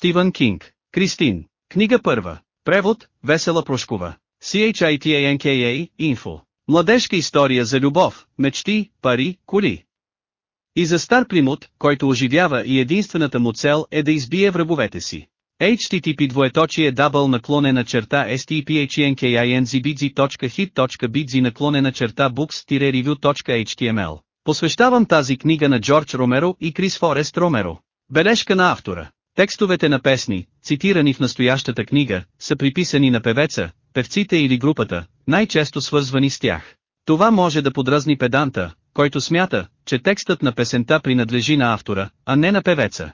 Стивън Кинг. Кристин. Книга първа. Превод, Весела Прошкова. CHITANKA, Info. Младежка история за любов, мечти, пари, коли. И за стар примут, който оживява и единствената му цел е да избие враговете си. HTTP двоеточие дабл наклонена черта stphnkinzbz.hit.bz наклонена черта books-review.html Посвещавам тази книга на Джордж Ромеро и Крис Форест Ромеро. Бележка на автора. Текстовете на песни, цитирани в настоящата книга, са приписани на певеца, певците или групата, най-често свързвани с тях. Това може да подразни педанта, който смята, че текстът на песента принадлежи на автора, а не на певеца.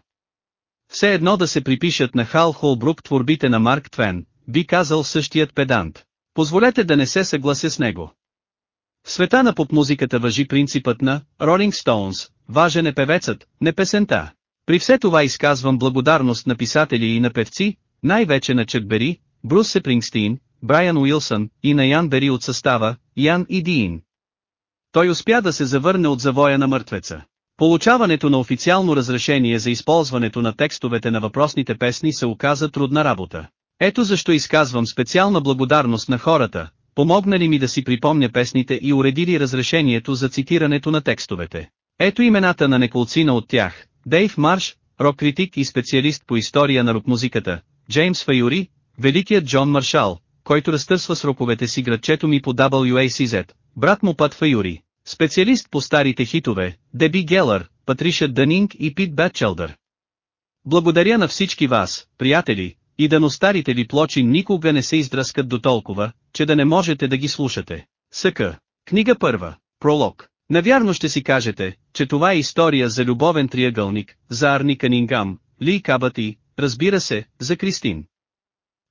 Все едно да се припишат на Хал Холбрук творбите на Марк Твен, би казал същият педант. Позволете да не се съглася с него. В света на поп-музиката въжи принципът на Rolling Stones, важен е певецът, не песента. При все това изказвам благодарност на писатели и на певци, най-вече на Чет Бери, Брус Сепрингстин, Брайан Уилсън и на Ян Бери от състава, Ян и Диин. Той успя да се завърне от завоя на мъртвеца. Получаването на официално разрешение за използването на текстовете на въпросните песни се оказа трудна работа. Ето защо изказвам специална благодарност на хората, помогнали ми да си припомня песните и уредили разрешението за цитирането на текстовете. Ето имената на неколцина от тях, Дейв Марш, рок-критик и специалист по история на рок-музиката, Джеймс Файори, великият Джон Маршал, който разтърсва с роковете си градчето ми по WACZ, брат му Пат Файори, специалист по старите хитове, Деби Гелър, Патриша Дънинг и Пит Бетчелдър. Благодаря на всички вас, приятели, и да старите ви плочи никога не се издръскат до толкова, че да не можете да ги слушате. Съка. Книга първа. Пролог. Навярно ще си кажете, че това е история за любовен триъгълник, за Арни Канингам, Ли Кабати, разбира се, за Кристин.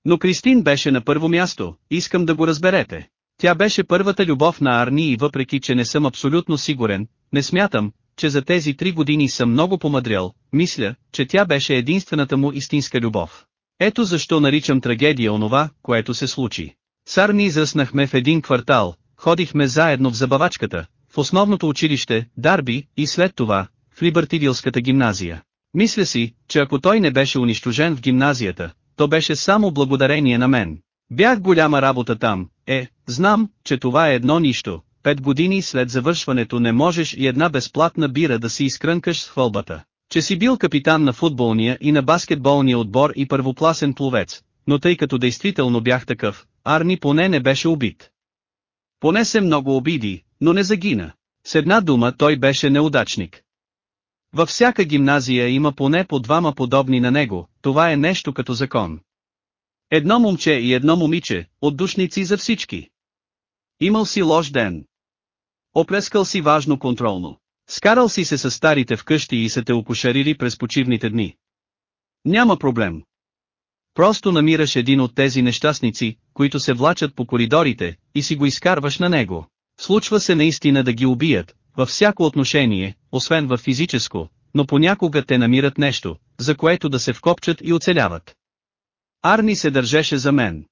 Но Кристин беше на първо място, искам да го разберете. Тя беше първата любов на Арни и въпреки че не съм абсолютно сигурен, не смятам, че за тези три години съм много помадрял, мисля, че тя беше единствената му истинска любов. Ето защо наричам трагедия онова, което се случи. С Арни израснахме в един квартал, ходихме заедно в забавачката, в основното училище, Дарби, и след това, в Либертивилската гимназия. Мисля си, че ако той не беше унищожен в гимназията, то беше само благодарение на мен. Бях голяма работа там, е, знам, че това е едно нищо, пет години след завършването не можеш и една безплатна бира да си изкрънкаш с хвалбата, че си бил капитан на футболния и на баскетболния отбор и първопласен пловец, но тъй като действително бях такъв, Арни поне не беше убит. Понесе много обиди, но не загина. С една дума той беше неудачник. Във всяка гимназия има поне по двама подобни на него, това е нещо като закон. Едно момче и едно момиче, отдушници за всички. Имал си лош ден. Оплескал си важно контролно. Скарал си се с старите вкъщи и са те окушарили през почивните дни. Няма проблем. Просто намираш един от тези нещастници, които се влачат по коридорите, и си го изкарваш на него. Случва се наистина да ги убият, във всяко отношение, освен във физическо, но понякога те намират нещо, за което да се вкопчат и оцеляват. Арни се държеше за мен.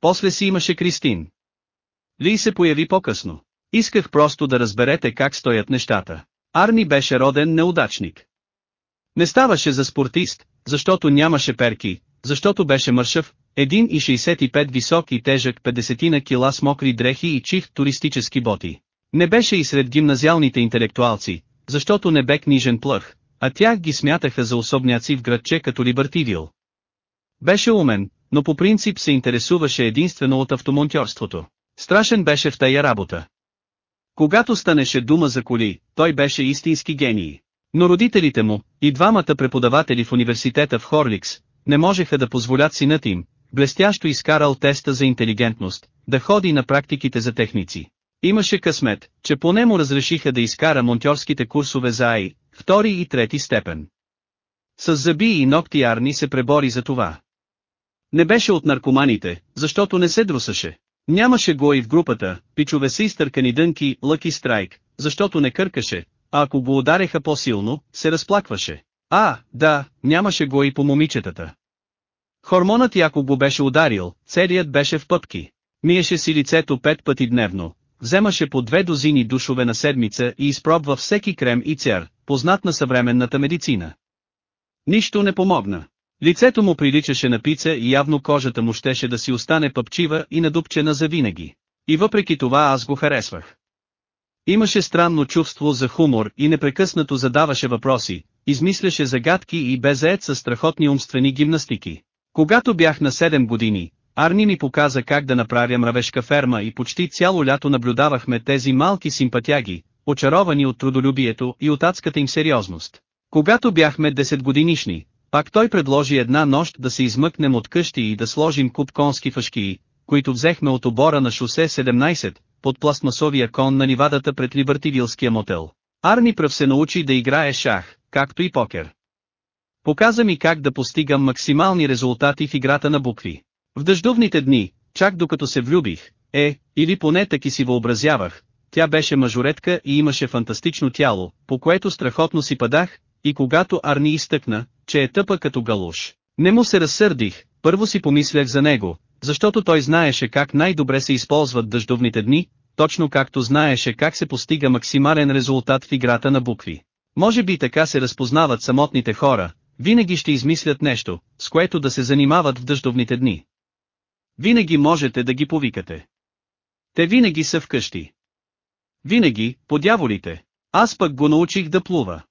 После си имаше Кристин. Ли се появи по-късно. Исках просто да разберете как стоят нещата. Арни беше роден неудачник. Не ставаше за спортист, защото нямаше перки, защото беше мършъв, 1,65 висок и тежък 50 на кила с мокри дрехи и чих туристически боти. Не беше и сред гимназиалните интелектуалци, защото не бе книжен плъх, а тях ги смятаха за особняци в градче като Либертивил. Беше умен, но по принцип се интересуваше единствено от автомонтьорството. Страшен беше в тая работа. Когато станеше дума за коли, той беше истински гений. Но родителите му, и двамата преподаватели в университета в Хорликс, не можеха да позволят синът им, блестящо изкарал теста за интелигентност, да ходи на практиките за техници. Имаше късмет, че поне му разрешиха да изкара монтьорските курсове за АИ, втори и трети степен. С зъби и ногти Арни се пребори за това. Не беше от наркоманите, защото не се друсаше. Нямаше го и в групата, пичове са изтъркани дънки, лъки страйк, защото не къркаше, а ако го удареха по-силно, се разплакваше. А, да, нямаше го и по момичетата. Хормонът яко го беше ударил, целият беше в пъпки. Миеше си лицето пет пъти дневно, вземаше по две дозини душове на седмица и изпробва всеки крем и цер, познат на съвременната медицина. Нищо не помогна. Лицето му приличаше на пица и явно кожата му щеше да си остане пъпчива и надупчена завинаги. И въпреки това аз го харесвах. Имаше странно чувство за хумор и непрекъснато задаваше въпроси, измисляше загадки и бе заед със страхотни умствени гимнастики. Когато бях на 7 години, Арни ми показа как да направя мравешка ферма и почти цяло лято наблюдавахме тези малки симпатяги, очаровани от трудолюбието и от адската им сериозност. Когато бяхме 10 годинишни, пак той предложи една нощ да се измъкнем от къщи и да сложим куп конски фашкии, които взехме от обора на шосе 17, под пластмасовия кон на нивадата пред Либертивилския мотел. Арни пръв се научи да играе шах, както и покер. Показа ми как да постигам максимални резултати в играта на букви. В дъждовните дни, чак докато се влюбих, е, или поне таки си въобразявах, тя беше мажоретка и имаше фантастично тяло, по което страхотно си падах, и когато Арни изтъкна, че е тъпа като галуш. Не му се разсърдих, първо си помислях за него, защото той знаеше как най-добре се използват дъждовните дни, точно както знаеше как се постига максимален резултат в играта на букви. Може би така се разпознават самотните хора, винаги ще измислят нещо, с което да се занимават в дъждовните дни. Винаги можете да ги повикате. Те винаги са вкъщи. Винаги, по дяволите. Аз пък го научих да плува.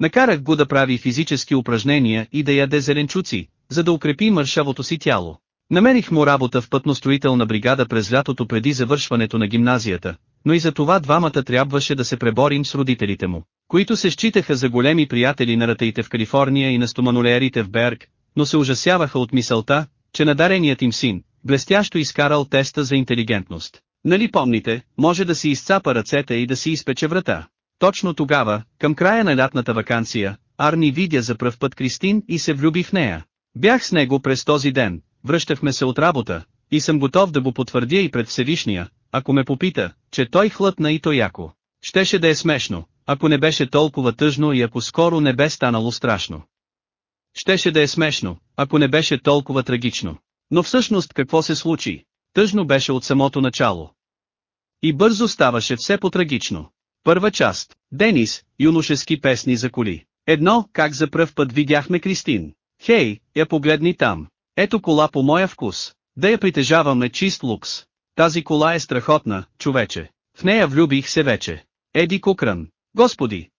Накарах го да прави физически упражнения и да яде зеленчуци, за да укрепи мършавото си тяло. Намерих му работа в пътностроителна бригада през лятото преди завършването на гимназията, но и за това двамата трябваше да се преборим с родителите му, които се считаха за големи приятели на ратаите в Калифорния и на стоманолеерите в Берг, но се ужасяваха от мисълта, че надареният им син, блестящо изкарал теста за интелигентност. Нали помните, може да си изцапа ръцете и да си изпече врата. Точно тогава, към края на лятната вакансия, Арни видя за пръв път Кристин и се влюби в нея. Бях с него през този ден, връщахме се от работа, и съм готов да го потвърдя и пред Всевишния, ако ме попита, че той хлътна и то яко. Щеше да е смешно, ако не беше толкова тъжно и ако скоро не бе станало страшно. Щеше да е смешно, ако не беше толкова трагично. Но всъщност какво се случи? Тъжно беше от самото начало. И бързо ставаше все по-трагично. Първа част. Денис, юношески песни за коли. Едно, как за пръв път видяхме Кристин. Хей, я погледни там. Ето кола по моя вкус. Да я притежаваме чист лукс. Тази кола е страхотна, човече. В нея влюбих се вече. Еди Кукран. Господи!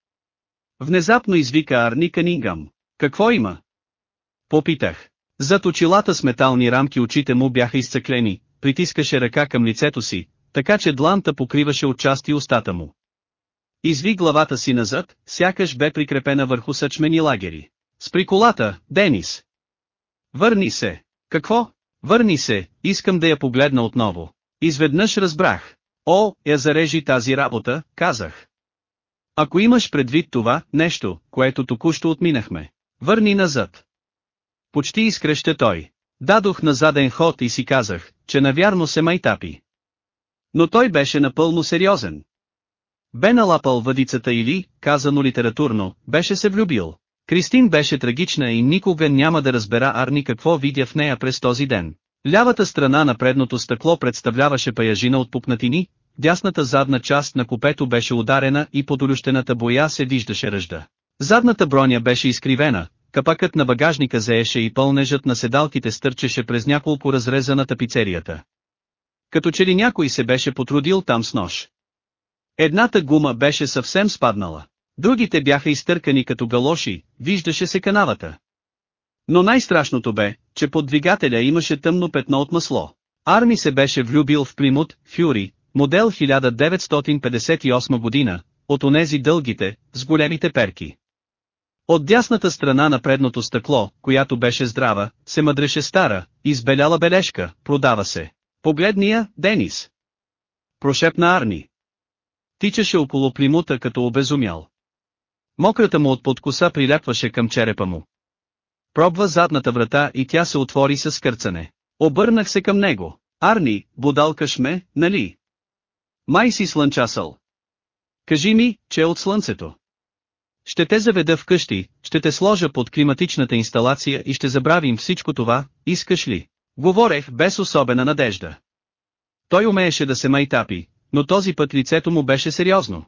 Внезапно извика Арни Канингам. Какво има? Попитах. Зад очилата с метални рамки очите му бяха изцъклени, притискаше ръка към лицето си, така че дланта покриваше отчасти устата му. Изви главата си назад, сякаш бе прикрепена върху съчмени лагери. Спри колата, Денис! Върни се! Какво? Върни се, искам да я погледна отново. Изведнъж разбрах. О, я зарежи тази работа, казах. Ако имаш предвид това, нещо, което току-що отминахме. Върни назад. Почти изкръща той. Дадох на заден ход и си казах, че навярно се майтапи. Но той беше напълно сериозен. Бе налапал въдицата или, казано литературно, беше се влюбил. Кристин беше трагична и никога няма да разбера Арни какво видя в нея през този ден. Лявата страна на предното стъкло представляваше паяжина от пупнатини, дясната задна част на купето беше ударена и подолющената боя се виждаше ръжда. Задната броня беше изкривена, капакът на багажника зееше и пълнежът на седалките стърчеше през няколко разреза на тапицерията. Като че ли някой се беше потрудил там с нож. Едната гума беше съвсем спаднала. Другите бяха изтъркани като галоши, виждаше се канавата. Но най-страшното бе, че под двигателя имаше тъмно петно от масло. Арми се беше влюбил в Плимут, Фюри, модел 1958 година, от онези дългите, с големите перки. От дясната страна на предното стъкло, която беше здрава, се мъдреше стара, избеляла бележка, продава се. Погледни я, Денис. Прошепна Арни. Тичаше около плимута като обезумял. Мократа му от под коса приляпваше към черепа му. Пробва задната врата и тя се отвори с скърцане. Обърнах се към него. Арни, будалкаш ме, нали? Май си слънчасъл. Кажи ми, че е от слънцето. Ще те заведа вкъщи, ще те сложа под климатичната инсталация и ще забравим всичко това, искаш ли? Говорех без особена надежда. Той умееше да се майтапи, но този път лицето му беше сериозно.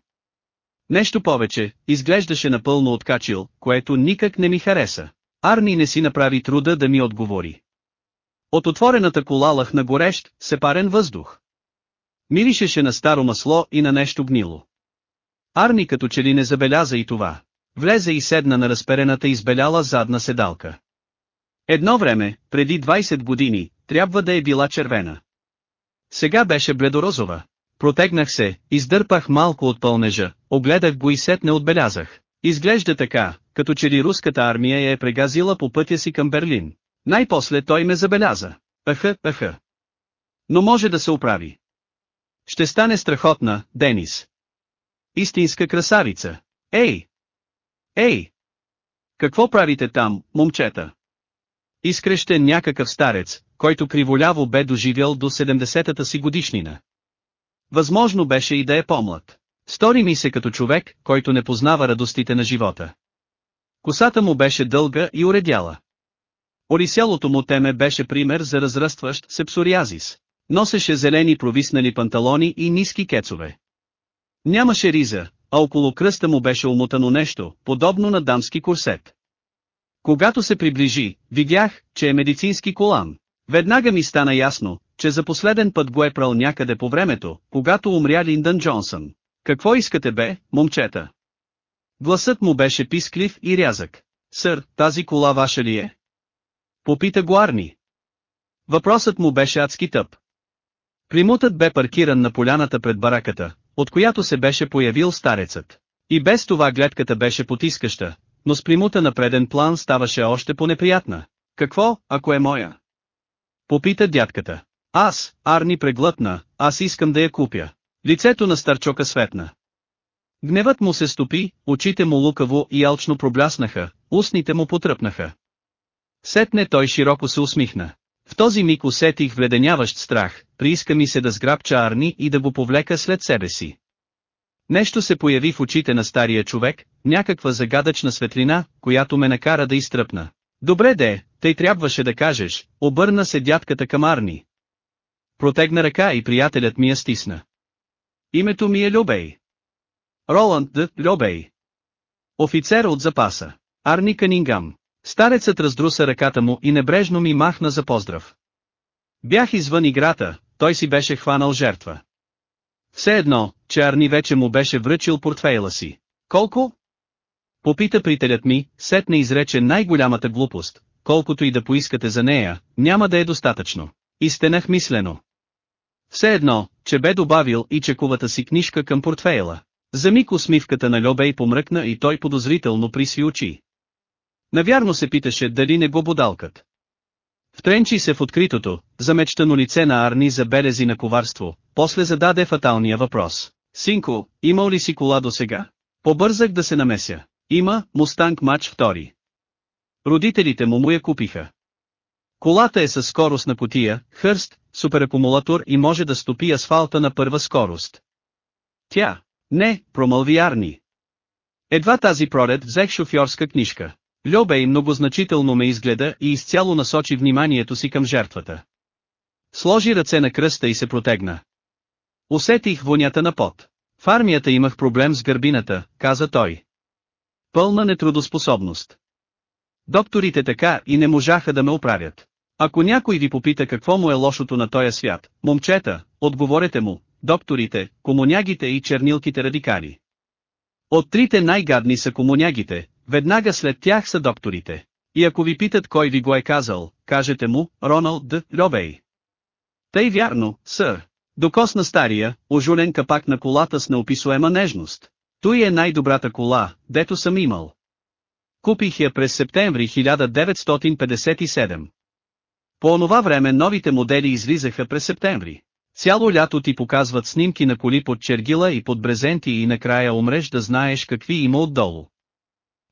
Нещо повече, изглеждаше напълно откачил, което никак не ми хареса. Арни не си направи труда да ми отговори. От отворената кола лъхна горещ, сепарен въздух. Миришеше на старо масло и на нещо гнило. Арни като че ли не забеляза и това. Влезе и седна на разперената избеляла задна седалка. Едно време, преди 20 години, трябва да е била червена. Сега беше бледорозова. Протегнах се, издърпах малко от пълнежа, огледах го и сет не отбелязах. Изглежда така, като че ли руската армия я е прегазила по пътя си към Берлин. Най-после той ме забеляза. Аха, аха. Но може да се оправи. Ще стане страхотна, Денис. Истинска красавица. Ей! Ей! Какво правите там, момчета? Изкрещен някакъв старец, който криволяво бе доживял до 70-та си годишнина. Възможно беше и да е по-млад. Стори ми се като човек, който не познава радостите на живота. Косата му беше дълга и уредяла. Орисялото му теме беше пример за разрастващ се псориазис. Носеше зелени провиснали панталони и ниски кецове. Нямаше риза, а около кръста му беше умутано нещо, подобно на дамски курсет. Когато се приближи, видях, че е медицински колан. Веднага ми стана ясно, че за последен път го е прал някъде по времето, когато умря Линдън Джонсън. Какво искате бе, момчета? Гласът му беше писклив и рязък. Сър, тази кола ваша ли е? Попита го Арни. Въпросът му беше адски тъп. Примутът бе паркиран на поляната пред бараката, от която се беше появил старецът. И без това гледката беше потискаща, но с примута на преден план ставаше още по-неприятна. Какво, ако е моя? Попита дядката. Аз, Арни преглътна, аз искам да я купя. Лицето на старчока светна. Гневът му се стопи, очите му лукаво и алчно пробляснаха, устните му потръпнаха. Сетне той широко се усмихна. В този миг усетих вледеняващ страх, прииска ми се да сграбча Арни и да го повлека след себе си. Нещо се появи в очите на стария човек, някаква загадъчна светлина, която ме накара да изтръпна. Добре де, тъй трябваше да кажеш, обърна се дядката към Арни. Протегна ръка и приятелят ми я стисна. Името ми е Любей. Роланд Д. Любей. Офицер от запаса. Арни Канингам. Старецът раздруса ръката му и небрежно ми махна за поздрав. Бях извън играта, той си беше хванал жертва. Все едно, че Арни вече му беше връчил портфейла си. Колко? Попита приятелят ми, сетне изрече най-голямата глупост, колкото и да поискате за нея, няма да е достатъчно. Изтенах мислено. Все едно, че бе добавил и чековата си книжка към портфейла. За миг усмивката на Льобей помръкна и той подозрително присви очи. Навярно се питаше дали не го бодалкат. Втренчи се в откритото, замечтано лице на Арни за белези на коварство, после зададе фаталния въпрос. Синко, имал ли си кола до сега? Побързах да се намеся. Има, Мустанг Мач втори. Родителите му му я купиха. Колата е със скорост на котия, хърст, суперакумулатор и може да стопи асфалта на първа скорост. Тя, не, промълви Арни. Едва тази пролет взех шофьорска книжка. Льобей многозначително ме изгледа и изцяло насочи вниманието си към жертвата. Сложи ръце на кръста и се протегна. Усетих вонята на пот. В армията имах проблем с гърбината, каза той. Пълна нетрудоспособност. Докторите така и не можаха да ме оправят. Ако някой ви попита какво му е лошото на този свят, момчета, отговорете му, докторите, комунягите и чернилките радикали. От трите най-гадни са комунягите, веднага след тях са докторите. И ако ви питат кой ви го е казал, кажете му, Роналд Д. Льобей. Тъй вярно, сър. Докосна стария, ожулен капак на колата с неописуема нежност. Той е най-добрата кола, дето съм имал. Купих я през септември 1957. По онова време новите модели излизаха през септември. Цяло лято ти показват снимки на коли под чергила и под брезенти и накрая умреш да знаеш какви има отдолу.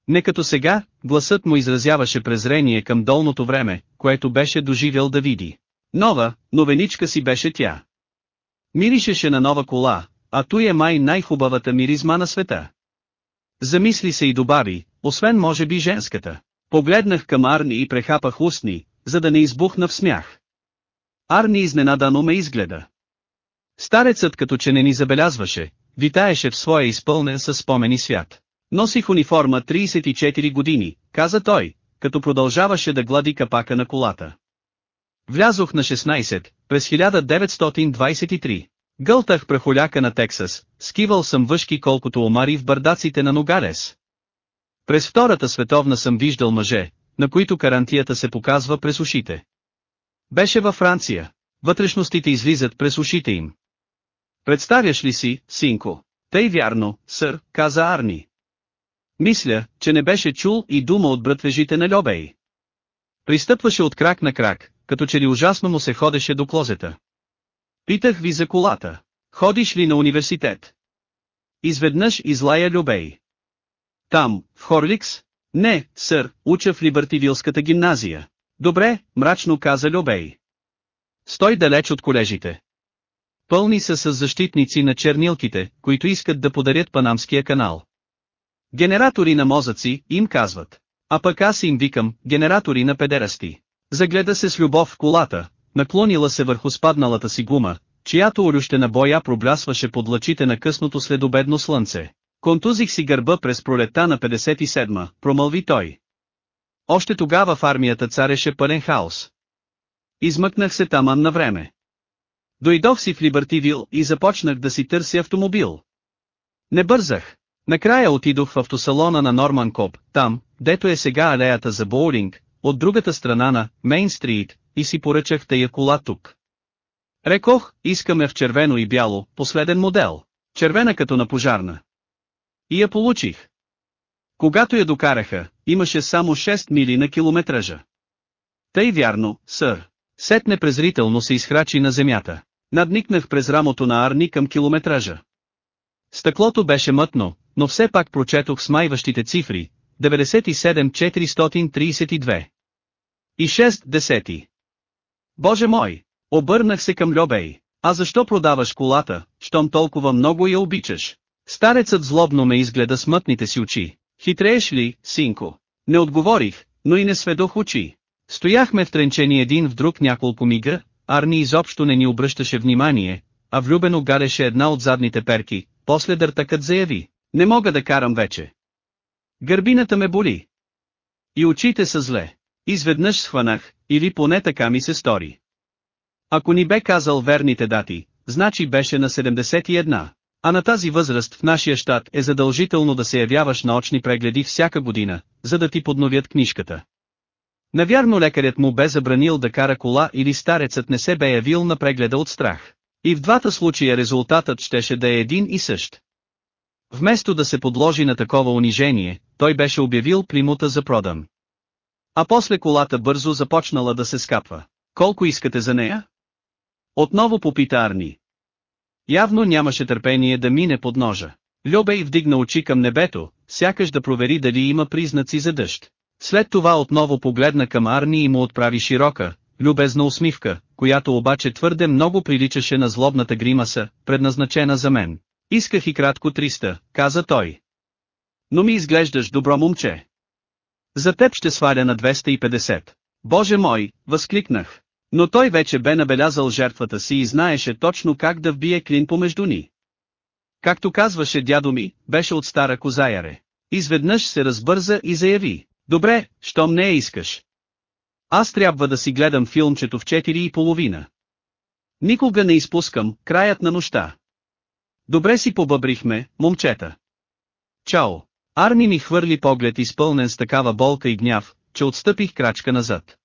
Не като сега, гласът му изразяваше презрение към долното време, което беше доживял да види. Нова, новеничка си беше тя. Миришеше на нова кола, а той е май най-хубавата миризма на света. Замисли се и добави, освен може би женската. Погледнах към Арни и прехапах устни, за да не избухна в смях. Арни изненадано ме изгледа. Старецът като че не ни забелязваше, витаеше в своя изпълнен със спомени свят. Носих униформа 34 години, каза той, като продължаваше да глади капака на колата. Влязох на 16, през 1923. Гълтах прахоляка на Тексас, скивал съм въшки колкото омари в бардаците на Ногалес. През Втората световна съм виждал мъже, на които карантията се показва през ушите. Беше във Франция. Вътрешностите излизат през ушите им. Представяш ли си, синко? Тъй вярно, сър, каза Арни. Мисля, че не беше чул и дума от братвежите на Льобей. Пристъпваше от крак на крак, като че ли ужасно му се ходеше до клозета. Питах ви за колата. Ходиш ли на университет? Изведнъж излая Любей. Там, в Хорликс? Не, сър, уча в Либертивилската гимназия. Добре, мрачно каза Любей. Стой далеч от колежите. Пълни са с защитници на чернилките, които искат да подарят Панамския канал. Генератори на мозъци, им казват. А пък аз им викам, генератори на педерасти. Загледа се с любов в колата, наклонила се върху спадналата си гума, чиято орющена боя проблясваше под лъчите на късното следобедно слънце. Контузих си гърба през пролета на 57-ма, промълви той. Още тогава в армията цареше пълен хаос. Измъкнах се таман на време. Дойдох си в Либертивил и започнах да си търся автомобил. Не бързах. Накрая отидох в автосалона на Норман Коп, там, дето е сега алеята за боулинг, от другата страна на Мейн Стрит, и си поръчах тая кола тук. Рекох, искаме в червено и бяло, последен модел. Червена като на пожарна. И я получих. Когато я докараха, имаше само 6 мили на километража. Тъй вярно, сър. Сетне презрително се изхрачи на земята. Надникнах през рамото на Арни към километража. Стъклото беше мътно, но все пак прочетох смайващите цифри, 97432. И 6 десети. Боже мой! Обърнах се към Льобей. А защо продаваш колата, щом толкова много я обичаш? Старецът злобно ме изгледа с мътните си очи. Хитрееш ли, синко? Не отговорих, но и не сведох очи. Стояхме втренчени един в друг няколко мига, Арни изобщо не ни обръщаше внимание, а влюбено гареше една от задните перки, после дъртъкът заяви. Не мога да карам вече. Гърбината ме боли. И очите са зле. Изведнъж схванах, или поне така ми се стори. Ако ни бе казал верните дати, значи беше на 71. А на тази възраст в нашия щат е задължително да се явяваш на очни прегледи всяка година, за да ти подновят книжката. Навярно лекарят му бе забранил да кара кола или старецът не се бе явил на прегледа от страх. И в двата случая резултатът щеше да е един и същ. Вместо да се подложи на такова унижение, той беше обявил примута за продан. А после колата бързо започнала да се скапва. Колко искате за нея? Отново попита Арни. Явно нямаше търпение да мине под ножа. Любей вдигна очи към небето, сякаш да провери дали има признаци за дъжд. След това отново погледна към Арни и му отправи широка, любезна усмивка, която обаче твърде много приличаше на злобната гримаса, предназначена за мен. Исках и кратко 300, каза той. Но ми изглеждаш добро момче. За теб ще сваля на 250. Боже мой, възкликнах. Но той вече бе набелязал жертвата си и знаеше точно как да вбие клин помежду ни. Както казваше дядо ми, беше от стара козаяре. Изведнъж се разбърза и заяви. Добре, щом не я искаш. Аз трябва да си гледам филмчето в 4 и половина. Никога не изпускам, краят на нощта. Добре си побъбрихме, момчета. Чао. Арни ми хвърли поглед изпълнен с такава болка и гняв, че отстъпих крачка назад.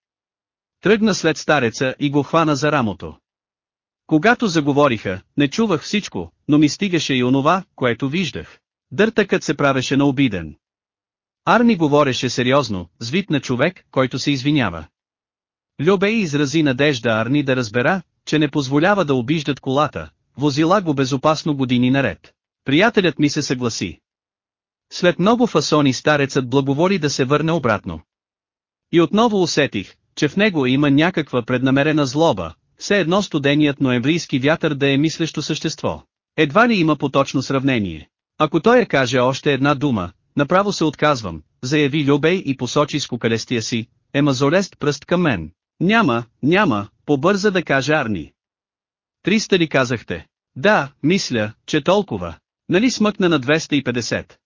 Тръгна след стареца и го хвана за рамото. Когато заговориха, не чувах всичко, но ми стигаше и онова, което виждах. Дъртъкът се правеше на обиден. Арни говореше сериозно, с вид на човек, който се извинява. Любей изрази надежда Арни да разбера, че не позволява да обиждат колата, возила го безопасно години наред. Приятелят ми се съгласи. След много фасони старецът благоволи да се върне обратно. И отново усетих, че в него има някаква преднамерена злоба, все едно студеният ноемврийски вятър да е мислещо същество. Едва ли има поточно сравнение. Ако той я каже още една дума, направо се отказвам, заяви Любей и посочи с кукалестия си, е мазолест пръст към мен. Няма, няма, побърза да каже Арни. Триста ли казахте? Да, мисля, че толкова. Нали смъкна на 250?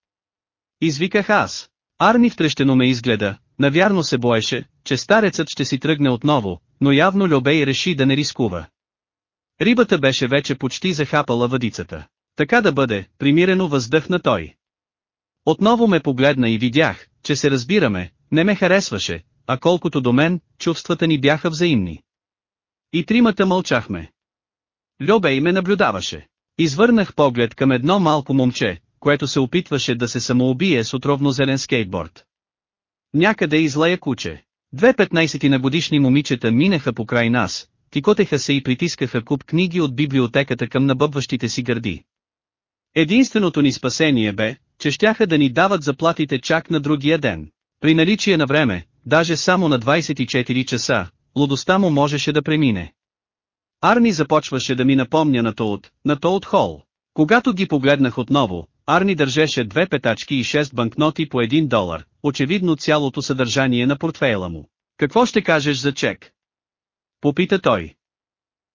Извиках аз. Арни втрещено ме изгледа, навярно се боеше, че старецът ще си тръгне отново, но явно Любей реши да не рискува. Рибата беше вече почти захапала въдицата. Така да бъде, примирено въздъхна той. Отново ме погледна и видях, че се разбираме, не ме харесваше, а колкото до мен, чувствата ни бяха взаимни. И тримата мълчахме. Любей ме наблюдаваше. Извърнах поглед към едно малко момче, което се опитваше да се самоубие с отровно-зелен скейтборд. Някъде излая куче. Две 15 на годишни момичета минаха покрай нас, тикотеха се и притискаха куп книги от библиотеката към набъбващите си гърди. Единственото ни спасение бе, че щяха да ни дават заплатите чак на другия ден. При наличие на време, даже само на 24 часа, лудостта му можеше да премине. Арни започваше да ми напомня на Тоут, на Тоут Хол. Когато ги погледнах отново, Арни държеше две петачки и шест банкноти по един долар, очевидно цялото съдържание на портфейла му. Какво ще кажеш за чек? Попита той.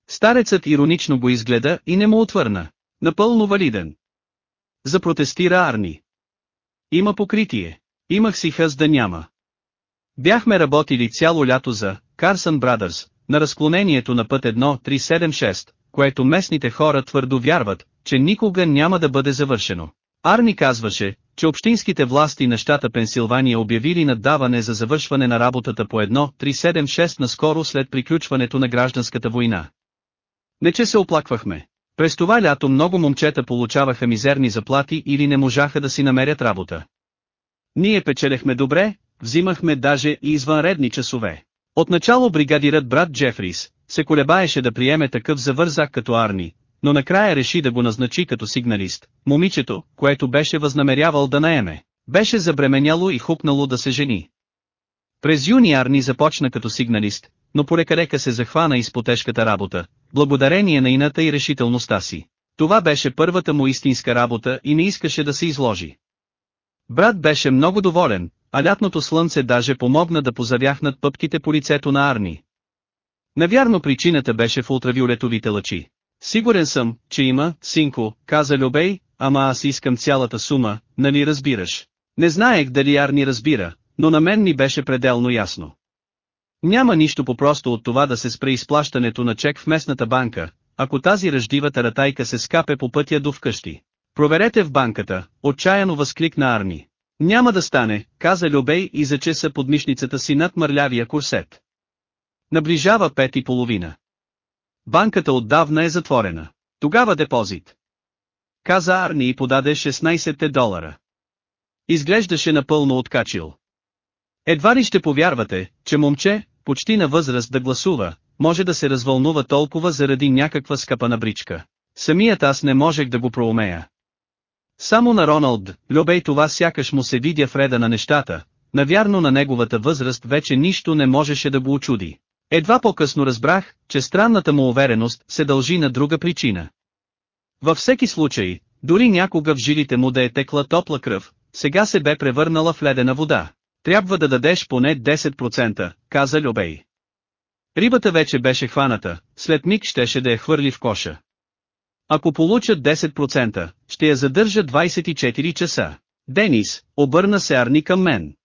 Старецът иронично го изгледа и не му отвърна. Напълно валиден. Запротестира Арни. Има покритие. Имах си хъз да няма. Бяхме работили цяло лято за Carson Brothers, на разклонението на път 1376, което местните хора твърдо вярват, че никога няма да бъде завършено. Арни казваше, че общинските власти на щата Пенсилвания обявили наддаване за завършване на работата по 1376 наскоро след приключването на гражданската война. Не че се оплаквахме. През това лято много момчета получаваха мизерни заплати или не можаха да си намерят работа. Ние печелехме добре, взимахме даже и извънредни часове. Отначало бригадирът брат Джефрис, се колебаеше да приеме такъв завързак като Арни, но накрая реши да го назначи като сигналист. Момичето, което беше възнамерявал да наеме, беше забременяло и хупнало да се жени. През юни Арни започна като сигналист, но полека се захвана из потежката работа, благодарение на ината и решителността си. Това беше първата му истинска работа и не искаше да се изложи. Брат беше много доволен, а лятното слънце даже помогна да позавяхнат пъпките по лицето на Арни. Навярно причината беше в ултравиолетовите лъчи. Сигурен съм, че има, синко, каза Любей, ама аз искам цялата сума, нали разбираш. Не знаех дали Арни разбира, но на мен ми беше пределно ясно. Няма нищо по-просто от това да се спре изплащането на чек в местната банка, ако тази ръждива таратайка се скапе по пътя до вкъщи. Проверете в банката, отчаяно възкликна Арни. Няма да стане, каза Любей и зачеса подмишницата си над мърлявия курсет. Наближава пет и половина. Банката отдавна е затворена. Тогава депозит. Каза Арни и подаде 16 долара. Изглеждаше напълно откачил. Едва ли ще повярвате, че момче, почти на възраст да гласува, може да се развълнува толкова заради някаква скъпа набричка. Самият аз не можех да го проумея. Само на Роналд, Любей това сякаш му се видя в реда на нещата, навярно на неговата възраст вече нищо не можеше да го очуди. Едва по-късно разбрах, че странната му увереност се дължи на друга причина. Във всеки случай, дори някога в жилите му да е текла топла кръв, сега се бе превърнала в ледена вода. Трябва да дадеш поне 10%, каза Любей. Рибата вече беше хваната, след миг щеше да я хвърли в коша. Ако получат 10%, ще я задържа 24 часа. Денис, обърна се Арни към мен.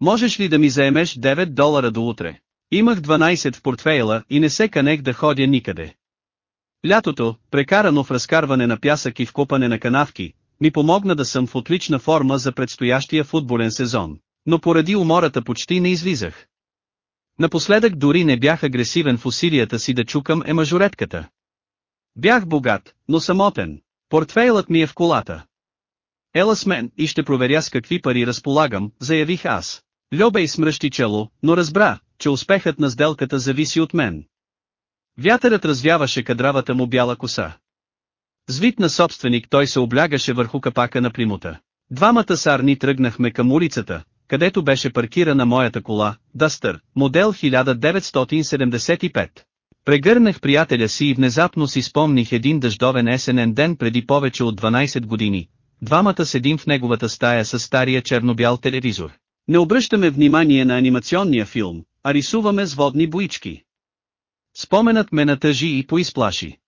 Можеш ли да ми заемеш 9 долара до утре? Имах 12 в портфейла и не се канех да ходя никъде. Лятото, прекарано в разкарване на пясък и в копане на канавки, ми помогна да съм в отлична форма за предстоящия футболен сезон, но поради умората почти не излизах. Напоследък дори не бях агресивен в усилията си да чукам емажуретката. Бях богат, но самотен. Портфейлът ми е в колата. Ела с мен и ще проверя с какви пари разполагам, заявих аз. Льобей смръщи чело, но разбра, че успехът на сделката зависи от мен. Вятърът развяваше кадравата му бяла коса. С вид на собственик той се облягаше върху капака на примута. Двамата сарни тръгнахме към улицата, където беше паркирана моята кола, Дъстър, модел 1975. Прегърнах приятеля си и внезапно си спомних един дъждовен есенен ден преди повече от 12 години. Двамата седим в неговата стая с стария черно-бял телевизор. Не обръщаме внимание на анимационния филм, а рисуваме с водни боички. Споменът ме натъжи и поизплаши.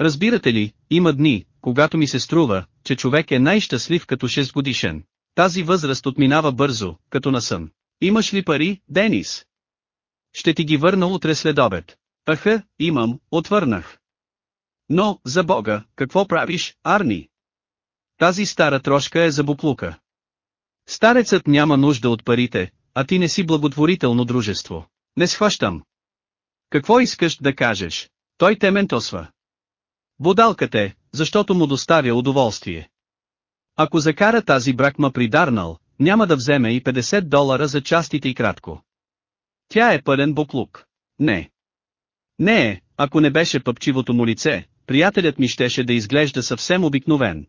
Разбирате ли, има дни, когато ми се струва, че човек е най-щастлив като 6 годишен. Тази възраст отминава бързо, като на сън. Имаш ли пари, Денис? Ще ти ги върна утре след обед. Аха, имам, отвърнах. Но, за бога, какво правиш, Арни? Тази стара трошка е за буклука. Старецът няма нужда от парите, а ти не си благотворително дружество. Не схващам. Какво искаш да кажеш? Той те ментосва. Будалката е, защото му доставя удоволствие. Ако закара тази бракма при Дарнал, няма да вземе и 50 долара за частите и кратко. Тя е пълен буклук. Не. Не е, ако не беше пъпчивото му лице, приятелят ми щеше да изглежда съвсем обикновен.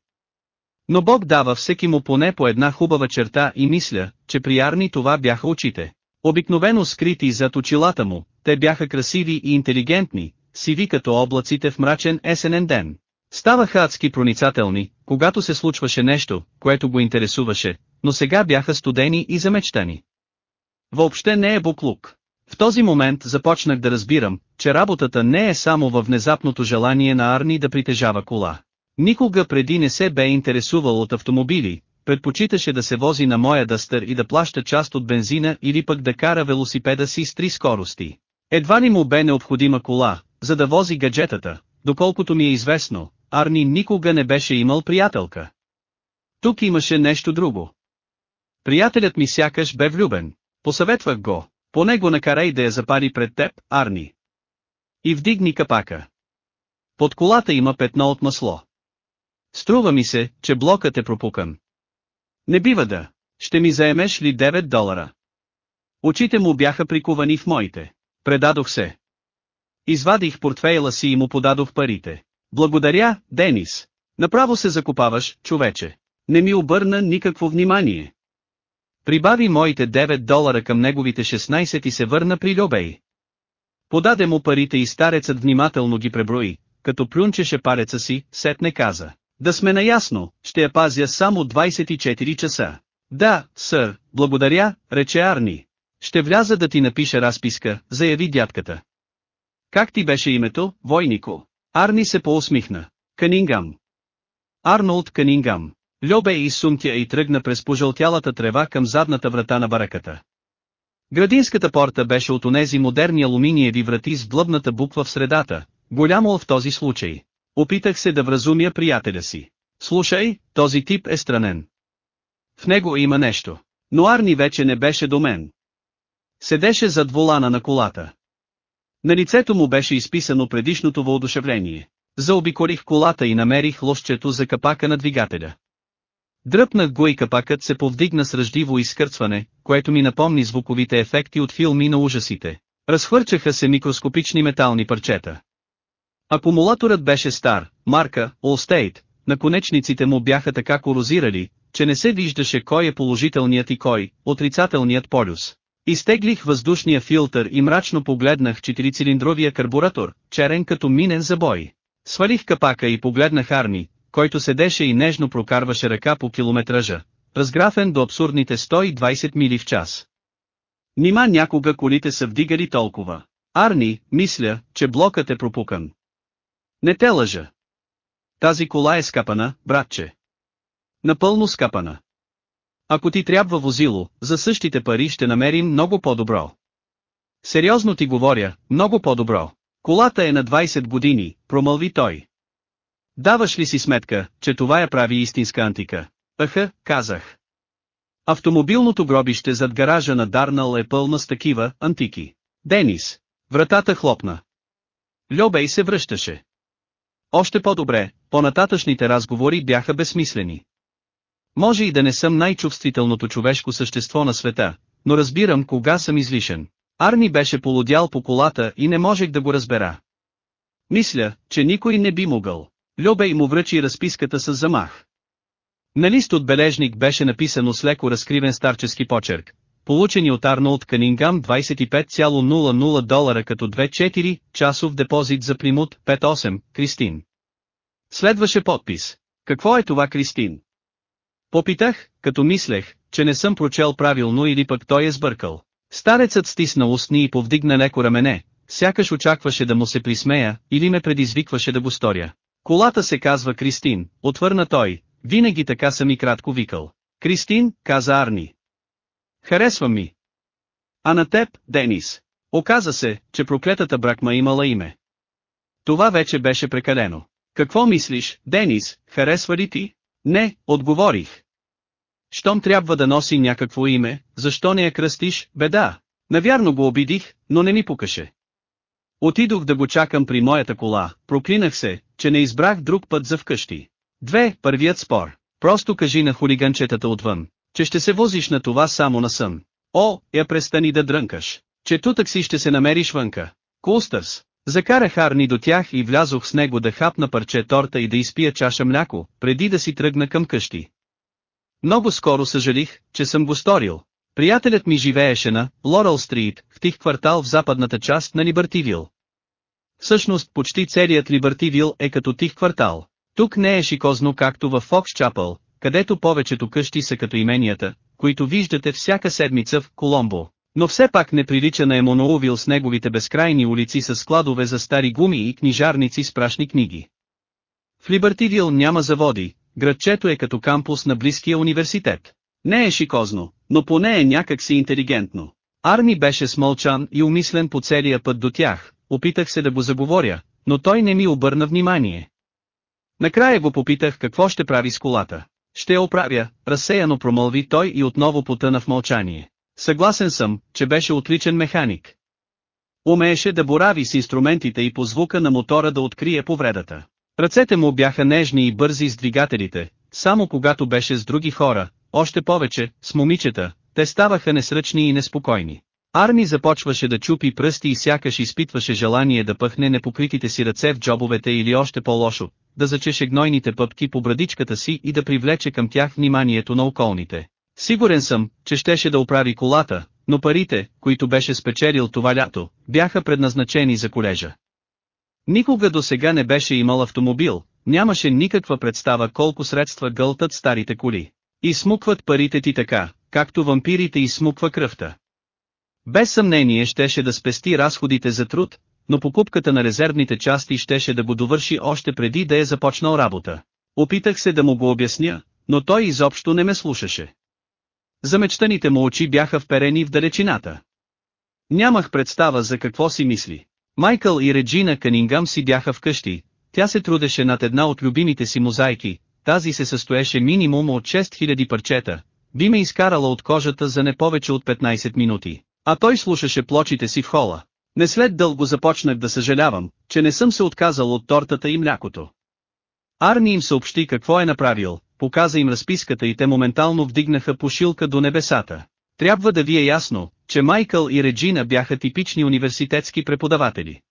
Но Бог дава всеки му поне по една хубава черта и мисля, че при Арни това бяха очите. Обикновено скрити зад очилата му, те бяха красиви и интелигентни, сиви като облаците в мрачен есенен ден. Ставаха адски проницателни, когато се случваше нещо, което го интересуваше, но сега бяха студени и замечтани. Въобще не е буклук. В този момент започнах да разбирам, че работата не е само във внезапното желание на Арни да притежава кола. Никога преди не се бе интересувал от автомобили, предпочиташе да се вози на моя дъстър и да плаща част от бензина или пък да кара велосипеда си с три скорости. Едва ли му бе необходима кола, за да вози гаджетата, доколкото ми е известно, Арни никога не беше имал приятелка. Тук имаше нещо друго. Приятелят ми сякаш бе влюбен. Посъветвах го, поне го накарай да я запари пред теб, Арни. И вдигни капака. Под колата има петно от масло. Струва ми се, че блокът е пропукан. Не бива да. Ще ми заемеш ли 9 долара? Очите му бяха прикувани в моите. Предадох се. Извадих портфейла си и му подадох парите. Благодаря, Денис. Направо се закопаваш, човече. Не ми обърна никакво внимание. Прибави моите 9 долара към неговите 16 и се върна при Любей. Подаде му парите и старецът внимателно ги преброи, като плюнчеше пареца си, сетне каза. Да сме наясно, ще я пазя само 24 часа. Да, сър, благодаря, рече Арни. Ще вляза да ти напиша разписка, заяви дядката. Как ти беше името, войнико? Арни се поусмихна. Канингам. Арнолд Канингам. Льобе и сумтя и тръгна през пожълтялата трева към задната врата на бараката. Градинската порта беше от онези модерни алуминиеви врати с длъбната буква в средата, голямо в този случай. Опитах се да вразумя приятеля си. Слушай, този тип е странен. В него има нещо. Но Арни вече не беше до мен. Седеше зад волана на колата. На лицето му беше изписано предишното въодушевление. Заобиколих колата и намерих лошчето за капака на двигателя. Дръпнах го и капакът се повдигна с ръждиво изкърцване, което ми напомни звуковите ефекти от филми на ужасите. Разхвърчаха се микроскопични метални парчета. Акумулаторът беше стар, марка, Allstate, наконечниците му бяха така корозирали, че не се виждаше кой е положителният и кой, отрицателният полюс. Изтеглих въздушния филтър и мрачно погледнах четирицилиндровия карбуратор, черен като минен забой. Свалих капака и погледнах Арни, който седеше и нежно прокарваше ръка по километража, разграфен до абсурдните 120 мили в час. Нима някога колите са вдигали толкова. Арни, мисля, че блокът е пропукан. Не те лъжа. Тази кола е скапана, братче. Напълно скапана. Ако ти трябва возило, за същите пари ще намерим много по-добро. Сериозно ти говоря, много по-добро. Колата е на 20 години, промълви той. Даваш ли си сметка, че това я прави истинска антика? Аха, казах. Автомобилното гробище зад гаража на Дарнал е пълна с такива антики. Денис. Вратата хлопна. Льобей се връщаше. Още по-добре, по-нататъчните разговори бяха безсмислени. Може и да не съм най-чувствителното човешко същество на света, но разбирам кога съм излишен. Арни беше полудял по колата и не можех да го разбера. Мисля, че никой не би могъл. Любей му връчи разписката с замах. На лист от бележник беше написано с леко разкривен старчески почерк. Получени от Арнолд Канингам 25,00 долара като 2-4 часов депозит за примут 5-8, Кристин. Следваше подпис. Какво е това Кристин? Попитах, като мислех, че не съм прочел правилно или пък той е сбъркал. Старецът стисна устни и повдигна леко рамене, сякаш очакваше да му се присмея, или ме предизвикваше да го сторя. Колата се казва Кристин, отвърна той, винаги така съм и кратко викал. Кристин, каза Арни. Харесва ми. А на теб, Денис. Оказа се, че проклетата бракма имала име. Това вече беше прекалено. Какво мислиш, Денис, харесва ли ти? Не, отговорих. Щом трябва да носи някакво име, защо не я кръстиш, беда? Навярно го обидих, но не ми покаше. Отидох да го чакам при моята кола, проклинах се, че не избрах друг път за вкъщи. Две, първият спор. Просто кажи на хулиганчетата отвън, че ще се возиш на това само на сън. О, я престани да дрънкаш, че тутък си ще се намериш вънка. Кулстърс. Закарах Арни до тях и влязох с него да хапна парче торта и да изпия чаша мляко, преди да си тръгна към къщи. Много скоро съжалих, че съм го сторил. Приятелят ми живееше на Лорел Стрит, в тих квартал в западната част на Либертивил. Всъщност почти целият Либертивил е като тих квартал. Тук не е шикозно както в Фокс Чапъл, където повечето къщи са като именията, които виждате всяка седмица в Коломбо. Но все пак не прилича на Емоноувил с неговите безкрайни улици с складове за стари гуми и книжарници с прашни книги. В Либертивил няма заводи, градчето е като кампус на близкия университет. Не е шикозно, но поне е някак си интелигентно. Арни беше смълчан и умислен по целия път до тях, опитах се да го заговоря, но той не ми обърна внимание. Накрая го попитах какво ще прави с колата. Ще я оправя, разсеяно промълви той и отново потъна в мълчание. Съгласен съм, че беше отличен механик. Умееше да борави с инструментите и по звука на мотора да открие повредата. Ръцете му бяха нежни и бързи с двигателите, само когато беше с други хора, още повече, с момичета, те ставаха несръчни и неспокойни. Арни започваше да чупи пръсти и сякаш изпитваше желание да пъхне непокритите си ръце в джобовете или още по-лошо, да зачеше гнойните пъпки по брадичката си и да привлече към тях вниманието на околните. Сигурен съм, че щеше да оправи колата, но парите, които беше спечелил това лято, бяха предназначени за колежа. Никога до сега не беше имал автомобил, нямаше никаква представа колко средства гълтат старите коли. И смукват парите ти така, както вампирите изсмуква кръвта. Без съмнение щеше да спести разходите за труд, но покупката на резервните части щеше да го довърши още преди да е започнал работа. Опитах се да му го обясня, но той изобщо не ме слушаше. Замечтаните му очи бяха вперени в далечината. Нямах представа за какво си мисли. Майкъл и Реджина Канингам си бяха вкъщи, тя се трудеше над една от любимите си мозайки, тази се състоеше минимум от 6000 парчета, би ме изкарала от кожата за не повече от 15 минути, а той слушаше плочите си в хола. Не след дълго започнах да съжалявам, че не съм се отказал от тортата и млякото. Арни им съобщи какво е направил, показа им разписката и те моментално вдигнаха пошилка до небесата. Трябва да ви е ясно, че Майкъл и Реджина бяха типични университетски преподаватели.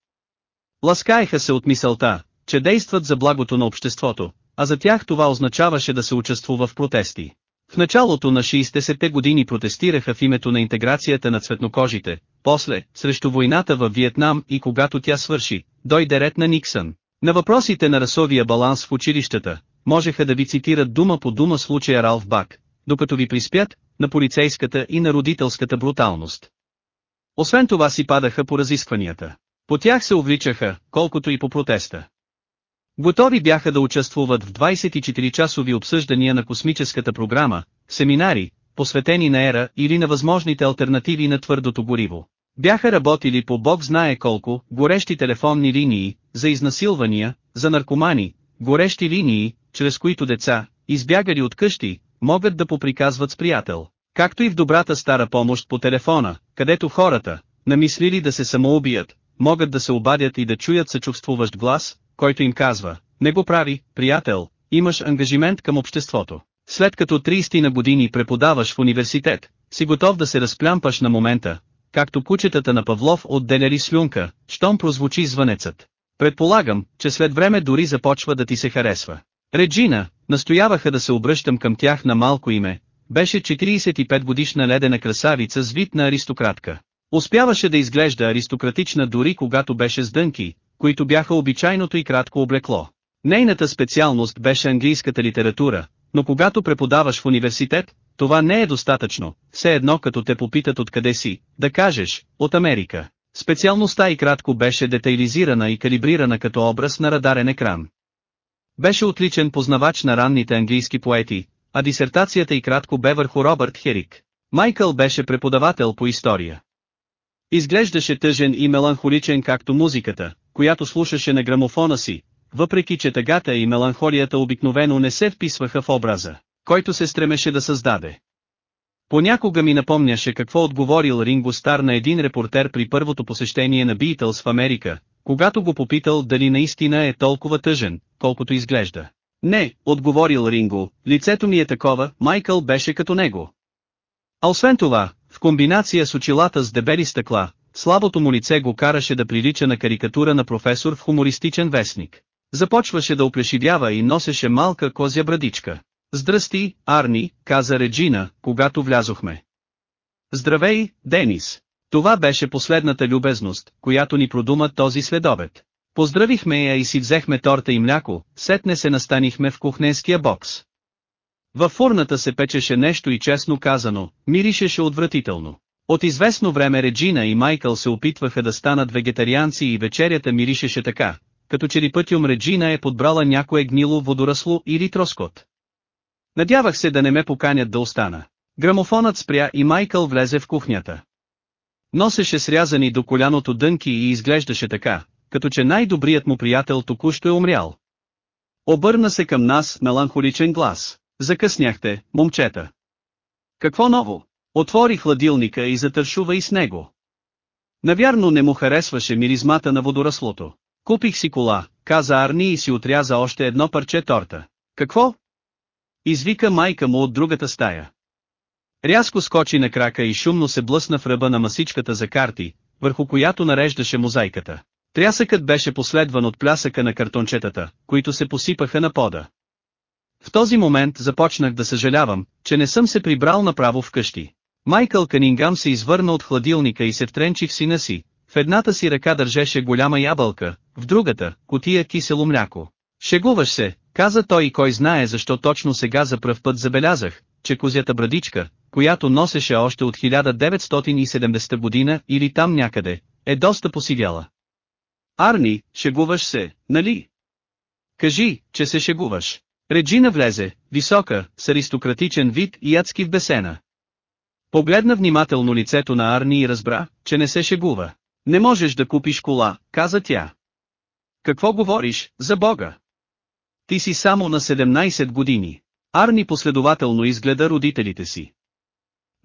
Ласкаеха се от мисълта, че действат за благото на обществото, а за тях това означаваше да се участвува в протести. В началото на 60-те години протестираха в името на интеграцията на цветнокожите, после, срещу войната във Виетнам и когато тя свърши, дойде ред на Никсън. На въпросите на расовия баланс в училищата, можеха да ви цитират дума по дума случая Ралф Бак, докато ви приспят, на полицейската и на родителската бруталност. Освен това си падаха по разискванията. По тях се увличаха, колкото и по протеста. Готови бяха да участвуват в 24-часови обсъждания на космическата програма, семинари, посветени на ера или на възможните альтернативи на твърдото гориво. Бяха работили по бог знае колко, горещи телефонни линии, за изнасилвания, за наркомани, горещи линии, чрез които деца, избягали от къщи, могат да поприказват с приятел. Както и в добрата стара помощ по телефона, където хората, намислили да се самоубият, могат да се обадят и да чуят съчувствуващ глас, който им казва, не го прави, приятел, имаш ангажимент към обществото. След като 30 на години преподаваш в университет, си готов да се разплямпаш на момента, както кучетата на Павлов отделяли слюнка, щом прозвучи звънецът. Предполагам, че след време дори започва да ти се харесва. Реджина, настояваха да се обръщам към тях на малко име, беше 45 годишна ледена красавица с вид на аристократка. Успяваше да изглежда аристократична дори когато беше с дънки, които бяха обичайното и кратко облекло. Нейната специалност беше английската литература, но когато преподаваш в университет, това не е достатъчно, все едно като те попитат откъде си, да кажеш, от Америка. Специалността и кратко беше детайлизирана и калибрирана като образ на радарен екран. Беше отличен познавач на ранните английски поети, а дисертацията и кратко бе върху Робърт Херик. Майкъл беше преподавател по история. Изглеждаше тъжен и меланхоличен както музиката, която слушаше на грамофона си, въпреки че тъгата и меланхолията обикновено не се вписваха в образа, който се стремеше да създаде. Понякога ми напомняше какво отговорил Ринго Стар на един репортер при първото посещение на Битълс в Америка, когато го попитал дали наистина е толкова тъжен, колкото изглежда. Не, отговорил Ринго, лицето ми е такова, Майкъл беше като него. А освен това, в комбинация с очилата с дебели стъкла, слабото му лице го караше да прилича на карикатура на професор в хумористичен вестник. Започваше да оплешивява и носеше малка козя брадичка. Здрасти, Арни, каза Реджина, когато влязохме. Здравей, Денис. Това беше последната любезност, която ни продума този следобед. Поздравихме я и си взехме торта и мляко, сетне се настанихме в кухненския бокс. Във фурната се печеше нещо и честно казано, миришеше отвратително. От известно време Реджина и Майкъл се опитваха да станат вегетарианци и вечерята миришеше така, като че ли пътюм Реджина е подбрала някое гнило водорасло или троскот. Надявах се да не ме поканят да остана. Грамофонът спря и Майкъл влезе в кухнята. Носеше срязани до коляното дънки и изглеждаше така, като че най-добрият му приятел току-що е умрял. Обърна се към нас меланхоличен глас. Закъсняхте, момчета. Какво ново? Отвори хладилника и затършува и с него. Навярно не му харесваше миризмата на водораслото. Купих си кола, каза Арни и си отряза още едно парче торта. Какво? Извика майка му от другата стая. Рязко скочи на крака и шумно се блъсна в ръба на масичката за карти, върху която нареждаше мозайката. Трясъкът беше последван от плясъка на картончетата, които се посипаха на пода. В този момент започнах да съжалявам, че не съм се прибрал направо вкъщи. Майкъл Канингам се извърна от хладилника и се втренчи в сина си. В едната си ръка държеше голяма ябълка, в другата – котия кисело мляко. Шегуваш се, каза той и кой знае защо точно сега за пръв път забелязах, че козята брадичка, която носеше още от 1970 година или там някъде, е доста посивяла. Арни, шегуваш се, нали? Кажи, че се шегуваш. Реджина влезе, висока, с аристократичен вид и адски в бесена. Погледна внимателно лицето на Арни и разбра, че не се шегува. Не можеш да купиш кола, каза тя. Какво говориш, за Бога? Ти си само на 17 години. Арни последователно изгледа родителите си.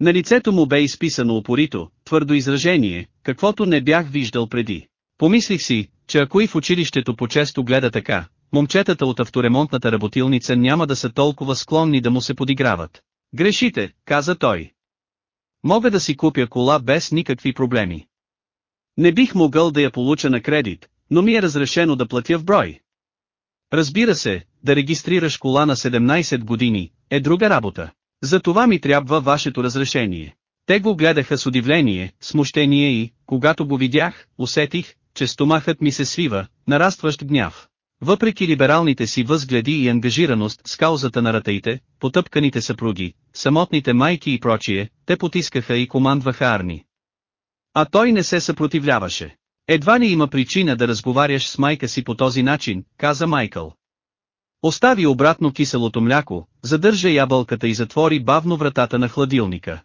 На лицето му бе изписано упорито, твърдо изражение, каквото не бях виждал преди. Помислих си, че ако и в училището по-често гледа така, момчетата от авторемонтната работилница няма да са толкова склонни да му се подиграват. Грешите, каза той. Мога да си купя кола без никакви проблеми. Не бих могъл да я получа на кредит, но ми е разрешено да платя в брой. Разбира се, да регистрираш кола на 17 години, е друга работа. За това ми трябва вашето разрешение. Те го гледаха с удивление, смущение и, когато го видях, усетих, че стомахът ми се свива, нарастващ гняв. Въпреки либералните си възгледи и ангажираност с каузата на ратаите, потъпканите съпруги, самотните майки и прочие, те потискаха и командваха Арни. А той не се съпротивляваше. Едва ли има причина да разговаряш с майка си по този начин, каза Майкъл. Остави обратно киселото мляко, задържа ябълката и затвори бавно вратата на хладилника.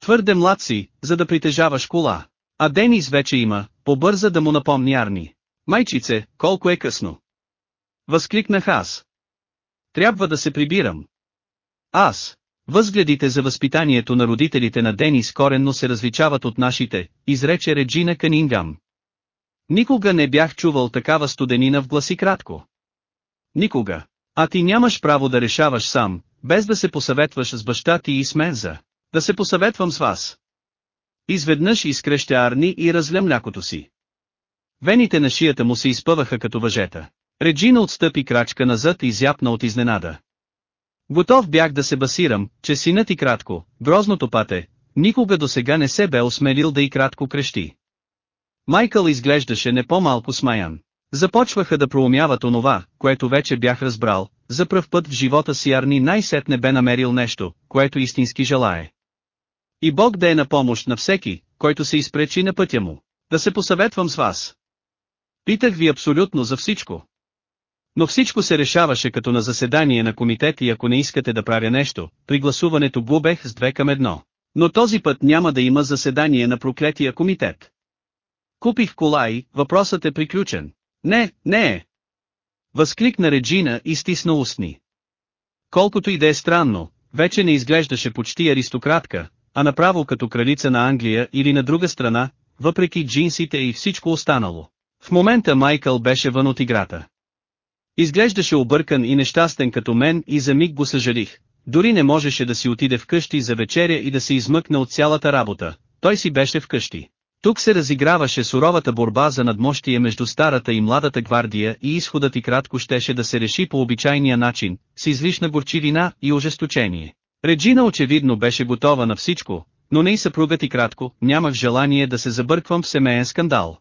Твърде млад си, за да притежаваш кола. А Денис вече има, побърза да му напомни Арни. Майчице, колко е късно. Възкликнах аз. Трябва да се прибирам. Аз. Възгледите за възпитанието на родителите на Денис коренно се различават от нашите, изрече Реджина Канингам. Никога не бях чувал такава студенина в гласи кратко. Никога. А ти нямаш право да решаваш сам, без да се посъветваш с баща ти и с мен за. Да се посъветвам с вас. Изведнъж изкрещя Арни и разля млякото си. Вените на шията му се изпъваха като въжета. Реджина отстъпи крачка назад и зяпна от изненада. Готов бях да се басирам, че синът и кратко, грозното пате, никога до сега не се бе осмелил да и кратко крещи. Майкъл изглеждаше не по-малко смаян. Започваха да проумяват онова, което вече бях разбрал, за пръв път в живота си Арни най-сетне бе намерил нещо, което истински желае. И Бог да е на помощ на всеки, който се изпречи на пътя му. Да се посъветвам с вас. Питах ви абсолютно за всичко. Но всичко се решаваше като на заседание на комитет и ако не искате да правя нещо, при гласуването губех с две към едно. Но този път няма да има заседание на проклетия комитет. Купих кола и, въпросът е приключен. Не, не е. Възкликна Реджина и стисна устни. Колкото и да е странно, вече не изглеждаше почти аристократка, а направо като кралица на Англия или на друга страна, въпреки джинсите и всичко останало. В момента Майкъл беше вън от играта. Изглеждаше объркан и нещастен като мен и за миг го съжалих. Дори не можеше да си отиде вкъщи за вечеря и да се измъкне от цялата работа. Той си беше вкъщи. Тук се разиграваше суровата борба за надмощие между старата и младата гвардия и изходът и кратко щеше да се реши по обичайния начин, с излишна горчивина и ожесточение. Реджина очевидно беше готова на всичко, но не и съпругът и кратко, нямах желание да се забърквам в семейен скандал.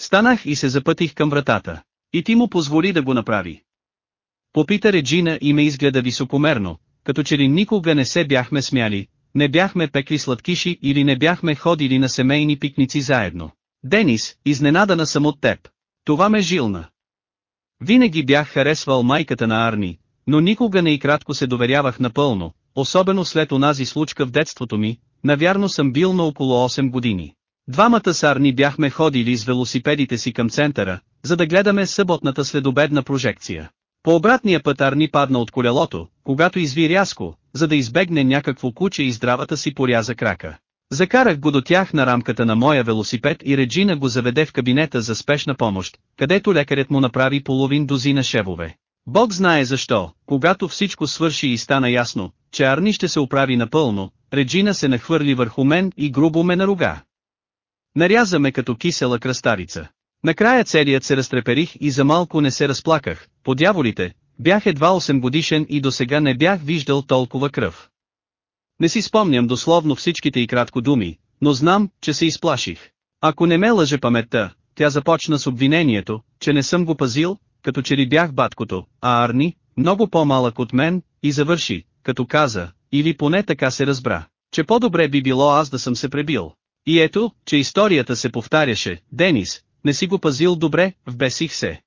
Станах и се запътих към вратата. И ти му позволи да го направи. Попита Реджина и ме изгледа високомерно, като че ли никога не се бяхме смяли, не бяхме пекли сладкиши или не бяхме ходили на семейни пикници заедно. Денис, изненадана съм от теб. Това ме жилна. Винаги бях харесвал майката на Арни, но никога не и кратко се доверявах напълно, особено след онази случка в детството ми, навярно съм бил на около 8 години. Двамата с Арни бяхме ходили с велосипедите си към центъра, за да гледаме съботната следобедна прожекция. По обратния път Арни падна от колелото, когато изви рязко, за да избегне някакво куче и здравата си поряза крака. Закарах го до тях на рамката на моя велосипед и Реджина го заведе в кабинета за спешна помощ, където лекарят му направи половин дозина шевове. Бог знае защо, когато всичко свърши и стана ясно, че Арни ще се оправи напълно, Реджина се нахвърли върху мен и грубо ме наруга. Наряза ме като кисела кръстарица. Накрая целият се разтреперих и за малко не се разплаках, по дяволите, бях едва 8 годишен и до сега не бях виждал толкова кръв. Не си спомням дословно всичките и кратко думи, но знам, че се изплаших. Ако не ме лъже паметта, тя започна с обвинението, че не съм го пазил, като че ли бях баткото, а Арни, много по-малък от мен, и завърши, като каза, или поне така се разбра, че по-добре би било аз да съм се пребил. И ето, че историята се повтаряше, Денис, не си го пазил добре, вбесих се.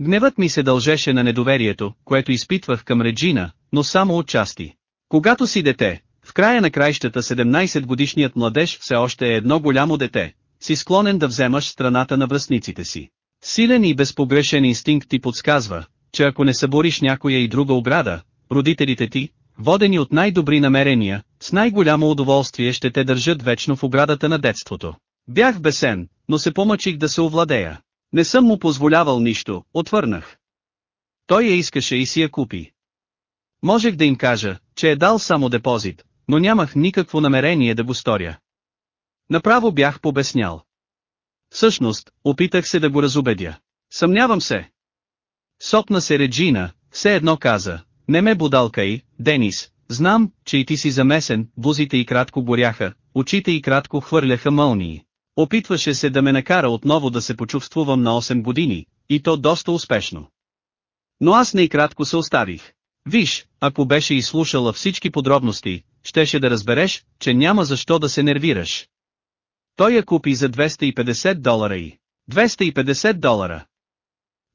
Гневът ми се дължеше на недоверието, което изпитвах към Реджина, но само от части. Когато си дете, в края на краищата 17 годишният младеж все още е едно голямо дете, си склонен да вземаш страната на връзниците си. Силен и безпогрешен инстинкт ти подсказва, че ако не събориш някоя и друга ограда, родителите ти, водени от най-добри намерения, с най-голямо удоволствие ще те държат вечно в оградата на детството. Бях бесен, но се помъчих да се овладея. Не съм му позволявал нищо, отвърнах. Той я искаше и си я купи. Можех да им кажа, че е дал само депозит, но нямах никакво намерение да го сторя. Направо бях побеснял. Всъщност, опитах се да го разубедя. Съмнявам се. Сопна се Реджина, все едно каза, не ме будалкай, Денис, знам, че и ти си замесен, бузите и кратко горяха, очите и кратко хвърляха мълнии. Опитваше се да ме накара отново да се почувствувам на 8 години, и то доста успешно. Но аз не и кратко се оставих. Виж, ако беше изслушала всички подробности, щеше да разбереш, че няма защо да се нервираш. Той я купи за 250 долара и... 250 долара.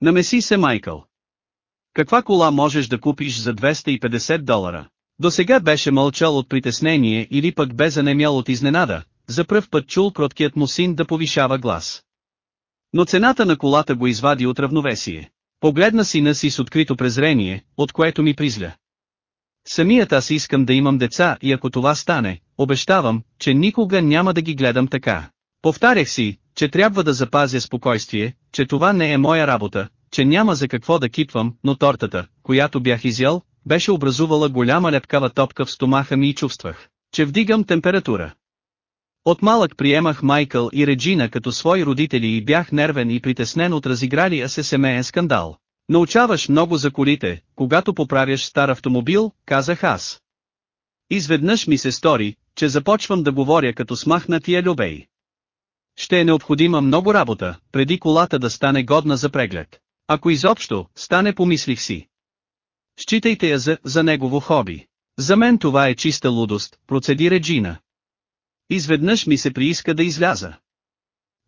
Намеси се Майкъл. Каква кола можеш да купиш за 250 долара? До сега беше мълчал от притеснение или пък бе занемял от изненада, за пръв път чул кроткият му син да повишава глас. Но цената на колата го извади от равновесие. Погледна сина си с открито презрение, от което ми призля. Самият аз искам да имам деца и ако това стане, обещавам, че никога няма да ги гледам така. Повтарях си, че трябва да запазя спокойствие, че това не е моя работа, че няма за какво да кипвам, но тортата, която бях изял, беше образувала голяма лепкава топка в стомаха ми и чувствах, че вдигам температура. От малък приемах Майкъл и Реджина като свои родители и бях нервен и притеснен от разигралия се семейен скандал. Научаваш много за колите, когато поправяш стар автомобил, казах аз. Изведнъж ми се стори, че започвам да говоря като смахнатия любей. Ще е необходима много работа, преди колата да стане годна за преглед. Ако изобщо, стане помислих си. Считайте я за, за негово хоби. За мен това е чиста лудост, процеди Реджина. Изведнъж ми се прииска да изляза.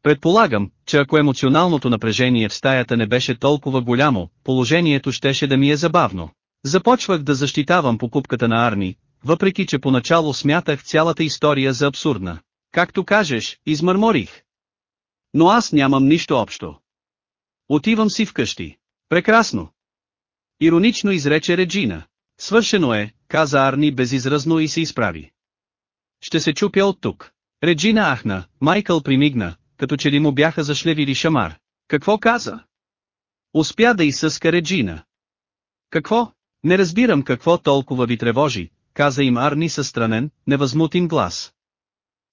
Предполагам, че ако емоционалното напрежение в стаята не беше толкова голямо, положението щеше да ми е забавно. Започвах да защитавам покупката на Арни, въпреки че поначало смятах цялата история за абсурдна. Както кажеш, измърморих. Но аз нямам нищо общо. Отивам си вкъщи. Прекрасно. Иронично изрече Реджина. Свършено е, каза Арни безизразно и се изправи. Ще се чупя от тук. Реджина ахна, Майкъл примигна, като че ли му бяха зашлевили шамар. Какво каза? Успя да изсъска Реджина. Какво? Не разбирам какво толкова ви тревожи, каза им Арни със странен, невъзмутим глас.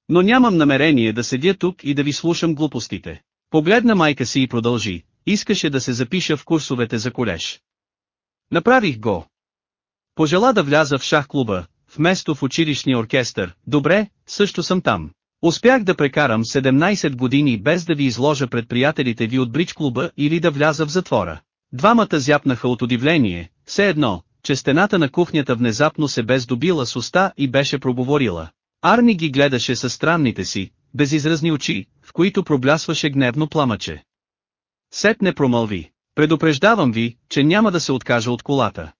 Но нямам намерение да седя тук и да ви слушам глупостите. Погледна майка си и продължи, искаше да се запиша в курсовете за колеж. Направих го. Пожела да вляза в шах-клуба, вместо в училищния оркестър, добре, също съм там. Успях да прекарам 17 години без да ви изложа пред приятелите ви от брич клуба или да вляза в затвора. Двамата зяпнаха от удивление, все едно, че стената на кухнята внезапно се бе здобила с уста и беше проговорила. Арни ги гледаше със странните си, безизразни очи, в които проблясваше гневно пламъче. Сет не промълви. Предупреждавам ви, че няма да се откажа от колата.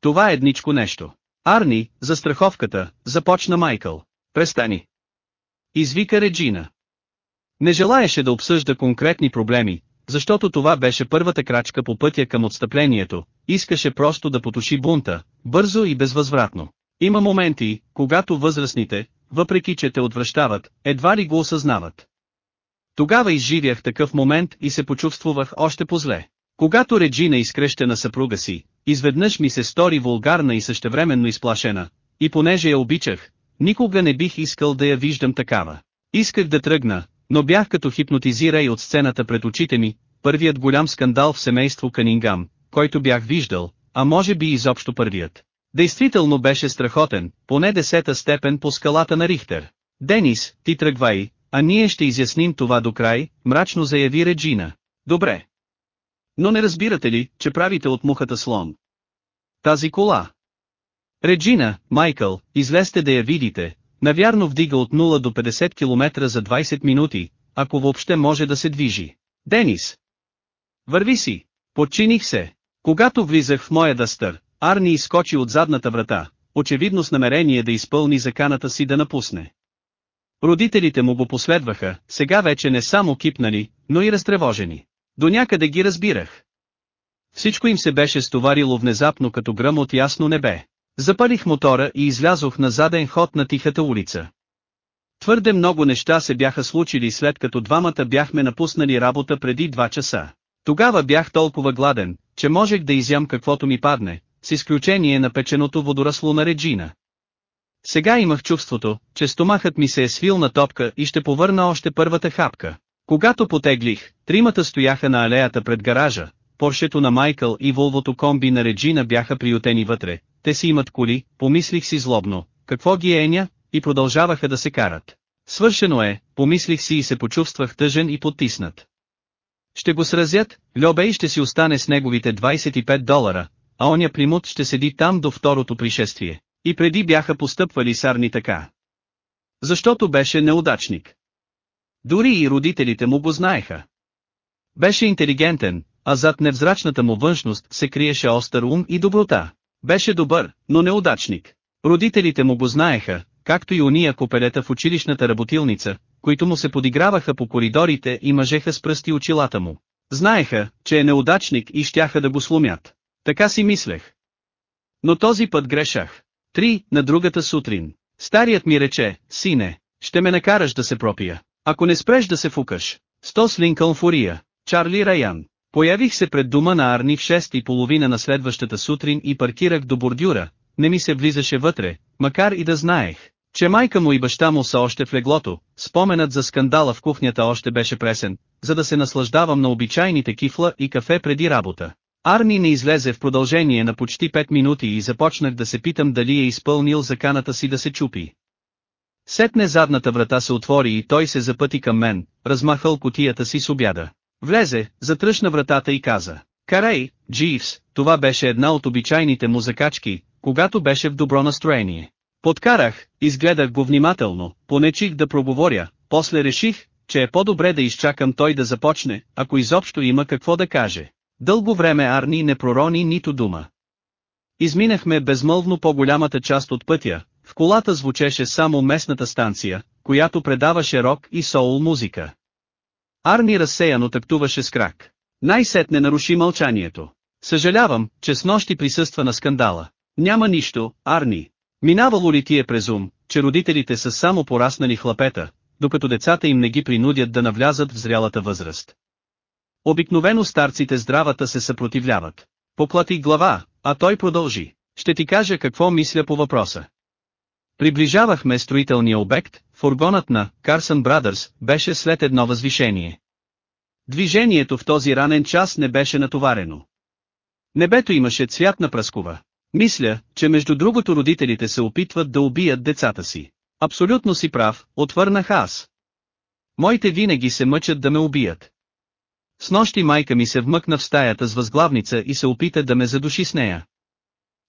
Това е едничко нещо. Арни, за страховката, започна Майкъл. Престани. Извика Реджина. Не желаеше да обсъжда конкретни проблеми, защото това беше първата крачка по пътя към отстъплението, искаше просто да потуши бунта, бързо и безвъзвратно. Има моменти, когато възрастните, въпреки че те отвръщават, едва ли го осъзнават. Тогава изживях такъв момент и се почувствувах още по-зле. Когато Реджина изкръща на съпруга си, изведнъж ми се стори вулгарна и същевременно изплашена, и понеже я обичах, никога не бих искал да я виждам такава. Исках да тръгна, но бях като хипнотизира и от сцената пред очите ми, първият голям скандал в семейство Канингам, който бях виждал, а може би изобщо първият. Действително беше страхотен, поне десета степен по скалата на Рихтер. Денис, ти тръгвай, а ние ще изясним това до край, мрачно заяви Реджина. Добре. Но не разбирате ли, че правите от мухата слон? Тази кола. Реджина, Майкъл, излезте да я видите, навярно вдига от 0 до 50 км за 20 минути, ако въобще може да се движи. Денис. Върви си. Подчиних се. Когато влизах в моя дъстър, Арни изскочи от задната врата, очевидно с намерение да изпълни заканата си да напусне. Родителите му го последваха, сега вече не само кипнали, но и разтревожени. До някъде ги разбирах. Всичко им се беше стоварило внезапно като гръм от ясно небе. Запалих мотора и излязох на заден ход на тихата улица. Твърде много неща се бяха случили след като двамата бяхме напуснали работа преди два часа. Тогава бях толкова гладен, че можех да изям каквото ми падне, с изключение на печеното водорасло на Реджина. Сега имах чувството, че стомахът ми се е свил на топка и ще повърна още първата хапка. Когато потеглих, тримата стояха на алеята пред гаража, Поршето на Майкъл и Волвото комби на Реджина бяха приютени вътре, те си имат коли, помислих си злобно, какво ги еня, и продължаваха да се карат. Свършено е, помислих си и се почувствах тъжен и потиснат. Ще го сразят, Льобей ще си остане с неговите 25 долара, а оня примут ще седи там до второто пришествие. И преди бяха постъпвали сарни така. Защото беше неудачник. Дори и родителите му го знаеха. Беше интелигентен, а зад невзрачната му външност се криеше остър ум и доброта. Беше добър, но неудачник. Родителите му го знаеха, както и уния копелета в училищната работилница, които му се подиграваха по коридорите и мъжеха с пръсти очилата му. Знаеха, че е неудачник и щяха да го сломят. Така си мислех. Но този път грешах. Три, на другата сутрин. Старият ми рече, сине, ще ме накараш да се пропия. Ако не спреш да се фукаш. Сто с Линкълн Фурия. Чарли Раян. Появих се пред дома на Арни в 6 и половина на следващата сутрин и паркирах до бордюра, не ми се влизаше вътре, макар и да знаех, че майка му и баща му са още в леглото, споменът за скандала в кухнята още беше пресен, за да се наслаждавам на обичайните кифла и кафе преди работа. Арни не излезе в продължение на почти 5 минути и започнах да се питам дали е изпълнил заканата си да се чупи. Сетне задната врата се отвори и той се запъти към мен, размахал котията си с обяда. Влезе, затръшна вратата и каза, Карай, Дживс, това беше една от обичайните му закачки, когато беше в добро настроение. Подкарах, изгледах го внимателно, понечих да проговоря, после реших, че е по-добре да изчакам той да започне, ако изобщо има какво да каже. Дълго време Арни не пророни нито дума. Изминахме безмълвно по-голямата част от пътя, в колата звучеше само местната станция, която предаваше рок и соул музика. Арни разсеяно тактуваше с крак. Най-сетне наруши мълчанието. Съжалявам, че с нощи присъства на скандала. Няма нищо, Арни. Минавало ли ти е през ум, че родителите са само пораснали хлапета, докато децата им не ги принудят да навлязат в зрялата възраст. Обикновено старците здравата се съпротивляват. Поплати глава, а той продължи. Ще ти кажа какво мисля по въпроса. Приближавахме строителния обект, фургонът на Carson Brothers беше след едно възвишение. Движението в този ранен час не беше натоварено. Небето имаше цвят на пръскова. Мисля, че между другото родителите се опитват да убият децата си. Абсолютно си прав, отвърнах аз. Моите винаги се мъчат да ме убият. С нощи майка ми се вмъкна в стаята с възглавница и се опита да ме задуши с нея.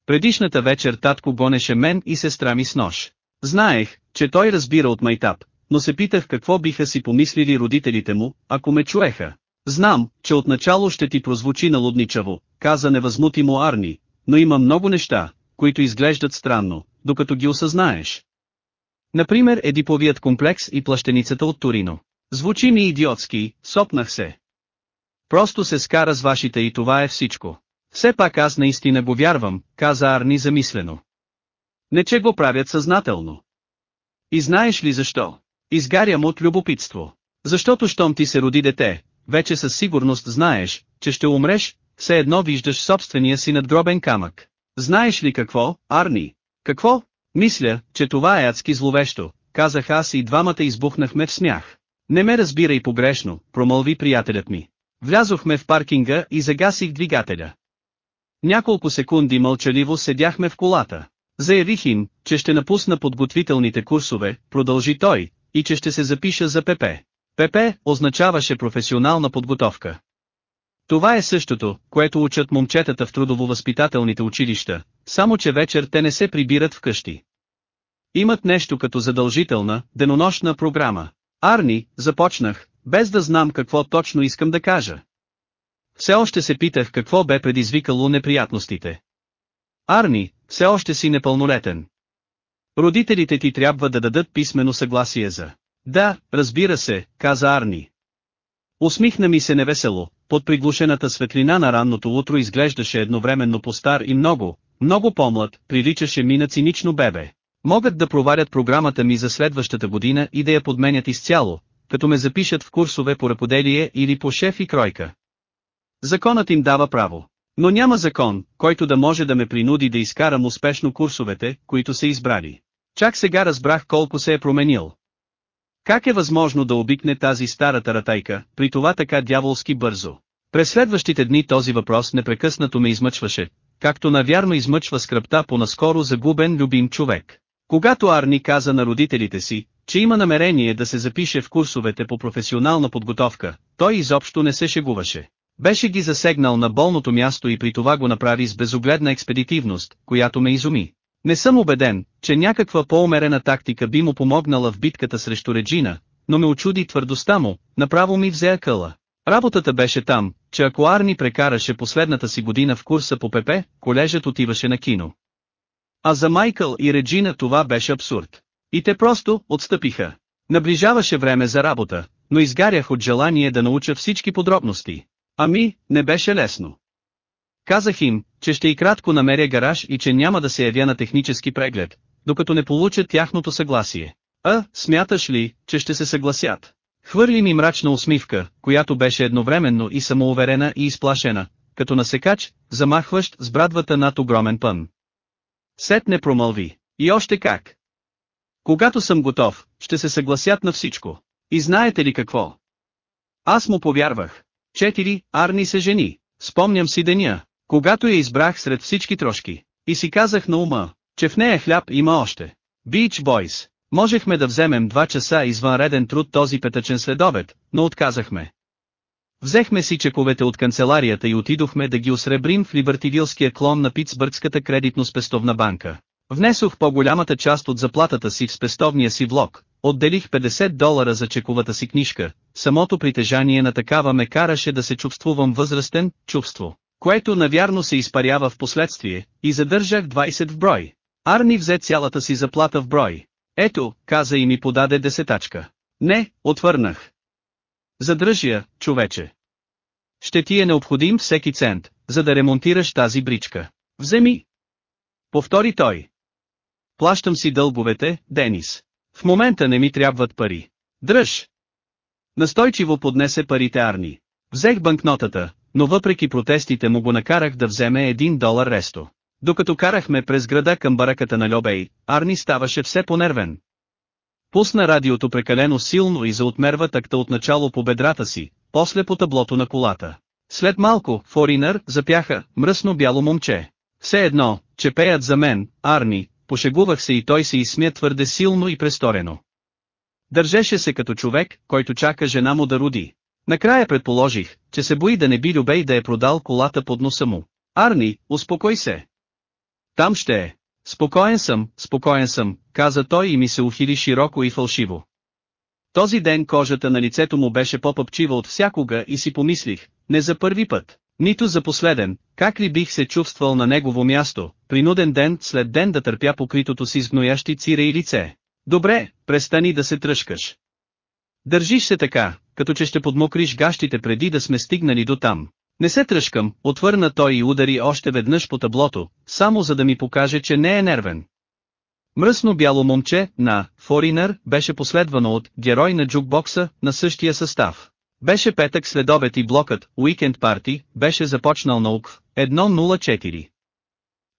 Предишната вечер татко гонеше мен и сестра ми с нож. Знаех, че той разбира от майтап, но се питах какво биха си помислили родителите му, ако ме чуеха. Знам, че отначало ще ти прозвучи налудничаво, каза невъзмутимо Арни, но има много неща, които изглеждат странно, докато ги осъзнаеш. Например Едиповият комплекс и плащеницата от Торино. Звучи ми идиотски, сопнах се. Просто се скара с вашите и това е всичко. Все пак аз наистина го вярвам, каза Арни замислено. Не че го правят съзнателно. И знаеш ли защо? Изгарям от любопитство. Защото щом ти се роди дете, вече със сигурност знаеш, че ще умреш, все едно виждаш собствения си надгробен камък. Знаеш ли какво, Арни? Какво? Мисля, че това е адски зловещо, казах аз и двамата избухнахме в смях. Не ме разбирай погрешно, промълви приятелят ми. Влязохме в паркинга и загасих двигателя. Няколко секунди мълчаливо седяхме в колата. Заявих им, че ще напусна подготвителните курсове, продължи той, и че ще се запиша за ПП. ПП означаваше професионална подготовка. Това е същото, което учат момчетата в трудово-възпитателните училища, само че вечер те не се прибират вкъщи. Имат нещо като задължителна, денонощна програма. Арни, започнах, без да знам какво точно искам да кажа. Все още се питах какво бе предизвикало неприятностите. Арни, все още си непълнолетен. Родителите ти трябва да дадат писмено съгласие за... Да, разбира се, каза Арни. Усмихна ми се невесело, под приглушената светлина на ранното утро изглеждаше едновременно по-стар и много, много по-млад, приличаше ми на цинично бебе. Могат да проварят програмата ми за следващата година и да я подменят изцяло, като ме запишат в курсове по ръкоделие или по шеф и кройка. Законът им дава право. Но няма закон, който да може да ме принуди да изкарам успешно курсовете, които са избрали. Чак сега разбрах колко се е променил. Как е възможно да обикне тази стара таратайка, при това така дяволски бързо? През следващите дни този въпрос непрекъснато ме измъчваше, както навярно измъчва скръпта по наскоро загубен любим човек. Когато Арни каза на родителите си, че има намерение да се запише в курсовете по професионална подготовка, той изобщо не се шегуваше. Беше ги засегнал на болното място и при това го направи с безогледна експедитивност, която ме изуми. Не съм убеден, че някаква по-умерена тактика би му помогнала в битката срещу Реджина, но ме очуди твърдостта му, направо ми взе акъла. Работата беше там, че ако Арни прекараше последната си година в курса по ПП, колежът отиваше на кино. А за Майкъл и Реджина това беше абсурд. И те просто отстъпиха. Наближаваше време за работа, но изгарях от желание да науча всички подробности. Ами, не беше лесно. Казах им, че ще и кратко намеря гараж и че няма да се явя на технически преглед, докато не получат тяхното съгласие. А, смяташ ли, че ще се съгласят? Хвърли ми мрачна усмивка, която беше едновременно и самоуверена и изплашена, като насекач, замахващ с брадвата над огромен пън. Сет не промълви. И още как. Когато съм готов, ще се съгласят на всичко. И знаете ли какво? Аз му повярвах. Четири, Арни се жени. Спомням си деня, когато я избрах сред всички трошки. И си казах на ума, че в нея хляб има още. Beach Boys. Можехме да вземем два часа извънреден труд този петъчен следобед, но отказахме. Взехме си чековете от канцеларията и отидохме да ги осребрим в либертивилския клон на Питсбъргската кредитно-спестовна банка. Внесох по-голямата част от заплатата си в спестовния си влог, отделих 50 долара за чековата си книжка, самото притежание на такава ме караше да се чувствувам възрастен, чувство, което навярно се изпарява в последствие, и задържах 20 в брой. Арни взе цялата си заплата в брой. Ето, каза и ми подаде десетачка. Не, отвърнах. Задръж я, човече. Ще ти е необходим всеки цент, за да ремонтираш тази бричка. Вземи. Повтори той. Плащам си дълговете, Денис. В момента не ми трябват пари. Дръж! Настойчиво поднесе парите Арни. Взех банкнотата, но въпреки протестите му го накарах да вземе един долар ресто. Докато карахме през града към бараката на Льобей, Арни ставаше все понервен. Пусна радиото прекалено силно и заотмерва такта отначало по бедрата си, после по таблото на колата. След малко, Форинър, запяха, мръсно бяло момче. Все едно, че пеят за мен, Арни, пошегувах се и той се изсмя твърде силно и престорено. Държеше се като човек, който чака жена му да роди. Накрая предположих, че се бои да не би Любей да е продал колата под носа му. Арни, успокой се. Там ще е. Спокоен съм, спокоен съм, каза той и ми се ухили широко и фалшиво. Този ден кожата на лицето му беше по-пъпчива от всякога и си помислих, не за първи път, нито за последен, как ли бих се чувствал на негово място, принуден ден след ден да търпя покритото си с гноящи цира и лице. Добре, престани да се тръжкаш. Държиш се така, като че ще подмокриш гащите преди да сме стигнали до там. Не се тръжкам, отвърна той и удари още веднъж по таблото, само за да ми покаже, че не е нервен. Мръсно бяло момче, на Форинър, беше последвано от герой на джукбокса, на същия състав. Беше петък след обед и блокът, уикенд парти, беше започнал наук, 1.04.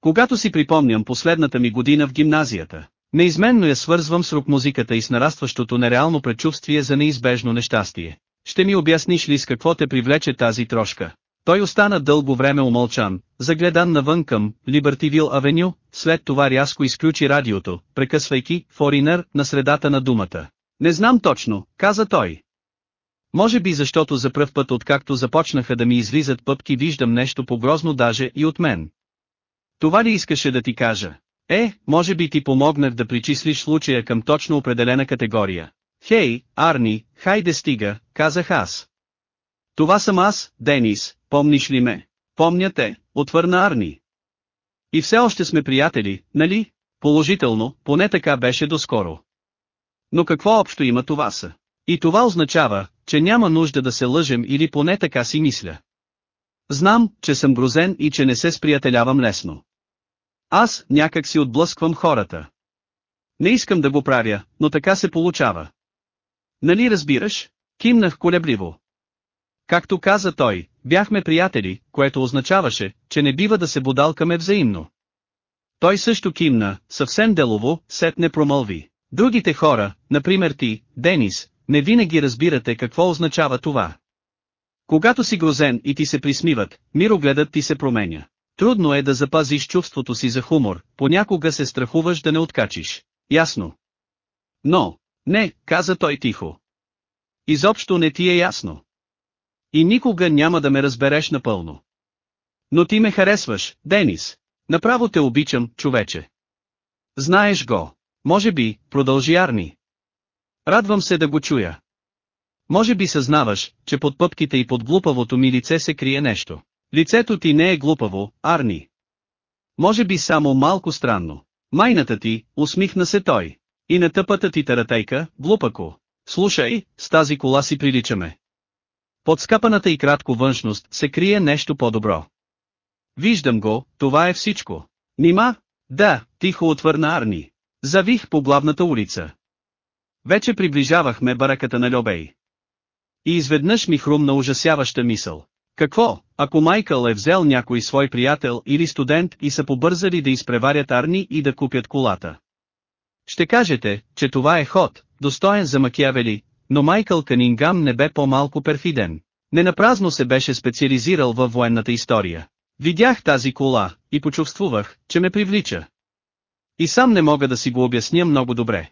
Когато си припомням последната ми година в гимназията, неизменно я свързвам с рок-музиката и с нарастващото нереално предчувствие за неизбежно нещастие. Ще ми обясниш ли с какво те привлече тази трошка? Той остана дълго време умълчан, загледан навън към Либертивил Авеню, след това рязко изключи радиото, прекъсвайки Форинър на средата на думата. Не знам точно, каза той. Може би защото за пръв път откакто започнаха да ми излизат пъпки виждам нещо погрозно даже и от мен. Това ли искаше да ти кажа? Е, може би ти помогнах да причислиш случая към точно определена категория. Хей, Арни, хайде стига, казах аз. Това съм аз, Денис, помниш ли ме? Помня те, отвърна Арни. И все още сме приятели, нали? Положително, поне така беше доскоро. Но какво общо има това са? И това означава, че няма нужда да се лъжем или поне така си мисля. Знам, че съм грозен и че не се сприятелявам лесно. Аз някак си отблъсквам хората. Не искам да го правя, но така се получава. Нали разбираш? Кимнах колебливо. Както каза той, бяхме приятели, което означаваше, че не бива да се бодалкаме взаимно. Той също кимна, съвсем делово, сет не промълви. Другите хора, например ти, Денис, не винаги разбирате какво означава това. Когато си грозен и ти се присмиват, мирогледът ти се променя. Трудно е да запазиш чувството си за хумор, понякога се страхуваш да не откачиш. Ясно. Но, не, каза той тихо. Изобщо не ти е ясно. И никога няма да ме разбереш напълно. Но ти ме харесваш, Денис. Направо те обичам, човече. Знаеш го. Може би, продължи Арни. Радвам се да го чуя. Може би съзнаваш, че под пъпките и под глупавото ми лице се крие нещо. Лицето ти не е глупаво, Арни. Може би само малко странно. Майната ти, усмихна се той. И на тъпата ти таратейка, глупако. Слушай, с тази кола си приличаме. Под скапаната и кратко външност се крие нещо по-добро. Виждам го, това е всичко. Нима? Да, тихо отвърна Арни. Завих по главната улица. Вече приближавахме бараката на Льобей. И изведнъж ми хрумна ужасяваща мисъл. Какво, ако Майкъл е взел някой свой приятел или студент и са побързали да изпреварят Арни и да купят колата? Ще кажете, че това е ход, достоен за Макиавели, но Майкъл Канингам не бе по-малко перфиден. Ненапразно се беше специализирал във военната история. Видях тази кола, и почувствувах, че ме привлича. И сам не мога да си го обясня много добре.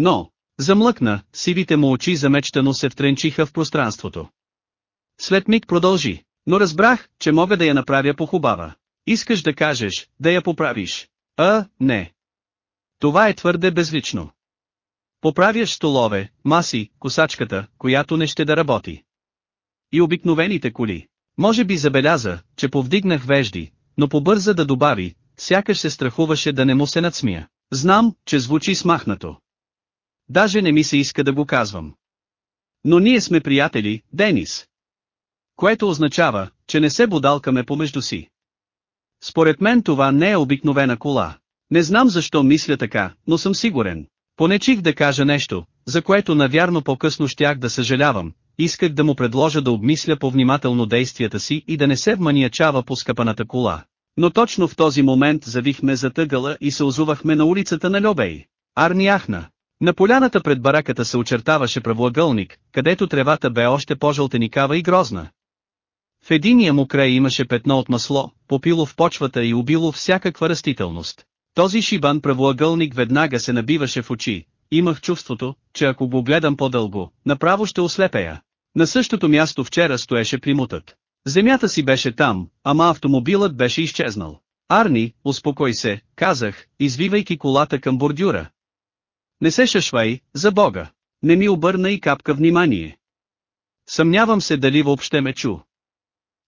Но, замлъкна, сивите му очи замечтано се втренчиха в пространството. След миг продължи, но разбрах, че мога да я направя похубава. Искаш да кажеш, да я поправиш. А, не. Това е твърде безлично. Поправяш столове, маси, косачката, която не ще да работи. И обикновените коли. Може би забеляза, че повдигнах вежди, но побърза да добави, сякаш се страхуваше да не му се надсмия. Знам, че звучи смахнато. Даже не ми се иска да го казвам. Но ние сме приятели, Денис. Което означава, че не се бодалкаме помежду си. Според мен това не е обикновена кола. Не знам защо мисля така, но съм сигурен. Понечих да кажа нещо, за което навярно по-късно щях да съжалявам, исках да му предложа да обмисля повнимателно действията си и да не се вманиячава по скъпаната кола. Но точно в този момент завихме за тъгъла и се озувахме на улицата на Льобей. Арни ахна. На поляната пред бараката се очертаваше правоъгълник, където тревата бе още по-жълтеникава и грозна. В единия му край имаше петно от масло, попило в почвата и убило всякаква растителност. Този шибан правоъгълник веднага се набиваше в очи, имах чувството, че ако го гледам по-дълго, направо ще ослепея. На същото място вчера стоеше примутът. Земята си беше там, ама автомобилът беше изчезнал. Арни, успокой се, казах, извивайки колата към бордюра. Не се шашвай, за Бога. Не ми обърна и капка внимание. Съмнявам се дали въобще ме чу.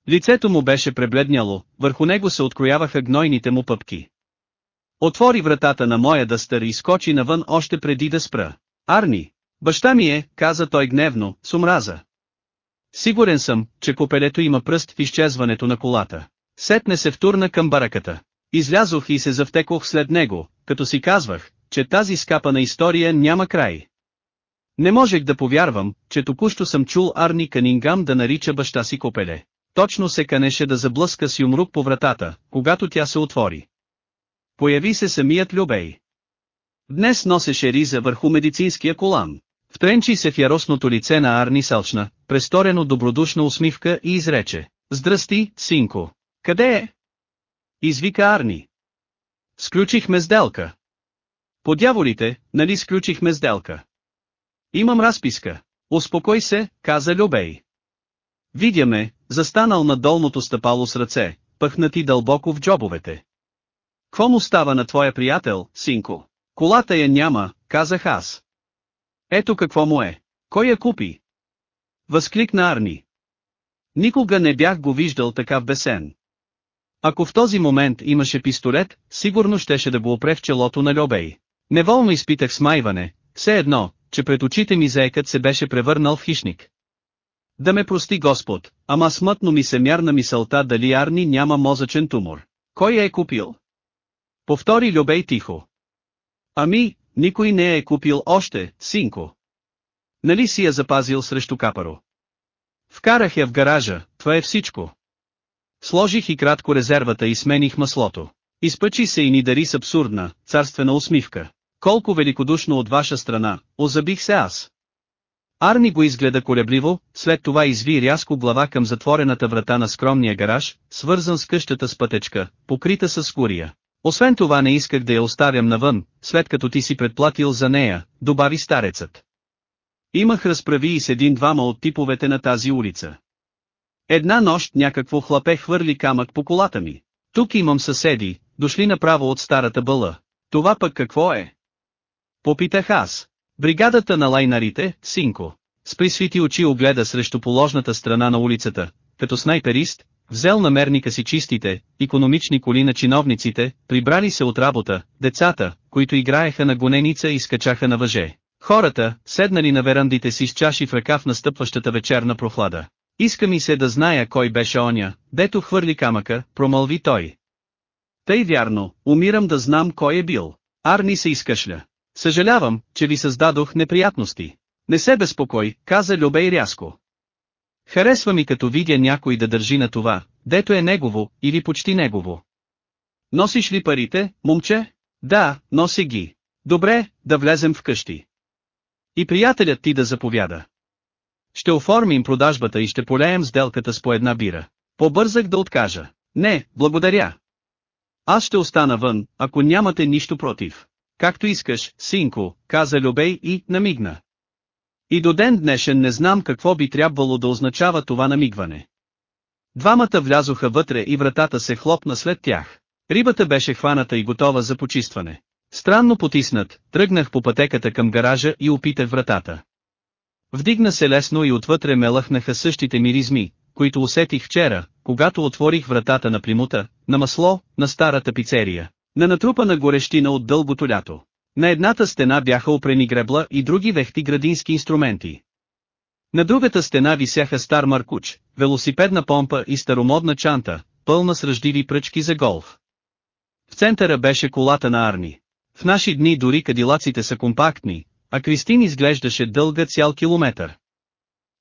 Лицето му беше пребледняло, върху него се открояваха гнойните му пъпки. Отвори вратата на моя дъстър и скочи навън още преди да спра. Арни, баща ми е, каза той гневно, с омраза. Сигурен съм, че копелето има пръст в изчезването на колата. Сетне се втурна към бараката. Излязох и се завтекох след него, като си казвах, че тази скапана история няма край. Не можех да повярвам, че току-що съм чул Арни Канингам да нарича баща си копеле. Точно се канеше да заблъска с юмрук по вратата, когато тя се отвори. Появи се самият Любей. Днес носеше риза върху медицинския колан. Втренчи се в яростното лице на Арни Салчна, престорено добродушна усмивка и изрече. Здрасти, синко. Къде е? Извика Арни. Сключихме сделка. По дяволите, нали сключихме сделка? Имам разписка. Успокой се, каза Любей. Видя ме, застанал на долното стъпало с ръце, пъхнати дълбоко в джобовете. Кво му става на твоя приятел, синко? Колата я няма, казах аз. Ето какво му е. Кой я купи? Възкликна Арни. Никога не бях го виждал така бесен. Ако в този момент имаше пистолет, сигурно щеше да го опре в челото на Льобей. Неволно изпитах смайване, все едно, че пред очите ми заекът се беше превърнал в хищник. Да ме прости Господ, ама смътно ми се мярна мисълта дали Арни няма мозъчен тумор. Кой я е купил? Повтори Любей тихо. Ами, никой не е купил още, синко. Нали си я запазил срещу капаро? Вкарах я в гаража, това е всичко. Сложих и кратко резервата и смених маслото. Изпъчи се и ни дари с абсурдна, царствена усмивка. Колко великодушно от ваша страна, озабих се аз. Арни го изгледа колебливо, след това изви рязко глава към затворената врата на скромния гараж, свързан с къщата с пътечка, покрита с скурия. Освен това не исках да я оставям навън, след като ти си предплатил за нея, добави старецът. Имах разправи и с един-двама от типовете на тази улица. Една нощ някакво хлапе хвърли камък по колата ми. Тук имам съседи, дошли направо от старата бъла. Това пък какво е? Попитах аз. Бригадата на лайнарите, Синко. С присвити очи огледа срещу положната страна на улицата, като снайперист, взел намерника си чистите, економични коли на чиновниците, прибрали се от работа, децата, които играеха на гоненица и скачаха на въже. Хората, седнали на верандите си с чаши в ръка в настъпващата вечерна прохлада. Иска ми се да зная кой беше оня, дето хвърли камъка, промълви той. Тъй вярно, умирам да знам кой е бил. Арни се изкашля. Съжалявам, че ви създадох неприятности. Не се безпокой, каза Любей рязко. Харесва ми като видя някой да държи на това, дето е негово, или почти негово. Носиш ли парите, момче? Да, носи ги. Добре, да влезем в къщи. И приятелят ти да заповяда. Ще оформим продажбата и ще полеем сделката с по една бира. Побързах да откажа. Не, благодаря. Аз ще остана вън, ако нямате нищо против. Както искаш, синко, каза Любей и намигна. И до ден днешен не знам какво би трябвало да означава това намигване. Двамата влязоха вътре и вратата се хлопна след тях. Рибата беше хваната и готова за почистване. Странно потиснат, тръгнах по пътеката към гаража и опитах вратата. Вдигна се лесно и отвътре ме лъхнаха същите миризми, които усетих вчера, когато отворих вратата на плимута, на масло, на старата пицерия, на натрупана горещина от дългото лято. На едната стена бяха опрени гребла и други вехти градински инструменти. На другата стена висяха стар маркуч, велосипедна помпа и старомодна чанта, пълна с ръждиви пръчки за голф. В центъра беше колата на Арни. В наши дни дори кадилаците са компактни, а Кристин изглеждаше дълга цял километър.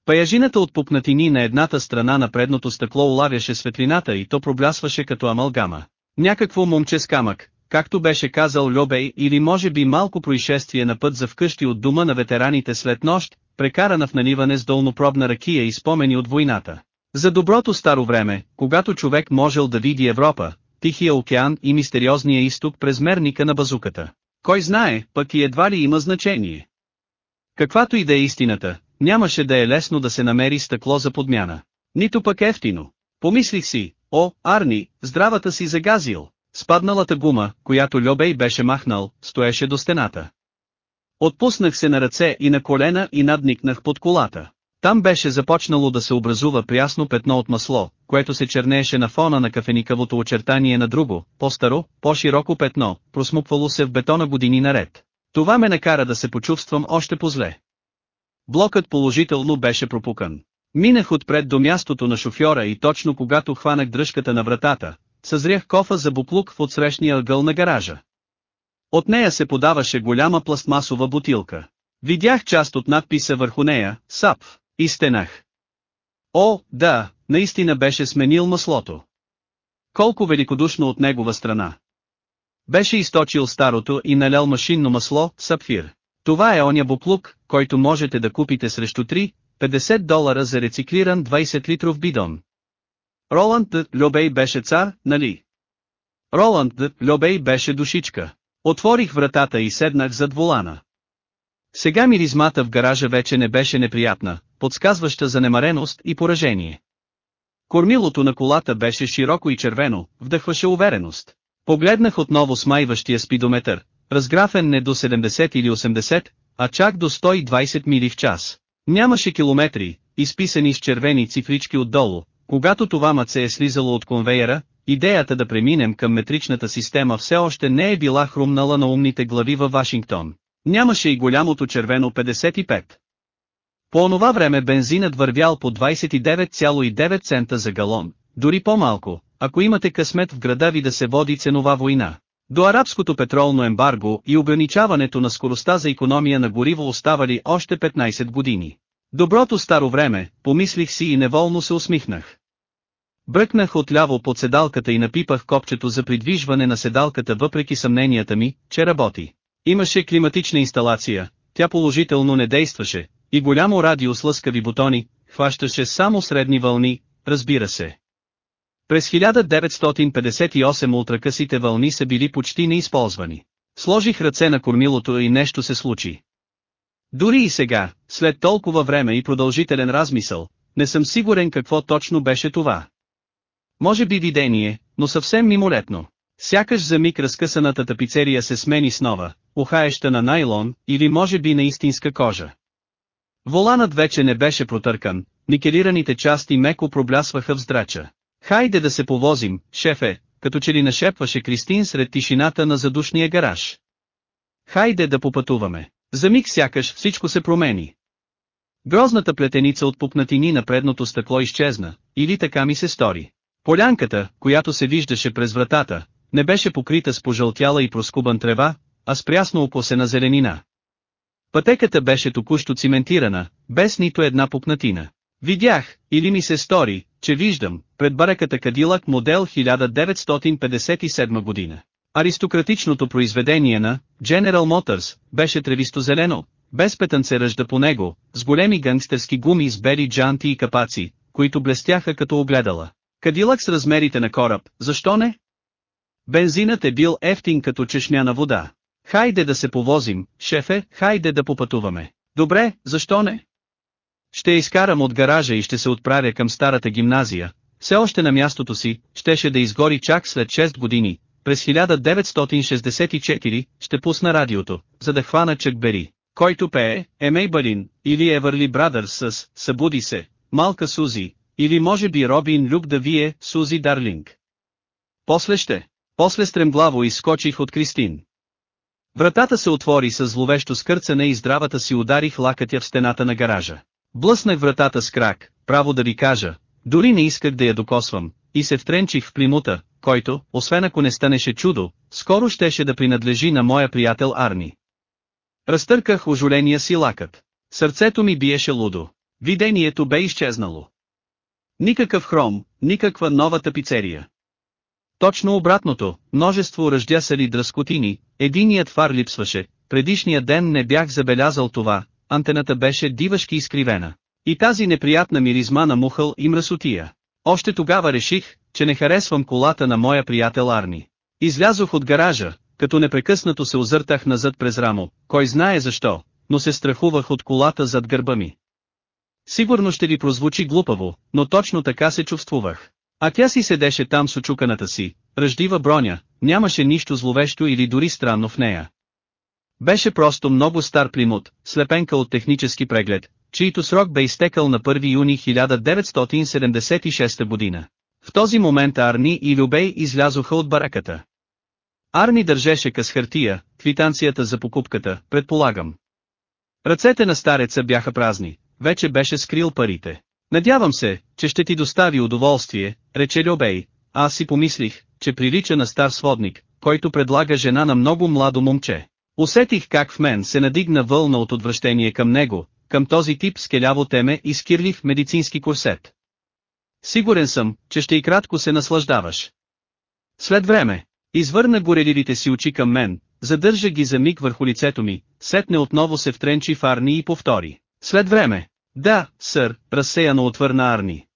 Паяжината от пупнатини на едната страна на предното стъкло улавяше светлината и то проблясваше като амалгама. Някакво момче с камък, както беше казал Льобей или може би малко происшествие на път за вкъщи от дома на ветераните след нощ, прекарана в наливане с долнопробна ракия и спомени от войната. За доброто старо време, когато човек можел да види Европа, Тихия океан и мистериозния изток през мерника на базуката. Кой знае, пък и едва ли има значение. Каквато и да е истината, нямаше да е лесно да се намери стъкло за подмяна. Нито пък ефтино. Помислих си, о, Арни, здравата си загазил. Спадналата гума, която Льобей беше махнал, стоеше до стената. Отпуснах се на ръце и на колена и надникнах под колата. Там беше започнало да се образува прясно петно от масло, което се чернееше на фона на кафеникавото очертание на друго, по-старо, по-широко петно, просмуквало се в бетона години наред. Това ме накара да се почувствам още по-зле. Блокът положително беше пропукан. Минах отпред до мястото на шофьора и точно когато хванах дръжката на вратата, съзрях кофа за буклук в отсрещния ъгъл на гаража. От нея се подаваше голяма пластмасова бутилка. Видях част от надписа върху нея, САП, и стенах. О, да, наистина беше сменил маслото. Колко великодушно от негова страна. Беше източил старото и налял машинно масло, сапфир. Това е оня буклук, който можете да купите срещу 3, 50 долара за рециклиран 20 литров бидон. Роланд Д. Льобей беше цар, нали? Роланд Д. Льобей беше душичка. Отворих вратата и седнах зад волана. Сега миризмата в гаража вече не беше неприятна, подсказваща за немареност и поражение. Кормилото на колата беше широко и червено, вдъхваше увереност. Погледнах отново смайващия спидометър, разграфен не до 70 или 80, а чак до 120 мили в час. Нямаше километри, изписани с червени цифрички отдолу, когато това маце е слизало от конвейера, идеята да преминем към метричната система все още не е била хрумнала на умните глави във Вашингтон. Нямаше и голямото червено 55. По онова време бензинът вървял по 29,9 цента за галон, дори по-малко, ако имате късмет в града ви да се води ценова война. До арабското петролно ембарго и ограничаването на скоростта за економия на гориво оставали още 15 години. Доброто старо време, помислих си и неволно се усмихнах. Бръкнах отляво под седалката и напипах копчето за придвижване на седалката въпреки съмненията ми, че работи. Имаше климатична инсталация, тя положително не действаше, и голямо радио с лъскави бутони, хващаше само средни вълни, разбира се. През 1958 ултракъсите вълни са били почти неизползвани. Сложих ръце на кормилото и нещо се случи. Дори и сега, след толкова време и продължителен размисъл, не съм сигурен какво точно беше това. Може би видение, но съвсем мимолетно. Сякаш за миг разкъсаната тапицерия се смени с нова, ухаеща на найлон, или може би на истинска кожа. Воланът вече не беше протъркан, никелираните части меко проблясваха в здрача. Хайде да се повозим, шефе, като че ли нашепваше Кристин сред тишината на задушния гараж. Хайде да попътуваме. За миг сякаш всичко се промени. Грозната плетеница от пупнатини на предното стъкло изчезна, или така ми се стори. Полянката, която се виждаше през вратата, не беше покрита с пожълтяла и проскубан трева, а с прясно опосена зеленина. Пътеката беше току-що циментирана, без нито една пупнатина. Видях, или ми се стори, че виждам, пред бареката Кадилак модел 1957 година. Аристократичното произведение на General Motors беше тревисто-зелено, без петънце ръжда по него, с големи гангстерски гуми с бели джанти и капаци, които блестяха като огледала. Кадилак с размерите на кораб, защо не? Бензинът е бил ефтин като чешняна вода. Хайде да се повозим, шефе, хайде да попътуваме. Добре, защо не? Ще изкарам от гаража и ще се отправя към старата гимназия. Все още на мястото си, щеше да изгори чак след 6 години. През 1964 ще пусна радиото, за да хвана Чък Бери, който пее, Емей Балин, или Еверли Брадърс с «Събуди се», Малка Сузи, Или може би Робин Люк да вие, Сузи Дарлинг. После ще. После стремглаво изскочих от Кристин. Вратата се отвори с зловещо скърцане и здравата си ударих лакътя в стената на гаража. Блъснах вратата с крак, право да ви кажа, дори не исках да я докосвам, и се втренчих в плимута, който, освен ако не станеше чудо, скоро щеше да принадлежи на моя приятел Арни. Разтърках ожоления си лакът. Сърцето ми биеше лудо. Видението бе изчезнало. Никакъв хром, никаква нова тапицерия. Точно обратното, множество ръждясали дръскотини, единият фар липсваше, предишния ден не бях забелязал това, антената беше дивашки изкривена. И тази неприятна миризма на мухъл и мръсотия. Още тогава реших, че не харесвам колата на моя приятел Арни. Излязох от гаража, като непрекъснато се озъртах назад през рамо, кой знае защо, но се страхувах от колата зад гърба ми. Сигурно ще ви прозвучи глупаво, но точно така се чувствувах. А тя си седеше там с очуканата си, ръждива броня, нямаше нищо зловещо или дори странно в нея. Беше просто много стар плимут, слепенка от технически преглед, чийто срок бе изтекал на 1 юни 1976 година. В този момент Арни и Любей излязоха от бараката. Арни държеше къс хартия, квитанцията за покупката, предполагам. Ръцете на стареца бяха празни, вече беше скрил парите. Надявам се, че ще ти достави удоволствие, рече Любей, аз си помислих, че прилича на стар сводник, който предлага жена на много младо момче. Усетих как в мен се надигна вълна от отвращение към него, към този тип скеляво теме и скирлив медицински курсет. Сигурен съм, че ще и кратко се наслаждаваш. След време, извърна гореливите си очи към мен, задържа ги за миг върху лицето ми, сетне отново се втренчи в Арни и повтори. След време. Да, сър, разсеяно отвърна Арни.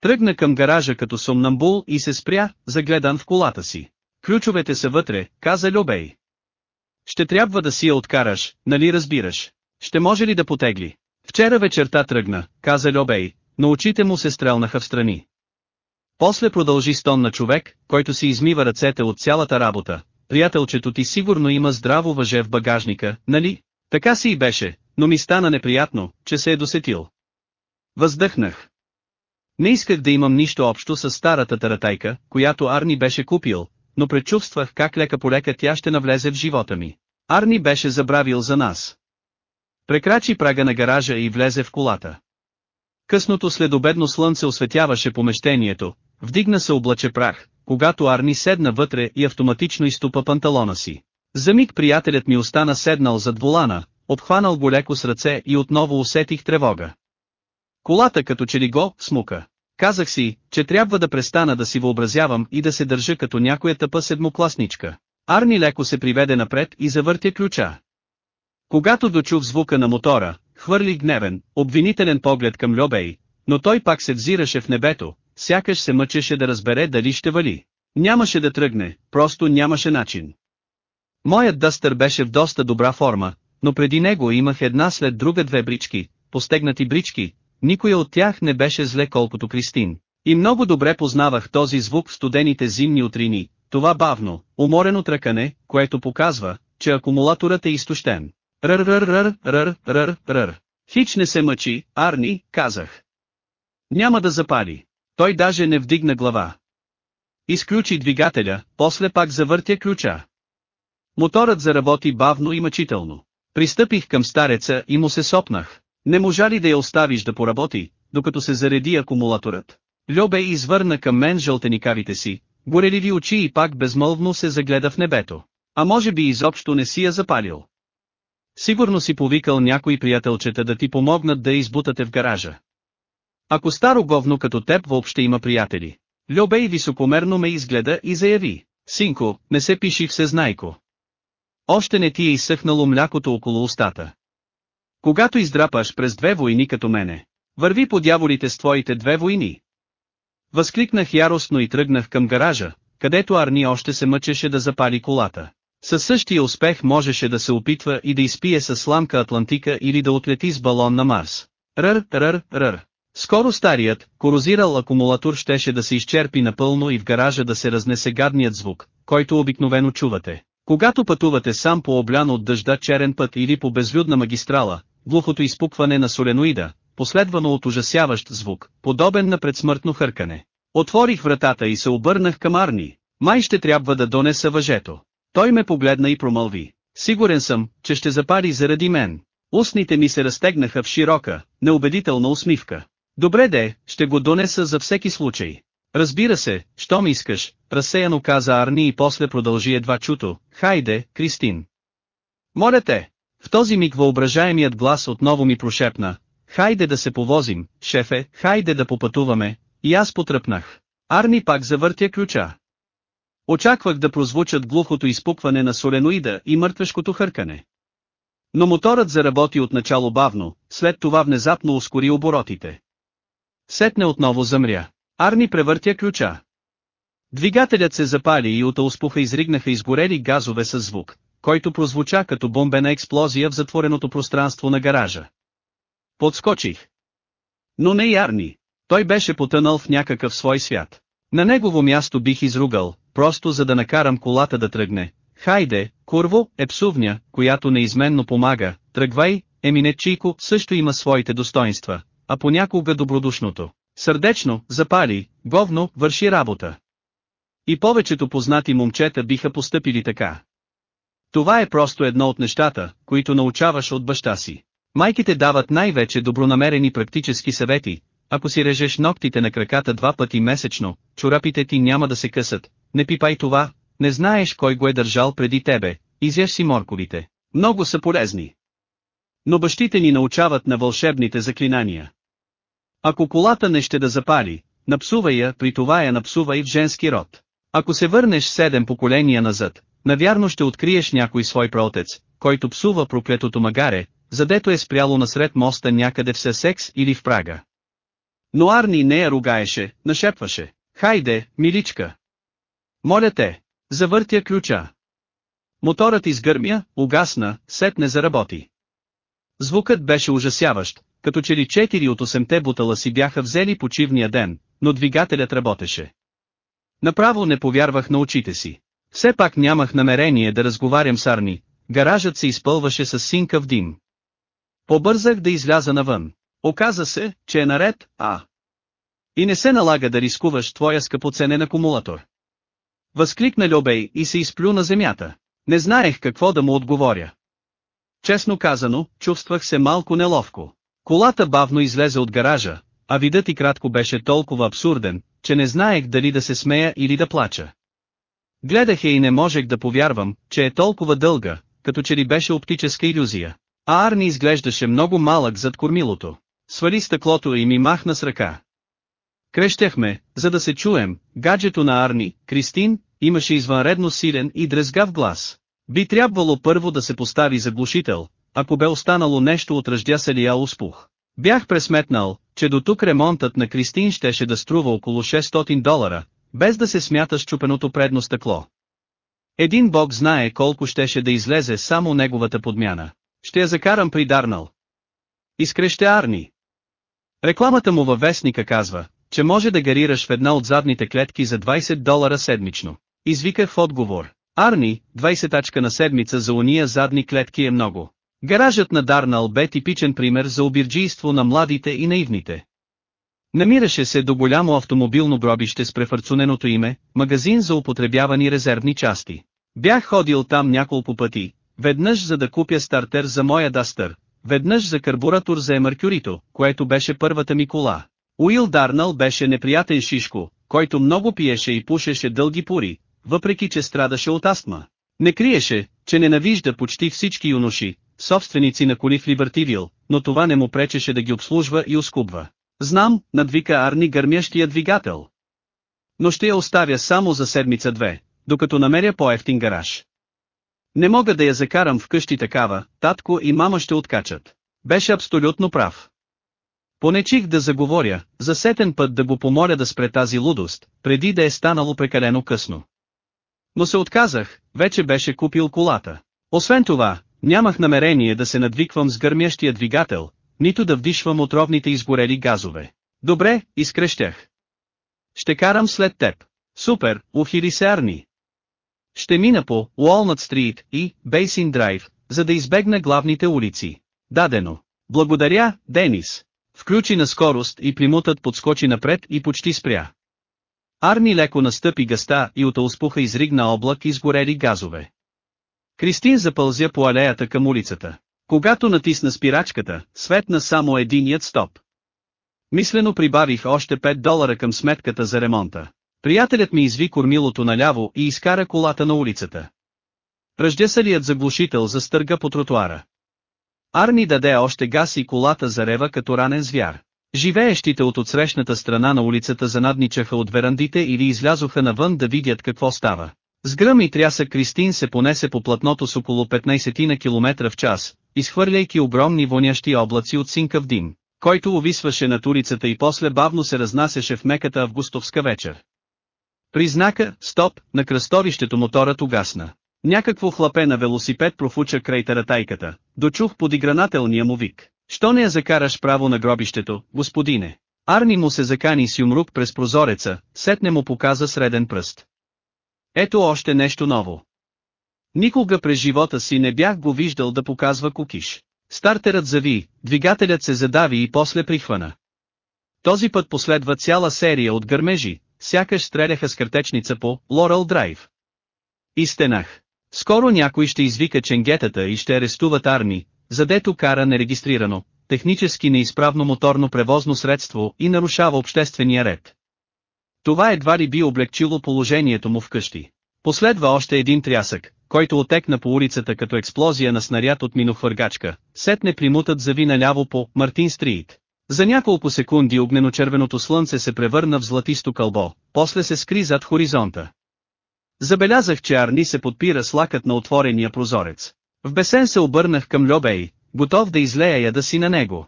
Тръгна към гаража като сомнамбул и се спря, загледан в колата си. Ключовете са вътре, каза Любей. Ще трябва да си я откараш, нали разбираш? Ще може ли да потегли? Вчера вечерта тръгна, каза Любей, но очите му се стрелнаха в страни. После продължи стон на човек, който си измива ръцете от цялата работа. Приятелчето ти сигурно има здраво въже в багажника, нали? Така си и беше, но ми стана неприятно, че се е досетил. Въздъхнах. Не исках да имам нищо общо с старата таратайка, която Арни беше купил, но предчувствах как лека по лека тя ще навлезе в живота ми. Арни беше забравил за нас. Прекрачи прага на гаража и влезе в колата. Късното следобедно слънце осветяваше помещението, вдигна се облаче прах, когато Арни седна вътре и автоматично изтупа панталона си. За миг приятелят ми остана седнал зад волана, обхванал го леко с ръце и отново усетих тревога. Колата като че ли го, смука. Казах си, че трябва да престана да си въобразявам и да се държа като някоя тъпа седмокласничка. Арни леко се приведе напред и завъртя ключа. Когато дочув звука на мотора, хвърли гневен, обвинителен поглед към Льобей, но той пак се взираше в небето, сякаш се мъчеше да разбере дали ще вали. Нямаше да тръгне, просто нямаше начин. Моят дъстър беше в доста добра форма, но преди него имах една след друга две брички, постегнати брички, никоя от тях не беше зле колкото Кристин. И много добре познавах този звук в студените зимни утрини, това бавно, уморено тръкане, което показва, че акумулаторът е изтощен. Рър рър рър рър рър рър. Хич не се мъчи, Арни, казах. Няма да запали. Той даже не вдигна глава. Изключи двигателя, после пак завъртя ключа. Моторът заработи бавно и мъчително. Пристъпих към стареца и му се сопнах. Не можа ли да я оставиш да поработи, докато се зареди акумулаторът? Льобе извърна към мен жълтеникавите си, гореливи очи и пак безмълвно се загледа в небето. А може би изобщо не си я запалил. Сигурно си повикал някои приятелчета да ти помогнат да избутате в гаража. Ако старо говно като теб въобще има приятели. Любей високомерно ме изгледа и заяви. Синко, не се пиши всезнайко. Още не ти е изсъхнало млякото около устата. Когато издрапаш през две войни като мене, върви по дяволите с твоите две войни. Възкликнах яростно и тръгнах към гаража, където Арни още се мъчеше да запали колата. Със същия успех можеше да се опитва и да изпие с сламка Атлантика или да отлети с балон на Марс. Рър, рър, рър. Скоро старият, корозирал акумулатор щеше да се изчерпи напълно и в гаража да се разнесе гадният звук, който обикновено чувате. Когато пътувате сам по облян от дъжда черен път или по безлюдна магистрала, глухото изпукване на соленоида, последвано от ужасяващ звук, подобен на предсмъртно хъркане. Отворих вратата и се обърнах към Арни. Май ще трябва да донеса въжето. Той ме погледна и промълви. Сигурен съм, че ще запари заради мен. Устните ми се разтегнаха в широка, неубедителна усмивка. Добре де, ще го донеса за всеки случай. Разбира се, що ми искаш, разсеяно каза Арни и после продължи едва чуто, хайде, Кристин. Моля те, в този миг въображаемият глас отново ми прошепна, хайде да се повозим, шефе, хайде да попътуваме, и аз потръпнах. Арни пак завъртя ключа. Очаквах да прозвучат глухото изпукване на соленоида и мъртвешкото хъркане. Но моторът заработи отначало бавно, след това внезапно ускори оборотите. Сетне отново замря. Арни превъртя ключа. Двигателят се запали и от успуха изригнаха изгорели газове с звук, който прозвуча като бомбена експлозия в затвореното пространство на гаража. Подскочих. Но не и Арни. Той беше потънал в някакъв свой свят. На негово място бих изругал, просто за да накарам колата да тръгне. Хайде, курво, е псувня, която неизменно помага, тръгвай, Еминечийко също има своите достоинства, а понякога добродушното. Сърдечно, запали, говно, върши работа. И повечето познати момчета биха постъпили така. Това е просто едно от нещата, които научаваш от баща си. Майките дават най-вече добронамерени практически съвети, ако си режеш ногтите на краката два пъти месечно, чорапите ти няма да се късат, не пипай това, не знаеш кой го е държал преди тебе, изяж си морковите. Много са полезни. Но бащите ни научават на вълшебните заклинания. Ако колата не ще да запали, напсувай я, при това я напсувай в женски род. Ако се върнеш седем поколения назад, навярно ще откриеш някой свой праотец, който псува проклетото магаре, задето е спряло насред моста някъде в Сесекс или в Прага. Но Арни не я ругаеше, нашепваше. Хайде, миличка! Моля те, завъртя ключа. Моторът изгърмя, угасна, сетне заработи. Звукът беше ужасяващ, като че ли четири от осемте бутала си бяха взели почивния ден, но двигателят работеше. Направо не повярвах на очите си. Все пак нямах намерение да разговарям с Арни, гаражът се изпълваше с синка в дим. Побързах да изляза навън. Оказа се, че е наред, а. И не се налага да рискуваш твоя скъпоценен акумулатор. Възкликна Любей и се изплю на земята. Не знаех какво да му отговоря. Честно казано, чувствах се малко неловко. Колата бавно излезе от гаража, а видът и кратко беше толкова абсурден, че не знаех дали да се смея или да плача. Гледах я и не можех да повярвам, че е толкова дълга, като че ли беше оптическа иллюзия. А Арни изглеждаше много малък зад кормилото. Свали стъклото и ми махна с ръка. Крещяхме, за да се чуем, гаджето на Арни, Кристин, имаше извънредно силен и дрезгав глас. Би трябвало първо да се постави заглушител, ако бе останало нещо от ръждясалия успух. Бях пресметнал, че до тук ремонтът на Кристин щеше да струва около 600 долара, без да се смята щупеното предно стъкло. Един бог знае колко щеше да излезе само неговата подмяна. Ще я закарам при Дарнал. Изкреща Арни. Рекламата му във вестника казва, че може да гарираш в една от задните клетки за 20 долара седмично. Извиках в отговор. Арни, 20 тачка на седмица за уния задни клетки е много. Гаражът на Дарнал бе типичен пример за обирджийство на младите и наивните. Намираше се до голямо автомобилно гробище с префарцуненото име, магазин за употребявани резервни части. Бях ходил там няколко пъти, веднъж за да купя стартер за моя Дастър, веднъж за карбуратор за Емаркюрито, което беше първата ми кола. Уил Дарнал беше неприятен шишко, който много пиеше и пушеше дълги пури, въпреки че страдаше от астма. Не криеше, че ненавижда почти всички юноши, собственици на коли в Либертивил, но това не му пречеше да ги обслужва и оскубва. Знам, надвика Арни гърмящия двигател. Но ще я оставя само за седмица-две, докато намеря по-ефтин гараж. Не мога да я закарам вкъщи такава, татко и мама ще откачат. Беше абсолютно прав. Понечих да заговоря, за сетен път да го помоля да спре тази лудост, преди да е станало прекалено късно. Но се отказах, вече беше купил колата. Освен това, нямах намерение да се надвиквам с гърмящия двигател, нито да вдишвам отровните изгорели газове. Добре, изкрещях. Ще карам след теб. Супер, ухили се Арни. Ще мина по Уолнат Стрит и Бейсин Драйв, за да избегна главните улици. Дадено. Благодаря, Денис. Включи на скорост и примутът подскочи напред и почти спря. Арни леко настъпи гъста и от успуха изригна облак изгорели газове. Кристин запълзя по алеята към улицата. Когато натисна спирачката, светна само единият стоп. Мислено прибавих още 5 долара към сметката за ремонта. Приятелят ми изви кормилото наляво и изкара колата на улицата. Ръждесалият заглушител застърга по тротуара. Арни даде още газ и колата зарева като ранен звяр. Живеещите от отсрещната страна на улицата занадничаха от верандите или излязоха навън да видят какво става. С гръм и тряса Кристин се понесе по платното с около 15 на километра в час, изхвърляйки огромни вонящи облаци от синкав дим, който увисваше над улицата и после бавно се разнасяше в меката августовска вечер. При знака «Стоп» на кръстовището моторът угасна. Някакво хлапе на велосипед профуча край таратайката, дочух подигранателния му вик. Що не я закараш право на гробището, господине? Арни му се закани с юмрук през прозореца, сетне му показа среден пръст. Ето още нещо ново. Никога през живота си не бях го виждал да показва кукиш. Стартерът зави, двигателят се задави и после прихвана. Този път последва цяла серия от гърмежи, сякаш стреляха с картечница по Лорел Драйв. Изтенах. Скоро някой ще извика ченгетата и ще арестуват арми, задето кара нерегистрирано, технически неизправно моторно превозно средство и нарушава обществения ред. Това едва ли би облегчило положението му вкъщи. Последва още един трясък, който отекна по улицата като експлозия на снаряд от минохвъргачка, сетне примутът зави наляво по Мартин Стрит. За няколко секунди огненочервеното слънце се превърна в златисто кълбо, после се скри зад хоризонта. Забелязах, че Арни се подпира с лакът на отворения прозорец. В бесен се обърнах към Льобей, готов да излея яда си на него.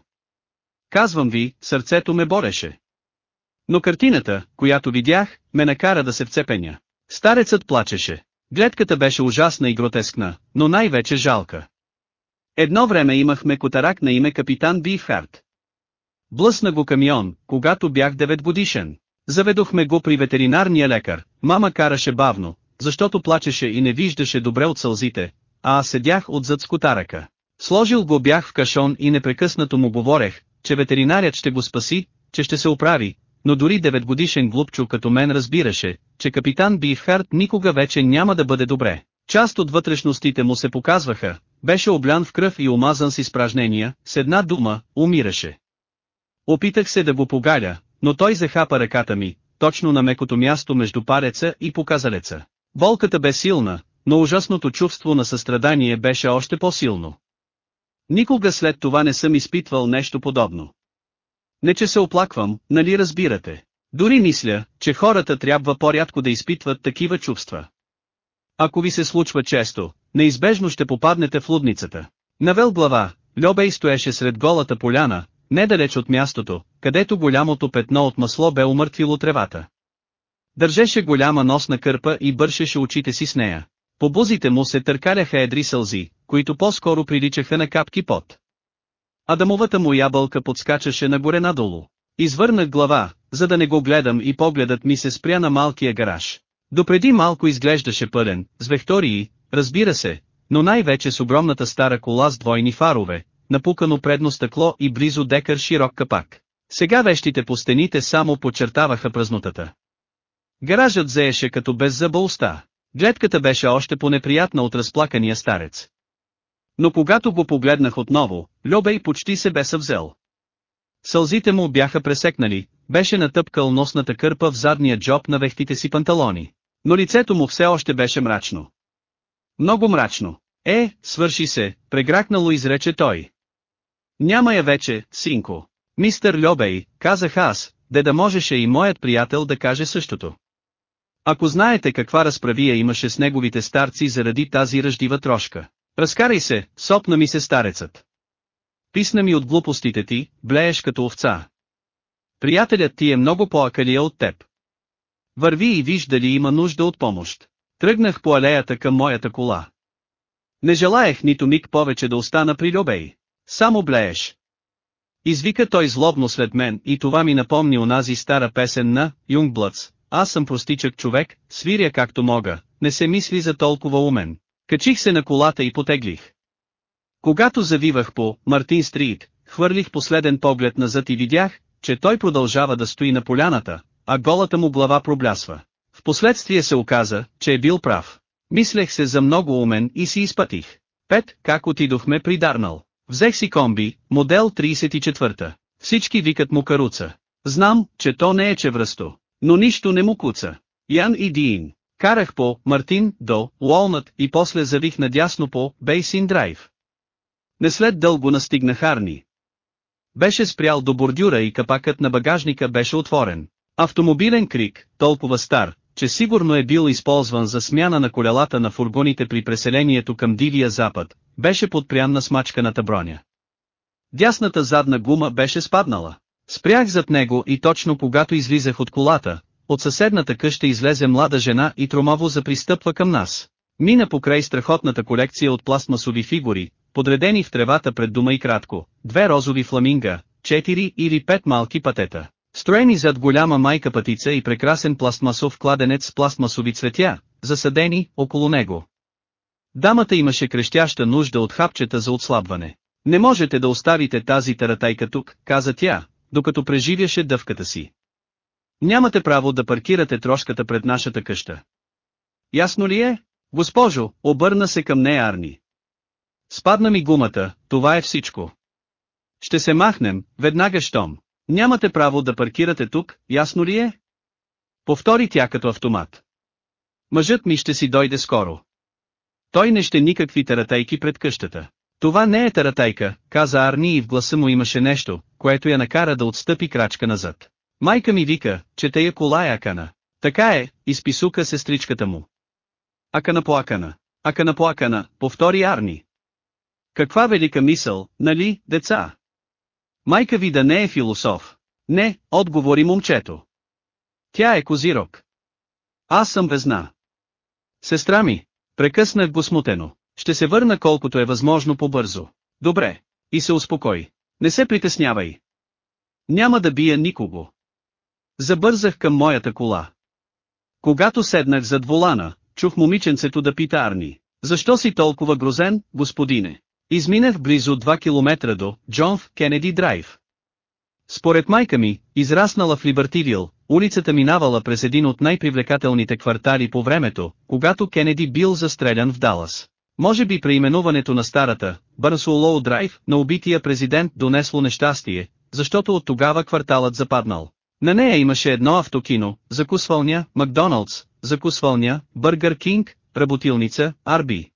Казвам ви, сърцето ме бореше. Но картината, която видях, ме накара да се вцепеня. Старецът плачеше. Гледката беше ужасна и гротескна, но най-вече жалка. Едно време имахме котарак на име капитан Бифхарт. Блъсна го камион, когато бях 9 годишен. Заведохме го при ветеринарния лекар, мама караше бавно, защото плачеше и не виждаше добре от сълзите, а аз седях отзад с котарака. Сложил го бях в кашон и непрекъснато му говорех, че ветеринарят ще го спаси, че ще се оправи, но дори 9 годишен глупчо като мен разбираше, че капитан Бифхарт никога вече няма да бъде добре. Част от вътрешностите му се показваха, беше облян в кръв и омазан с изпражнения, с една дума, умираше. Опитах се да го погаля, но той захапа ръката ми, точно на мекото място между пареца и показалеца. Болката бе силна, но ужасното чувство на състрадание беше още по-силно. Никога след това не съм изпитвал нещо подобно. Не че се оплаквам, нали разбирате? Дори мисля, че хората трябва по-рядко да изпитват такива чувства. Ако ви се случва често, неизбежно ще попаднете в лудницата. Навел глава, Льобей стоеше сред голата поляна, недалеч от мястото, където голямото петно от масло бе умъртвило тревата. Държеше голяма носна кърпа и бършеше очите си с нея. По бузите му се търкаляха едри сълзи, които по-скоро приличаха на капки пот. Адамовата му ябълка подскачаше нагоре-надолу. Извърнах глава, за да не го гледам и погледът ми се спря на малкия гараж. Допреди малко изглеждаше пълен, с вектории, разбира се, но най-вече с огромната стара кола с двойни фарове, напукано предно стъкло и близо декар широк капак. Сега вещите по стените само подчертаваха празнотата. Гаражът зееше като без зъба уста. Гледката беше още по-неприятна от разплакания старец. Но когато го погледнах отново, Любей почти се бе съвзел. Сълзите му бяха пресекнали, беше натъпкал носната кърпа в задния джоб на вехтите си панталони. Но лицето му все още беше мрачно. Много мрачно. Е, свърши се, прегракнало изрече той. Няма я вече, синко. Мистер Льобей, казах аз, де да можеше и моят приятел да каже същото. Ако знаете каква разправия имаше с неговите старци заради тази ръждива трошка. Разкарай се, сопна ми се старецът. Писна ми от глупостите ти, блееш като овца. Приятелят ти е много по-акалия от теб. Върви и виж дали има нужда от помощ. Тръгнах по алеята към моята кола. Не желаех нито миг повече да остана при Любей. Само блееш. Извика той злобно след мен и това ми напомни онази стара песен на Юнгблъц. Аз съм простичък човек, свиря както мога, не се мисли за толкова умен. Качих се на колата и потеглих. Когато завивах по Мартин Стрит, хвърлих последен поглед назад и видях, че той продължава да стои на поляната, а голата му глава проблясва. Впоследствие се оказа, че е бил прав. Мислех се за много умен и си изпътих. Пет, как отидохме при Дарнал. Взех си комби, модел 34. Всички викат му каруца. Знам, че то не е чевръсто, но нищо не му куца. Ян и Дин. Карах по Мартин до Уолнат и после завих надясно по Бейсин Драйв. Не след дълго настигнах Арни. Беше спрял до бордюра и капакът на багажника беше отворен. Автомобилен крик, толкова стар, че сигурно е бил използван за смяна на колелата на фургоните при преселението към Дивия Запад, беше подпрян на смачканата броня. Дясната задна гума беше спаднала. Спрях зад него и точно когато излизах от колата, от съседната къща излезе млада жена и тромаво запристъпва към нас. Мина покрай страхотната колекция от пластмасови фигури, подредени в тревата пред дома и кратко, две розови фламинга, четири или пет малки патета. Строени зад голяма майка пътица и прекрасен пластмасов кладенец с пластмасови цветя, засадени около него. Дамата имаше крещяща нужда от хапчета за отслабване. Не можете да оставите тази таратайка тук, каза тя, докато преживяше дъвката си. Нямате право да паркирате трошката пред нашата къща. Ясно ли е? Госпожо, обърна се към нея Арни. Спадна ми гумата, това е всичко. Ще се махнем, веднага щом. Нямате право да паркирате тук, ясно ли е? Повтори тя като автомат. Мъжът ми ще си дойде скоро. Той не ще никакви таратайки пред къщата. Това не е таратайка, каза Арни и в гласа му имаше нещо, което я накара да отстъпи крачка назад. Майка ми вика, че тая кола е Акана. Така е, изписука сестричката му. Акана плакана. Акана плакана, повтори Арни. Каква велика мисъл, нали, деца? Майка ви да не е философ. Не, отговори момчето. Тя е козирок. Аз съм везна. Сестра ми, прекъснах го смутено. Ще се върна колкото е възможно по-бързо. Добре. И се успокой. Не се притеснявай. Няма да бия никого. Забързах към моята кола. Когато седнах зад волана, чух момиченцето да пита Арни. Защо си толкова грозен, господине? Изминах близо 2 км до Джон Кенеди Драйв. Според майка ми, израснала в Либертивил, улицата минавала през един от най-привлекателните квартали по времето, когато Кенеди бил застрелян в Далас. Може би преименуването на старата, Бърсолоу Драйв, на убития президент донесло нещастие, защото от тогава кварталът западнал. На нея имаше едно автокино, закусвалня, Макдоналдс, закусвалня, Бъргър Кинг, работилница, Арби.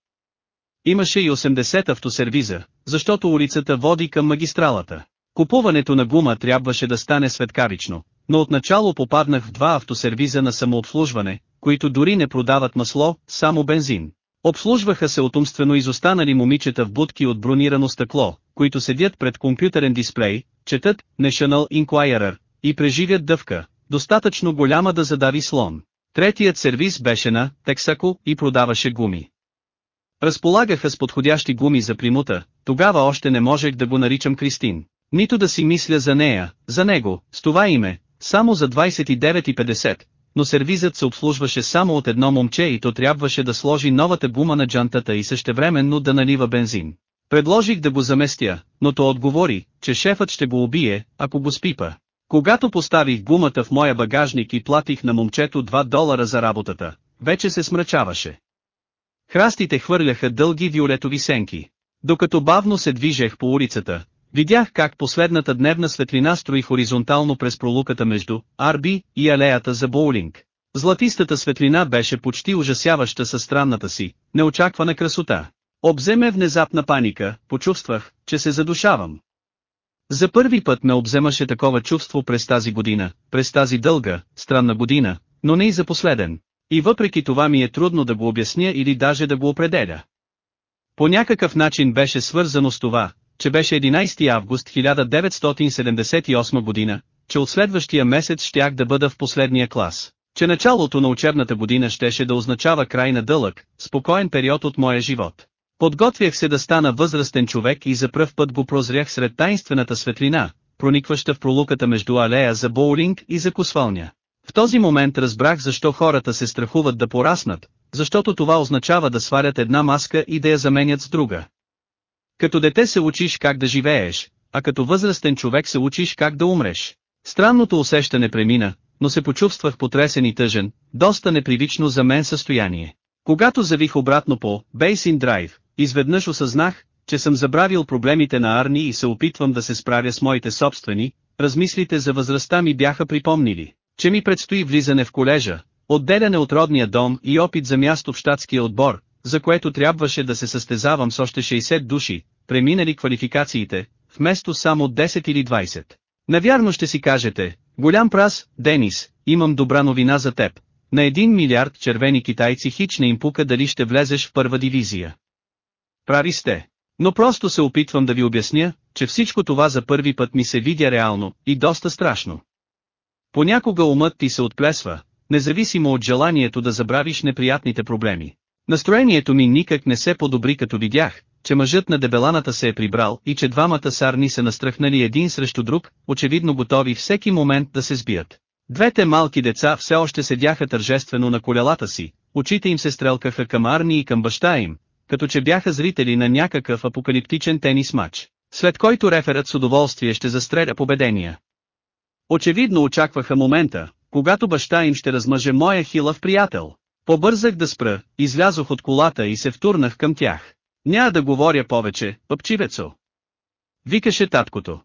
Имаше и 80 автосервиза, защото улицата води към магистралата. Купуването на гума трябваше да стане светкавично, но отначало попаднах в два автосервиза на самообслужване, които дори не продават масло, само бензин. Обслужваха се от умствено изостанали момичета в будки от бронирано стъкло, които седят пред компютърен дисплей, четат National Enquirer и преживят дъвка, достатъчно голяма да задави слон. Третият сервис беше на Тексако и продаваше гуми. Разполагаха с подходящи гуми за примута, тогава още не можех да го наричам Кристин. Нито да си мисля за нея, за него, с това име, само за 29,50, но сервизът се обслужваше само от едно момче и то трябваше да сложи новата гума на джантата и същевременно да налива бензин. Предложих да го заместя, но то отговори, че шефът ще го убие, ако го спипа. Когато поставих гумата в моя багажник и платих на момчето 2 долара за работата, вече се смрачаваше. Храстите хвърляха дълги виолетови сенки. Докато бавно се движех по улицата, видях как последната дневна светлина строи хоризонтално през пролуката между Арби и алеята за боулинг. Златистата светлина беше почти ужасяваща със странната си, неочаквана красота. Обземе внезапна паника, почувствах, че се задушавам. За първи път ме обземаше такова чувство през тази година, през тази дълга, странна година, но не и за последен. И въпреки това ми е трудно да го обясня или даже да го определя. По някакъв начин беше свързано с това, че беше 11 август 1978 година, че от следващия месец щях да бъда в последния клас, че началото на учебната година щеше да означава край на дълъг, спокоен период от моя живот. Подготвях се да стана възрастен човек и за пръв път го прозрях сред таинствената светлина, проникваща в пролуката между алея за боулинг и за косвалня. В този момент разбрах защо хората се страхуват да пораснат, защото това означава да сварят една маска и да я заменят с друга. Като дете се учиш как да живееш, а като възрастен човек се учиш как да умреш. Странното усещане премина, но се почувствах потресен и тъжен, доста непривично за мен състояние. Когато завих обратно по Бейсин Драйв, изведнъж осъзнах, че съм забравил проблемите на Арни и се опитвам да се справя с моите собствени, размислите за възрастта ми бяха припомнили, че ми предстои влизане в колежа, отделяне от родния дом и опит за място в щатския отбор, за което трябваше да се състезавам с още 60 души, преминали квалификациите, вместо само 10 или 20. Навярно ще си кажете, голям прас, Денис, имам добра новина за теб. На един милиард червени китайци хич не им пука дали ще влезеш в първа дивизия. Прави сте. Но просто се опитвам да ви обясня, че всичко това за първи път ми се видя реално, и доста страшно. Понякога умът ти се отплесва, независимо от желанието да забравиш неприятните проблеми. Настроението ми никак не се подобри като видях, че мъжът на дебеланата се е прибрал и че двамата сарни са настръхнали един срещу друг, очевидно готови всеки момент да се сбият. Двете малки деца все още седяха тържествено на колелата си, очите им се стрелкаха към Арни и към баща им, като че бяха зрители на някакъв апокалиптичен тенис матч, след който реферът с удоволствие ще застреля победения. Очевидно очакваха момента, когато баща им ще размъже моя хилав приятел. Побързах да спра, излязох от колата и се втурнах към тях. Няма да говоря повече, пъпчивецо. Викаше таткото.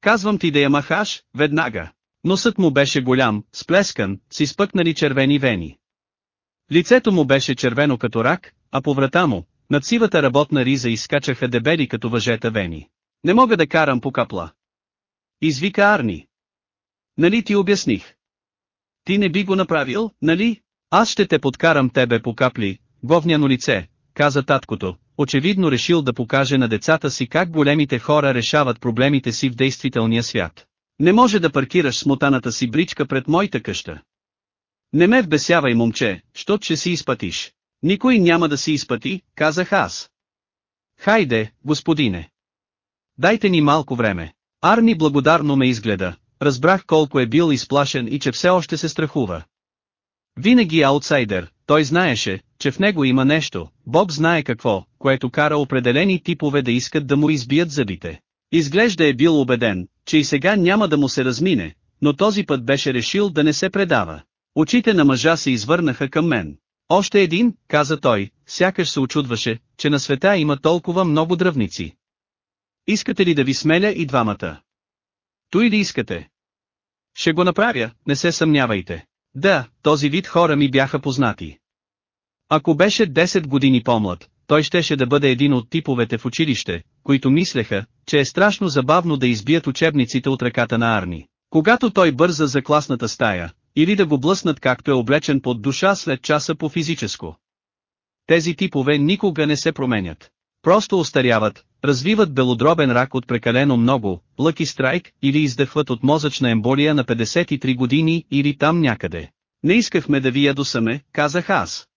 Казвам ти да я махаш, веднага. Носът му беше голям, сплескан, с изпъкнали червени вени. Лицето му беше червено като рак, а по врата му, над сивата работна риза изкачаха дебели като въжета вени. Не мога да карам по капла. Извика Арни. Нали ти обясних? Ти не би го направил, нали? Аз ще те подкарам тебе по капли, говняно лице, каза таткото, очевидно решил да покаже на децата си как големите хора решават проблемите си в действителния свят. Не може да паркираш смотаната си бричка пред моята къща. Не ме вбесявай момче, що ще си изпътиш. Никой няма да си изпъти, казах аз. Хайде, господине. Дайте ни малко време. Арни благодарно ме изгледа, разбрах колко е бил изплашен и че все още се страхува. Винаги аутсайдер, той знаеше, че в него има нещо, Бог знае какво, което кара определени типове да искат да му избият зъбите. Изглежда е бил убеден, че и сега няма да му се размине, но този път беше решил да не се предава. Очите на мъжа се извърнаха към мен. Още един, каза той, сякаш се очудваше, че на света има толкова много дръвници. Искате ли да ви смеля и двамата? Той ли искате? Ще го направя, не се съмнявайте. Да, този вид хора ми бяха познати. Ако беше 10 години по-млад, той щеше да бъде един от типовете в училище, които мислеха, че е страшно забавно да избият учебниците от ръката на Арни. Когато той бърза за класната стая, или да го блъснат както е облечен под душа след часа по физическо. Тези типове никога не се променят. Просто остаряват, развиват белодробен рак от прекалено много, лъки страйк или издъхват от мозъчна емболия на 53 години или там някъде. Не искахме да ви ядосаме, казах аз.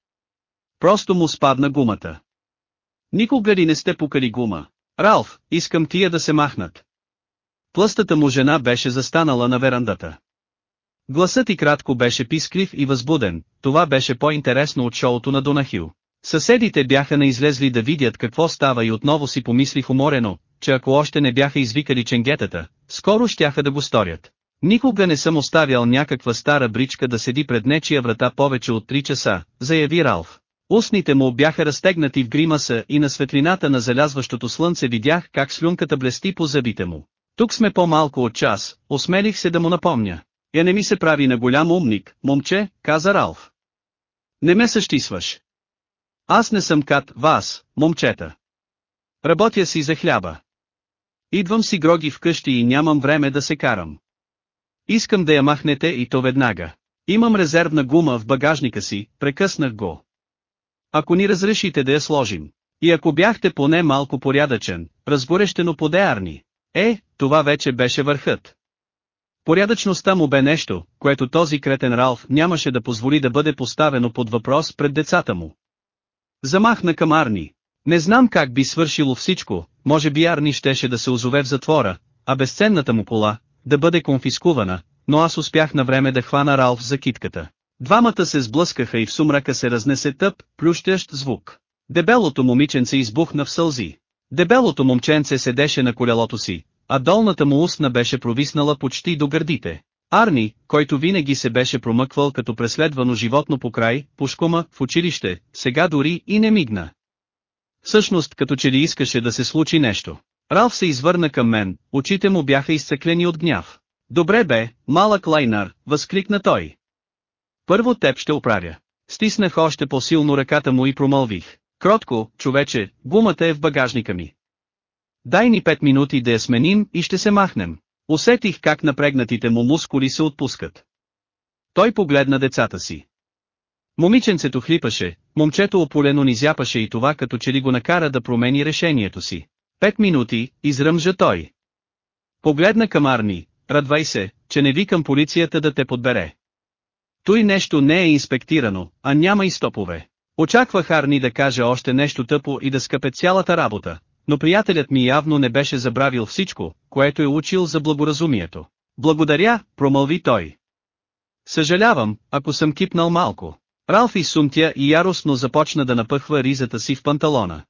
Просто му спадна гумата. Никога ли не сте пукали гума? Ралф, искам тия да се махнат. Плъстата му жена беше застанала на верандата. Гласът и кратко беше писклив и възбуден, това беше по-интересно от шоуто на Донахил. Съседите бяха наизлезли да видят какво става и отново си помислих уморено, че ако още не бяха извикали ченгетата, скоро щяха да го сторят. Никога не съм оставял някаква стара бричка да седи пред нечия врата повече от 3 часа, заяви Ралф. Устните му бяха разтегнати в гримаса и на светлината на залязващото слънце видях как слюнката блести по зъбите му. Тук сме по-малко от час, осмелих се да му напомня. Я не ми се прави на голям умник, момче, каза Ралф. Не ме същисваш. Аз не съм кат, вас, момчета. Работя си за хляба. Идвам си гроги вкъщи и нямам време да се карам. Искам да я махнете и то веднага. Имам резервна гума в багажника си, прекъснах го. Ако ни разрешите да я сложим. И ако бяхте поне малко порядъчен, разгорещено подеарни. Е, това вече беше върхът. Порядъчността му бе нещо, което този кретен Ралф нямаше да позволи да бъде поставено под въпрос пред децата му. Замахна към Арни. Не знам как би свършило всичко, може би Арни щеше да се озове в затвора, а безценната му кола, да бъде конфискувана, но аз успях на време да хвана Ралф за китката. Двамата се сблъскаха и в сумрака се разнесе тъп, плющящ звук. Дебелото момиченце избухна в сълзи. Дебелото момченце седеше на колелото си, а долната му устна беше провиснала почти до гърдите. Арни, който винаги се беше промъквал като преследвано животно по край, пушкома, в училище, сега дори и не мигна. Всъщност като че ли искаше да се случи нещо. Ралф се извърна към мен, очите му бяха изцеклени от гняв. Добре бе, малък лайнар, възкликна той. Първо теб ще оправя. Стиснах още по-силно ръката му и промълвих. Кротко, човече, гумата е в багажника ми. Дай ни пет минути да я сменим и ще се махнем. Усетих как напрегнатите му мускули се отпускат. Той погледна децата си. Момиченцето хлипаше, момчето ополено ни зяпаше и това като че ли го накара да промени решението си. Пет минути, изръмжа той. Погледна към Арни, радвай се, че не викам полицията да те подбере. Той нещо не е инспектирано, а няма и стопове. Очаквах Арни да каже още нещо тъпо и да скъпе цялата работа, но приятелят ми явно не беше забравил всичко, което е учил за благоразумието. Благодаря, промълви той. Съжалявам, ако съм кипнал малко. Ралфи сумтя и яростно започна да напъхва ризата си в панталона.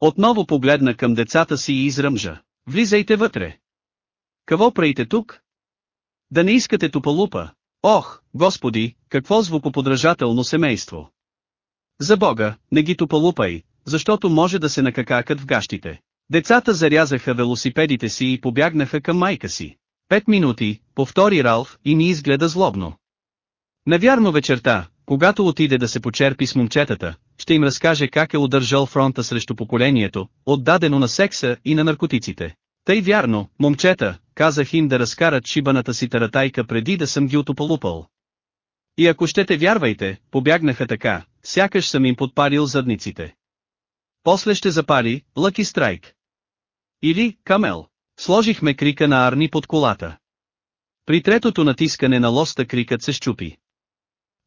Отново погледна към децата си и изръмжа. Влизайте вътре. Какво правите тук? Да не искате тупалупа. Ох, господи, какво звукоподражателно семейство. За бога, не ги тупалупай, защото може да се накакакат в гащите. Децата зарязаха велосипедите си и побягнаха към майка си. Пет минути, повтори Ралф и ни изгледа злобно. Навярно вечерта, когато отиде да се почерпи с момчетата, ще им разкаже как е удържал фронта срещу поколението, отдадено на секса и на наркотиците. Тъй вярно, момчета, казах им да разкарат шибаната си таратайка преди да съм ги отополупал. И ако щете вярвайте, побягнаха така, сякаш съм им подпарил задниците. После ще запали, Лъки Страйк. Или, Камел. Сложихме крика на Арни под колата. При третото натискане на лоста крикът се щупи.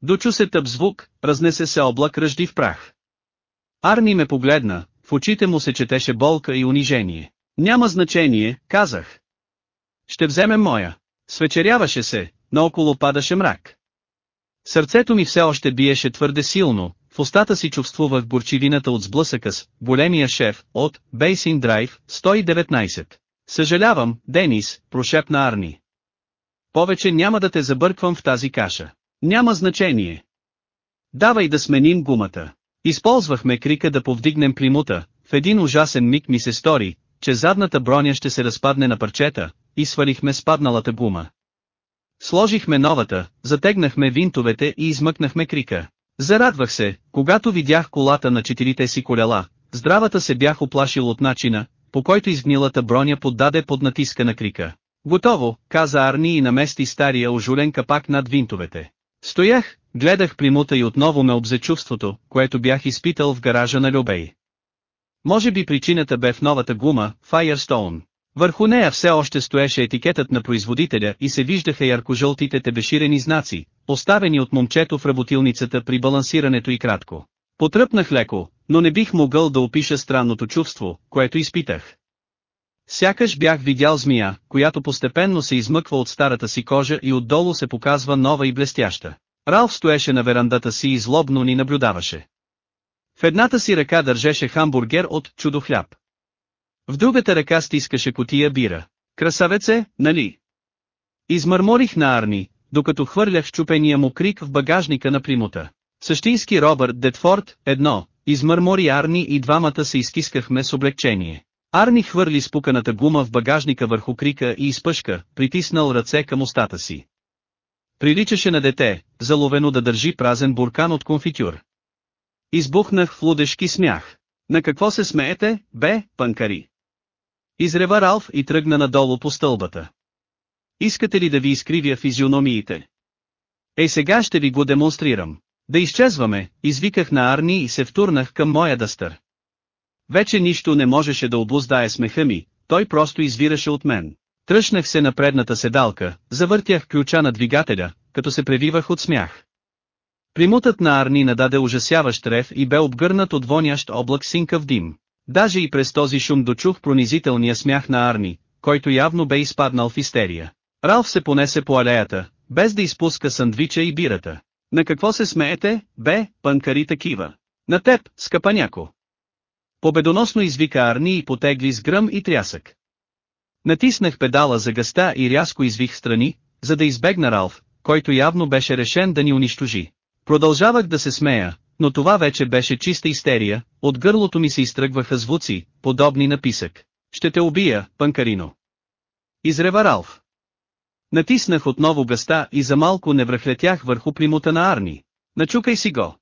Дочу се тъп звук, разнесе се облак ръжди в прах. Арни ме погледна, в очите му се четеше болка и унижение. Няма значение, казах. Ще вземем моя. Свечеряваше се, наоколо падаше мрак. Сърцето ми все още биеше твърде силно, в устата си чувствувах горчивината от сблъсъка с големия шеф от Бейсин Драйв 119. Съжалявам, Денис, прошепна Арни. Повече няма да те забърквам в тази каша. Няма значение. Давай да сменим гумата. Използвахме крика да повдигнем плимута, в един ужасен миг ми се стори, че задната броня ще се разпадне на парчета, и свалихме спадналата гума. Сложихме новата, затегнахме винтовете и измъкнахме крика. Зарадвах се, когато видях колата на четирите си колела, здравата се бях оплашил от начина, по който изгнилата броня поддаде под натиска на крика. Готово, каза Арни и намести стария ожулен капак над винтовете. Стоях, гледах примута и отново ме обзе чувството, което бях изпитал в гаража на Любей. Може би причината бе в новата гума, Firestone. Върху нея все още стоеше етикетът на производителя и се виждаха ярко-жълтите тебеширени знаци, поставени от момчето в работилницата при балансирането и кратко. Потръпнах леко, но не бих могъл да опиша странното чувство, което изпитах. Сякаш бях видял змия, която постепенно се измъква от старата си кожа и отдолу се показва нова и блестяща. Ралф стоеше на верандата си и злобно ни наблюдаваше. В едната си ръка държеше хамбургер от чудо хляб. В другата ръка стискаше котия бира. Красавец е, нали? Измърморих на Арни, докато хвърлях щупения му крик в багажника на примута. Същински Робърт Детфорд, едно, измърмори Арни и двамата се изкискахме с облегчение. Арни хвърли спуканата гума в багажника върху крика и изпъшка, притиснал ръце към устата си. Приличаше на дете, заловено да държи празен буркан от конфитюр. Избухнах в лудешки смях. На какво се смеете, бе, панкари? Изрева Ралф и тръгна надолу по стълбата. Искате ли да ви изкривя физиономиите? Ей сега ще ви го демонстрирам. Да изчезваме, извиках на Арни и се втурнах към моя дъстър. Вече нищо не можеше да облуздае смеха ми, той просто извираше от мен. Тръщнах се на предната седалка, завъртях ключа на двигателя, като се превивах от смях. Примутът на Арни нададе ужасяващ рев и бе обгърнат от вонящ облак синкав дим. Даже и през този шум дочух пронизителния смях на Арни, който явно бе изпаднал в истерия. Ралф се понесе по алеята, без да изпуска сандвича и бирата. На какво се смеете, бе, панкари такива? На теб, скъпаняко. Победоносно извика Арни и потегли с гръм и трясък. Натиснах педала за гъста и рязко извих страни, за да избегна Ралф, който явно беше решен да ни унищожи. Продължавах да се смея, но това вече беше чиста истерия, от гърлото ми се изтръгваха звуци, подобни на писък. Ще те убия, панкарино. Изрева Ралф. Натиснах отново гъста и за малко не връхлетях върху примута на Арни. Начукай си го.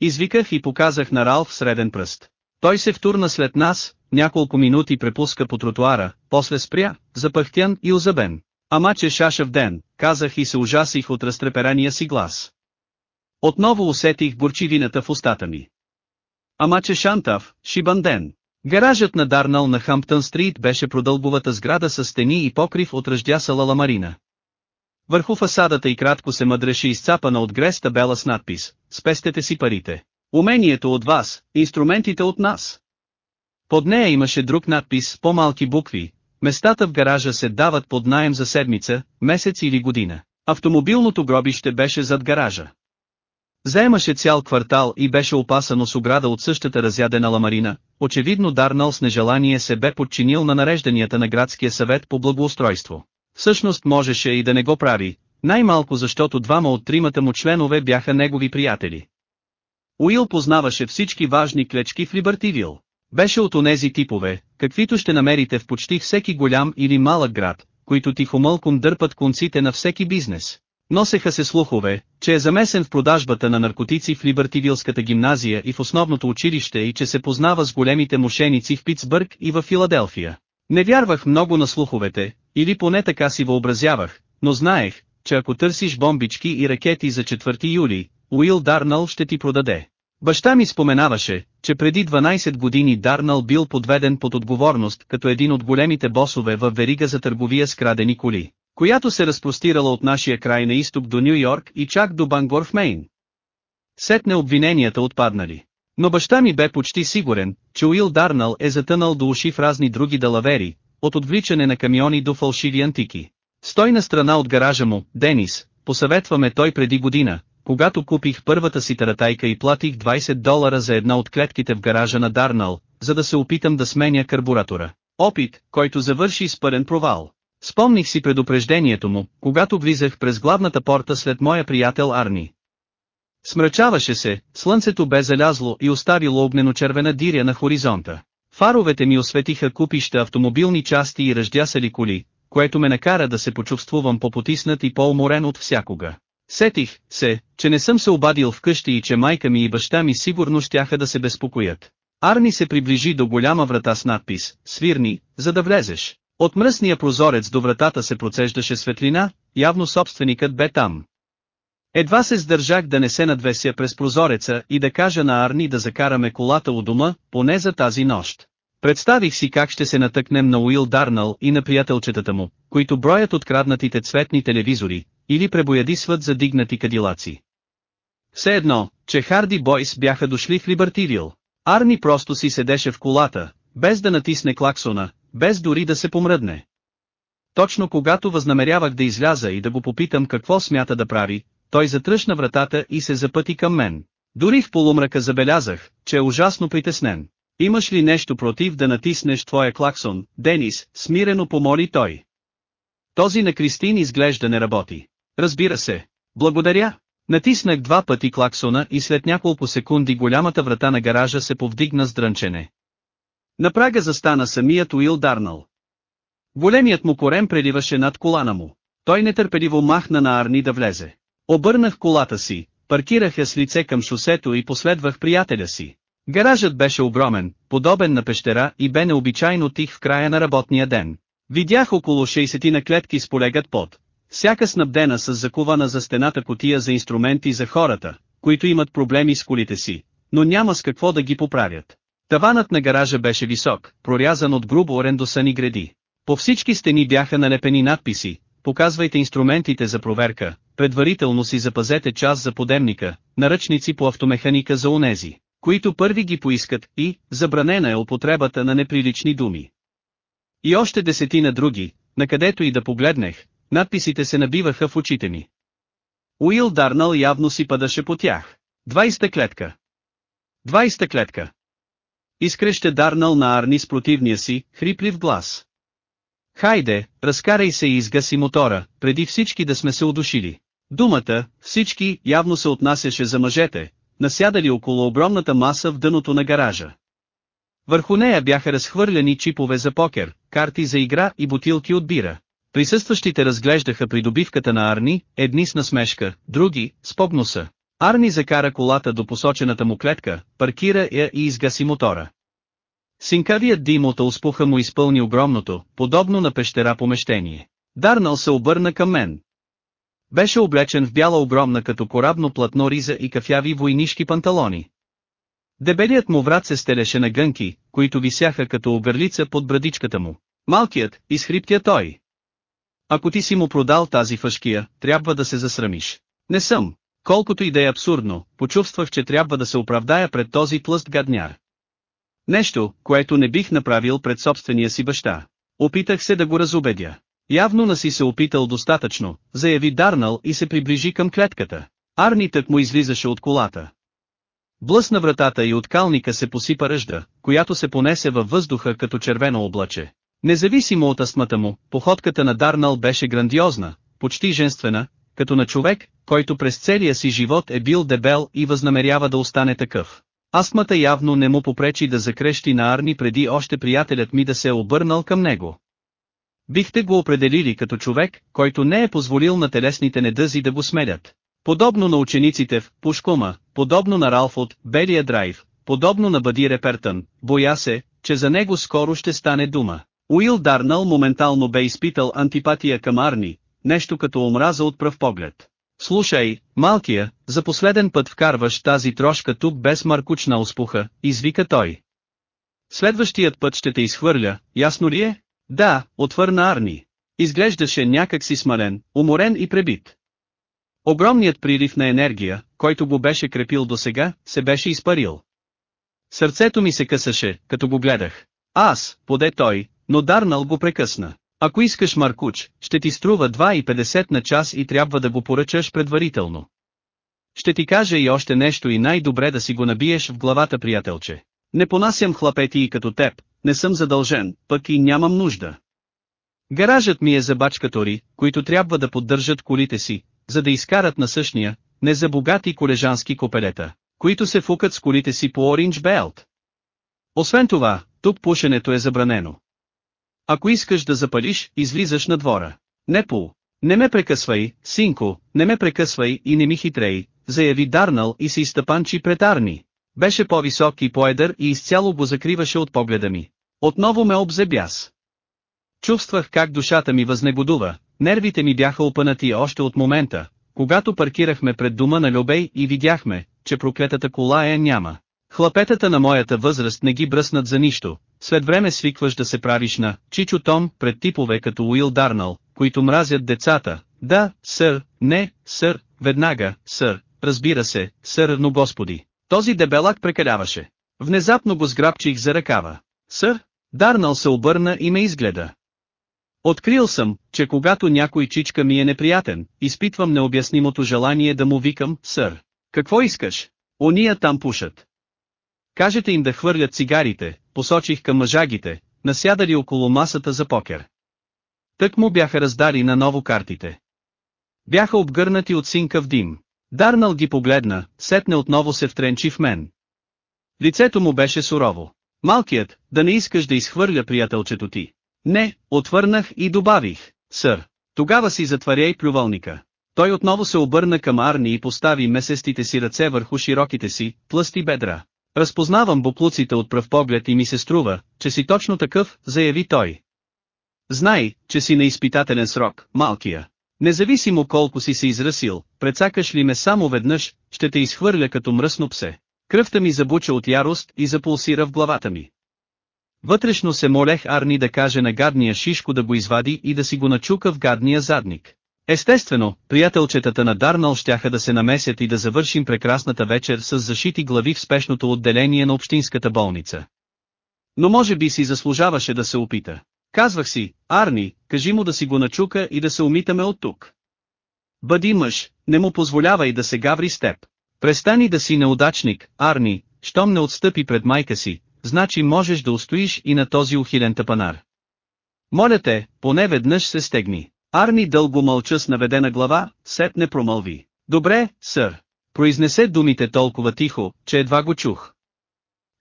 Извиках и показах на Ралф среден пръст. Той се втурна след нас, няколко минути препуска по тротуара, после спря, запъхтян и озабен. Ама че шашав ден, казах и се ужасих от разтреперания си глас. Отново усетих горчивината в устата ми. Ама че шантав, шибан ден. Гаражът на Дарнал на Хамптън Стрит беше продълбовата сграда с стени и покрив от ръждясала ламарина. Върху фасадата и кратко се мъдреше изцапана от грес табела с надпис «Спестете си парите». Умението от вас, инструментите от нас. Под нея имаше друг надпис с по-малки букви, местата в гаража се дават под найем за седмица, месец или година. Автомобилното гробище беше зад гаража. Заемаше цял квартал и беше опасано с ограда от същата разядена ламарина, очевидно Дарнал с нежелание се бе подчинил на нарежданията на градския съвет по благоустройство. Всъщност можеше и да не го прави, най-малко защото двама от тримата му членове бяха негови приятели. Уил познаваше всички важни клечки в Либертивил. Беше от онези типове, каквито ще намерите в почти всеки голям или малък град, които тихомълком дърпат конците на всеки бизнес. Носеха се слухове, че е замесен в продажбата на наркотици в Либертивилската гимназия и в основното училище и че се познава с големите мошеници в Питсбърг и в Филаделфия. Не вярвах много на слуховете, или поне така си въобразявах, но знаех, че ако търсиш бомбички и ракети за 4 юли, Уил Дарнал ще ти продаде. Баща ми споменаваше, че преди 12 години Дарнал бил подведен под отговорност като един от големите босове в верига за търговия с крадени коли, която се разпростирала от нашия край на изток до Нью Йорк и чак до Бангор в Мейн. Сетне обвиненията отпаднали. Но баща ми бе почти сигурен, че Уил Дарнал е затънал до уши в разни други далавери, от отвличане на камиони до фалшиви антики. Стой на страна от гаража му, Денис, посъветваме той преди година, когато купих първата си таратайка и платих 20 долара за една от клетките в гаража на Дарнал, за да се опитам да сменя карбуратора. Опит, който завърши с пълен провал. Спомних си предупреждението му, когато влизах през главната порта след моя приятел Арни. Смрачаваше се, слънцето бе залязло и оставило огнено-червена диря на хоризонта. Фаровете ми осветиха купища автомобилни части и ръждясали коли, което ме накара да се почувствувам по-потиснат и по-уморен от всякога. Сетих се, че не съм се обадил вкъщи и че майка ми и баща ми сигурно щяха да се безпокоят. Арни се приближи до голяма врата с надпис «Свирни, за да влезеш». От мръсния прозорец до вратата се процеждаше светлина, явно собственикът бе там. Едва се сдържах да не се надвеся през прозореца и да кажа на Арни да закараме колата у дома, поне за тази нощ. Представих си как ще се натъкнем на Уил Дарнал и на приятелчетата му, които броят откраднатите цветни телевизори, или пребоядисват задигнати кадилаци. Все едно, че Харди Бойс бяха дошли в Либертивил. Арни просто си седеше в колата, без да натисне клаксона, без дори да се помръдне. Точно когато възнамерявах да изляза и да го попитам какво смята да прави, той затръшна вратата и се запъти към мен. Дори в полумрака забелязах, че е ужасно притеснен. Имаш ли нещо против да натиснеш твоя клаксон, Денис, смирено помоли той. Този на Кристин изглежда не работи. Разбира се. Благодаря. Натиснах два пъти клаксона и след няколко секунди голямата врата на гаража се повдигна с дрънчене. На прага застана самият Уил Дарнал. Големият му корем преливаше над колана му. Той нетърпеливо махна на Арни да влезе. Обърнах колата си, паркирах я с лице към шосето и последвах приятеля си. Гаражът беше огромен, подобен на пещера и бе необичайно тих в края на работния ден. Видях около 60 на клетки с полегът под, всяка снабдена с закувана за стената котия за инструменти за хората, които имат проблеми с колите си, но няма с какво да ги поправят. Таванът на гаража беше висок, прорязан от грубо орендосани гради. По всички стени бяха налепени надписи, показвайте инструментите за проверка, предварително си запазете час за подемника, наръчници по автомеханика за унези, които първи ги поискат и, забранена е употребата на неприлични думи. И още десетина други, накъдето и да погледнех, надписите се набиваха в очите ми. Уил Дарнал явно си падаше по тях. 20 клетка. 20 клетка. Изкреще Дарнал на Арни с противния си, хриплив глас. Хайде, разкарай се и изгаси мотора, преди всички да сме се удушили. Думата, всички, явно се отнасяше за мъжете, насядали около огромната маса в дъното на гаража. Върху нея бяха разхвърляни чипове за покер, карти за игра и бутилки от бира. Присъстващите разглеждаха придобивката на Арни, едни с насмешка, други, с погноса. Арни закара колата до посочената му клетка, паркира я и изгаси мотора. Синкавият дим от успуха му изпълни огромното, подобно на пещера помещение. Дарнал се обърна към мен. Беше облечен в бяла огромна като корабно платно риза и кафяви войнишки панталони. Дебелият му врат се стелеше на гънки, които висяха като оберлица под брадичката му. Малкият, изхриптя той. Ако ти си му продал тази фашкия, трябва да се засрамиш. Не съм. Колкото и да е абсурдно, почувствах, че трябва да се оправдая пред този тлъст гадняр. Нещо, което не бих направил пред собствения си баща. Опитах се да го разубедя. Явно не си се опитал достатъчно, заяви Дарнал и се приближи към клетката. Арни тък му излизаше от колата. Блъсна вратата и от калника се посипа ръжда, която се понесе във въздуха като червено облаче. Независимо от астмата му, походката на Дарнал беше грандиозна, почти женствена, като на човек, който през целия си живот е бил дебел и възнамерява да остане такъв. Астмата явно не му попречи да закрещи на Арни преди още приятелят ми да се е обърнал към него. Бихте го определили като човек, който не е позволил на телесните недъзи да го смелят. Подобно на учениците в Пушкома, подобно на Ралф от Белия драйв, подобно на Бади Репертън, боя се, че за него скоро ще стане дума. Уил Дарнал моментално бе изпитал антипатия към Арни, нещо като омраза от пръв поглед. Слушай, малкия, за последен път вкарваш тази трошка тук без маркучна успуха, извика той. Следващият път ще те изхвърля, ясно ли е? Да, отвърна Арни. Изглеждаше някак си смален, уморен и пребит. Огромният прилив на енергия, който го беше крепил до сега, се беше изпарил. Сърцето ми се късаше, като го гледах. Аз, поде той, но Дарнал го прекъсна. Ако искаш Маркуч, ще ти струва 2,50 на час и трябва да го поръчаш предварително. Ще ти кажа и още нещо и най-добре да си го набиеш в главата приятелче. Не понасям хлапети и като теб, не съм задължен, пък и нямам нужда. Гаражът ми е за бачкатори, които трябва да поддържат колите си, за да изкарат на същия, не за богати колежански копелета, които се фукат с колите си по Ориндж Белт. Освен това, тук пушенето е забранено. Ако искаш да запалиш, излизаш на двора. Не. Не ме прекъсвай, синко, не ме прекъсвай и не ми хитрей, заяви Дарнал и се изтъпанчи пред Арни. Беше по-висок и по-едър и изцяло го закриваше от погледа ми. Отново ме обзе бяс. Чувствах как душата ми възнегодува, нервите ми бяха опънати още от момента, когато паркирахме пред дома на Любей и видяхме, че проклетата кола е няма. Хлапетата на моята възраст не ги бръснат за нищо, след време свикваш да се правиш на Чичо Том пред типове като Уил Дарнал, които мразят децата. Да, сър, не, сър, веднага, сър, разбира се, сър, но господи. Този дебелак прекаляваше. Внезапно го сграбчих за ръкава. Сър, Дарнал се обърна и ме изгледа. Открил съм, че когато някой чичка ми е неприятен, изпитвам необяснимото желание да му викам, сър. Какво искаш? Ония там пушат. Кажете им да хвърлят цигарите, посочих към мъжагите, насядали около масата за покер. Тък му бяха раздали на ново картите. Бяха обгърнати от синка в дим. Дарнал ги погледна, сетне отново се втренчи в мен. Лицето му беше сурово. Малкият, да не искаш да изхвърля приятелчето ти. Не, отвърнах и добавих, сър. Тогава си затваряй плювалника. Той отново се обърна към Арни и постави месестите си ръце върху широките си, плъсти бедра. Разпознавам буплуците от пръв поглед и ми се струва, че си точно такъв, заяви той. Знай, че си на изпитателен срок, малкия. Независимо колко си се израсил, прецакаш ли ме само веднъж, ще те изхвърля като мръсно псе. Кръвта ми забуча от ярост и запулсира в главата ми. Вътрешно се молех Арни да каже на гадния шишко да го извади и да си го начука в гадния задник. Естествено, приятелчетата на Дарнал щяха да се намесят и да завършим прекрасната вечер с зашити глави в спешното отделение на общинската болница. Но може би си заслужаваше да се опита. Казвах си, Арни, кажи му да си го начука и да се умитаме от тук. Бъди мъж, не му позволявай да се гаври с теб. Престани да си неудачник, Арни, щом не отстъпи пред майка си, значи можеш да устоиш и на този ухилен тъпанар. Моля те, поне веднъж се стегни. Арни дълго мълча с наведена глава, сетне промълви. Добре, сър. Произнесе думите толкова тихо, че едва го чух.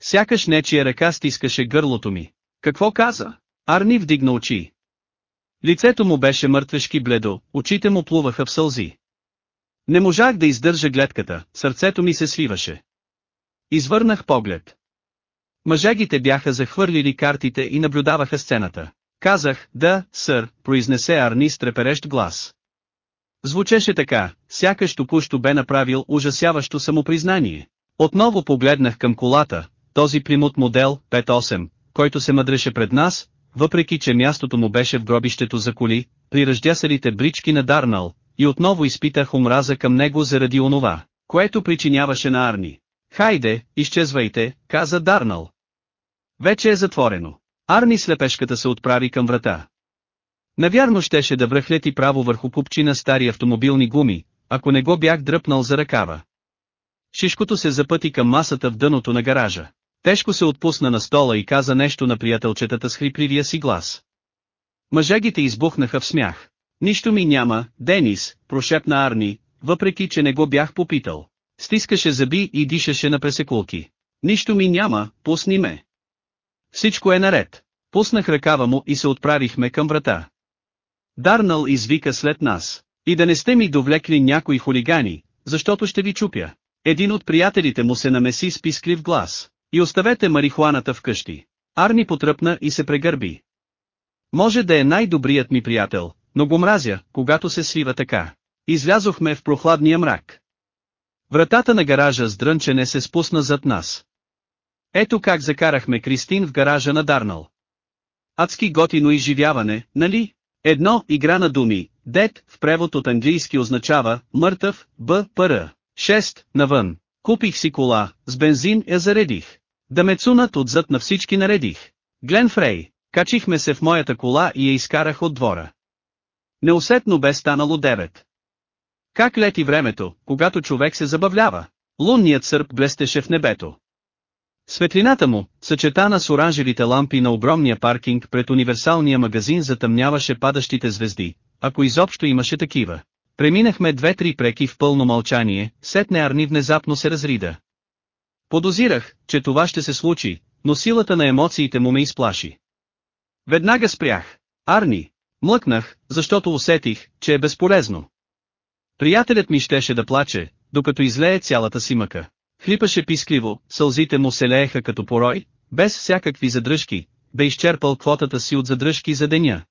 Сякаш нечия ръка стискаше гърлото ми. Какво каза? Арни вдигна очи. Лицето му беше мъртвешки бледо, очите му плуваха в сълзи. Не можах да издържа гледката, сърцето ми се свиваше. Извърнах поглед. Мъжегите бяха захвърлили картите и наблюдаваха сцената. Казах, да, сър, произнесе Арни с треперещ глас. Звучеше така, сякаш току-що бе направил ужасяващо самопризнание. Отново погледнах към колата, този примут модел 5-8, който се мъдреше пред нас, въпреки че мястото му беше в гробището за коли, при ръждясалите брички на Дарнал, и отново изпитах омраза към него заради онова, което причиняваше на Арни. Хайде, изчезвайте, каза Дарнал. Вече е затворено. Арни слепешката се отправи към врата. Навярно щеше да връхлети право върху купчина стари автомобилни гуми, ако не го бях дръпнал за ръкава. Шишкото се запъти към масата в дъното на гаража. Тежко се отпусна на стола и каза нещо на приятелчетата с хрипливия си глас. Мъжегите избухнаха в смях. Нищо ми няма, Денис, прошепна Арни, въпреки че не го бях попитал. Стискаше зъби и дишаше на пресекулки. Нищо ми няма, пусни ме. Всичко е наред. Пуснах ръкава му и се отправихме към врата. Дарнал извика след нас. И да не сте ми довлекли някои хулигани, защото ще ви чупя. Един от приятелите му се намеси с писклив глас. И оставете марихуаната вкъщи. Арни потръпна и се прегърби. Може да е най-добрият ми приятел, но го мразя, когато се свива така. Излязохме в прохладния мрак. Вратата на гаража с дрънчене се спусна зад нас. Ето как закарахме Кристин в гаража на Дарнал. Адски готино изживяване, нали? Едно, игра на думи, дед, в превод от английски означава, мъртъв, б, пр. 6, навън. Купих си кола, с бензин я заредих. Да ме цунат отзад на всички наредих. Глен Фрей, качихме се в моята кола и я изкарах от двора. Неусетно бе станало 9. Как лети времето, когато човек се забавлява? Лунният сърп блестеше в небето. Светлината му, съчетана с оранжевите лампи на огромния паркинг пред универсалния магазин затъмняваше падащите звезди, ако изобщо имаше такива. Преминахме две-три преки в пълно мълчание, сетне Арни внезапно се разрида. Подозирах, че това ще се случи, но силата на емоциите му ме изплаши. Веднага спрях. Арни. Млъкнах, защото усетих, че е безполезно. Приятелят ми щеше да плаче, докато излее цялата си мъка. Хлипаше пискливо, сълзите му се лееха като порой, без всякакви задръжки, бе изчерпал квотата си от задръжки за деня.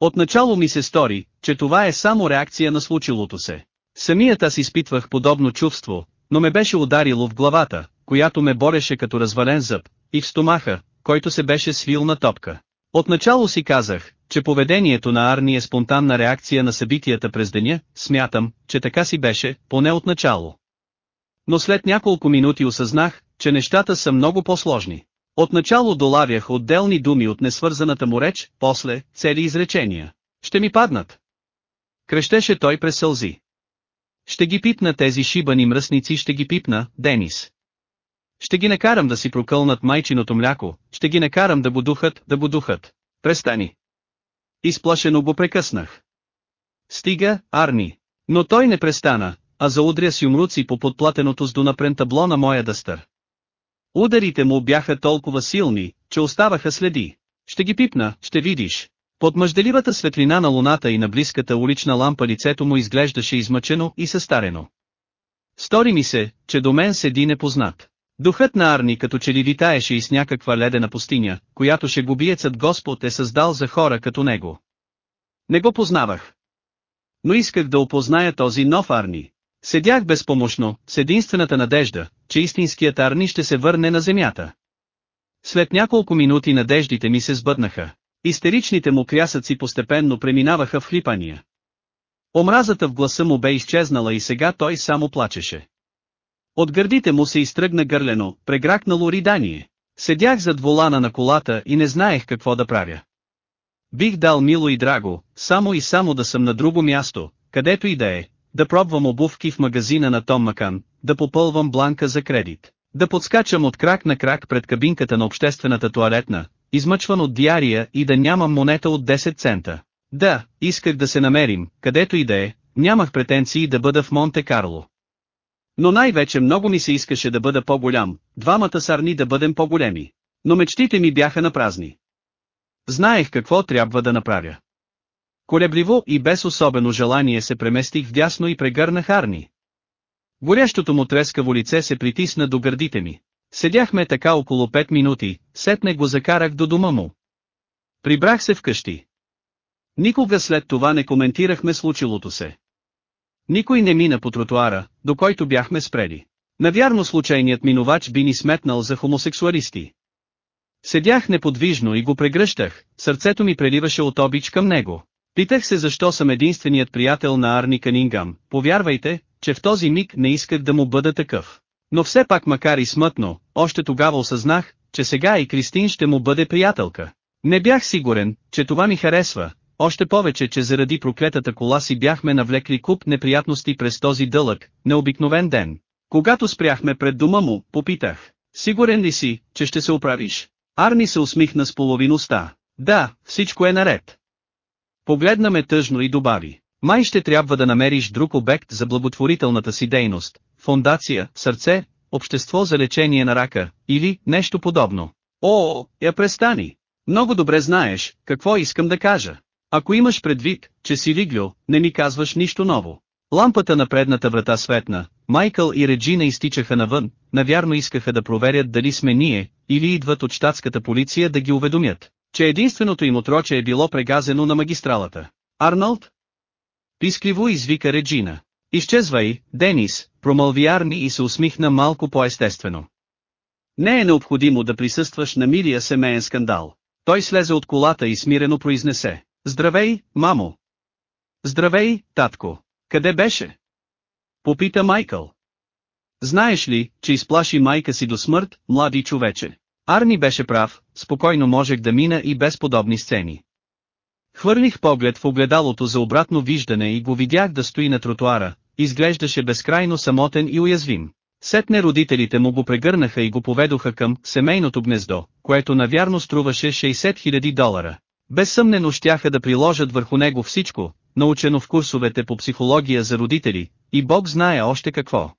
Отначало ми се стори, че това е само реакция на случилото се. Самият аз изпитвах подобно чувство, но ме беше ударило в главата, която ме бореше като развален зъб, и в стомаха, който се беше свил на топка. Отначало си казах, че поведението на Арни е спонтанна реакция на събитията през деня, смятам, че така си беше, поне отначало. Но след няколко минути осъзнах, че нещата са много по-сложни. Отначало долавях отделни думи от несвързаната му реч, после, цели изречения. Ще ми паднат. Крещеше той през сълзи. Ще ги пипна тези шибани мръсници, ще ги пипна, Денис. Ще ги накарам да си прокълнат майчиното мляко, ще ги накарам да будухат, да будухат. Престани. Изплашено го прекъснах. Стига, Арни. Но той не престана, а заудря с юмруци по подплатеното с донапрен табло на моя дъстър. Ударите му бяха толкова силни, че оставаха следи. Ще ги пипна, ще видиш. Под мъжделивата светлина на луната и на близката улична лампа лицето му изглеждаше измъчено и състарено. Стори ми се, че до мен седи непознат. Духът на Арни като че ли витаеше из някаква ледена пустиня, която шегобиецът Господ е създал за хора като него. Не го познавах. Но исках да опозная този нов Арни. Седях безпомощно, с единствената надежда, че истинският Арни ще се върне на земята. След няколко минути надеждите ми се сбъднаха. Истеричните му крясъци постепенно преминаваха в хлипания. Омразата в гласа му бе изчезнала и сега той само плачеше. От гърдите му се изтръгна гърлено, прегракнало ридание. Седях зад волана на колата и не знаех какво да правя. Бих дал мило и драго, само и само да съм на друго място, където и да е, да пробвам обувки в магазина на Том Макан, да попълвам бланка за кредит, да подскачам от крак на крак пред кабинката на обществената туалетна, измъчван от диария и да нямам монета от 10 цента. Да, исках да се намерим, където и да е, нямах претенции да бъда в Монте-Карло. Но най-вече много ми се искаше да бъда по-голям, двамата сарни да бъдем по-големи. Но мечтите ми бяха на празни. Знаех какво трябва да направя. Колебливо и без особено желание се преместих вдясно и прегърнах Арни. Горящото му трескаво лице се притисна до гърдите ми. Седяхме така около 5 минути, сетне го закарах до дома му. Прибрах се вкъщи. Никога след това не коментирахме случилото се. Никой не мина по тротуара, до който бяхме спрели. Навярно случайният минувач би ни сметнал за хомосексуалисти. Седях неподвижно и го прегръщах, сърцето ми преливаше от обич към него. Питах се защо съм единственият приятел на Арни Канингам, повярвайте, че в този миг не исках да му бъда такъв. Но все пак макар и смътно, още тогава осъзнах, че сега и Кристин ще му бъде приятелка. Не бях сигурен, че това ми харесва, още повече, че заради проклетата кола си бяхме навлекли куп неприятности през този дълъг, необикновен ден. Когато спряхме пред дома му, попитах, сигурен ли си, че ще се оправиш? Арни се усмихна с половиността. Да, всичко е наред. Погледна ме тъжно и добави. Май ще трябва да намериш друг обект за благотворителната си дейност, фондация, сърце, общество за лечение на рака, или нещо подобно. О, я престани! Много добре знаеш, какво искам да кажа. Ако имаш предвид, че си Лиглю, не ми казваш нищо ново. Лампата на предната врата светна, Майкъл и Реджина изтичаха навън, навярно искаха да проверят дали сме ние, или идват от щатската полиция да ги уведомят, че единственото им отроче е било прегазено на магистралата. Арнолд? Пискливо извика Реджина. Изчезвай, Денис, промълви Арни и се усмихна малко по-естествено. Не е необходимо да присъстваш на милия семейен скандал. Той слезе от колата и смирено произнесе. Здравей, мамо! Здравей, татко! Къде беше? Попита Майкъл. Знаеш ли, че изплаши майка си до смърт, млади човече? Арни беше прав, спокойно можех да мина и без подобни сцени. Хвърлих поглед в огледалото за обратно виждане и го видях да стои на тротуара, изглеждаше безкрайно самотен и уязвим. Сетне родителите му го прегърнаха и го поведоха към семейното гнездо, което навярно струваше 60 000 долара. Безсъмнено щяха да приложат върху него всичко, научено в курсовете по психология за родители, и Бог знае още какво.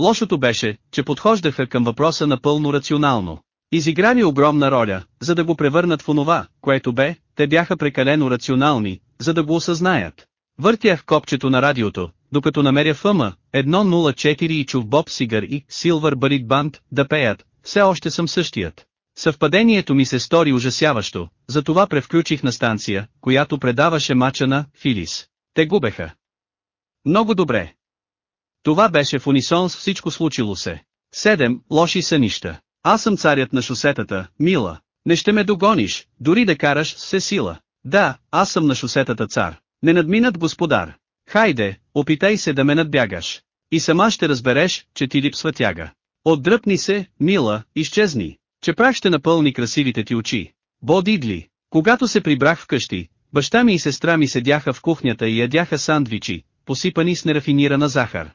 Лошото беше, че подхождаха към въпроса напълно рационално. Изиграли огромна роля, за да го превърнат в онова, което бе, те бяха прекалено рационални, за да го осъзнаят. Въртях копчето на радиото, докато намеря фъма, 104 и чув Боб Сигър и Силвър Барит Банд да пеят, все още съм същият. Съвпадението ми се стори ужасяващо, затова превключих на станция, която предаваше мача на Филис. Те губеха. Много добре. Това беше в унисон с всичко случило се. Седем, лоши сънища. Аз съм царят на шосетата, мила. Не ще ме догониш, дори да караш с сила. Да, аз съм на шосетата цар. Не надминат господар. Хайде, опитай се да ме надбягаш. И сама ще разбереш, че ти липсва тяга. Отдръпни се, мила, изчезни. Че прах ще напълни красивите ти очи. Бодидли. Когато се прибрах вкъщи, баща ми и сестра ми седяха в кухнята и ядяха сандвичи, посипани с нерафинирана захар.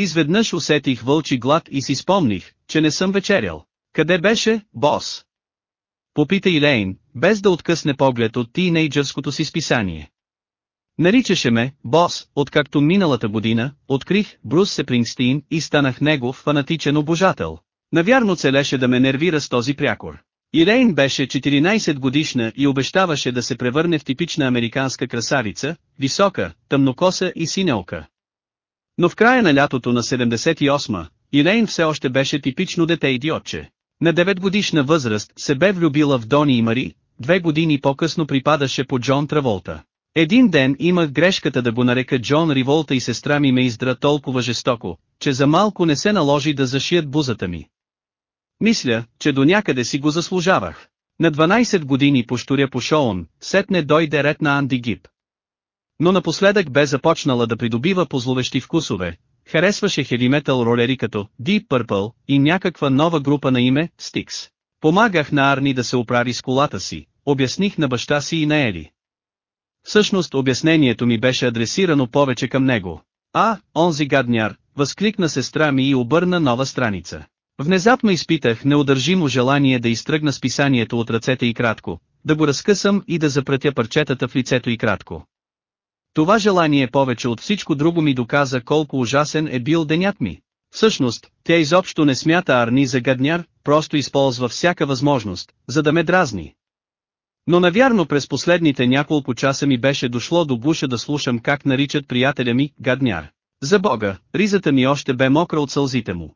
Изведнъж усетих вълчи глад и си спомних, че не съм вечерял. Къде беше, бос? Попита Илейн, без да откъсне поглед от тинейджърското си списание. Наричаше ме, бос, откакто миналата година, открих Брус Сепрингстин и станах негов фанатичен обожател. Навярно целеше да ме нервира с този прякор. Ирейн беше 14 годишна и обещаваше да се превърне в типична американска красавица, висока, тъмнокоса и синелка. Но в края на лятото на 78-ма, Ирейн все още беше типично дете-идиотче. На 9 годишна възраст се бе влюбила в Дони и Мари, две години по-късно припадаше по Джон Траволта. Един ден имах грешката да го нарека Джон Риволта и сестра ми ме издра толкова жестоко, че за малко не се наложи да зашият бузата ми. Мисля, че до някъде си го заслужавах. На 12 години пошторя по Шоун, сетне дойде ред на Анди Гип. Но напоследък бе започнала да придобива позловещи вкусове, харесваше хелиметал ролери като Deep Purple и някаква нова група на име Styx. Помагах на Арни да се оправи с колата си, обясних на баща си и на Ели. Всъщност обяснението ми беше адресирано повече към него. А, онзи гадняр, възкликна сестра ми и обърна нова страница. Внезапно изпитах неудържимо желание да изтръгна списанието от ръцете и кратко, да го разкъсам и да запратя парчетата в лицето и кратко. Това желание повече от всичко друго ми доказа колко ужасен е бил денят ми. Всъщност, тя изобщо не смята Арни за гадняр, просто използва всяка възможност, за да ме дразни. Но навярно през последните няколко часа ми беше дошло до буша да слушам как наричат приятеля ми, гадняр. За бога, ризата ми още бе мокра от сълзите му.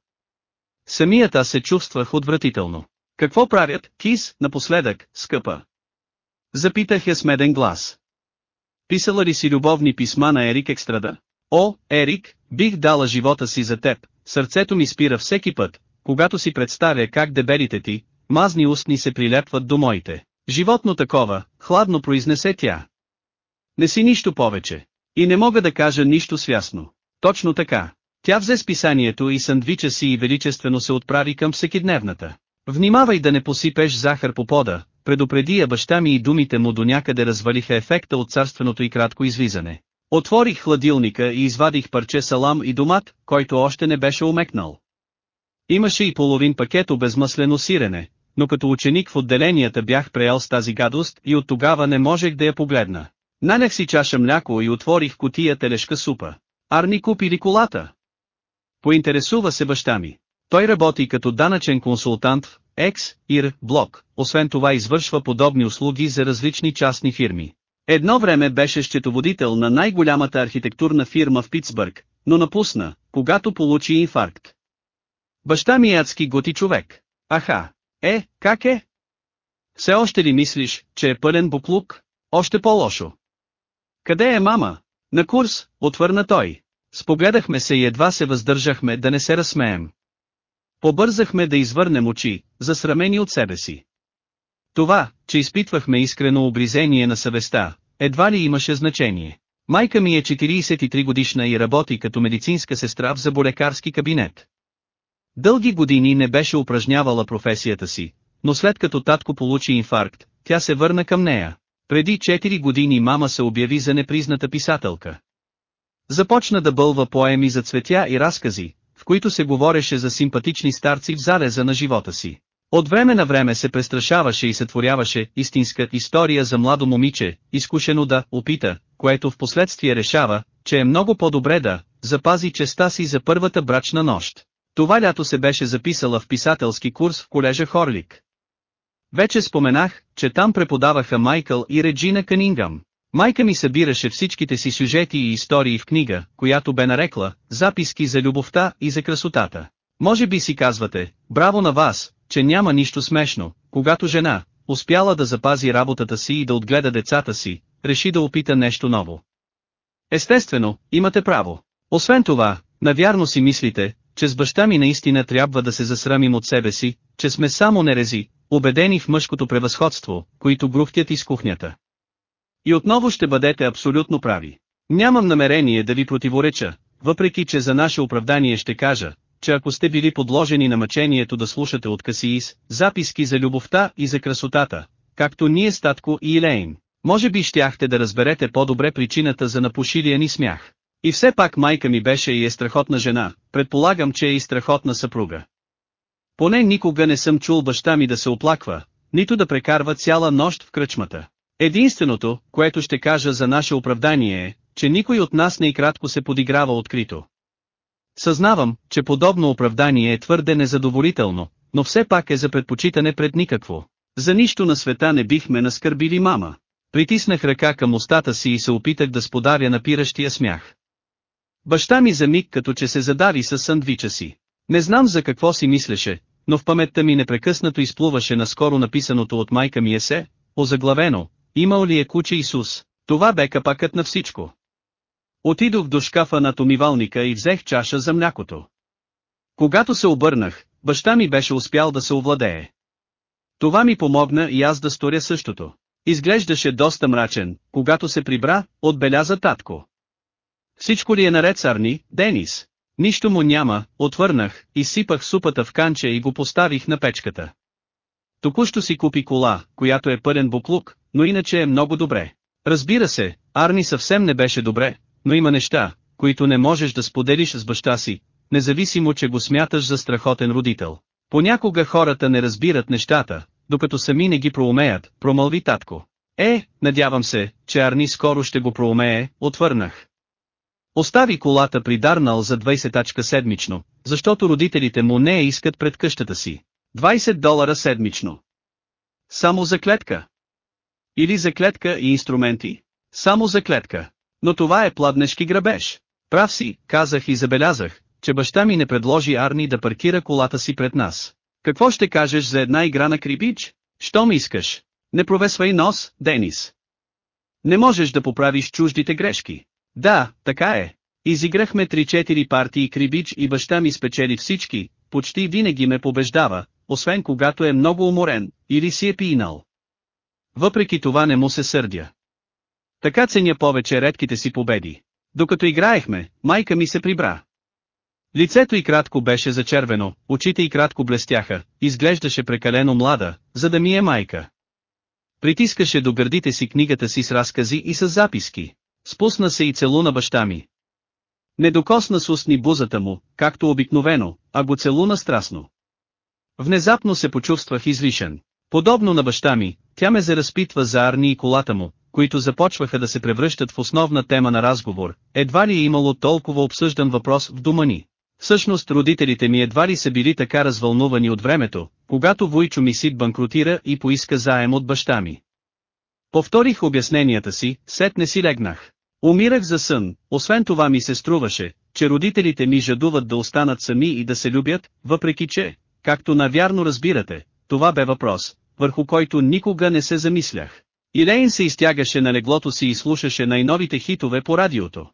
Самият аз се чувствах отвратително. Какво правят, кис, напоследък, скъпа? Запитах я с меден глас. Писала ли си любовни писма на Ерик Екстрада? О, Ерик, бих дала живота си за теб, сърцето ми спира всеки път, когато си представя как дебелите ти, мазни устни се прилепват до моите. Животно такова, хладно произнесе тя. Не си нищо повече. И не мога да кажа нищо свясно. Точно така. Тя взе списанието и сандвича си и величествено се отправи към всекидневната. Внимавай да не посипеш захар по пода, предупреди я баща ми и думите му до някъде развалиха ефекта от царственото и кратко излизане. Отворих хладилника и извадих парче салам и домат, който още не беше умекнал. Имаше и половин пакет обезмъслено сирене, но като ученик в отделенията бях преял с тази гадост и от тогава не можех да я погледна. Нанях си чаша мляко и отворих котия телешка супа. Арни купи ли колата? Поинтересува се баща ми. Той работи като данъчен консултант в Екс, Ир, Блок, освен това извършва подобни услуги за различни частни фирми. Едно време беше счетоводител на най-голямата архитектурна фирма в Питсбърг, но напусна, когато получи инфаркт. Баща ми е адски готи човек. Аха. Е, как е? Все още ли мислиш, че е пълен буклук? Още по-лошо. Къде е мама? На курс, отвърна той. Спогледахме се и едва се въздържахме да не се разсмеем. Побързахме да извърнем очи, засрамени от себе си. Това, че изпитвахме искрено обризение на съвестта, едва ли имаше значение. Майка ми е 43 годишна и работи като медицинска сестра в заболекарски кабинет. Дълги години не беше упражнявала професията си, но след като татко получи инфаркт, тя се върна към нея. Преди 4 години мама се обяви за непризната писателка. Започна да бълва поеми за цветя и разкази, в които се говореше за симпатични старци в зареза на живота си. От време на време се престрашаваше и сътворяваше истинска история за младо момиче, изкушено да опита, което в последствие решава, че е много по-добре да запази честа си за първата брачна нощ. Това лято се беше записала в писателски курс в колежа Хорлик. Вече споменах, че там преподаваха Майкъл и Реджина Канингам. Майка ми събираше всичките си сюжети и истории в книга, която бе нарекла «Записки за любовта и за красотата». Може би си казвате, браво на вас, че няма нищо смешно, когато жена, успяла да запази работата си и да отгледа децата си, реши да опита нещо ново. Естествено, имате право. Освен това, навярно си мислите, че с баща ми наистина трябва да се засрамим от себе си, че сме само нерези, убедени в мъжкото превъзходство, които брухтят из кухнята. И отново ще бъдете абсолютно прави. Нямам намерение да ви противореча, въпреки че за наше оправдание ще кажа, че ако сте били подложени на мъчението да слушате от Касиис, записки за любовта и за красотата, както ние статко и Илейн, може би щяхте да разберете по-добре причината за напушилия ни смях. И все пак майка ми беше и е страхотна жена, предполагам, че е и страхотна съпруга. Поне никога не съм чул баща ми да се оплаква, нито да прекарва цяла нощ в кръчмата. Единственото, което ще кажа за наше оправдание е, че никой от нас не и кратко се подиграва открито. Съзнавам, че подобно оправдание е твърде незадоволително, но все пак е за предпочитане пред никакво. За нищо на света не бихме наскърбили мама. Притиснах ръка към устата си и се опитах да сподаря напиращия смях. Баща ми за миг като че се задави с сандвича си. Не знам за какво си мислеше, но в паметта ми непрекъснато изплуваше наскоро написаното от майка ми есе, озаглавено, имал ли е куче Исус, това бе капакът на всичко. Отидох до шкафа над умивалника и взех чаша за млякото. Когато се обърнах, баща ми беше успял да се овладее. Това ми помогна и аз да сторя същото. Изглеждаше доста мрачен, когато се прибра, отбеляза татко. Всичко ли е наред Сарни, Денис? Нищо му няма, отвърнах, изсипах супата в канче и го поставих на печката. Току-що си купи кола, която е пълен буклук, но иначе е много добре. Разбира се, Арни съвсем не беше добре, но има неща, които не можеш да споделиш с баща си, независимо че го смяташ за страхотен родител. Понякога хората не разбират нещата, докато сами не ги проумеят, промълви татко. Е, надявам се, че Арни скоро ще го проумее, отвърнах. Остави колата при Дарнал за 20 тачка седмично, защото родителите му не искат пред къщата си. 20 долара седмично. Само за клетка. Или за клетка и инструменти. Само за клетка. Но това е пладнешки грабеж. Прав си, казах и забелязах, че баща ми не предложи Арни да паркира колата си пред нас. Какво ще кажеш за една игра на крибич? Що ми искаш? Не провесвай нос, Денис. Не можеш да поправиш чуждите грешки. Да, така е. Изиграхме 3-4 партии крибич и баща ми спечели всички, почти винаги ме побеждава, освен когато е много уморен, или си е пинал. Въпреки това не му се сърдя. Така ценя повече редките си победи. Докато играехме, майка ми се прибра. Лицето й кратко беше зачервено, очите й кратко блестяха, изглеждаше прекалено млада, за да ми е майка. Притискаше до гърдите си книгата си с разкази и с записки. Спусна се и целуна баща ми. Не докосна с устни бузата му, както обикновено, а го целуна страстно. Внезапно се почувствах излишен. Подобно на баща ми, тя ме заразпитва за Арни и колата му, които започваха да се превръщат в основна тема на разговор, едва ли е имало толкова обсъждан въпрос в дома ни. Всъщност родителите ми едва ли са били така развълнувани от времето, когато Войчо ми сит банкротира и поиска заем от баща ми. Повторих обясненията си, сет не си легнах. Умирах за сън, освен това ми се струваше, че родителите ми жадуват да останат сами и да се любят, въпреки че, както навярно разбирате, това бе въпрос, върху който никога не се замислях. Илейн се изтягаше на леглото си и слушаше най-новите хитове по радиото.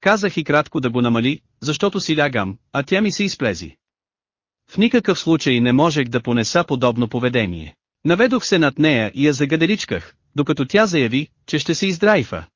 Казах и кратко да го намали, защото си лягам, а тя ми се изплези. В никакъв случай не можех да понеса подобно поведение. Наведох се над нея и я загаделичках, докато тя заяви, че ще се издрайфа.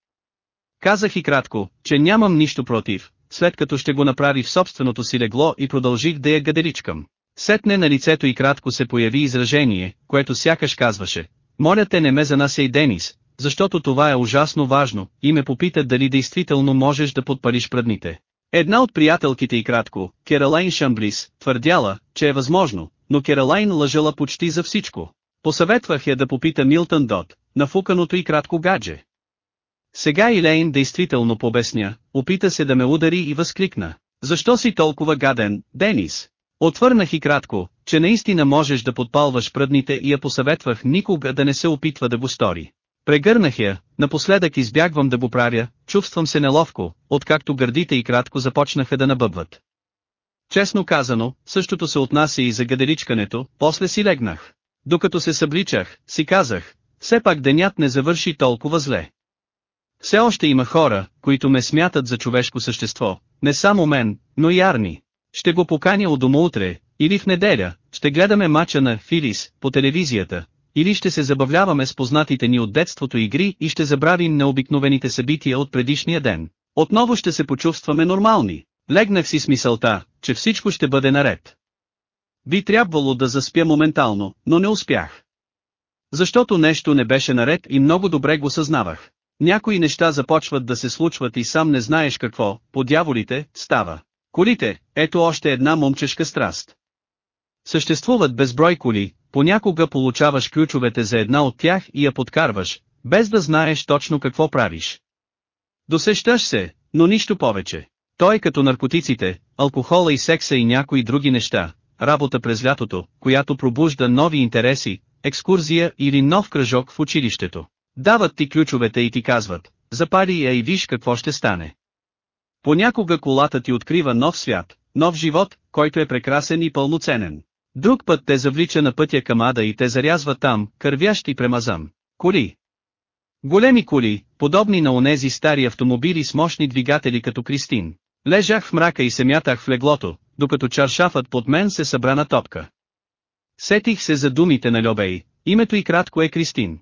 Казах и кратко, че нямам нищо против, след като ще го направи в собственото си легло и продължих да я гаделичкам. Сетне на лицето и кратко се появи изражение, което сякаш казваше, моля те не ме занасяй Денис, защото това е ужасно важно, и ме попита дали действително можеш да подпалиш пръдните. Една от приятелките и кратко, Кералайн Шамблис, твърдяла, че е възможно, но Кералайн лъжала почти за всичко. Посъветвах я да попита Милтън Дот, нафуканото и кратко гадже. Сега Илейн действително побесня, опита се да ме удари и възкликна. Защо си толкова гаден, Денис? Отвърнах и кратко, че наистина можеш да подпалваш пръдните и я посъветвах никога да не се опитва да го стори. Прегърнах я, напоследък избягвам да го правя, чувствам се неловко, откакто гърдите и кратко започнаха да набъбват. Честно казано, същото се отнася и за гаделичкането, после си легнах. Докато се събличах, си казах, все пак денят не завърши толкова зле. Все още има хора, които ме смятат за човешко същество, не само мен, но и Арни. Ще го поканя у дома утре, или в неделя, ще гледаме мача на Филис по телевизията, или ще се забавляваме с познатите ни от детството игри и ще забравим необикновените събития от предишния ден. Отново ще се почувстваме нормални. Легнах си с мисълта, че всичко ще бъде наред. Би трябвало да заспя моментално, но не успях. Защото нещо не беше наред и много добре го съзнавах. Някои неща започват да се случват и сам не знаеш какво, по дяволите, става. Колите, ето още една момчешка страст. Съществуват безброй коли, понякога получаваш ключовете за една от тях и я подкарваш, без да знаеш точно какво правиш. Досещаш се, но нищо повече. Той като наркотиците, алкохола и секса и някои други неща, работа през лятото, която пробужда нови интереси, екскурзия или нов кръжок в училището. Дават ти ключовете и ти казват, запали я и виж какво ще стане. Понякога колата ти открива нов свят, нов живот, който е прекрасен и пълноценен. Друг път те завлича на пътя към Ада и те зарязва там, кървящ и премазан. Коли. Големи коли, подобни на онези стари автомобили с мощни двигатели като Кристин. Лежах в мрака и се мятах в леглото, докато чаршафът под мен се събра на топка. Сетих се за думите на Льобей, името и кратко е Кристин.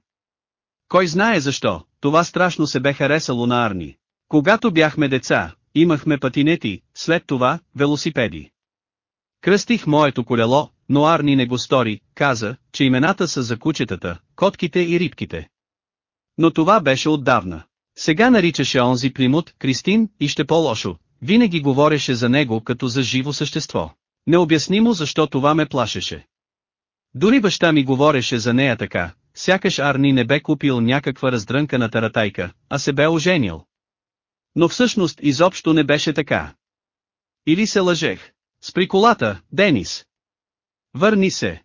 Кой знае защо, това страшно се бе харесало на Арни. Когато бяхме деца, имахме патинети, след това, велосипеди. Кръстих моето колело, но Арни не го стори, каза, че имената са за кучетата, котките и рибките. Но това беше отдавна. Сега наричаше онзи примут, Кристин, и ще по-лошо, винаги говореше за него като за живо същество. Необяснимо защо това ме плашеше. Дори баща ми говореше за нея така, сякаш Арни не бе купил някаква раздрънка на таратайка, а се бе оженил. Но всъщност изобщо не беше така. Или се лъжех. С приколата, Денис. Върни се.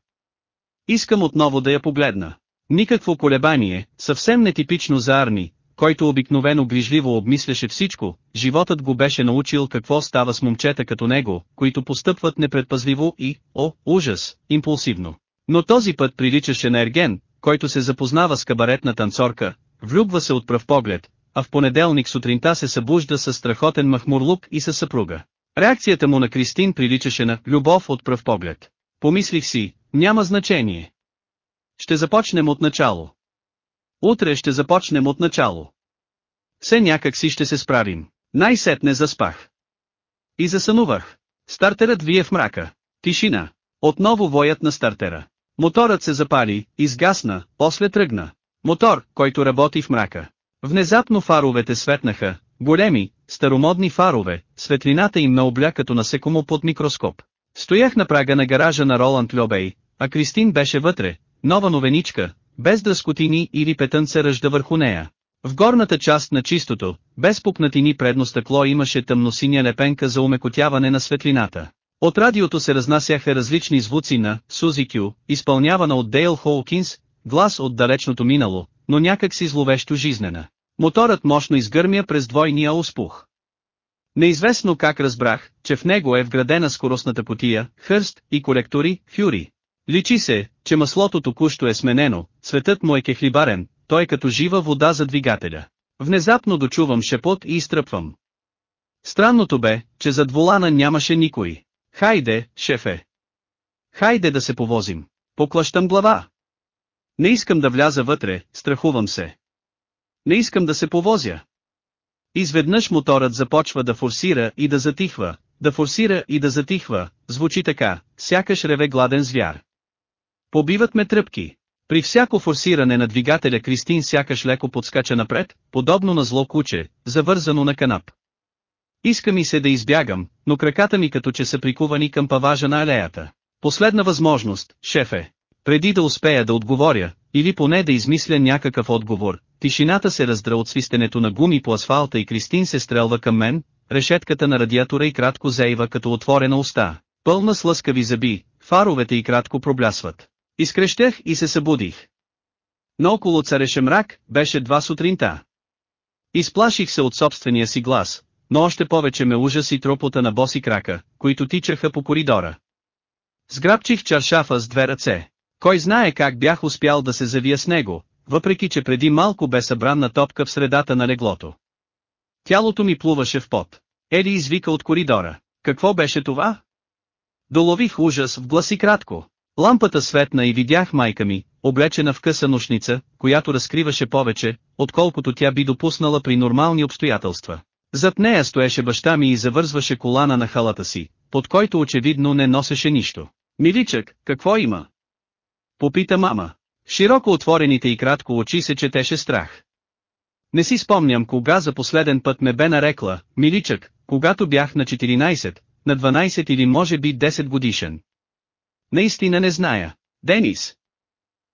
Искам отново да я погледна. Никакво колебание, съвсем нетипично за Арни, който обикновено грижливо обмисляше всичко, животът го беше научил какво става с момчета като него, които постъпват непредпазливо и, о, ужас, импулсивно. Но този път приличаше на Ерген, който се запознава с кабаретна танцорка, влюбва се от пръв поглед, а в понеделник сутринта се събужда с страхотен махмурлук и със съпруга. Реакцията му на Кристин приличаше на «любов от пръв поглед». Помислих си, няма значение. Ще започнем от начало. Утре ще започнем от начало. Все някак си ще се справим. Най-сетне заспах. И засънувах. Стартерът вие в мрака. Тишина. Отново воят на стартера. Моторът се запали, изгасна, после тръгна. Мотор, който работи в мрака. Внезапно фаровете светнаха, големи, старомодни фарове, светлината им наобля като насекомо под микроскоп. Стоях на прага на гаража на Роланд Льобей, а Кристин беше вътре, нова новеничка, без дръскотини или петънце ръжда върху нея. В горната част на чистото, без пукнатини предно стъкло имаше тъмносиня лепенка за умекотяване на светлината. От радиото се разнасяха различни звуци на Сузи Кю, изпълнявана от Дейл Хоукинс, глас от далечното минало, но някак си зловещо жизнена. Моторът мощно изгърмя през двойния успух. Неизвестно как разбрах, че в него е вградена скоростната потия, хърст и колектори, фюри. Личи се, че маслото току-що е сменено, светът му е кехлибарен, той е като жива вода за двигателя. Внезапно дочувам шепот и изтръпвам. Странното бе, че зад волана нямаше никой. Хайде, шефе. Хайде да се повозим. Поклащам глава. Не искам да вляза вътре, страхувам се. Не искам да се повозя. Изведнъж моторът започва да форсира и да затихва, да форсира и да затихва, звучи така, сякаш реве гладен звяр. Побиват ме тръпки. При всяко форсиране на двигателя Кристин сякаш леко подскача напред, подобно на зло куче, завързано на канап. Иска ми се да избягам, но краката ми като че са прикувани към паважа на алеята. Последна възможност, шефе. Преди да успея да отговоря, или поне да измисля някакъв отговор, тишината се раздра от свистенето на гуми по асфалта и Кристин се стрелва към мен, решетката на радиатора и кратко зейва като отворена уста, пълна с лъскави зъби, фаровете и кратко проблясват. Изкрещях и се събудих. около цареше мрак, беше два сутринта. Изплаших се от собствения си глас, но още повече ме ужаси тропота на боси крака, които тичаха по коридора. Сграбчих чаршафа с две ръце. Кой знае как бях успял да се завия с него, въпреки че преди малко бе събранна топка в средата на леглото. Тялото ми плуваше в пот. Ели извика от коридора. Какво беше това? Долових ужас в гласи кратко. Лампата светна и видях майка ми, облечена в къса нощница, която разкриваше повече, отколкото тя би допуснала при нормални обстоятелства. Зад нея стоеше баща ми и завързваше колана на халата си, под който очевидно не носеше нищо. Миличък, какво има? Попита мама. Широко отворените и кратко очи се четеше страх. Не си спомням кога за последен път ме бе нарекла, миличък, когато бях на 14, на 12 или може би 10 годишен. Наистина не зная. Денис!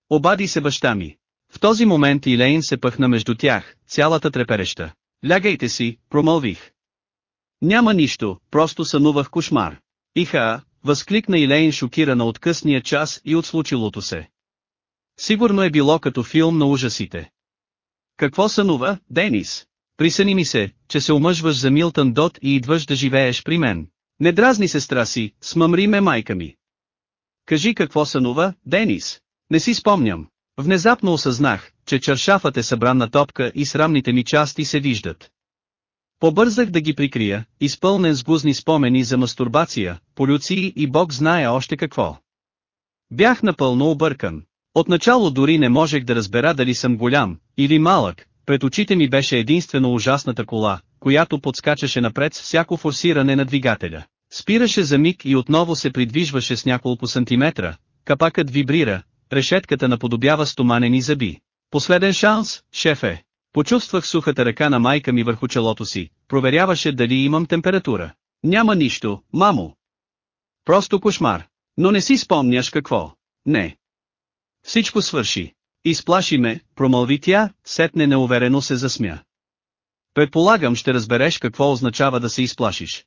Обади се баща ми. В този момент Илейн се пъхна между тях, цялата трепереща. Лягайте си, промълвих. Няма нищо, просто сънувах кошмар. Иха, възкликна Илейн шокирана от късния час и от случилото се. Сигурно е било като филм на ужасите. Какво сънува, Денис? Присъни ми се, че се омъжваш за Милтън Дот и идваш да живееш при мен. Не дразни сестра си, смъмри ме майка ми. Кажи какво сънува, Денис. Не си спомням. Внезапно осъзнах, че чершафът е събрана топка и срамните ми части се виждат. Побързах да ги прикрия, изпълнен с гузни спомени за мастурбация, полюции и бог знае още какво. Бях напълно объркан. Отначало дори не можех да разбера дали съм голям, или малък, пред очите ми беше единствено ужасната кола, която подскачаше напред с всяко форсиране на двигателя. Спираше за миг и отново се придвижваше с няколко сантиметра, капакът вибрира, решетката наподобява стоманени зъби. Последен шанс, шефе. Почувствах сухата ръка на майка ми върху челото си, проверяваше дали имам температура. Няма нищо, мамо. Просто кошмар. Но не си спомняш какво. Не. Всичко свърши. Изплаши ме, промълви тя, сетне неуверено се засмя. Предполагам ще разбереш какво означава да се изплашиш.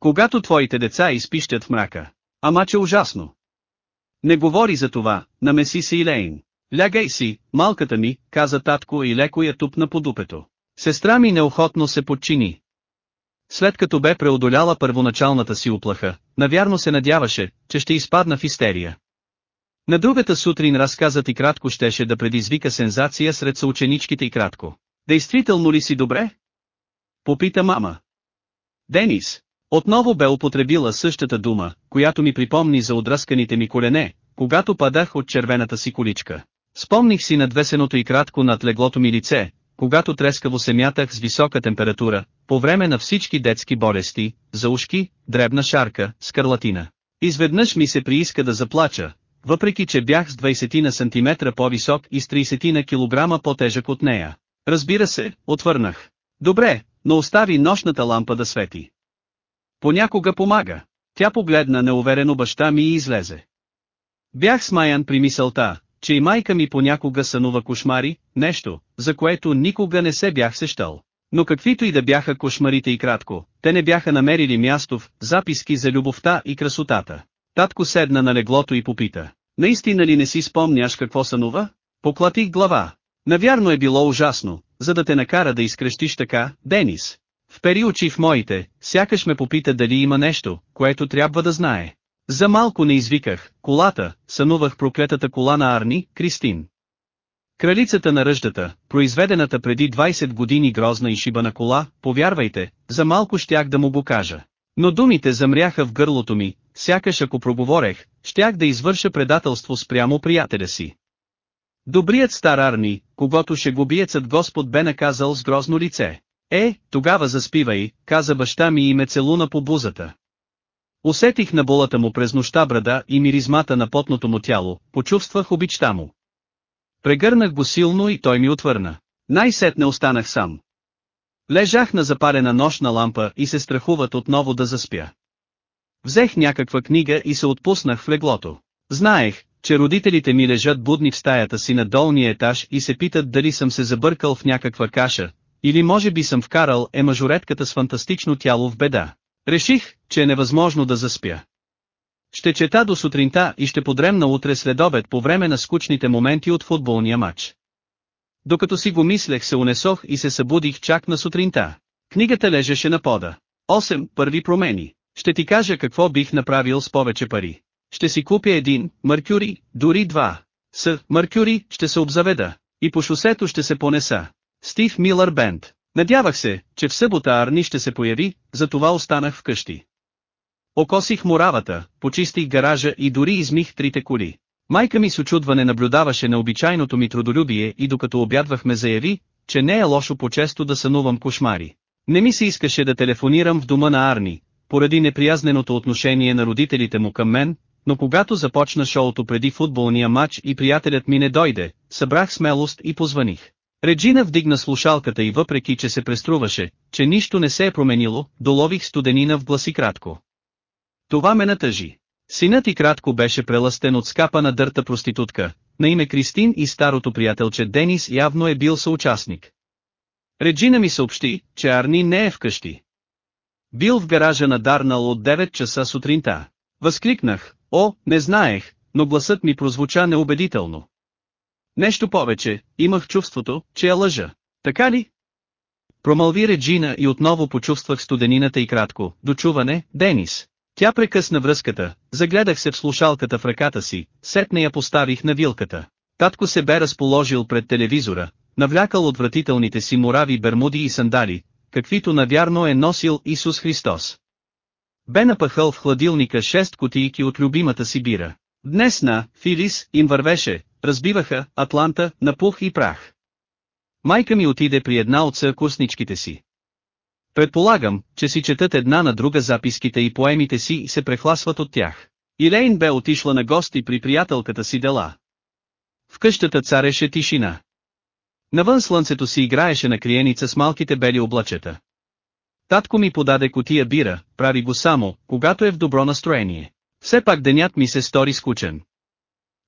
Когато твоите деца изпищят в мрака. Ама че ужасно. Не говори за това, намеси се Илейн. Лягай си, малката ми, каза татко и леко я тупна по дупето. Сестра ми неохотно се подчини. След като бе преодоляла първоначалната си уплаха, навярно се надяваше, че ще изпадна в истерия. На другата сутрин разказът и кратко щеше да предизвика сензация сред съученичките и кратко. Действително ли си добре? Попита мама. Денис. Отново бе употребила същата дума, която ми припомни за отрасканите ми колене, когато падах от червената си количка. Спомних си надвесеното и кратко над леглото ми лице, когато трескаво се мятах с висока температура, по време на всички детски болести, за ушки, дребна шарка, скарлатина. Изведнъж ми се прииска да заплача, въпреки че бях с 20 на сантиметра по-висок и с 30 на килограма по-тежък от нея. Разбира се, отвърнах. Добре, но остави нощната лампа да свети. Понякога помага. Тя погледна неуверено баща ми и излезе. Бях смаян при мисълта, че и майка ми понякога сънува кошмари, нещо, за което никога не се бях сещал. Но каквито и да бяха кошмарите и кратко, те не бяха намерили място в записки за любовта и красотата. Татко седна на леглото и попита. Наистина ли не си спомняш какво сънува? Поклатих глава. Навярно е било ужасно, за да те накара да изкрещиш така, Денис. Впери очи в моите, сякаш ме попита дали има нещо, което трябва да знае. За малко не извиках, колата, сънувах проклетата кола на Арни, Кристин. Кралицата на ръждата, произведената преди 20 години грозна и шибана кола, повярвайте, за малко щях да му го кажа. Но думите замряха в гърлото ми, сякаш ако проговорех, щях да извърша предателство спрямо приятеля си. Добрият стар Арни, когато шегобиецът Господ бе наказал с грозно лице. Е, тогава заспивай, каза баща ми и ме целуна по бузата. Усетих на болата му през нощта брада и миризмата на потното му тяло, почувствах обичта му. Прегърнах го силно и той ми отвърна. Най-сетне останах сам. Лежах на запарена нощна лампа и се страхуват отново да заспя. Взех някаква книга и се отпуснах в леглото. Знаех, че родителите ми лежат будни в стаята си на долния етаж и се питат дали съм се забъркал в някаква каша, или може би съм вкарал е мажоретката с фантастично тяло в беда. Реших, че е невъзможно да заспя. Ще чета до сутринта и ще подремна утре след обед по време на скучните моменти от футболния матч. Докато си го мислех се унесох и се събудих чак на сутринта. Книгата лежеше на пода. 8. Първи промени. Ще ти кажа какво бих направил с повече пари. Ще си купя един, Меркюри, дори два. С Меркюри ще се обзаведа. И по шосето ще се понеса. Стив Милър Бенд. Надявах се, че в събота Арни ще се появи, затова останах вкъщи. Окосих моравата, почистих гаража и дори измих трите коли. Майка ми с очудване наблюдаваше на обичайното ми трудолюбие и докато обядвахме заяви, че не е лошо по-често да сънувам кошмари. Не ми се искаше да телефонирам в дома на Арни, поради неприязненото отношение на родителите му към мен, но когато започна шоуто преди футболния матч и приятелят ми не дойде, събрах смелост и позваних. Реджина вдигна слушалката и въпреки че се преструваше, че нищо не се е променило, долових студенина в гласи кратко. Това ме натъжи. Синът и кратко беше преластен от скапа на дърта проститутка, на име Кристин и старото приятелче Денис явно е бил съучастник. Реджина ми съобщи, че Арни не е вкъщи. Бил в гаража на Дарнал от 9 часа сутринта. Възкликнах, о, не знаех, но гласът ми прозвуча неубедително. Нещо повече, имах чувството, че я лъжа. Така ли? Промълви Реджина и отново почувствах студенината и кратко, дочуване, Денис. Тя прекъсна връзката, загледах се в слушалката в ръката си, сетне я поставих на вилката. Татко се бе разположил пред телевизора, навлякал отвратителните си морави бермуди и сандали, каквито навярно е носил Исус Христос. Бе напахал в хладилника 6 кутийки от любимата си бира. Днес на Филис им вървеше, разбиваха Атланта на пух и прах. Майка ми отиде при една от съкурсничките си. Предполагам, че си четат една на друга записките и поемите си и се прехласват от тях. Илейн бе отишла на гости при приятелката си Дела. В къщата цареше тишина. Навън слънцето си играеше на криеница с малките бели облачета. Татко ми подаде котия бира, прави го само, когато е в добро настроение. Все пак денят ми се стори скучен.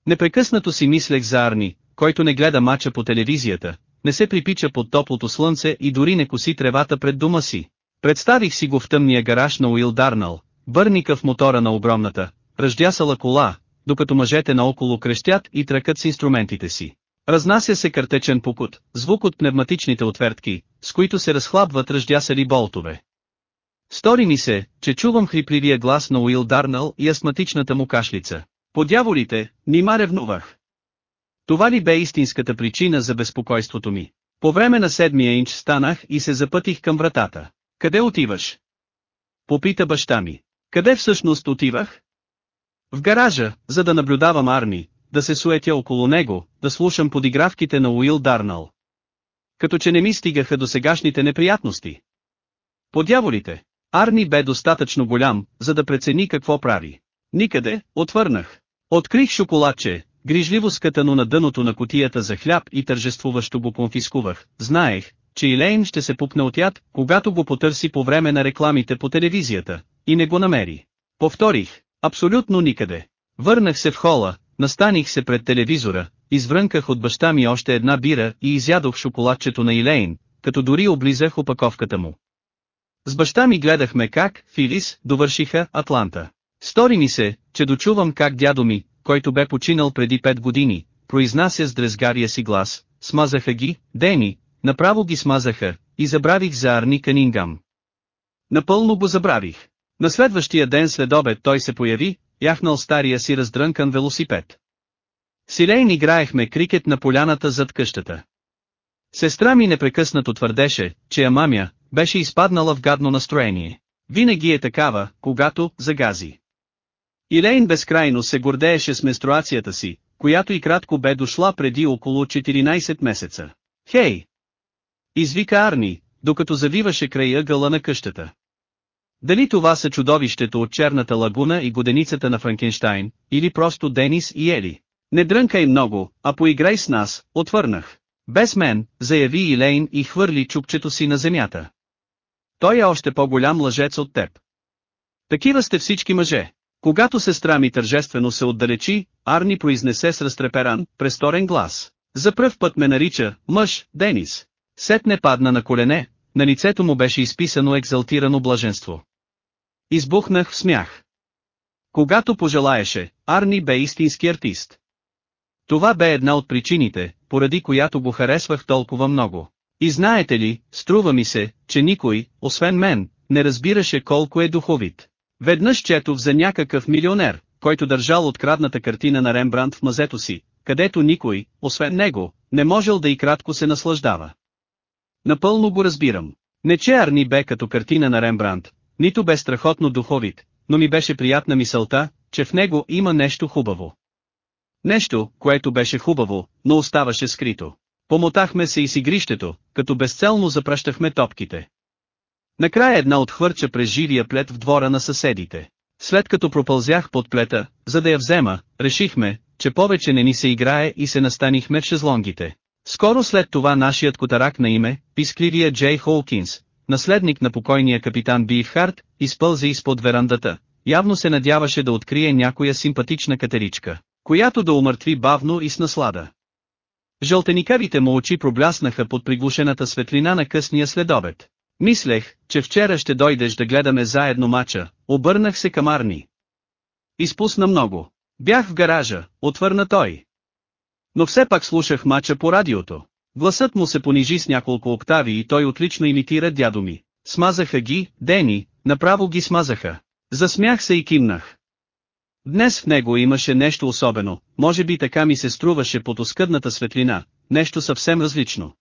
Непрекъснато си мислех за Арни, който не гледа мача по телевизията, не се припича под топлото слънце и дори не коси тревата пред дома си. Представих си го в тъмния гараж на Уил Дарнал, бърника в мотора на огромната, ръждясала кола, докато мъжете наоколо крещят и тръкат с инструментите си. Разнася се картечен покут, звук от пневматичните отвертки, с които се разхлабват ръждясали болтове. Стори ми се, че чувам хрипливия глас на Уил Дарнал и астматичната му кашлица. По дяволите, нима ревнувах. Това ли бе истинската причина за безпокойството ми? По време на седмия инч станах и се запътих към вратата. Къде отиваш? Попита баща ми. Къде всъщност отивах? В гаража, за да наблюдавам Арни, да се суетя около него, да слушам подигравките на Уил Дарнал. Като че не ми стигаха до сегашните неприятности. По дяволите, Арни бе достатъчно голям, за да прецени какво прави. Никъде, отвърнах. Открих шоколадче, грижливо скътано на дъното на котията за хляб и тържествуващо го конфискувах. Знаех, че Илейн ще се пупне от яд, когато го потърси по време на рекламите по телевизията, и не го намери. Повторих, абсолютно никъде. Върнах се в хола, настаних се пред телевизора, изврънках от баща ми още една бира и изядох шоколадчето на Илейн, като дори облизах опаковката му. С баща ми гледахме как, Филис, довършиха Атланта. Стори ми се, че дочувам как дядо ми, който бе починал преди пет години, произнася с дрезгария си глас, смазаха ги, Дени, направо ги смазаха, и забравих за Арни Канингам. Напълно го забравих. На следващия ден след обед той се появи, яхнал стария си раздрънкан велосипед. Силейн играехме крикет на поляната зад къщата. Сестра ми непрекъснато твърдеше, че я мамя, беше изпаднала в гадно настроение. Винаги е такава, когато загази. Илейн безкрайно се гордееше с менструацията си, която и кратко бе дошла преди около 14 месеца. Хей! Извика Арни, докато завиваше край ъгъла на къщата. Дали това са чудовището от черната лагуна и годеницата на Франкенштайн, или просто Денис и Ели? Не дрънкай много, а поиграй с нас, отвърнах. Без мен, заяви Илейн и хвърли чупчето си на земята. Той е още по-голям лъжец от теб. Такива сте всички мъже. Когато сестра ми тържествено се отдалечи, Арни произнесе с разтреперан, престорен глас. За пръв път ме нарича, мъж, Денис. Сетне падна на колене, на лицето му беше изписано екзалтирано блаженство. Избухнах в смях. Когато пожелаеше, Арни бе истински артист. Това бе една от причините, поради която го харесвах толкова много. И знаете ли, струва ми се, че никой, освен мен, не разбираше колко е духовит. Веднъж четов за някакъв милионер, който държал открадната картина на Рембрандт в мазето си, където никой, освен него, не можел да и кратко се наслаждава. Напълно го разбирам. Не че Арни бе като картина на Рембрандт, нито бе страхотно духовит, но ми беше приятна мисълта, че в него има нещо хубаво. Нещо, което беше хубаво, но оставаше скрито. Помотахме се и с игрището, като безцелно запращахме топките. Накрая една отхвърча през живия плет в двора на съседите. След като пропълзях под плета, за да я взема, решихме, че повече не ни се играе и се настанихме в шезлонгите. Скоро след това нашият котарак на име, пискливия Джей Холкинс, наследник на покойния капитан Бифхарт, изпълзе изпод верандата, явно се надяваше да открие някоя симпатична катеричка, която да умъртви бавно и с наслада. Жълтеникавите му очи пробляснаха под приглушената светлина на късния следобед. Мислех, че вчера ще дойдеш да гледаме заедно мача, обърнах се към Арни. Изпусна много. Бях в гаража, отвърна той. Но все пак слушах мача по радиото. Гласът му се понижи с няколко октави и той отлично имитира дядо ми. Смазаха ги, Дени, направо ги смазаха. Засмях се и кимнах. Днес в него имаше нещо особено, може би така ми се струваше под оскъдната светлина, нещо съвсем различно.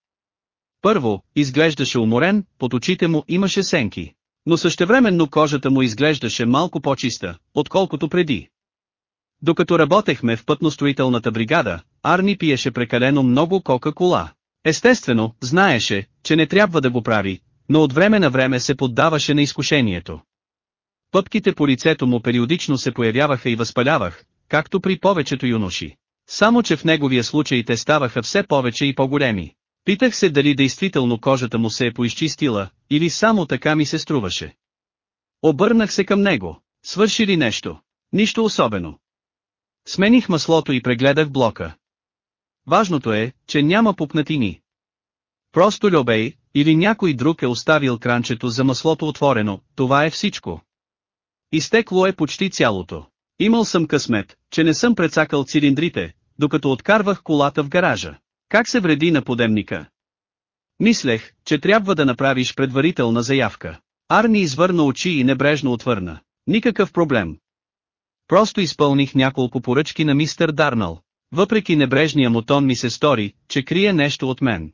Първо, изглеждаше уморен, под очите му имаше сенки. Но същевременно кожата му изглеждаше малко по-чиста, отколкото преди. Докато работехме в пътностроителната бригада, Арни пиеше прекалено много кока-кола. Естествено, знаеше, че не трябва да го прави, но от време на време се поддаваше на изкушението. Пъпките по лицето му периодично се появяваха и възпалявах, както при повечето юноши. Само че в неговия случай те ставаха все повече и по-големи. Питах се дали действително кожата му се е поизчистила, или само така ми се струваше. Обърнах се към него. Свърши ли нещо? Нищо особено. Смених маслото и прегледах блока. Важното е, че няма пукнатини. Просто Любей, или някой друг е оставил кранчето за маслото отворено, това е всичко. Изтекло е почти цялото. Имал съм късмет, че не съм прецакал цилиндрите, докато откарвах колата в гаража. Как се вреди на подемника? Мислех, че трябва да направиш предварителна заявка. Арни извърна очи и небрежно отвърна. Никакъв проблем. Просто изпълних няколко поръчки на мистер Дарнал. Въпреки небрежния му тон ми се стори, че крие нещо от мен.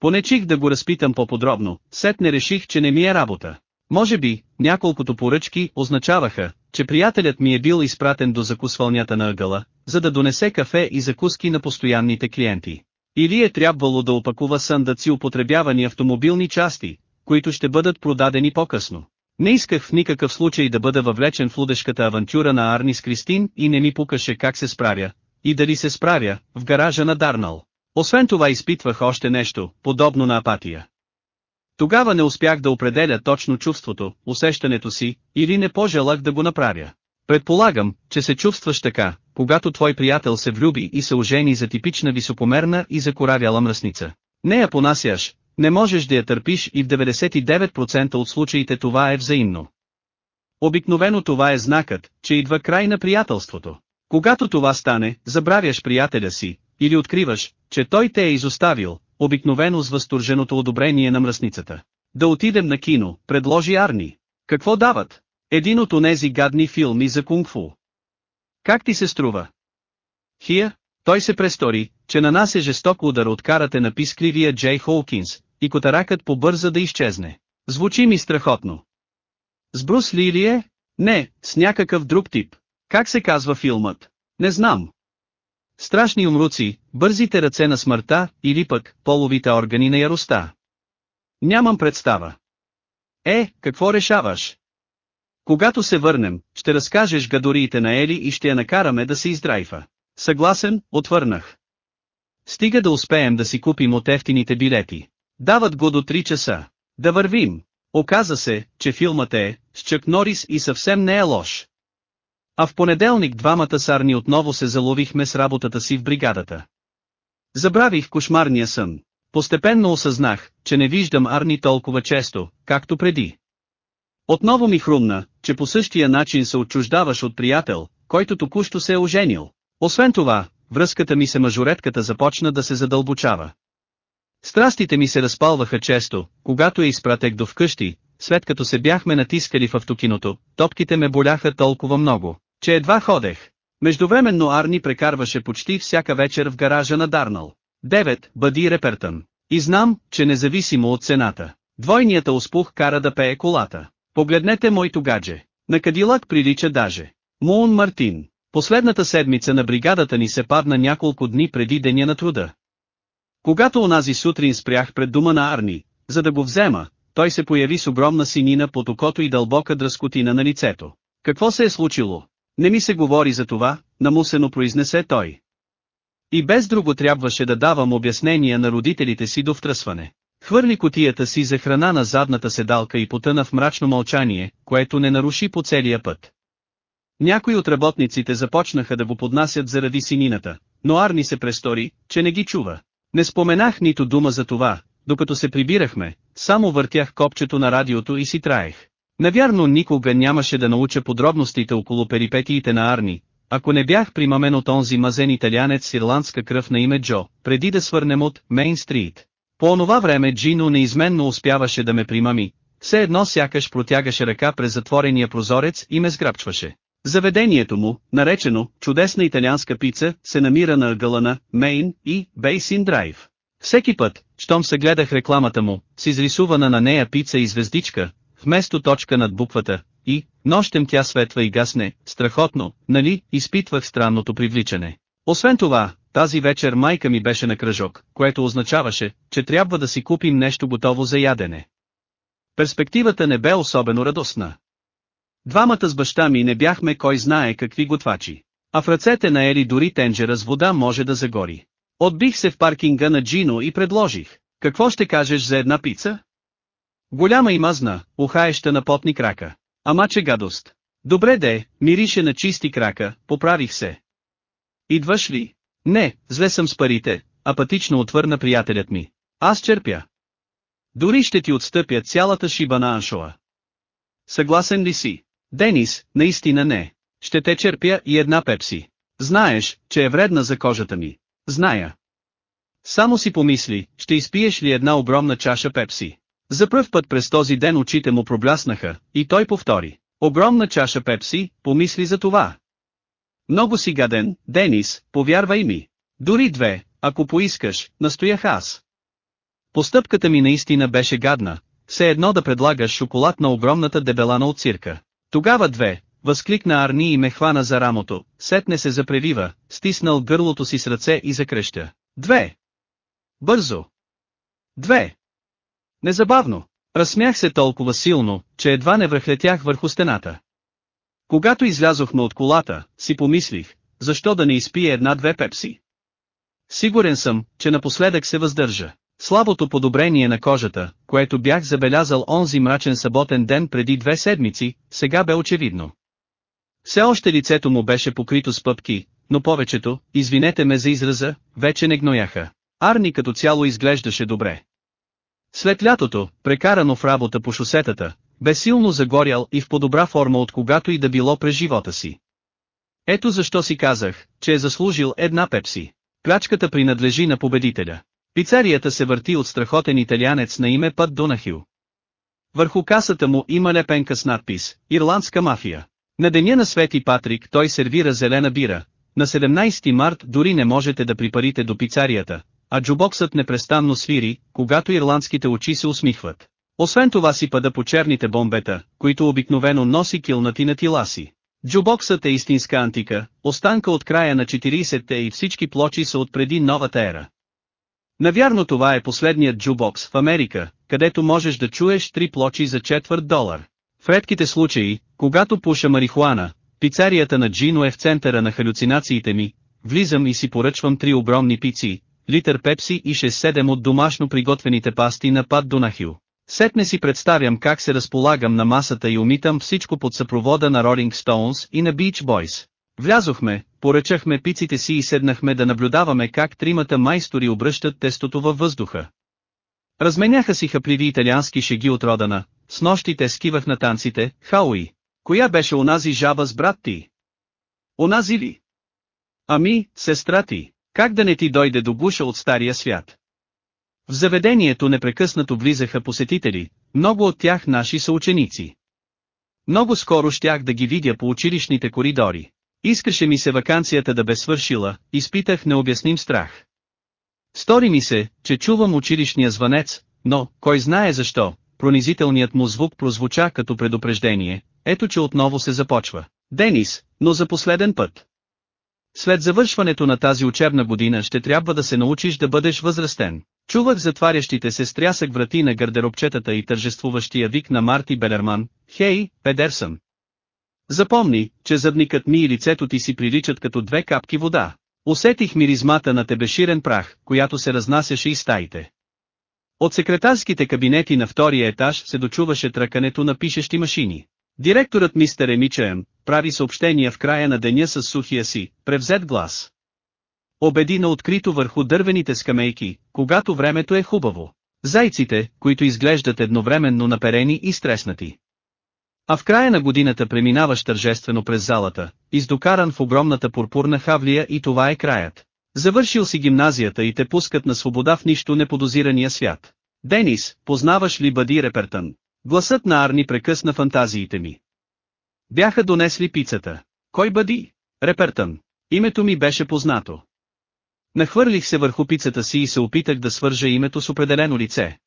Понечих да го разпитам по-подробно, сетне реших, че не ми е работа. Може би, няколкото поръчки означаваха, че приятелят ми е бил изпратен до закусвалнята на ъгъла, за да донесе кафе и закуски на постоянните клиенти. Или е трябвало да опакува съндъци употребявани автомобилни части, които ще бъдат продадени по-късно. Не исках в никакъв случай да бъда въвлечен в лудешката авантюра на Арни с Кристин и не ми пукаше как се справя, и дали се справя, в гаража на Дарнал. Освен това изпитвах още нещо, подобно на апатия. Тогава не успях да определя точно чувството, усещането си, или не пожелах да го направя. Предполагам, че се чувстваш така, когато твой приятел се влюби и се ожени за типична високомерна и закоравяла мръсница. Не я понасяш, не можеш да я търпиш и в 99% от случаите това е взаимно. Обикновено това е знакът, че идва край на приятелството. Когато това стане, забравяш приятеля си, или откриваш, че той те е изоставил, обикновено с възторженото одобрение на мръсницата. Да отидем на кино, предложи Арни. Какво дават? Един от онези гадни филми за кунг-фу. Как ти се струва? Хия, той се престори, че нанася жесток удар от карате на пискливия Джей Холкинс, и котаракът побърза да изчезне. Звучи ми страхотно. С Брус Ли ли е? Не, с някакъв друг тип. Как се казва филмът? Не знам. Страшни умруци, бързите ръце на смъртта, или пък, половите органи на яростта. Нямам представа. Е, какво решаваш? Когато се върнем, ще разкажеш гадориите на Ели и ще я накараме да се издрайфа. Съгласен, отвърнах. Стига да успеем да си купим от ефтините билети. Дават го до 3 часа. Да вървим. Оказа се, че филмът е, с Чък Норис и съвсем не е лош. А в понеделник двамата сарни отново се заловихме с работата си в бригадата. Забравих кошмарния сън. Постепенно осъзнах, че не виждам Арни толкова често, както преди. Отново ми хрумна, че по същия начин се отчуждаваш от приятел, който току-що се е оженил. Освен това, връзката ми с мажоретката започна да се задълбочава. Страстите ми се разпалваха често, когато я изпратех до вкъщи, след като се бяхме натискали в автокиното, топките ме боляха толкова много, че едва ходех. Междувременно Арни прекарваше почти всяка вечер в гаража на Дарнал. 9. Бъди Репертън. И знам, че независимо от цената, двойнията успух кара да пее колата. Погледнете моето гадже. На Кадилак прилича даже. Муун Мартин. Последната седмица на бригадата ни се падна няколко дни преди деня на труда. Когато онази сутрин спрях пред дума на Арни, за да го взема, той се появи с огромна синина под окото и дълбока дръскотина на лицето. Какво се е случило? Не ми се говори за това, намусено произнесе той. И без друго трябваше да давам обяснения на родителите си до втръсване. Хвърли котията си за храна на задната седалка и потъна в мрачно мълчание, което не наруши по целия път. Някои от работниците започнаха да го поднасят заради синината, но Арни се престори, че не ги чува. Не споменах нито дума за това, докато се прибирахме, само въртях копчето на радиото и си траех. Навярно никога нямаше да науча подробностите около перипетиите на Арни, ако не бях примамен от онзи мазен италянец с ирландска кръв на име Джо, преди да свърнем от Мейн Стрит. По онова време Джино неизменно успяваше да ме примами, все едно сякаш протягаше ръка през затворения прозорец и ме сграбчваше. Заведението му, наречено «Чудесна италианска пица», се намира на ъгъла на Мейн и Бейсин Драйв. Всеки път, щом се гледах рекламата му, с изрисувана на нея пица и звездичка, вместо точка над буквата, и, нощем тя светва и гасне, страхотно, нали, изпитвах странното привличане. Освен това, тази вечер майка ми беше на кръжок, което означаваше, че трябва да си купим нещо готово за ядене. Перспективата не бе особено радостна. Двамата с баща ми не бяхме кой знае какви готвачи. А в ръцете на Ели дори тенджера с вода може да загори. Отбих се в паркинга на Джино и предложих. Какво ще кажеш за една пица? Голяма и мазна, ухаеща на потни крака. Ама че гадост. Добре де, мирише на чисти крака, поправих се. Идваш ли? Не, зле съм с парите, апатично отвърна приятелят ми. Аз черпя. Дори ще ти отстъпя цялата шиба на аншоа. Съгласен ли си? Денис, наистина не. Ще те черпя и една пепси. Знаеш, че е вредна за кожата ми. Зная. Само си помисли, ще изпиеш ли една огромна чаша пепси. За пръв път през този ден очите му пробляснаха, и той повтори. Огромна чаша пепси, помисли за това. Много си гаден, Денис, повярвай ми. Дори две, ако поискаш, настоях аз. Постъпката ми наистина беше гадна, все едно да предлагаш шоколад на огромната дебелана от цирка. Тогава две, възкликна Арни и ме хвана за рамото, сетне се запревива, стиснал гърлото си с ръце и закръща. Две! Бързо! Две! Незабавно! Разсмях се толкова силно, че едва не връхлетях върху стената. Когато излязохме от колата, си помислих, защо да не изпие една-две пепси. Сигурен съм, че напоследък се въздържа. Слабото подобрение на кожата, което бях забелязал онзи мрачен съботен ден преди две седмици, сега бе очевидно. Все още лицето му беше покрито с пъпки, но повечето, извинете ме за израза, вече не гнояха. Арни като цяло изглеждаше добре. След лятото, прекарано в работа по шосетата, бе силно загорял и в по-добра форма от когато и да било през живота си. Ето защо си казах, че е заслужил една пепси. Плячката принадлежи на победителя. Пицарията се върти от страхотен италианец на име Път Донахил. Върху касата му има лепенка с надпис «Ирландска мафия». На деня на Свети Патрик той сервира зелена бира. На 17 март дори не можете да припарите до пицарията, а джубоксът непрестанно свири, когато ирландските очи се усмихват. Освен това си пада по черните бомбета, които обикновено носи килнати на тиласи. Джубоксът е истинска антика, останка от края на 40-те и всички плочи са от преди новата ера. Навярно това е последният джубокс в Америка, където можеш да чуеш три плочи за четвърт долар. В редките случаи, когато пуша марихуана, пицарията на Джино е в центъра на халюцинациите ми, влизам и си поръчвам три огромни пици, литър пепси и 6-7 от домашно приготвените пасти на Пат Донахил. Сетне си представям как се разполагам на масата и умитам всичко под съпровода на Rolling Stones и на Beach Boys. Влязохме, поръчахме пиците си и седнахме да наблюдаваме как тримата майстори обръщат тестото във въздуха. Разменяха си хапливи италиански шеги от родана, с нощи те скивах на танците, Хауи. Коя беше онази жаба с брат ти? Онази ли? Ами, сестра ти, как да не ти дойде до гуша от стария свят? В заведението непрекъснато влизаха посетители, много от тях наши съученици. Много скоро щях да ги видя по училищните коридори. Искаше ми се вакансията да бе свършила, изпитах необясним страх. Стори ми се, че чувам училищния звънец, но, кой знае защо, пронизителният му звук прозвуча като предупреждение, ето че отново се започва. Денис, но за последен път. След завършването на тази учебна година ще трябва да се научиш да бъдеш възрастен. Чувах затварящите се стрясък врати на гардеробчетата и тържествуващия вик на Марти Белерман, «Хей, Педерсън!» Запомни, че задникът ми и лицето ти си приличат като две капки вода. Усетих миризмата на тебеширен прах, която се разнасяше и стаите. От секретарските кабинети на втория етаж се дочуваше тръкането на пишещи машини. Директорът мистер Емичаем, прави съобщения в края на деня с сухия си, превзет глас. Обеди на открито върху дървените скамейки, когато времето е хубаво. Зайците, които изглеждат едновременно наперени и стреснати. А в края на годината преминаваш тържествено през залата, издокаран в огромната пурпурна хавлия и това е краят. Завършил си гимназията и те пускат на свобода в нищо неподозирания свят. Денис, познаваш ли Бъди Репертън? Гласът на Арни прекъсна фантазиите ми. Бяха донесли пицата. Кой бъди? Репертън. Името ми беше познато. Нахвърлих се върху пицата си и се опитах да свържа името с определено лице.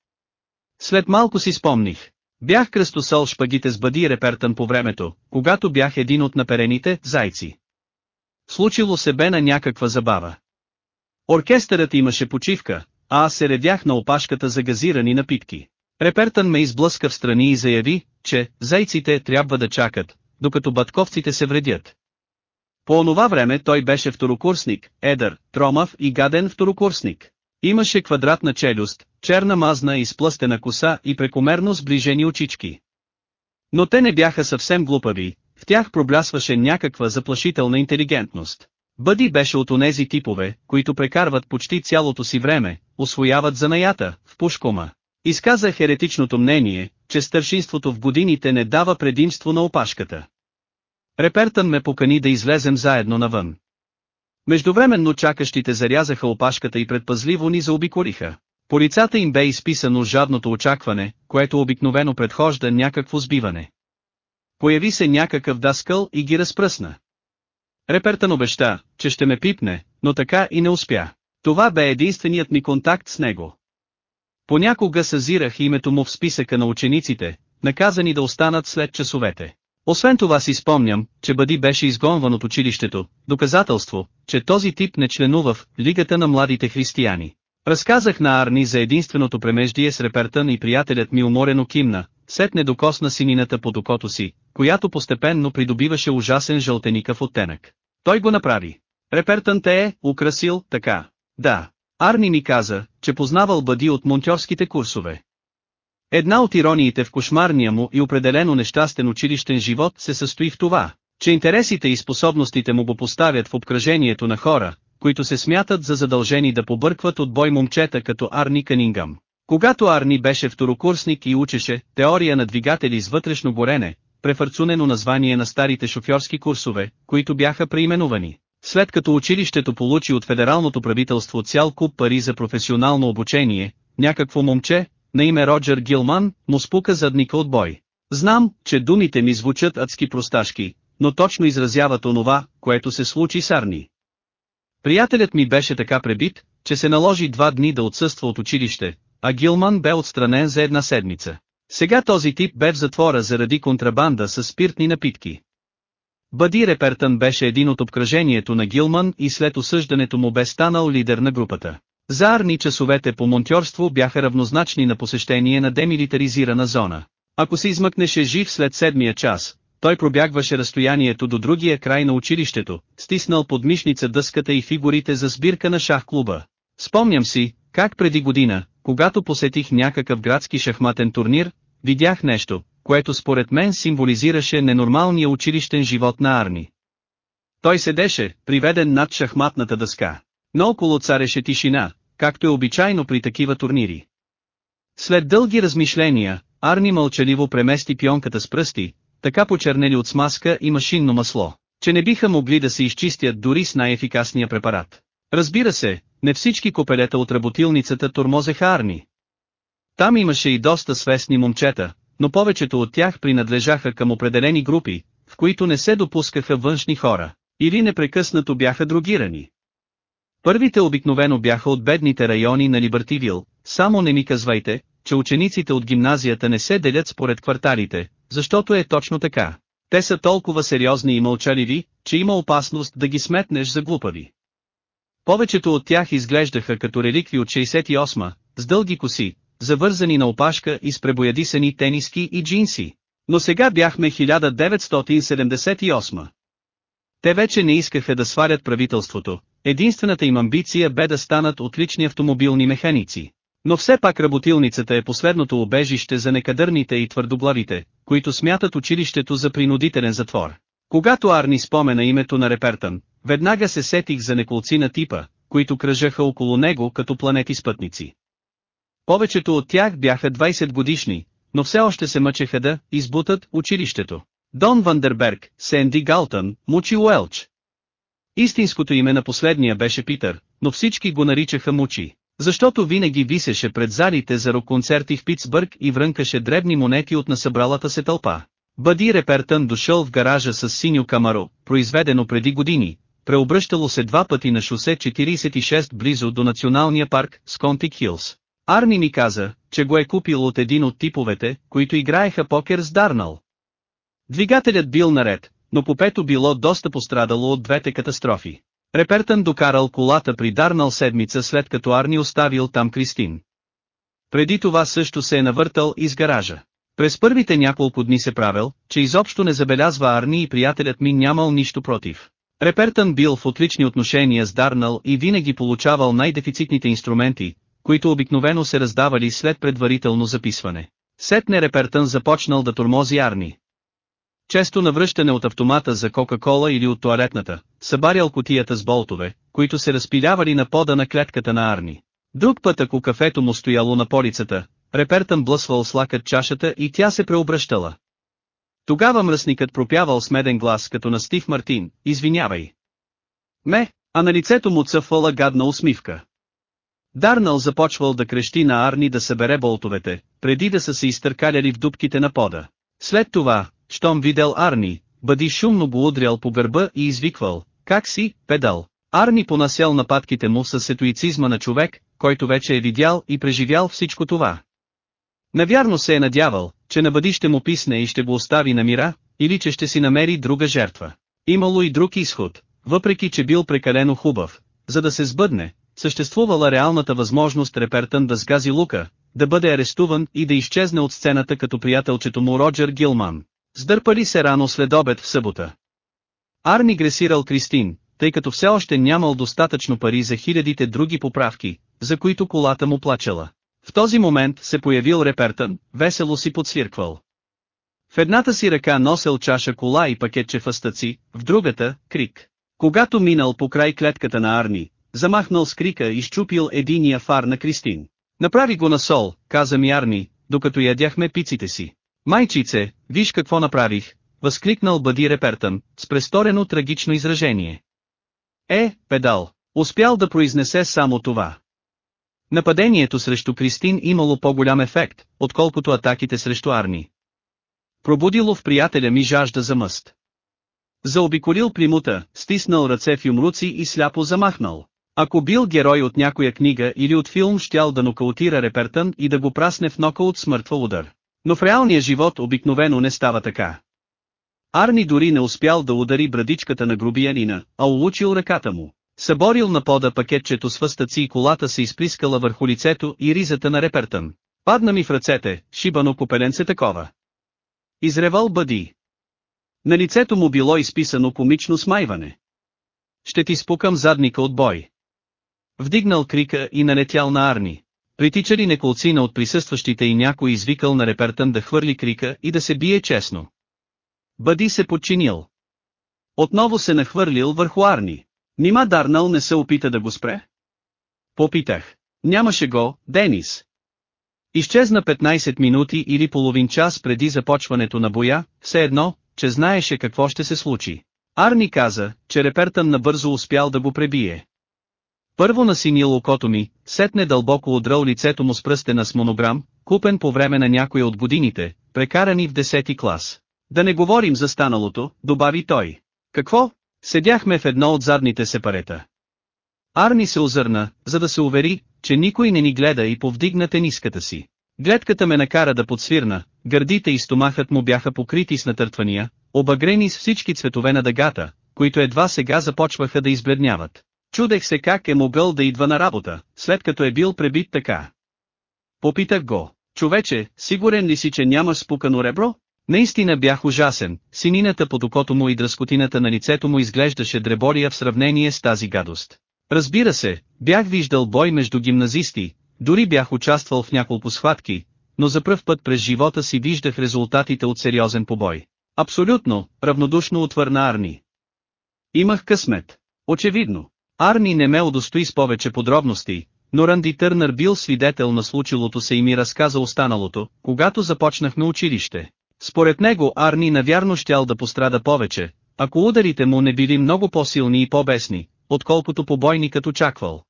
След малко си спомних. Бях кръстосъл шпагите с Бъди Репертън по времето, когато бях един от наперените зайци. Случило се бе на някаква забава. Оркестърът имаше почивка, а аз се редях на опашката за газирани напитки. Репертън ме изблъска в страни и заяви, че зайците трябва да чакат, докато батковците се вредят. По онова време той беше второкурсник, едър, тромав и гаден второкурсник. Имаше квадратна челюст, черна мазна и сплъстена коса и прекомерно сближени очички. Но те не бяха съвсем глупави, в тях проблясваше някаква заплашителна интелигентност. Бъди беше от онези типове, които прекарват почти цялото си време, освояват занаята, в пушкома. Изказа херетичното мнение, че старшинството в годините не дава предимство на опашката. Репертън ме покани да излезем заедно навън. Междувременно чакащите зарязаха опашката и предпазливо ни заобиколиха. По лицата им бе изписано жадното очакване, което обикновено предхожда някакво сбиване. Появи се някакъв даскъл и ги разпръсна. Репертън обеща, че ще ме пипне, но така и не успя. Това бе единственият ми контакт с него. Понякога съзирах името му в списъка на учениците, наказани да останат след часовете. Освен това си спомням, че Бъди беше изгонван от училището, доказателство, че този тип не членува в Лигата на младите християни. Разказах на Арни за единственото премеждие с репертън и приятелят ми уморено кимна, сетне докосна синината под окото си, която постепенно придобиваше ужасен жълтеникъв оттенък. Той го направи. Репертън те е украсил така. Да. Арни ми каза, че познавал Бъди от монтьорските курсове. Една от ирониите в кошмарния му и определено нещастен училищен живот се състои в това, че интересите и способностите му го поставят в обкръжението на хора, които се смятат за задължени да побъркват от бой момчета като Арни Канингъм. Когато Арни беше второкурсник и учеше теория на двигатели с вътрешно горене, префарцунено название на старите шофьорски курсове, които бяха преименувани. След като училището получи от федералното правителство цял куп пари за професионално обучение, някакво момче, на име Роджер Гилман, му спука задника от бой. Знам, че думите ми звучат адски просташки, но точно изразяват онова, което се случи с Арни. Приятелят ми беше така пребит, че се наложи два дни да отсъства от училище, а Гилман бе отстранен за една седмица. Сега този тип бе в затвора заради контрабанда с спиртни напитки. Бъди Репертън беше един от обкръжението на Гилман и след осъждането му бе станал лидер на групата. За Арни часовете по монтьорство бяха равнозначни на посещение на демилитаризирана зона. Ако се измъкнеше жив след седмия час, той пробягваше разстоянието до другия край на училището, стиснал под мишница дъската и фигурите за сбирка на шах-клуба. Спомням си, как преди година, когато посетих някакъв градски шахматен турнир, видях нещо, което според мен символизираше ненормалния училищен живот на Арни. Той седеше, приведен над шахматната дъска. Но около цареше тишина, както е обичайно при такива турнири. След дълги размишления, Арни мълчаливо премести пионката с пръсти, така почернели от смазка и машинно масло, че не биха могли да се изчистят дори с най-ефикасния препарат. Разбира се, не всички копелета от работилницата тормозеха Арни. Там имаше и доста свестни момчета, но повечето от тях принадлежаха към определени групи, в които не се допускаха външни хора, или непрекъснато бяха другирани. Първите обикновено бяха от бедните райони на Либертивил, само не ми казвайте, че учениците от гимназията не се делят според кварталите, защото е точно така. Те са толкова сериозни и мълчаливи, че има опасност да ги сметнеш за глупави. Повечето от тях изглеждаха като реликви от 68 с дълги коси, завързани на опашка и с пребоядисани тениски и джинси. Но сега бяхме 1978. Те вече не искаха да сварят правителството, единствената им амбиция бе да станат отлични автомобилни механици. Но все пак работилницата е последното обежище за некадърните и твърдоглавите, които смятат училището за принудителен затвор. Когато Арни спомена името на Репертън, веднага се сетих за неколци на типа, които кръжаха около него като планети спътници. Повечето от тях бяха 20 годишни, но все още се мъчеха да избутат училището. Дон Вандерберг, Сенди Галтън, Мучи Уелч. Истинското име на последния беше Питър, но всички го наричаха Мучи, защото винаги висеше пред залите за рок-концерти в Питсбърг и врънкаше дребни монети от насъбралата се тълпа. Бъди Репертън дошъл в гаража с синьо камаро, произведено преди години, преобръщало се два пъти на шосе 46 близо до националния парк, Сконтик Хилс. Арни ми каза, че го е купил от един от типовете, които играеха покер с Дарнал. Двигателят бил наред, но попето било доста пострадало от двете катастрофи. Репертън докарал колата при Дарнал седмица след като Арни оставил там Кристин. Преди това също се е навъртал из гаража. През първите няколко дни се правил, че изобщо не забелязва Арни и приятелят ми нямал нищо против. Репертън бил в отлични отношения с Дарнал и винаги получавал най-дефицитните инструменти, които обикновено се раздавали след предварително записване. Сетне Репертън започнал да тормози Арни. Често навръщане от автомата за Кока-Кола или от туалетната, събарял котията с болтове, които се разпилявали на пода на клетката на Арни. Друг път ако кафето му стояло на полицата, Репертън блъсвал с лакът чашата и тя се преобръщала. Тогава мръсникът пропявал с меден глас като на Стив Мартин, извинявай. Ме, а на лицето му цъфвала гадна усмивка. Дарнал започвал да крещи на Арни да събере болтовете, преди да са се изтъркаляли в дубките на пода. След това, щом видел Арни, Бъди шумно го удрял по гърба и извиквал, как си, педал. Арни понасял нападките му с сетуицизма на човек, който вече е видял и преживял всичко това. Навярно се е надявал, че на бъди ще му писне и ще го остави на мира, или че ще си намери друга жертва. Имало и друг изход, въпреки че бил прекалено хубав, за да се сбъдне, съществувала реалната възможност Репертън да сгази Лука, да бъде арестуван и да изчезне от сцената като приятелчето му Роджер Гилман. Сдърпали се рано след обед в събота. Арни гресирал Кристин, тъй като все още нямал достатъчно пари за хилядите други поправки, за които колата му плачела. В този момент се появил Репертън, весело си подсвирквал. В едната си ръка носел чаша кола и пакетче фъстъци, в другата – крик. Когато минал по край клетката на Арни, замахнал с крика и щупил единия фар на Кристин. Направи го на сол, каза ми Арни, докато ядяхме пиците си. Майчице, виж какво направих, възкликнал Бъди Репертън, с престорено трагично изражение. Е, педал, успял да произнесе само това. Нападението срещу Кристин имало по-голям ефект, отколкото атаките срещу Арни. Пробудило в приятеля ми жажда за мъст. Заобиколил примута, стиснал ръце в юмруци и сляпо замахнал. Ако бил герой от някоя книга или от филм щял да нокаутира Репертън и да го прасне в нокаут с мъртва удар. Но в реалния живот обикновено не става така. Арни дори не успял да удари брадичката на грубиянина, а улучил ръката му. Съборил на пода пакетчето с въстъци и колата се изплискала върху лицето и ризата на Репертън. Падна ми в ръцете, шибано копеленце такова. Изревал бъди. На лицето му било изписано комично смайване. Ще ти спукам задника от бой. Вдигнал крика и налетял на Арни. Притичали неколцина от присъстващите и някой извикал на репертън да хвърли крика и да се бие честно. Бъди се подчинил. Отново се нахвърлил върху Арни. Нима Дарнал не се опита да го спре? Попитах. Нямаше го, Денис. Изчезна 15 минути или половин час преди започването на боя, все едно, че знаеше какво ще се случи. Арни каза, че репертън набързо успял да го пребие. Първо насинил окото ми, сетне дълбоко удрал лицето му с пръстена с монограм, купен по време на някоя от годините, прекарани в десети клас. Да не говорим за станалото, добави той. Какво? Седяхме в едно от задните сепарета. Арни се озърна, за да се увери, че никой не ни гледа и повдигна тениската си. Гледката ме накара да подсвирна, гърдите и стомахът му бяха покрити с натъртвания, обагрени с всички цветове на дъгата, които едва сега започваха да избледняват. Чудех се как е могъл да идва на работа, след като е бил пребит така. Попитах го, човече, сигурен ли си, че нямаш спукано ребро? Наистина бях ужасен, синината под окото му и дръскотината на лицето му изглеждаше дребория в сравнение с тази гадост. Разбира се, бях виждал бой между гимназисти, дори бях участвал в няколко схватки, но за пръв път през живота си виждах резултатите от сериозен побой. Абсолютно, равнодушно отвърна Арни. Имах късмет. Очевидно. Арни не ме удостои с повече подробности, но Ранди Търнър бил свидетел на случилото се и ми разказа останалото, когато започнахме училище. Според него Арни навярно щял да пострада повече, ако ударите му не били много по-силни и по-бесни, отколкото побойникът очаквал.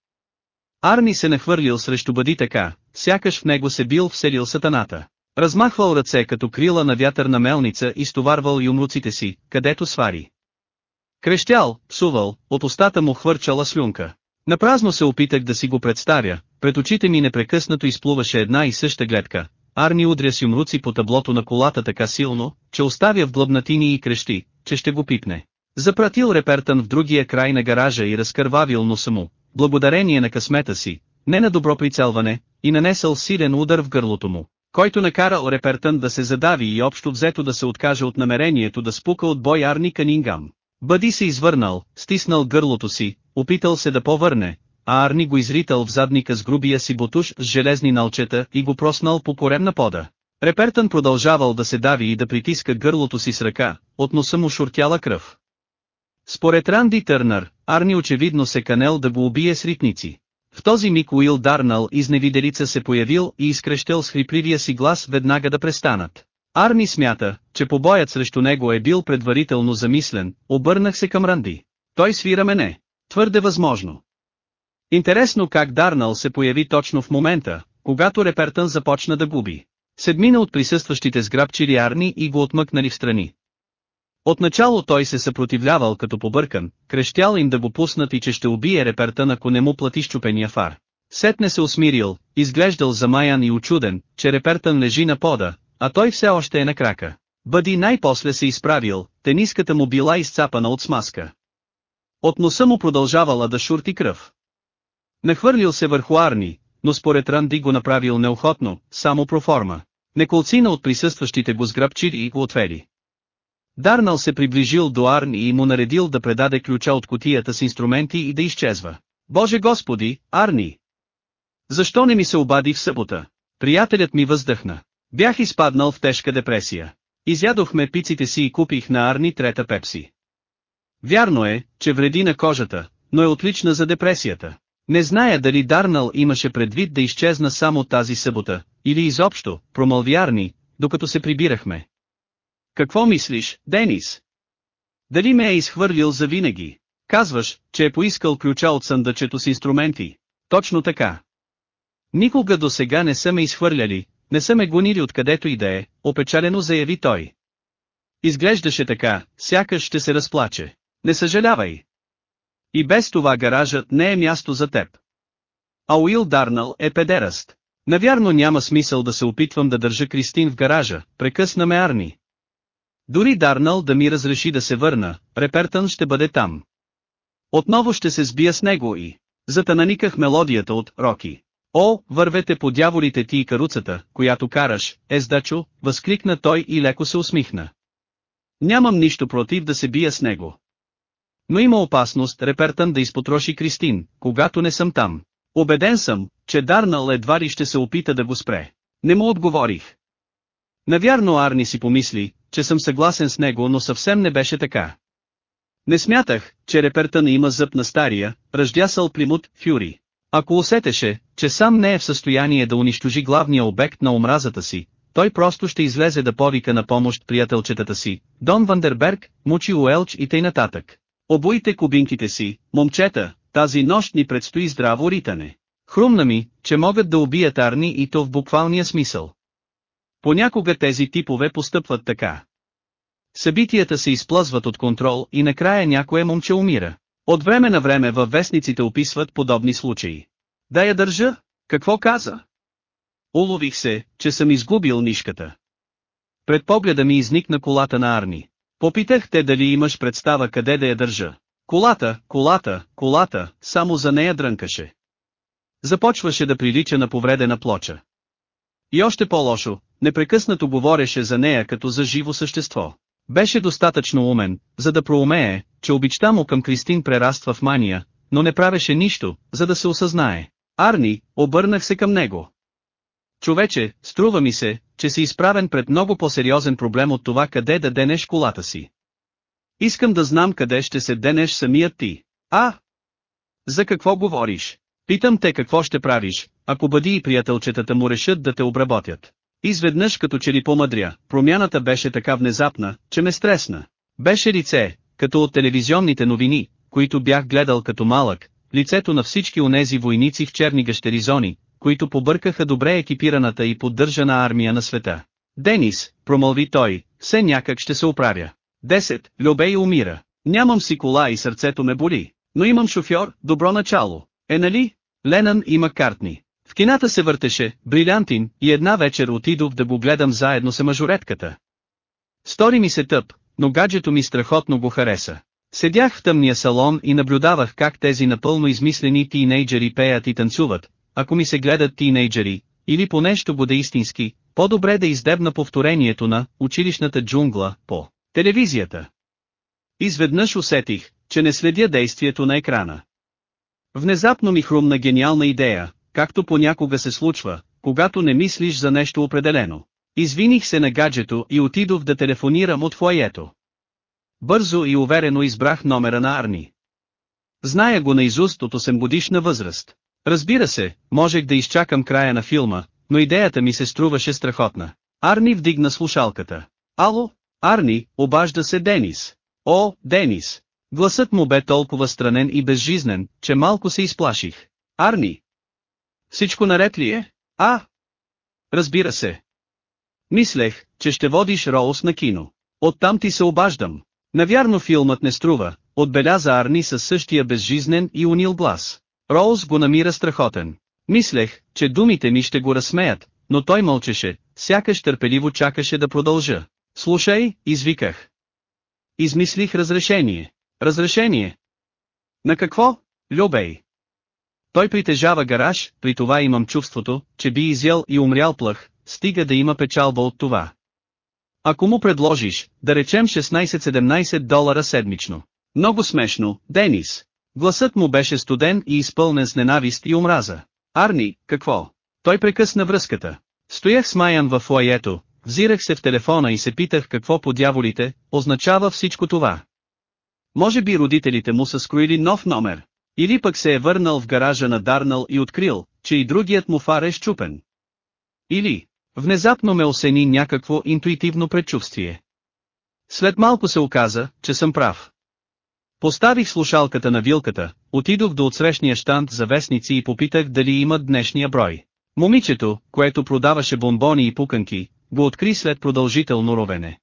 Арни се нахвърлил срещу бъди така, сякаш в него се бил вселил сатаната. Размахвал ръце като крила на вятърна мелница и стоварвал юмруците си, където свари. Крещял, псувал, от устата му хвърчала слюнка. Напразно се опитах да си го представя, пред очите ми непрекъснато изплуваше една и съща гледка. Арни удря с юмруци по таблото на колата така силно, че оставя в глъбнатини и крещи, че ще го пипне. Запратил репертън в другия край на гаража и разкървавил носа му, благодарение на късмета си, не на добро прицелване, и нанесъл силен удар в гърлото му, който накарал репертън да се задави и общо взето да се откаже от намерението да спука от бой Арни Канингам. Бъди се извърнал, стиснал гърлото си, опитал се да повърне, а Арни го изритал в задника с грубия си бутуш с железни налчета и го проснал по корем на пода. Репертън продължавал да се дави и да притиска гърлото си с ръка, от носа му шуртяла кръв. Според Ранди Търнър, Арни очевидно се канел да го убие с ритници. В този миг Уил Дарнал изневиделица се появил и изкрещел с хрипливия си глас веднага да престанат. Арни смята, че побоят срещу него е бил предварително замислен, обърнах се към Ранди. Той свира мене. Твърде възможно. Интересно как Дарнал се появи точно в момента, когато Репертън започна да губи. Седмина от присъстващите сграбчили Арни и го отмъкнали в страни. Отначало той се съпротивлявал като побъркан, крещял им да го пуснат и че ще убие Репертън ако не му плати щупения фар. Сетне се усмирил, изглеждал замаян и очуден, че Репертън лежи на пода, а той все още е на крака. Бъди най-после се изправил, тениската му била изцапана от смазка. От носа му продължавала да шурти кръв. Нахвърлил се върху Арни, но според Ранди го направил неохотно, само проформа. Неколцина от присъстващите го сграбчили и го отвели. Дарнал се приближил до Арни и му наредил да предаде ключа от котията с инструменти и да изчезва. Боже Господи, Арни! Защо не ми се обади в събота? Приятелят ми въздъхна. Бях изпаднал в тежка депресия. Изядохме пиците си и купих на Арни трета пепси. Вярно е, че вреди на кожата, но е отлична за депресията. Не зная дали Дарнал имаше предвид да изчезна само тази събота, или изобщо, промълви Арни, докато се прибирахме. Какво мислиш, Денис? Дали ме е изхвърлил за винаги? Казваш, че е поискал ключа от съндъчето с инструменти. Точно така. Никога до сега не са ме изхвърляли, не са ме гонили откъдето и да е, опечалено заяви той. Изглеждаше така, сякаш ще се разплаче. Не съжалявай. И без това гаражът не е място за теб. А Уил Дарнал е педераст. Навярно няма смисъл да се опитвам да държа Кристин в гаража, прекъсна ме Арни. Дори Дарнал да ми разреши да се върна, Репертън ще бъде там. Отново ще се сбия с него и... Затананиках мелодията от «Роки». О, вървете по дяволите ти и каруцата, която караш, ездачо, възкликна той и леко се усмихна. Нямам нищо против да се бия с него. Но има опасност Репертън да изпотроши Кристин, когато не съм там. Обеден съм, че Дарнал едва ли ще се опита да го спре. Не му отговорих. Навярно Арни си помисли, че съм съгласен с него, но съвсем не беше така. Не смятах, че Репертън има зъб на стария, ръждясал плимут, Фюри. Ако усетеше, че сам не е в състояние да унищожи главния обект на омразата си, той просто ще излезе да повика на помощ приятелчетата си, Дон Вандерберг, Мучи Уелч и тъй нататък. Обойте кубинките си, момчета, тази нощ ни предстои здраво ритане. Хрумна ми, че могат да убият Арни и то в буквалния смисъл. Понякога тези типове постъпват така. Събитията се изплъзват от контрол и накрая някое момче умира. От време на време във вестниците описват подобни случаи. Да я държа? Какво каза? Улових се, че съм изгубил нишката. Пред погледа ми изникна колата на Арни. Попитах те дали имаш представа къде да я държа. Колата, колата, колата, само за нея дрънкаше. Започваше да прилича на повредена плоча. И още по-лошо, непрекъснато говореше за нея като за живо същество. Беше достатъчно умен, за да проумее, че обичта му към Кристин прераства в мания, но не правеше нищо, за да се осъзнае. Арни, обърнах се към него. Човече, струва ми се, че си изправен пред много по-сериозен проблем от това къде да денеш колата си. Искам да знам къде ще се денеш самият ти. А! За какво говориш? Питам те какво ще правиш, ако бъди и приятелчетата му решат да те обработят. Изведнъж като че ли помъдря, промяната беше така внезапна, че ме стресна. Беше лице, като от телевизионните новини, които бях гледал като малък, лицето на всички онези войници в черни гъщеризони, които побъркаха добре екипираната и поддържана армия на света. Денис, промълви той, все някак ще се оправя. Десет, Любей умира. Нямам си кола и сърцето ме боли, но имам шофьор, добро начало. Е нали? Ленън има картни. В кината се въртеше, брилянтин, и една вечер отидох да го гледам заедно с мажоретката. Стори ми се тъп, но гаджето ми страхотно го хареса. Седях в тъмния салон и наблюдавах как тези напълно измислени тинейджери пеят и танцуват, ако ми се гледат тинейджери, или по нещо бъде истински, по-добре да издебна повторението на «Училищната джунгла» по телевизията. Изведнъж усетих, че не следя действието на екрана. Внезапно ми хрумна гениална идея, както понякога се случва, когато не мислиш за нещо определено. Извиних се на гаджето и отидох да телефонирам от фойето. Бързо и уверено избрах номера на Арни. Зная го наизуст от 8 годишна възраст. Разбира се, можех да изчакам края на филма, но идеята ми се струваше страхотна. Арни вдигна слушалката. Ало, Арни, обажда се Денис. О, Денис! Гласът му бе толкова странен и безжизнен, че малко се изплаших. Арни! Всичко наред ли е? А! Разбира се. Мислех, че ще водиш Роуз на кино. Оттам ти се обаждам. Навярно филмът не струва, отбеляза Арни със същия безжизнен и унил глас. Роуз го намира страхотен. Мислех, че думите ми ще го разсмеят, но той мълчеше, сякаш търпеливо чакаше да продължа. Слушай, извиках. Измислих разрешение. Разрешение. На какво, Любей? Той притежава гараж, при това имам чувството, че би изял и умрял плъх, стига да има печалба от това. Ако му предложиш, да речем 16-17 долара седмично. Много смешно, Денис. Гласът му беше студен и изпълнен с ненавист и омраза. Арни, какво? Той прекъсна връзката. Стоях смаян във фуаето, взирах се в телефона и се питах какво по дяволите, означава всичко това. Може би родителите му са скроили нов номер. Или пък се е върнал в гаража на Дарнал и открил, че и другият му фар е щупен. Или, внезапно ме осени някакво интуитивно предчувствие. След малко се оказа, че съм прав. Поставих слушалката на вилката, отидох до отсрещния штант за вестници и попитах дали имат днешния брой. Момичето, което продаваше бомбони и пуканки, го откри след продължително ровене.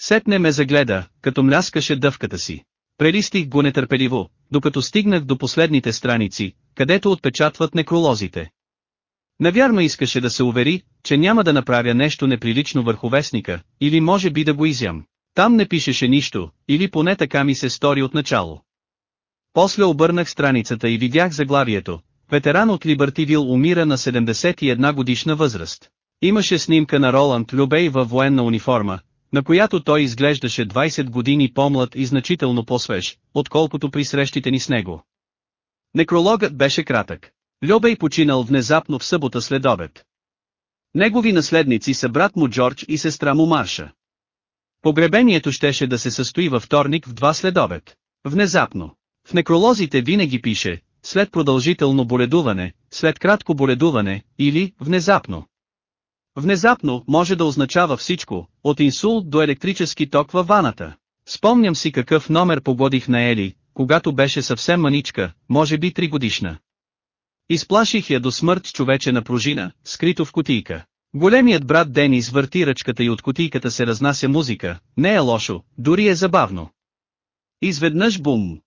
Сетне ме загледа, като мляскаше дъвката си. Прелистих го нетърпеливо, докато стигнах до последните страници, където отпечатват некролозите. Навярно искаше да се увери, че няма да направя нещо неприлично върху вестника, или може би да го изям. Там не пишеше нищо, или поне така ми се стори отначало. После обърнах страницата и видях заглавието. Ветеран от Либертивил умира на 71 годишна възраст. Имаше снимка на Роланд Любей във военна униформа, на която той изглеждаше 20 години по-млад и значително по-свеж, отколкото при срещите ни с него. Некрологът беше кратък. Любей починал внезапно в събота след обед. Негови наследници са брат му Джордж и сестра му Марша. Погребението щеше да се състои във вторник в два следобед. Внезапно. В некролозите винаги пише, след продължително боледуване, след кратко боледуване, или, внезапно. Внезапно може да означава всичко, от инсулт до електрически ток във ваната. Спомням си какъв номер погодих на Ели, когато беше съвсем маничка, може би три годишна. Изплаших я до смърт с човечена пружина, скрито в кутийка. Големият брат Денис върти ръчката и от кутийката се разнася музика, не е лошо, дори е забавно. Изведнъж бум.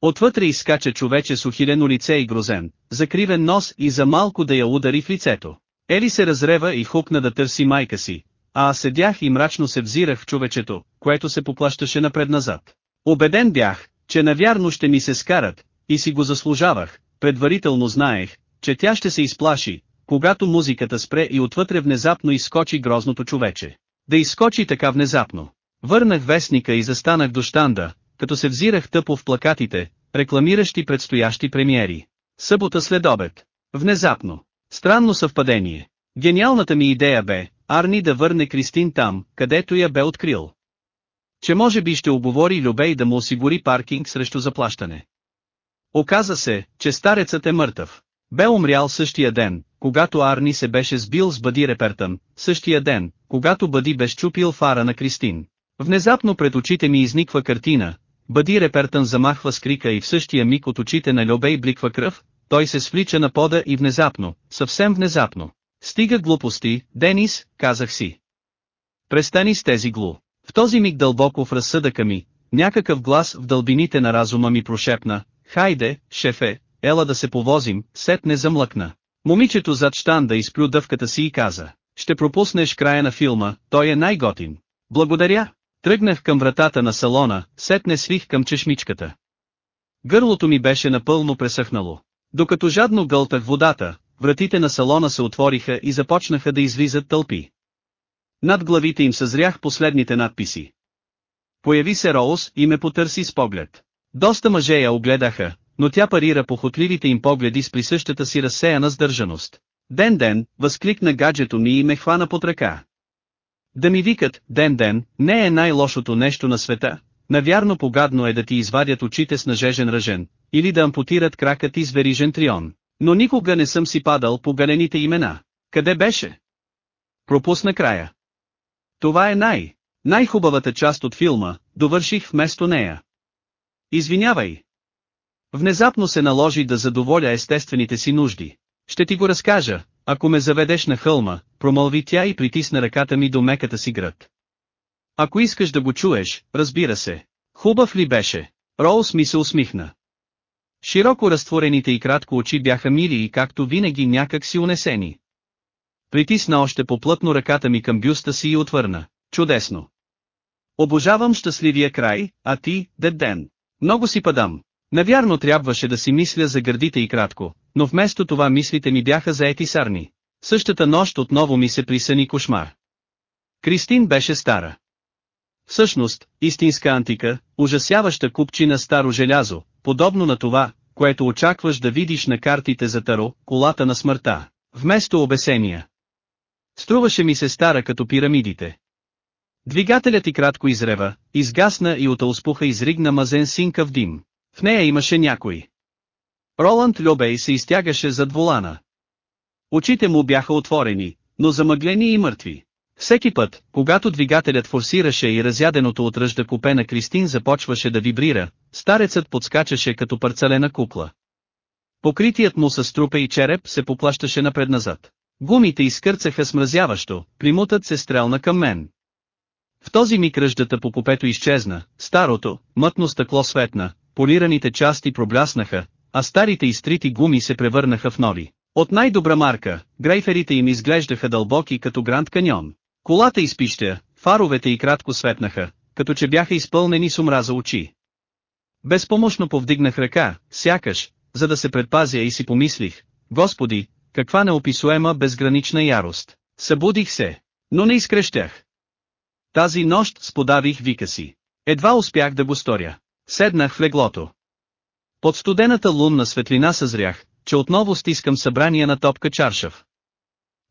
Отвътре изскача човече с ухилено лице и грозен, закривен нос и за малко да я удари в лицето. Ели се разрева и хукна да търси майка си, а аз седях и мрачно се взирах в човечето, което се поплащаше напред-назад. Обеден бях, че навярно ще ми се скарат, и си го заслужавах, предварително знаех, че тя ще се изплаши, когато музиката спре и отвътре внезапно изскочи грозното човече. Да изскочи така внезапно. Върнах вестника и застанах до штанда, като се взирах тъпо в плакатите, рекламиращи предстоящи премиери. Събота след обед. Внезапно. Странно съвпадение. Гениалната ми идея бе, Арни да върне Кристин там, където я бе открил. Че може би ще оговори Любей да му осигури паркинг срещу заплащане. Оказа се, че старецът е мъртъв. Бе умрял същия ден, когато Арни се беше сбил с Бъди Репертън, същия ден, когато Бъди бе щупил фара на Кристин. Внезапно пред очите ми изниква картина, Бъди Репертън замахва с крика и в същия миг от очите на Любей бликва кръв, той се свлича на пода и внезапно, съвсем внезапно. Стига глупости, Денис, казах си. Престани с тези глу. В този миг дълбоко в разсъдъка ми, някакъв глас в дълбините на разума ми прошепна, хайде, шефе, ела да се повозим, сет не замлъкна. Момичето зад штанда изплю дъвката си и каза, ще пропуснеш края на филма, той е най-готин. Благодаря. Тръгнах към вратата на салона, сетне свих към чешмичката. Гърлото ми беше напълно пресъхнало. Докато жадно гълтах водата, вратите на салона се отвориха и започнаха да излизат тълпи. Над главите им съзрях последните надписи. Появи се Роуз и ме потърси с поглед. Доста мъже я огледаха, но тя парира похотливите им погледи с присъщата си разсеяна сдържаност. Ден ден, възкликна гаджето ми и ме хвана под ръка. Да ми викат, ден ден, не е най-лошото нещо на света, навярно погадно е да ти извадят очите с нажежен ръжен, или да ампутират кракът ти с верижен трион. Но никога не съм си падал по галените имена. Къде беше? Пропусна края. Това е най- най-хубавата част от филма, довърших вместо нея. Извинявай. Внезапно се наложи да задоволя естествените си нужди. Ще ти го разкажа, ако ме заведеш на хълма, промълви тя и притисна ръката ми до меката си град. Ако искаш да го чуеш, разбира се. Хубав ли беше? Роуз ми се усмихна. Широко разтворените и кратко очи бяха мили и както винаги някак си унесени. Притисна още поплътно ръката ми към бюста си и отвърна. Чудесно. Обожавам щастливия край, а ти, дед ден. Много си падам. Навярно трябваше да си мисля за гърдите и кратко, но вместо това мислите ми бяха заети сарни. Същата нощ отново ми се присъни кошмар. Кристин беше стара. Всъщност, истинска антика, ужасяваща купчина старо желязо, подобно на това, което очакваш да видиш на картите за Таро, колата на смъртта, вместо обесения. Струваше ми се стара като пирамидите. Двигателят и кратко изрева, изгасна и от успуха изригна мазен синка в дим. В нея имаше някой. Роланд Любей се изтягаше зад волана. Очите му бяха отворени, но замъглени и мъртви. Всеки път, когато двигателят форсираше и разяденото от ръжда купе на Кристин започваше да вибрира, старецът подскачаше като парцалена кукла. Покритият му с трупа и череп се поплащаше напред-назад. Гумите изкърцаха смразяващо, примутът се стрелна към мен. В този миг ръждата по купето изчезна, старото, мътно стъкло светна, полираните части пробляснаха, а старите изтрити гуми се превърнаха в нови. От най-добра марка, грейферите им изглеждаха дълбоки като Гранд Каньон. Колата изпища, фаровете и кратко светнаха, като че бяха изпълнени с омраза очи. Безпомощно повдигнах ръка, сякаш, за да се предпазя и си помислих, Господи, каква неописуема безгранична ярост. Събудих се, но не изкрещях. Тази нощ сподавих вика си. Едва успях да го сторя. Седнах в леглото. Под студената лунна светлина съзрях, че отново стискам събрания на топка чаршав.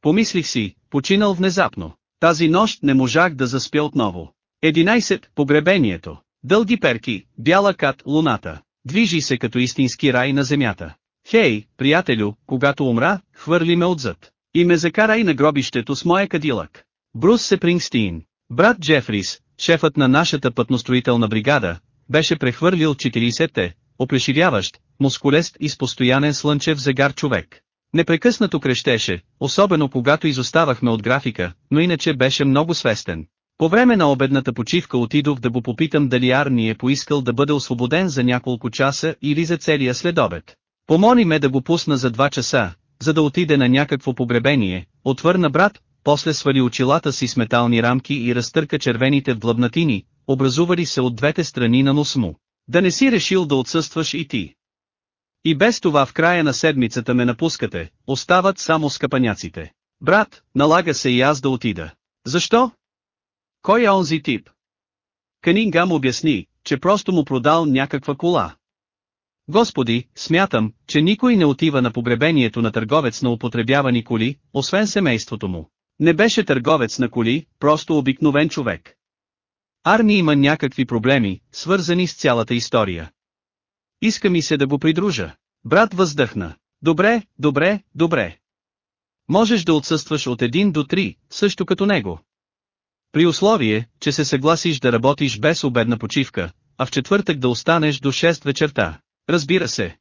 Помислих си, починал внезапно. Тази нощ не можах да заспя отново. 11. Погребението. Дълги перки, бяла кат, луната. Движи се като истински рай на земята. Хей, приятелю, когато умра, хвърли ме отзад. И ме закарай на гробището с моя кадилък. Брус Сепрингстин, брат Джефрис, шефът на нашата пътностроителна бригада, беше прехвърлил 40-те, оплешивяващ, мускулест и с постоянен слънчев загар човек. Непрекъснато крещеше, особено когато изоставахме от графика, но иначе беше много свестен. По време на обедната почивка отидох да го попитам дали Арни е поискал да бъде освободен за няколко часа или за целия следобед. Помоли ме да го пусна за два часа, за да отиде на някакво погребение, отвърна брат, после свали очилата си с метални рамки и разтърка червените длъбнатини, образували се от двете страни на нос му. Да не си решил да отсъстваш и ти. И без това в края на седмицата ме напускате, остават само скъпаняците. Брат, налага се и аз да отида. Защо? Кой е онзи тип? Канингам обясни, че просто му продал някаква кола. Господи, смятам, че никой не отива на погребението на търговец на употребявани коли, освен семейството му. Не беше търговец на коли, просто обикновен човек. Арни има някакви проблеми, свързани с цялата история. Иска ми се да го придружа. Брат въздъхна. Добре, добре, добре. Можеш да отсъстваш от един до три, също като него. При условие, че се съгласиш да работиш без обедна почивка, а в четвъртък да останеш до 6 вечерта. Разбира се.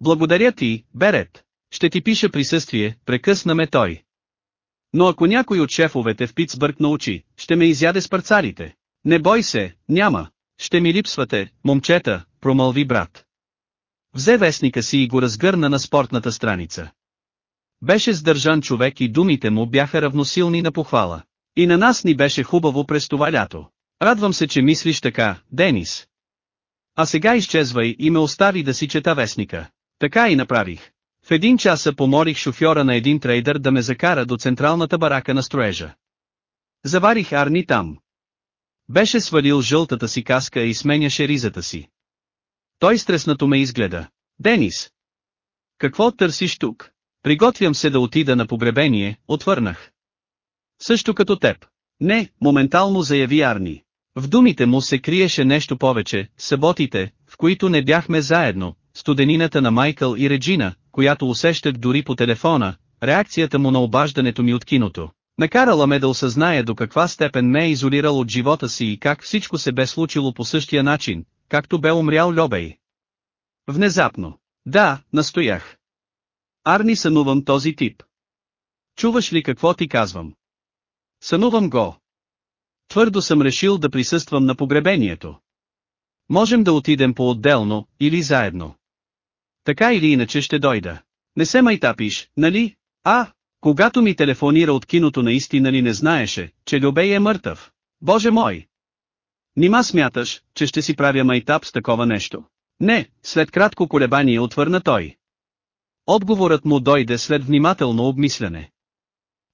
Благодаря ти, Берет. Ще ти пиша присъствие, прекъсна ме той. Но ако някой от шефовете в Питсбърг научи, ще ме изяде с парцалите. Не бой се, няма. Ще ми липсвате, момчета, промълви брат. Взе вестника си и го разгърна на спортната страница. Беше сдържан човек и думите му бяха равносилни на похвала. И на нас ни беше хубаво през това лято. Радвам се, че мислиш така, Денис. А сега изчезвай и ме остави да си чета вестника. Така и направих. В един часа помолих шофьора на един трейдър да ме закара до централната барака на строежа. Заварих Арни там. Беше свалил жълтата си каска и сменяше ризата си. Той стреснато ме изгледа. Денис! Какво търсиш тук? Приготвям се да отида на погребение, отвърнах. Също като теб. Не, моментално заяви Арни. В думите му се криеше нещо повече, съботите, в които не бяхме заедно, студенината на Майкъл и Реджина, която усещах дори по телефона, реакцията му на обаждането ми от киното. Накарала ме да осъзная до каква степен ме е изолирал от живота си и как всичко се бе случило по същия начин, както бе умрял Льобей. Внезапно. Да, настоях. Арни сънувам този тип. Чуваш ли какво ти казвам? Сънувам го. Твърдо съм решил да присъствам на погребението. Можем да отидем по-отделно, или заедно. Така или иначе ще дойда. Не се майтапиш, нали? А, когато ми телефонира от киното наистина ли не знаеше, че Любей е мъртъв? Боже мой! Нима смяташ, че ще си правя майтап с такова нещо? Не, след кратко колебание отвърна той. Отговорът му дойде след внимателно обмисляне.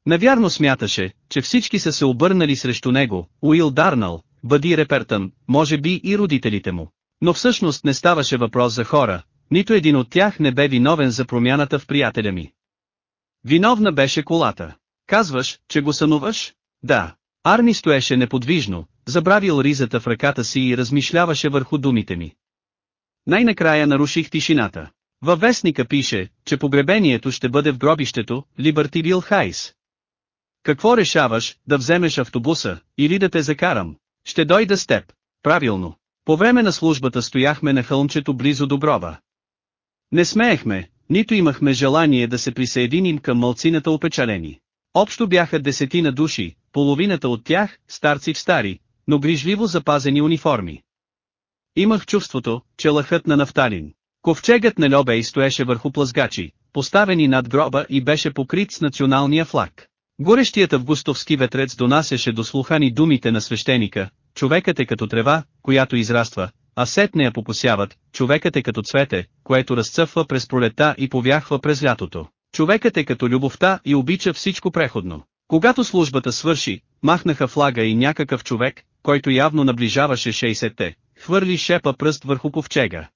Навярно смяташе, че всички са се обърнали срещу него, Уил Дарнал, Бъди Репертън, може би и родителите му. Но всъщност не ставаше въпрос за хора, нито един от тях не бе виновен за промяната в приятеля ми. Виновна беше колата. Казваш, че го сънуваш? Да. Арни стоеше неподвижно, забравил ризата в ръката си и размишляваше върху думите ми. Най-накрая наруших тишината. Във вестника пише, че погребението ще бъде в гробището, Либъртивил Хайс. Какво решаваш, да вземеш автобуса, или да те закарам? Ще дойда с теб. Правилно. По време на службата стояхме на хълмчето близо до гроба. Не смеехме, нито имахме желание да се присъединим към мълцината опечалени. Общо бяха десетина души, половината от тях, старци в стари, но грижливо запазени униформи. Имах чувството, че лъхът на нафталин. Ковчегът на Льобей стоеше върху плъзгачи, поставени над гроба и беше покрит с националния флаг. Горещият августовски ветрец донасяше до слухани думите на свещеника, човекът е като трева, която израства, а сетне я попосяват, човекът е като цвете, което разцъфва през пролета и повяхва през лятото. Човекът е като любовта и обича всичко преходно. Когато службата свърши, махнаха флага и някакъв човек, който явно наближаваше 60-те, хвърли шепа пръст върху ковчега.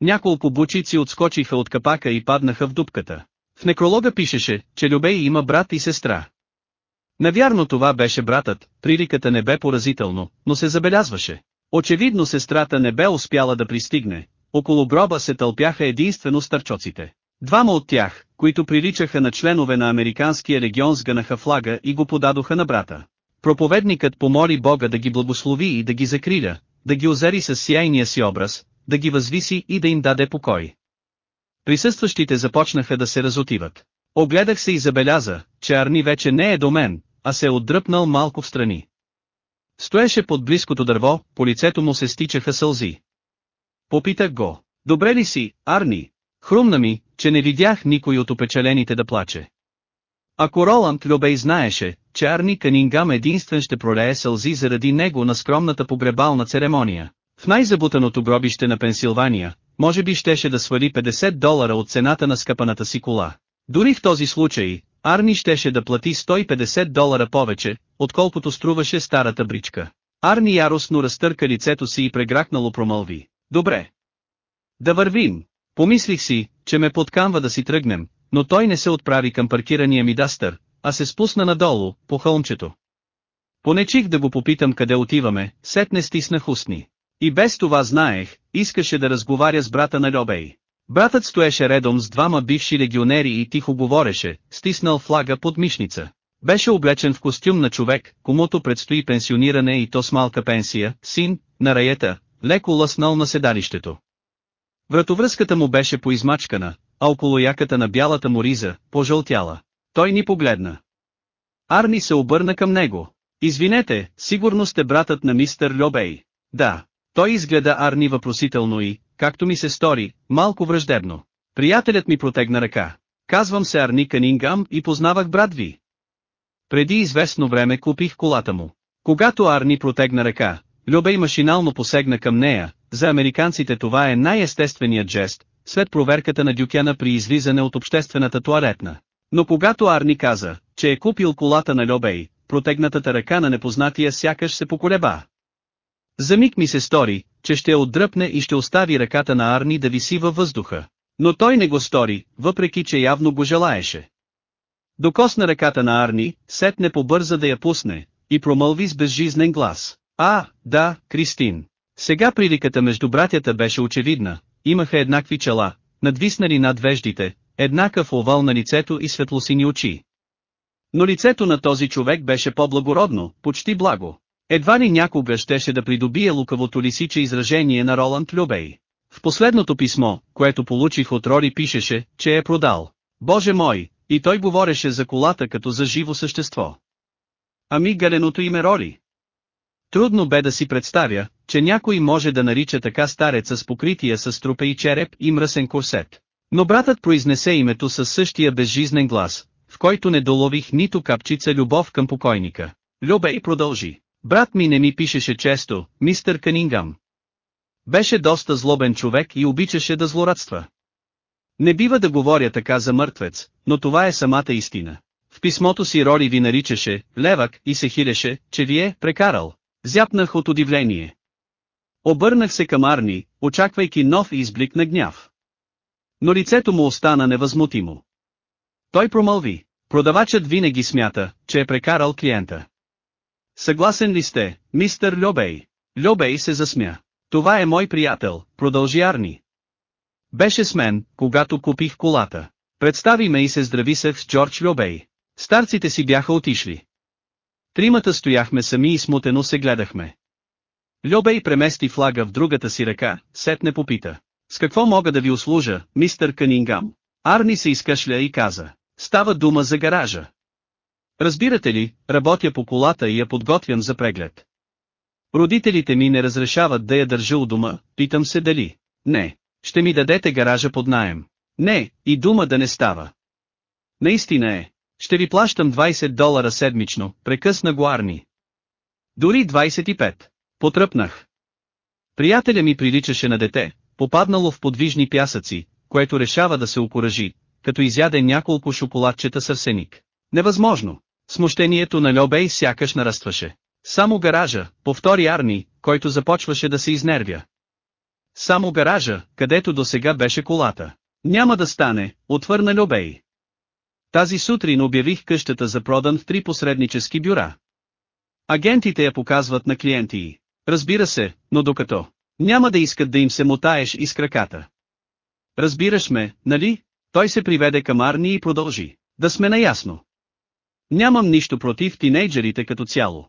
Няколко бучици отскочиха от капака и паднаха в дупката. В некролога пишеше, че Любей има брат и сестра. Навярно това беше братът, приликата не бе поразително, но се забелязваше. Очевидно сестрата не бе успяла да пристигне, около гроба се тълпяха единствено старчоците. Двама от тях, които приличаха на членове на американския легион сгънаха флага и го подадоха на брата. Проповедникът помоли Бога да ги благослови и да ги закриля, да ги озари с сияйния си образ, да ги възвиси и да им даде покой. Присъстващите започнаха да се разотиват. Огледах се и забеляза, че Арни вече не е до мен, а се е отдръпнал малко в страни. Стоеше под близкото дърво, по лицето му се стичаха сълзи. Попитах го, добре ли си, Арни? Хрумна ми, че не видях никой от опечалените да плаче. Ако Роланд Любей знаеше, че Арни Канингам единствен ще пролее сълзи заради него на скромната погребална церемония, в най-забутаното гробище на Пенсилвания, може би щеше да свали 50 долара от цената на скъпаната си кола. Дори в този случай, Арни щеше да плати 150 долара повече, отколкото струваше старата бричка. Арни яростно разтърка лицето си и прегракнало промълви. Добре. Да вървим. Помислих си, че ме подкамва да си тръгнем, но той не се отправи към паркирания ми дастър, а се спусна надолу, по хълмчето. Понечих да го попитам къде отиваме, сетне стиснах устни. И без това знаех, искаше да разговаря с брата на Льобей. Братът стоеше редом с двама бивши легионери и тихо говореше, стиснал флага под мишница. Беше облечен в костюм на човек, комуто предстои пенсиониране и то с малка пенсия, син, на раета, леко лъснал на седалището. Вратовръзката му беше поизмачкана, а около яката на бялата му риза, пожълтяла. Той ни погледна. Арни се обърна към него. Извинете, сигурно сте братът на мистер Льобей. Да. Той изгледа Арни въпросително и, както ми се стори, малко враждебно. Приятелят ми протегна ръка. Казвам се Арни Канингам и познавах брат ви. Преди известно време купих колата му. Когато Арни протегна ръка, Любей машинално посегна към нея, за американците това е най-естественият жест, след проверката на Дюкена при излизане от обществената туалетна. Но когато Арни каза, че е купил колата на Любей, протегнатата ръка на непознатия сякаш се поколеба. За миг ми се стори, че ще отдръпне и ще остави ръката на Арни да виси във въздуха. Но той не го стори, въпреки че явно го желаеше. Докосна ръката на Арни, сетне побърза да я пусне, и промълви с безжизнен глас. А, да, Кристин. Сега приликата между братята беше очевидна, имаха еднакви чела, надвиснали над веждите, еднакъв овал на лицето и светлосини очи. Но лицето на този човек беше по-благородно, почти благо. Едва ли някога щеше да придобие лукавото лисиче изражение на Роланд Любей. В последното писмо, което получих от Рори пишеше, че е продал. Боже мой, и той говореше за колата като за живо същество. Ами галеното име Рори. Трудно бе да си представя, че някой може да нарича така стареца с покрития с трупа и череп и мръсен курсет. Но братът произнесе името със същия безжизнен глас, в който не долових нито капчица любов към покойника. Любей продължи. Брат ми не ми пишеше често, мистер Канингам. Беше доста злобен човек и обичаше да злорадства. Не бива да говоря така за мъртвец, но това е самата истина. В писмото си Рори ви наричаше, левак, и се хилеше, че ви е прекарал. Зяпнах от удивление. Обърнах се към Арни, очаквайки нов изблик на гняв. Но лицето му остана невъзмутимо. Той промълви. Продавачът винаги смята, че е прекарал клиента. Съгласен ли сте, мистер Льобей? Льобей се засмя. Това е мой приятел, продължи Арни. Беше с мен, когато купих колата. Представи ме и се здрависах с Джордж Льобей. Старците си бяха отишли. Тримата стояхме сами и смутено се гледахме. Льобей премести флага в другата си ръка, сетне попита. С какво мога да ви услужа, мистер Канингам? Арни се изкашля и каза. Става дума за гаража. Разбирате ли, работя по колата и я подготвям за преглед. Родителите ми не разрешават да я държа у дома, питам се дали. Не, ще ми дадете гаража под наем. Не, и дума да не става. Наистина е. Ще ви плащам 20 долара седмично, прекъсна го Арни. Дори 25. Потръпнах. Приятеля ми приличаше на дете, попаднало в подвижни пясъци, което решава да се окоръжи, като изяде няколко шоколадчета сърсеник. Невъзможно. Смущението на Льобей сякаш нарастваше. Само гаража, повтори Арни, който започваше да се изнервя. Само гаража, където до сега беше колата. Няма да стане, отвърна Льобей. Тази сутрин обявих къщата за продан в три посреднически бюра. Агентите я показват на клиенти. Разбира се, но докато. Няма да искат да им се мотаеш из краката. Разбираш ме, нали? Той се приведе към Арни и продължи. Да сме наясно. Нямам нищо против тинейджерите като цяло.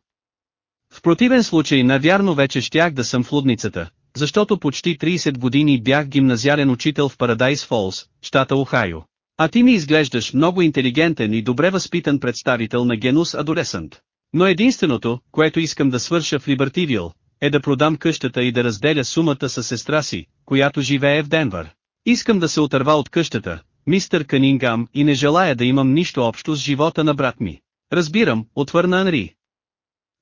В противен случай навярно вече щях да съм в лудницата, защото почти 30 години бях гимназиален учител в Парадайс Фолс, щата Охайо. А ти ми изглеждаш много интелигентен и добре възпитан представител на генус адолесант. Но единственото, което искам да свърша в Либертивил, е да продам къщата и да разделя сумата с сестра си, която живее в Денвър. Искам да се отърва от къщата, мистер Канингам, и не желая да имам нищо общо с живота на брат ми. Разбирам, отвърна Анри.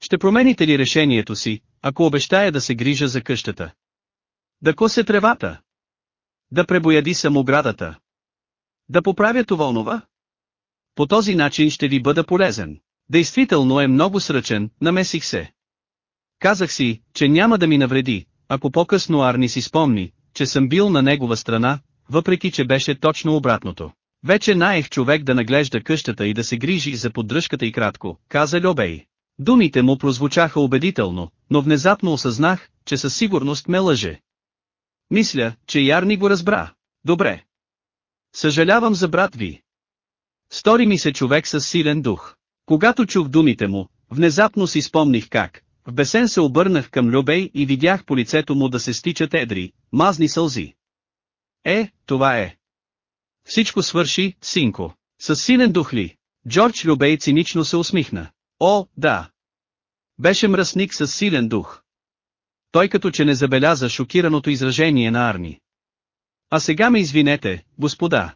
Ще промените ли решението си, ако обещая да се грижа за къщата? Да косе тревата? Да пребояди самоградата? Да поправя това онова? По този начин ще ви бъда полезен. Действително е много сръчен, намесих се. Казах си, че няма да ми навреди, ако по-късно Арни си спомни, че съм бил на негова страна, въпреки че беше точно обратното. Вече наех човек да наглежда къщата и да се грижи за поддръжката и кратко, каза Льобей. Думите му прозвучаха убедително, но внезапно осъзнах, че със сигурност ме лъже. Мисля, че Ярни го разбра. Добре. Съжалявам за брат ви. Стори ми се човек с силен дух. Когато чух думите му, внезапно си спомних как, в бесен се обърнах към Любей и видях по лицето му да се стичат едри, мазни сълзи. Е, това е. Всичко свърши, синко. С силен дух ли? Джордж Любей цинично се усмихна. О, да. Беше мръсник с силен дух. Той като че не забеляза шокираното изражение на Арни. А сега ме извинете, господа.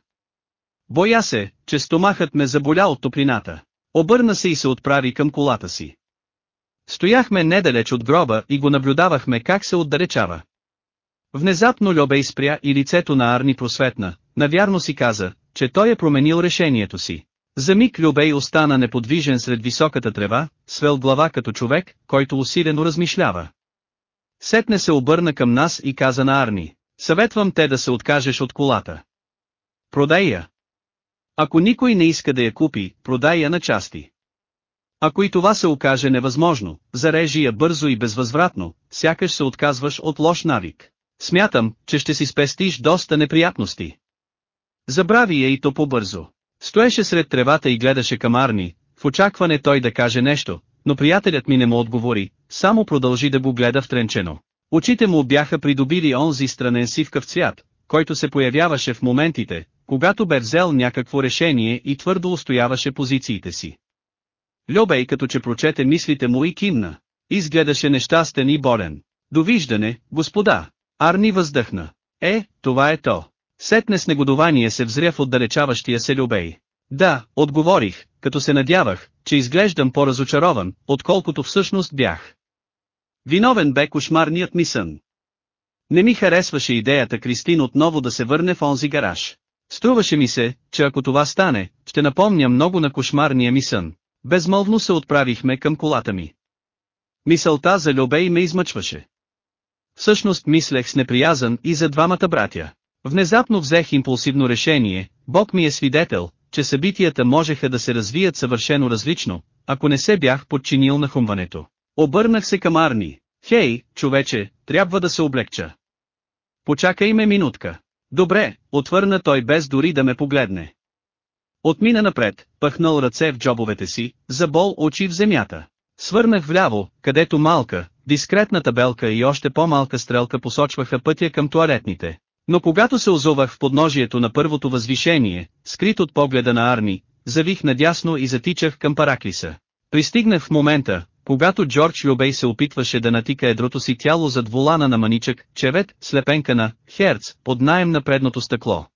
Боя се, че стомахът ме заболя от топлината. Обърна се и се отправи към колата си. Стояхме недалеч от гроба и го наблюдавахме как се отдалечава. Внезапно Льобей спря и лицето на Арни просветна, навярно си каза, че той е променил решението си. За миг Любей остана неподвижен сред високата трева, свел глава като човек, който усилено размишлява. Сетне се обърна към нас и каза на Арни, съветвам те да се откажеш от колата. Продай я. Ако никой не иска да я купи, продай я на части. Ако и това се окаже невъзможно, зарежи я бързо и безвъзвратно, сякаш се отказваш от лош навик. Смятам, че ще си спестиш доста неприятности. Забрави я и то по-бързо. Стоеше сред тревата и гледаше към Арни, в очакване той да каже нещо, но приятелят ми не му отговори, само продължи да го гледа втренчено. Очите му бяха придобили онзи странен сивкав цвят, който се появяваше в моментите, когато бе взел някакво решение и твърдо устояваше позициите си. Любей като че прочете мислите му и кимна. Изгледаше нещастен и болен. Довиждане, господа. Арни въздъхна. Е, това е то. Сетне с негодование се взря в отдалечаващия се Любей. Да, отговорих, като се надявах, че изглеждам по-разочарован, отколкото всъщност бях. Виновен бе кошмарният ми сън. Не ми харесваше идеята Кристин отново да се върне в онзи гараж. Струваше ми се, че ако това стане, ще напомня много на кошмарния ми сън. Безмолвно се отправихме към колата ми. Мисълта за Любей ме измъчваше. Всъщност мислех с неприязън и за двамата братя. Внезапно взех импулсивно решение, Бог ми е свидетел, че събитията можеха да се развият съвършено различно, ако не се бях подчинил на хумването. Обърнах се към Арни. Хей, човече, трябва да се облегча. Почакай ме минутка. Добре, отвърна той без дори да ме погледне. Отмина напред, пъхнал ръце в джобовете си, забол очи в земята. Свърнах вляво, където малка, дискретна табелка и още по-малка стрелка посочваха пътя към туалетните. Но когато се озовах в подножието на първото възвишение, скрит от погледа на Арни, завих надясно и затичах към Параклиса. Пристигнах в момента, когато Джордж Любей се опитваше да натика едрото си тяло зад волана на маничък, чевет, слепенка на Херц, под найем на предното стъкло.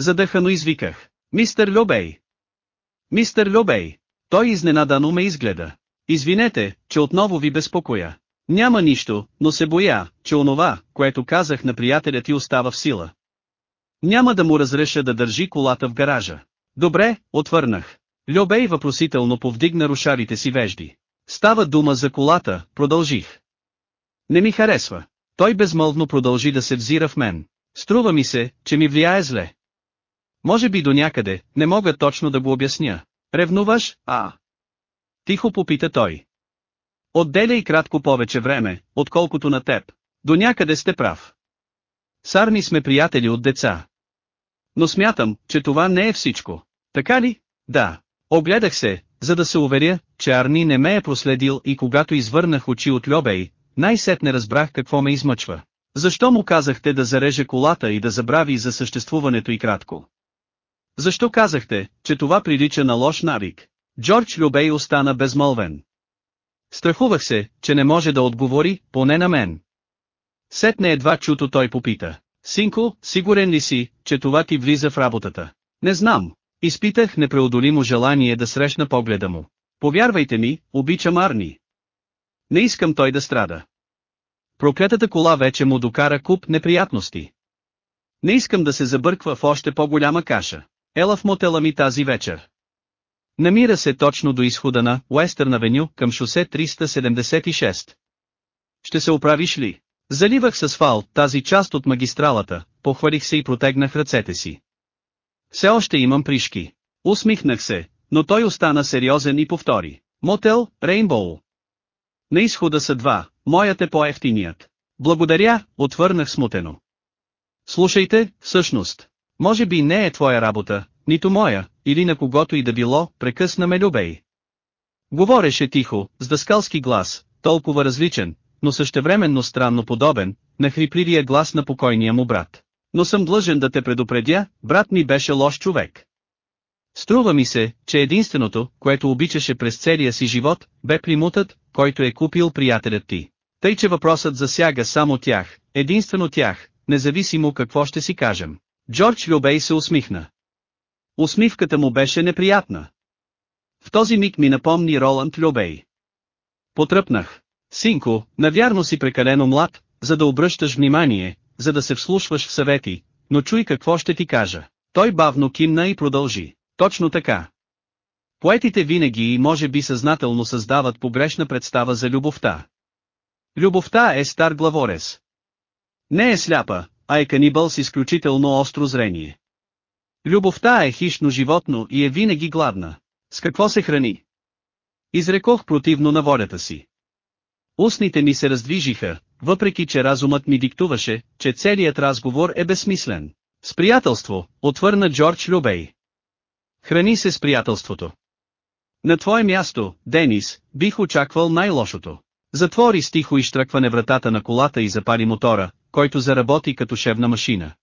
Задъхано извиках. Мистер Любей! Мистер Любей! Той изненадано ме изгледа. Извинете, че отново ви безпокоя. Няма нищо, но се боя, че онова, което казах на приятеля ти остава в сила. Няма да му разреша да държи колата в гаража. Добре, отвърнах. Любей въпросително повдигна рушарите си вежди. Става дума за колата, продължих. Не ми харесва. Той безмълвно продължи да се взира в мен. Струва ми се, че ми влияе зле. Може би до някъде, не мога точно да го обясня. Ревнуваш, а? Тихо попита той. Отделяй кратко повече време, отколкото на теб. До някъде сте прав. Сарни сме приятели от деца. Но смятам, че това не е всичко. Така ли? Да. Огледах се, за да се уверя, че Арни не ме е проследил и когато извърнах очи от Льобей, най-сетне разбрах какво ме измъчва. Защо му казахте да зареже колата и да забрави за съществуването и кратко? Защо казахте, че това прилича на лош навик? Джордж Любей остана безмълвен. Страхувах се, че не може да отговори, поне на мен. Сетне едва чуто той попита. Синко, сигурен ли си, че това ти влиза в работата? Не знам. Изпитах непреодолимо желание да срещна погледа му. Повярвайте ми, обичам Арни. Не искам той да страда. Проклетата кола вече му докара куп неприятности. Не искам да се забърква в още по-голяма каша. Ела в мотела ми тази вечер. Намира се точно до изхода на Уестърн Авеню към шосе 376. Ще се оправиш ли? Заливах с асфалт тази част от магистралата, похвалих се и протегнах ръцете си. Все още имам пришки. Усмихнах се, но той остана сериозен и повтори. Мотел, Рейнбоу. На изхода са два, моят е по-ефтиният. Благодаря, отвърнах смутено. Слушайте, всъщност, може би не е твоя работа, нито моя, или на когото и да било, прекъсна ме Любей. Говореше тихо, с дъскалски глас, толкова различен, но същевременно странно подобен, на хрипливия глас на покойния му брат. Но съм длъжен да те предупредя, брат ми беше лош човек. Струва ми се, че единственото, което обичаше през целия си живот, бе примутът, който е купил приятелят ти. Тъй че въпросът засяга само тях, единствено тях, независимо какво ще си кажем. Джордж Любей се усмихна. Усмивката му беше неприятна. В този миг ми напомни Роланд Любей. Потръпнах. Синко, навярно си прекалено млад, за да обръщаш внимание, за да се вслушваш в съвети, но чуй какво ще ти кажа. Той бавно кимна и продължи. Точно така. Поетите винаги и може би съзнателно създават погрешна представа за любовта. Любовта е стар главорез. Не е сляпа, а е канибал с изключително остро зрение. Любовта е хищно животно и е винаги гладна. С какво се храни? Изрекох противно на волята си. Устните ми се раздвижиха, въпреки че разумът ми диктуваше, че целият разговор е безсмислен. С приятелство, отвърна Джордж Любей. Храни се с приятелството. На твое място, Денис, бих очаквал най-лошото. Затвори стихо изтръкване вратата на колата и запали мотора, който заработи като шевна машина.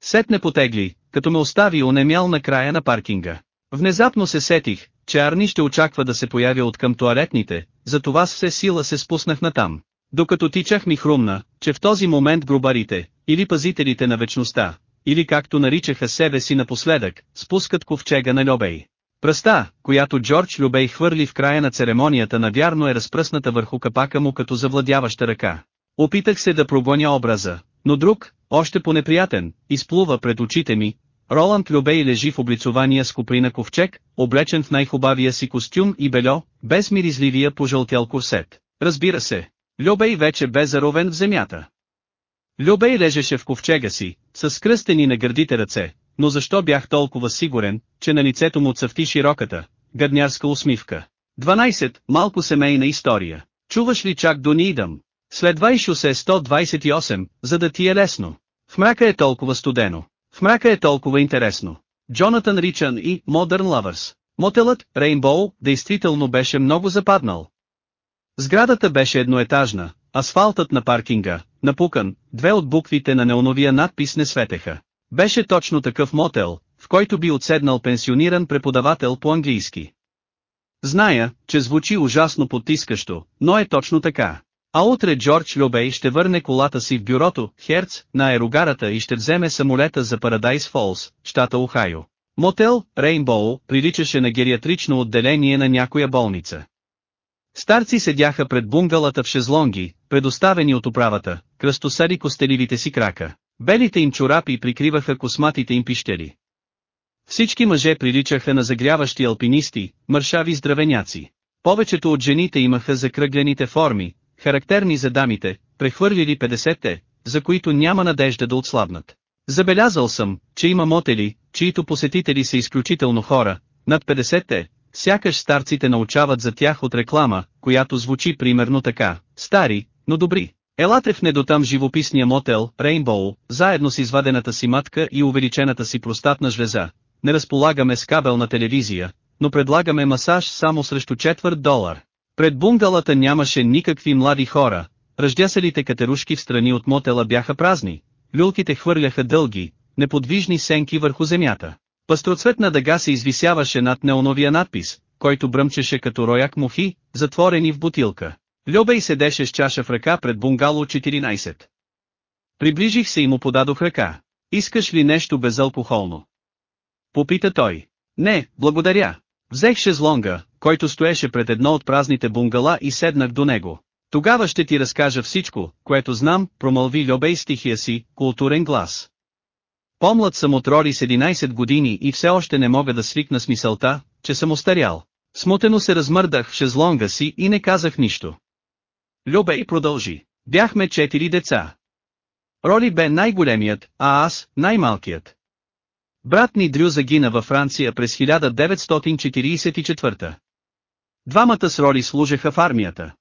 Сетне потегли, като ме остави онемял на края на паркинга. Внезапно се сетих, че Арни ще очаква да се появя от към туалетните, затова с все сила се спуснах натам. Докато тичах ми хрумна, че в този момент грубарите, или пазителите на вечността, или както наричаха себе си напоследък, спускат ковчега на Любей. Пръста, която Джордж Любей хвърли в края на церемонията навярно е разпръсната върху капака му като завладяваща ръка. Опитах се да прогоня образа, но друг, още по-неприятен, изплува пред очите ми. Роланд Любей лежи в облицования с куприна ковчег, облечен в най-хубавия си костюм и бельо, без миризливия пожълтял курсет. Разбира се, Любей вече бе заровен в земята. Любей лежеше в ковчега си, с скръстени на гърдите ръце, но защо бях толкова сигурен, че на лицето му цъфти широката, гаднярска усмивка. 12. Малко семейна история. Чуваш ли чак до Нидъм? Следвай шосе 128, за да ти е лесно. В мрака е толкова студено. В мрака е толкова интересно. Джонатан Ричан и Modern Lovers. Мотелът, Рейнбоу, действително беше много западнал. Сградата беше едноетажна, асфалтът на паркинга, напукан, две от буквите на неоновия надпис не светеха. Беше точно такъв мотел, в който би отседнал пенсиониран преподавател по английски. Зная, че звучи ужасно потискащо, но е точно така. А утре Джордж Любей ще върне колата си в бюрото, Херц, на аерогарата и ще вземе самолета за Парадайс Фолс, щата Охайо. Мотел, Рейнбоу, приличаше на гериатрично отделение на някоя болница. Старци седяха пред бунгалата в шезлонги, предоставени от управата, кръстосари костеливите си крака. Белите им чорапи прикриваха косматите им пищели. Всички мъже приличаха на загряващи алпинисти, мършави здравеняци. Повечето от жените имаха закръглените форми, характерни за дамите, прехвърлили 50-те, за които няма надежда да отслабнат. Забелязал съм, че има мотели, чието посетители са изключително хора, над 50-те, сякаш старците научават за тях от реклама, която звучи примерно така, стари, но добри. Елате в недотам живописния мотел, Рейнбоу, заедно с извадената си матка и увеличената си простатна жлеза. Не разполагаме с кабелна телевизия, но предлагаме масаж само срещу четвърт долар. Пред бунгалата нямаше никакви млади хора, ръждясалите катерушки в страни от мотела бяха празни, люлките хвърляха дълги, неподвижни сенки върху земята. Пастроцветна дъга се извисяваше над неоновия надпис, който бръмчеше като рояк мухи, затворени в бутилка. Любей седеше с чаша в ръка пред бунгало 14. Приближих се и му подадох ръка. Искаш ли нещо безалкохолно? Попита той. Не, благодаря. Взех шезлонга, който стоеше пред едно от празните бунгала и седнах до него. Тогава ще ти разкажа всичко, което знам, промълви Любей стихия си, културен глас. Помлад съм от Рори с 11 години и все още не мога да свикна с мисълта, че съм остарял. Смутено се размърдах в шезлонга си и не казах нищо. Любей продължи. Бяхме четири деца. Роли бе най-големият, а аз – най-малкият. Брат ни Дрю загина във Франция през 1944. Двамата с Роли служеха в армията.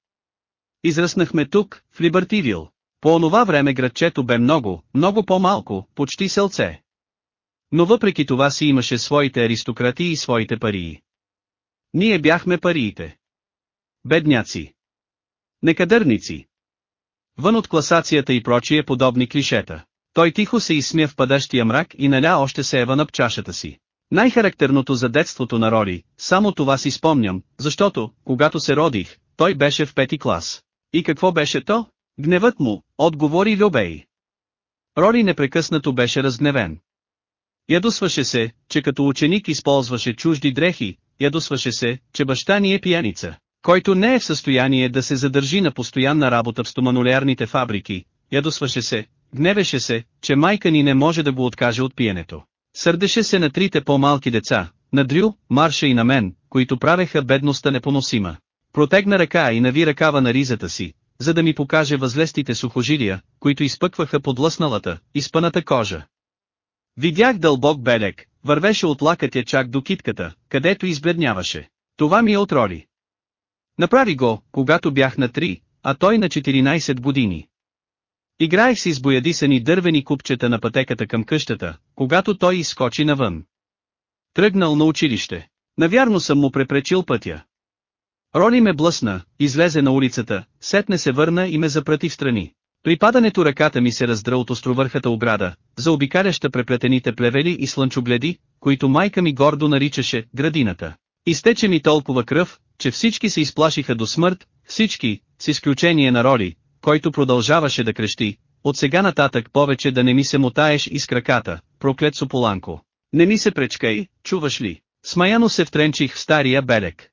Израснахме тук, в Либертивил. По онова време градчето бе много, много по-малко, почти селце. Но въпреки това си имаше своите аристократи и своите парии. Ние бяхме париите. Бедняци. Некадърници. Вън от класацията и прочие подобни клишета. Той тихо се изсмя в падащия мрак и наля още сева на чашата си. Най-характерното за детството на Роли, само това си спомням, защото, когато се родих, той беше в пети клас. И какво беше то? Гневът му, отговори Любей. Роли непрекъснато беше разгневен. Ядосваше се, че като ученик използваше чужди дрехи, ядосваше се, че баща ни е пияница който не е в състояние да се задържи на постоянна работа в стоманолярните фабрики, ядосваше се, гневеше се, че майка ни не може да го откаже от пиенето. Сърдеше се на трите по-малки деца, на Дрю, Марша и на мен, които правеха бедността непоносима. Протегна ръка и нави ръкава на ризата си, за да ми покаже възлестите сухожилия, които изпъкваха под лъсналата, изпъната кожа. Видях дълбок белек, вървеше от лакътя чак до китката, където избледняваше. Това ми е от роли. Направи го, когато бях на 3, а той на 14 години. Играех си с боядисани дървени купчета на пътеката към къщата, когато той изскочи навън. Тръгнал на училище. Навярно съм му препречил пътя. Роли ме блъсна, излезе на улицата, сетне се върна и ме запрати в страни. При падането ръката ми се раздра от островърхата ограда, заобикаляща преплетените плевели и слънчогледи, които майка ми гордо наричаше «градината». Изтече ми толкова кръв, че всички се изплашиха до смърт, всички, с изключение на Роли, който продължаваше да крещи, от сега нататък повече да не ми се мотаеш из краката, проклет Сополанко. Не ми се пречкай, чуваш ли? Смаяно се втренчих в стария белек.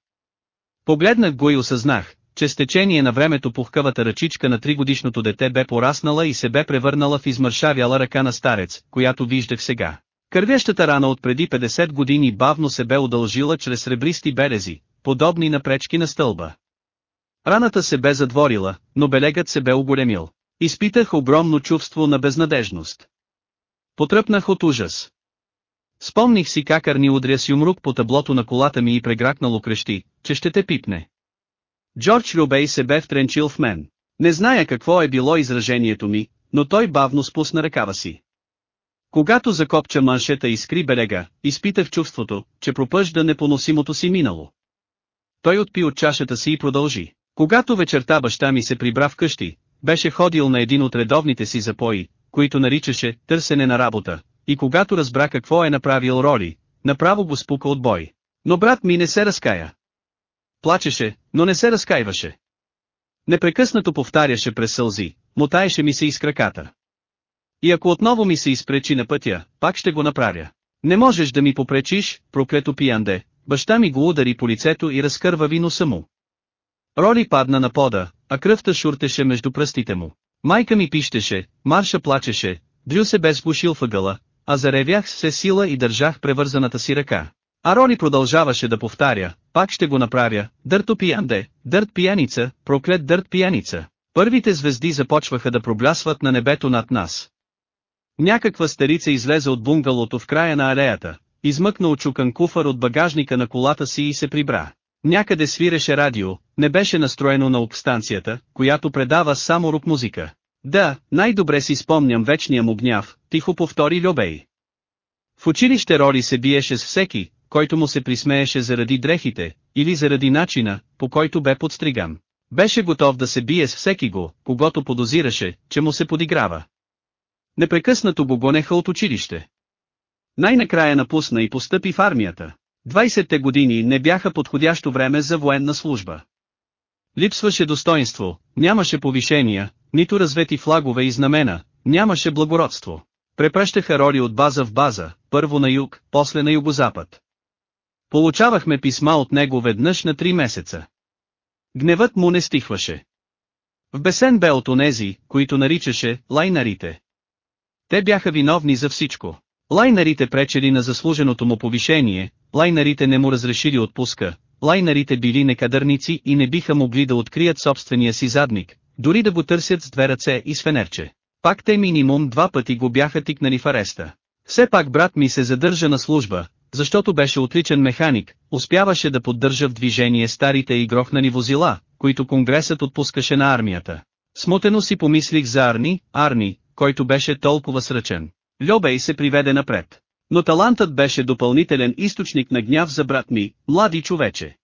Погледнах го и осъзнах, че с течение на времето пухкавата ръчичка на тригодишното дете бе пораснала и се бе превърнала в измършавяла ръка на старец, която виждах сега. Кървящата рана от преди 50 години бавно се бе удължила чрез сребристи берези, подобни на пречки на стълба. Раната се бе задворила, но белегът се бе оголемил. Изпитах огромно чувство на безнадежност. Потръпнах от ужас. Спомних си как Арни удря с юмрук по таблото на колата ми и прегракнало крещи, че ще те пипне. Джордж Рубей се бе втренчил в мен. Не зная какво е било изражението ми, но той бавно спусна ръкава си. Когато закопча маншета и скри белега, изпитах чувството, че пропъжда непоносимото си минало. Той отпи от чашата си и продължи. Когато вечерта баща ми се прибра в къщи, беше ходил на един от редовните си запои, които наричаше «търсене на работа», и когато разбра какво е направил Роли, направо го спука от бой. Но брат ми не се разкая. Плачеше, но не се разкаиваше. Непрекъснато повтаряше през сълзи, мотаеше ми се из краката. И ако отново ми се изпречи на пътя, пак ще го направя. Не можеш да ми попречиш, проклето пиянде, баща ми го удари по лицето и разкърва виноса му. Роли падна на пода, а кръвта шуртеше между пръстите му. Майка ми пищеше, Марша плачеше, Дрю се бе сбушил въгъла, а заревях все сила и държах превързаната си ръка. А Роли продължаваше да повтаря, пак ще го направя, дърто пиянде, дърт пияница, проклет дърт пияница. Първите звезди започваха да проблясват на небето над нас. Някаква старица излезе от бунгалото в края на алеята, измъкна очукан куфър от багажника на колата си и се прибра. Някъде свиреше радио, не беше настроено на обстанцията, която предава само рук музика. Да, най-добре си спомням вечния му гняв, тихо повтори Любей. В училище Роли се биеше с всеки, който му се присмееше заради дрехите, или заради начина, по който бе подстриган. Беше готов да се бие с всеки го, когато подозираше, че му се подиграва. Непрекъснато го гонеха от училище. Най-накрая напусна и постъпи в армията. 20-те години не бяха подходящо време за военна служба. Липсваше достоинство, нямаше повишения, нито развети флагове и знамена, нямаше благородство. Препращаха роли от база в база, първо на юг, после на югозапад. Получавахме писма от него веднъж на три месеца. Гневът му не стихваше. В бесен бе от онези, които наричаше лайнарите. Те бяха виновни за всичко. Лайнарите пречели на заслуженото му повишение, лайнарите не му разрешили отпуска, лайнарите били некадърници и не биха могли да открият собствения си задник, дори да го търсят с две ръце и с фенерче. Пак те минимум два пъти го бяха тикнали в ареста. Все пак брат ми се задържа на служба, защото беше отличен механик, успяваше да поддържа в движение старите и грохнани возила, които Конгресът отпускаше на армията. Смутено си помислих за Арни, Арни, който беше толкова сръчен. Льобей се приведе напред. Но талантът беше допълнителен източник на гняв за брат ми, млади човече.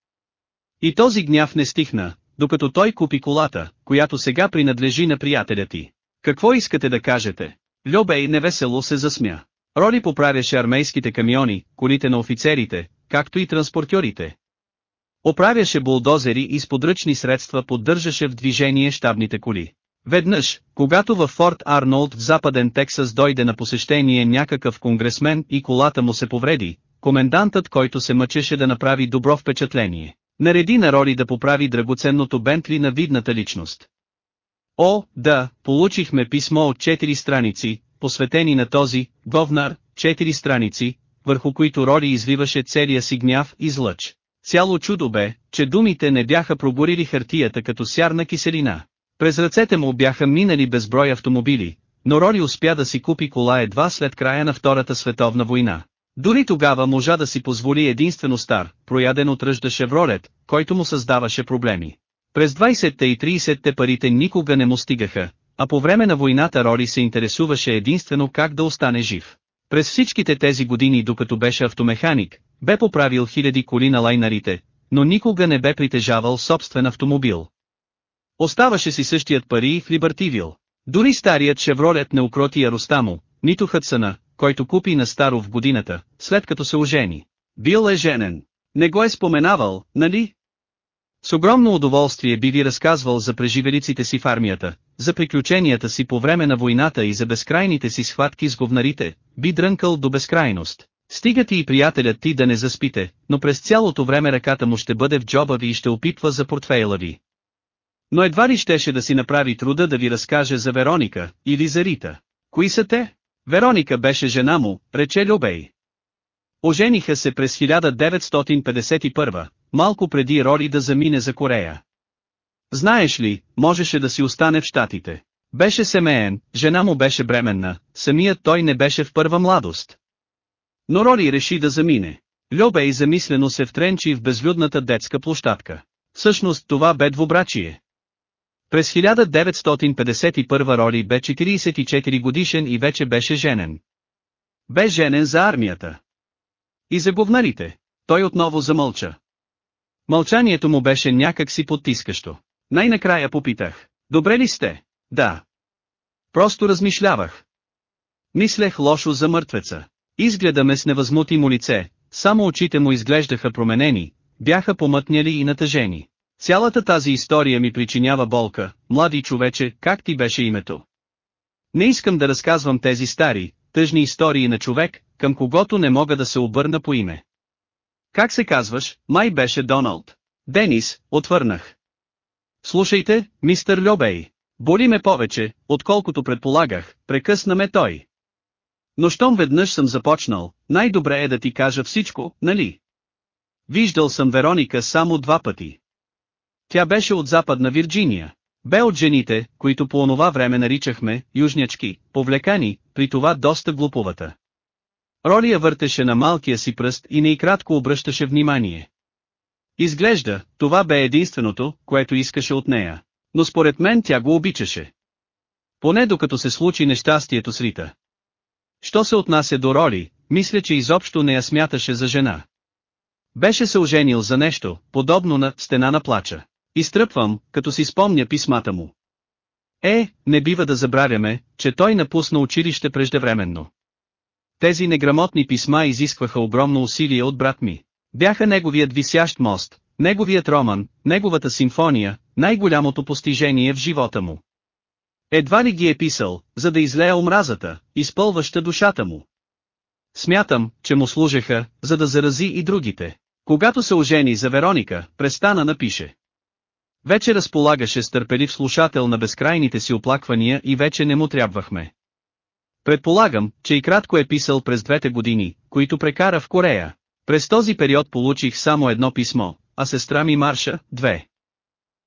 И този гняв не стихна, докато той купи колата, която сега принадлежи на приятеля ти. Какво искате да кажете? Льобей невесело се засмя. Роли поправяше армейските камиони, колите на офицерите, както и транспортьорите. Оправяше булдозери и с подръчни средства поддържаше в движение щабните коли. Веднъж, когато във Форт Арнолд в западен Тексас дойде на посещение някакъв конгресмен и колата му се повреди, комендантът който се мъчеше да направи добро впечатление, нареди на Роли да поправи драгоценното Бентли на видната личност. О, да, получихме писмо от четири страници, посветени на този, говнар, четири страници, върху които Роли извиваше целия си гняв и злъч. Цяло чудо бе, че думите не бяха проборили хартията като сярна киселина. През ръцете му бяха минали безброй автомобили, но Роли успя да си купи кола едва след края на Втората световна война. Дори тогава можа да си позволи единствено стар, прояден от ръжда Шевролет, който му създаваше проблеми. През 20-те и 30-те парите никога не му стигаха, а по време на войната Роли се интересуваше единствено как да остане жив. През всичките тези години докато беше автомеханик, бе поправил хиляди коли на лайнарите, но никога не бе притежавал собствен автомобил. Оставаше си същият пари в Либертивил. Дори старият Шевролет не укроти яростта му, нито Хътсъна, който купи на старо в годината, след като се ожени. Бил е женен. Не го е споменавал, нали? С огромно удоволствие би ви разказвал за преживелиците си в армията, за приключенията си по време на войната и за безкрайните си схватки с говнарите, би дрънкал до безкрайност. Стига ти и приятелят ти да не заспите, но през цялото време ръката му ще бъде в джоба ви и ще опитва за портфейла ви. Но едва ли щеше да си направи труда да ви разкаже за Вероника, или за Рита. Кои са те? Вероника беше жена му, рече Любей. Ожениха се през 1951, малко преди Роли да замине за Корея. Знаеш ли, можеше да си остане в Штатите. Беше семеен, жена му беше бременна, самият той не беше в първа младост. Но Роли реши да замине. Любей замислено се втренчи в безлюдната детска площадка. Всъщност това бе двубрачие. През 1951 Роли бе 44 годишен и вече беше женен. Бе женен за армията. И за говнарите. Той отново замълча. Мълчанието му беше някак си потискащо. Най-накрая попитах. Добре ли сте? Да. Просто размишлявах. Мислех лошо за мъртвеца. Изгледа ме с невъзмутимо лице, само очите му изглеждаха променени, бяха помътняли и натъжени. Цялата тази история ми причинява болка, млади човече, как ти беше името? Не искам да разказвам тези стари, тъжни истории на човек, към когото не мога да се обърна по име. Как се казваш, май беше Доналд. Денис, отвърнах. Слушайте, мистер Льобей. Боли ме повече, отколкото предполагах, прекъсна ме той. Но щом веднъж съм започнал, най-добре е да ти кажа всичко, нали? Виждал съм Вероника само два пъти. Тя беше от Западна Вирджиния. Бе от жените, които по онова време наричахме южнячки, повлекани, при това доста глуповата. Роли я въртеше на малкия си пръст и не и кратко обръщаше внимание. Изглежда, това бе единственото, което искаше от нея. Но според мен тя го обичаше. Поне докато се случи нещастието с Рита. Що се отнася до Роли, мисля, че изобщо не я смяташе за жена. Беше се оженил за нещо, подобно на «стена на плача». Изтръпвам, като си спомня писмата му. Е, не бива да забравяме, че той напусна училище преждевременно. Тези неграмотни писма изискваха огромно усилие от брат ми. Бяха неговият висящ мост, неговият роман, неговата симфония, най-голямото постижение в живота му. Едва ли ги е писал, за да излея омразата, изпълваща душата му. Смятам, че му служеха, за да зарази и другите. Когато се ожени за Вероника, престана напише. Вече разполагаше с търпелив слушател на безкрайните си оплаквания и вече не му трябвахме. Предполагам, че и кратко е писал през двете години, които прекара в Корея. През този период получих само едно писмо, а сестра ми Марша – две.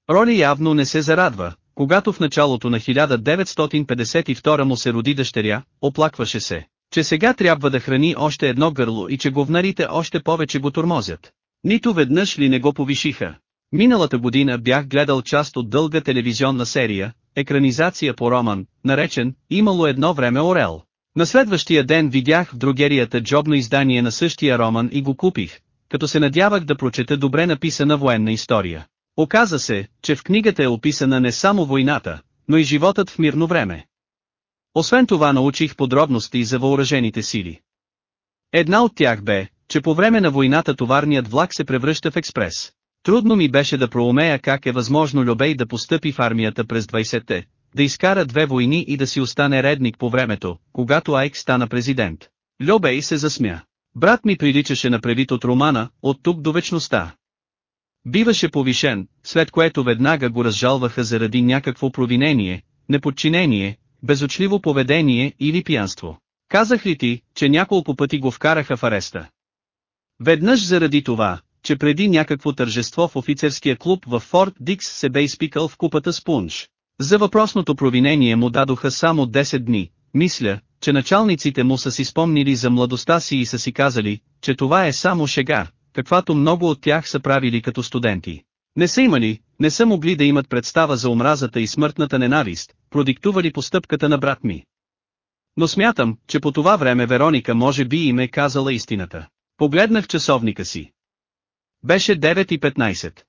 Роли явно не се зарадва, когато в началото на 1952 му се роди дъщеря, оплакваше се, че сега трябва да храни още едно гърло и че говнарите още повече го тормозят. Нито веднъж ли не го повишиха. Миналата година бях гледал част от дълга телевизионна серия, екранизация по роман, наречен «Имало едно време Орел». На следващия ден видях в другерията джобно издание на същия роман и го купих, като се надявах да прочета добре написана военна история. Оказа се, че в книгата е описана не само войната, но и животът в мирно време. Освен това научих подробности за въоръжените сили. Една от тях бе, че по време на войната товарният влак се превръща в експрес. Трудно ми беше да проумея как е възможно Любей да постъпи в армията през 20-те, да изкара две войни и да си остане редник по времето, когато Айк стана президент. Любей се засмя. Брат ми приличаше на превит от романа, от тук до вечността. Биваше повишен, след което веднага го разжалваха заради някакво провинение, неподчинение, безочливо поведение или пиянство. Казах ли ти, че няколко пъти го вкараха в ареста? Веднъж заради това, че преди някакво тържество в офицерския клуб в Форт Дикс се бе изпикал в купата с. За въпросното провинение му дадоха само 10 дни, мисля, че началниците му са си спомнили за младостта си и са си казали, че това е само шега, каквато много от тях са правили като студенти. Не са имали, не са могли да имат представа за омразата и смъртната ненавист, продиктували постъпката на брат ми. Но смятам, че по това време Вероника може би им е казала истината. Погледнах часовника си. Беше 9.15.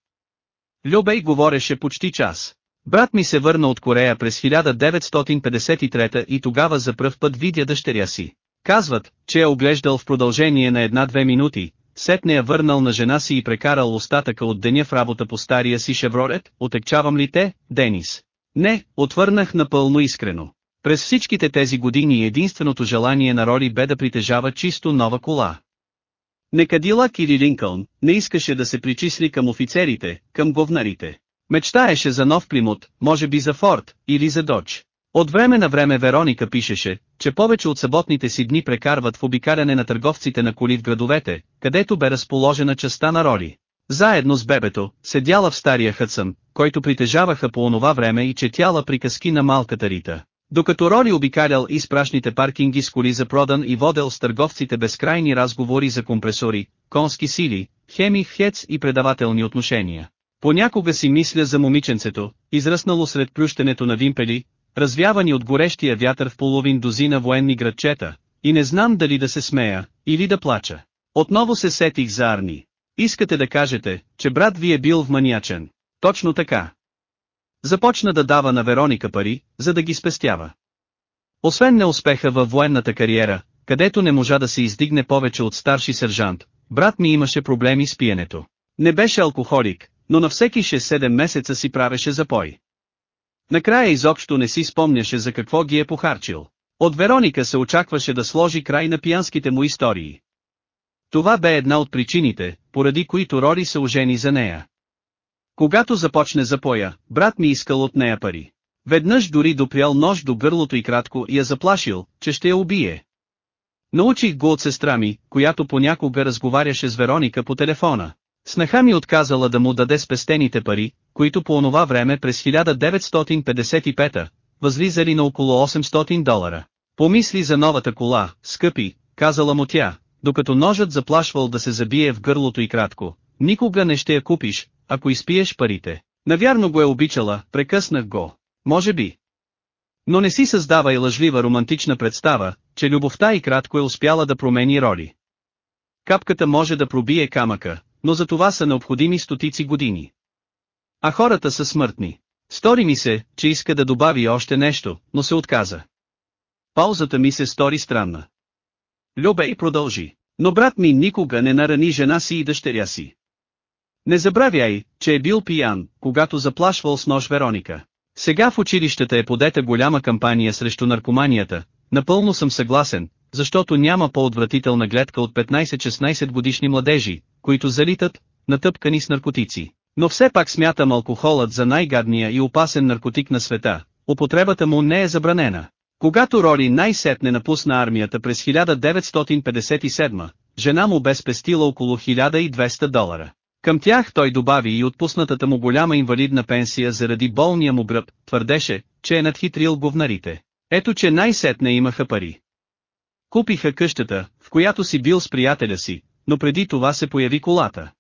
Любей говореше почти час. Брат ми се върна от Корея през 1953 и тогава за пръв път видя дъщеря си. Казват, че е оглеждал в продължение на една-две минути, сетне я върнал на жена си и прекарал остатъка от деня в работа по стария си шевролет, отекчавам ли те, Денис? Не, отвърнах напълно искрено. През всичките тези години единственото желание на Рори бе да притежава чисто нова кола. Не Кадилак или Линкълн, не искаше да се причисли към офицерите, към говнарите. Мечтаеше за нов Плимут, може би за Форд, или за Додж. От време на време Вероника пишеше, че повече от съботните си дни прекарват в обикаляне на търговците на коли в градовете, където бе разположена частта на Рори. Заедно с бебето, седяла в стария Хътсън, който притежаваха по онова време и четяла приказки на малката Рита. Докато Рори обикалял изпрашните паркинги с коли за продан и водел с търговците безкрайни разговори за компресори, конски сили, хеми хец и предавателни отношения. Понякога си мисля за момиченцето, израснало сред плющенето на вимпели, развявани от горещия вятър в половин дозина военни градчета, и не знам дали да се смея, или да плача. Отново се сетих за Арни. Искате да кажете, че брат ви е бил вманиачен. Точно така. Започна да дава на Вероника пари, за да ги спестява. Освен неуспеха във военната кариера, където не можа да се издигне повече от старши сержант, брат ми имаше проблеми с пиенето. Не беше алкохолик, но на всеки 6-7 месеца си правеше запой. Накрая изобщо не си спомняше за какво ги е похарчил. От Вероника се очакваше да сложи край на пиянските му истории. Това бе една от причините, поради които Рори се ожени за нея. Когато започне запоя, брат ми искал от нея пари. Веднъж дори допрял нож до гърлото и кратко я заплашил, че ще я убие. Научих го от сестра ми, която понякога разговаряше с Вероника по телефона. Снаха ми отказала да му даде спестените пари, които по онова време през 1955 възлизали на около 800 долара. Помисли за новата кола, скъпи, казала му тя, докато ножът заплашвал да се забие в гърлото и кратко. Никога не ще я купиш, ако изпиеш парите. Навярно го е обичала, прекъснах го. Може би. Но не си създава и лъжлива романтична представа, че любовта и кратко е успяла да промени роли. Капката може да пробие камъка, но за това са необходими стотици години. А хората са смъртни. Стори ми се, че иска да добави още нещо, но се отказа. Паузата ми се стори странна. Любей продължи. Но брат ми никога не нарани жена си и дъщеря си. Не забравяй, че е бил пиян, когато заплашвал с нож Вероника. Сега в училищата е подета голяма кампания срещу наркоманията, напълно съм съгласен, защото няма по-отвратителна гледка от 15-16 годишни младежи, които залитат, натъпкани с наркотици. Но все пак смятам алкохолът за най-гадния и опасен наркотик на света, употребата му не е забранена. Когато Рори най-сетне напусна армията през 1957, жена му бе спестила около 1200 долара. Към тях той добави и отпуснатата му голяма инвалидна пенсия заради болния му гръб, твърдеше, че е надхитрил говнарите. Ето че най-сетне имаха пари. Купиха къщата, в която си бил с приятеля си, но преди това се появи колата.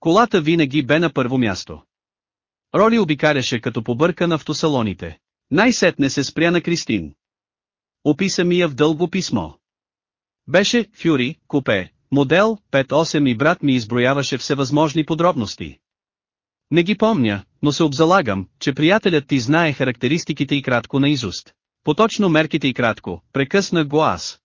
Колата винаги бе на първо място. Роли обикаляше като побърка на автосалоните. Най-сетне се спря на Кристин. Описа ми я в дълго писмо. Беше Фюри, купе, модел 5-8 и брат ми изброяваше всевъзможни подробности. Не ги помня, но се обзалагам, че приятелят ти знае характеристиките и кратко на изуст. Поточно мерките и кратко, прекъсна го аз.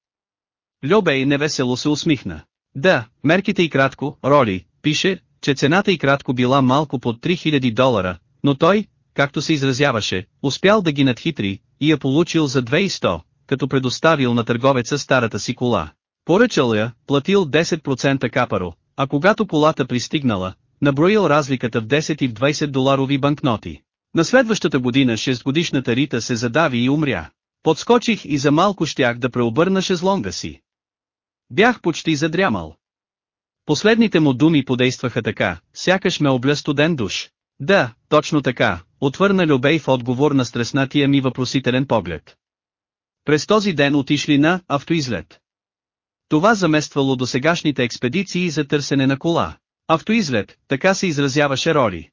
Любей невесело се усмихна. Да, мерките и кратко, роли, пише, че цената и кратко била малко под 3000 долара, но той, както се изразяваше, успял да ги надхитри, и я получил за 2100, като предоставил на търговеца старата си кола. Поръчал я, платил 10% капаро, а когато колата пристигнала, наброил разликата в 10 и в 20 доларови банкноти. На следващата година 6-годишната Рита се задави и умря. Подскочих и за малко щях да преобърна шезлонга си. Бях почти задрямал. Последните му думи подействаха така, сякаш ме обля студен душ. Да, точно така, отвърна Любей в отговор на стреснатия ми въпросителен поглед. През този ден отишли на автоизлет. Това замествало досегашните експедиции за търсене на кола. Автоизлет, така се изразяваше Роли.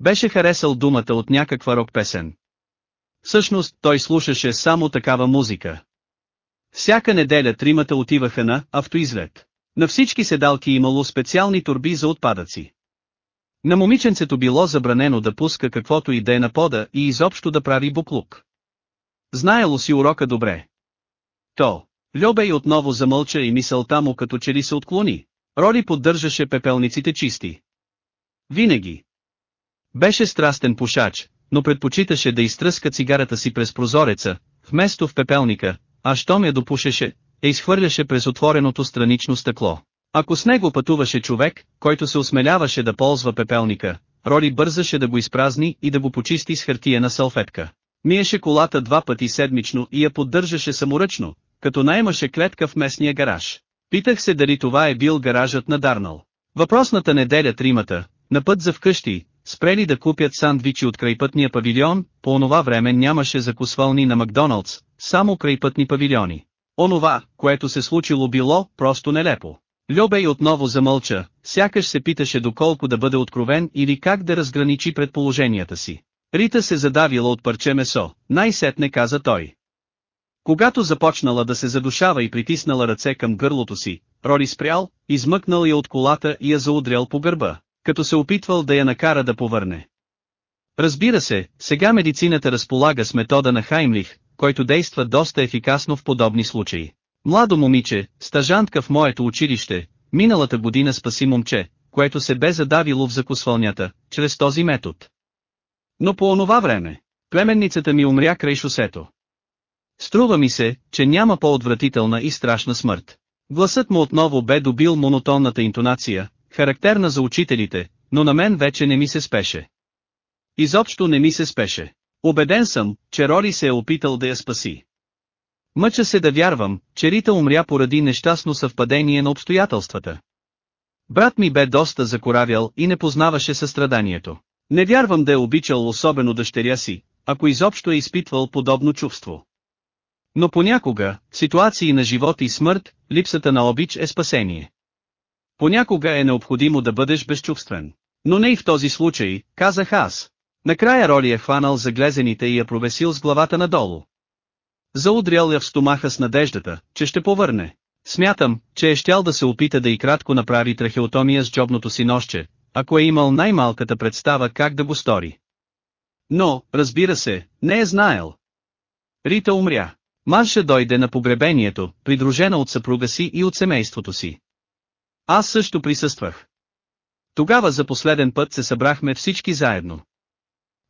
Беше харесал думата от някаква рок-песен. Всъщност, той слушаше само такава музика. Всяка неделя тримата отиваха на автоизлет. На всички седалки имало специални турби за отпадъци. На момиченцето било забранено да пуска каквото и да е на пода и изобщо да прави буклук. Знаело си урока добре. То, Льобей отново замълча и мисълта му като че ли се отклони. Роли поддържаше пепелниците чисти. Винаги. Беше страстен пушач, но предпочиташе да изтръска цигарата си през прозореца, вместо в пепелника, а щом я допушеше, я изхвърляше през отвореното странично стъкло. Ако с него пътуваше човек, който се осмеляваше да ползва пепелника, Роли бързаше да го изпразни и да го почисти с хартия на салфетка. Миеше колата два пъти седмично и я поддържаше саморъчно, като наймаше клетка в местния гараж. Питах се дали това е бил гаражът на Дарнал. Въпросната неделя тримата, на път за вкъщи, спрели да купят сандвичи от крайпътния павилион, по онова време нямаше закусвални на Макдоналдс, само крайпътни павилиони. Онова, което се случило било, просто нелепо. Любей отново замълча, сякаш се питаше доколко да бъде откровен или как да разграничи предположенията си. Рита се задавила от парче месо, най-сетне каза той. Когато започнала да се задушава и притиснала ръце към гърлото си, Рори спрял, измъкнал я от колата и я заудрял по гърба, като се опитвал да я накара да повърне. Разбира се, сега медицината разполага с метода на Хаймлих, който действа доста ефикасно в подобни случаи. Младо момиче, стажантка в моето училище, миналата година спаси момче, което се бе задавило в закусвалнята, чрез този метод. Но по онова време, племенницата ми умря край шосето. Струва ми се, че няма по-отвратителна и страшна смърт. Гласът му отново бе добил монотонната интонация, характерна за учителите, но на мен вече не ми се спеше. Изобщо не ми се спеше. Обеден съм, че Рори се е опитал да я спаси. Мъча се да вярвам, че Рита умря поради нещастно съвпадение на обстоятелствата. Брат ми бе доста закоравял и не познаваше състраданието. Не вярвам да е обичал особено дъщеря си, ако изобщо е изпитвал подобно чувство. Но понякога, в ситуации на живот и смърт, липсата на обич е спасение. Понякога е необходимо да бъдеш безчувствен. Но не и в този случай, казах аз. Накрая Роли е хванал заглезените и я провесил с главата надолу. Заудрял я в стомаха с надеждата, че ще повърне. Смятам, че е щял да се опита да и кратко направи трахеотомия с джобното си нощче, ако е имал най-малката представа как да го стори. Но, разбира се, не е знаел. Рита умря. Марша дойде на погребението, придружена от съпруга си и от семейството си. Аз също присъствах. Тогава за последен път се събрахме всички заедно.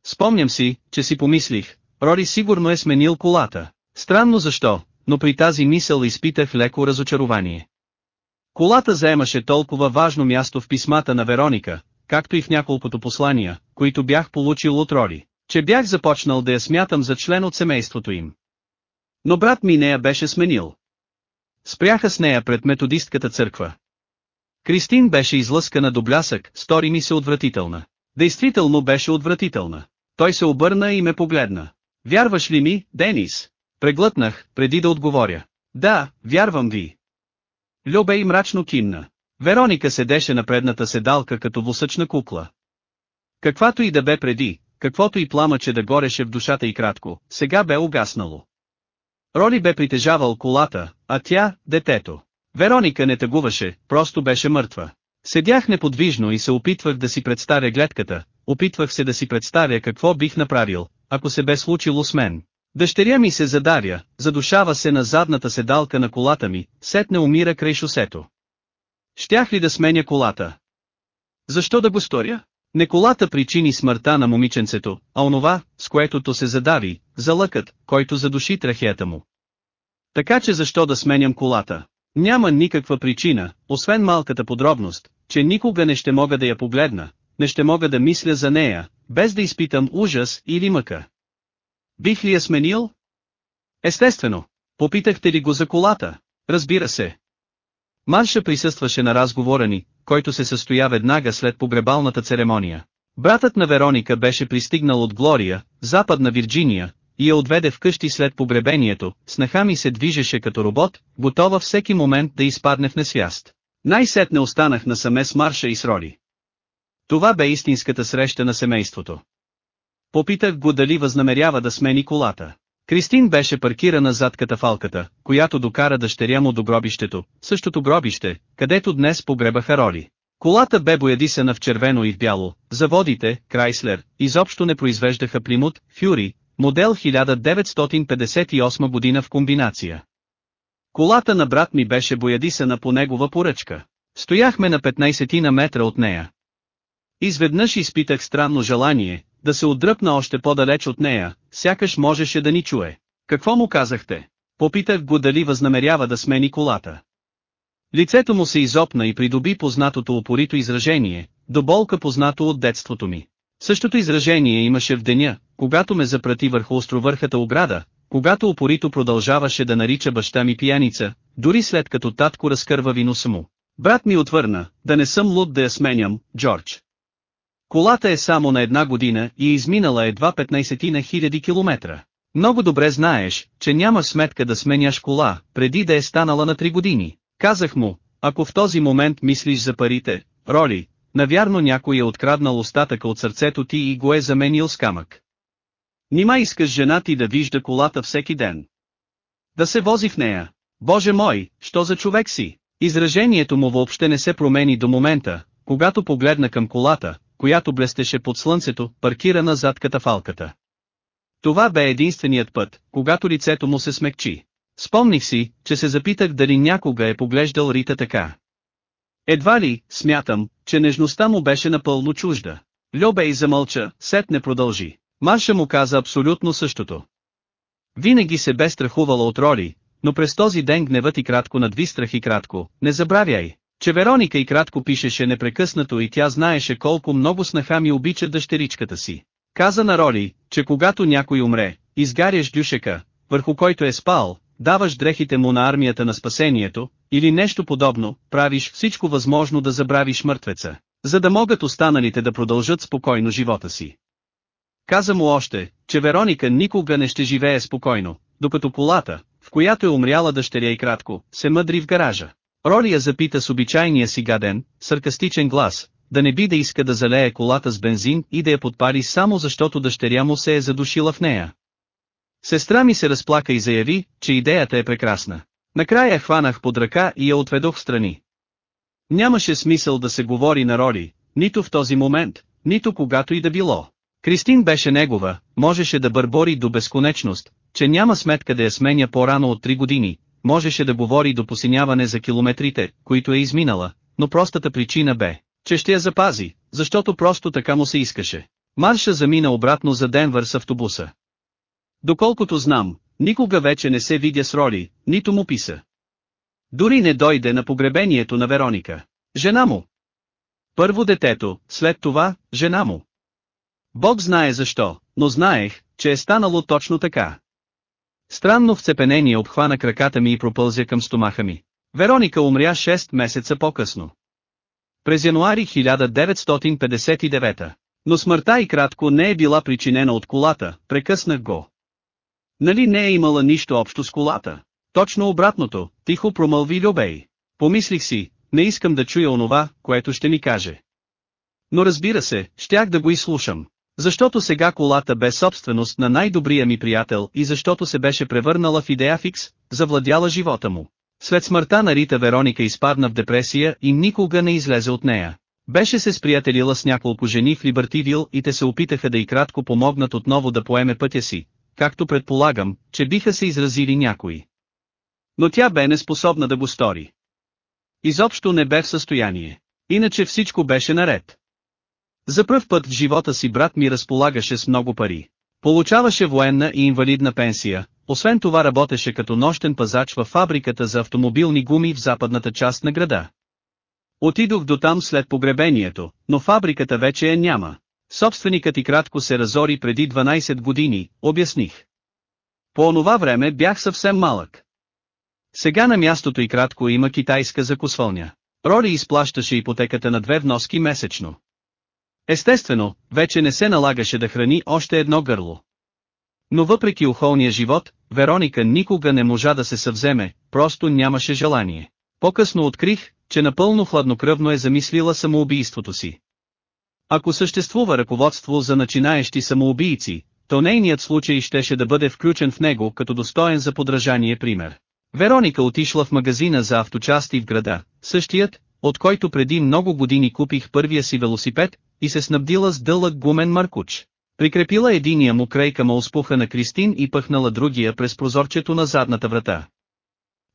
Спомням си, че си помислих, Рори сигурно е сменил колата. Странно защо, но при тази мисъл изпитах леко разочарование. Колата заемаше толкова важно място в писмата на Вероника, както и в няколкото послания, които бях получил от Рори, че бях започнал да я смятам за член от семейството им. Но брат ми нея беше сменил. Спряха с нея пред методистката църква. Кристин беше излъскана до блясък, стори ми се отвратителна. Действително беше отвратителна. Той се обърна и ме погледна. Вярваш ли ми, Денис? Преглътнах, преди да отговоря. Да, вярвам ви. Любей мрачно кимна. Вероника седеше на предната седалка като восъчна кукла. Каквато и да бе преди, каквото и пламъче да гореше в душата и кратко, сега бе угаснало. Роли бе притежавал колата, а тя – детето. Вероника не тъгуваше, просто беше мъртва. Седях неподвижно и се опитвах да си представя гледката, опитвах се да си представя какво бих направил, ако се бе случило с мен. Дъщеря ми се задаря, задушава се на задната седалка на колата ми, сетне умира край шосето. Щях ли да сменя колата? Защо да го сторя? Не колата причини смъртта на момиченцето, а онова, с което то се задави, за лъкът, който задуши трахеята му. Така че защо да сменям колата? Няма никаква причина, освен малката подробност, че никога не ще мога да я погледна, не ще мога да мисля за нея, без да изпитам ужас или мъка. Бих ли я сменил? Естествено. Попитахте ли го за колата? Разбира се. Марша присъстваше на разговора ни, който се състоя веднага след погребалната церемония. Братът на Вероника беше пристигнал от Глория, западна Вирджиния, и я отведе вкъщи след погребението, снаха ми се движеше като робот, готова всеки момент да изпадне в несвяст. Най-сетне останах насаме с Марша и с Роли. Това бе истинската среща на семейството. Попитах го дали възнамерява да смени колата. Кристин беше паркирана зад катафалката, която докара дъщеря му до гробището, същото гробище, където днес погребаха роли. Колата бе боядисана в червено и в бяло, заводите, Крайслер, изобщо не произвеждаха Плимут, Фюри, модел 1958 година в комбинация. Колата на брат ми беше боядисана по негова поръчка. Стояхме на 15 на метра от нея. Изведнъж изпитах странно желание, да се отдръпна още по-далеч от нея, сякаш можеше да ни чуе. Какво му казахте? Попитах го дали възнамерява да смени колата. Лицето му се изопна и придоби познатото упорито изражение, до болка познато от детството ми. Същото изражение имаше в деня, когато ме запрати върху островърхата ограда, когато упорито продължаваше да нарича баща ми пияница, дори след като татко разкърва виноса му. Брат ми отвърна, да не съм луд да я сменям, Джордж. Колата е само на една година и е изминала едва 15 на хиляди километра. Много добре знаеш, че няма сметка да сменяш кола, преди да е станала на 3 години. Казах му, ако в този момент мислиш за парите, роли, навярно някой е откраднал остатъка от сърцето ти и го е заменил с камък. Нима искаш жена ти да вижда колата всеки ден. Да се вози в нея. Боже мой, що за човек си? Изражението му въобще не се промени до момента, когато погледна към колата, която блестеше под слънцето, паркирана зад катафалката. Това бе единственият път, когато лицето му се смекчи. Спомних си, че се запитах дали някога е поглеждал Рита така. Едва ли, смятам, че нежността му беше напълно чужда. Любей замълча, сет не продължи. Маша му каза абсолютно същото. Винаги се бе страхувала от роли, но през този ден гневът и кратко надви страх и кратко, не забравяй, че Вероника и кратко пишеше непрекъснато и тя знаеше колко много снаха ми обича дъщеричката си. Каза на Роли, че когато някой умре, изгаряш дюшека, върху който е спал, даваш дрехите му на армията на спасението, или нещо подобно, правиш всичко възможно да забравиш мъртвеца, за да могат останалите да продължат спокойно живота си. Каза му още, че Вероника никога не ще живее спокойно, докато колата, в която е умряла дъщеря и кратко, се мъдри в гаража. Роли запита с обичайния си гаден, саркастичен глас, да не би да иска да залее колата с бензин и да я подпали само защото дъщеря му се е задушила в нея. Сестра ми се разплака и заяви, че идеята е прекрасна. Накрая хванах под ръка и я отведох страни. Нямаше смисъл да се говори на роли, нито в този момент, нито когато и да било. Кристин беше негова, можеше да бърбори до безконечност, че няма сметка да я сменя по-рано от 3 години, можеше да говори до посиняване за километрите, които е изминала, но простата причина бе, че ще я запази, защото просто така му се искаше. Марша замина обратно за Денвър с автобуса. Доколкото знам, никога вече не се видя с Роли, нито му писа. Дори не дойде на погребението на Вероника. Жена му. Първо детето, след това, жена му. Бог знае защо, но знаех, че е станало точно така. Странно вцепенение обхвана краката ми и пропълзя към стомаха ми. Вероника умря 6 месеца по-късно. През януари 1959. Но смъртта и кратко не е била причинена от колата, прекъснах го. Нали не е имала нищо общо с колата? Точно обратното, тихо промълви Любей. Помислих си, не искам да чуя онова, което ще ми каже. Но разбира се, щях да го изслушам. Защото сега колата бе собственост на най-добрия ми приятел и защото се беше превърнала в идея фикс, завладяла живота му. След смъртта на Рита Вероника изпадна в депресия и никога не излезе от нея. Беше се сприятелила с няколко жени в Либертивил и те се опитаха да и кратко помогнат отново да поеме пътя си, както предполагам, че биха се изразили някои. Но тя бе неспособна да го стори. Изобщо не бе в състояние. Иначе всичко беше наред. За пръв път в живота си брат ми разполагаше с много пари. Получаваше военна и инвалидна пенсия, освен това работеше като нощен пазач във фабриката за автомобилни гуми в западната част на града. Отидох до там след погребението, но фабриката вече я няма. Собственикът и кратко се разори преди 12 години, обясних. По онова време бях съвсем малък. Сега на мястото и кратко има китайска закусвалня. Рори изплащаше ипотеката на две вноски месечно. Естествено, вече не се налагаше да храни още едно гърло. Но въпреки охолния живот, Вероника никога не можа да се съвземе, просто нямаше желание. По-късно открих, че напълно хладнокръвно е замислила самоубийството си. Ако съществува ръководство за начинаещи самоубийци, то нейният случай щеше да бъде включен в него като достоен за подражание пример. Вероника отишла в магазина за авточасти в града, същият, от който преди много години купих първия си велосипед, и се снабдила с дълъг гумен маркуч. Прикрепила единия му край към успуха на Кристин и пъхнала другия през прозорчето на задната врата.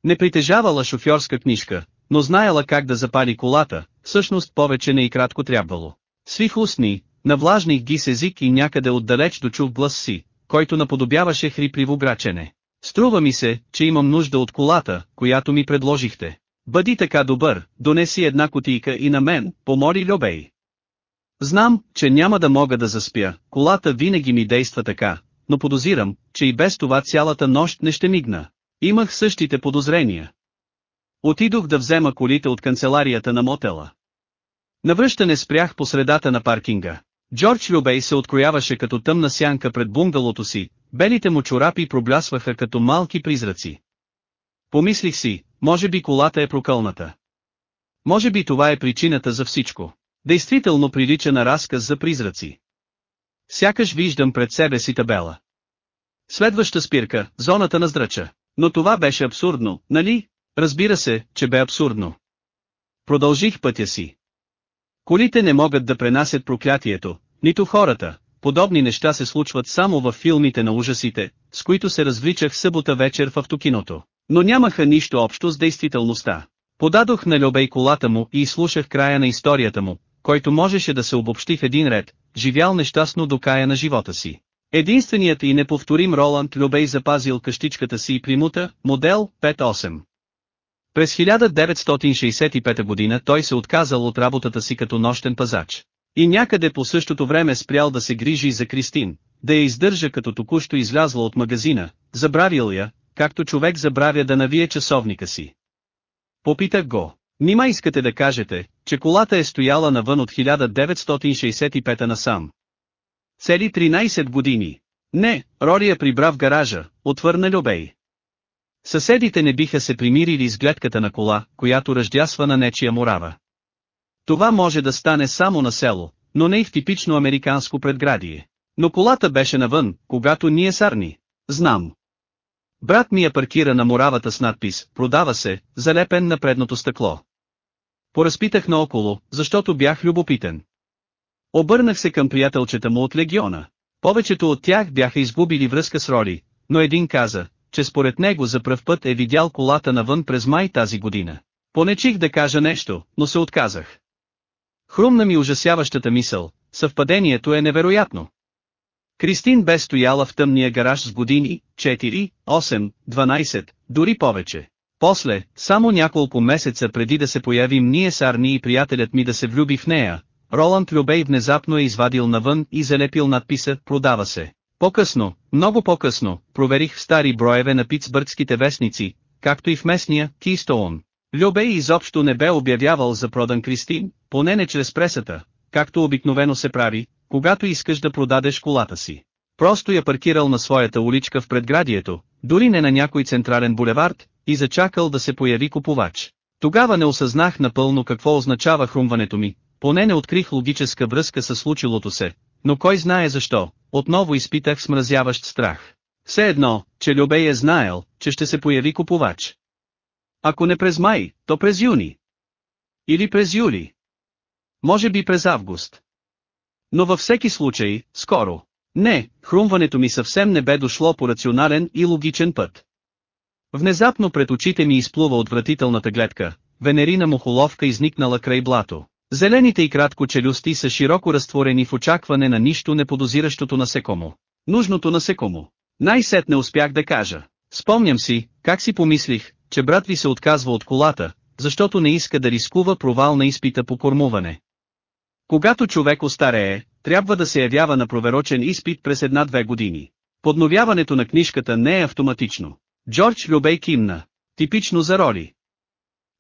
Не притежавала шофьорска книжка, но знаела как да запали колата, всъщност повече не и кратко трябвало. Свих устни, навлажних ги с език и някъде отдалеч дочух глас си, който наподобяваше хрипливо грачене. Струва ми се, че имам нужда от колата, която ми предложихте. Бъди така добър, донеси една кутийка и на мен, помоли Любей. Знам, че няма да мога да заспя, колата винаги ми действа така, но подозирам, че и без това цялата нощ не ще мигна. Имах същите подозрения. Отидох да взема колите от канцеларията на мотела. Навръщане спрях по средата на паркинга. Джордж Любей се открояваше като тъмна сянка пред бунгалото си, белите му чорапи проблясваха като малки призраци. Помислих си, може би колата е прокълната. Може би това е причината за всичко. Действително прилича на разказ за призраци. Сякаш виждам пред себе си табела. Следваща спирка, зоната на здрача. Но това беше абсурдно, нали? Разбира се, че бе абсурдно. Продължих пътя си. Колите не могат да пренасят проклятието, нито хората. Подобни неща се случват само във филмите на ужасите, с които се развличах събота вечер в автокиното. Но нямаха нищо общо с действителността. Подадох на Любей колата му и слушах края на историята му, който можеше да се обобщи в един ред, живял нещастно до края на живота си. Единственият и неповторим Роланд Любей запазил къщичката си и примута, модел 5-8. През 1965 година той се отказал от работата си като нощен пазач. И някъде по същото време спрял да се грижи за Кристин, да я издържа като току-що излязла от магазина, забравил я, както човек забравя да навие часовника си. Попитах го. Нима искате да кажете, че колата е стояла навън от 1965 насам. Цели 13 години. Не, Рори я прибра в гаража, отвърна Любей. Съседите не биха се примирили с гледката на кола, която ръждясва на нечия морава. Това може да стане само на село, но не и в типично американско предградие. Но колата беше навън, когато ние сарни. Знам. Брат ми я паркира на моравата с надпис «Продава се», залепен на предното стъкло. Поразпитах наоколо, защото бях любопитен. Обърнах се към приятелчета му от легиона. Повечето от тях бяха изгубили връзка с роли, но един каза, че според него за пръв път е видял колата навън през май тази година. Понечих да кажа нещо, но се отказах. Хрумна ми ужасяващата мисъл, съвпадението е невероятно. Кристин бе стояла в тъмния гараж с години, 4, 8, 12, дори повече. После, само няколко месеца преди да се появим ние с Арни и приятелят ми да се влюби в нея, Роланд Любей внезапно е извадил навън и залепил надписа «Продава се». По-късно, много по-късно, проверих в стари броеве на питсбъргските вестници, както и в местния Кейстоун. Любей изобщо не бе обявявал за продан Кристин, поне не чрез пресата, както обикновено се прави, когато искаш да продадеш колата си. Просто я паркирал на своята уличка в предградието, дори не на някой централен булевард, и зачакал да се появи купувач. Тогава не осъзнах напълно какво означава хрумването ми, поне не открих логическа връзка с случилото се, но кой знае защо, отново изпитах смразяващ страх. Все едно, че Любей е знаел, че ще се появи купувач. Ако не през май, то през юни. Или през юли. Може би през август. Но във всеки случай, скоро. Не, хрумването ми съвсем не бе дошло по рационален и логичен път. Внезапно пред очите ми изплува отвратителната гледка, венерина мухоловка изникнала край блато. Зелените и кратко челюсти са широко разтворени в очакване на нищо неподозиращото насекомо. Нужното насекомо. Най-сетне успях да кажа. Спомням си, как си помислих, че брат ви се отказва от колата, защото не иска да рискува провал на изпита по кормуване. Когато човек остарее, трябва да се явява на проверочен изпит през една-две години. Подновяването на книжката не е автоматично. Джордж Любей кимна. Типично за роли.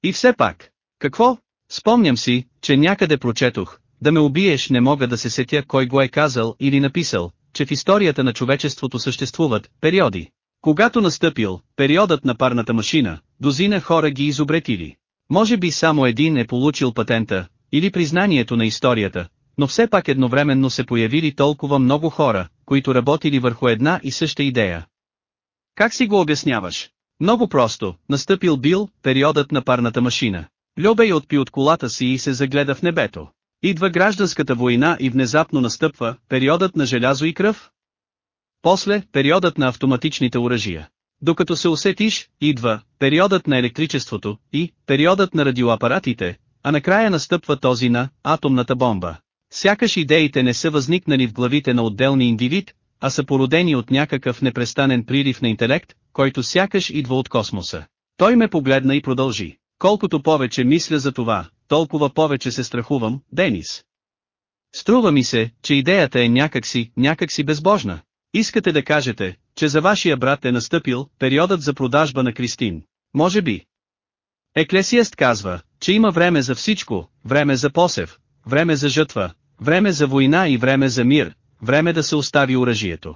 И все пак, какво? Спомням си, че някъде прочетох, да ме убиеш не мога да се сетя кой го е казал или написал, че в историята на човечеството съществуват периоди. Когато настъпил периодът на парната машина, дозина хора ги изобретили. Може би само един е получил патента, или признанието на историята, но все пак едновременно се появили толкова много хора, които работили върху една и съща идея. Как си го обясняваш? Много просто, настъпил бил периодът на парната машина. Любей отпи от колата си и се загледа в небето. Идва гражданската война и внезапно настъпва периодът на желязо и кръв. После, периодът на автоматичните оръжия. Докато се усетиш, идва периодът на електричеството и периодът на радиоапаратите, а накрая настъпва този на атомната бомба. Сякаш идеите не са възникнали в главите на отделни индивид, а са породени от някакъв непрестанен прилив на интелект, който сякаш идва от космоса. Той ме погледна и продължи. Колкото повече мисля за това, толкова повече се страхувам, Денис. Струва ми се, че идеята е някакси, някакси безбожна. Искате да кажете, че за вашия брат е настъпил периодът за продажба на Кристин. Може би. Еклесиест казва, че има време за всичко, време за посев, време за жътва, време за война и време за мир, време да се остави оръжието.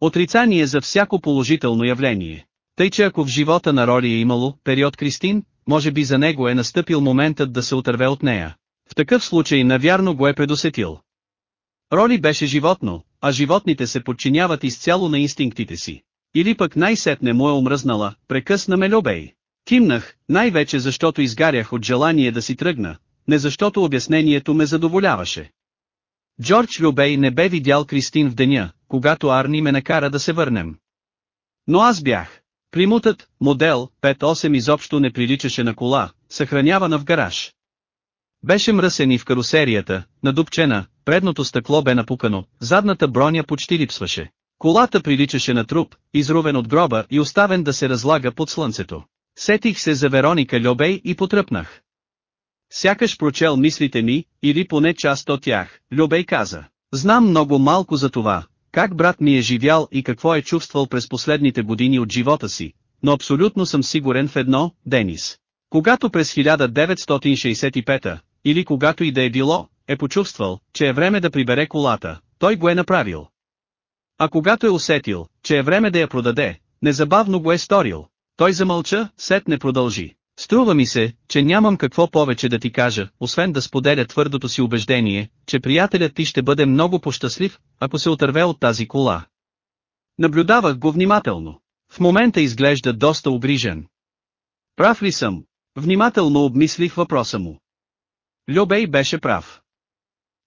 Отрицание за всяко положително явление. Тъй че ако в живота на Роли е имало период Кристин, може би за него е настъпил моментът да се отърве от нея. В такъв случай навярно го е предусетил. Роли беше животно, а животните се подчиняват изцяло на инстинктите си. Или пък най-сетне му е омръзнала, прекъсна ме Любей. Кимнах, най-вече защото изгарях от желание да си тръгна, не защото обяснението ме задоволяваше. Джордж Любей не бе видял Кристин в деня, когато Арни ме накара да се върнем. Но аз бях. Примутът, модел, 5-8 изобщо не приличаше на кола, съхранявана в гараж. Беше мръсен и в карусерията, надупчена, предното стъкло бе напукано, задната броня почти липсваше. Колата приличаше на труп, изрувен от гроба и оставен да се разлага под слънцето. Сетих се за Вероника Любей и потръпнах. Сякаш прочел мислите ми, или поне част от тях, Любей каза. Знам много малко за това, как брат ми е живял и какво е чувствал през последните години от живота си, но абсолютно съм сигурен в едно, Денис. Когато през 1965, или когато и да е било, е почувствал, че е време да прибере колата, той го е направил. А когато е усетил, че е време да я продаде, незабавно го е сторил. Той замълча, сет не продължи. Струва ми се, че нямам какво повече да ти кажа, освен да споделя твърдото си убеждение, че приятелят ти ще бъде много пощастлив, ако се отърве от тази кола. Наблюдавах го внимателно. В момента изглежда доста обрижен. Прав ли съм? Внимателно обмислих въпроса му. Любей беше прав.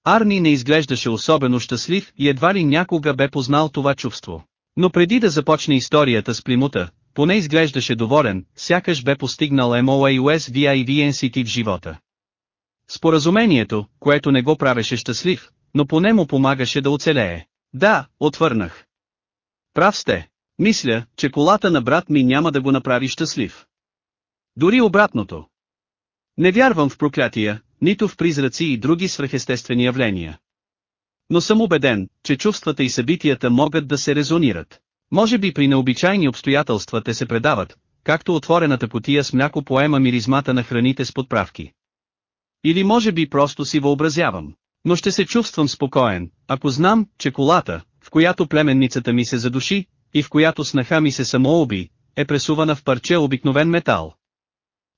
Арни не изглеждаше особено щастлив и едва ли някога бе познал това чувство. Но преди да започне историята с Плимута, поне изглеждаше доволен, сякаш бе постигнал MOAUS VIVNCT в живота. Споразумението, което не го правеше щастлив, но поне му помагаше да оцелее. Да, отвърнах. Прав сте. Мисля, че колата на брат ми няма да го направи щастлив. Дори обратното. Не вярвам в проклятия, нито в призраци и други свръхестествени явления. Но съм убеден, че чувствата и събитията могат да се резонират. Може би при необичайни обстоятелства те се предават, както отворената потия с мляко поема миризмата на храните с подправки. Или може би просто си въобразявам. Но ще се чувствам спокоен, ако знам, че колата, в която племенницата ми се задуши, и в която снаха ми се самоуби, е пресувана в парче обикновен метал.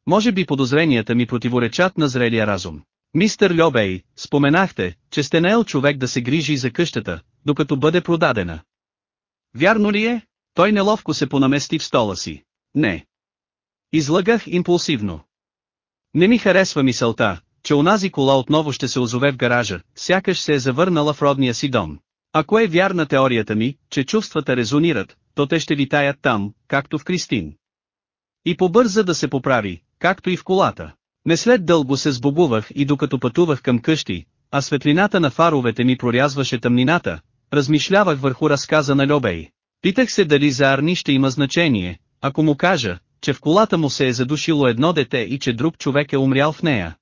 Може би подозренията ми противоречат на зрелия разум. Мистер Льобей, споменахте, че сте наел човек да се грижи за къщата, докато бъде продадена. Вярно ли е? Той неловко се понамести в стола си. Не. Излъгах импулсивно. Не ми харесва мисълта, че онази кола отново ще се озове в гаража, сякаш се е завърнала в родния си дом. Ако е вярна теорията ми, че чувствата резонират, то те ще витаят там, както в Кристин. И побърза да се поправи, както и в колата. Не след дълго се сбогувах и докато пътувах към къщи, а светлината на фаровете ми прорязваше тъмнината, размишлявах върху разказа на Льобей. Питах се дали за Арни ще има значение, ако му кажа, че в колата му се е задушило едно дете и че друг човек е умрял в нея.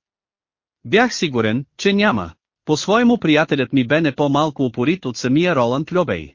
Бях сигурен, че няма. По-своему приятелят ми бе не по-малко упорит от самия Роланд Льобей.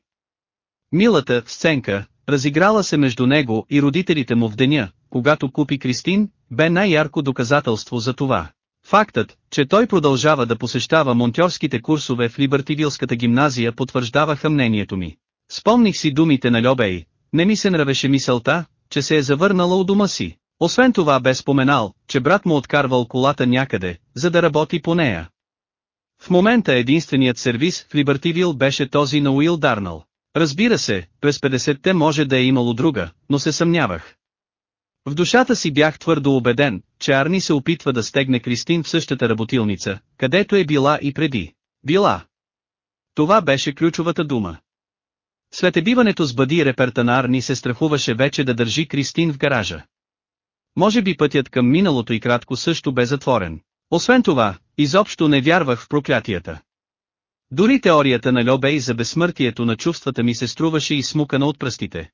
Милата сценка, разиграла се между него и родителите му в деня, когато купи Кристин, бе най-ярко доказателство за това. Фактът, че той продължава да посещава монтьорските курсове в Либертивилската гимназия потвърждаваха мнението ми. Спомних си думите на Льобей, не ми се нравеше мисълта, че се е завърнала у дома си. Освен това бе споменал, че брат му откарвал колата някъде, за да работи по нея. В момента единственият сервис в Либертивил беше този на Уил Дарнал. Разбира се, през 50-те може да е имало друга, но се съмнявах. В душата си бях твърдо убеден, че Арни се опитва да стегне Кристин в същата работилница, където е била и преди. Била. Това беше ключовата дума. След ебиването с бъди реперта на Арни се страхуваше вече да държи Кристин в гаража. Може би пътят към миналото и кратко също бе затворен. Освен това, изобщо не вярвах в проклятията. Дори теорията на Льобей за безсмъртието на чувствата ми се струваше и смукана от пръстите.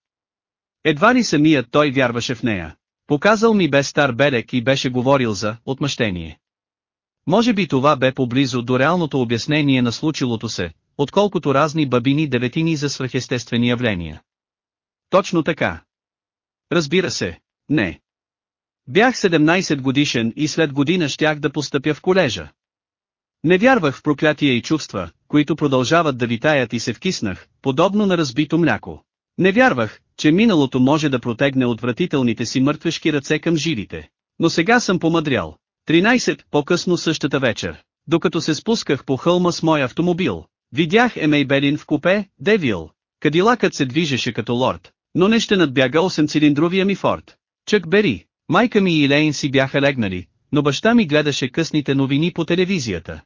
Едва ли самият той вярваше в нея. Показал ми бе стар белек и беше говорил за отмъщение. Може би това бе поблизо до реалното обяснение на случилото се, отколкото разни бабини деветини за свръхестествени явления. Точно така. Разбира се, не. Бях 17 годишен и след година щях да постъпя в колежа. Не вярвах в проклятия и чувства, които продължават да витаят и се вкиснах, подобно на разбито мляко. Не вярвах, че миналото може да протегне отвратителните си мъртвешки ръце към живите. Но сега съм помъдрял. 13 по-късно същата вечер, докато се спусках по хълма с мой автомобил, видях Емей Белин в купе, Девил. Кадилакът се движеше като лорд, но не ще надбяга 8-цилиндровия ми Форд. Чък Бери, майка ми и Лейн си бяха легнали, но баща ми гледаше късните новини по телевизията.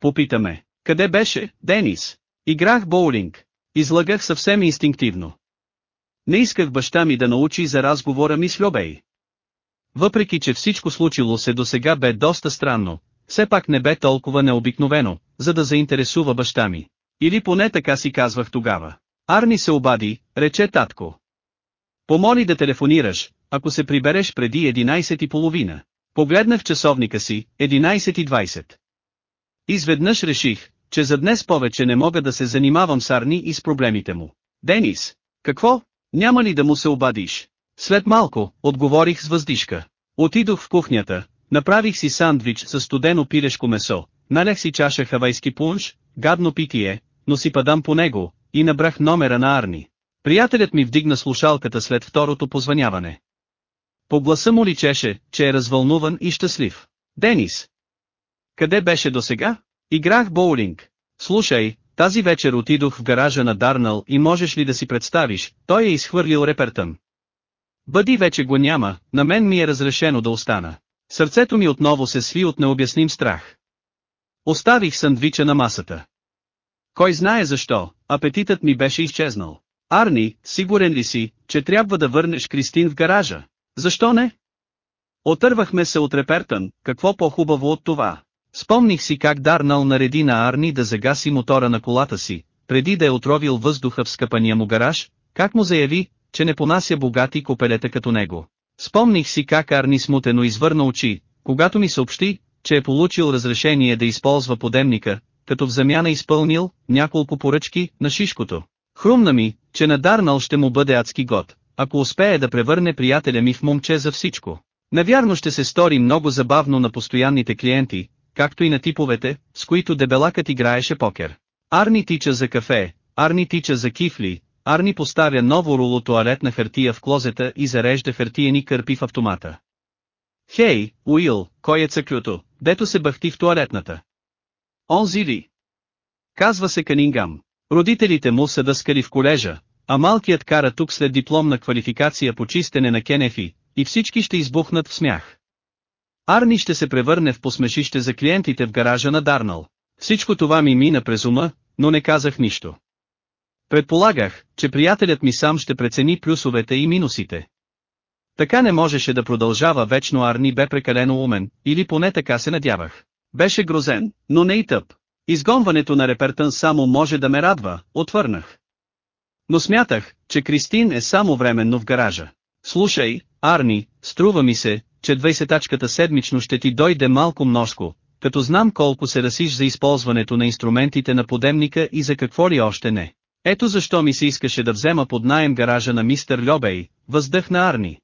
Попитаме, къде беше, Денис? Играх боулинг. Излагах съвсем инстинктивно. Не исках баща ми да научи за разговора ми с Любей. Въпреки че всичко случило се до сега бе доста странно, все пак не бе толкова необикновено, за да заинтересува баща ми. Или поне така си казвах тогава. Арни се обади, рече татко. Помоли да телефонираш, ако се прибереш преди 11.30. Погледнах часовника си, 11.20. Изведнъж реших, че за днес повече не мога да се занимавам с Арни и с проблемите му. Денис, какво? Няма ли да му се обадиш? След малко, отговорих с въздишка. Отидох в кухнята, направих си сандвич с студено пилешко месо, налях си чаша хавайски пунш, гадно питие, но си падам по него, и набрах номера на Арни. Приятелят ми вдигна слушалката след второто позваняване. По гласа му личеше, че е развълнуван и щастлив. Денис! Къде беше досега? Играх боулинг. Слушай, тази вечер отидох в гаража на Дарнал и можеш ли да си представиш, той е изхвърлил репертъм. Бъди вече го няма, на мен ми е разрешено да остана. Сърцето ми отново се сви от необясним страх. Оставих сандвича на масата. Кой знае защо, апетитът ми беше изчезнал. Арни, сигурен ли си, че трябва да върнеш Кристин в гаража? Защо не? Отървахме се от репертън, какво по-хубаво от това? Спомних си как Дарнал нареди на Арни да загаси мотора на колата си, преди да е отровил въздуха в скъпания му гараж, как му заяви, че не понася богати копелета като него. Спомних си как Арни смутено извърна очи, когато ми съобщи, че е получил разрешение да използва подемника, като в замяна изпълнил няколко поръчки на шишкото. Хрумна ми, че на Дарнал ще му бъде адски год, ако успее да превърне приятеля ми в момче за всичко. Навярно ще се стори много забавно на постоянните клиенти, както и на типовете, с които дебелакът играеше покер. Арни тича за кафе, Арни тича за кифли, Арни поставя ново руло туалетна хартия в клозета и зарежда хартиени кърпи в автомата. Хей, Уил, кой е цъклюто, дето се бахти в туалетната? Онзи ли? Казва се Канингам. Родителите му са дъскали в колежа, а малкият кара тук след дипломна квалификация по чистене на кенефи, и всички ще избухнат в смях. Арни ще се превърне в посмешище за клиентите в гаража на Дарнал. Всичко това ми мина през ума, но не казах нищо. Предполагах, че приятелят ми сам ще прецени плюсовете и минусите. Така не можеше да продължава вечно Арни бе прекалено умен, или поне така се надявах. Беше грозен, но не и тъп. Изгонването на репертън само може да ме радва, отвърнах. Но смятах, че Кристин е само временно в гаража. Слушай, Арни, струва ми се, че 20-тачката седмично ще ти дойде малко множко, като знам колко се расиш за използването на инструментите на подемника и за какво ли още не. Ето защо ми се искаше да взема под найем гаража на мистер Льобей, въздъхна Арни.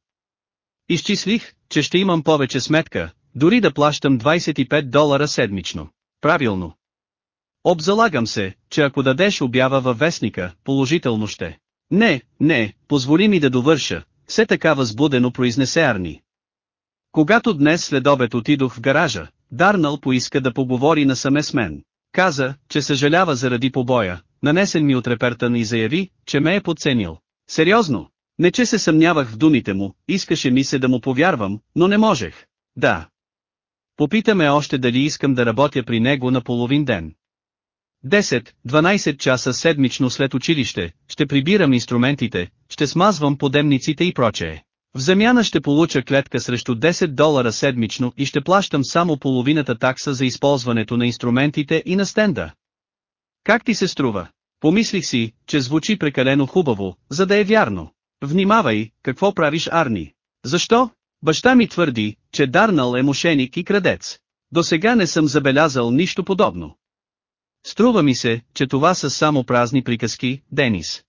Изчислих, че ще имам повече сметка, дори да плащам 25 долара седмично. Правилно. Обзалагам се, че ако дадеш обява във вестника, положително ще. Не, не, позволи ми да довърша, все така възбудено произнесе Арни. Когато днес след обед отидох в гаража, Дарнал поиска да поговори насаме с мен. Каза, че съжалява заради побоя, нанесен ми от репертън и заяви, че ме е подценил. Сериозно? Не че се съмнявах в думите му, искаше ми се да му повярвам, но не можех. Да. Попитаме още дали искам да работя при него на половин ден. 10-12 часа седмично след училище, ще прибирам инструментите, ще смазвам подемниците и прочее. В замяна ще получа клетка срещу 10 долара седмично и ще плащам само половината такса за използването на инструментите и на стенда. Как ти се струва? Помислих си, че звучи прекалено хубаво, за да е вярно. Внимавай, какво правиш Арни? Защо? Баща ми твърди, че Дарнал е мошеник и крадец. До сега не съм забелязал нищо подобно. Струва ми се, че това са само празни приказки, Денис.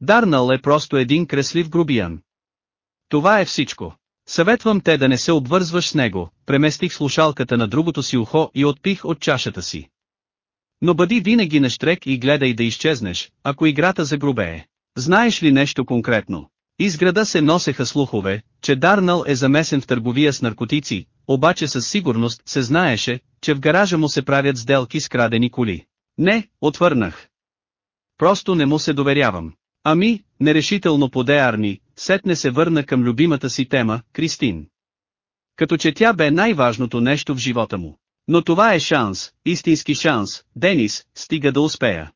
Дарнал е просто един креслив грубиян. Това е всичко. Съветвам те да не се обвързваш с него, преместих слушалката на другото си ухо и отпих от чашата си. Но бъди винаги на штрек и гледай да изчезнеш, ако играта загрубее. Знаеш ли нещо конкретно? Из града се носеха слухове, че Дарнал е замесен в търговия с наркотици, обаче със сигурност се знаеше, че в гаража му се правят сделки с крадени коли. Не, отвърнах. Просто не му се доверявам. Ами, нерешително поде Арни, сетне се върна към любимата си тема, Кристин. Като че тя бе най-важното нещо в живота му. Но това е шанс, истински шанс, Денис, стига да успея.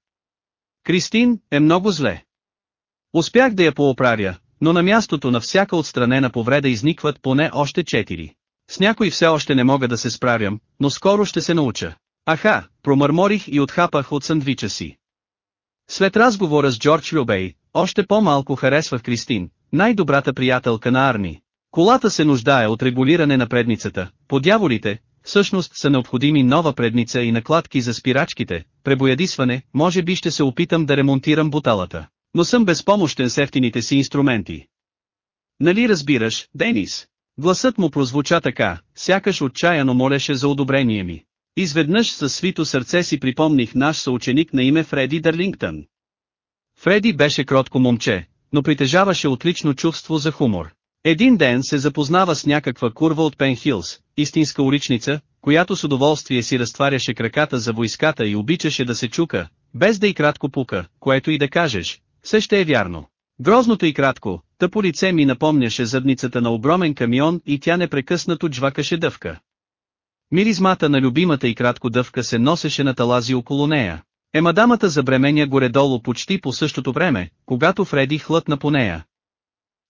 Кристин е много зле. Успях да я пооправя, но на мястото на всяка отстранена повреда изникват поне още четири. С някой все още не мога да се справям, но скоро ще се науча. Аха, промърморих и отхапах от сандвича си. След разговора с Джордж Любей, още по-малко харесвах Кристин, най-добрата приятелка на Арни. Колата се нуждае от регулиране на предницата, по дяволите, всъщност са необходими нова предница и накладки за спирачките, пребоядисване, може би ще се опитам да ремонтирам буталата. Но съм безпомощен с ефтините си инструменти. Нали разбираш, Денис? Гласът му прозвуча така, сякаш отчаяно молеше за одобрение ми. Изведнъж със свито сърце си припомних наш съученик на име Фреди Дърлингтън. Фреди беше кротко момче, но притежаваше отлично чувство за хумор. Един ден се запознава с някаква курва от Пенхилс, истинска уличница, която с удоволствие си разтваряше краката за войската и обичаше да се чука, без да и кратко пука, което и да кажеш, все ще е вярно. Грозното и кратко, тъпо лице ми напомняше задницата на огромен камион и тя непрекъснато джвакаше дъвка. Миризмата на любимата и кратко дъвка се носеше на талази около нея. Емадамата забременя горе-долу почти по същото време, когато Фреди хлътна по нея.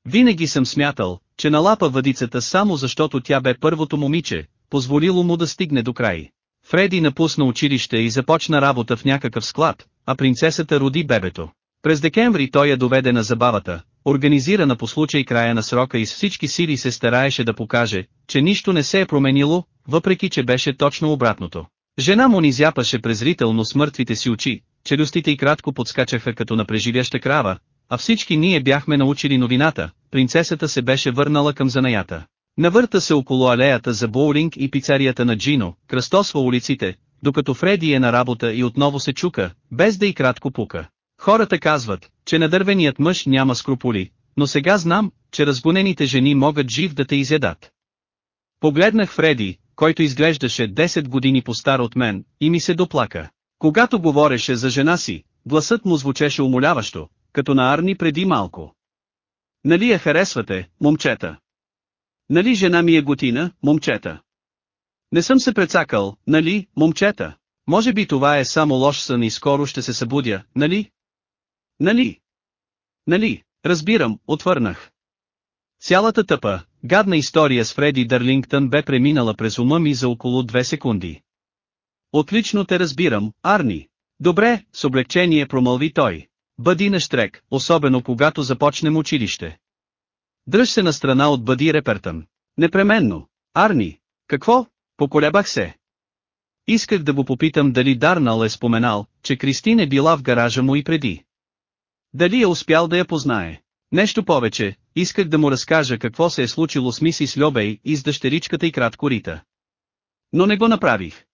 Винаги съм смятал, че налапа въдицата само защото тя бе първото момиче, позволило му да стигне до край. Фреди напусна училище и започна работа в някакъв склад, а принцесата роди бебето. През декември той я доведе на забавата, организирана по случай края на срока и с всички сили се стараеше да покаже, че нищо не се е променило, въпреки че беше точно обратното. Жена му ни зяпаше презрително с мъртвите си очи, челюстите й кратко подскачаха като на преживяща крава, а всички ние бяхме научили новината, принцесата се беше върнала към занаята. Навърта се около алеята за боулинг и пицарията на Джино, кръстосва улиците, докато Фреди е на работа и отново се чука, без да и кратко пука. Хората казват, че надървеният мъж няма скрупули, но сега знам, че разгонените жени могат жив да те изядат. Погледнах Фреди, който изглеждаше 10 години по-стар от мен, и ми се доплака. Когато говореше за жена си, гласът му звучеше умоляващо, като на Арни преди малко. Нали я харесвате, момчета? Нали жена ми е готина, момчета? Не съм се прецакал, нали, момчета? Може би това е само лош сън и скоро ще се събудя, нали? Нали? Нали, разбирам, отвърнах. Цялата тъпа, гадна история с Фреди Дърлингтън бе преминала през ума ми за около две секунди. Отлично те разбирам, Арни. Добре, с облегчение промълви той. Бъди на штрек, особено когато започнем училище. Дръж се на страна от Бъди Репертън. Непременно. Арни. Какво? Поколебах се. Исках да го попитам дали Дарнал е споменал, че Кристин е била в гаража му и преди. Дали е успял да я познае? Нещо повече, исках да му разкажа какво се е случило с мисис Льобей и с дъщеричката и кратко Рита. Но не го направих.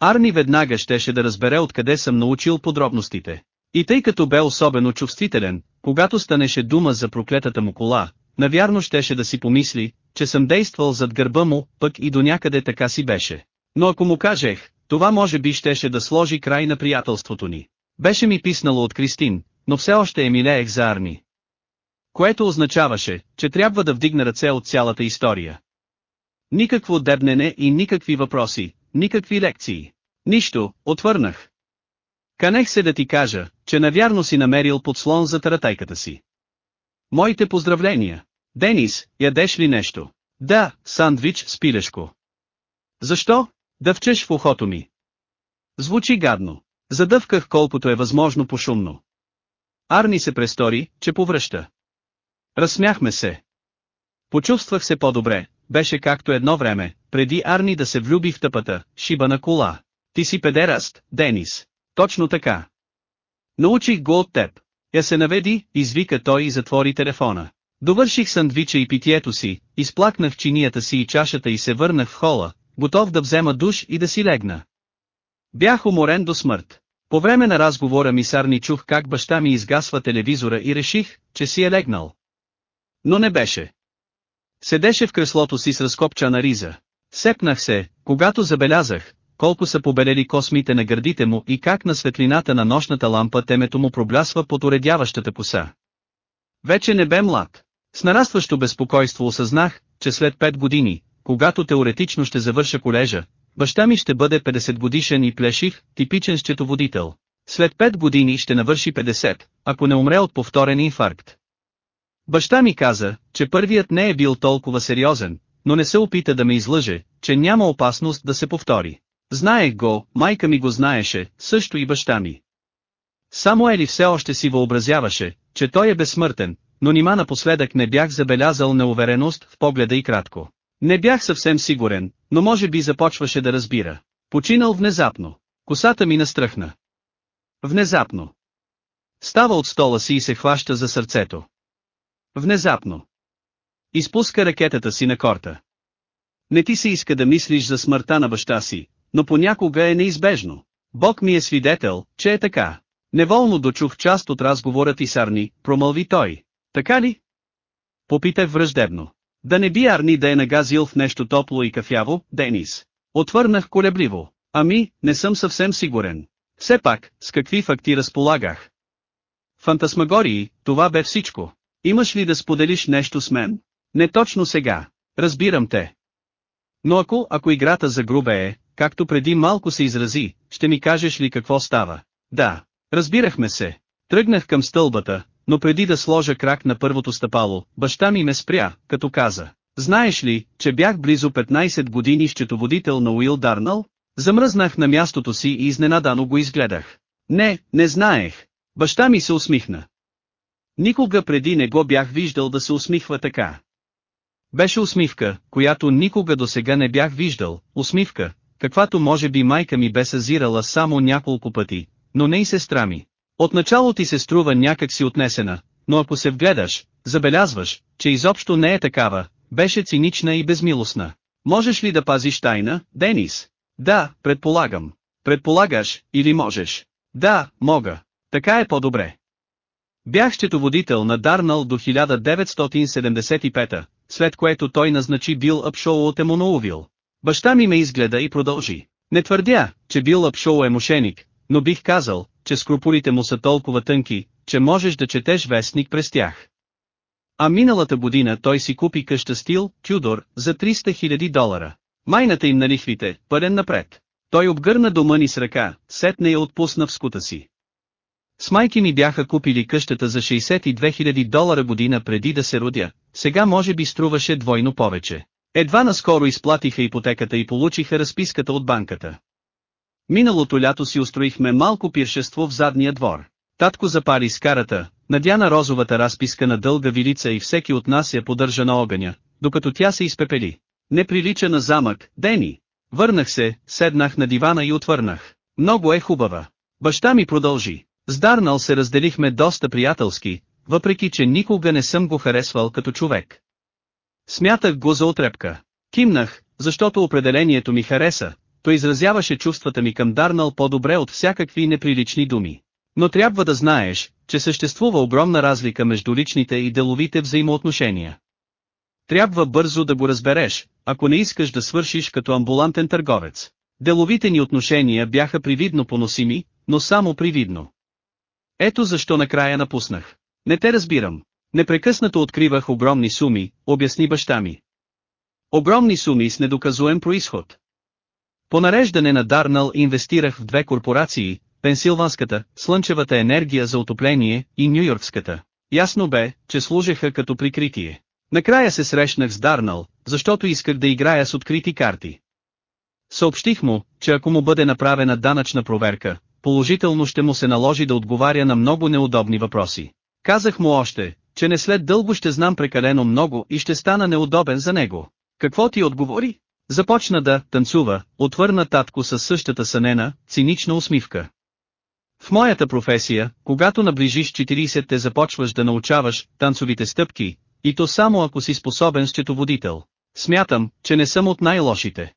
Арни веднага щеше да разбере откъде съм научил подробностите. И тъй като бе особено чувствителен, когато станеше дума за проклетата му кола, навярно щеше да си помисли, че съм действал зад гърба му, пък и до някъде така си беше. Но ако му кажех, това може би щеше да сложи край на приятелството ни. Беше ми писнало от Кристин, но все още е милеех за Арни. Което означаваше, че трябва да вдигна ръце от цялата история. Никакво дебнене и никакви въпроси, никакви лекции. Нищо, отвърнах. Канех се да ти кажа, че навярно си намерил подслон за таратайката си. Моите поздравления. Денис, ядеш ли нещо? Да, сандвич с пилешко. Защо? Да вчеш в ухото ми. Звучи гадно. Задъвках колкото е възможно пошумно. Арни се престори, че повръща. Разсмяхме се. Почувствах се по-добре, беше както едно време, преди Арни да се влюби в тъпата, шибана кола. Ти си педераст, Денис. Точно така. Научих го от теб. Я се наведи, извика той и затвори телефона. Довърших сандвича и питието си, изплакнах чинията си и чашата и се върнах в хола, готов да взема душ и да си легна. Бях уморен до смърт. По време на разговора ми сарни чух как баща ми изгасва телевизора и реших, че си е легнал. Но не беше. Седеше в креслото си с разкопчана риза. Сепнах се, когато забелязах, колко са побелели космите на гърдите му и как на светлината на нощната лампа темето му проблясва под уредяващата коса. Вече не бе млад. С нарастващо безпокойство осъзнах, че след 5 години, когато теоретично ще завърша колежа, баща ми ще бъде 50 годишен и плешив, типичен счетоводител. След 5 години ще навърши 50, ако не умре от повторен инфаркт. Баща ми каза, че първият не е бил толкова сериозен, но не се опита да ме излъже, че няма опасност да се повтори. Знаех го, майка ми го знаеше, също и баща ми. Само Ели все още си въобразяваше, че той е безсмъртен, но нима напоследък не бях забелязал неувереност в погледа и кратко. Не бях съвсем сигурен, но може би започваше да разбира. Починал внезапно. Косата ми настръхна. Внезапно. Става от стола си и се хваща за сърцето. Внезапно. Изпуска ракетата си на корта. Не ти се иска да мислиш за смъртта на баща си, но понякога е неизбежно. Бог ми е свидетел, че е така. Неволно дочух част от разговора ти с Арни, промълви той. Така ли? Попитах враждебно. Да не би Арни да е нагазил в нещо топло и кафяво, Денис. Отвърнах колебливо. Ами, не съм съвсем сигурен. Все пак, с какви факти разполагах? Фантасмагории, това бе всичко. Имаш ли да споделиш нещо с мен? Не точно сега. Разбирам те. Но ако, ако играта за грубе е, както преди малко се изрази, ще ми кажеш ли какво става? Да. Разбирахме се. Тръгнах към стълбата, но преди да сложа крак на първото стъпало, баща ми ме спря, като каза. Знаеш ли, че бях близо 15 години счетоводител на Уил Дарнал? Замръзнах на мястото си и изненадано го изгледах. Не, не знаех. Баща ми се усмихна. Никога преди не го бях виждал да се усмихва така. Беше усмивка, която никога до сега не бях виждал, усмивка, каквато може би майка ми бе съзирала само няколко пъти, но не и сестра ми. Отначало ти се струва някак си отнесена, но ако се вгледаш, забелязваш, че изобщо не е такава, беше цинична и безмилостна. Можеш ли да пазиш тайна, Денис? Да, предполагам. Предполагаш, или можеш? Да, мога. Така е по-добре. Бях счетоводител на Дарнал до 1975, след което той назначи Бил Апшоу от Емоноувил. Баща ми ме изгледа и продължи. Не твърдя, че Бил Апшоу е мошеник, но бих казал, че скрупулите му са толкова тънки, че можеш да четеш вестник през тях. А миналата година той си купи къща стил, Тюдор, за 300 000 долара. Майната им на лихвите, пълен напред. Той обгърна дома ни с ръка, сетне я отпусна в скута си. С майки ми бяха купили къщата за 62 000 долара година преди да се родя, сега може би струваше двойно повече. Едва наскоро изплатиха ипотеката и получиха разписката от банката. Миналото лято си устроихме малко пиршество в задния двор. Татко запали скарата, надяна розовата разписка на дълга вилица и всеки от нас я поддържа на огъня, докато тя се изпепели. Не прилича на замък, Дени. Върнах се, седнах на дивана и отвърнах. Много е хубава. Баща ми продължи. С Дарнал се разделихме доста приятелски, въпреки че никога не съм го харесвал като човек. Смятах го за отрепка. Кимнах, защото определението ми хареса, то изразяваше чувствата ми към Дарнал по-добре от всякакви неприлични думи. Но трябва да знаеш, че съществува огромна разлика между личните и деловите взаимоотношения. Трябва бързо да го разбереш, ако не искаш да свършиш като амбулантен търговец. Деловите ни отношения бяха привидно поносими, но само привидно. Ето защо накрая напуснах. Не те разбирам. Непрекъснато откривах огромни суми, обясни баща ми. Огромни суми с недоказуем происход. По нареждане на Дарнал инвестирах в две корпорации, Пенсилванската, Слънчевата енергия за отопление и Нью-Йоркската. Ясно бе, че служеха като прикритие. Накрая се срещнах с Дарнал, защото исках да играя с открити карти. Съобщих му, че ако му бъде направена данъчна проверка, положително ще му се наложи да отговаря на много неудобни въпроси. Казах му още, че не след дълго ще знам прекалено много и ще стана неудобен за него. Какво ти отговори? Започна да танцува, отвърна татко със същата сънена, цинична усмивка. В моята професия, когато наближиш 40 те започваш да научаваш танцовите стъпки, и то само ако си способен счетоводител. Смятам, че не съм от най-лошите.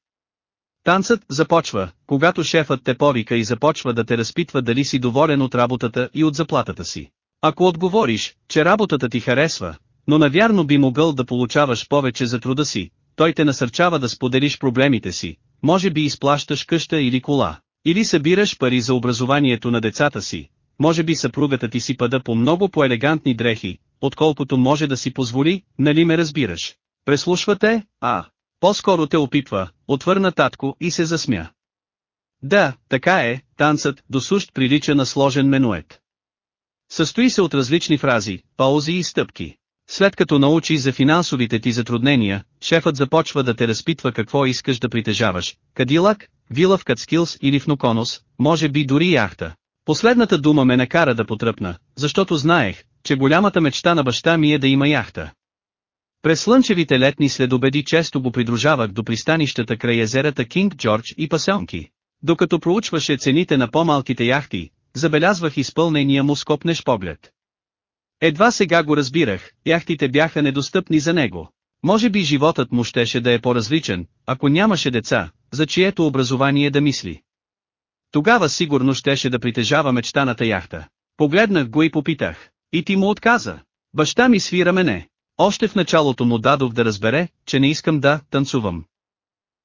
Танцът започва, когато шефът те повика и започва да те разпитва дали си доволен от работата и от заплатата си. Ако отговориш, че работата ти харесва, но навярно би могъл да получаваш повече за труда си, той те насърчава да споделиш проблемите си, може би изплащаш къща или кола, или събираш пари за образованието на децата си, може би съпругата ти си пада по много по-елегантни дрехи, отколкото може да си позволи, нали ме разбираш. Преслушвате, а, по-скоро те опитва, отвърна татко и се засмя. Да, така е, танцът, досущ прилича на сложен менует. Състои се от различни фрази, паузи и стъпки. След като научи за финансовите ти затруднения, шефът започва да те разпитва какво искаш да притежаваш, кадилак, вила в Кацкилс или в Ноконос, може би дори яхта. Последната дума ме накара да потръпна, защото знаех, че голямата мечта на баща ми е да има яхта. През слънчевите летни следобеди често го придружавах до пристанищата край езерата Кинг Джордж и Пасеонки. Докато проучваше цените на по-малките яхти, забелязвах изпълнения му скопнеш поглед. Едва сега го разбирах, яхтите бяха недостъпни за него. Може би животът му щеше да е по-различен, ако нямаше деца, за чието образование да мисли. Тогава сигурно щеше да притежава мечтаната яхта. Погледнах го и попитах. И ти му отказа. Баща ми свира мене. Още в началото му дадох да разбере, че не искам да танцувам.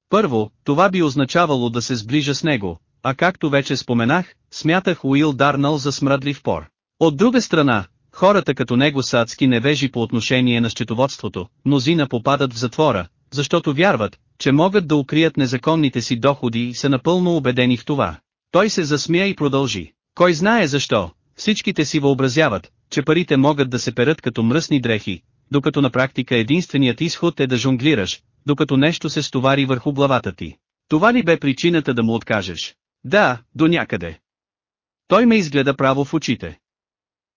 Първо, това би означавало да се сближа с него, а както вече споменах, смятах Уил Дарнал за смръдлив пор. От друга страна, хората като него са адски невежи по отношение на счетоводството, мнозина попадат в затвора, защото вярват, че могат да укрият незаконните си доходи и са напълно убедени в това. Той се засмя и продължи. Кой знае защо, всичките си въобразяват, че парите могат да се перат като мръсни дрехи, докато на практика единственият изход е да жонглираш, докато нещо се стовари върху главата ти. Това ли бе причината да му откажеш? Да, до някъде. Той ме изгледа право в очите.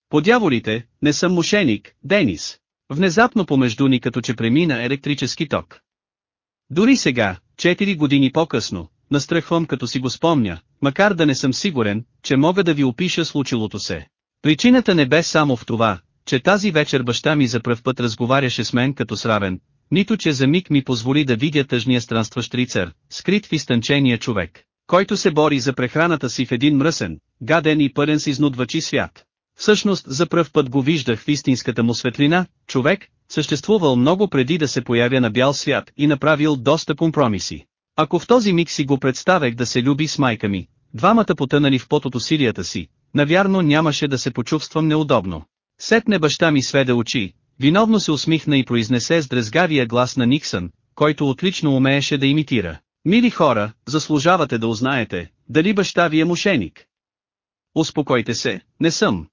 Подяволите, не съм мошеник, Денис. Внезапно помежду ни като че премина електрически ток. Дори сега, 4 години по-късно, настръхвам като си го спомня, макар да не съм сигурен, че мога да ви опиша случилото се. Причината не бе само в това, че тази вечер баща ми за пръв път разговаряше с мен като сравен, нито че за миг ми позволи да видя тъжния странстващ рицар, скрит в изтънчения човек, който се бори за прехраната си в един мръсен, гаден и пълен с изнудвачи свят. Всъщност за пръв път го виждах в истинската му светлина, човек, съществувал много преди да се появя на бял свят и направил доста компромиси. Ако в този миг си го представех да се люби с майка ми, двамата потънали в пот от усилията си, навярно нямаше да се почувствам неудобно. Сетне баща ми сведе очи, виновно се усмихна и произнесе с дрезгавия глас на Никсън, който отлично умееше да имитира. Мили хора, заслужавате да узнаете, дали баща ви е мошеник. Успокойте се, не съм.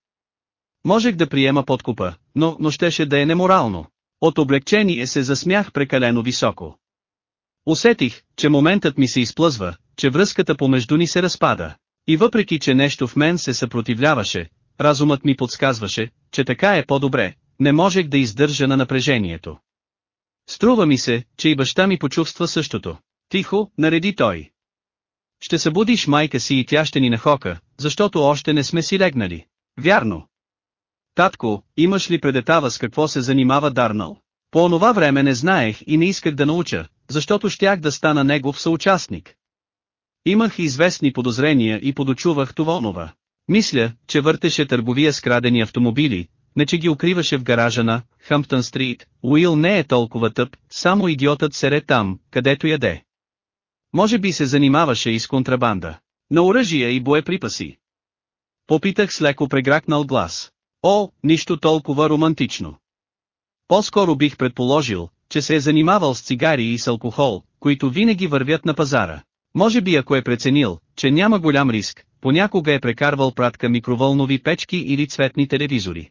Можех да приема подкупа, но, но щеше да е неморално. От облегчение се засмях прекалено високо. Усетих, че моментът ми се изплъзва, че връзката помежду ни се разпада. И въпреки че нещо в мен се съпротивляваше, разумът ми подсказваше, че така е по-добре, не можех да издържа на напрежението. Струва ми се, че и баща ми почувства същото. Тихо, нареди той. Ще събудиш майка си и тя ще ни нахока, защото още не сме си легнали. Вярно. Татко, имаш ли предетава с какво се занимава Дарнал? По онова време не знаех и не исках да науча, защото щях да стана негов съучастник. Имах известни подозрения и подочувах това онова. Мисля, че въртеше търговия с крадени автомобили, не че ги укриваше в гаража на Хамптън Стрит, Уил не е толкова тъп, само идиотът сере там, където яде. Може би се занимаваше и с контрабанда. На оръжия и боеприпаси. Попитах с леко прегракнал глас. О, нищо толкова романтично. По-скоро бих предположил, че се е занимавал с цигари и с алкохол, които винаги вървят на пазара. Може би ако е преценил, че няма голям риск, понякога е прекарвал пратка микроволнови печки или цветни телевизори.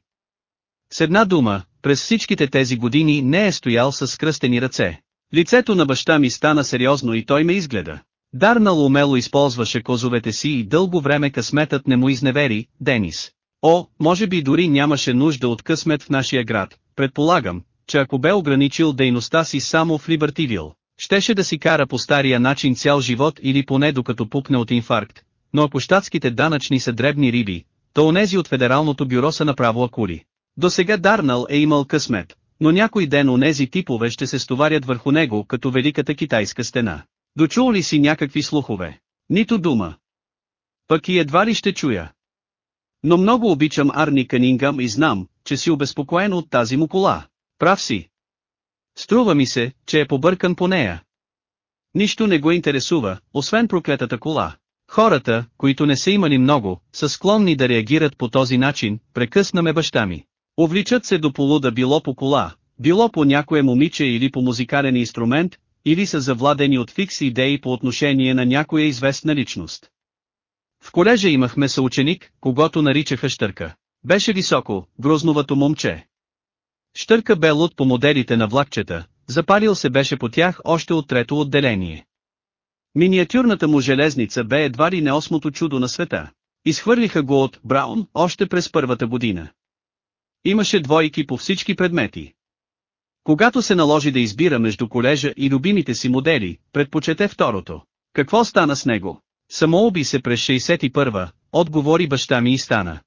С една дума, през всичките тези години не е стоял с скръстени ръце. Лицето на баща ми стана сериозно и той ме изгледа. Дарнал умело използваше козовете си и дълго време късметът не му изневери, Денис. О, може би дори нямаше нужда от късмет в нашия град, предполагам, че ако бе ограничил дейността си само в Либертивил, щеше да си кара по стария начин цял живот или поне докато пукне от инфаркт, но ако щатските данъчни са дребни риби, то онези от Федералното бюро са направо акули. До сега Дарнал е имал късмет, но някой ден онези типове ще се стоварят върху него като великата китайска стена. Дочул ли си някакви слухове? Нито дума. Пък и едва ли ще чуя. Но много обичам Арни Канингам и знам, че си обезпокоен от тази му кола. Прав си. Струва ми се, че е побъркан по нея. Нищо не го интересува, освен проклетата кола. Хората, които не са имали много, са склонни да реагират по този начин, прекъсна ме баща ми. Увличат се до полуда било по кола, било по някое момиче или по музикален инструмент, или са завладени от фикс идеи по отношение на някоя известна личност. В колежа имахме съученик, когато наричаха Штърка. Беше високо, грозновато момче. Штърка бе луд по моделите на влакчета, запалил се беше по тях още от трето отделение. Миниатюрната му железница бе едва ли не осмото чудо на света. Изхвърлиха го от Браун още през първата година. Имаше двойки по всички предмети. Когато се наложи да избира между колежа и любимите си модели, предпочете второто. Какво стана с него? Самоуби се през 61-а, отговори баща ми и стана.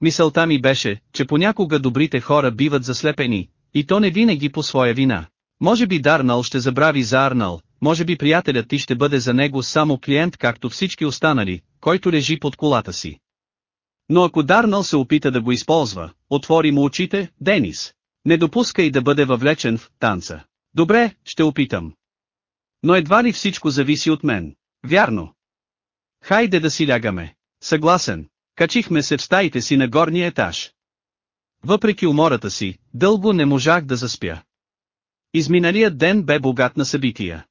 Мисълта ми беше, че понякога добрите хора биват заслепени, и то не винаги по своя вина. Може би Дарнал ще забрави за Арнал, може би приятелят ти ще бъде за него само клиент както всички останали, който лежи под колата си. Но ако Дарнал се опита да го използва, отвори му очите, Денис. Не допускай да бъде въвлечен в танца. Добре, ще опитам. Но едва ли всичко зависи от мен. Вярно. Хайде да си лягаме. Съгласен. Качихме се в стаите си на горния етаж. Въпреки умората си, дълго не можах да заспя. Изминалият ден бе богат на събития.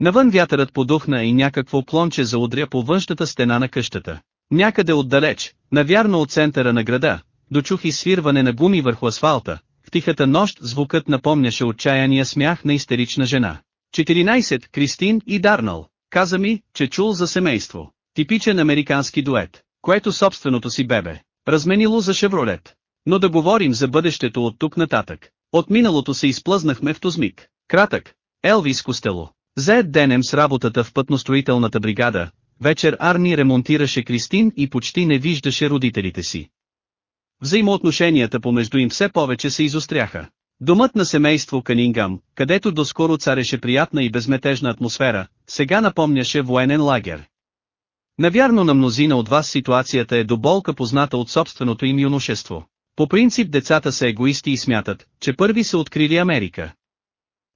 Навън вятърът подухна и някакво клонче заудря по външната стена на къщата. Някъде отдалеч, навярно от центъра на града, дочух изсвирване на гуми върху асфалта, в тихата нощ звукът напомняше отчаяния смях на истерична жена. 14. Кристин и Дарнал. Каза ми, че чул за семейство. Типичен американски дует, което собственото си бебе. Разменило за Шевролет. Но да говорим за бъдещето от тук нататък. От миналото се изплъзнахме в Тузмик. Кратък. Елвис Костело. Зает денем с работата в пътностроителната бригада, вечер Арни ремонтираше Кристин и почти не виждаше родителите си. Взаимоотношенията помежду им все повече се изостряха. Домът на семейство Канингам, където доскоро цареше приятна и безметежна атмосфера, сега напомняше военен лагер. Навярно на мнозина от вас ситуацията е до болка позната от собственото им юношество. По принцип децата са егоисти и смятат, че първи са открили Америка.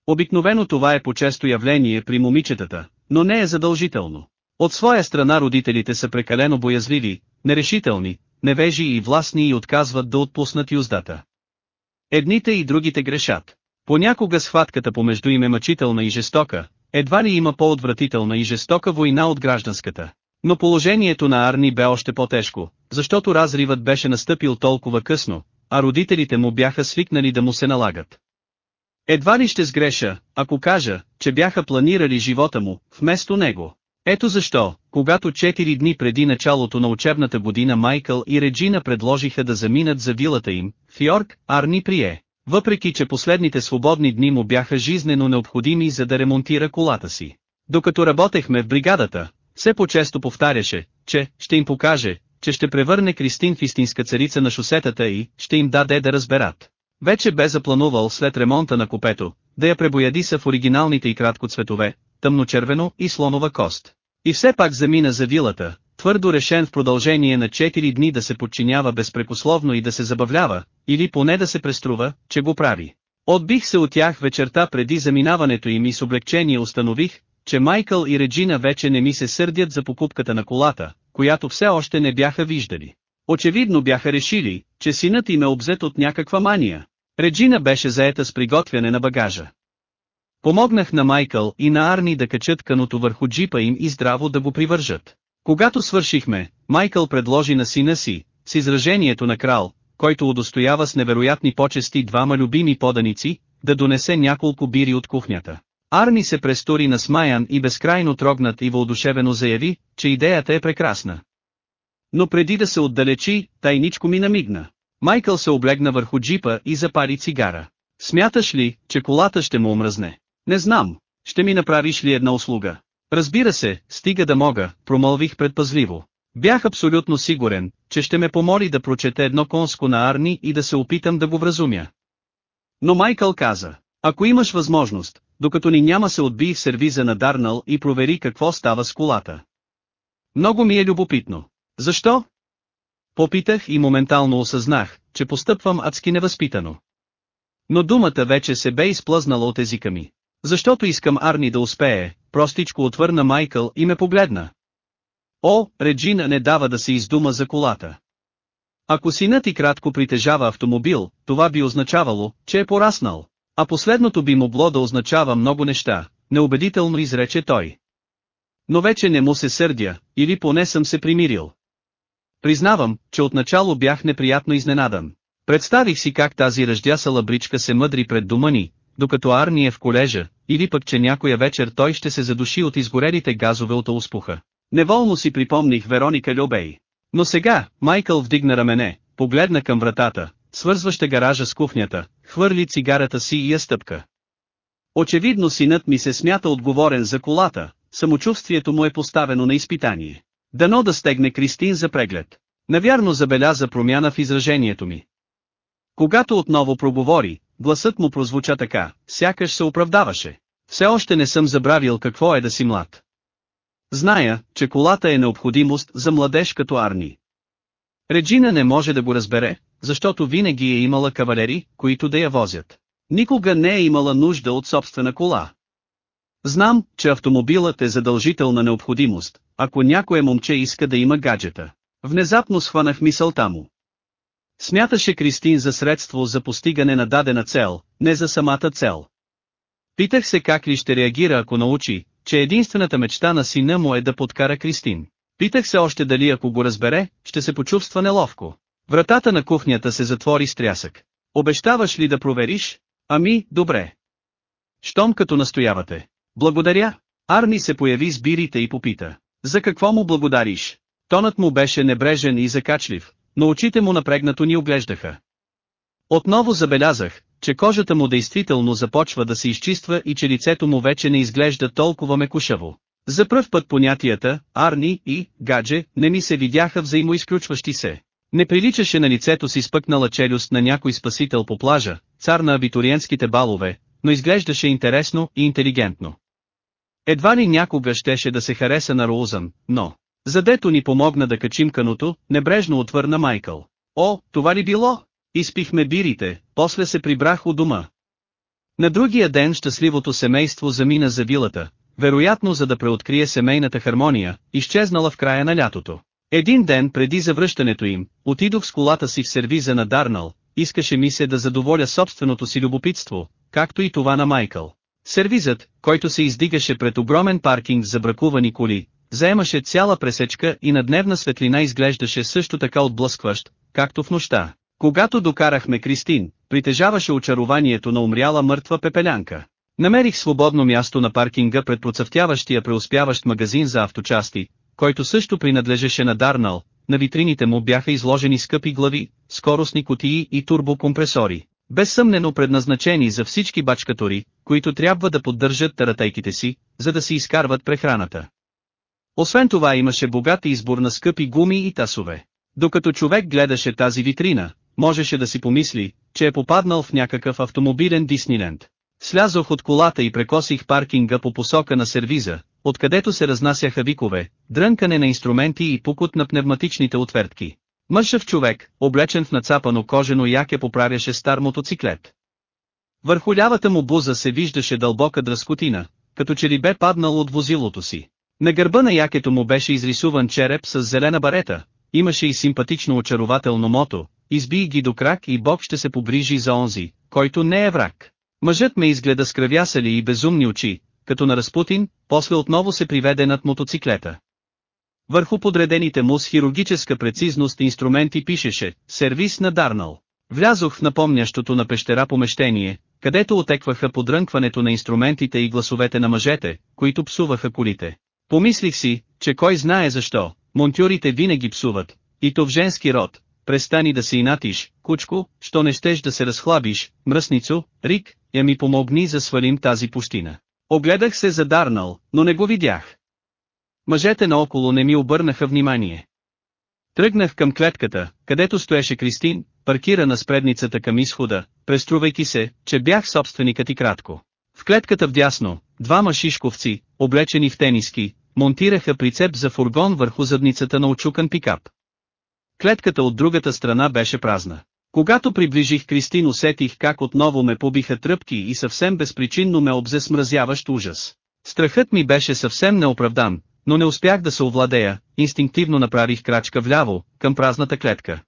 Обикновено това е по-често явление при момичетата, но не е задължително. От своя страна родителите са прекалено боязливи, нерешителни, невежи и властни и отказват да отпуснат юздата. Едните и другите грешат. Понякога схватката помежду им е мъчителна и жестока, едва ли има по-отвратителна и жестока война от гражданската. Но положението на Арни бе още по-тежко, защото разривът беше настъпил толкова късно, а родителите му бяха свикнали да му се налагат. Едва ли ще сгреша, ако кажа, че бяха планирали живота му, вместо него. Ето защо, когато 4 дни преди началото на учебната година Майкъл и Реджина предложиха да заминат за вилата им, в Йорк, Арни прие. Въпреки че последните свободни дни му бяха жизнено необходими за да ремонтира колата си. Докато работехме в бригадата, все по-често повтаряше, че ще им покаже, че ще превърне Кристин в истинска царица на шосетата и ще им даде да разберат. Вече бе запланувал след ремонта на купето, да я пребояди са в оригиналните и кратко цветове, тъмночервено и слонова кост. И все пак замина за вилата, твърдо решен в продължение на 4 дни да се подчинява безпрекословно и да се забавлява, или поне да се преструва, че го прави. Отбих се от тях вечерта преди заминаването им и с облегчение установих, че Майкъл и Реджина вече не ми се сърдят за покупката на колата, която все още не бяха виждали. Очевидно бяха решили, че синът им е обзет от някаква мания. Реджина беше заета с приготвяне на багажа. Помогнах на Майкъл и на Арни да качат каното върху джипа им и здраво да го привържат. Когато свършихме, Майкъл предложи на сина си, с изражението на крал, който удостоява с невероятни почести двама любими поданици, да донесе няколко бири от кухнята. Арни се престори на смаян и безкрайно трогнат и въодушевено заяви, че идеята е прекрасна. Но преди да се отдалечи, тайничко ми намигна. Майкъл се облегна върху джипа и запари цигара. Смяташ ли, че колата ще му омръзне? Не знам. Ще ми направиш ли една услуга? Разбира се, стига да мога, промълвих предпазливо. Бях абсолютно сигурен, че ще ме помоли да прочете едно конско на Арни и да се опитам да го вразумя. Но Майкъл каза, ако имаш възможност, докато ни няма се отби в сервиза на Дарнал и провери какво става с колата. Много ми е любопитно. Защо? Попитах и моментално осъзнах, че постъпвам адски невъзпитано. Но думата вече се бе изплъзнала от езика ми. Защото искам Арни да успее, простичко отвърна Майкъл и ме погледна. О, Реджина не дава да се издума за колата. Ако синът и кратко притежава автомобил, това би означавало, че е пораснал. А последното би могло да означава много неща, неубедително изрече той. Но вече не му се сърдя, или поне съм се примирил. Признавам, че отначало бях неприятно изненадан. Представих си как тази ръждясала бричка се мъдри пред дома ни, докато Арни е в колежа, или пък че някоя вечер той ще се задуши от изгорелите газове от успуха. Неволно си припомних Вероника Любей. Но сега, Майкъл вдигна рамене, погледна към вратата, свързваща гаража с кухнята, хвърли цигарата си и я стъпка. Очевидно синът ми се смята отговорен за колата, самочувствието му е поставено на изпитание. Дано да стегне Кристин за преглед. Навярно забеляза промяна в изражението ми. Когато отново проговори, гласът му прозвуча така, сякаш се оправдаваше. Все още не съм забравил какво е да си млад. Зная, че колата е необходимост за младеж като Арни. Реджина не може да го разбере, защото винаги е имала кавалери, които да я возят. Никога не е имала нужда от собствена кола. Знам, че автомобилът е задължителна необходимост, ако някое момче иска да има гаджета. Внезапно схванах мисълта му. Смяташе Кристин за средство за постигане на дадена цел, не за самата цел. Питах се как ли ще реагира ако научи, че единствената мечта на сина му е да подкара Кристин. Питах се още дали ако го разбере, ще се почувства неловко. Вратата на кухнята се затвори с трясък. Обещаваш ли да провериш? Ами, добре. Щом като настоявате. Благодаря. Арни се появи с бирите и попита. За какво му благодариш? Тонът му беше небрежен и закачлив, но очите му напрегнато ни оглеждаха. Отново забелязах, че кожата му действително започва да се изчиства и че лицето му вече не изглежда толкова мекушаво. За пръв път понятията, Арни и Гадже, не ми се видяха взаимоизключващи се. Не приличаше на лицето си спъкнала челюст на някой спасител по плажа, цар на абитуриентските балове, но изглеждаше интересно и интелигентно. Едва ли някога щеше да се хареса на Роузън, но, задето ни помогна да качим каното, небрежно отвърна Майкъл. О, това ли било? Изпихме бирите, после се прибрах у дома. На другия ден щастливото семейство замина за вилата, вероятно за да преоткрие семейната хармония, изчезнала в края на лятото. Един ден преди завръщането им, отидох с колата си в сервиза на Дарнал, искаше ми се да задоволя собственото си любопитство, както и това на Майкъл. Сервизът, който се издигаше пред огромен паркинг за бракувани коли, заемаше цяла пресечка и на дневна светлина изглеждаше също така отблъскващ, както в нощта. Когато докарахме Кристин, притежаваше очарованието на умряла мъртва пепелянка. Намерих свободно място на паркинга пред процъфтяващия преуспяващ магазин за авточасти, който също принадлежеше на Дарнал, на витрините му бяха изложени скъпи глави, скоростни кутии и турбокомпресори, безсъмнено предназначени за всички бачкатори, които трябва да поддържат таратайките си, за да си изкарват прехраната. Освен това имаше богат избор на скъпи гуми и тасове. Докато човек гледаше тази витрина, можеше да си помисли, че е попаднал в някакъв автомобилен Дисниленд. Слязох от колата и прекосих паркинга по посока на сервиза, откъдето се разнасяха викове, дрънкане на инструменти и пукот на пневматичните отвертки. Мършав човек, облечен в нацапано кожено яке поправяше стар мотоциклет. Върху лявата му буза се виждаше дълбока дръскотина, като че ли бе паднал от возилото си. На гърба на якето му беше изрисуван череп с зелена барета, имаше и симпатично очарователно мото, избий ги до крак и Бог ще се погрижи за онзи, който не е враг. Мъжът ме изгледа с кръвясали и безумни очи, като на Разпутин, после отново се приведе над мотоциклета. Върху подредените му с хирургическа прецизност инструменти пишеше «Сервис на Дарнал». Влязох в напомнящото на пещера помещение, където отекваха подрънкването на инструментите и гласовете на мъжете, които псуваха колите. Помислих си, че кой знае защо, монтюрите винаги псуват, и то в женски род, престани да се инатиш, кучко, що не щеш да се разхлабиш, мръсницо, Рик, я ми помогни за свалим тази пустина. Огледах се за Дарнал, но не го видях. Мъжете наоколо не ми обърнаха внимание. Тръгнах към клетката, където стоеше Кристин, паркирана с предницата към изхода, преструвайки се, че бях собственикът и кратко. В клетката вдясно, двама шишковци, облечени в тениски, монтираха прицеп за фургон върху задницата на очукан пикап. Клетката от другата страна беше празна. Когато приближих Кристин усетих как отново ме побиха тръпки и съвсем безпричинно ме обзе смразяващ ужас. Страхът ми беше съвсем неоправдан, но не успях да се овладея, инстинктивно направих крачка вляво, към празната клетка.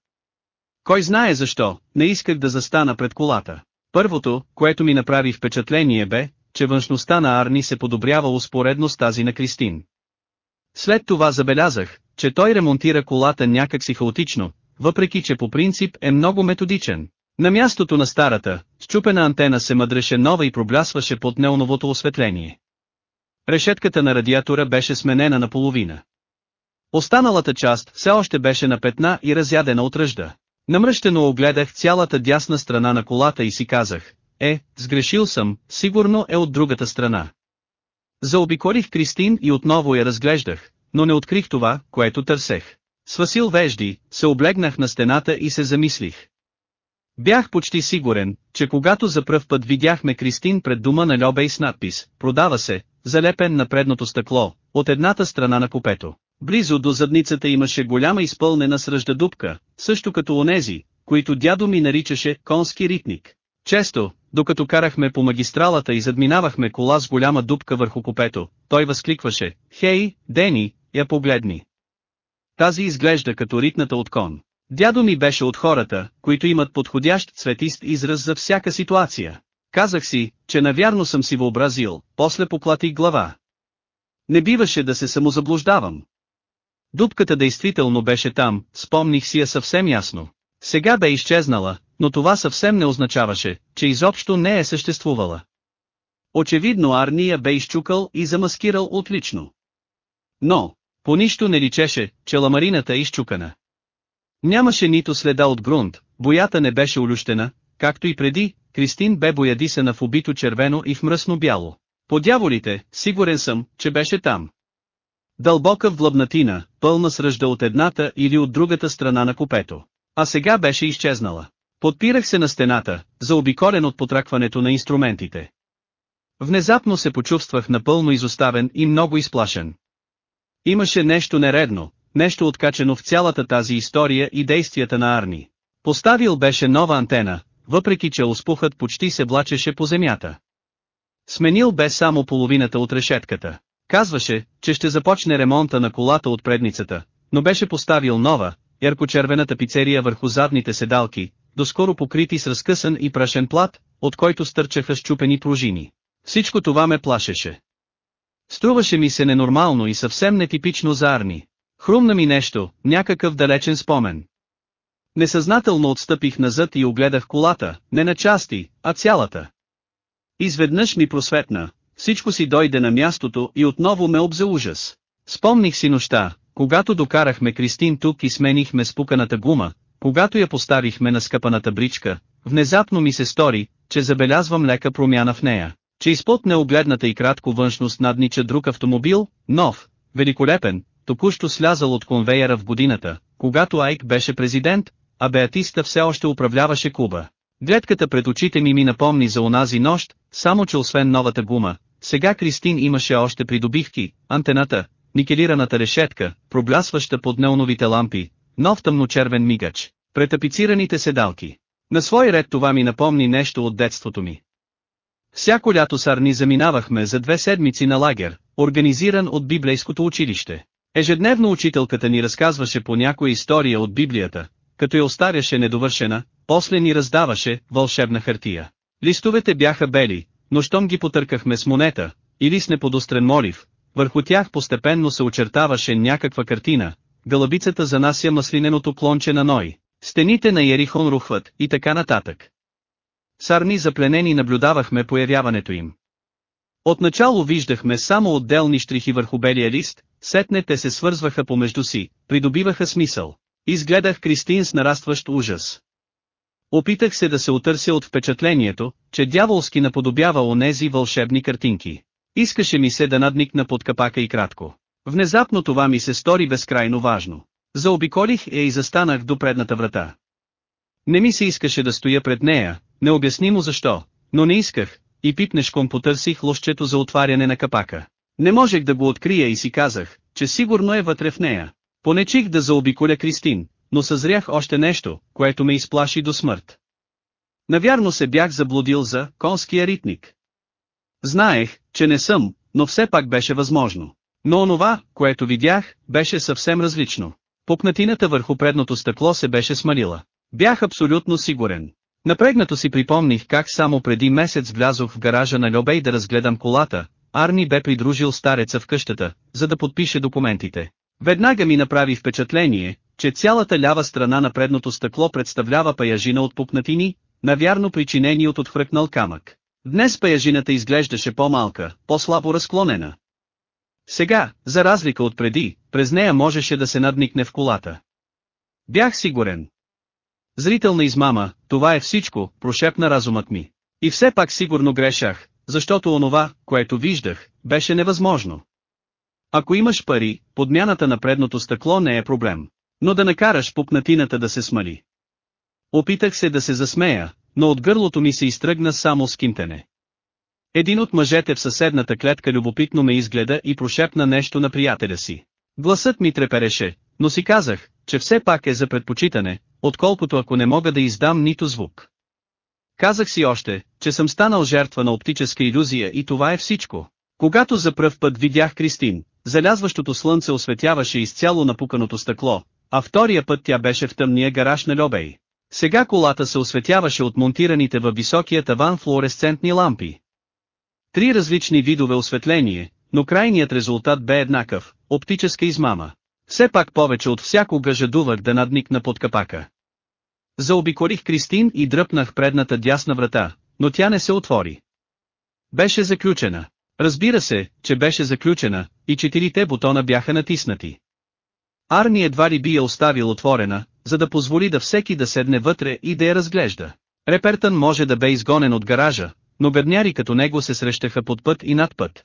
Кой знае защо, не исках да застана пред колата. Първото, което ми направи впечатление бе, че външността на Арни се подобрява успоредно с тази на Кристин. След това забелязах, че той ремонтира колата някакси хаотично, въпреки че по принцип е много методичен. На мястото на старата, счупена антена се мъдреше нова и проблясваше под неоновото осветление. Решетката на радиатора беше сменена наполовина. Останалата част все още беше на петна и разядена от ръжда. Намръщено огледах цялата дясна страна на колата и си казах, е, сгрешил съм, сигурно е от другата страна. Заобиколих Кристин и отново я разглеждах, но не открих това, което търсех. Свасил вежди, се облегнах на стената и се замислих. Бях почти сигурен, че когато за пръв път видяхме Кристин пред дома на Льобей с надпис «Продава се», залепен на предното стъкло, от едната страна на купето. Близо до задницата имаше голяма изпълнена сръжда дупка, също като онези, които дядо ми наричаше «конски ритник». Често, докато карахме по магистралата и задминавахме кола с голяма дупка върху купето, той възкликваше «Хей, Дени, я погледни!» Тази изглежда като ритната от кон. Дядо ми беше от хората, които имат подходящ цветист израз за всяка ситуация. Казах си, че навярно съм си въобразил, после поплатих глава. Не биваше да се самозаблуждавам. Дупката действително беше там, спомних си я съвсем ясно. Сега бе изчезнала, но това съвсем не означаваше, че изобщо не е съществувала. Очевидно Арния бе изчукал и замаскирал отлично. Но, по нищо не личеше, че ламарината е изчукана. Нямаше нито следа от грунт, боята не беше улющена, както и преди, Кристин бе боядисана в убито червено и в мръсно бяло. По дяволите, сигурен съм, че беше там. Дълбока в длъбнатина, пълна с ръжда от едната или от другата страна на купето. А сега беше изчезнала. Подпирах се на стената, заобиколен от потракването на инструментите. Внезапно се почувствах напълно изоставен и много изплашен. Имаше нещо нередно, нещо откачено в цялата тази история и действията на Арни. Поставил беше нова антена, въпреки че успухът почти се влачеше по земята. Сменил бе само половината от решетката. Казваше, че ще започне ремонта на колата от предницата, но беше поставил нова, яркочервената пицерия върху задните седалки, доскоро покрити с разкъсан и прашен плат, от който стърчаха щупени пружини. Всичко това ме плашеше. Струваше ми се ненормално и съвсем нетипично за Арни. Хрумна ми нещо, някакъв далечен спомен. Несъзнателно отстъпих назад и огледах колата, не на части, а цялата. Изведнъж ми просветна, всичко си дойде на мястото и отново ме обзе ужас. Спомних си нощта, когато докарахме Кристин тук и сменихме спуканата гума, когато я поставихме на скъпаната бричка, внезапно ми се стори, че забелязвам лека промяна в нея. че изпод неогледната и кратко външност наднича друг автомобил, нов, великолепен, току-що слязал от конвейера в годината, когато Айк беше президент, а Беатиста все още управляваше Куба. Гледката пред очите ми ми напомни за онази нощ, само че освен новата гума, сега Кристин имаше още придобивки, антената, никелираната решетка, проблясваща под неоновите лампи, нов тъмночервен мигач, претапицираните седалки. На свой ред това ми напомни нещо от детството ми. Всяко лято с Арни заминавахме за две седмици на лагер, организиран от библейското училище. Ежедневно учителката ни разказваше по някоя история от Библията, като я остаряше недовършена, после ни раздаваше вълшебна хартия. Листовете бяха бели, но щом ги потъркахме с монета, или с неподострен молив, върху тях постепенно се очертаваше някаква картина, гълъбицата занася маслиненото клонче на Ной, стените на Ерихон рухват и така нататък. Сарни запленени наблюдавахме появяването им. Отначало виждахме само отделни штрихи върху белия лист, сетне те се свързваха помежду си, придобиваха смисъл. Изгледах Кристин с нарастващ ужас. Опитах се да се отърся от впечатлението, че дяволски наподобява онези вълшебни картинки. Искаше ми се да надникна под капака и кратко. Внезапно това ми се стори безкрайно важно. Заобиколих я и застанах до предната врата. Не ми се искаше да стоя пред нея, необяснимо защо, но не исках, и пипнешком потърсих лощето за отваряне на капака. Не можех да го открия и си казах, че сигурно е вътре в нея. Понечих да заобиколя Кристин, но съзрях още нещо, което ме изплаши до смърт. Навярно се бях заблудил за конския ритник. Знаех, че не съм, но все пак беше възможно. Но онова, което видях, беше съвсем различно. Пукнатината върху предното стъкло се беше смалила. Бях абсолютно сигурен. Напрегнато си припомних как само преди месец влязох в гаража на Льобей да разгледам колата, Арни бе придружил стареца в къщата, за да подпише документите. Веднага ми направи впечатление, че цялата лява страна на предното стъкло представлява паяжина от пупнатини, навярно причинени от отхвъркнал камък. Днес паяжината изглеждаше по-малка, по-слабо разклонена. Сега, за разлика от преди, през нея можеше да се надникне в колата. Бях сигурен. Зрителна измама, това е всичко, прошепна разумът ми. И все пак сигурно грешах, защото онова, което виждах, беше невъзможно. Ако имаш пари, подмяната на предното стъкло не е проблем. Но да накараш пупнатината да се смали. Опитах се да се засмея, но от гърлото ми се изтръгна само скимтене. Един от мъжете в съседната клетка любопитно ме изгледа и прошепна нещо на приятеля си. Гласът ми трепереше, но си казах, че все пак е за предпочитане, отколкото ако не мога да издам нито звук. Казах си още, че съм станал жертва на оптическа иллюзия и това е всичко. Когато за пръв път видях Кристин, залязващото слънце осветяваше изцяло напуканото стъкло, а втория път тя беше в тъмния гараж на Льобей. Сега колата се осветяваше от монтираните във високия таван флуоресцентни лампи. Три различни видове осветление, но крайният резултат бе еднакъв – оптическа измама. Все пак повече от всякога жадувах да надникна под капака. Заобиколих Кристин и дръпнах предната дясна врата, но тя не се отвори. Беше заключена. Разбира се, че беше заключена, и четирите бутона бяха натиснати. Арни едва ли би я оставил отворена, за да позволи да всеки да седне вътре и да я разглежда. Репертън може да бе изгонен от гаража, но бедняри като него се срещаха под път и над път.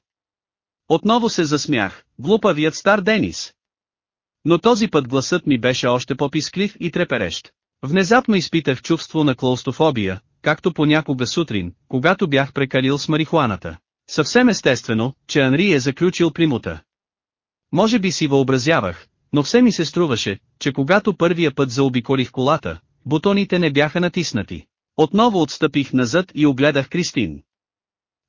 Отново се засмях, глупавият стар Денис. Но този път гласът ми беше още по-писклив и треперещ. Внезапно изпитах чувство на клаустрофобия, както понякога сутрин, когато бях прекалил с марихуаната. Съвсем естествено, че Анри е заключил примута. Може би си въобразявах, но все ми се струваше, че когато първия път заобиколих колата, бутоните не бяха натиснати. Отново отстъпих назад и огледах Кристин.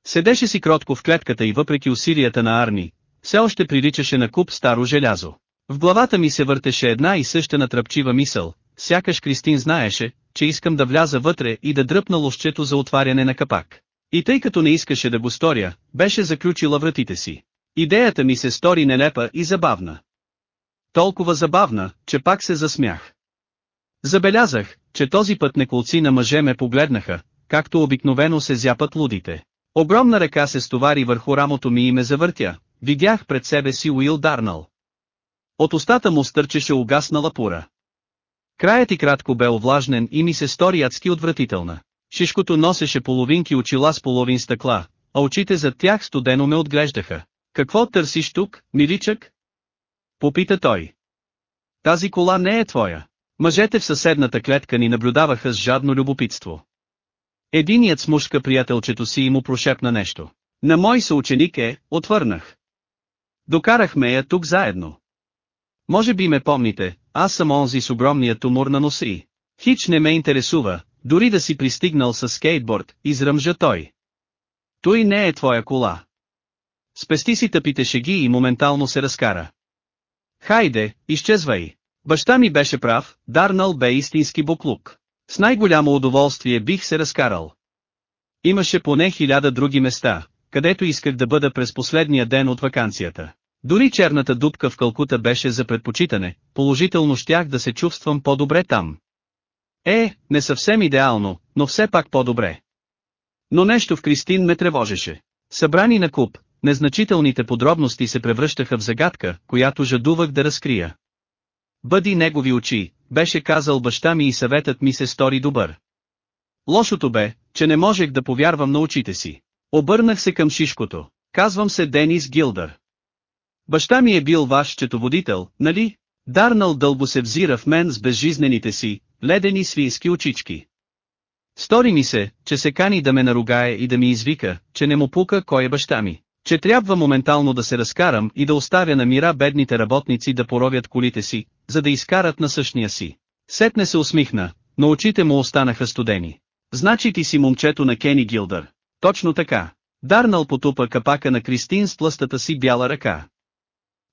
Седеше си кротко в клетката и въпреки усилията на Арни, все още приличаше на куп старо желязо. В главата ми се въртеше една и съща натръпчива мисъл, сякаш Кристин знаеше, че искам да вляза вътре и да дръпна лощето за отваряне на капак. И тъй като не искаше да го сторя, беше заключила вратите си. Идеята ми се стори нелепа и забавна. Толкова забавна, че пак се засмях. Забелязах, че този път неколци на мъже ме погледнаха, както обикновено се зяпат лудите. Огромна ръка се стовари върху рамото ми и ме завъртя, видях пред себе си Уил Дарнал. От устата му стърчеше угаснала пура. Краят и кратко бе овлажнен и ми се стори адски отвратителна. Шишкото носеше половинки очила с половин стъкла, а очите зад тях студено ме отглеждаха. Какво търсиш тук, миличък? Попита той. Тази кола не е твоя. Мъжете в съседната клетка ни наблюдаваха с жадно любопитство. Единият смушка приятелчето си и му прошепна нещо. На мой съученик е, отвърнах. Докарахме я тук заедно. Може би ме помните, аз съм онзи с огромния тумор на носи. Хич не ме интересува, дори да си пристигнал с скейтборд, изръмжа той. Той не е твоя кола. Спести си тъпите шеги и моментално се разкара. Хайде, изчезвай. Баща ми беше прав, Дарнал бе истински буклук. С най-голямо удоволствие бих се разкарал. Имаше поне хиляда други места, където исках да бъда през последния ден от вакансията. Дори черната дупка в Калкута беше за предпочитане, положително щях да се чувствам по-добре там. Е, не съвсем идеално, но все пак по-добре. Но нещо в Кристин ме тревожеше. Събрани на куп, незначителните подробности се превръщаха в загадка, която жадувах да разкрия. Бъди негови очи, беше казал баща ми и съветът ми се стори добър. Лошото бе, че не можех да повярвам на очите си. Обърнах се към шишкото. Казвам се Денис Гилдър. Баща ми е бил ваш четоводител, нали? Дарнал дълго се взира в мен с безжизнените си, ледени свински очички. Стори ми се, че се кани да ме наругае и да ми извика, че не му пука кой е баща ми, че трябва моментално да се разкарам и да оставя на мира бедните работници да поровят колите си, за да изкарат на същия си. Сетне се усмихна, но очите му останаха студени. Значи ти си момчето на Кени Гилдър. Точно така. Дарнал потупа капака на Кристин с плъстата си бяла ръка.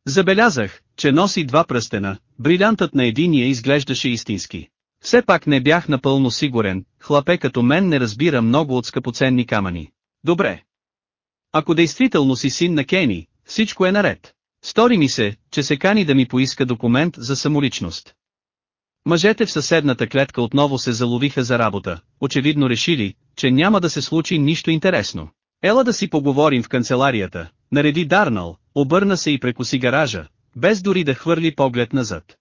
Забелязах, че носи два пръстена, брилянтът на единия изглеждаше истински. Все пак не бях напълно сигурен, хлапе като мен не разбира много от скъпоценни камъни. Добре. Ако действително си син на Кени, всичко е наред. Стори ми се, че се кани да ми поиска документ за самоличност. Мъжете в съседната клетка отново се заловиха за работа, очевидно решили, че няма да се случи нищо интересно. Ела да си поговорим в канцеларията, нареди Дарнал, обърна се и прекоси гаража, без дори да хвърли поглед назад.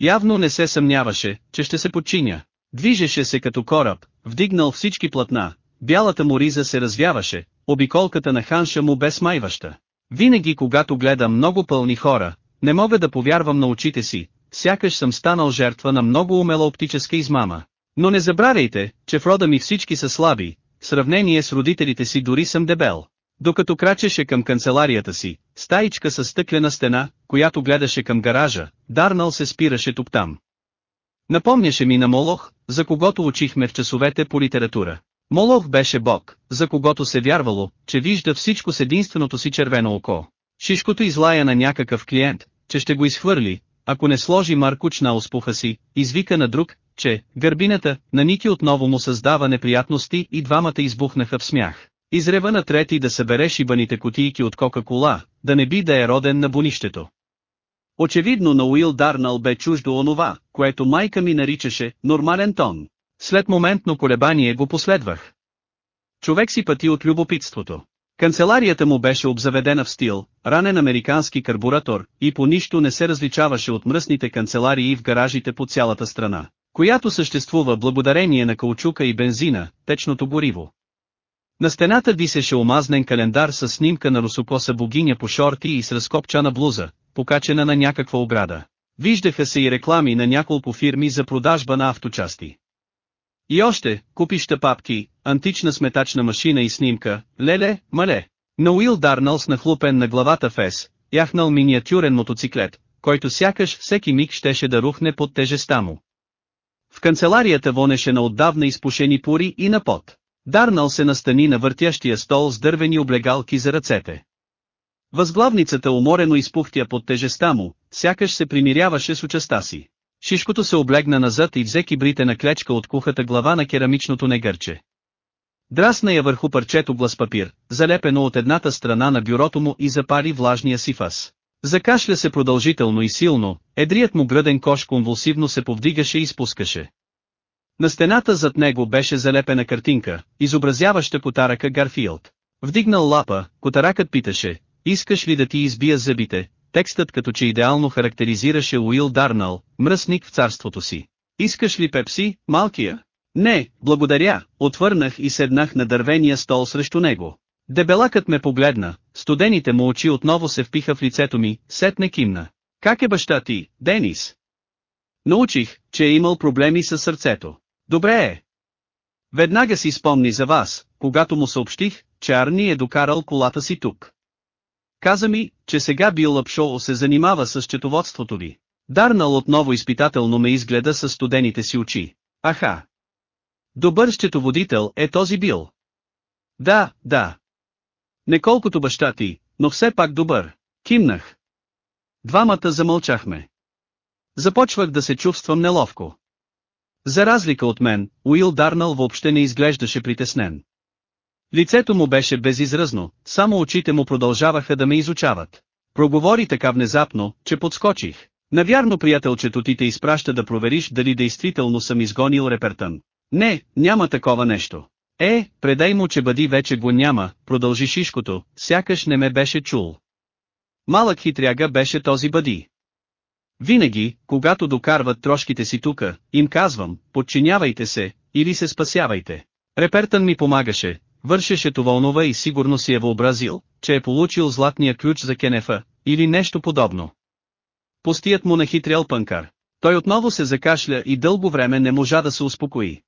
Явно не се съмняваше, че ще се подчиня. Движеше се като кораб, вдигнал всички платна, бялата му риза се развяваше, обиколката на ханша му бе смайваща. Винаги когато гледам много пълни хора, не мога да повярвам на очите си, сякаш съм станал жертва на много умела оптическа измама. Но не забравяйте, че в рода ми всички са слаби, в сравнение с родителите си дори съм дебел. Докато крачеше към канцеларията си, стаичка с стъклена стена, която гледаше към гаража, Дарнал се спираше тук-там. Напомняше ми на Молох, за когото учихме в часовете по литература. Молох беше бог, за когото се вярвало, че вижда всичко с единственото си червено око. Шишкото излая на някакъв клиент, че ще го изхвърли, ако не сложи маркуч на успуха си, извика на друг, че, гърбината, на Ники отново му създава неприятности и двамата избухнаха в смях. Изрева на трети да събере шибаните кутийки от Кока-Кола, да не би да е роден на бонището. Очевидно на Уил Дарнал бе чуждо онова, което майка ми наричаше «нормален тон». След моментно колебание го последвах. Човек си пъти от любопитството. Канцеларията му беше обзаведена в стил, ранен американски карбуратор, и по нищо не се различаваше от мръсните канцеларии в гаражите по цялата страна, която съществува благодарение на каучука и бензина, течното гориво. На стената висеше омазнен календар с снимка на русокоса богиня по шорти и с разкопчана блуза, покачена на някаква ограда. Виждаха се и реклами на няколко фирми за продажба на авточасти. И още, купища папки, антична сметачна машина и снимка, леле, мале. На Уил Дарнал нахлупен на главата фес, яхнал миниатюрен мотоциклет, който сякаш всеки миг щеше да рухне под тежеста му. В канцеларията вонеше на отдавна изпушени пури и на пот. Дарнал се настани на въртящия стол с дървени облегалки за ръцете. Възглавницата уморено изпухтя под тежеста му, сякаш се примиряваше с участа си. Шишкото се облегна назад и взе кибрите на клечка от кухата глава на керамичното негърче. Драсна я върху парчето глас папир, залепено от едната страна на бюрото му и запали влажния си фас. Закашля се продължително и силно, едрият му гръден кош конвулсивно се повдигаше и спускаше. На стената зад него беше залепена картинка, изобразяваща котарака Гарфилд. Вдигнал лапа, котаракът питаше, искаш ли да ти избия зъбите, текстът като че идеално характеризираше Уил Дарнал, мръсник в царството си. Искаш ли пепси, малкия? Не, благодаря, отвърнах и седнах на дървения стол срещу него. Дебелакът ме погледна, студените му очи отново се впиха в лицето ми, сетне кимна. Как е баща ти, Денис? Научих, че е имал проблеми с сърцето. Добре е. Веднага си спомни за вас, когато му съобщих, че Арни е докарал колата си тук. Каза ми, че сега Бил Лъпшоу се занимава с четоводството ви. Дарнал отново изпитателно ме изгледа с студените си очи. Аха! Добър счетоводител е този Бил. Да, да. Не колкото баща ти, но все пак добър. Кимнах. Двамата замълчахме. Започвах да се чувствам неловко. За разлика от мен, Уил Дарнал въобще не изглеждаше притеснен. Лицето му беше безизразно, само очите му продължаваха да ме изучават. Проговори така внезапно, че подскочих. Навярно приятелчето ти те изпраща да провериш дали действително съм изгонил репертън. Не, няма такова нещо. Е, предай му че бъди вече го няма, продължи Шишкото, сякаш не ме беше чул. Малък хитряга беше този бъди. Винаги, когато докарват трошките си тука, им казвам, подчинявайте се, или се спасявайте. Репертън ми помагаше, вършеше това и сигурно си е въобразил, че е получил златния ключ за Кенефа, или нещо подобно. Постият му нахитрял пънкар. Той отново се закашля и дълго време не можа да се успокои.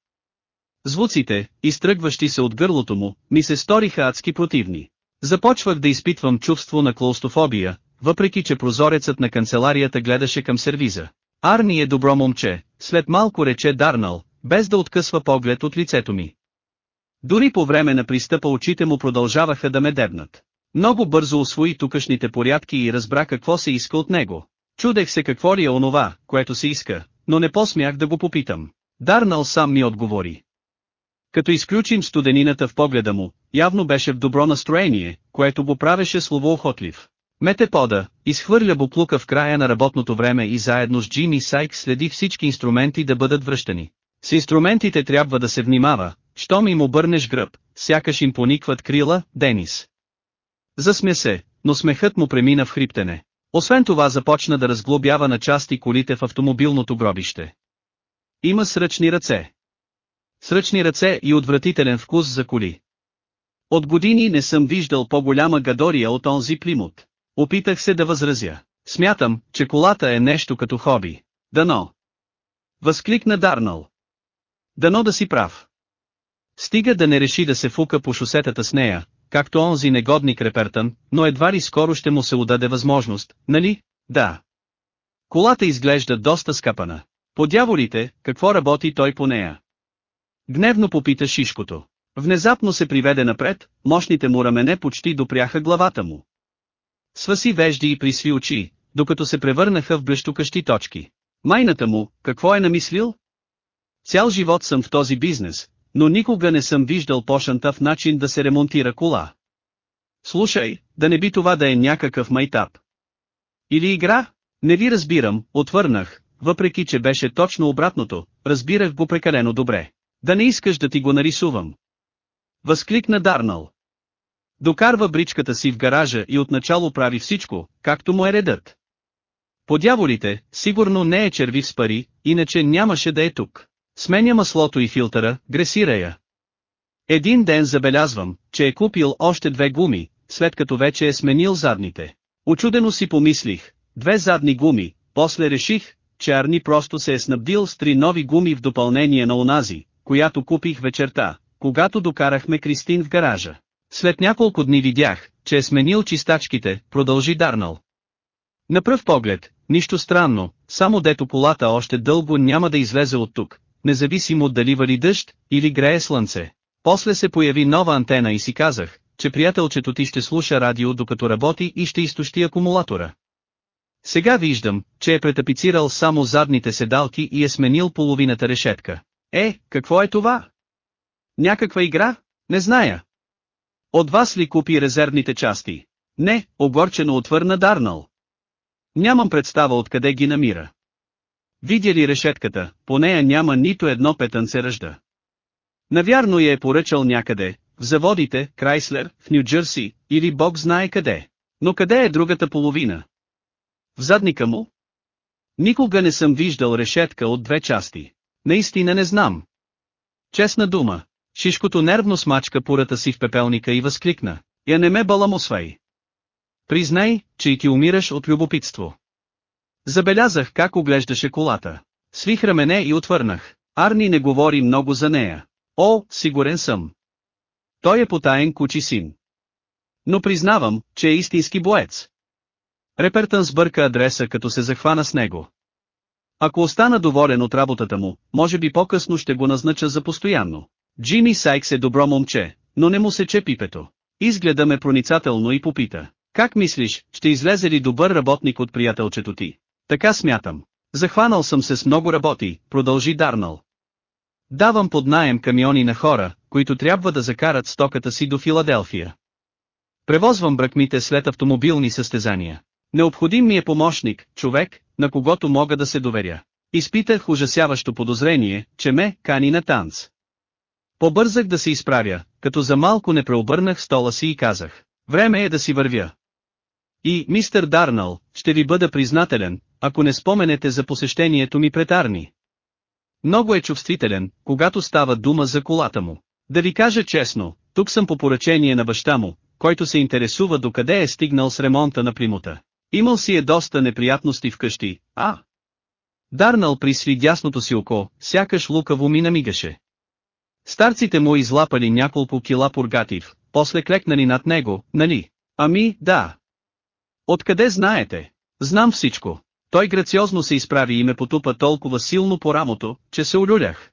Звуците, изтръгващи се от гърлото му, ми се сториха адски противни. Започвах да изпитвам чувство на клаустрофобия, въпреки че прозорецът на канцеларията гледаше към сервиза. Арни е добро момче, след малко рече Дарнал, без да откъсва поглед от лицето ми. Дори по време на пристъпа очите му продължаваха да ме дебнат. Много бързо освои тукашните порядки и разбра какво се иска от него. Чудех се какво ли е онова, което се иска, но не посмях да го попитам. Дарнал сам ми отговори. Като изключим студенината в погледа му, явно беше в добро настроение, което го правеше словоохотлив. Мете пода, изхвърля буклука в края на работното време и заедно с Джими Сайк следи всички инструменти да бъдат връщани. С инструментите трябва да се внимава, щом им обърнеш гръб, сякаш им поникват крила, Денис. Засмя се, но смехът му премина в хриптене. Освен това започна да разглобява на части колите в автомобилното гробище. Има сръчни ръце. Сръчни ръце и отвратителен вкус за коли. От години не съм виждал по-голяма гадория от онзи плимут. Опитах се да възразя. Смятам, че колата е нещо като хоби. Дано. Възкликна Дарнал. Дано да си прав. Стига да не реши да се фука по шосетата с нея, както онзи негодник Репертън, но едва ли скоро ще му се удаде възможност, нали? Да. Колата изглежда доста скъпана. По дяволите, какво работи той по нея? Гневно попита Шишкото. Внезапно се приведе напред, мощните му рамене почти допряха главата му. Сваси вежди и присви очи, докато се превърнаха в блещукащи точки. Майната му, какво е намислил? Цял живот съм в този бизнес, но никога не съм виждал по-шантав начин да се ремонтира кола. Слушай, да не би това да е някакъв майтап. Или игра? Не ви разбирам, отвърнах, въпреки че беше точно обратното, разбирах го прекалено добре. Да не искаш да ти го нарисувам. Възкликна Дарнал. Докарва бричката си в гаража и отначало прави всичко, както му е редът. По дяволите, сигурно не е червив с пари, иначе нямаше да е тук. Сменя маслото и филтъра, гресира я. Един ден забелязвам, че е купил още две гуми, след като вече е сменил задните. Очудено си помислих, две задни гуми, после реших, че Арни просто се е снабдил с три нови гуми в допълнение на онази, която купих вечерта, когато докарахме Кристин в гаража. След няколко дни видях, че е сменил чистачките, продължи Дарнал. На пръв поглед, нищо странно, само дето колата още дълго няма да излезе от тук, независимо дали вали дъжд, или грее слънце. После се появи нова антена и си казах, че приятелчето ти ще слуша радио докато работи и ще изтощи акумулатора. Сега виждам, че е претапицирал само задните седалки и е сменил половината решетка. Е, какво е това? Някаква игра? Не зная. От вас ли купи резервните части? Не, огорчено отвърна Дарнал. Нямам представа откъде ги намира. Видя ли решетката, по нея няма нито едно петънце ръжда. Навярно я е поръчал някъде, в заводите, Крайслер, в Нью-Джерси, или Бог знае къде. Но къде е другата половина? В задника му? Никога не съм виждал решетка от две части. Наистина не знам. Честна дума. Шишкото нервно смачка пурата си в пепелника и възкликна. Я не ме баламосвай. Признай, че и ти умираш от любопитство. Забелязах как оглеждаше колата. Свих рамене и отвърнах. Арни не говори много за нея. О, сигурен съм. Той е потаен кучи син. Но признавам, че е истински боец. Репертън сбърка адреса като се захвана с него. Ако остана доволен от работата му, може би по-късно ще го назнача за постоянно. Джими Сайкс е добро момче, но не му се че пипето. Изгледа ме проницателно и попита. Как мислиш, ще излезе ли добър работник от приятелчето ти? Така смятам. Захванал съм се с много работи, продължи Дарнал. Давам под наем камиони на хора, които трябва да закарат стоката си до Филаделфия. Превозвам бракмите след автомобилни състезания. Необходим ми е помощник, човек, на когото мога да се доверя. Изпитах ужасяващо подозрение, че ме кани на танц. Побързах да се изправя, като за малко не преобърнах стола си и казах, време е да си вървя. И, мистер Дарнал, ще ви бъда признателен, ако не споменете за посещението ми пред Арни. Много е чувствителен, когато става дума за колата му. Да ви кажа честно, тук съм по поръчение на баща му, който се интересува докъде е стигнал с ремонта на примута. Имал си е доста неприятности вкъщи, а? Дарнал присви дясното си око, сякаш лукаво ми намигаше. Старците му излапали няколко кила пургатив, после клекнали над него, нали? Ами, да. Откъде знаете? Знам всичко. Той грациозно се изправи и ме потупа толкова силно по рамото, че се улюлях.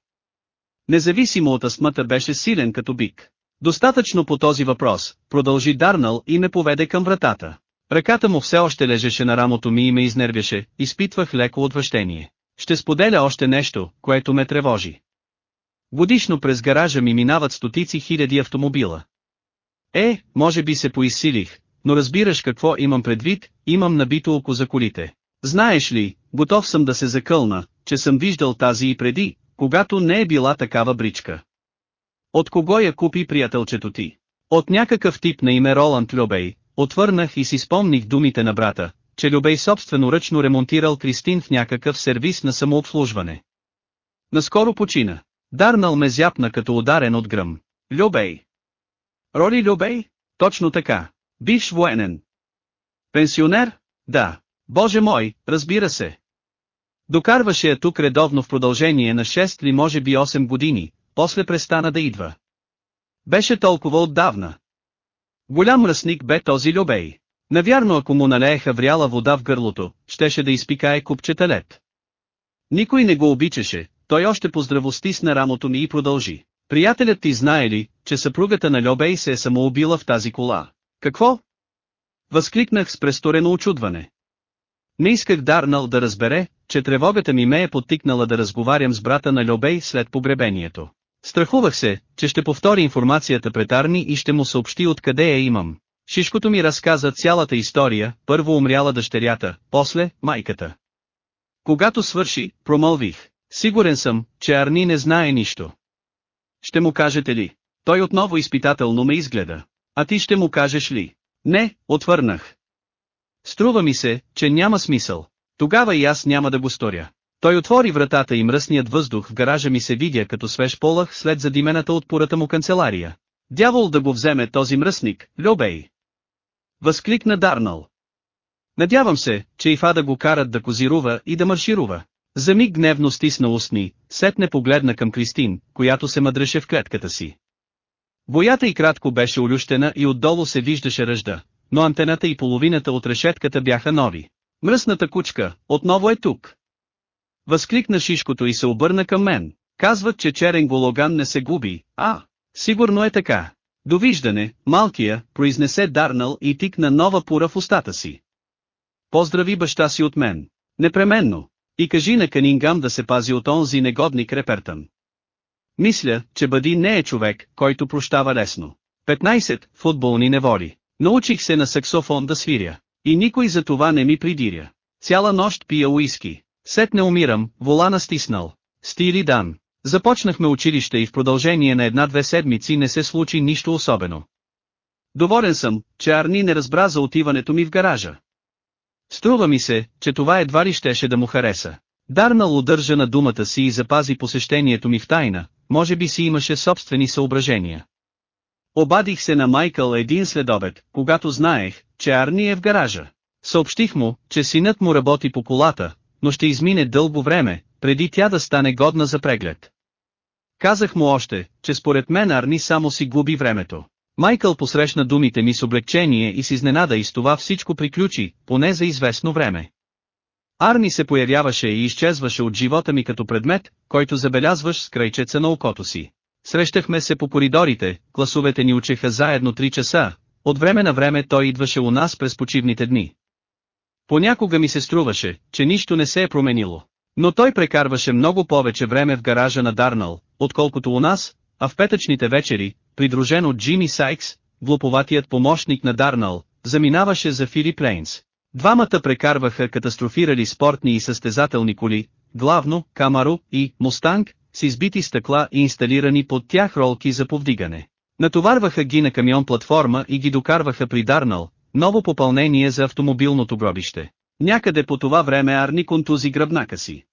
Независимо от астмата беше силен като бик. Достатъчно по този въпрос, продължи Дарнал и ме поведе към вратата. Ръката му все още лежеше на рамото ми и ме изнервяше, изпитвах леко отвращение. Ще споделя още нещо, което ме тревожи. Годишно през гаража ми минават стотици хиляди автомобила. Е, може би се поизсилих, но разбираш какво имам предвид, имам набито око за колите. Знаеш ли, готов съм да се закълна, че съм виждал тази и преди, когато не е била такава бричка. От кого я купи приятелчето ти? От някакъв тип на име Роланд Любей, отвърнах и си спомних думите на брата, че Любей собствено ръчно ремонтирал Кристин в някакъв сервис на самообслужване. Наскоро почина. Дарнал ме зяпна като ударен от гръм. Любей. Роли Любей? Точно така. Бивш военен. Пенсионер? Да. Боже мой, разбира се. Докарваше я тук редовно в продължение на 6 или може би 8 години, после престана да идва. Беше толкова отдавна. Голям мръсник бе този Любей. Навярно ако му налееха вряла вода в гърлото, щеше да изпикае купчета лед. Никой не го обичаше, той още поздраво стисна рамото ми и продължи. Приятелят ти знае ли, че съпругата на Любей се е самоубила в тази кола? Какво? Възкликнах с престорено очудване. Не исках Дарнал да разбере, че тревогата ми ме е подтикнала да разговарям с брата на Любей след погребението. Страхувах се, че ще повтори информацията пред Арни и ще му съобщи откъде я имам. Шишкото ми разказа цялата история, първо умряла дъщерята, после – майката. Когато свърши, промълвих. Сигурен съм, че Арни не знае нищо. Ще му кажете ли? Той отново изпитателно ме изгледа. А ти ще му кажеш ли? Не, отвърнах. Струва ми се, че няма смисъл. Тогава и аз няма да го сторя. Той отвори вратата и мръсният въздух в гаража ми се видя като свеж полах след задимената от пората му канцелария. Дявол да го вземе този мръсник, Любей! Възкликна Дарнал. Надявам се, че и Фада го карат да козирува и да марширува. За миг гневно стисна устни, сетне погледна към Кристин, която се мъдреше в клетката си. Боята и кратко беше улющена и отдолу се виждаше ръжда, но антената и половината от решетката бяха нови. Мръсната кучка, отново е тук. Възкликна шишкото и се обърна към мен. Казват, че черен гологан не се губи, а, сигурно е така. Довиждане, малкия, произнесе Дарнал и тикна нова пура в устата си. Поздрави баща си от мен. Непременно. И кажи на Канингам да се пази от онзи негодник Репертън. Мисля, че Бъди не е човек, който прощава лесно. 15. Футболни неволи. Научих се на саксофон да свиря. И никой за това не ми придиря. Цяла нощ пия уиски. Сет не умирам, волана стиснал. Стили дан. Започнахме училище и в продължение на една-две седмици не се случи нищо особено. Доволен съм, че Арни не разбра за отиването ми в гаража. Струва ми се, че това едва ли щеше да му хареса. Дарнал удържа на думата си и запази посещението ми в тайна, може би си имаше собствени съображения. Обадих се на Майкъл един следобед, когато знаех, че Арни е в гаража. Съобщих му, че синът му работи по колата, но ще измине дълго време, преди тя да стане годна за преглед. Казах му още, че според мен Арни само си губи времето. Майкъл посрещна думите ми с облегчение и с изненада и с това всичко приключи, поне за известно време. Арни се появяваше и изчезваше от живота ми като предмет, който забелязваш с крайчеца на окото си. Срещахме се по коридорите, класовете ни учеха заедно 3 часа, от време на време той идваше у нас през почивните дни. Понякога ми се струваше, че нищо не се е променило. Но той прекарваше много повече време в гаража на Дарнал, отколкото у нас, а в петъчните вечери, придружен от Джимми Сайкс, глуповатият помощник на Дарнал, заминаваше за Филип Рейнс. Двамата прекарваха катастрофирали спортни и състезателни коли, главно, Камаро и Мустанг, с избити стъкла и инсталирани под тях ролки за повдигане. Натоварваха ги на камион платформа и ги докарваха при Дарнал, ново попълнение за автомобилното гробище. Някъде по това време Арни контузи гръбнака си.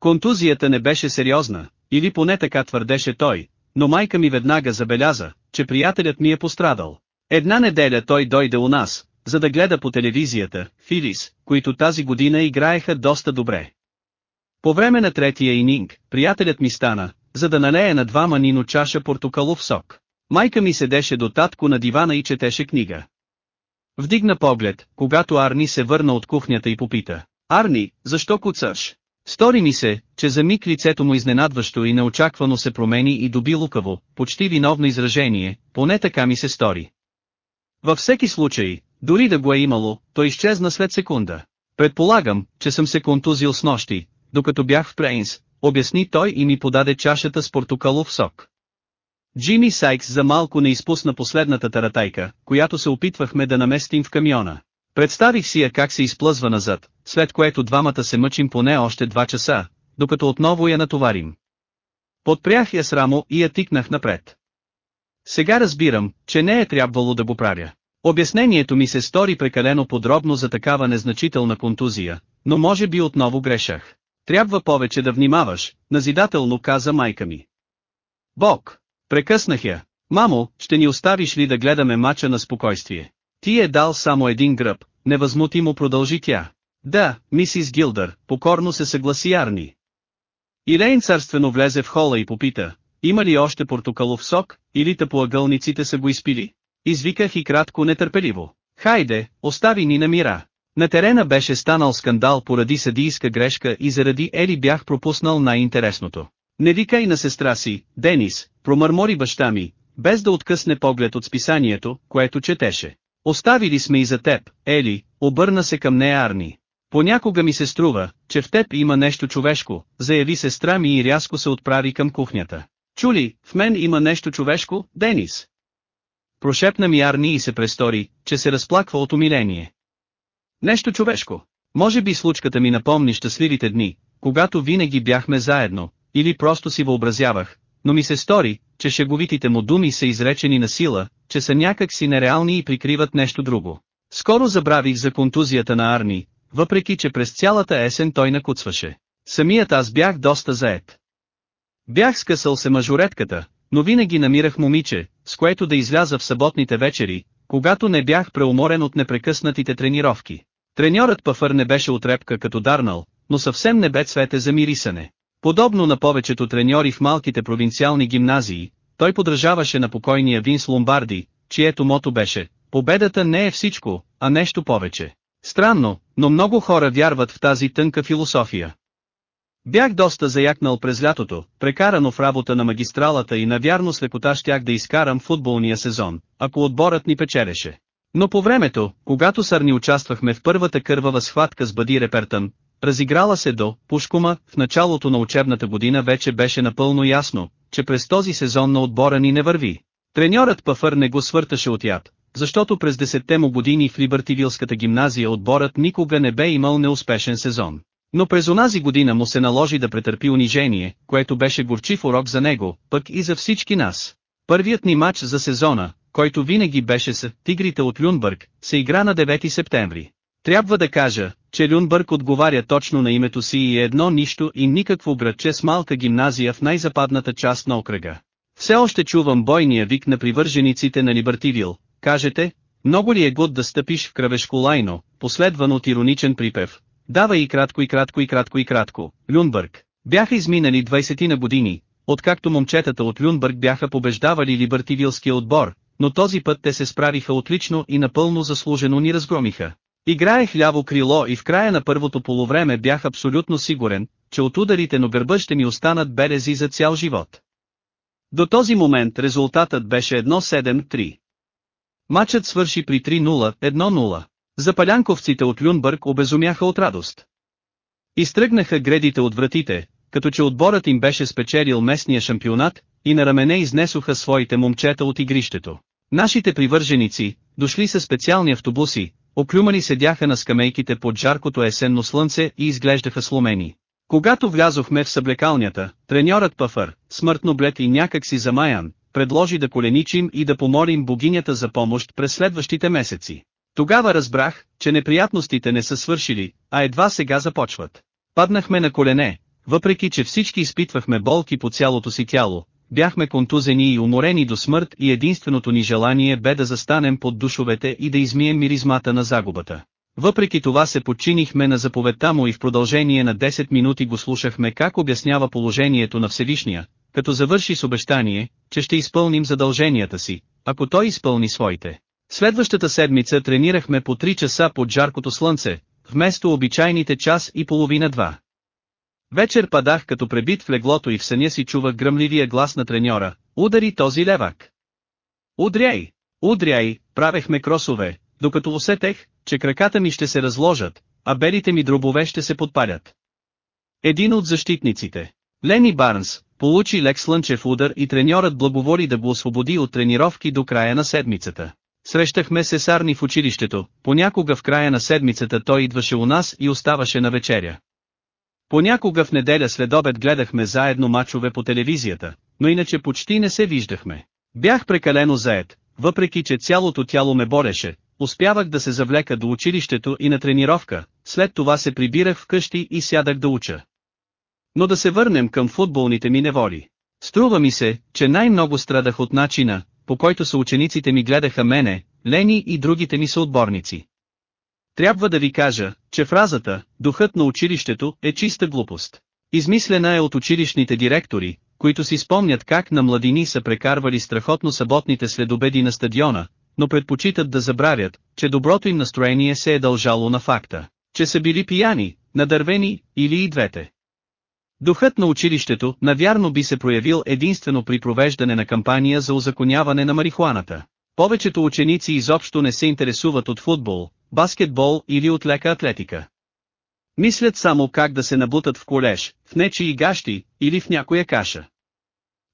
Контузията не беше сериозна, или поне така твърдеше той, но майка ми веднага забеляза, че приятелят ми е пострадал. Една неделя той дойде у нас, за да гледа по телевизията, Филис, които тази година играеха доста добре. По време на третия ининг, приятелят ми стана, за да налее на два манино чаша портокалов сок. Майка ми седеше до татко на дивана и четеше книга. Вдигна поглед, когато Арни се върна от кухнята и попита. Арни, защо куцаш? Стори ми се, че за миг лицето му изненадващо и неочаквано се промени и доби лукаво, почти виновно изражение, поне така ми се стори. Във всеки случай, дори да го е имало, той изчезна след секунда. Предполагам, че съм се контузил с нощи, докато бях в Плейнс, обясни той и ми подаде чашата с портокалов сок. Джимми Сайкс за малко не изпусна последната таратайка, която се опитвахме да наместим в камиона. Представих си я как се изплъзва назад, след което двамата се мъчим поне още два часа, докато отново я натоварим. Подпрях я с рамо и я тикнах напред. Сега разбирам, че не е трябвало да го правя. Обяснението ми се стори прекалено подробно за такава незначителна контузия, но може би отново грешах. Трябва повече да внимаваш, назидателно каза майка ми. Бог! Прекъснах я. Мамо, ще ни оставиш ли да гледаме мача на спокойствие? Ти е дал само един гръб, невъзмутимо продължи тя. Да, мисис Гилдър, покорно се съгласи Арни. Ирейн царствено влезе в хола и попита, има ли още портокалов сок, или тъпоъгълниците са го изпили? Извиках и кратко нетърпеливо. Хайде, остави ни на мира. На терена беше станал скандал поради съдийска грешка и заради Ели бях пропуснал най-интересното. Не викай на сестра си, Денис, промърмори баща ми, без да откъсне поглед от списанието, което четеше. Оставили сме и за теб, Ели, обърна се към нея Арни. Понякога ми се струва, че в теб има нещо човешко, заяви сестра ми и рязко се отправи към кухнята. Чули, в мен има нещо човешко, Денис. Прошепна ми Арни и се престори, че се разплаква от умиление. Нещо човешко. Може би случката ми напомни щастливите дни, когато винаги бяхме заедно, или просто си въобразявах, но ми се стори, че шеговитите му думи са изречени на сила, че са някак си нереални и прикриват нещо друго. Скоро забравих за контузията на Арни, въпреки че през цялата есен той накуцваше. Самият аз бях доста заед. Бях скъсал се мажоретката, но винаги намирах момиче, с което да изляза в съботните вечери, когато не бях преуморен от непрекъснатите тренировки. Треньорът Пафър не беше отрепка като Дарнал, но съвсем не бе цвете за мирисане. Подобно на повечето треньори в малките провинциални гимназии, той подражаваше на покойния Винс Ломбарди, чието мото беше «Победата не е всичко, а нещо повече». Странно, но много хора вярват в тази тънка философия. Бях доста заякнал през лятото, прекарано в работа на магистралата и навярно с лекота щях да изкарам футболния сезон, ако отборът ни печелеше. Но по времето, когато Сърни участвахме в първата кървава схватка с Бади Репертън, разиграла се до Пушкома, в началото на учебната година вече беше напълно ясно, че през този сезон на отбора ни не върви. Треньорът Пафър не го свърташе от яд, защото през десетте му години в Либертивилската гимназия отборът никога не бе имал неуспешен сезон. Но през онази година му се наложи да претърпи унижение, което беше горчив урок за него, пък и за всички нас. Първият ни матч за сезона, който винаги беше с «Тигрите от Люнбърг», се игра на 9 септември. Трябва да кажа, че Люнбърг отговаря точно на името си и е едно нищо и никакво градче с малка гимназия в най-западната част на окръга. Все още чувам бойния вик на привържениците на Либертивил. Кажете, много ли е год да стъпиш в кръвешко лайно, последван от ироничен припев. Дава и кратко и кратко и кратко и кратко. Люнбърг. Бяха изминали 20 на години, откакто момчетата от Люнбърг бяха побеждавали Либертивилския отбор, но този път те се справиха отлично и напълно заслужено ни разгромиха. Играех ляво крило и в края на първото полувреме бях абсолютно сигурен, че от ударите на гърба ще ми останат берези за цял живот. До този момент резултатът беше 1-7-3. Матчът свърши при 3-0, 1-0. Запалянковците от Люнбърг обезумяха от радост. Изтръгнаха гредите от вратите, като че отборът им беше спечелил местния шампионат, и на рамене изнесоха своите момчета от игрището. Нашите привърженици, дошли с специални автобуси, оклюмани седяха на скамейките под жаркото есенно слънце и изглеждаха сломени. Когато влязохме в съблекалнята, треньорът Пафър, смъртно блед и някак си замаян, предложи да коленичим и да помолим богинята за помощ през следващите месеци. Тогава разбрах, че неприятностите не са свършили, а едва сега започват. Паднахме на колене, въпреки че всички изпитвахме болки по цялото си тяло, бяхме контузени и уморени до смърт и единственото ни желание бе да застанем под душовете и да измием миризмата на загубата. Въпреки това се подчинихме на заповедта му и в продължение на 10 минути го слушахме как обяснява положението на Всевишния, като завърши с обещание, че ще изпълним задълженията си, ако той изпълни своите. Следващата седмица тренирахме по 3 часа под жаркото слънце, вместо обичайните час и половина-два. Вечер падах като пребит в леглото и в съня си чувах гръмливия глас на треньора, удари този левак. Удряй! Удряй! Правехме кросове, докато усетех, че краката ми ще се разложат, а белите ми дробове ще се подпалят. Един от защитниците, Лени Барнс, получи лек слънчев удар и треньорът благоволи да го освободи от тренировки до края на седмицата. Срещахме се Сарни в училището, понякога в края на седмицата той идваше у нас и оставаше на вечеря. Понякога в неделя след обед гледахме заедно мачове по телевизията, но иначе почти не се виждахме. Бях прекалено заед, въпреки че цялото тяло ме бореше, успявах да се завлека до училището и на тренировка, след това се прибирах вкъщи и сядах да уча. Но да се върнем към футболните ми неволи. Струва ми се, че най-много страдах от начина, по който съучениците ми гледаха мене, Лени и другите ми съотборници. Трябва да ви кажа, че фразата «духът на училището» е чиста глупост. Измислена е от училищните директори, които си спомнят как на младини са прекарвали страхотно съботните следобеди на стадиона, но предпочитат да забравят, че доброто им настроение се е дължало на факта, че са били пияни, надървени или и двете. Духът на училището, навярно би се проявил единствено при провеждане на кампания за узаконяване на марихуаната. Повечето ученици изобщо не се интересуват от футбол, баскетбол или от лека атлетика. Мислят само как да се набутат в колеж, в нечии гащи, или в някоя каша.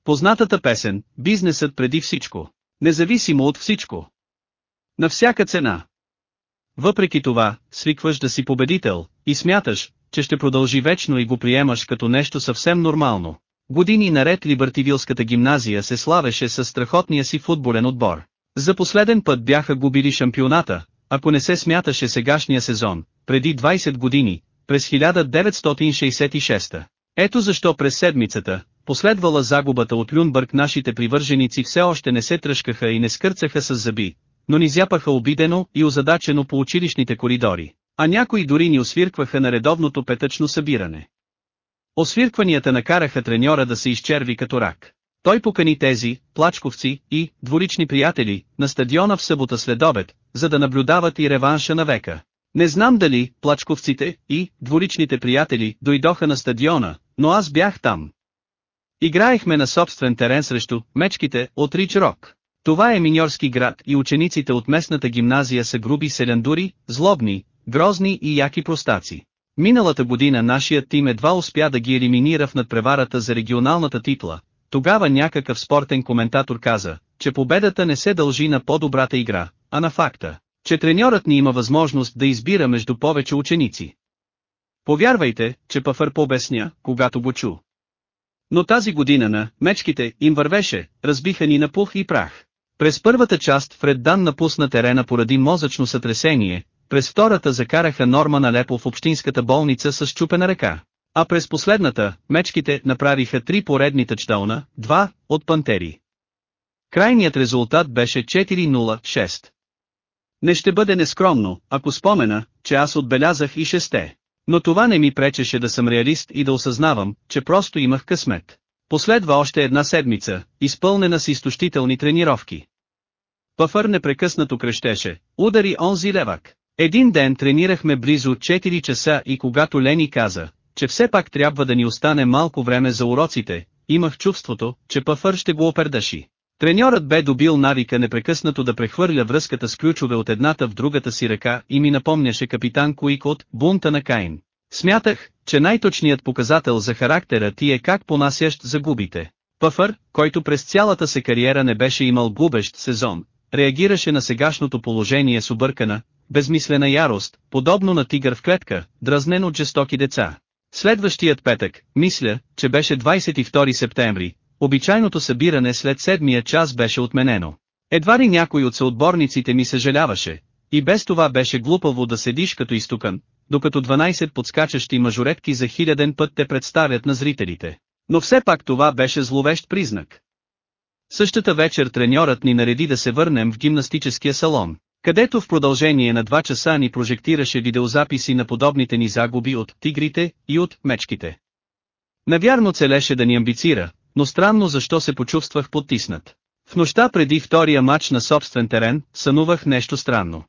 Познатата песен, бизнесът преди всичко. Независимо от всичко. На всяка цена. Въпреки това, свикваш да си победител, и смяташ, че ще продължи вечно и го приемаш като нещо съвсем нормално. Години наред Либертивилската гимназия се славеше със страхотния си футболен отбор. За последен път бяха губили шампионата, ако не се смяташе сегашния сезон, преди 20 години, през 1966. Ето защо през седмицата, последвала загубата от Люнбърг нашите привърженици все още не се тръжкаха и не скърцаха с зъби, но ни зяпаха обидено и озадачено по училищните коридори, а някои дори ни освиркваха на редовното петъчно събиране. Освиркванията накараха треньора да се изчерви като рак. Той покани тези, плачковци и дворични приятели, на стадиона в събота след обед, за да наблюдават и реванша на века. Не знам дали плачковците и дворичните приятели дойдоха на стадиона, но аз бях там. Играехме на собствен терен срещу мечките от Рич Рок. Това е миньорски град и учениците от местната гимназия са груби селяндури, злобни, грозни и яки простаци. Миналата година нашият тим едва успя да ги елиминира в надпреварата за регионалната титла. Тогава някакъв спортен коментатор каза, че победата не се дължи на по-добрата игра, а на факта, че треньорът ни има възможност да избира между повече ученици. Повярвайте, че Пафър побесня, когато го чу. Но тази година на мечките им вървеше, разбиха ни на пух и прах. През първата част Фред Дан напусна терена поради мозъчно сътресение, през втората закараха Норма налепо в общинската болница с чупена ръка. А през последната, мечките направиха три поредни тъчдауна, два от пантери. Крайният резултат беше 4-0-6. Не ще бъде нескромно, ако спомена, че аз отбелязах и шесте. Но това не ми пречеше да съм реалист и да осъзнавам, че просто имах късмет. Последва още една седмица, изпълнена с изтощителни тренировки. Пафър непрекъснато крещеше, удари онзи левак. Един ден тренирахме близо 4 часа и когато Лени каза, че все пак трябва да ни остане малко време за уроците, имах чувството, че Пафър ще го опердаши. Треньорът бе добил навика непрекъснато да прехвърля връзката с ключове от едната в другата си ръка и ми напомняше капитан Куик от «Бунта на Каин». Смятах, че най-точният показател за характера ти е как понасящ загубите. Пъфър, който през цялата се кариера не беше имал губещ сезон, реагираше на сегашното положение с объркана, безмислена ярост, подобно на тигър в клетка, дразнен от жестоки деца. Следващият петък, мисля, че беше 22 септември, обичайното събиране след седмия час беше отменено. Едва ли някой от съотборниците ми съжаляваше, и без това беше глупаво да седиш като изтукан, докато 12 подскачащи мажоретки за хиляден път те представят на зрителите. Но все пак това беше зловещ признак. Същата вечер треньорът ни нареди да се върнем в гимнастическия салон, където в продължение на два часа ни прожектираше видеозаписи на подобните ни загуби от тигрите и от мечките. Навярно целеше да ни амбицира, но странно защо се почувствах потиснат. В нощта преди втория матч на собствен терен, сънувах нещо странно.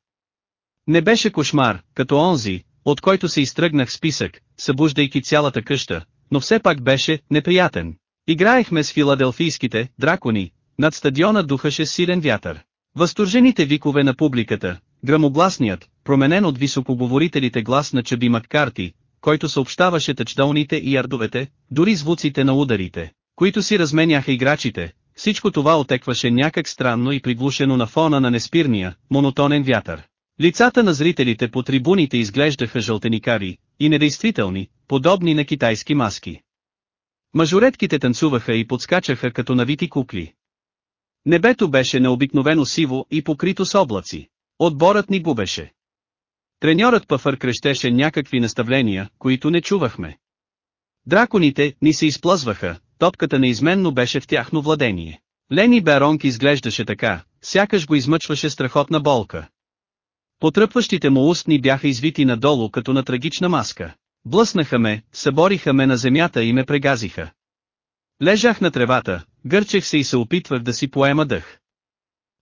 Не беше кошмар, като онзи, от който се изтръгнах списък, събуждайки цялата къща, но все пак беше неприятен. Играехме с филаделфийските дракони, над стадиона духаше силен вятър. Възторжените викове на публиката, грамогласният, променен от високоговорителите глас на Чаби Маккарти, който съобщаваше тъчдауните и ярдовете, дори звуците на ударите, които си разменяха играчите, всичко това отекваше някак странно и приглушено на фона на неспирния, монотонен вятър. Лицата на зрителите по трибуните изглеждаха жълтеникари, и недействителни, подобни на китайски маски. Мажоретките танцуваха и подскачаха като навити кукли. Небето беше необикновено сиво и покрито с облаци. Отборът ни губеше. Треньорът Пафър крещеше някакви наставления, които не чувахме. Драконите ни се изплъзваха, топката неизменно беше в тяхно владение. Лени Беронг изглеждаше така, сякаш го измъчваше страхотна болка. Потръпващите му устни бяха извити надолу като на трагична маска. Блъснаха ме, събориха ме на земята и ме прегазиха. Лежах на тревата, гърчех се и се опитвах да си поема дъх.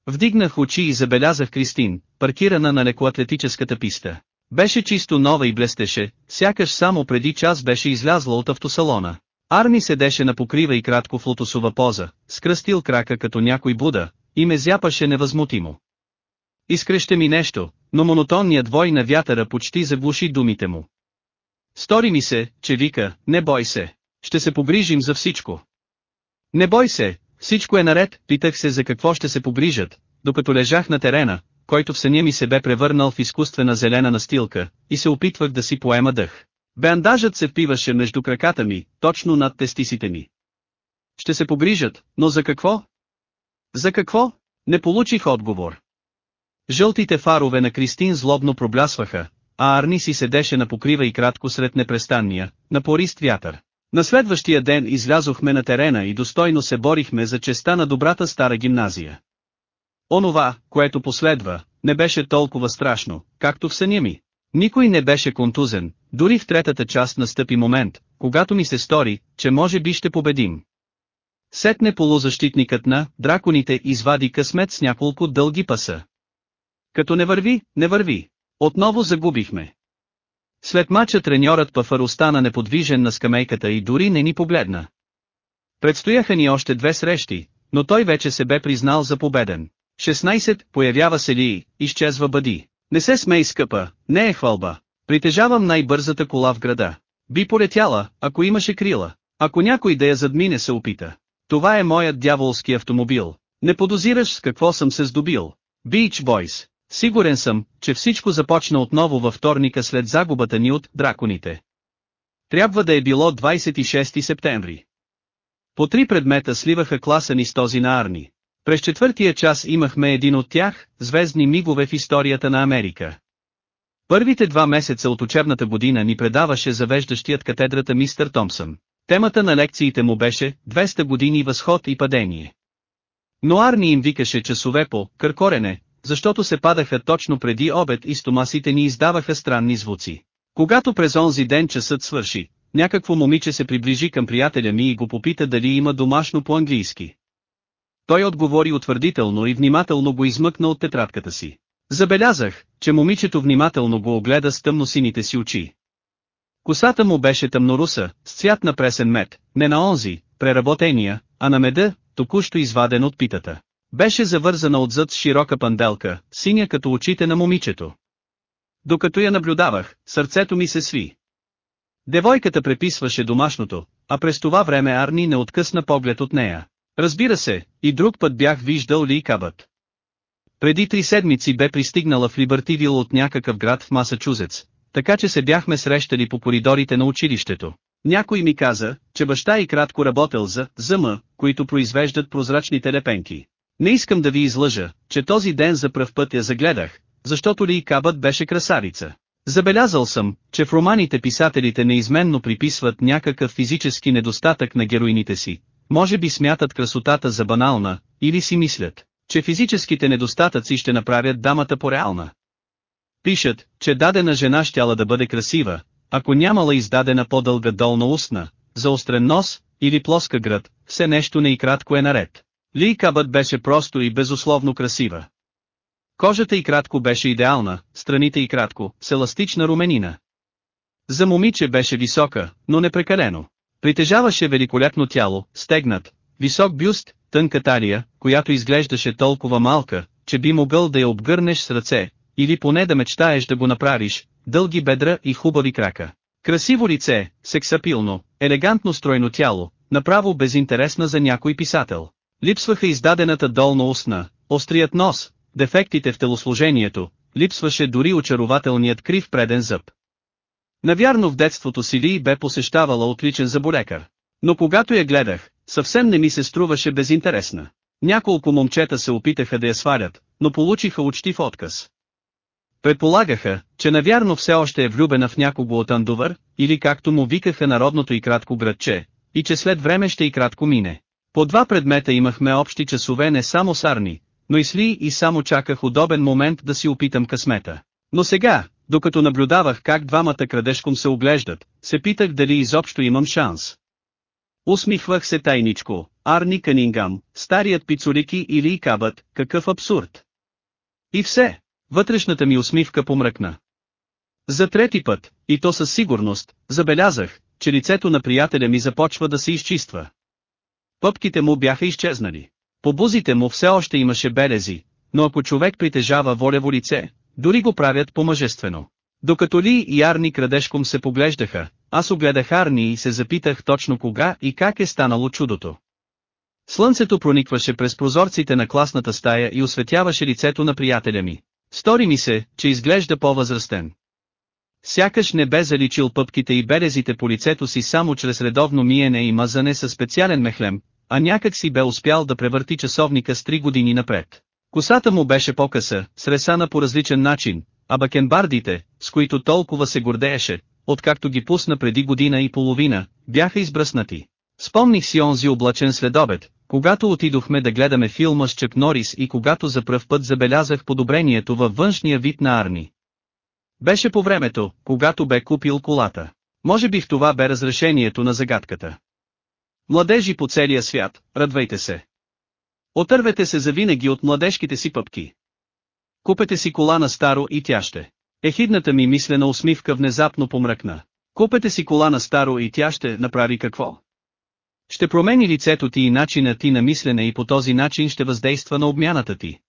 Вдигнах очи и забелязах Кристин, паркирана на лекоатлетическата писта. Беше чисто нова и блестеше, сякаш само преди час беше излязла от автосалона. Арни седеше на покрива и кратко в лотосова поза, скръстил крака като някой буда, и ме зяпаше невъзмутимо. Изкреща ми нещо, но монотонният вой на вятъра почти заглуши думите му. Стори ми се, че вика, не бой се, ще се погрижим за всичко. Не бой се, всичко е наред, питах се за какво ще се погрижат, докато лежах на терена, който в съня ми се бе превърнал в изкуствена зелена настилка, и се опитвах да си поема дъх. Бандажът се впиваше между краката ми, точно над тестисите ми. Ще се погрижат, но за какво? За какво? Не получих отговор. Жълтите фарове на Кристин злобно проблясваха, а Арни си седеше на покрива и кратко сред непрестанния, напорист вятър. На следващия ден излязохме на терена и достойно се борихме за честа на добрата стара гимназия. Онова, което последва, не беше толкова страшно, както в съня ми. Никой не беше контузен, дори в третата част настъпи момент, когато ми се стори, че може би ще победим. Сетне полузащитникът на драконите извади късмет с няколко дълги паса. Като не върви, не върви. Отново загубихме. След мача треньорът Пафър остана неподвижен на скамейката и дори не ни погледна. Предстояха ни още две срещи, но той вече се бе признал за победен. 16. Появява се ли, изчезва бъди. Не се смей скъпа, не е хвалба. Притежавам най-бързата кола в града. Би полетяла, ако имаше крила. Ако някой да я задмине се опита. Това е моят дяволски автомобил. Не подозираш с какво съм се здобил. Beach Boys. Сигурен съм, че всичко започна отново във вторника след загубата ни от драконите. Трябва да е било 26 септември. По три предмета сливаха класа ни с този на Арни. През четвъртия час имахме един от тях, звездни мигове в историята на Америка. Първите два месеца от учебната година ни предаваше завеждащият катедрата мистер Томсън. Темата на лекциите му беше 200 години възход и падение. Но Арни им викаше часове по къркорене, защото се падаха точно преди обед и стомасите ни издаваха странни звуци. Когато през онзи ден часът свърши, някакво момиче се приближи към приятеля ми и го попита дали има домашно по-английски. Той отговори утвърдително и внимателно го измъкна от тетрадката си. Забелязах, че момичето внимателно го огледа с тъмносините си очи. Косата му беше тъмноруса, с цвят на пресен мед, не на онзи, преработения, а на меда, току-що изваден от питата. Беше завързана отзад с широка панделка, синя като очите на момичето. Докато я наблюдавах, сърцето ми се сви. Девойката преписваше домашното, а през това време Арни не откъсна поглед от нея. Разбира се, и друг път бях виждал Ли Кабът. Преди три седмици бе пристигнала в Либъртивил от някакъв град в Масачузетс, така че се бяхме срещали по коридорите на училището. Някой ми каза, че баща и кратко работел за ЗМ, които произвеждат прозрачните лепенки. Не искам да ви излъжа, че този ден за пръв път я загледах, защото ли Кабът беше красарица. Забелязал съм, че в романите писателите неизменно приписват някакъв физически недостатък на героините си. Може би смятат красотата за банална, или си мислят, че физическите недостатъци ще направят дамата по-реална. Пишат, че дадена жена щяла да бъде красива, ако нямала издадена по-дълга долна устна, заострен нос, или плоска град, все нещо не и кратко е наред. Ли Кабът беше просто и безусловно красива. Кожата и кратко беше идеална, страните и кратко, с еластична руменина. За момиче беше висока, но не прекалено. Притежаваше великолепно тяло, стегнат, висок бюст, тънка талия, която изглеждаше толкова малка, че би могъл да я обгърнеш с ръце, или поне да мечтаеш да го направиш, дълги бедра и хубави крака. Красиво лице, сексапилно, елегантно стройно тяло, направо безинтересна за някой писател. Липсваха издадената долна устна, острият нос, дефектите в телосложението, липсваше дори очарователният крив преден зъб. Навярно в детството си Ли бе посещавала отличен заболекар. Но когато я гледах, съвсем не ми се струваше безинтересна. Няколко момчета се опитаха да я свалят, но получиха учтив отказ. Предполагаха, че навярно все още е влюбена в някого от Андувър, или както му викаха народното и кратко градче, и че след време ще и кратко мине. По два предмета имахме общи часове не само с Арни, но и с Ли и само чаках удобен момент да си опитам късмета. Но сега, докато наблюдавах как двамата крадешком се оглеждат, се питах дали изобщо имам шанс. Усмихвах се тайничко, Арни Канингам, старият пицурики или Кабът, какъв абсурд. И все, вътрешната ми усмивка помръкна. За трети път, и то със сигурност, забелязах, че лицето на приятеля ми започва да се изчиства. Пъпките му бяха изчезнали. По бузите му все още имаше белези, но ако човек притежава волево лице, дори го правят по-мъжествено. Докато Ли и Арни крадешком се поглеждаха, аз огледах Арни и се запитах точно кога и как е станало чудото. Слънцето проникваше през прозорците на класната стая и осветяваше лицето на приятеля ми. Стори ми се, че изглежда по-възрастен. Сякаш не бе заличил пъпките и березите по лицето си само чрез редовно миене и мазане със специален мехлем, а някак си бе успял да превърти часовника с три години напред. Косата му беше по-къса, сресана по различен начин, а бакенбардите, с които толкова се гордееше, откакто ги пусна преди година и половина, бяха избръснати. Спомних си онзи облачен следобед, когато отидохме да гледаме филма с Чък Норис и когато за пръв път забелязах подобрението във външния вид на Арни. Беше по времето, когато бе купил колата. Може би в това бе разрешението на загадката. Младежи по целия свят, радвайте се. Отървете се завинаги от младежките си пъпки. Купете си кола на старо и тя ще. Ехидната ми мислена усмивка внезапно помръкна. Купете си кола на старо и тя ще направи какво? Ще промени лицето ти и начина ти на мислене и по този начин ще въздейства на обмяната ти.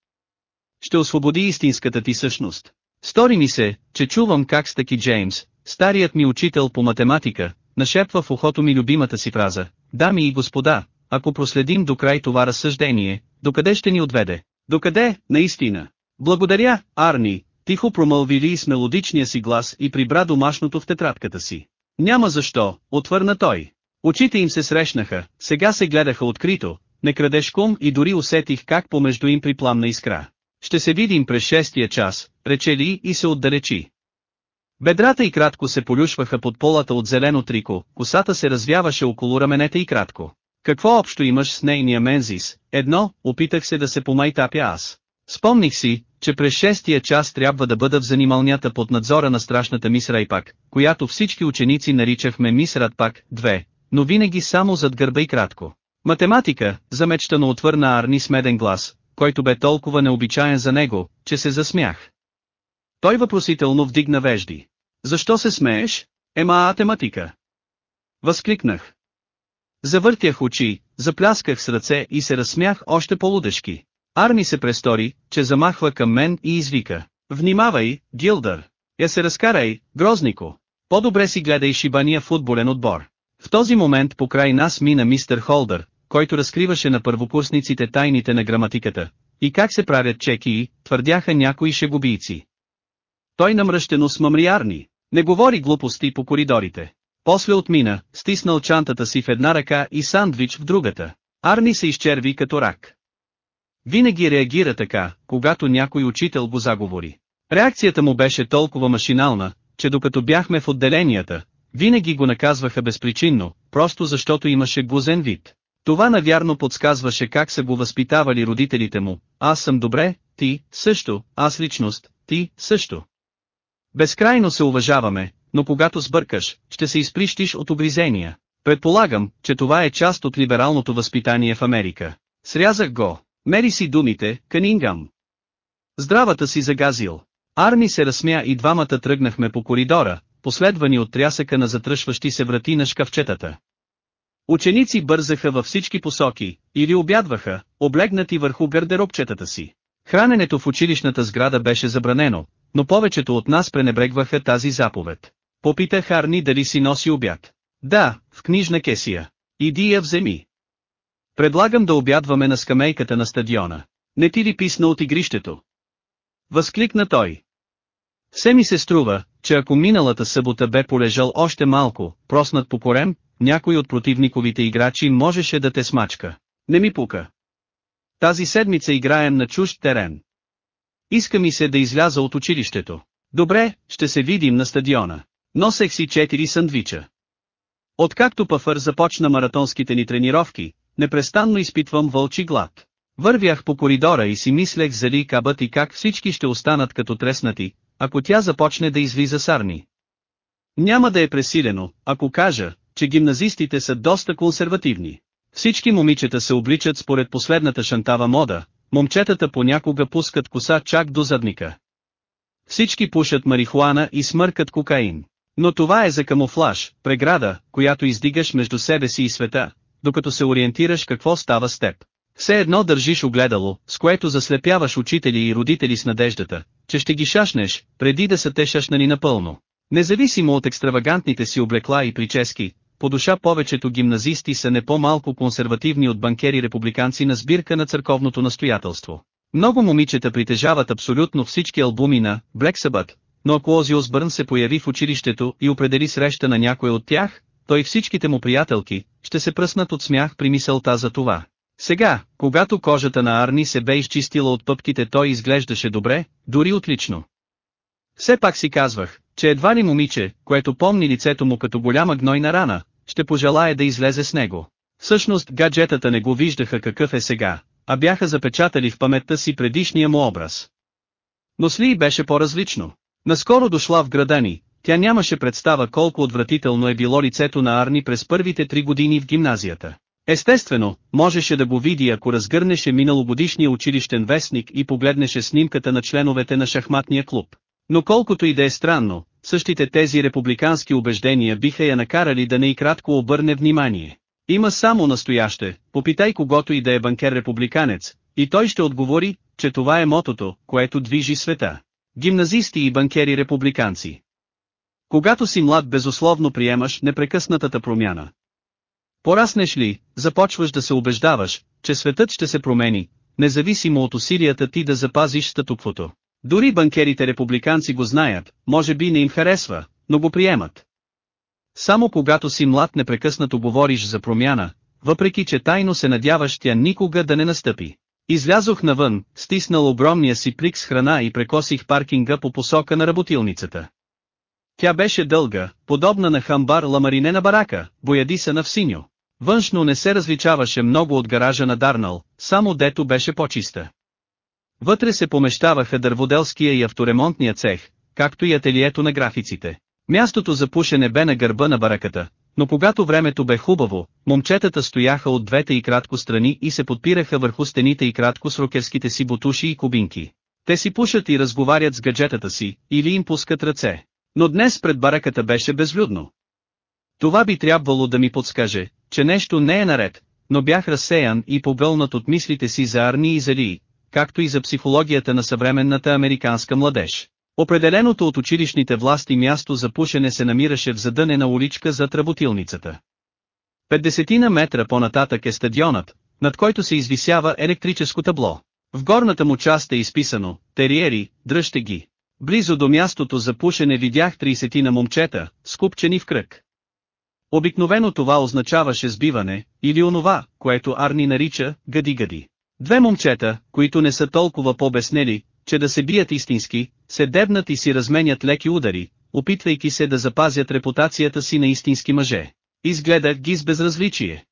Ще освободи истинската ти същност. Стори ми се, че чувам как Стаки Джеймс, старият ми учител по математика, нашепва в ухото ми любимата си фраза. Дами и господа, ако проследим до край това разсъждение, докъде ще ни отведе? Докъде, наистина? Благодаря, Арни, тихо промълви Ли с мелодичния си глас и прибра домашното в тетрадката си. Няма защо, отвърна той. Очите им се срещнаха, сега се гледаха открито, не крадешком и дори усетих как помежду им припламна искра. Ще се видим през шестия час, рече Ли и се отдалечи. Бедрата и кратко се полюшваха под полата от зелено трико, косата се развяваше около раменете и кратко. Какво общо имаш с нейния мензис? Едно, опитах се да се помайтапя аз. Спомних си, че през шестия час трябва да бъда в занималнята под надзора на страшната мис Райпак, която всички ученици наричахме мис Радпак, две, но винаги само зад гърба и кратко. Математика, замечтано отвърна Арни с меден глас, който бе толкова необичаен за него, че се засмях. Той въпросително вдигна вежди. Защо се смееш? Ема математика. Възкликнах. Завъртях очи, заплясках с ръце и се разсмях още по-лудешки. Арни се престори, че замахва към мен и извика. Внимавай, Гилдър! Я се разкарай, Грознико! По-добре си гледай шибания футболен отбор. В този момент покрай нас мина мистер Холдър, който разкриваше на първокурсниците тайните на граматиката. И как се правят чеки, твърдяха някои шегубийци. Той намръщено смъмри Арни. Не говори глупости по коридорите. После отмина, стиснал чантата си в една ръка и сандвич в другата. Арни се изчерви като рак. Винаги реагира така, когато някой учител го заговори. Реакцията му беше толкова машинална, че докато бяхме в отделенията, винаги го наказваха безпричинно, просто защото имаше гузен вид. Това навярно подсказваше как са го възпитавали родителите му, аз съм добре, ти, също, аз личност, ти, също. Безкрайно се уважаваме, но когато сбъркаш, ще се изприщиш от обризения. Предполагам, че това е част от либералното възпитание в Америка. Срязах го. Мери си думите, Канингам. Здравата си загазил. Арми се разсмя и двамата тръгнахме по коридора, последвани от трясъка на затръшващи се врати на шкафчетата. Ученици бързаха във всички посоки, или обядваха, облегнати върху гардеробчетата си. Храненето в училищната сграда беше забранено, но повечето от нас пренебрегваха тази заповед. Попитах Арни дали си носи обяд. Да, в книжна кесия. Иди я вземи. Предлагам да обядваме на скамейката на стадиона. Не ти ли писна от игрището? Възкликна той. Все ми се струва, че ако миналата събота бе полежал още малко, проснат по корем, някой от противниковите играчи можеше да те смачка. Не ми пука. Тази седмица играем на чужд терен. Иска ми се да изляза от училището. Добре, ще се видим на стадиона. Носех си четири сандвича. Откакто Пафър започна маратонските ни тренировки, непрестанно изпитвам вълчи глад. Вървях по коридора и си мислех за Ли и как всички ще останат като треснати, ако тя започне да излиза сарни. Няма да е пресилено, ако кажа, че гимназистите са доста консервативни. Всички момичета се обличат според последната шантава мода, момчетата понякога пускат коса чак до задника. Всички пушат марихуана и смъркат кокаин. Но това е за камуфлаж, преграда, която издигаш между себе си и света, докато се ориентираш какво става с теб. Все едно държиш огледало, с което заслепяваш учители и родители с надеждата, че ще ги шашнеш, преди да са те шашнани напълно. Независимо от екстравагантните си облекла и прически, по душа повечето гимназисти са не по-малко консервативни от банкери-републиканци на сбирка на църковното настоятелство. Много момичета притежават абсолютно всички албуми на Black Sabbath, но ако Ози Осбърн се появи в училището и определи среща на някой от тях, той всичките му приятелки, ще се пръснат от смях при мисълта за това. Сега, когато кожата на Арни се бе изчистила от пъпките той изглеждаше добре, дори отлично. Все пак си казвах, че едва ли момиче, което помни лицето му като голяма гнойна рана, ще пожелая да излезе с него. Всъщност гаджетата не го виждаха какъв е сега, а бяха запечатали в паметта си предишния му образ. Но с Ли беше по-различно. Наскоро дошла в града ни, тя нямаше представа колко отвратително е било лицето на Арни през първите три години в гимназията. Естествено, можеше да го види ако разгърнеше миналогодишния училищен вестник и погледнеше снимката на членовете на шахматния клуб. Но колкото и да е странно, същите тези републикански убеждения биха я накарали да не и кратко обърне внимание. Има само настояще, попитай когото и да е банкер-републиканец, и той ще отговори, че това е мотото, което движи света. Гимназисти и банкери-републиканци. Когато си млад безусловно приемаш непрекъснатата промяна. Пораснеш ли, започваш да се убеждаваш, че светът ще се промени, независимо от усилията ти да запазиш статуквото. Дори банкерите-републиканци го знаят, може би не им харесва, но го приемат. Само когато си млад непрекъснато говориш за промяна, въпреки че тайно се надяваш тя никога да не настъпи. Излязох навън, стиснал огромния си плик с храна и прекосих паркинга по посока на работилницата. Тя беше дълга, подобна на хамбар ламаринена барака, боядисана в синьо. Външно не се различаваше много от гаража на Дарнал, само дето беше по-чиста. Вътре се помещаваха дърводелския и авторемонтния цех, както и ателието на графиците. Мястото за пушене бе на гърба на бараката, но когато времето бе хубаво, момчетата стояха от двете и кратко страни и се подпираха върху стените и кратко с рокерските си бутуши и кубинки. Те си пушат и разговарят с гаджетата си, или им пускат ръце. Но днес пред бараката беше безлюдно. Това би трябвало да ми подскаже, че нещо не е наред, но бях разсеян и погълнат от мислите си за Арни и за Ли, както и за психологията на съвременната американска младеж. Определеното от училищните власти място за пушене се намираше в задънена уличка зад работилницата. 50 метра по-нататък е стадионът, над който се извисява електрическо табло. В горната му част е изписано, териери, дръжте ги. Близо до мястото за пушене видях 30 на момчета, скупчени в кръг. Обикновено това означаваше сбиване, или онова, което Арни нарича «гади-гади». Две момчета, които не са толкова по-беснели, че да се бият истински, се дебнат и си разменят леки удари, опитвайки се да запазят репутацията си на истински мъже. Изгледах ги с безразличие.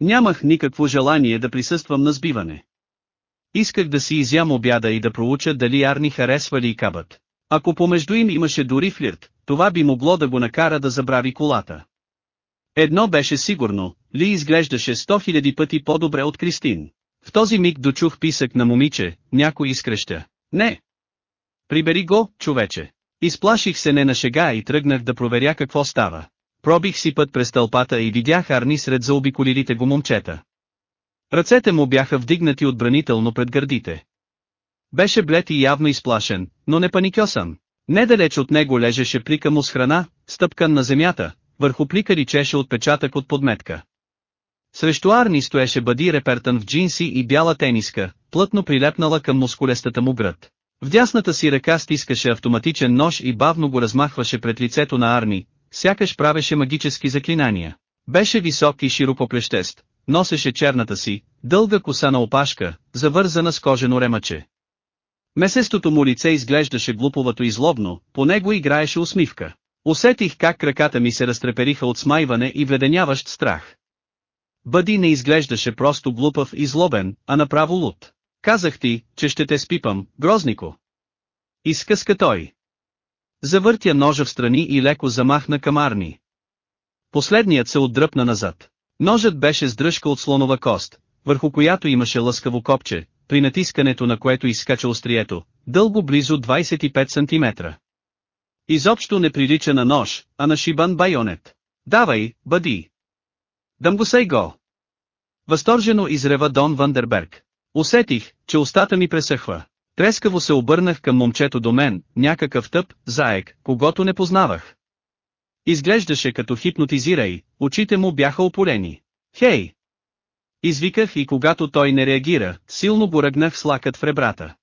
Нямах никакво желание да присъствам на сбиване. Исках да си изям обяда и да проуча дали Арни харесва ли кабът. Ако помежду им имаше дори флирт, това би могло да го накара да забрави колата. Едно беше сигурно, Ли изглеждаше сто хиляди пъти по-добре от Кристин. В този миг дочух писък на момиче, някой изкреща. Не! Прибери го, човече. Изплаших се не на шега и тръгнах да проверя какво става. Пробих си път през тълпата и видях Арни сред заобиколилите го момчета. Ръцете му бяха вдигнати отбранително пред гърдите. Беше блед и явно изплашен, но не паникьосан. Недалеч от него лежеше плика му с храна, стъпкан на земята, върху плика личеше отпечатък от подметка. Срещу Арни стоеше Бади Репертън в джинси и бяла тениска, плътно прилепнала към мускулестата му гръд. В дясната си ръка стискаше автоматичен нож и бавно го размахваше пред лицето на Арни, сякаш правеше магически заклинания. Беше висок и широкоплещест, носеше черната си, дълга коса на опашка, завързана с кожено ремъче. Месестото му лице изглеждаше глуповато и злобно, по него играеше усмивка. Усетих как краката ми се разтрепериха от смайване и вледеняващ страх. Бъди не изглеждаше просто глупав и злобен, а направо луд. Казах ти, че ще те спипам, грознико. Изкъска той. Завъртя ножа в страни и леко замахна към Арни. Последният се отдръпна назад. Ножът беше с дръжка от слонова кост, върху която имаше лъскаво копче, при натискането на което изскача острието, дълго близо 25 см. Изобщо не прилича на нож, а на шибан байонет. Давай, бъди! Дам го сей го! Възторжено изрева Дон Вандерберг. Усетих, че устата ми пресъхва. Трескаво се обърнах към момчето до мен, някакъв тъп, заек, когато не познавах. Изглеждаше като хипнотизирай, очите му бяха опорени. Хей! Извиках и когато той не реагира, силно го ръгнах с лакът в ребрата.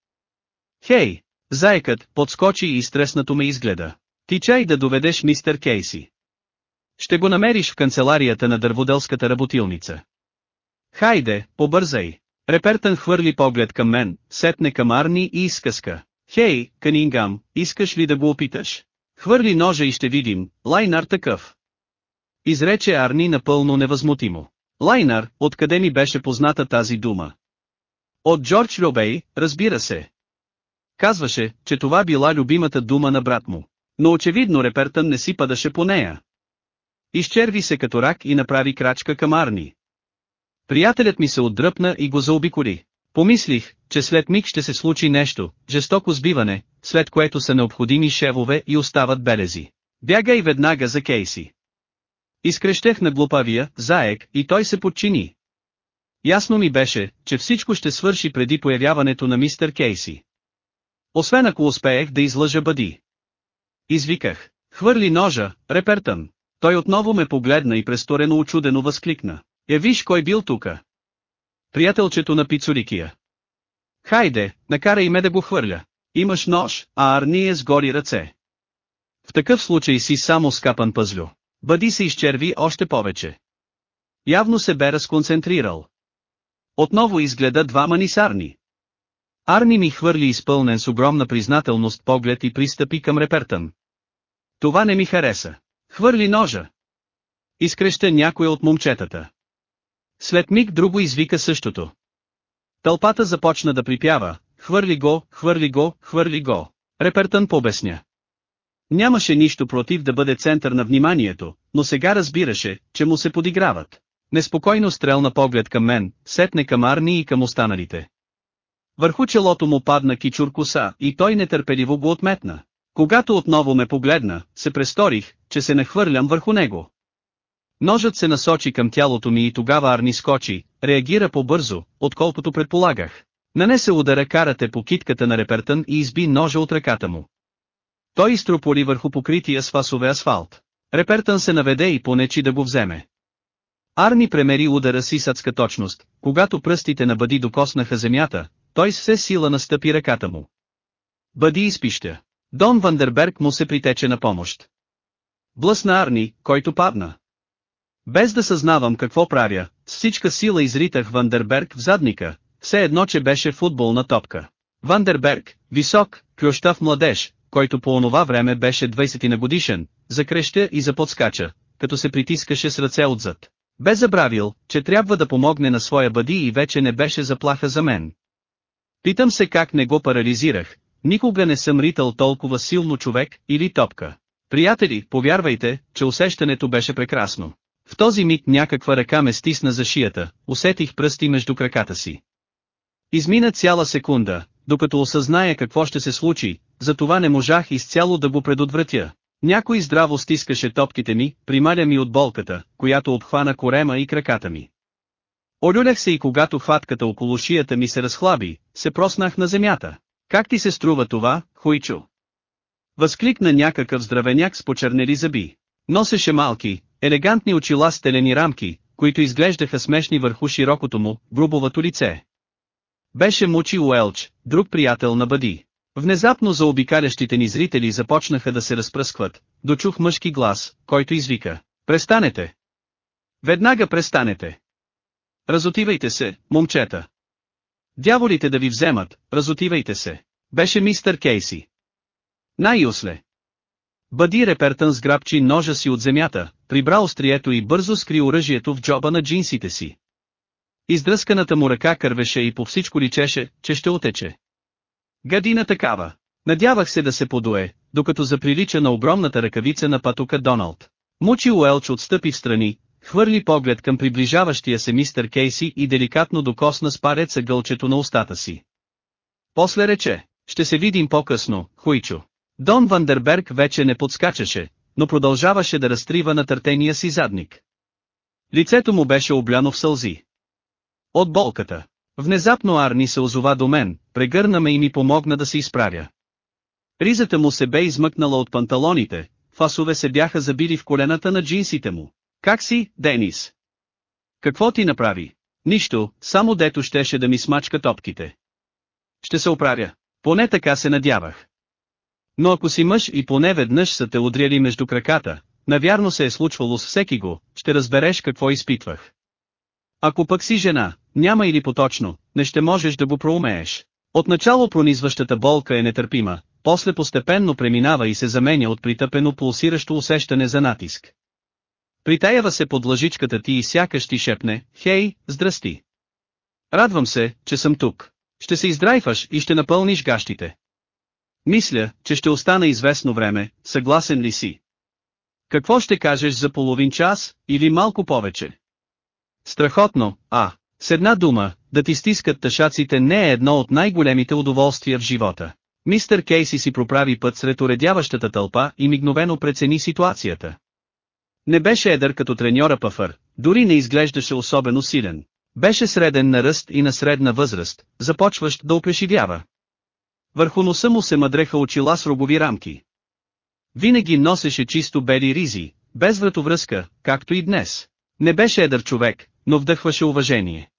Хей! Заекът, подскочи и стреснато ме изгледа. Ти чай да доведеш мистер Кейси. Ще го намериш в канцеларията на дърводелската работилница. Хайде, побързай. Репертън хвърли поглед към мен, сетне към Арни и изкъска. Хей, Канингам, искаш ли да го опиташ? Хвърли ножа и ще видим, Лайнар такъв. Изрече Арни напълно невъзмутимо. Лайнар, откъде ми беше позната тази дума? От Джордж Робей, разбира се. Казваше, че това била любимата дума на брат му. Но очевидно Репертън не си падаше по нея. Изчерви се като рак и направи крачка към Арни. Приятелят ми се отдръпна и го заобиколи. Помислих, че след миг ще се случи нещо, жестоко сбиване, след което са необходими шевове и остават белези. Бягай веднага за Кейси. Изкрещех на глупавия, заек, и той се подчини. Ясно ми беше, че всичко ще свърши преди появяването на мистер Кейси. Освен ако успеех да излъжа бъди. Извиках. Хвърли ножа, репертън. Той отново ме погледна и престорено очудено възкликна. Я виж кой бил тука. Приятелчето на Пицурикия. Хайде, накарай ме да го хвърля. Имаш нож, а Арни с гори ръце. В такъв случай си само скапан пъзлю. Бъди се изчерви още повече. Явно се бе разконцентрирал. Отново изгледа двама нисарни. Арни ми хвърли изпълнен с огромна признателност поглед и пристъпи към репертън. Това не ми хареса. Хвърли ножа. Изкреща някой от момчетата. След миг друго извика същото. Тълпата започна да припява, хвърли го, хвърли го, хвърли го. Репертън побесня. Нямаше нищо против да бъде център на вниманието, но сега разбираше, че му се подиграват. Неспокойно стрелна поглед към мен, сетне към Арни и към останалите. Върху челото му падна кичур коса и той нетърпеливо го отметна. Когато отново ме погледна, се престорих, че се нахвърлям върху него. Ножът се насочи към тялото ми и тогава Арни скочи, реагира по-бързо, отколкото предполагах. Нанесе удара карате по китката на репертън и изби ножа от ръката му. Той изтрополи върху покрития с фасове асфалт. Репертън се наведе и понечи да го вземе. Арни премери удара си с адска точност, когато пръстите на Бъди докоснаха земята, той с все сила настъпи ръката му. Бъди изпища. Дон Вандерберг му се притече на помощ. Блъсна Арни, който падна. Без да съзнавам какво правя, с всичка сила изритах Вандерберг в задника, все едно че беше футболна топка. Вандерберг, висок, клющав младеж, който по онова време беше 20 на годишен, закреща и заподскача, като се притискаше с ръце отзад. Бе забравил, че трябва да помогне на своя бъди и вече не беше заплаха за мен. Питам се как не го парализирах, никога не съм ритал толкова силно човек или топка. Приятели, повярвайте, че усещането беше прекрасно. В този миг някаква ръка ме стисна за шията, усетих пръсти между краката си. Измина цяла секунда, докато осъзная какво ще се случи, затова не можах изцяло да го предотвратя. Някой здраво стискаше топките ми, прималя ми от болката, която обхвана корема и краката ми. Олюлях се и когато хватката около шията ми се разхлаби, се проснах на земята. Как ти се струва това, Хуичо? Възкликна някакъв здравеняк с почернели зъби. Носеше малки, елегантни очила с телени рамки, които изглеждаха смешни върху широкото му, грубовато лице. Беше Мучи Уелч, друг приятел на Бъди. Внезапно за обикалящите ни зрители започнаха да се разпръскват, дочух мъжки глас, който извика. Престанете! Веднага престанете! Разотивайте се, момчета! Дяволите да ви вземат, разотивайте се! Беше мистър Кейси. Най-юсле! Бъди Репертън сграбчи ножа си от земята, прибра острието и бързо скри оръжието в джоба на джинсите си. Издръсканата му ръка кървеше и по всичко личеше, че ще отече. Гадина такава. Надявах се да се подуе, докато заприлича на огромната ръкавица на патука Доналд. Мучи Уелч отстъпи в страни, хвърли поглед към приближаващия се мистер Кейси и деликатно докосна с пареца гълчето на устата си. После рече, ще се видим по-късно, Хуичо. Дон Вандерберг вече не подскачаше, но продължаваше да разтрива на търтения си задник. Лицето му беше обляно в сълзи. От болката. Внезапно Арни се озова до мен, прегърна ме и ми помогна да се изправя. Ризата му се бе измъкнала от панталоните, фасове се бяха забили в колената на джинсите му. Как си, Денис? Какво ти направи? Нищо, само дето щеше да ми смачка топките. Ще се оправя. Поне така се надявах. Но ако си мъж и поне веднъж са те удряли между краката, навярно се е случвало с всеки го, ще разбереш какво изпитвах. Ако пък си жена, няма или поточно, не ще можеш да го проумееш. Отначало пронизващата болка е нетърпима, после постепенно преминава и се заменя от притъпено пулсиращо усещане за натиск. Притаява се под лъжичката ти и сякаш ти шепне, хей, здрасти. Радвам се, че съм тук. Ще се издрайфаш и ще напълниш гащите. Мисля, че ще остана известно време, съгласен ли си? Какво ще кажеш за половин час, или малко повече? Страхотно, а, с една дума, да ти стискат тъшаците не е едно от най-големите удоволствия в живота. Мистер Кейси си проправи път сред уредяващата тълпа и мигновено прецени ситуацията. Не беше едър като треньора Пафър, дори не изглеждаше особено силен. Беше среден на ръст и на средна възраст, започващ да опешивява. Върху носа му се мъдреха очила с рогови рамки. Винаги носеше чисто бели ризи, без вратовръзка, както и днес. Не беше едър човек, но вдъхваше уважение.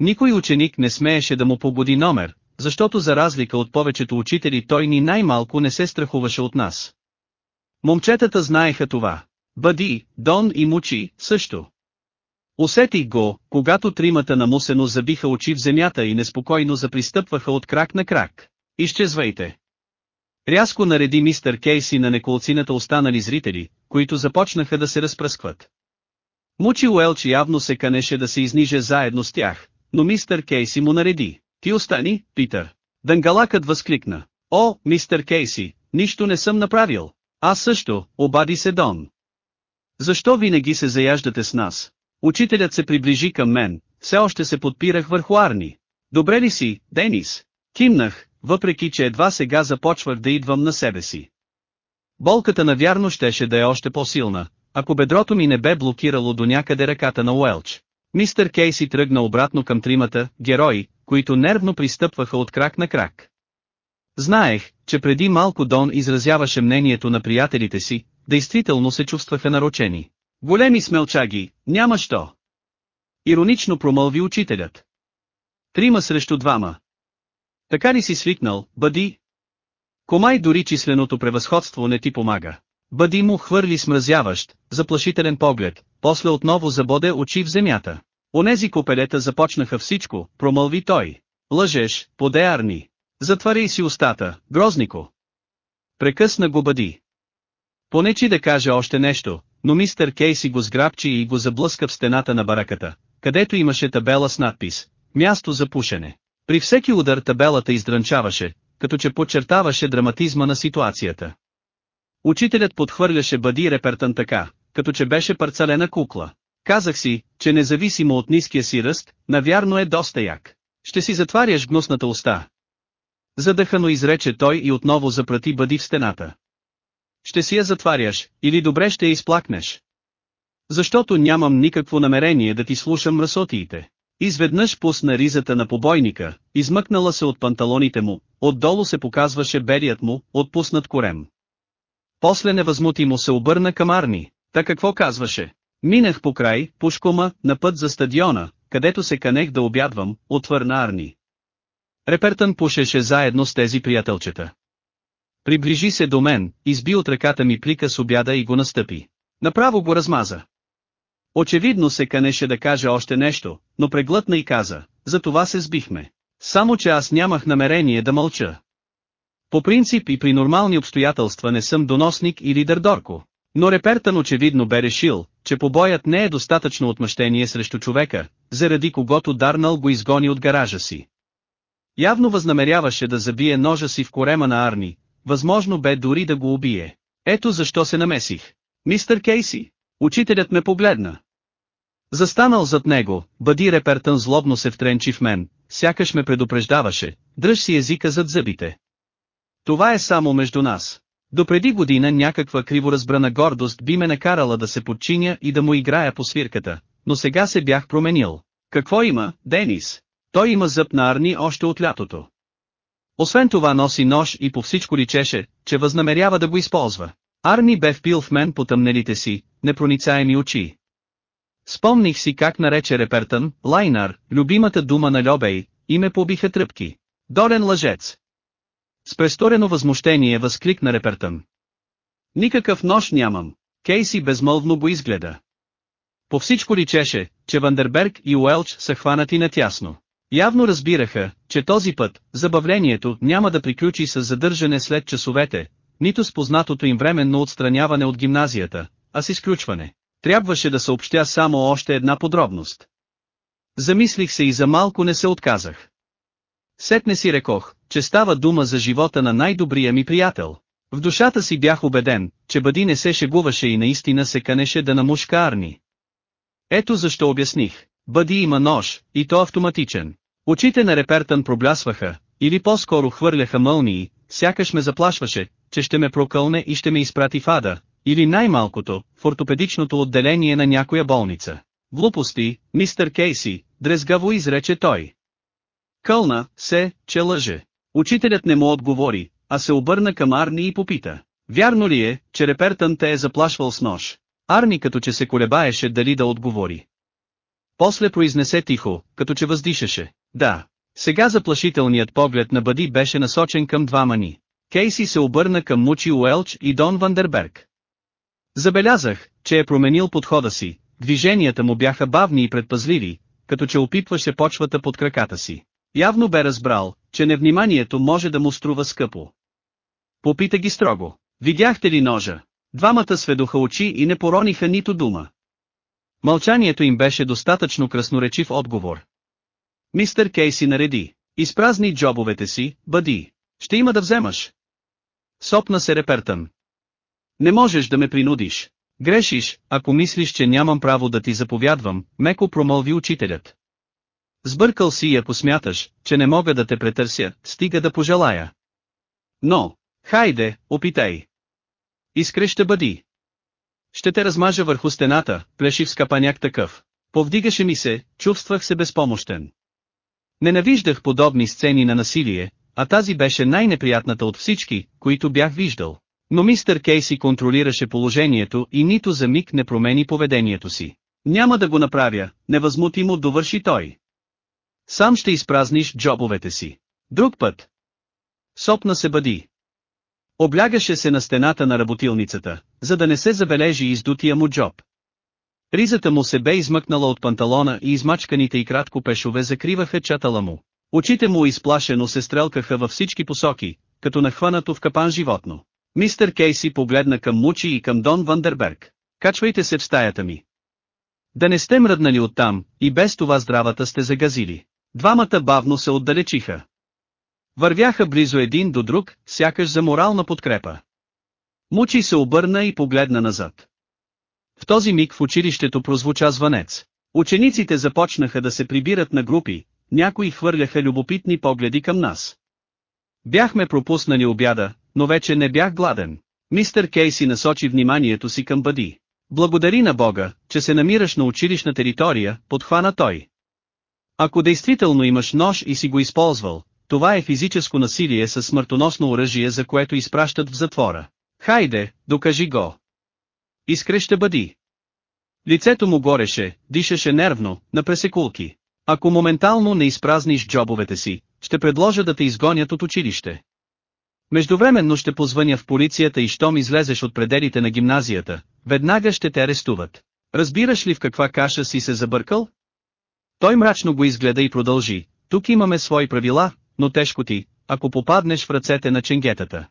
Никой ученик не смееше да му побуди номер, защото за разлика от повечето учители той ни най-малко не се страхуваше от нас. Момчетата знаеха това. Бъди, Дон и Мучи, също. Усетих го, когато тримата намусено забиха очи в земята и неспокойно запристъпваха от крак на крак. Изчезвайте. Рязко нареди мистер Кейси на неколцината останали зрители, които започнаха да се разпръскват. Мучи Уелч явно се канеше да се изниже заедно с тях, но мистер Кейси му нареди. Ти остани, Питър. Дънгалакът възкликна. О, мистер Кейси, нищо не съм направил. Аз също, обади се Дон. Защо винаги се заяждате с нас? Учителят се приближи към мен, все още се подпирах върху Арни. Добре ли си, Денис? Кимнах, въпреки че едва сега започвах да идвам на себе си. Болката навярно щеше да е още по-силна, ако бедрото ми не бе блокирало до някъде ръката на Уелч. Мистер Кейси тръгна обратно към тримата, герои, които нервно пристъпваха от крак на крак. Знаех, че преди малко Дон изразяваше мнението на приятелите си, действително се чувстваха нарочени. Големи смелчаги, няма що. Иронично промълви учителят. Трима срещу двама. Така ли си свикнал, бъди? Комай дори численото превъзходство не ти помага. Бъди му хвърли смразяващ, заплашителен поглед, после отново забоде очи в земята. Онези копелета започнаха всичко, промълви той. Лъжеш, подеарни. Затваряй си устата, грознико. Прекъсна го бъди. Понечи да каже още нещо, но мистер Кейси го сграбчи и го заблъска в стената на бараката, където имаше табела с надпис «Място за пушене». При всеки удар табелата издрънчаваше, като че подчертаваше драматизма на ситуацията. Учителят подхвърляше Бъди Репертън така, като че беше парцалена кукла. Казах си, че независимо от ниския си ръст, навярно е доста як. Ще си затваряш гнусната уста. Задъхано изрече той и отново запрати Бъди в стената. Ще си я затваряш, или добре ще я изплакнеш. Защото нямам никакво намерение да ти слушам мръсотиите. Изведнъж пусна ризата на побойника, измъкнала се от панталоните му, отдолу се показваше белият му, отпуснат корем. После невъзмутимо се обърна към Арни. Та какво казваше? Минах по край, пушкома, на път за стадиона, където се канех да обядвам, отвърна Арни. Репертън пушеше заедно с тези приятелчета. Приближи се до мен, изби от ръката ми плика с обяда и го настъпи. Направо го размаза. Очевидно се канеше да каже още нещо, но преглътна и каза, за това се сбихме. Само че аз нямах намерение да мълча. По принцип и при нормални обстоятелства не съм доносник или дърдорко. Но Репертън очевидно бе решил, че побоят не е достатъчно отмъщение срещу човека, заради когото Дарнал го изгони от гаража си. Явно възнамеряваше да забие ножа си в корема на Арни, възможно бе дори да го убие. Ето защо се намесих. Мистер Кейси, учителят ме погледна. Застанал зад него, Бъди Репертън злобно се втренчи в мен, сякаш ме предупреждаваше, дръж си езика зад зъбите. Това е само между нас. Допреди година някаква криворазбрана гордост би ме накарала да се подчиня и да му играя по свирката, но сега се бях променил. Какво има, Денис? Той има зъб на Арни още от лятото. Освен това носи нож и по всичко личеше, че възнамерява да го използва. Арни бе впил в мен потъмнелите си, непроницаеми очи. Спомних си как нарече Репертън, Лайнар, любимата дума на Льобей, и ме побиха тръпки. Долен лъжец. С престорено възмущение възкликна Репертън. Никакъв нож нямам. Кейси безмълвно го изгледа. По всичко личеше, че Вандерберг и Уелч са хванати натясно. Явно разбираха, че този път, забавлението няма да приключи с задържане след часовете, нито с познатото им временно отстраняване от гимназията, а с изключване. Трябваше да съобщя само още една подробност. Замислих се и за малко не се отказах. Сетне си рекох, че става дума за живота на най-добрия ми приятел. В душата си бях убеден, че Бъди не се шегуваше и наистина се канеше да намушка Арни. Ето защо обясних. Бъди има нож, и то автоматичен. Очите на Репертън проблясваха, или по-скоро хвърляха мълнии, сякаш ме заплашваше, че ще ме прокълне и ще ме изпрати в ада, или най-малкото, в ортопедичното отделение на някоя болница. Глупости, мистер Кейси, дрезгаво изрече той. Кълна, се, че лъже. Учителят не му отговори, а се обърна към Арни и попита. Вярно ли е, че Репертън те е заплашвал с нож? Арни като че се колебаеше дали да отговори. После произнесе тихо, като че въздишаше. Да. Сега заплашителният поглед на Бъди беше насочен към двама ни. Кейси се обърна към Мучи Уелч и Дон Вандерберг. Забелязах, че е променил подхода си, движенията му бяха бавни и предпазливи, като че опитваше почвата под краката си. Явно бе разбрал, че невниманието може да му струва скъпо. Попита ги строго. Видяхте ли ножа? Двамата сведоха очи и не порониха нито дума. Мълчанието им беше достатъчно красноречив отговор. Мистер Кейси нареди. Изпразни джобовете си, бъди. Ще има да вземаш. Сопна се репертън. Не можеш да ме принудиш. Грешиш, ако мислиш, че нямам право да ти заповядвам, меко промълви учителят. Сбъркал си ако смяташ, че не мога да те претърся, стига да пожелая. Но, хайде, опитай. Искре ще бъди. Ще те размажа върху стената, плешив скапаняк такъв. Повдигаше ми се, чувствах се безпомощен. Ненавиждах подобни сцени на насилие, а тази беше най-неприятната от всички, които бях виждал. Но мистер Кейси контролираше положението и нито за миг не промени поведението си. Няма да го направя, невъзмутимо довърши той. Сам ще изпразниш джобовете си. Друг път. Сопна се бъди. Облягаше се на стената на работилницата, за да не се забележи издутия му джоб. Ризата му се бе измъкнала от панталона и измачканите и кратко пешове закриваха чатала му. Очите му изплашено се стрелкаха във всички посоки, като нахванато в капан животно. Мистер Кейси погледна към Мучи и към Дон Вандерберг. Качвайте се в стаята ми. Да не сте мръднали оттам, и без това здравата сте загазили. Двамата бавно се отдалечиха. Вървяха близо един до друг, сякаш за морална подкрепа. Мучи се обърна и погледна назад. В този миг в училището прозвуча звънец. Учениците започнаха да се прибират на групи, някои хвърляха любопитни погледи към нас. Бяхме пропуснали обяда, но вече не бях гладен. Мистер Кейси насочи вниманието си към Бъди. Благодари на Бога, че се намираш на училищна територия, подхвана той. Ако действително имаш нож и си го използвал, това е физическо насилие с смъртоносно оръжие за което изпращат в затвора. Хайде, докажи го. Искре ще бъди. Лицето му гореше, дишаше нервно, на пресекулки. Ако моментално не изпразниш джобовете си, ще предложа да те изгонят от училище. Междувременно ще позвъня в полицията и щом излезеш от пределите на гимназията, веднага ще те арестуват. Разбираш ли в каква каша си се забъркал? Той мрачно го изгледа и продължи. Тук имаме свои правила, но тежко ти, ако попаднеш в ръцете на ченгетата.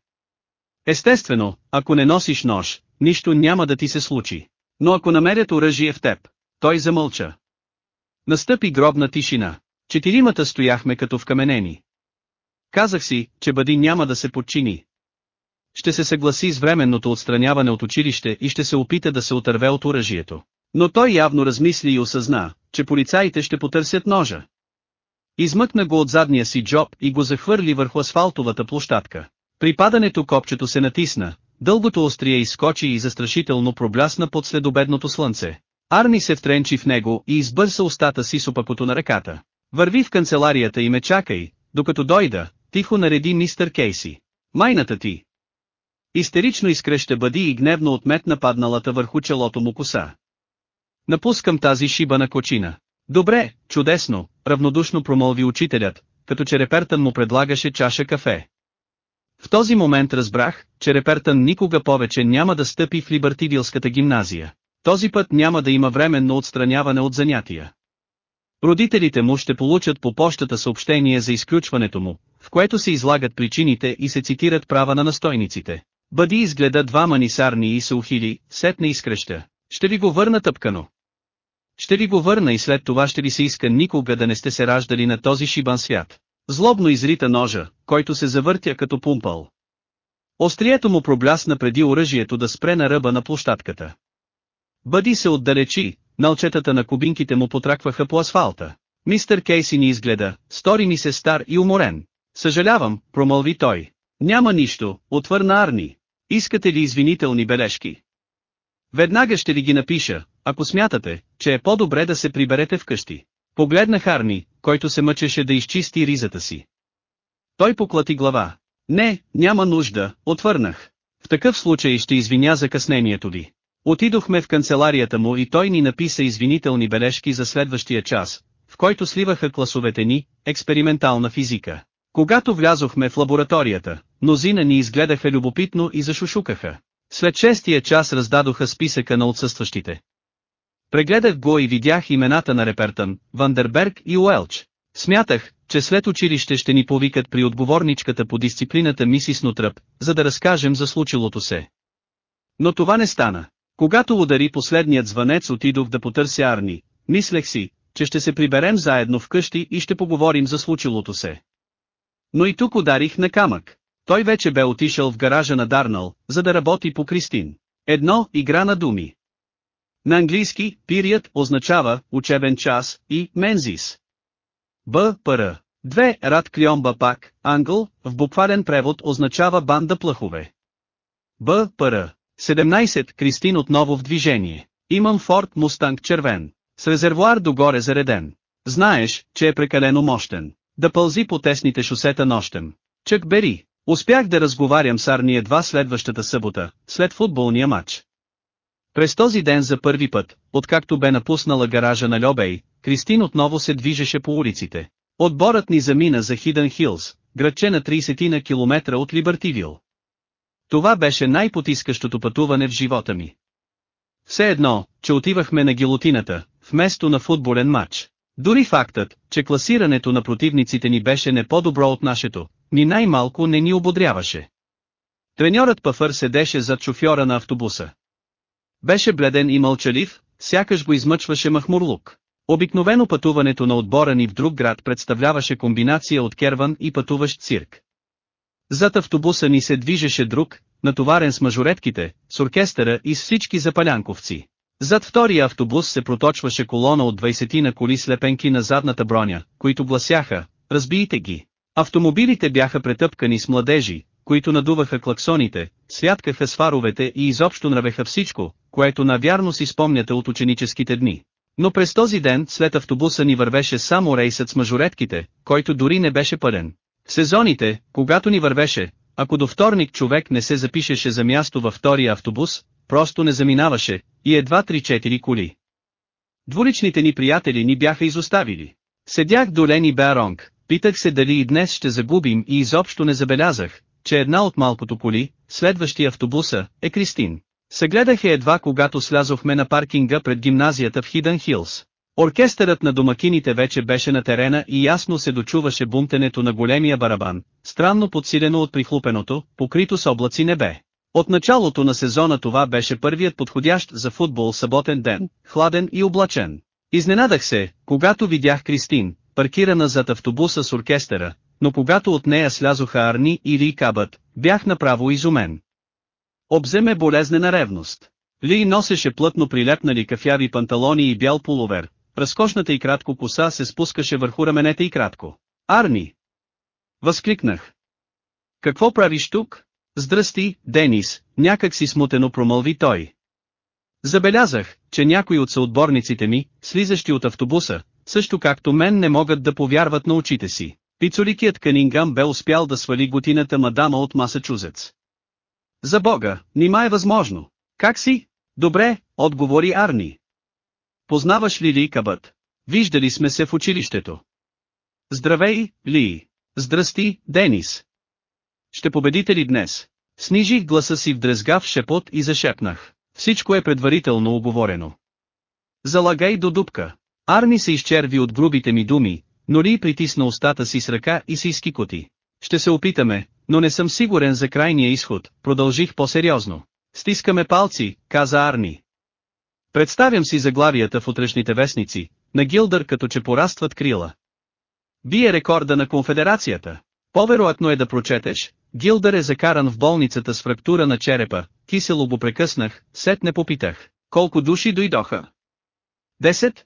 Естествено, ако не носиш нож, нищо няма да ти се случи. Но ако намерят оръжие в теб, той замълча. Настъпи гробна тишина. Четиримата стояхме като вкаменени. Казах си, че Бъди няма да се подчини. Ще се съгласи с временното отстраняване от училище и ще се опита да се отърве от оръжието. Но той явно размисли и осъзна, че полицаите ще потърсят ножа. Измъкна го от задния си джоб и го захвърли върху асфалтовата площадка. При падането копчето се натисна, дългото острие изскочи и застрашително проблясна под следобедното слънце. Арни се втренчи в него и избърса устата си с опакото на ръката. Върви в канцеларията и ме чакай, докато дойда, тихо нареди мистер Кейси. Майната ти. Истерично изкреща бъди и гневно отметна падналата върху челото му коса. Напускам тази шибана кочина. Добре, чудесно, равнодушно промълви учителят, като че репертън му предлагаше чаша кафе. В този момент разбрах, че репертън никога повече няма да стъпи в Либертидилската гимназия. Този път няма да има временно отстраняване от занятия. Родителите му ще получат по почтата съобщение за изключването му, в което се излагат причините и се цитират права на настойниците. Бъди изгледа два манисарни и се ухили, сетне изкреща. Ще ви го върна тъпкано. Ще ви го върна и след това ще ви се иска никога да не сте се раждали на този шибан свят. Злобно изрита ножа, който се завъртя като пумпал. Острието му проблясна преди оръжието да спре на ръба на площадката. Бъди се отдалечи, налчетата на кубинките му потракваха по асфалта. Мистер Кейси ни изгледа, стори ми се стар и уморен. Съжалявам, промълви той. Няма нищо, отвърна Арни. Искате ли извинителни бележки? Веднага ще ви ги напиша, ако смятате, че е по-добре да се приберете вкъщи. Погледнах Арни, който се мъчеше да изчисти ризата си. Той поклати глава. Не, няма нужда, отвърнах. В такъв случай ще извиня закъснението ви. Отидохме в канцеларията му и той ни написа извинителни бележки за следващия час, в който сливаха класовете ни, експериментална физика. Когато влязохме в лабораторията, мнозина ни изгледаха любопитно и зашушукаха. След шестия час раздадоха списъка на отсъстващите. Прегледах го и видях имената на Репертън, Вандерберг и Уелч. Смятах, че след училище ще ни повикат при отговорничката по дисциплината мисис Нотръп, за да разкажем за случилото се. Но това не стана. Когато удари последният звънец отидох да потърся Арни, мислех си, че ще се приберем заедно вкъщи и ще поговорим за случилото се. Но и тук ударих на камък. Той вече бе отишъл в гаража на Дарнал, за да работи по Кристин. Едно, игра на думи. На английски, период означава учебен час и мензис. Б. Пр. Две, рад кльомба пак, англ, в буквален превод означава банда плъхове. Б. Пр. 17. Кристин отново в движение. Имам Форд Мустанг червен. С резервуар догоре зареден. Знаеш, че е прекалено мощен. Да пълзи по тесните шосета нощем. Чък бери. Успях да разговарям с Арни едва следващата събота, след футболния матч. През този ден за първи път, откакто бе напуснала гаража на Льобей, Кристин отново се движеше по улиците. Отборът ни замина за Хидън Хилс, градче на 30 на километра от Либертивил. Това беше най-потискащото пътуване в живота ми. Все едно, че отивахме на гилотината, вместо на футболен матч. Дори фактът, че класирането на противниците ни беше не по-добро от нашето, ни най-малко не ни ободряваше. Треньорът Пафър седеше зад шофьора на автобуса. Беше бледен и мълчалив, сякаш го измъчваше махмурлук. Обикновено пътуването на отбора ни в друг град представляваше комбинация от керван и пътуващ цирк. Зад автобуса ни се движеше друг, натоварен с мажоретките, с оркестъра и с всички запалянковци. Зад втория автобус се проточваше колона от 20 на коли слепенки на задната броня, които гласяха, разбийте ги. Автомобилите бяха претъпкани с младежи, които надуваха клаксоните, святкаха с фаровете и изобщо нравеха всичко, което навярно си спомняте от ученическите дни. Но през този ден след автобуса ни вървеше само рейсът с мажоретките, който дори не беше пълен. В сезоните, когато ни вървеше, ако до вторник човек не се запишеше за място във втория автобус, просто не заминаваше, и едва 3-4 коли. Двуличните ни приятели ни бяха изоставили. Седях до Лени Баронг, питах се дали и днес ще загубим и изобщо не забелязах, че една от малкото коли, следващия автобуса, е Кристин. Съгледах я едва когато слязохме на паркинга пред гимназията в Хидън Хилс. Оркестърът на домакините вече беше на терена и ясно се дочуваше бумтенето на големия барабан, странно подсилено от прихлупеното, покрито с облаци небе. От началото на сезона това беше първият подходящ за футбол съботен ден, хладен и облачен. Изненадах се, когато видях Кристин, паркирана зад автобуса с оркестъра, но когато от нея слязоха Арни и Ли Кабът, бях направо изумен. Обземе болезнена ревност. Ли носеше плътно прилепнали кафяви панталони и бял пуловер, разкошната и кратко коса се спускаше върху раменете и кратко. Арни! Възкликнах. Какво правиш тук? Здрасти, Денис, някак си смутено промълви той. Забелязах, че някои от съотборниците ми, слизащи от автобуса, също както мен не могат да повярват на очите си. Пицоликият Канингам бе успял да свали готината мадама от Масачузец. За бога, нима е възможно. Как си? Добре, отговори Арни. Познаваш ли Ли Кабът? Виждали сме се в училището. Здравей, Ли. Здрасти, Денис. Ще победите ли днес? Снижих гласа си в дрезгав шепот и зашепнах. Всичко е предварително оговорено. Залагай до дупка. Арни се изчерви от грубите ми думи, но Ли притисна устата си с ръка и се изкикоти. Ще се опитаме, но не съм сигурен за крайния изход, продължих по-сериозно. Стискаме палци, каза Арни. Представям си заглавията в утрешните вестници, на Гилдър като че порастват крила. Бие рекорда на конфедерацията. По-вероятно е да прочетеш, Гилдър е закаран в болницата с фрактура на черепа, кисело го прекъснах, сет не попитах. Колко души дойдоха? Десет?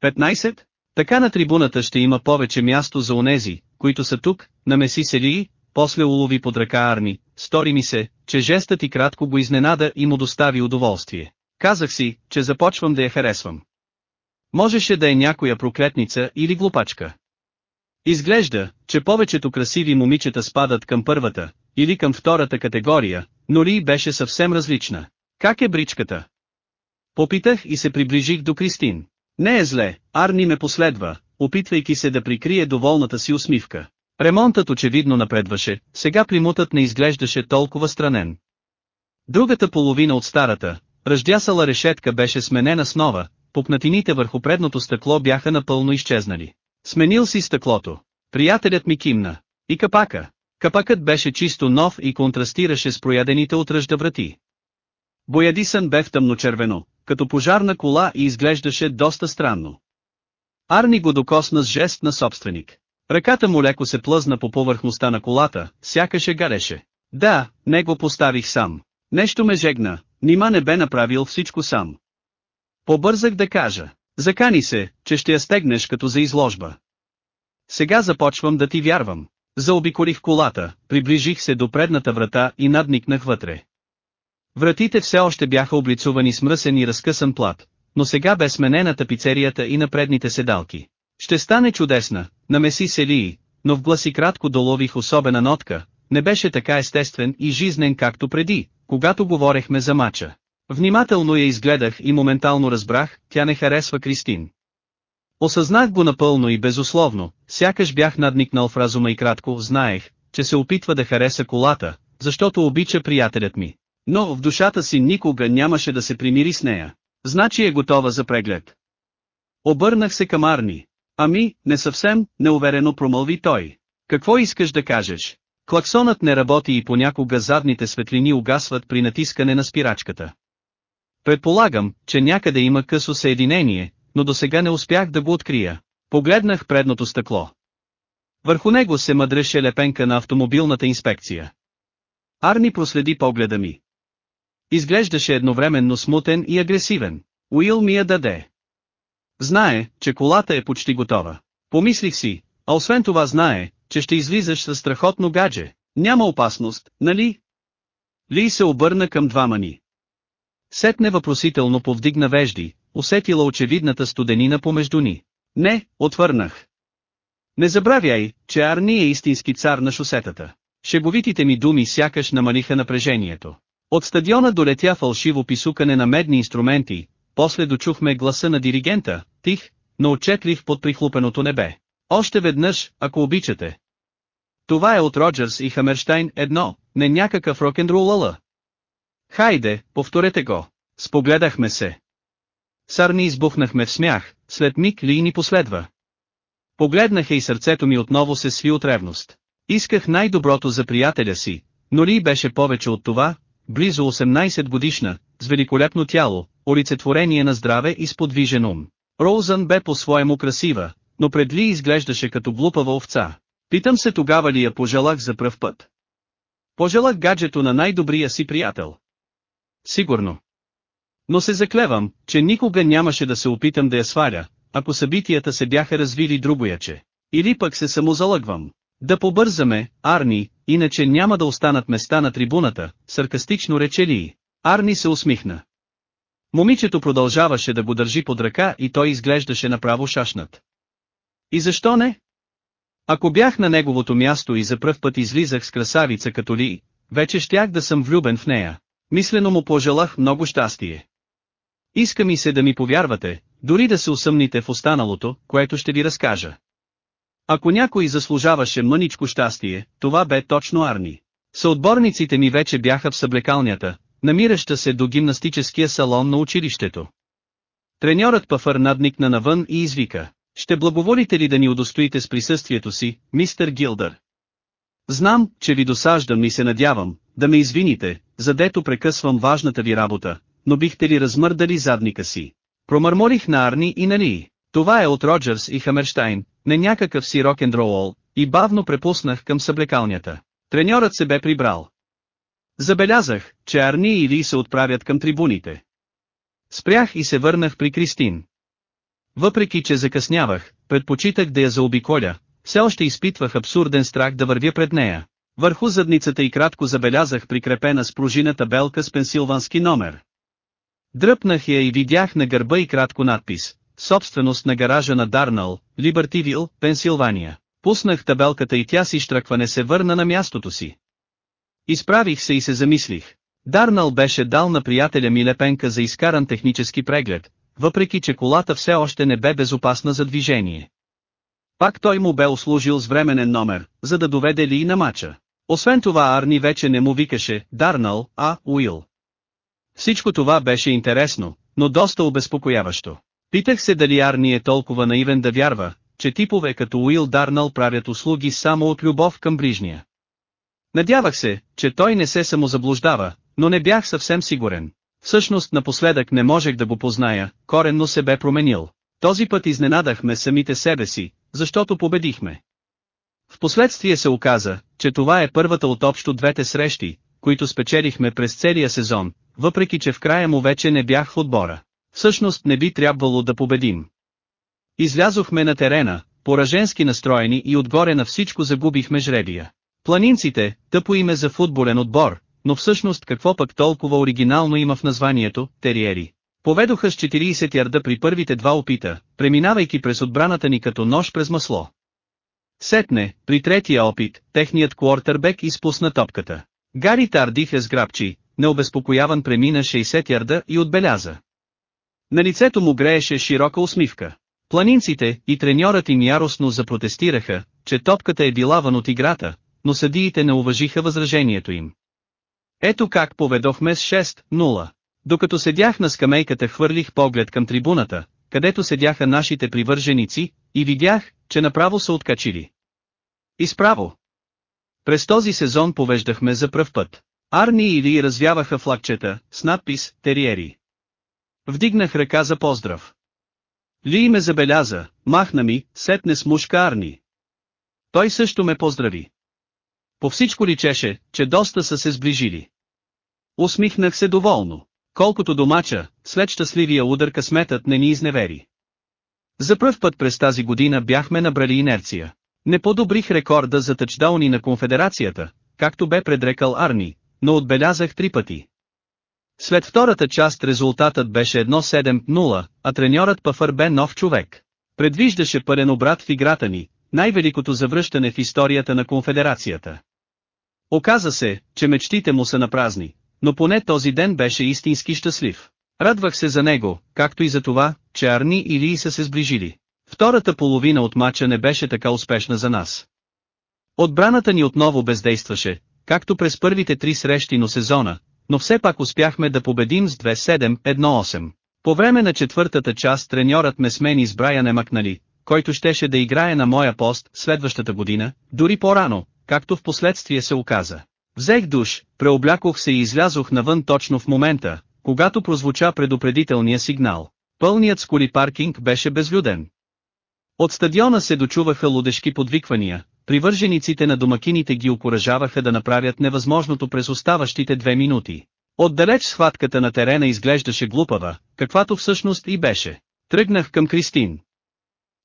Петнайсет? Така на трибуната ще има повече място за онези, които са тук, намеси се ли, после улови под ръка Арни, стори ми се, че жестът и кратко го изненада и му достави удоволствие. Казах си, че започвам да я харесвам. Можеше да е някоя проклетница или глупачка. Изглежда, че повечето красиви момичета спадат към първата, или към втората категория, но Ли беше съвсем различна. Как е бричката? Попитах и се приближих до Кристин. Не е зле, Арни ме последва, опитвайки се да прикрие доволната си усмивка. Ремонтът очевидно напредваше, сега примутът не изглеждаше толкова странен. Другата половина от старата, ръждясала решетка беше сменена с нова, пупнатините върху предното стъкло бяха напълно изчезнали. Сменил си стъклото. Приятелят ми кимна. И капака. Капакът беше чисто нов и контрастираше с проядените от ръжда врати. Боядисън бе в тъмночервено, като пожарна кола и изглеждаше доста странно. Арни го докосна с жест на собственик. Ръката му леко се плъзна по повърхността на колата, сякаше гареше. Да, не го поставих сам. Нещо ме жегна, нима не бе направил всичко сам. Побързах да кажа. Закани се, че ще я стегнеш като за изложба. Сега започвам да ти вярвам. Заобиколих колата, приближих се до предната врата и надникнах вътре. Вратите все още бяха облицувани с мръсен и разкъсан плат, но сега бе сменена тапицерията и на предните седалки. Ще стане чудесна, намеси се Лии, но в гласи кратко долових особена нотка, не беше така естествен и жизнен както преди, когато говорехме за мача. Внимателно я изгледах и моментално разбрах, тя не харесва Кристин. Осъзнах го напълно и безусловно, сякаш бях надникнал в разума и кратко, знаех, че се опитва да хареса колата, защото обича приятелят ми. Но в душата си никога нямаше да се примири с нея. Значи е готова за преглед. Обърнах се към Арни. Ами, не съвсем, неуверено промълви той. Какво искаш да кажеш? Клаксонът не работи и понякога задните светлини угасват при натискане на спирачката. Предполагам, че някъде има късо съединение, но до сега не успях да го открия. Погледнах предното стъкло. Върху него се мъдреше лепенка на автомобилната инспекция. Арни проследи погледа ми. Изглеждаше едновременно смутен и агресивен. Уил ми я даде. Знае, че колата е почти готова. Помислих си, а освен това знае, че ще излизаш със страхотно гадже. Няма опасност, нали? Ли се обърна към двама ни. Сетне въпросително повдигна вежди, усетила очевидната студенина помежду ни. Не, отвърнах. Не забравяй, че Арни е истински цар на шосетата. Шеговитите ми думи сякаш намалиха напрежението. От стадиона долетя фалшиво писукане на медни инструменти, после дочухме гласа на диригента, тих, но отчетлив под прихлупеното небе. Още веднъж, ако обичате. Това е от Роджерс и Хамерштайн едно, не някакъв рок-н-рол ала. Хайде, повторете го. Спогледахме се. Сарни избухнахме в смях, след миг ли ни последва. Погледнаха и сърцето ми отново се сви от ревност. Исках най-доброто за приятеля си, но ли беше повече от това, близо 18 годишна, с великолепно тяло, олицетворение на здраве и сподвижен ум. Роузън бе по-своему красива, но пред Ли изглеждаше като глупава овца. Питам се тогава ли я пожелах за пръв път. Пожелах гаджето на най-добрия си приятел. Сигурно. Но се заклевам, че никога нямаше да се опитам да я сваля, ако събитията се бяха развили другояче. Или пък се самозалъгвам. Да побързаме, Арни, иначе няма да останат места на трибуната, саркастично рече ли. Арни се усмихна. Момичето продължаваше да го държи под ръка и той изглеждаше направо шашнат. И защо не? Ако бях на неговото място и за пръв път излизах с красавица като ли, вече щях да съм влюбен в нея. Мислено му пожелах много щастие. Иска ми се да ми повярвате, дори да се усъмните в останалото, което ще ви разкажа. Ако някой заслужаваше мъничко щастие, това бе точно Арни. Съотборниците ми вече бяха в съблекалнята, намираща се до гимнастическия салон на училището. Треньорът Пафър надникна навън и извика. Ще благоволите ли да ни удостоите с присъствието си, мистер Гилдър? Знам, че ви досаждам и се надявам, да ме извините, задето прекъсвам важната ви работа, но бихте ли размърдали задника си? Промърморих на Арни и на Ли. Това е от Роджерс и Хамерштайн, не някакъв си рок-н-рол, и бавно препуснах към съблекалнята. Треньорът се бе прибрал. Забелязах, че Арни и Ли се отправят към трибуните. Спрях и се върнах при Кристин. Въпреки че закъснявах, предпочитах да я заобиколя, все още изпитвах абсурден страх да вървя пред нея. Върху задницата и кратко забелязах прикрепена с пружината белка с пенсилвански номер. Дръпнах я и видях на гърба и кратко надпис, собственост на гаража на Дарнал, Либертивил, Пенсилвания. Пуснах табелката и тя си штръкване се върна на мястото си. Изправих се и се замислих. Дарнал беше дал на приятеля ми лепенка за изкаран технически преглед, въпреки че колата все още не бе безопасна за движение. Пак той му бе услужил с временен номер, за да доведе ли и на мача. Освен това Арни вече не му викаше Дарнал, а Уил. Всичко това беше интересно, но доста обезпокояващо. Питах се дали Арни е толкова наивен да вярва, че типове като Уил Дарнал правят услуги само от любов към ближния. Надявах се, че той не се самозаблуждава, но не бях съвсем сигурен. Всъщност напоследък не можех да го позная, коренно се бе променил. Този път изненадахме самите себе си, защото победихме. Впоследствие се оказа, че това е първата от общо двете срещи, които спечелихме през целия сезон, въпреки че в края му вече не бях в отбора. Всъщност не би трябвало да победим. Излязохме на терена, пораженски настроени и отгоре на всичко загубихме жребия. Планинците, тъпо име за футболен отбор, но всъщност какво пък толкова оригинално има в названието, териери. Поведоха с 40 ярда при първите два опита, преминавайки през отбраната ни като нож през масло. Сетне, при третия опит, техният куортърбек изпусна топката. Гари Тардих е сграбчи, необезпокояван премина 60 ярда и отбеляза. На лицето му грееше широка усмивка. Планинците и треньорът им яростно запротестираха, че топката е била вън от играта, но съдиите не уважиха възражението им. Ето как поведохме с 6-0. Докато седях на скамейката хвърлих поглед към трибуната, където седяха нашите привърженици, и видях, че направо са откачили. Изправо. През този сезон повеждахме за пръв път. Арни или развяваха флагчета, с надпис «Териери». Вдигнах ръка за поздрав. Ли ме забеляза, махна ми, сетне с мушка Арни. Той също ме поздрави. По всичко личеше, че доста са се сближили. Усмихнах се доволно. Колкото домача, след щастливия удар късметът не ни изневери. За пръв път през тази година бяхме набрали инерция. Не подобрих рекорда за тъчдауни на конфедерацията, както бе предрекал Арни, но отбелязах три пъти. След втората част резултатът беше 1-7-0, а треньорът Пафър бе нов човек. Предвиждаше пълен обрат в играта ни, най-великото завръщане в историята на конфедерацията. Оказа се, че мечтите му са напразни, но поне този ден беше истински щастлив. Радвах се за него, както и за това, че Арни и Ли са се сближили. Втората половина от мача не беше така успешна за нас. Отбраната ни отново бездействаше, както през първите три срещи на сезона, но все пак успяхме да победим с 2-7-1-8. По време на четвъртата част треньорът ме смени с Брайан Макнали, който щеше да играе на моя пост следващата година, дори по-рано, както в последствие се оказа. Взех душ, преоблякох се и излязох навън точно в момента, когато прозвуча предупредителния сигнал. Пълният с паркинг беше безлюден. От стадиона се дочуваха лудешки подвиквания, привържениците на домакините ги окоръжаваха да направят невъзможното през оставащите две минути. Отдалеч схватката на терена изглеждаше глупава, каквато всъщност и беше. Тръгнах към Кристин.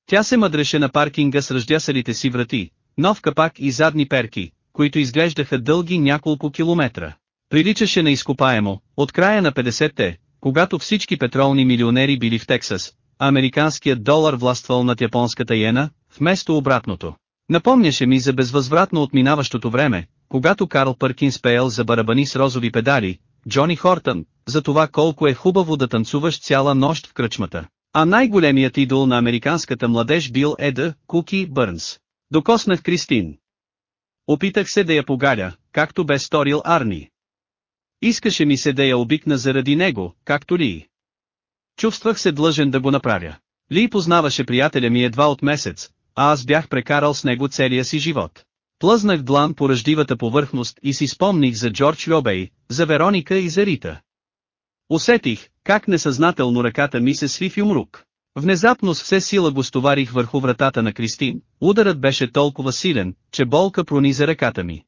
Тя се мъдреше на паркинга с ръждясалите си врати, нов капак и задни перки, които изглеждаха дълги няколко километра. Приличаше на изкопаемо, от края на 50-те, когато всички петролни милионери били в Тексас, американският долар властвал над японската иена, вместо обратното. Напомняше ми за безвъзвратно отминаващото време, когато Карл Пъркинс пеел за барабани с розови педали, Джони Хортън, за това колко е хубаво да танцуваш цяла нощ в кръчмата. А най-големият идол на американската младеж бил Еда, Куки Бърнс. Докоснах Кристин. Опитах се да я погаля, както бе сторил Арни. Искаше ми се да я обикна заради него, както ли. Чувствах се длъжен да го направя. Ли познаваше приятеля ми едва от месец, а аз бях прекарал с него целия си живот. Плъзнах длан по ръждивата повърхност и си спомних за Джордж Льобей, за Вероника и за Рита. Усетих, как несъзнателно ръката ми се сви в юмрук. Внезапно с все сила го стоварих върху вратата на Кристин, ударът беше толкова силен, че болка прониза ръката ми.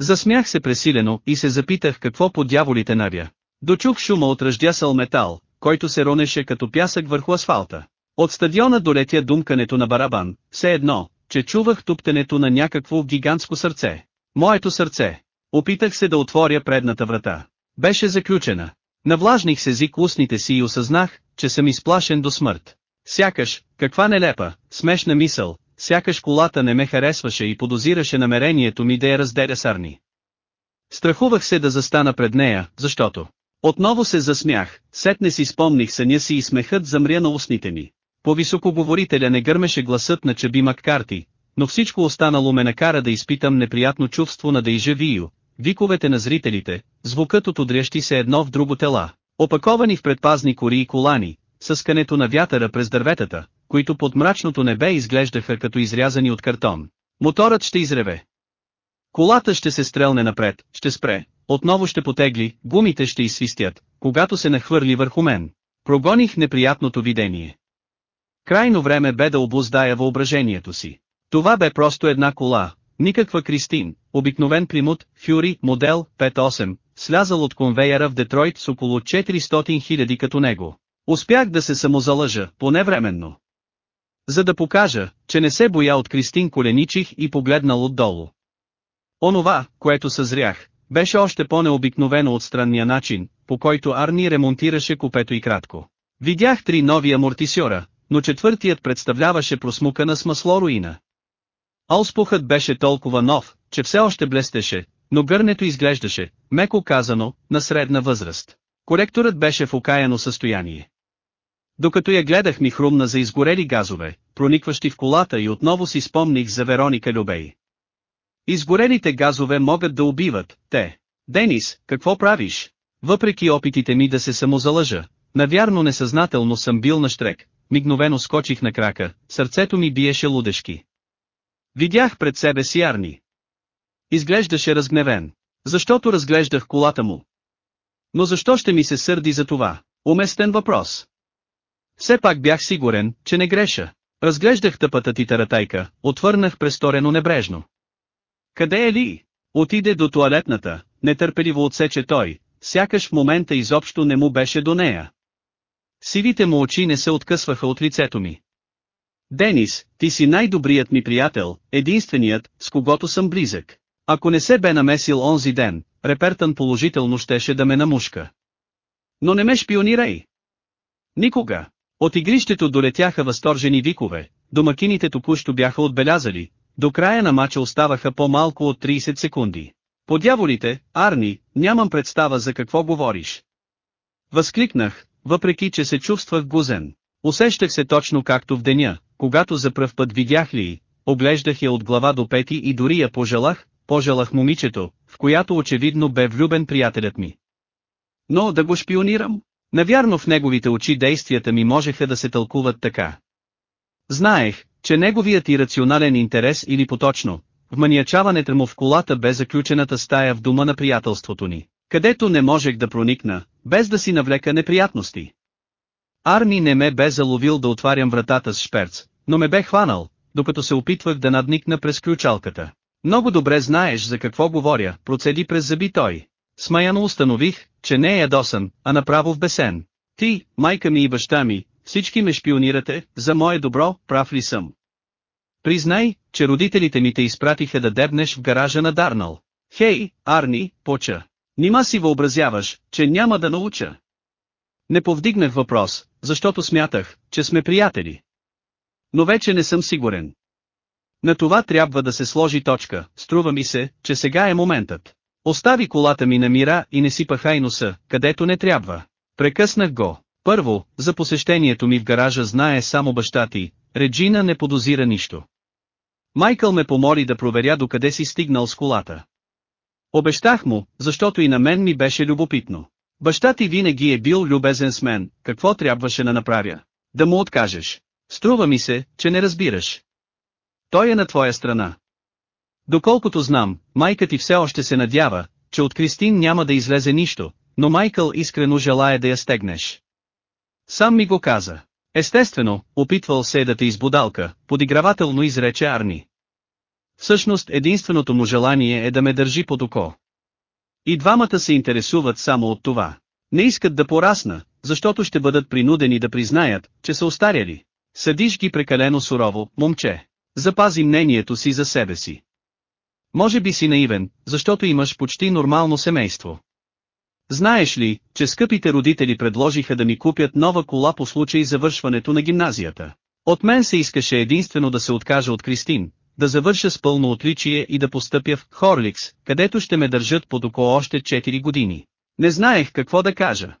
Засмях се пресилено и се запитах какво по дяволите навя. Дочух шума от ръждясъл метал, който се ронеше като пясък върху асфалта. От стадиона долетя думкането на барабан, все едно, че чувах туптенето на някакво гигантско сърце. Моето сърце. Опитах се да отворя предната врата. Беше заключена. Навлажних се език устните си и осъзнах, че съм изплашен до смърт. Сякаш, каква нелепа, смешна мисъл, сякаш колата не ме харесваше и подозираше намерението ми да я разделя с Арни. Страхувах се да застана пред нея, защото... Отново се засмях, сетне си спомних съня си и смехът замря на устните ми. По високоговорителя не гърмеше гласът на Чаби Маккарти, но всичко останало ме накара да изпитам неприятно чувство на Дейжа Вио, виковете на зрителите, звукът от удрящи се едно в друго тела, опаковани в предпазни кори и колани, съскането на вятъра през дърветата, които под мрачното небе изглеждаха като изрязани от картон. Моторът ще изреве. Колата ще се стрелне напред, ще спре, отново ще потегли, гумите ще изсвистят, когато се нахвърли върху мен. Прогоних неприятното видение. Крайно време бе да обуздая въображението си. Това бе просто една кола, никаква Кристин, обикновен примут, Фюри, модел 5-8, слязал от конвейера в Детройт с около 400 000 като него. Успях да се самозалъжа, поне временно. За да покажа, че не се боя от Кристин коленичих и погледнал отдолу. Онова, което съзрях, беше още по-необикновено от странния начин, по който Арни ремонтираше купето и кратко. Видях три нови амортисьора, но четвъртият представляваше просмукана с масло руина. Ауспухът беше толкова нов, че все още блестеше, но гърнето изглеждаше, меко казано, на средна възраст. Коректорът беше в окаяно състояние. Докато я гледах ми хрумна за изгорели газове, проникващи в колата и отново си спомних за Вероника Любей. Изгорелите газове могат да убиват, те. Денис, какво правиш? Въпреки опитите ми да се самозалъжа, навярно несъзнателно съм бил на штрек, мигновено скочих на крака, сърцето ми биеше лудешки. Видях пред себе си Арни. Изглеждаше разгневен. Защото разглеждах колата му. Но защо ще ми се сърди за това? Уместен въпрос. Все пак бях сигурен, че не греша. Разглеждах тъпата ти таратайка, отвърнах престорено небрежно. Къде е ли? Отиде до туалетната, нетърпеливо отсече той, сякаш в момента изобщо не му беше до нея. Сивите му очи не се откъсваха от лицето ми. Денис, ти си най-добрият ми приятел, единственият, с когото съм близък. Ако не се бе намесил онзи ден, Репертън положително щеше да ме намушка. Но не ме шпионирай. Никога. От игрището долетяха възторжени викове, домакините току-що бяха отбелязали, до края на мача оставаха по-малко от 30 секунди. По дяволите, Арни, нямам представа за какво говориш. Възкликнах, въпреки че се чувствах гузен. Усещах се точно както в деня, когато за пръв път видях ли, оглеждах я от глава до пети и дори я пожелах, пожелах момичето, в която очевидно бе влюбен приятелят ми. Но да го шпионирам? Навярно в неговите очи действията ми можеха да се тълкуват така. Знаех, че неговият ирационален интерес или поточно, вманиячаването му в колата бе заключената стая в дома на приятелството ни, където не можех да проникна, без да си навлека неприятности. Арни не ме бе заловил да отварям вратата с шперц, но ме бе хванал, докато се опитвах да надникна през ключалката. Много добре знаеш за какво говоря, процеди през зъби той. Смаяно установих, че не е ядосан, а направо в бесен. Ти, майка ми и баща ми, всички ме шпионирате, за мое добро, прав ли съм? Признай, че родителите ми те изпратиха да дебнеш в гаража на Дарнал. Хей, Арни, поча. Нима си въобразяваш, че няма да науча. Не повдигнах въпрос, защото смятах, че сме приятели. Но вече не съм сигурен. На това трябва да се сложи точка, струва ми се, че сега е моментът. Остави колата ми на мира и не си пахай носа, където не трябва. Прекъснах го. Първо, за посещението ми в гаража знае само баща ти, Реджина не подозира нищо. Майкъл ме помоли да проверя докъде си стигнал с колата. Обещах му, защото и на мен ми беше любопитно. Баща ти винаги е бил любезен с мен, какво трябваше да направя? Да му откажеш. Струва ми се, че не разбираш. Той е на твоя страна. Доколкото знам, майка ти все още се надява, че от Кристин няма да излезе нищо, но Майкъл искрено желая да я стегнеш. Сам ми го каза. Естествено, опитвал се да те избудалка, подигравателно изрече Арни. Всъщност единственото му желание е да ме държи под око. И двамата се интересуват само от това. Не искат да порасна, защото ще бъдат принудени да признаят, че са остаряли. Съдиш ги прекалено сурово, момче. Запази мнението си за себе си. Може би си наивен, защото имаш почти нормално семейство. Знаеш ли, че скъпите родители предложиха да ми купят нова кола по случай завършването на гимназията? От мен се искаше единствено да се откажа от Кристин, да завърша с пълно отличие и да постъпя в Хорликс, където ще ме държат под око още 4 години. Не знаех какво да кажа.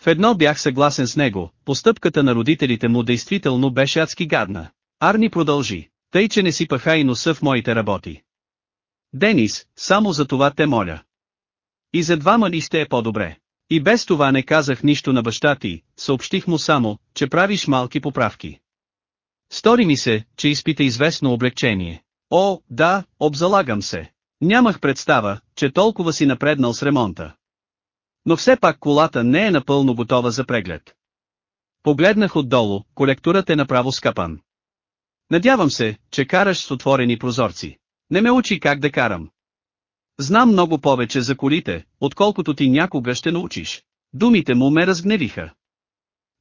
В едно бях съгласен с него, постъпката на родителите му действително беше адски гадна. Арни продължи, тъй че не си паха и носа в моите работи. Денис, само за това те моля. И за двама ли ще е по-добре? И без това не казах нищо на баща ти, съобщих му само, че правиш малки поправки. Стори ми се, че изпита известно облегчение. О, да, обзалагам се. Нямах представа, че толкова си напреднал с ремонта. Но все пак колата не е напълно готова за преглед. Погледнах отдолу, колекторът е направо скъпан. Надявам се, че караш с отворени прозорци. Не ме учи как да карам. Знам много повече за колите, отколкото ти някога ще научиш. Думите му ме разгневиха.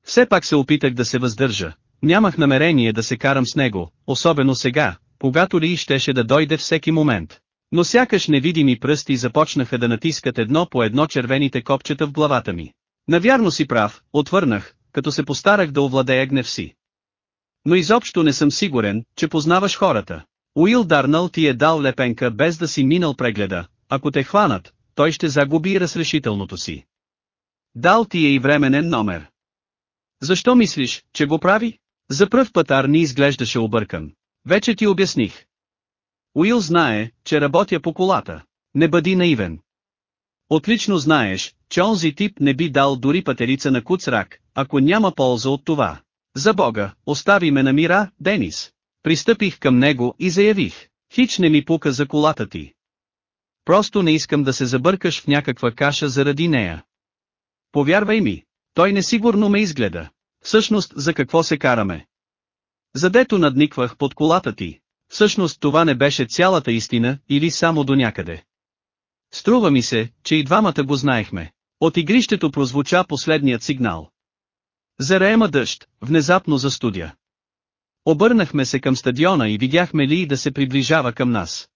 Все пак се опитах да се въздържа. Нямах намерение да се карам с него, особено сега, когато ли щеше да дойде всеки момент. Но сякаш невидими пръсти започнаха да натискат едно по едно червените копчета в главата ми. Навярно си прав, отвърнах, като се постарах да овладея гнев си. Но изобщо не съм сигурен, че познаваш хората. Уил Дарнал ти е дал лепенка без да си минал прегледа, ако те хванат, той ще загуби разрешителното си. Дал ти е и временен номер. Защо мислиш, че го прави? За пръв път Арни изглеждаше объркан. Вече ти обясних. Уил знае, че работя по колата. Не бъди наивен. Отлично знаеш, че онзи тип не би дал дори патерица на куцрак, ако няма полза от това. За Бога, остави ме на мира, Денис. Пристъпих към него и заявих, хич не ми пука за колата ти. Просто не искам да се забъркаш в някаква каша заради нея. Повярвай ми, той несигурно ме изгледа. Всъщност за какво се караме? Задето надниквах под колата ти. Всъщност това не беше цялата истина, или само до някъде. Струва ми се, че и двамата го знаехме. От игрището прозвуча последният сигнал. Зареема дъжд, внезапно застудя. Обърнахме се към стадиона и видяхме Ли да се приближава към нас.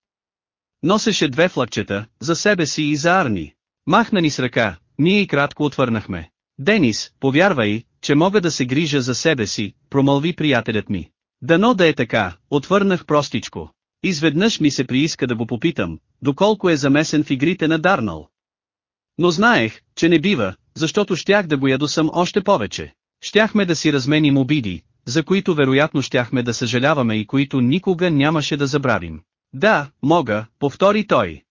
Носеше две флагчета, за себе си и за Арни. Махна ни с ръка, ние и кратко отвърнахме. Денис, повярвай, че мога да се грижа за себе си, промълви приятелят ми. Дано да е така, отвърнах простичко. Изведнъж ми се прииска да го попитам, доколко е замесен в игрите на Дарнал. Но знаех, че не бива, защото щях да го ядосам още повече. Щяхме да си разменим обиди, за които вероятно щяхме да съжаляваме и които никога нямаше да забравим. Да, мога, повтори той.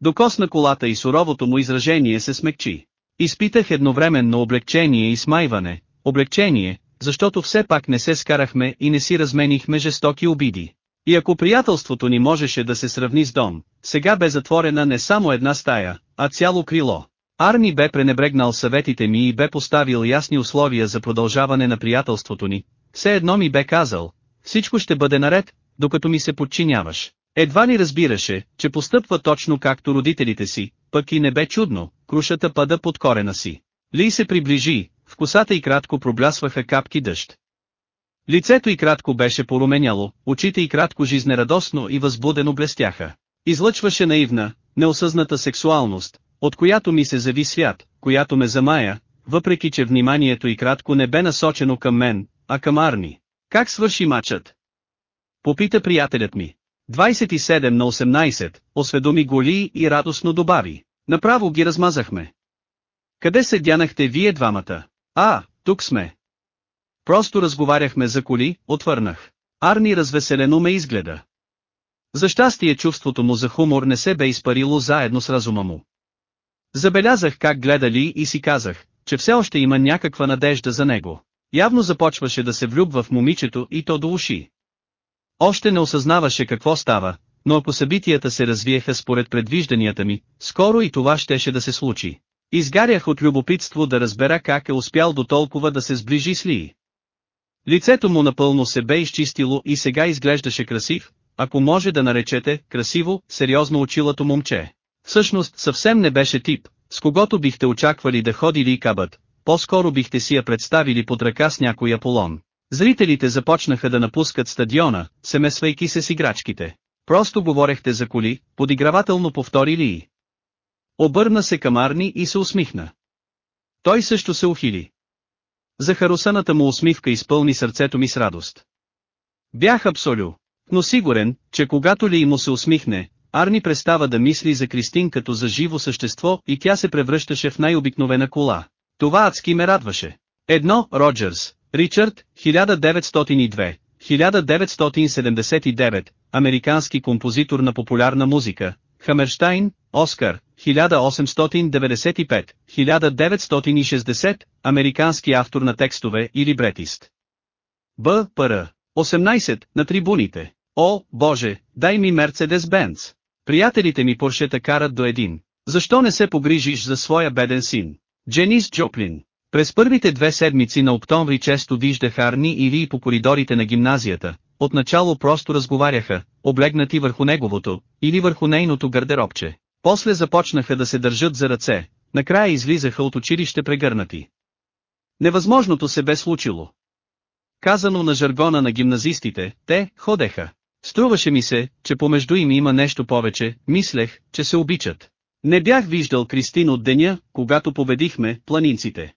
Докосна колата и суровото му изражение се смекчи. Изпитах едновременно облегчение и смайване, облегчение, защото все пак не се скарахме и не си разменихме жестоки обиди. И ако приятелството ни можеше да се сравни с дом, сега бе затворена не само една стая, а цяло крило. Арни бе пренебрегнал съветите ми и бе поставил ясни условия за продължаване на приятелството ни. Все едно ми бе казал, всичко ще бъде наред, докато ми се подчиняваш. Едва ли разбираше, че постъпва точно както родителите си, пък и не бе чудно, крушата пада под корена си. Ли се приближи, в косата и кратко проблясваха капки дъжд. Лицето и кратко беше поруменяло, очите и кратко жизнерадостно и възбудено блестяха. Излъчваше наивна, неосъзната сексуалност, от която ми се зави свят, която ме замая, въпреки че вниманието и кратко не бе насочено към мен, а към Арни. Как свърши матчът? Попита приятелят ми. 27 на 18, осведоми голи и радостно добави. Направо ги размазахме. Къде се дянахте вие двамата? А, тук сме. Просто разговаряхме за коли, отвърнах. Арни развеселено ме изгледа. За щастие чувството му за хумор не се бе изпарило заедно с разума му. Забелязах как гледа Ли и си казах, че все още има някаква надежда за него. Явно започваше да се влюбва в момичето и то до уши. Още не осъзнаваше какво става, но ако събитията се развиеха според предвижданията ми, скоро и това щеше да се случи. Изгарях от любопитство да разбера как е успял до толкова да се сближи с Ли. Лицето му напълно се бе изчистило и сега изглеждаше красив, ако може да наречете красиво, сериозно очилото момче. Всъщност съвсем не беше тип, с когото бихте очаквали да ходи ли кабът, по-скоро бихте си я представили под ръка с някой Аполон. Зрителите започнаха да напускат стадиона, семесвайки се с играчките. Просто говорехте за коли, подигравателно повтори ли. Обърна се към Арни и се усмихна. Той също се ухили. Захарусаната му усмивка изпълни сърцето ми с радост. Бях абсолю, но сигурен, че когато ли му се усмихне, Арни престава да мисли за Кристин като за живо същество и тя се превръщаше в най-обикновена кола. Това адски ме радваше. Едно, Роджерс, Ричард, 1902, 1979, американски композитор на популярна музика, Хамерштайн, Оскар, 1895, 1960, американски автор на текстове и либретист. Б. Р. 18. На трибуните. О, Боже, дай ми Мерцедес Бенц. Приятелите ми поршета карат до един. Защо не се погрижиш за своя беден син? Дженис Джоплин. През първите две седмици на октомври често виждах Арни или по коридорите на гимназията, отначало просто разговаряха, облегнати върху неговото, или върху нейното гардеробче. После започнаха да се държат за ръце, накрая излизаха от училище прегърнати. Невъзможното се бе случило. Казано на жаргона на гимназистите, те ходеха. Струваше ми се, че помежду им има нещо повече, мислех, че се обичат. Не бях виждал Кристин от деня, когато победихме планинците.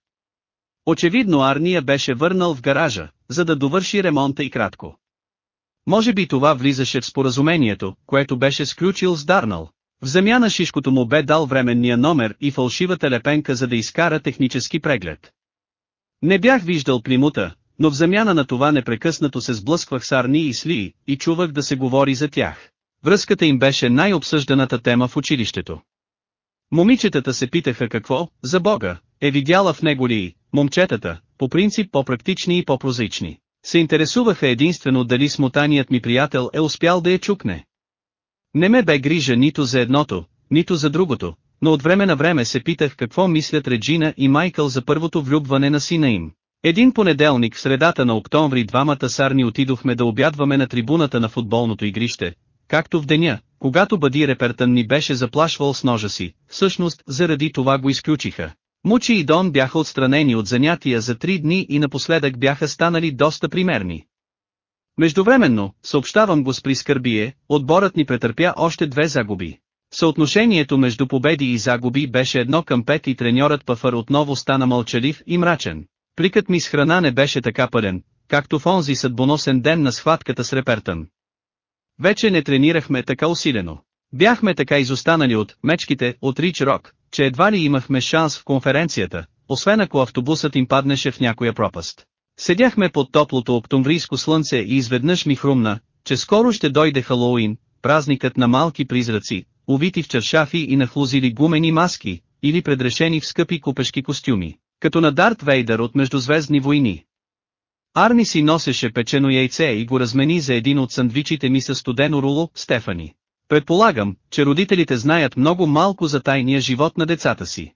Очевидно Арния беше върнал в гаража, за да довърши ремонта и кратко. Може би това влизаше в споразумението, което беше сключил с Дарнал. В замяна шишкото му бе дал временния номер и фалшивата лепенка за да изкара технически преглед. Не бях виждал плимута, но в замяна на това непрекъснато се сблъсквах с Арни и Сли, и чувах да се говори за тях. Връзката им беше най-обсъжданата тема в училището. Момичетата се питаха какво, за Бога, е видяла в него ли, момчетата, по принцип по-практични и по-прозични, се интересуваха единствено дали смотаният ми приятел е успял да я чукне. Не ме бе грижа нито за едното, нито за другото, но от време на време се питах какво мислят Реджина и Майкъл за първото влюбване на сина им. Един понеделник в средата на октомври двамата сарни отидохме да обядваме на трибуната на футболното игрище, както в деня, когато Бади Репертън ни беше заплашвал с ножа си, всъщност заради това го изключиха. Мучи и Дон бяха отстранени от занятия за три дни и напоследък бяха станали доста примерни. Междувременно, съобщавам го с прискърбие, отборът ни претърпя още две загуби. Съотношението между победи и загуби беше едно към пет и треньорът Пафър отново стана мълчалив и мрачен. Пликът ми с храна не беше така пълен, както в онзи съдбоносен ден на схватката с Репертън. Вече не тренирахме така усилено. Бяхме така изостанали от мечките от Рич Рок, че едва ли имахме шанс в конференцията, освен ако автобусът им паднеше в някоя пропаст. Седяхме под топлото октомврийско слънце и изведнъж ми хрумна, че скоро ще дойде Халоуин, празникът на малки призраци, увити в чершафи и нахлузили гумени маски, или предрешени в скъпи купешки костюми, като на Дарт Вейдър от Междузвездни войни. Арни си носеше печено яйце и го размени за един от сандвичите ми със студено руло, Стефани. Предполагам, че родителите знаят много малко за тайния живот на децата си.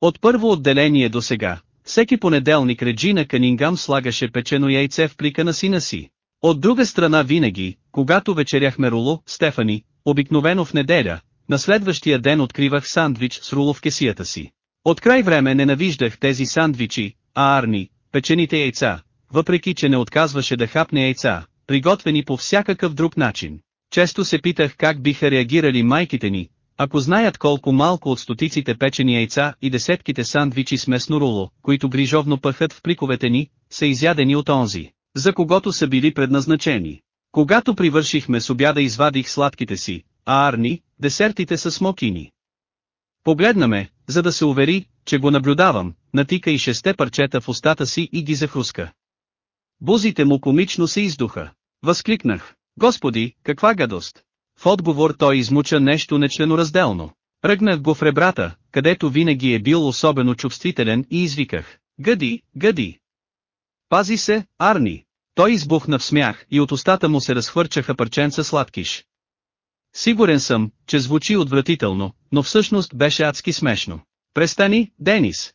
От първо отделение до сега, всеки понеделник Реджина Канингам слагаше печено яйце в плика на сина си. От друга страна винаги, когато вечеряхме руло, Стефани, обикновено в неделя, на следващия ден откривах сандвич с руло в кесията си. От край време ненавиждах тези сандвичи, а Арни, печените яйца, въпреки че не отказваше да хапне яйца, приготвени по всякакъв друг начин. Често се питах как биха реагирали майките ни, ако знаят колко малко от стотиците печени яйца и десетките сандвичи с месно руло, които грижовно пъхат в пликовете ни, са изядени от онзи, за когото са били предназначени. Когато привършихме с обяда извадих сладките си, а Арни, десертите са смокини. Погледна ме, за да се увери, че го наблюдавам, натика и шесте парчета в устата си и ги захруска. Бузите му комично се издуха. Възкликнах. Господи, каква гадост! В отговор той измуча нещо нечленоразделно. Ръгнах го в ребрата, където винаги е бил особено чувствителен и извиках. Гъди, гъди! Пази се, Арни! Той избухна в смях и от устата му се разхвърчаха парченца сладкиш. Сигурен съм, че звучи отвратително, но всъщност беше адски смешно. Престани, Денис!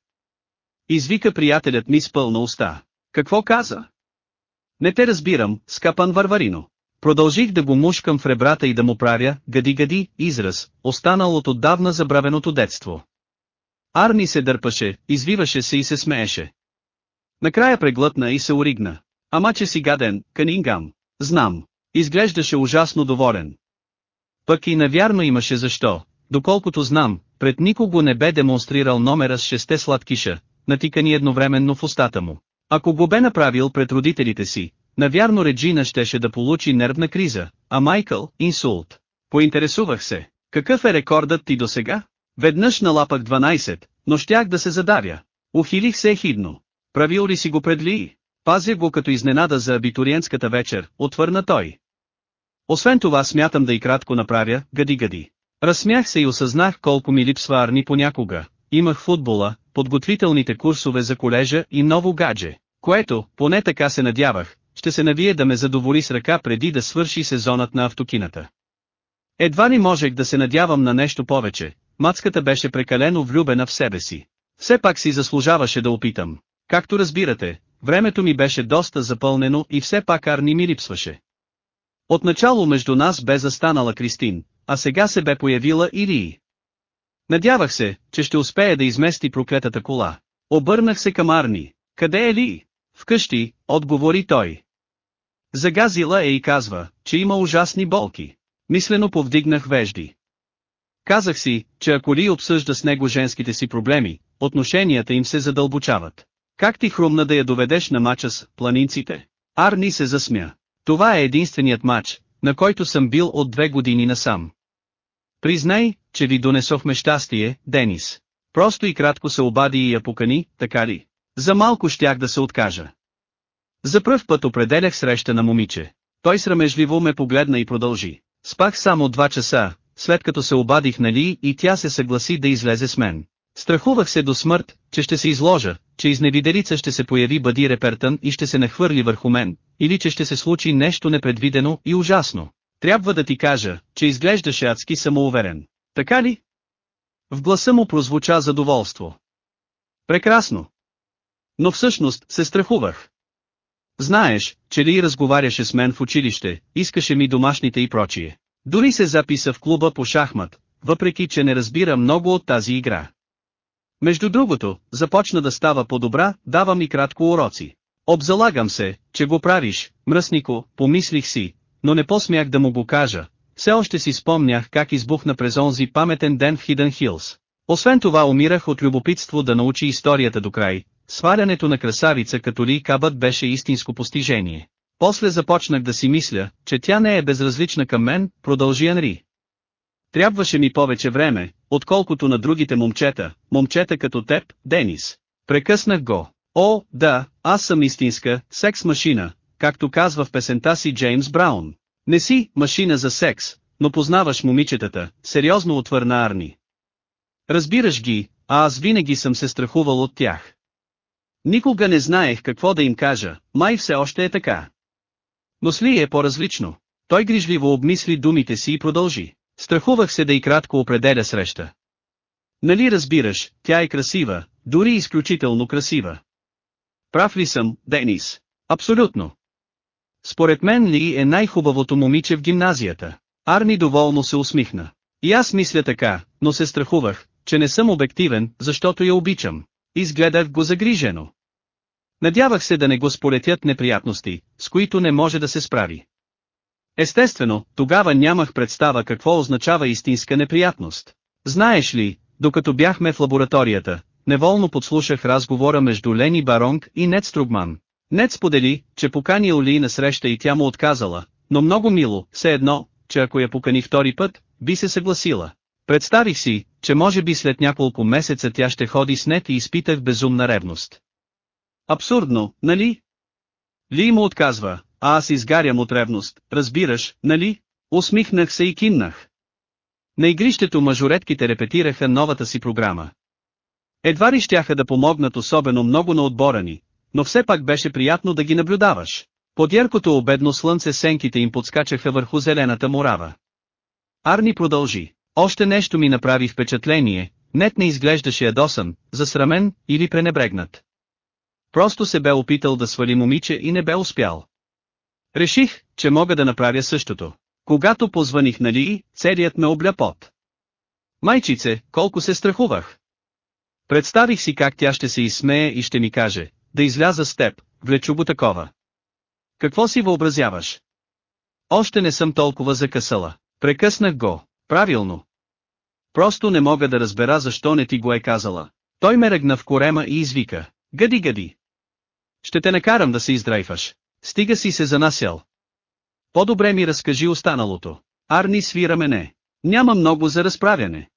Извика приятелят ми с пълна уста. Какво каза? Не те разбирам, скапан варварино. Продължих да го мушкам в ребрата и да му правя, гади-гади, израз, останал от отдавна забравеното детство. Арни се дърпаше, извиваше се и се смееше. Накрая преглътна и се оригна. Ама че си гаден, Канингам. Знам. Изглеждаше ужасно доволен. Пък и навярно имаше защо. Доколкото знам, пред никого не бе демонстрирал номера с шесте сладкиша, натикани едновременно в устата му. Ако го бе направил пред родителите си, навярно Реджина щеше да получи нервна криза, а Майкъл – инсулт. Поинтересувах се, какъв е рекордът ти до сега? Веднъж налапах 12, но щях да се задавя. Ухилих се ехидно. Правил ли си го пред Ли? Пазя го като изненада за абитуриентската вечер, отвърна той. Освен това смятам да и кратко направя, гади-гади. Разсмях се и осъзнах колко ми липсва Арни понякога. Имах футбола, подготвителните курсове за колежа и ново гадже, което, поне така се надявах, ще се навие да ме задоволи с ръка преди да свърши сезонът на автокината. Едва ли можех да се надявам на нещо повече, мацката беше прекалено влюбена в себе си. Все пак си заслужаваше да опитам. Както разбирате, времето ми беше доста запълнено и все пак Арни ми липсваше. Отначало между нас бе застанала Кристин, а сега се бе появила и. Надявах се, че ще успее да измести проклетата кола. Обърнах се към Арни. Къде е Ли? Вкъщи, отговори той. Загазила е и казва, че има ужасни болки. Мислено повдигнах вежди. Казах си, че ако Ли обсъжда с него женските си проблеми, отношенията им се задълбочават. Как ти хрумна да я доведеш на мача с планинците? Арни се засмя. Това е единственият матч, на който съм бил от две години насам. Признай, че ви донесохме щастие, Денис. Просто и кратко се обади и я покани, така ли? За малко щях да се откажа. За пръв път определях среща на момиче. Той срамежливо ме погледна и продължи. Спах само два часа, след като се обадих нали и тя се съгласи да излезе с мен. Страхувах се до смърт, че ще се изложа, че изневиделица ще се появи Бади Репертън и ще се нахвърли върху мен, или че ще се случи нещо непредвидено и ужасно. Трябва да ти кажа, че изглеждаше адски самоуверен. Така ли? В гласа му прозвуча задоволство. Прекрасно. Но всъщност се страхувах. Знаеш, че ли разговаряше с мен в училище, искаше ми домашните и прочие. Дори се записа в клуба по шахмат, въпреки че не разбира много от тази игра. Между другото, започна да става по-добра, дава ми кратко уроци. Обзалагам се, че го правиш, мръснико, помислих си, но не посмях да му го кажа. Все още си спомнях как избухна през онзи паметен ден в Хидън Хилс. Освен това умирах от любопитство да научи историята до край, свалянето на красавица като ли кабът беше истинско постижение. После започнах да си мисля, че тя не е безразлична към мен, продължи Анри. Трябваше ми повече време, отколкото на другите момчета, момчета като теб, Денис. Прекъснах го. О, да, аз съм истинска, секс-машина, както казва в песента си Джеймс Браун. Не си машина за секс, но познаваш момичетата, сериозно отвърна Арни. Разбираш ги, а аз винаги съм се страхувал от тях. Никога не знаех какво да им кажа, май все още е така. Но с Ли е по-различно. Той грижливо обмисли думите си и продължи. Страхувах се да и кратко определя среща. Нали разбираш, тя е красива, дори изключително красива. Прав ли съм, Денис? Абсолютно. Според мен Ли е най-хубавото момиче в гимназията. Арни доволно се усмихна. И аз мисля така, но се страхувах, че не съм обективен, защото я обичам. Изгледах го загрижено. Надявах се да не го сполетят неприятности, с които не може да се справи. Естествено, тогава нямах представа какво означава истинска неприятност. Знаеш ли, докато бяхме в лабораторията, неволно подслушах разговора между Лени Баронг и Нед Стругман. Нед сподели, че покани Оли на среща и тя му отказала, но много мило, все едно, че ако я покани втори път, би се съгласила. Представих си, че може би след няколко месеца тя ще ходи с Нет и изпитах безумна ревност. Абсурдно, нали? Ли му отказва, а аз изгарям от ревност, разбираш, нали? Усмихнах се и кимнах. На игрището мажоретките репетираха новата си програма. Едва ли щяха да помогнат особено много на отбора ни, но все пак беше приятно да ги наблюдаваш. Под яркото обедно слънце сенките им подскачаха върху зелената морава. Арни продължи. Още нещо ми направи впечатление, нет не изглеждаше ядосан, засрамен или пренебрегнат. Просто се бе опитал да свали момиче и не бе успял. Реших, че мога да направя същото. Когато позваних нали, целият ме обля пот. Майчице, колко се страхувах. Представих си как тя ще се изсмее и ще ми каже, да изляза с теб, влечубо такова. Какво си въобразяваш? Още не съм толкова закъсала. Прекъснах го. Правилно. Просто не мога да разбера защо не ти го е казала. Той ме ръгна в корема и извика. Гъди гъди. Ще те накарам да се издрайфаш. Стига си се занасял. По-добре ми разкажи останалото. Арни свира мене. Няма много за разправяне.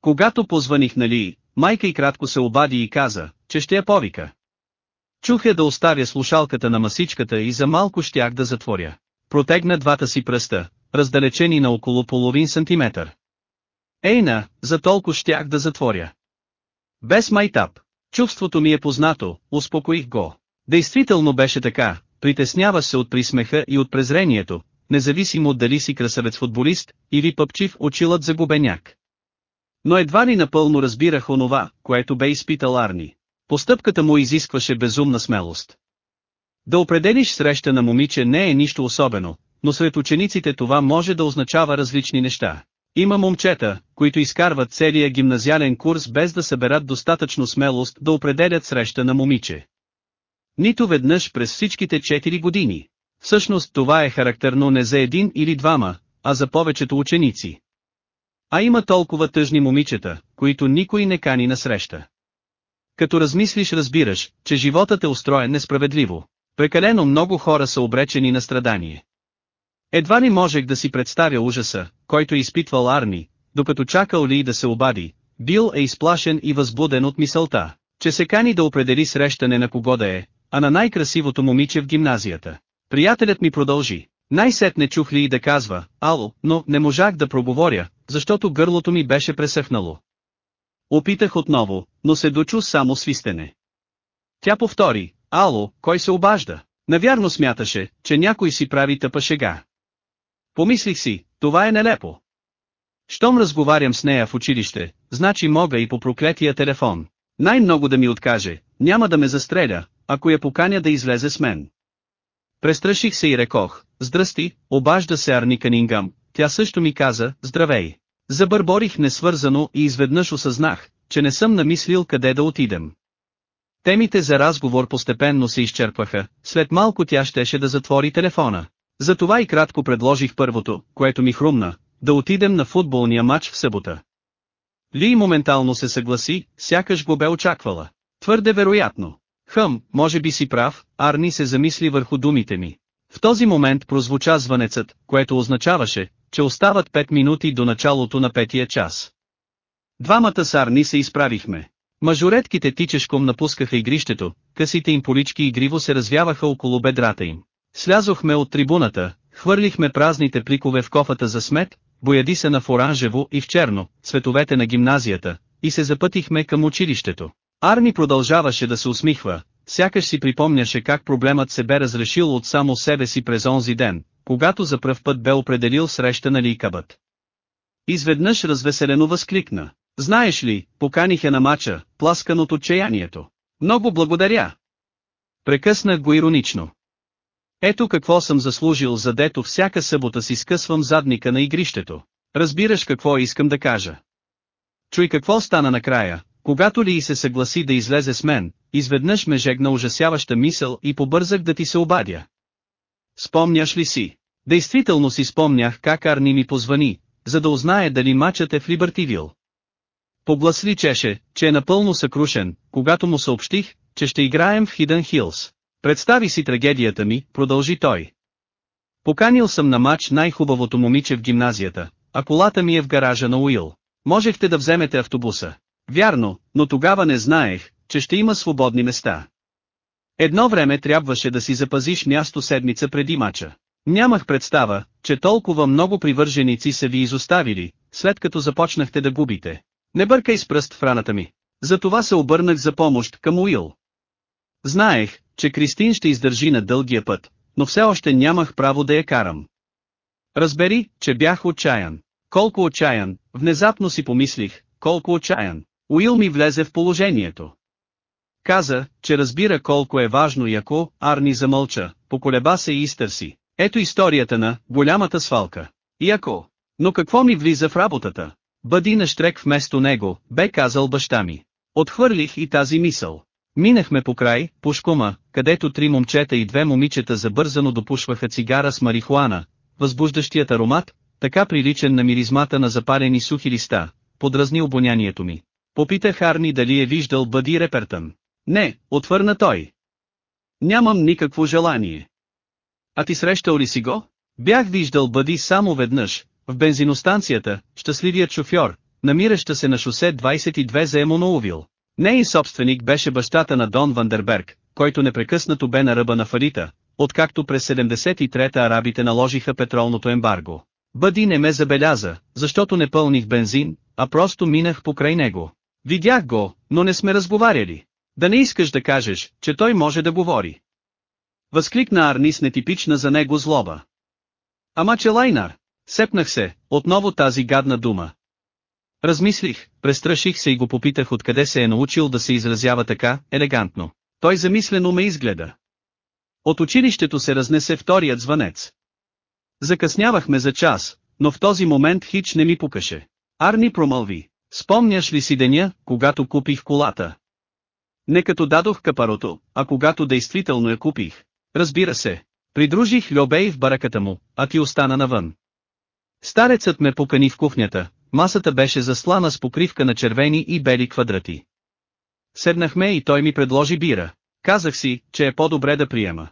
Когато позваних нали, майка и кратко се обади и каза, че ще я повика. Чух я да оставя слушалката на масичката и за малко щях да затворя. Протегна двата си пръста, раздалечени на около половин сантиметър. Ейна, за толкова щях да затворя. Без майтап. Чувството ми е познато, успокоих го. Действително беше така, притесняваш се от присмеха и от презрението, независимо дали си красавец футболист, или пъпчив очилът загубеняк. Но едва ли напълно разбирах онова, което бе изпитал Арни. Постъпката му изискваше безумна смелост. Да определиш среща на момиче не е нищо особено, но сред учениците това може да означава различни неща. Има момчета, които изкарват целия гимназиален курс без да съберат достатъчно смелост да определят среща на момиче. Нито веднъж през всичките 4 години. Всъщност това е характерно не за един или двама, а за повечето ученици. А има толкова тъжни момичета, които никой не кани на среща. Като размислиш разбираш, че животът е устроен несправедливо. Прекалено много хора са обречени на страдание. Едва ли можех да си представя ужаса, който е изпитвал Арни, докато чакал ли да се обади, бил е изплашен и възбуден от мисълта, че се кани да определи срещане на кого да е, а на най-красивото момиче в гимназията. Приятелят ми продължи. Най-сетне чух ли и да казва, ало, но не можах да проговоря, защото гърлото ми беше пресъхнало. Опитах отново, но се дочу само свистене. Тя повтори, ало, кой се обажда? Навярно смяташе, че някой си прави тъпа шега. Помислих си, това е нелепо. Щом разговарям с нея в училище, значи мога и по проклетия телефон. Най-много да ми откаже, няма да ме застреля, ако я поканя да излезе с мен. Престраших се и рекох, здрасти, обажда се Арни Канингам, тя също ми каза, здравей. Забърборих несвързано и изведнъж осъзнах, че не съм намислил къде да отидем. Темите за разговор постепенно се изчерпваха, след малко тя щеше да затвори телефона. Затова и кратко предложих първото, което ми хрумна, да отидем на футболния матч в събота. Ли моментално се съгласи, сякаш го бе очаквала. Твърде вероятно. Хъм, може би си прав, Арни се замисли върху думите ми. В този момент прозвуча звънецът, което означаваше, че остават 5 минути до началото на петия час. Двамата с Арни се изправихме. Мажоретките тичешком напускаха игрището, късите им полички игриво се развяваха около бедрата им. Слязохме от трибуната, хвърлихме празните пликове в кофата за смет, бояди се на в оранжево и в черно, цветовете на гимназията, и се запътихме към училището. Арни продължаваше да се усмихва, сякаш си припомняше как проблемът се бе разрешил от само себе си през онзи ден, когато за пръв път бе определил среща на ликабът. Изведнъж развеселено възкликна. Знаеш ли, поканих я на мача, пласкан от отчаянието. Много благодаря. Прекъснах го иронично. Ето какво съм заслужил задето всяка събота си скъсвам задника на игрището. Разбираш какво искам да кажа. Чуй какво стана накрая, когато ли и се съгласи да излезе с мен, изведнъж ме жегна ужасяваща мисъл и побързах да ти се обадя. Спомняш ли си? Действително си спомнях как Арни ми позвани, за да узнае дали мачът е в Либертивил. Поглас чеше, че е напълно съкрушен, когато му съобщих, че ще играем в Хидън Хилс. Представи си трагедията ми, продължи той. Поканил съм на матч най-хубавото момиче в гимназията, а колата ми е в гаража на Уил. Можехте да вземете автобуса. Вярно, но тогава не знаех, че ще има свободни места. Едно време трябваше да си запазиш място седмица преди мача. Нямах представа, че толкова много привърженици са ви изоставили, след като започнахте да губите. Не бъркай с пръст в раната ми. Затова се обърнах за помощ към Уил. Знаех, че Кристин ще издържи на дългия път, но все още нямах право да я карам. Разбери, че бях отчаян. Колко отчаян, внезапно си помислих, колко отчаян. Уил ми влезе в положението. Каза, че разбира колко е важно и ако, Арни замълча, поколеба се и изтърси. Ето историята на голямата свалка. И ако. Но какво ми влиза в работата? Бъди на штрек вместо него, бе казал баща ми. Отхвърлих и тази мисъл. Минахме по край, пушкома, където три момчета и две момичета забързано допушваха цигара с марихуана, възбуждащият аромат, така приличен на миризмата на запалени сухи листа, подразни обонянието ми. Попитах Арни дали е виждал Бъди Репертън. Не, отвърна той. Нямам никакво желание. А ти срещал ли си го? Бях виждал Бъди само веднъж, в бензиностанцията, щастливият шофьор, намираща се на шосе 22 за Емоноувил. Нейн собственик беше бащата на Дон Вандерберг, който непрекъснато бе на ръба на фалита, откакто през 73-та арабите наложиха петролното ембарго. Бъди не ме забеляза, защото не пълних бензин, а просто минах покрай него. Видях го, но не сме разговаряли. Да не искаш да кажеш, че той може да говори. Възкликна Арни с нетипична за него злоба. Ама че Лайнар! Сепнах се, отново тази гадна дума. Размислих, престраших се и го попитах откъде се е научил да се изразява така, елегантно. Той замислено ме изгледа. От училището се разнесе вторият звънец. Закъснявахме за час, но в този момент Хич не ми пукаше. Арни промълви. Спомняш ли си деня, когато купих колата? Не като дадох капарото, а когато действително я купих. Разбира се. Придружих Льобей в бараката му, а ти остана навън. Старецът ме покани в кухнята, масата беше заслана с покривка на червени и бели квадрати. Седнахме и той ми предложи бира. Казах си, че е по-добре да приема.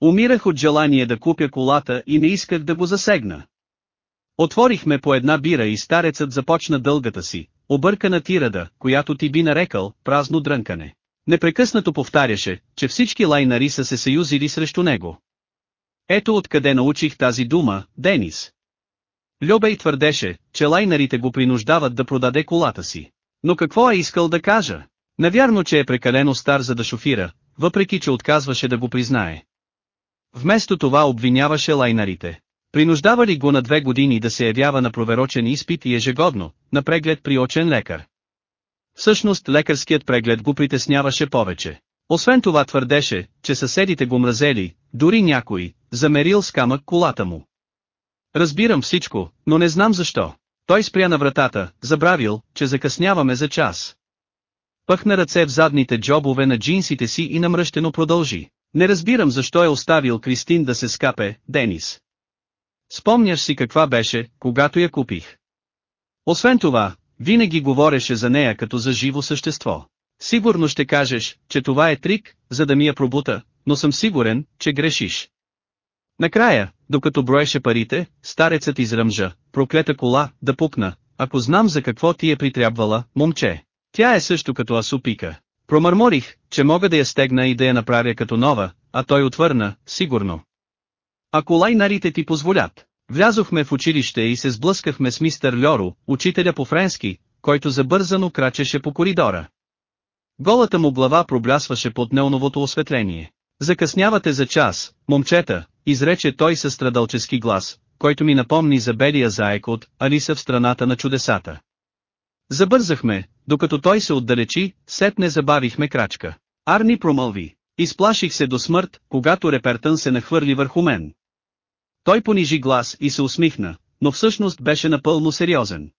Умирах от желание да купя колата и не исках да го засегна. Отворихме по една бира и старецът започна дългата си, объркана тирада, която ти би нарекал празно дрънкане. Непрекъснато повтаряше, че всички лайнари са се съюзили срещу него. Ето откъде научих тази дума, Денис. Любей твърдеше, че лайнарите го принуждават да продаде колата си. Но какво е искал да кажа? Навярно, че е прекалено стар за да шофира, въпреки че отказваше да го признае. Вместо това обвиняваше лайнарите. Принуждавали го на две години да се явява на проверочен изпит и ежегодно, на преглед при очен лекар. Всъщност лекарският преглед го притесняваше повече. Освен това твърдеше, че съседите го мразели, дори някой, замерил с камък колата му. Разбирам всичко, но не знам защо. Той спря на вратата, забравил, че закъсняваме за час. Пъхна ръце в задните джобове на джинсите си и намръщено продължи. Не разбирам защо е оставил Кристин да се скапе, Денис. Спомняш си каква беше, когато я купих. Освен това, винаги говореше за нея като за живо същество. Сигурно ще кажеш, че това е трик, за да ми я пробута, но съм сигурен, че грешиш. Накрая, докато броеше парите, старецът изръмжа, проклета кола, да пукна, ако знам за какво ти е притрябвала, момче. Тя е също като асупика. Промърморих, че мога да я стегна и да я направя като нова, а той отвърна, сигурно. Ако лайнарите ти позволят. Влязохме в училище и се сблъскахме с мистер Льоро, учителя по френски, който забързано крачеше по коридора. Голата му глава проблясваше под неоновото осветление. Закъснявате за час, момчета, изрече той със страдалчески глас, който ми напомни за белия заек от Алиса в страната на чудесата. Забързахме, докато той се отдалечи, сетне забавихме крачка. Арни промълви. Изплаших се до смърт, когато репертън се нахвърли върху мен. Той понижи глас и се усмихна, но всъщност беше напълно сериозен.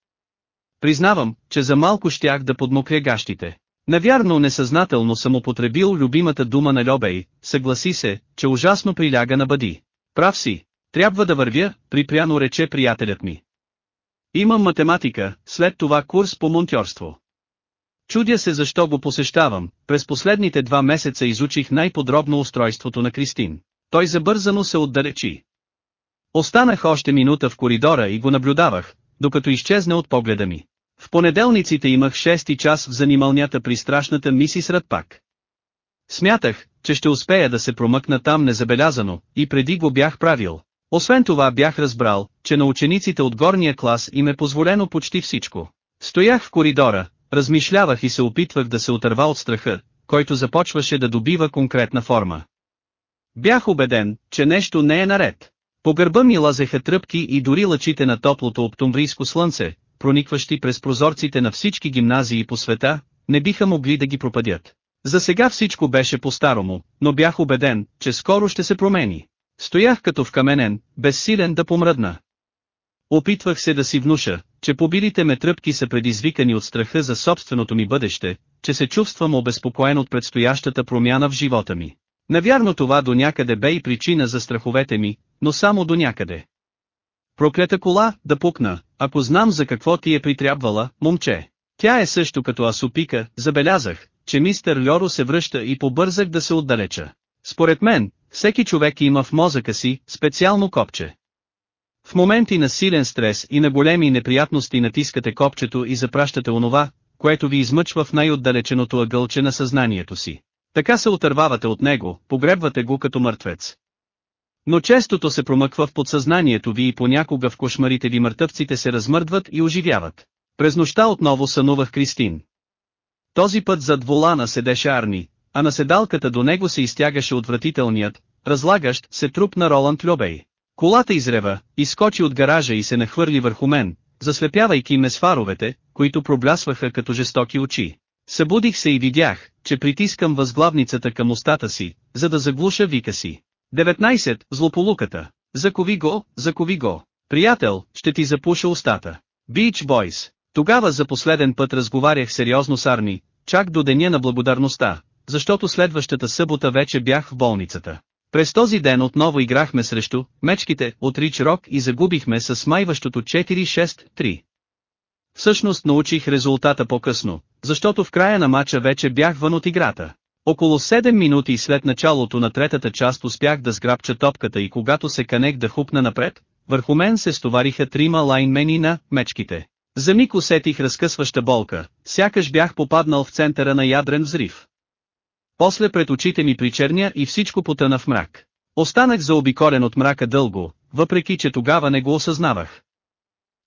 Признавам, че за малко щях да подмокря гащите. Навярно несъзнателно съм употребил любимата дума на Льобей, съгласи се, че ужасно приляга на бъди. Прав си, трябва да вървя, припряно рече приятелят ми. Имам математика, след това курс по монтьорство. Чудя се защо го посещавам, през последните два месеца изучих най-подробно устройството на Кристин. Той забързано се отдалечи. Останах още минута в коридора и го наблюдавах, докато изчезне от погледа ми. В понеделниците имах шести час в занималнята при страшната мисис Радпак. Смятах, че ще успея да се промъкна там незабелязано, и преди го бях правил. Освен това бях разбрал, че на учениците от горния клас им е позволено почти всичко. Стоях в коридора, размишлявах и се опитвах да се отърва от страха, който започваше да добива конкретна форма. Бях убеден, че нещо не е наред. По гърба ми лазеха тръпки и дори лъчите на топлото октомврийско слънце, проникващи през прозорците на всички гимназии по света, не биха могли да ги пропадят. За сега всичко беше по-старому, но бях убеден, че скоро ще се промени. Стоях като вкаменен, безсилен да помръдна. Опитвах се да си внуша, че побилите ме тръпки са предизвикани от страха за собственото ми бъдеще, че се чувствам обезпокоен от предстоящата промяна в живота ми. Навярно това до някъде бе и причина за страховете ми, но само до някъде. Проклета кола, да пукна, ако знам за какво ти е притрябвала, момче. Тя е също като асопика, забелязах, че мистер Льоро се връща и побързах да се отдалеча. Според мен, всеки човек има в мозъка си специално копче. В моменти на силен стрес и на големи неприятности натискате копчето и запращате онова, което ви измъчва в най-отдалеченото ъгълче на съзнанието си. Така се отървавате от него, погребвате го като мъртвец. Но честото се промъква в подсъзнанието ви и понякога в кошмарите ви мъртъвците се размърдват и оживяват. През нощта отново сънувах Кристин. Този път зад волана седеше Арни, а на седалката до него се изтягаше отвратителният, разлагащ се труп на Роланд Любей. Колата изрева, изскочи от гаража и се нахвърли върху мен, заслепявайки ме с фаровете, които проблясваха като жестоки очи. Събудих се и видях, че притискам възглавницата към устата си, за да заглуша вика си. 19. Злополуката. Закови го, закови го. Приятел, ще ти запуша устата. Beach Boys. Тогава за последен път разговарях сериозно с Арни, чак до деня на благодарността, защото следващата събота вече бях в болницата. През този ден отново играхме срещу мечките от Рич Рок и загубихме с смайващото 4-6-3. Всъщност научих резултата по-късно, защото в края на матча вече бях вън от играта. Около 7 минути след началото на третата част успях да сграбча топката и когато се канех да хупна напред, върху мен се стовариха трима лайнмени на мечките. За миг усетих разкъсваща болка, сякаш бях попаднал в центъра на ядрен взрив. После пред очите ми причерня и всичко потъна в мрак. Останах заобиколен от мрака дълго, въпреки че тогава не го осъзнавах.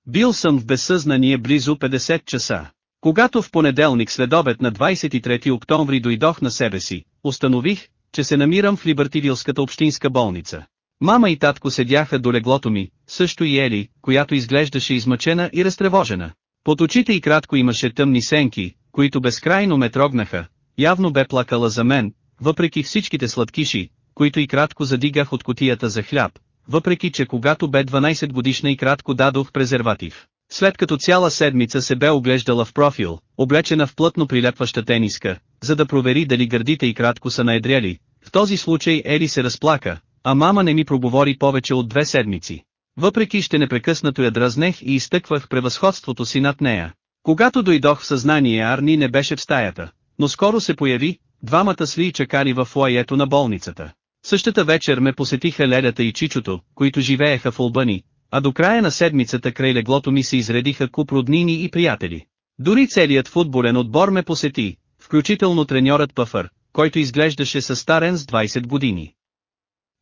Бил съм в безсъзнание близо 50 часа. Когато в понеделник след обед на 23 октомври дойдох на себе си, установих, че се намирам в Либертивилската общинска болница. Мама и татко седяха до леглото ми, също и Ели, която изглеждаше измъчена и разтревожена. Под очите и кратко имаше тъмни сенки, които безкрайно ме трогнаха, явно бе плакала за мен, въпреки всичките сладкиши, които и кратко задигах от котията за хляб, въпреки че когато бе 12 годишна и кратко дадох презерватив. След като цяла седмица се бе оглеждала в профил, облечена в плътно прилепваща тениска, за да провери дали гърдите и кратко са наедряли, в този случай Ели се разплака, а мама не ми проговори повече от две седмици. Въпреки ще непрекъснато я дразнех и изтъквах превъзходството си над нея. Когато дойдох в съзнание Арни не беше в стаята, но скоро се появи, двамата сли чакали в фуаето на болницата. Същата вечер ме посетиха Лелята и Чичото, които живееха в Олбани, а до края на седмицата край леглото ми се изредиха куп роднини и приятели. Дори целият футболен отбор ме посети, включително треньорът Пъфър, който изглеждаше със старен с 20 години.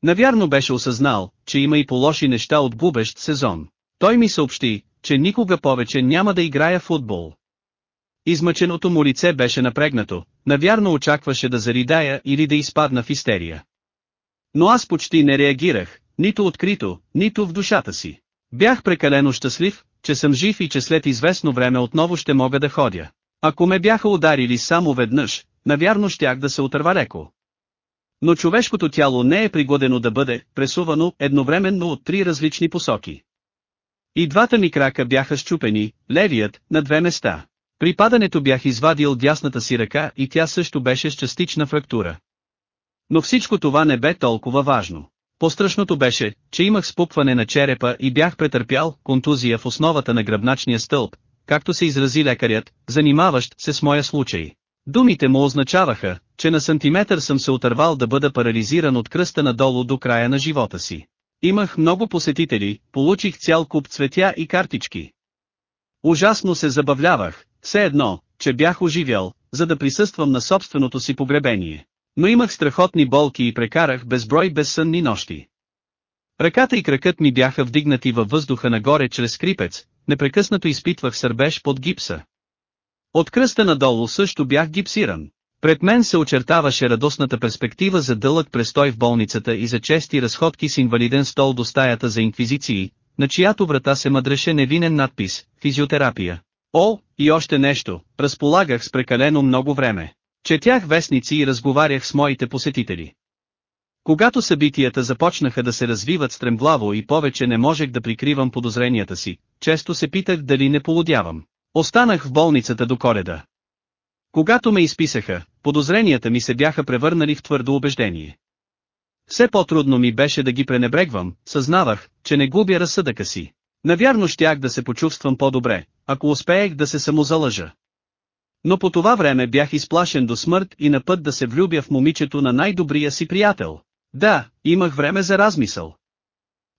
Навярно беше осъзнал, че има и по-лоши неща от губещ сезон. Той ми съобщи, че никога повече няма да играя футбол. Измъченото му лице беше напрегнато, навярно очакваше да заридая или да изпадна в истерия. Но аз почти не реагирах, нито открито, нито в душата си. Бях прекалено щастлив, че съм жив и че след известно време отново ще мога да ходя. Ако ме бяха ударили само веднъж, навярно щях да се отърва леко. Но човешкото тяло не е пригодено да бъде пресувано едновременно от три различни посоки. И двата ми крака бяха щупени, левият, на две места. При падането бях извадил дясната си ръка и тя също беше с частична фрактура. Но всичко това не бе толкова важно. Пострашното беше, че имах спупване на черепа и бях претърпял контузия в основата на гръбначния стълб, както се изрази лекарят, занимаващ се с моя случай. Думите му означаваха, че на сантиметър съм се отървал да бъда парализиран от кръста надолу до края на живота си. Имах много посетители, получих цял куп цветя и картички. Ужасно се забавлявах, все едно, че бях оживял, за да присъствам на собственото си погребение. Но имах страхотни болки и прекарах безброй безсънни нощи. Ръката и кракът ми бяха вдигнати във въздуха нагоре чрез скрипец, непрекъснато изпитвах сърбеж под гипса. От кръста надолу също бях гипсиран. Пред мен се очертаваше радостната перспектива за дълъг престой в болницата и за чести разходки с инвалиден стол до стаята за инквизиции, на чиято врата се мъдреше невинен надпис «Физиотерапия». О, и още нещо, разполагах с прекалено много време. Четях вестници и разговарях с моите посетители. Когато събитията започнаха да се развиват стремглаво и повече не можех да прикривам подозренията си, често се питах дали не полудявам. Останах в болницата до коледа. Когато ме изписаха, подозренията ми се бяха превърнали в твърдо убеждение. Все по-трудно ми беше да ги пренебрегвам, съзнавах, че не губя разсъдъка си. Навярно щях да се почувствам по-добре, ако успеех да се самозалъжа. Но по това време бях изплашен до смърт и на път да се влюбя в момичето на най-добрия си приятел. Да, имах време за размисъл.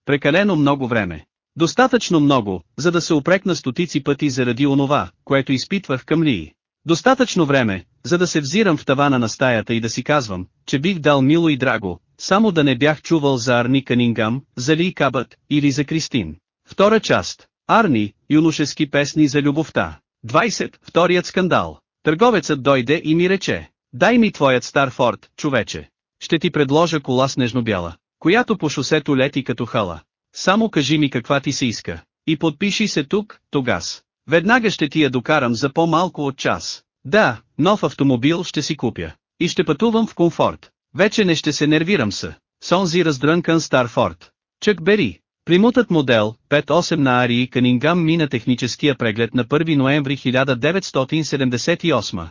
Прекалено много време. Достатъчно много, за да се опрекна стотици пъти заради онова, което изпитвах към Лии. Достатъчно време, за да се взирам в тавана на стаята и да си казвам, че бих дал мило и драго, само да не бях чувал за Арни Канингам, за Ли Кабът, или за Кристин. Втора част. Арни, юношески песни за любовта. 20. Вторият скандал. Търговецът дойде и ми рече. Дай ми твоят стар Форд, човече. Ще ти предложа кола снежно-бяла, която по шосето лети като хала. Само кажи ми каква ти се иска. И подпиши се тук, тогас. Веднага ще ти я докарам за по-малко от час. Да, нов автомобил ще си купя. И ще пътувам в комфорт. Вече не ще се нервирам са. Сонзи раздрънкан стар Форд. Чък Бери. Примутът модел 5.8 на Ари Канингам мина техническия преглед на 1 ноември 1978.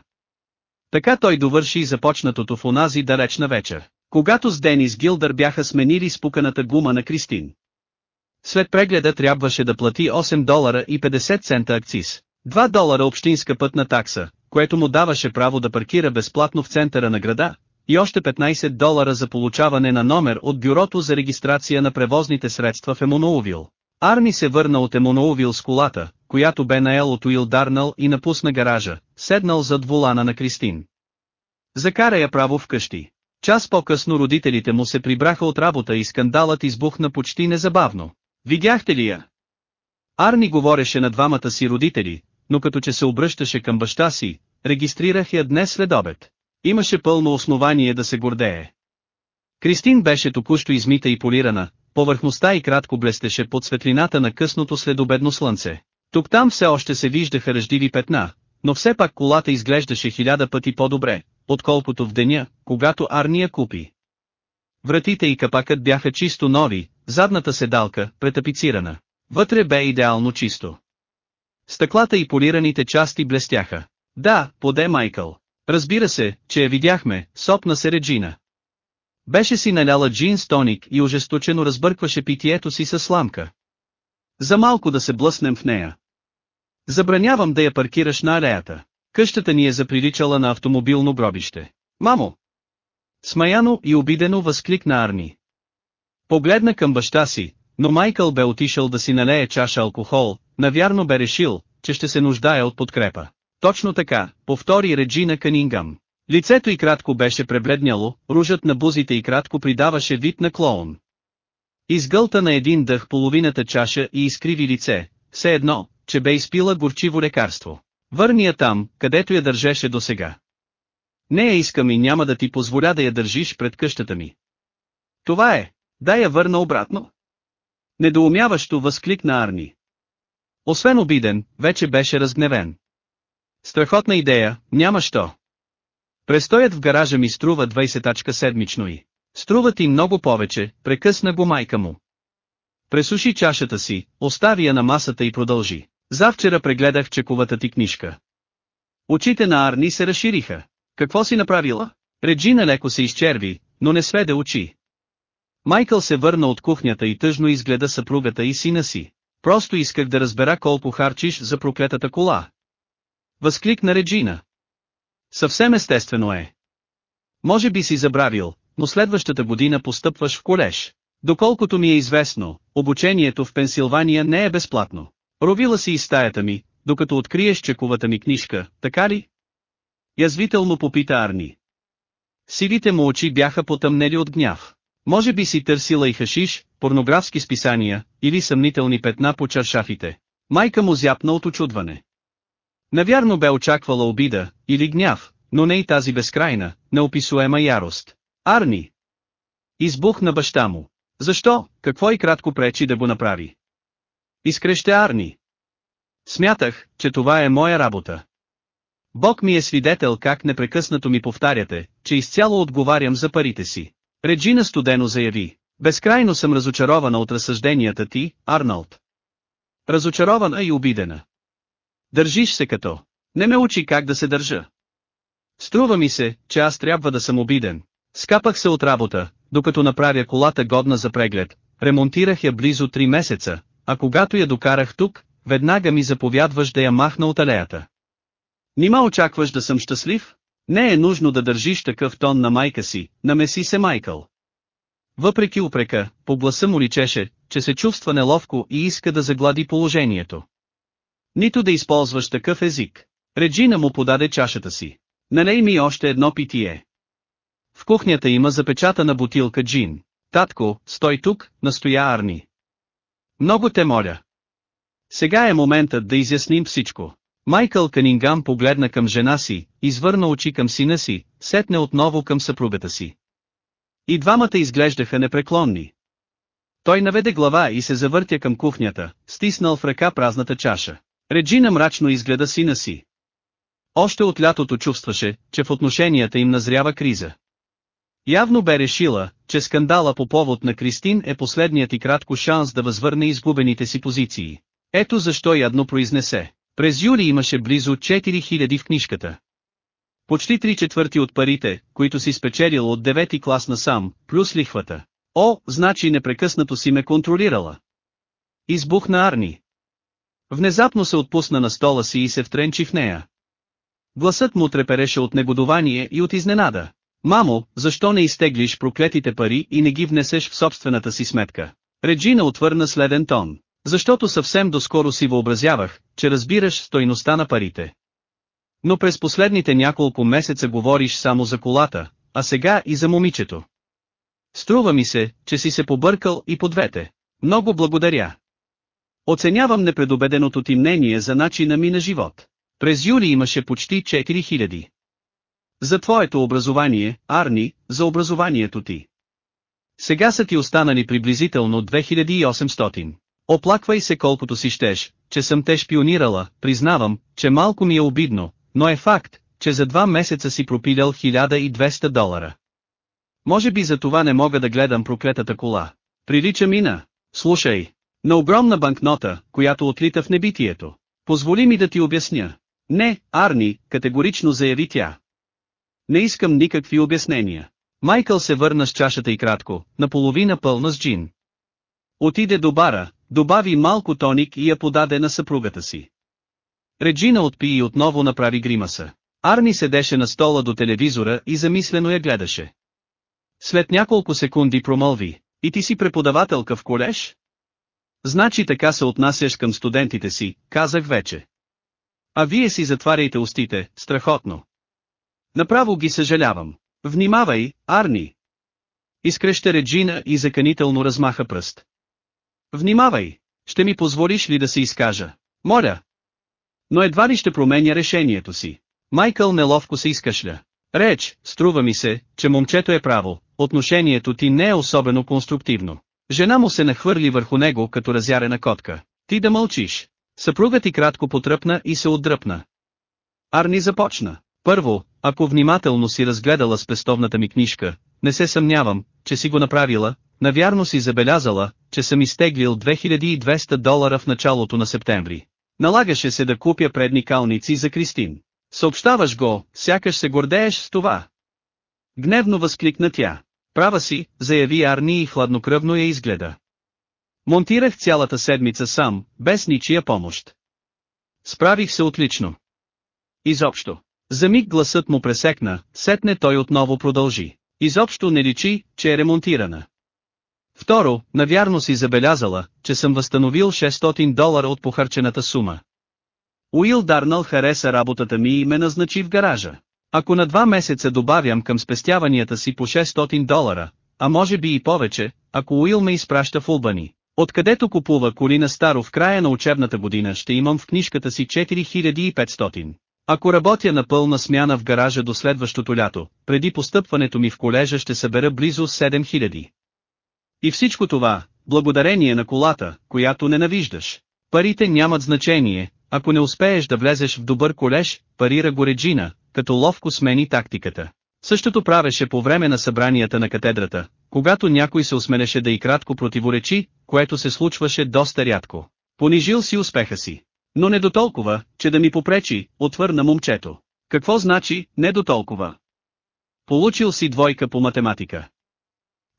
Така той довърши започнатото в онази далечна вечер, когато с Денис Гилдър бяха сменили спуканата гума на Кристин. След прегледа трябваше да плати 8 долара и 50 цента акциз, 2 долара общинска пътна такса, което му даваше право да паркира безплатно в центъра на града, и още 15 долара за получаване на номер от бюрото за регистрация на превозните средства в Емоноувил. Арни се върна от Емоноувил с колата, която бе наел от Уил Дарнал и напусна гаража, седнал зад волана на Кристин. Закара я право вкъщи. Час по-късно родителите му се прибраха от работа и скандалът избухна почти незабавно. Видяхте ли я? Арни говореше на двамата си родители, но като че се обръщаше към баща си, регистрирах я днес след обед. Имаше пълно основание да се гордее. Кристин беше току-що измита и полирана, повърхността и кратко блестеше под светлината на късното следобедно слънце. Тук-там все още се виждаха ръждиви петна, но все пак колата изглеждаше хиляда пъти по-добре, отколкото в деня, когато Арния купи. Вратите и капакът бяха чисто нови, задната седалка, претапицирана. Вътре бе идеално чисто. Стъклата и полираните части блестяха. Да, поде Майкъл. Разбира се, че я видяхме, сопна се Реджина. Беше си наляла джин с тоник и ожесточено разбъркваше питието си със сламка. За малко да се блъснем в нея. Забранявам да я паркираш на алеята. Къщата ни е заприличала на автомобилно гробище. Мамо! Смаяно и обидено възкликна Арни. Погледна към баща си, но Майкъл бе отишъл да си налее чаша алкохол, навярно бе решил, че ще се нуждае от подкрепа. Точно така, повтори Реджина Канингам. Лицето й кратко беше пребледняло, ружът на бузите й кратко придаваше вид на клоун. Изгълта на един дъх половината чаша и изкриви лице, все едно, че бе изпила горчиво лекарство. Върни я там, където я държеше досега. Не я искам и няма да ти позволя да я държиш пред къщата ми. Това е, дай я върна обратно. Недоумяващо възкликна Арни. Освен обиден, вече беше разгневен. Страхотна идея, няма що. Престоят в гаража ми струва 20 тачка седмично и. Струва ти много повече, прекъсна го майка му. Пресуши чашата си, остави я на масата и продължи. Завчера прегледах чековата ти книжка. Очите на Арни се разшириха. Какво си направила? Реджина леко се изчерви, но не сведе очи. Майкъл се върна от кухнята и тъжно изгледа съпругата и сина си. Просто исках да разбера колко харчиш за проклетата кола. Възкликна Реджина. Съвсем естествено е. Може би си забравил, но следващата година постъпваш в колеж. Доколкото ми е известно, обучението в Пенсилвания не е безплатно. Ровила си и стаята ми, докато откриеш чековата ми книжка, така ли? Язвително попита Арни. Сивите му очи бяха потъмнели от гняв. Може би си търсила и хашиш, порнографски списания, или съмнителни петна по чаршафите. Майка му зяпна от очудване. Навярно бе очаквала обида, или гняв, но не и тази безкрайна, неописуема ярост. Арни! Избухна баща му. Защо, какво и кратко пречи да го направи? Изкреща Арни. Смятах, че това е моя работа. Бог ми е свидетел как непрекъснато ми повтаряте, че изцяло отговарям за парите си. Реджина студено заяви. Безкрайно съм разочарована от разсъжденията ти, Арнолд. Разочарована и обидена. Държиш се като. Не ме учи как да се държа. Струва ми се, че аз трябва да съм обиден. Скапах се от работа, докато направя колата годна за преглед, ремонтирах я близо 3 месеца, а когато я докарах тук, веднага ми заповядваш да я махна от алеята. Нима очакваш да съм щастлив? Не е нужно да държиш такъв тон на майка си, намеси се Майкъл. Въпреки упрека, по гласа му личеше, че се чувства неловко и иска да заглади положението. Нито да използваш такъв език. Реджина му подаде чашата си. Налей ми още едно питие. В кухнята има запечатана бутилка джин. Татко, стой тук, настоя Арни. Много те моля. Сега е моментът да изясним всичко. Майкъл Канингам погледна към жена си, извърна очи към сина си, сетне отново към съпругата си. И двамата изглеждаха непреклонни. Той наведе глава и се завъртя към кухнята, стиснал в ръка празната чаша. Реджина мрачно изгледа сина си. Още от лятото чувстваше, че в отношенията им назрява криза. Явно бе решила, че скандала по повод на Кристин е последният и кратко шанс да възвърне изгубените си позиции. Ето защо ядно произнесе. През юли имаше близо 4000 в книжката. Почти три четвърти от парите, които си спечелил от девети клас насам, плюс лихвата. О, значи непрекъснато си ме контролирала. Избухна Арни. Внезапно се отпусна на стола си и се втренчи в нея. Гласът му трепереше от негодование и от изненада. Мамо, защо не изтеглиш проклетите пари и не ги внесеш в собствената си сметка? Реджина отвърна следен тон. Защото съвсем доскоро си въобразявах, че разбираш стойността на парите. Но през последните няколко месеца говориш само за колата, а сега и за момичето. Струва ми се, че си се побъркал и по двете. Много благодаря. Оценявам непредобеденото ти мнение за начина ми на живот. През юли имаше почти 4000. За твоето образование, Арни, за образованието ти. Сега са ти останали приблизително 2800. Оплаквай се колкото си щеш, че съм те шпионирала, признавам, че малко ми е обидно, но е факт, че за два месеца си пропилял 1200 долара. Може би за това не мога да гледам проклетата кола. Прилича мина. Слушай. На огромна банкнота, която отлита в небитието. Позволи ми да ти обясня. Не, Арни, категорично заяви тя. Не искам никакви обяснения. Майкъл се върна с чашата и кратко, наполовина пълна с джин. Отиде до бара, добави малко тоник и я подаде на съпругата си. Реджина отпи и отново направи гримаса. Арни седеше на стола до телевизора и замислено я гледаше. След няколко секунди промълви, и ти си преподавателка в колеж? Значи така се отнасяш към студентите си, казах вече. А вие си затваряйте устите, страхотно. Направо ги съжалявам. Внимавай, Арни! Изкреща Реджина и заканително размаха пръст. Внимавай! Ще ми позволиш ли да се изкажа? Моля! Но едва ли ще променя решението си. Майкъл неловко се изкашля. Реч, струва ми се, че момчето е право, отношението ти не е особено конструктивно. Жена му се нахвърли върху него като разярена котка. Ти да мълчиш. Съпругът ти кратко потръпна и се отдръпна. Арни започна. Първо, ако внимателно си разгледала спестовната ми книжка, не се съмнявам, че си го направила, навярно си забелязала, че съм изтеглил 2200 долара в началото на септември. Налагаше се да купя предни калници за Кристин. Съобщаваш го, сякаш се гордееш с това. Гневно възкликна тя. Права си, заяви Арни и хладнокръвно я изгледа. Монтирах цялата седмица сам, без ничия помощ. Справих се отлично. Изобщо. За миг гласът му пресекна, сетне той отново продължи. Изобщо не личи, че е ремонтирана. Второ, навярно си забелязала, че съм възстановил 600 долара от похарчената сума. Уил Дарнал хареса работата ми и ме назначи в гаража. Ако на два месеца добавям към спестяванията си по 600 долара, а може би и повече, ако Уил ме изпраща в Улбани, откъдето купува коли на старо в края на учебната година ще имам в книжката си 4500. Ако работя на пълна смяна в гаража до следващото лято, преди постъпването ми в колежа ще събера близо 7000. И всичко това, благодарение на колата, която ненавиждаш. Парите нямат значение, ако не успееш да влезеш в добър колеж, парира го Реджина, като ловко смени тактиката. Същото правеше по време на събранията на катедрата, когато някой се осмелеше да и кратко противоречи, което се случваше доста рядко. Понижил си успеха си. Но не до толкова, че да ми попречи, отвърна момчето. Какво значи, не до толкова? Получил си двойка по математика.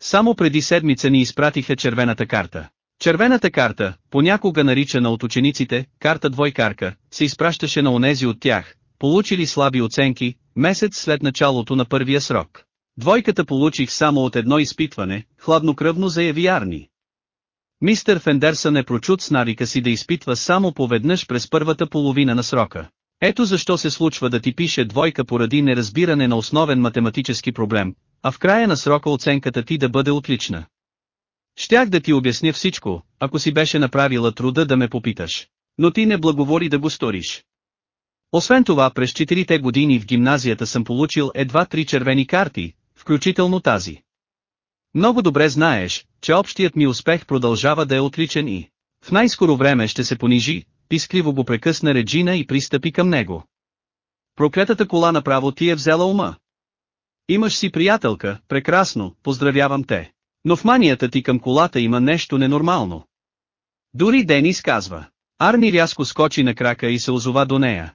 Само преди седмица ни изпратиха червената карта. Червената карта, понякога наричана от учениците, карта двойкарка, се изпращаше на онези от тях, получили слаби оценки, месец след началото на първия срок. Двойката получих само от едно изпитване, хладнокръвно заяви Арни. Мистер Фендерсън е прочут с навика си да изпитва само поведнъж през първата половина на срока. Ето защо се случва да ти пише двойка поради неразбиране на основен математически проблем, а в края на срока оценката ти да бъде отлична. Щях да ти обясня всичко, ако си беше направила труда да ме попиташ. Но ти не благоволи да го сториш. Освен това през четирите години в гимназията съм получил едва три червени карти, включително тази. Много добре знаеш, че общият ми успех продължава да е отличен и в най-скоро време ще се понижи, пискливо го прекъсна Реджина и пристъпи към него. Проклетата кола направо ти е взела ума. Имаш си приятелка, прекрасно, поздравявам те. Но в манията ти към колата има нещо ненормално. Дори Денис казва. Арни рязко скочи на крака и се озова до нея.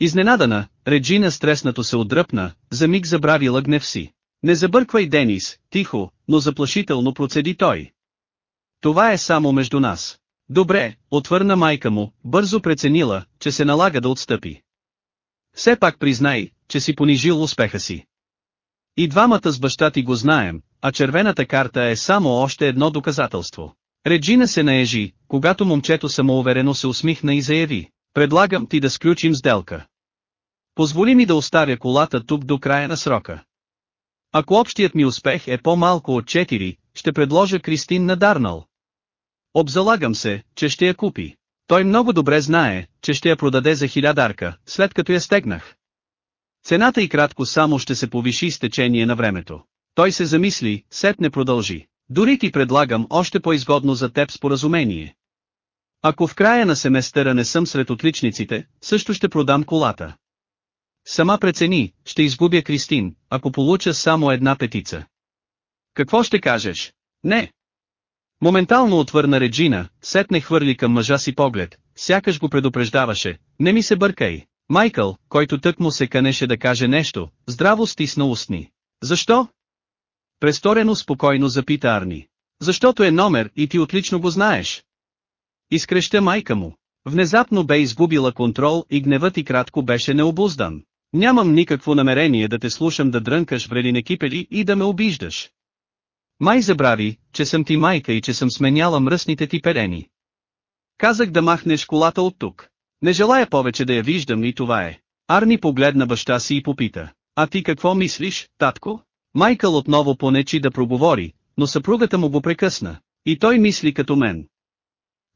Изненадана, Реджина стреснато се отдръпна, за миг забравила гнев си. Не забърквай Денис, тихо, но заплашително процеди той. Това е само между нас. Добре, отвърна майка му, бързо преценила, че се налага да отстъпи. Все пак признай, че си понижил успеха си. И двамата с баща ти го знаем, а червената карта е само още едно доказателство. Реджина се наежи, когато момчето самоуверено се усмихна и заяви. Предлагам ти да сключим сделка. Позволи ми да оставя колата тук до края на срока. Ако общият ми успех е по-малко от 4, ще предложа Кристин на Дарнал. Обзалагам се, че ще я купи. Той много добре знае, че ще я продаде за хилядарка, след като я стегнах. Цената и кратко само ще се повиши с течение на времето. Той се замисли, сет не продължи. Дори ти предлагам още по-изгодно за теб споразумение. Ако в края на семестъра не съм сред отличниците, също ще продам колата. Сама прецени, ще изгубя Кристин, ако получа само една петица. Какво ще кажеш? Не. Моментално отвърна Реджина, сетне хвърли към мъжа си поглед, сякаш го предупреждаваше, не ми се бъркай. Майкъл, който тък му се канеше да каже нещо, здраво стисна устни. Защо? Престорено спокойно запита Арни. Защото е номер и ти отлично го знаеш. Изкреща майка му. Внезапно бе изгубила контрол и гневът и кратко беше необуздан. Нямам никакво намерение да те слушам да дрънкаш вредине кипели и да ме обиждаш. Май забрави, че съм ти майка и че съм сменяла мръсните ти перени. Казах да махнеш колата от тук. Не желая повече да я виждам и това е. Арни погледна баща си и попита. А ти какво мислиш, татко? Майкъл отново понечи да проговори, но съпругата му го прекъсна. И той мисли като мен.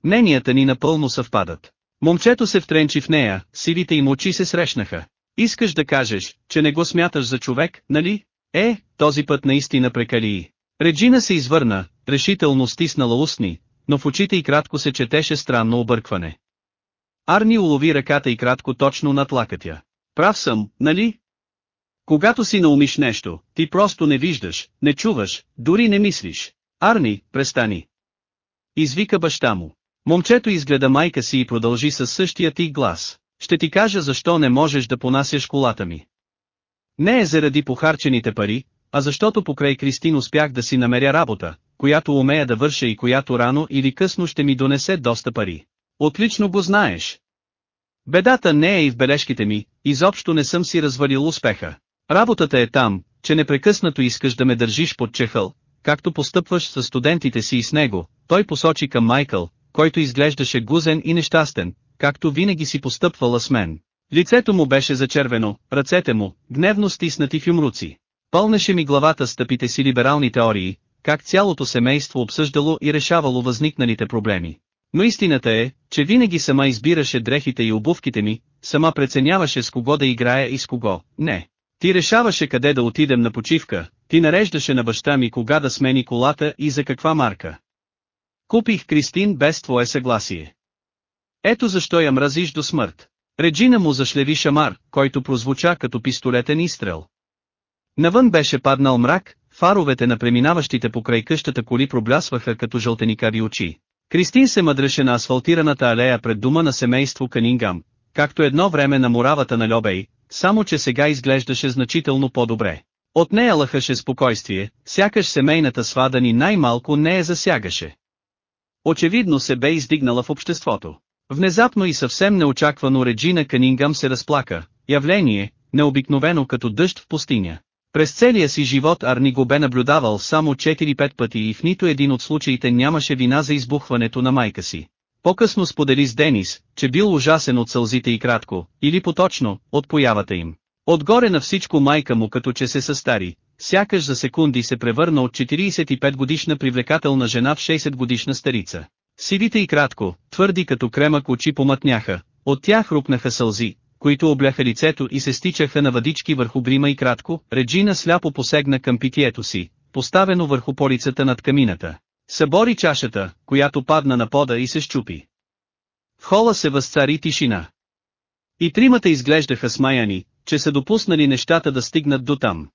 Мненията ни напълно съвпадат. Момчето се втренчи в нея, силите им очи се срещнаха. Искаш да кажеш, че не го смяташ за човек, нали? Е, този път наистина прекали. Реджина се извърна, решително стиснала устни, но в очите и кратко се четеше странно объркване. Арни улови ръката и кратко точно над лакътя. Прав съм, нали? Когато си наумиш нещо, ти просто не виждаш, не чуваш, дори не мислиш. Арни, престани. Извика баща му. Момчето изгледа майка си и продължи със същия ти глас. Ще ти кажа защо не можеш да понасяш колата ми. Не е заради похарчените пари, а защото покрай Кристин успях да си намеря работа, която умея да върша и която рано или късно ще ми донесе доста пари. Отлично го знаеш. Бедата не е и в бележките ми, изобщо не съм си развалил успеха. Работата е там, че непрекъснато искаш да ме държиш под чехъл, както постъпваш с студентите си и с него, той посочи към Майкъл, който изглеждаше гузен и нещастен, както винаги си постъпвала с мен. Лицето му беше зачервено, ръцете му, гневно стиснати в юмруци. Пълнеше ми главата с тъпите си либерални теории, как цялото семейство обсъждало и решавало възникналите проблеми. Но истината е, че винаги сама избираше дрехите и обувките ми, сама преценяваше с кого да играя и с кого, не. Ти решаваше къде да отидем на почивка, ти нареждаше на баща ми кога да смени колата и за каква марка. Купих Кристин без твое съгласие. Ето защо я мразиш до смърт. Реджина му зашлеви шамар, който прозвуча като пистолетен изстрел. Навън беше паднал мрак, фаровете на преминаващите покрай къщата коли проблясваха като жълтеникави очи. Кристин се мъдреше на асфалтираната алея пред дома на семейство Канингам, както едно време на муравата на Льобей, само че сега изглеждаше значително по-добре. От нея лъхаше спокойствие, сякаш семейната свада ни най-малко не я засягаше. Очевидно се бе издигнала в обществото. Внезапно и съвсем неочаквано Реджина Канингам се разплака, явление, необикновено като дъжд в пустиня. През целия си живот Арни го бе наблюдавал само 4-5 пъти и в нито един от случаите нямаше вина за избухването на майка си. По-късно сподели с Денис, че бил ужасен от сълзите и кратко, или поточно, от появата им. Отгоре на всичко майка му като че се състари, сякаш за секунди се превърна от 45 годишна привлекателна жена в 60 годишна старица. Сивите и кратко, твърди като кремък очи помътняха, от тях рупнаха сълзи, които обляха лицето и се стичаха на въдички върху грима и кратко, Реджина сляпо посегна към питието си, поставено върху полицата над камината. Събори чашата, която падна на пода и се щупи. В хола се възцари тишина. И тримата изглеждаха смаяни, че са допуснали нещата да стигнат до там.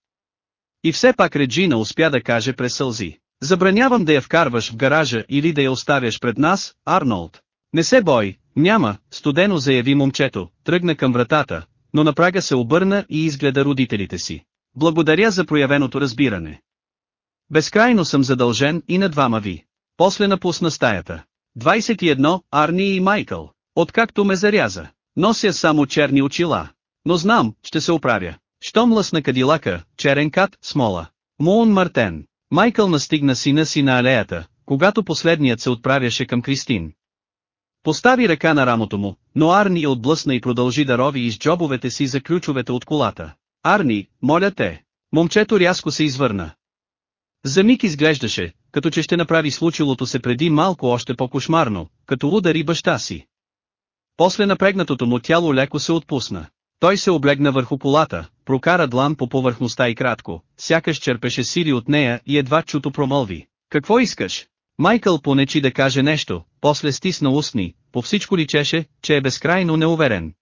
И все пак Реджина успя да каже през сълзи. Забранявам да я вкарваш в гаража или да я оставяш пред нас, Арнолд. Не се бой, няма, студено заяви момчето, тръгна към вратата, но на прага се обърна и изгледа родителите си. Благодаря за проявеното разбиране. Безкрайно съм задължен и на двама ви. После напусна стаята. 21, Арни и Майкъл. Откакто ме заряза, нося само черни очила. Но знам, ще се оправя. Щом лъсна кадилака, черен кат, смола. Муун Мартен. Майкъл настигна сина си на алеята, когато последният се отправяше към Кристин. Постави ръка на рамото му, но Арни отблъсна и продължи да рови из джобовете си за ключовете от колата. Арни, моля те. Момчето рязко се извърна. За миг изглеждаше, като че ще направи случилото се преди малко още по-кошмарно, като удари баща си. После напрегнатото му тяло леко се отпусна. Той се облегна върху колата, прокара длан по повърхността и кратко, сякаш черпеше сили от нея и едва чуто промълви. Какво искаш? Майкъл понечи да каже нещо, после стисна устни, по всичко личеше, че е безкрайно неуверен.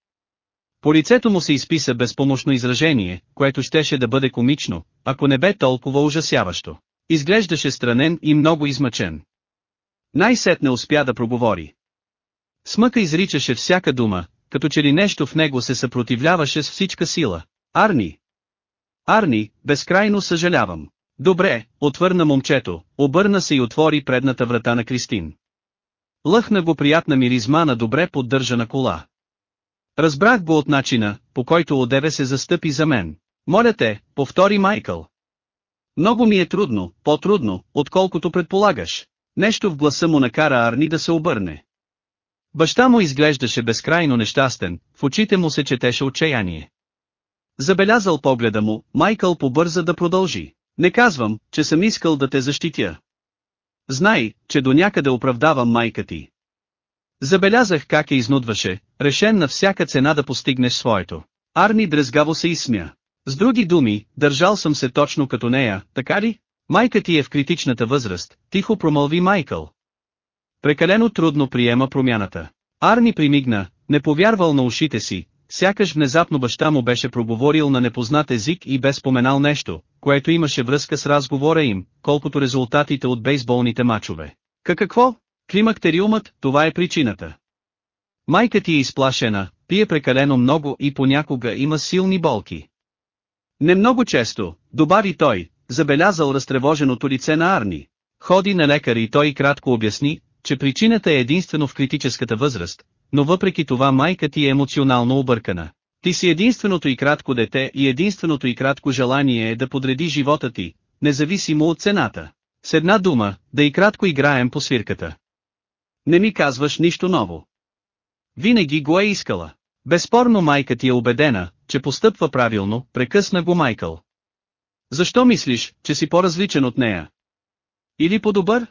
По лицето му се изписа безпомощно изражение, което щеше да бъде комично, ако не бе толкова ужасяващо. Изглеждаше странен и много измъчен. Най-сетне успя да проговори. Смъка изричаше всяка дума, като че ли нещо в него се съпротивляваше с всичка сила. Арни! Арни, безкрайно съжалявам. Добре, отвърна момчето, обърна се и отвори предната врата на Кристин. Лъхна го приятна миризма на добре поддържана кола. Разбрах го от начина, по който одеве се застъпи за мен. Моля те, повтори Майкъл. Много ми е трудно, по-трудно, отколкото предполагаш. Нещо в гласа му накара Арни да се обърне. Баща му изглеждаше безкрайно нещастен, в очите му се четеше отчаяние. Забелязал погледа му, Майкъл побърза да продължи. Не казвам, че съм искал да те защитя. Знай, че до някъде оправдавам майка ти. Забелязах как я изнудваше, решен на всяка цена да постигнеш своето. Арни дрезгаво се изсмя. С други думи, държал съм се точно като нея, така ли? Майка ти е в критичната възраст, тихо промълви Майкъл. Прекалено трудно приема промяната. Арни примигна, не повярвал на ушите си, сякаш внезапно баща му беше проговорил на непознат език и без споменал нещо, което имаше връзка с разговора им, колкото резултатите от бейсболните мачове. Ка какво? Климактериумът, това е причината. Майка ти е изплашена, пие прекалено много и понякога има силни болки. Не много често, добави той, забелязал разтревоженото лице на Арни. Ходи на лекар и той кратко обясни, че причината е единствено в критическата възраст, но въпреки това майка ти е емоционално объркана. Ти си единственото и кратко дете и единственото и кратко желание е да подреди живота ти, независимо от цената. С една дума, да и кратко играем по свирката. Не ми казваш нищо ново. Винаги го е искала. Безспорно майка ти е убедена, че постъпва правилно, прекъсна го Майкъл. Защо мислиш, че си по-различен от нея? Или по-добър?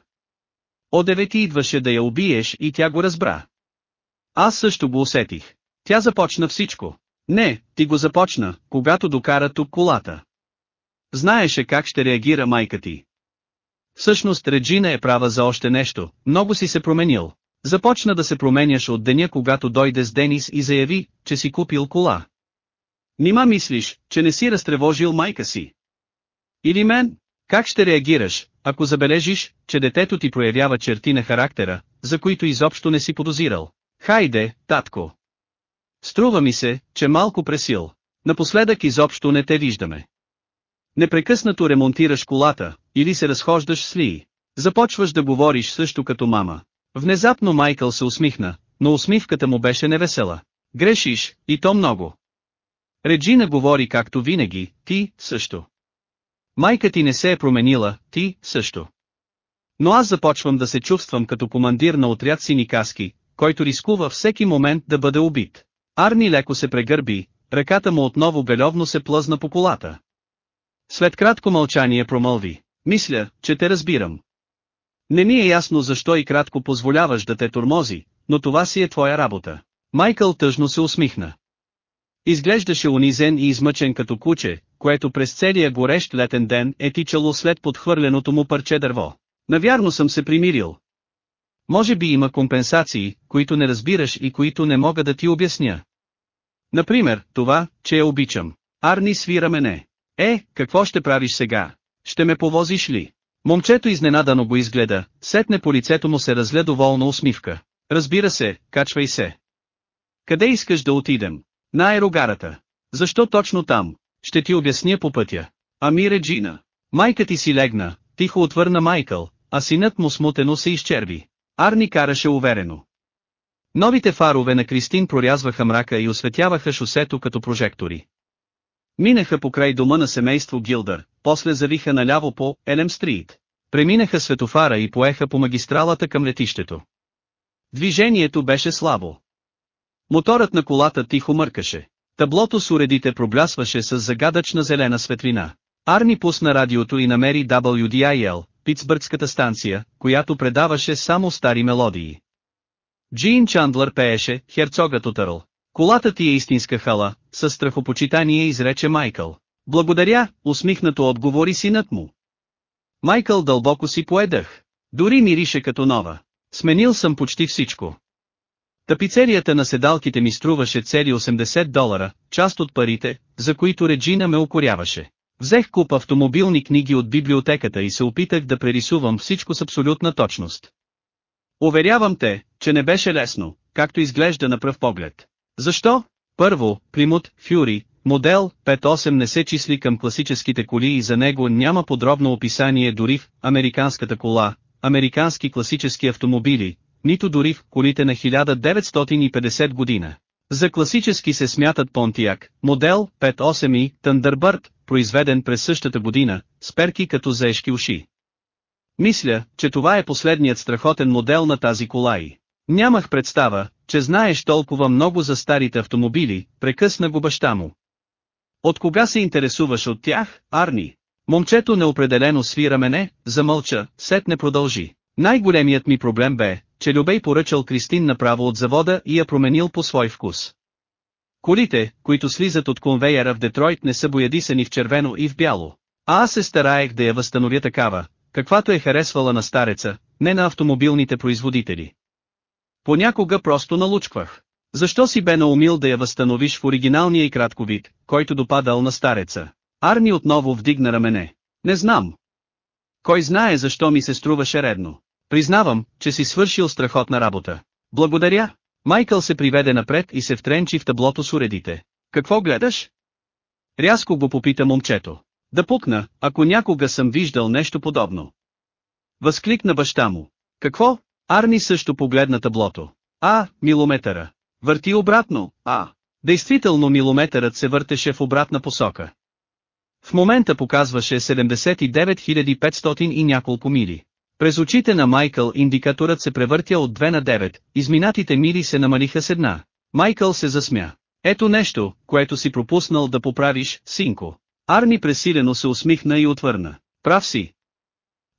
Одеве ти идваше да я убиеш и тя го разбра. Аз също го усетих. Тя започна всичко. Не, ти го започна, когато докара тук колата. Знаеше как ще реагира майка ти. Всъщност Реджина е права за още нещо, много си се променил. Започна да се променяш от деня когато дойде с Денис и заяви, че си купил кола. Нима мислиш, че не си разтревожил майка си? Или мен? Как ще реагираш, ако забележиш, че детето ти проявява черти на характера, за които изобщо не си подозирал? Хайде, татко! Струва ми се, че малко пресил. Напоследък изобщо не те виждаме. Непрекъснато ремонтираш колата, или се разхождаш с Ли. Започваш да говориш също като мама. Внезапно Майкъл се усмихна, но усмивката му беше невесела. Грешиш, и то много. Реджина говори както винаги, ти също. Майка ти не се е променила, ти също. Но аз започвам да се чувствам като командир на отряд сини каски, който рискува всеки момент да бъде убит. Арни леко се прегърби, ръката му отново беловно се плъзна по колата. След кратко мълчание промълви. Мисля, че те разбирам. Не ми е ясно защо и кратко позволяваш да те тормози, но това си е твоя работа. Майкъл тъжно се усмихна. Изглеждаше унизен и измъчен като куче, което през целия горещ летен ден е тичало след подхвърленото му парче дърво. Навярно съм се примирил. Може би има компенсации, които не разбираш и които не мога да ти обясня. Например, това, че я обичам. Арни свира мене. Е, какво ще правиш сега? Ще ме повозиш ли? Момчето изненадано го изгледа, сетне по лицето му се разле доволна усмивка. Разбира се, качвай се. Къде искаш да отидем? На аерогарата. Защо точно там? Ще ти обясня по пътя. Ами Реджина. Майка ти си легна, тихо отвърна Майкъл, а синът му смутено се изчерви. Арни караше уверено. Новите фарове на Кристин прорязваха мрака и осветяваха шосето като прожектори. Минаха покрай дома на семейство Гилдър, после завиха наляво по Елем Стрит. Преминаха светофара и поеха по магистралата към летището. Движението беше слабо. Моторът на колата тихо мъркаше. Таблото с уредите проблясваше с загадъчна зелена светлина. Арни пусна радиото и намери WDIL, Питсбъргската станция, която предаваше само стари мелодии. Джин Чандлър пееше «Херцогът от Ърл». Колата ти е истинска хала, със страхопочитание изрече Майкъл. Благодаря, усмихнато отговори синът му. Майкъл дълбоко си поедах. Дори мирише като нова. Сменил съм почти всичко. Тапицерията на седалките ми струваше цели 80 долара, част от парите, за които Реджина ме укоряваше. Взех куп автомобилни книги от библиотеката и се опитах да прерисувам всичко с абсолютна точност. Уверявам те, че не беше лесно, както изглежда на пръв поглед. Защо? Първо, Примут, Фюри, модел 5.8 не се числи към класическите коли и за него няма подробно описание дори в американската кола, американски класически автомобили, нито дори в колите на 1950 година. За класически се смятат Понтияк, модел 5.8 и Thunderbird, произведен през същата година, с перки като заешки уши. Мисля, че това е последният страхотен модел на тази кола и. Нямах представа, че знаеш толкова много за старите автомобили, прекъсна го баща му. От кога се интересуваш от тях, Арни? Момчето неопределено свира мене, замълча, сет не продължи. Най-големият ми проблем бе, че Любей поръчал Кристин направо от завода и я променил по свой вкус. Колите, които слизат от конвейера в Детройт не са боядисани в червено и в бяло. А аз се стараех да я възстановя такава, каквато е харесвала на стареца, не на автомобилните производители. Понякога просто налучквах. Защо си бе наумил да я възстановиш в оригиналния и кратко вид, който допадал на стареца? Арни отново вдигна рамене. Не знам. Кой знае защо ми се струваше редно. Признавам, че си свършил страхотна работа. Благодаря. Майкъл се приведе напред и се втренчи в таблото с уредите. Какво гледаш? Рязко го попита момчето. Да пукна, ако някога съм виждал нещо подобно. Възкликна баща му. Какво? Арни също погледна таблото. А, милометъра. Върти обратно, а. Действително милометърът се въртеше в обратна посока. В момента показваше 79 500 и няколко мили. През очите на Майкъл индикаторът се превъртя от 2 на 9, изминатите мили се намалиха с една. Майкъл се засмя. Ето нещо, което си пропуснал да поправиш, синко. Арни пресилено се усмихна и отвърна. Прав си.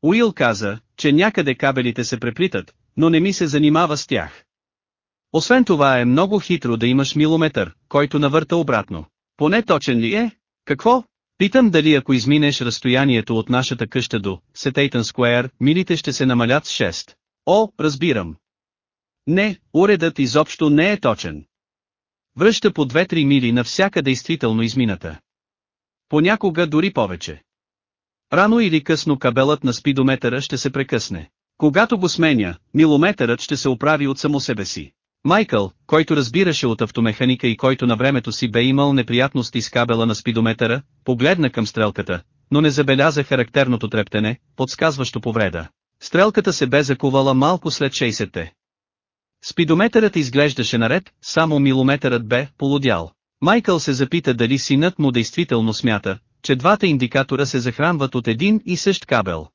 Уил каза, че някъде кабелите се преплитат, но не ми се занимава с тях. Освен това е много хитро да имаш милометър, който навърта обратно. Поне точен ли е? Какво? Питам дали ако изминеш разстоянието от нашата къща до Сетейтън Скуер, милите ще се намалят с 6. О, разбирам. Не, уредът изобщо не е точен. Връща по 2-3 мили на всяка действително измината. Понякога дори повече. Рано или късно кабелът на спидометъра ще се прекъсне. Когато го сменя, милометърът ще се оправи от само себе си. Майкъл, който разбираше от автомеханика и който на времето си бе имал неприятности с кабела на спидометъра, погледна към стрелката, но не забеляза характерното трептене, подсказващо повреда. Стрелката се бе закувала малко след 60-те. Спидометърът изглеждаше наред, само милометърът бе полудял. Майкъл се запита дали синът му действително смята, че двата индикатора се захранват от един и същ кабел.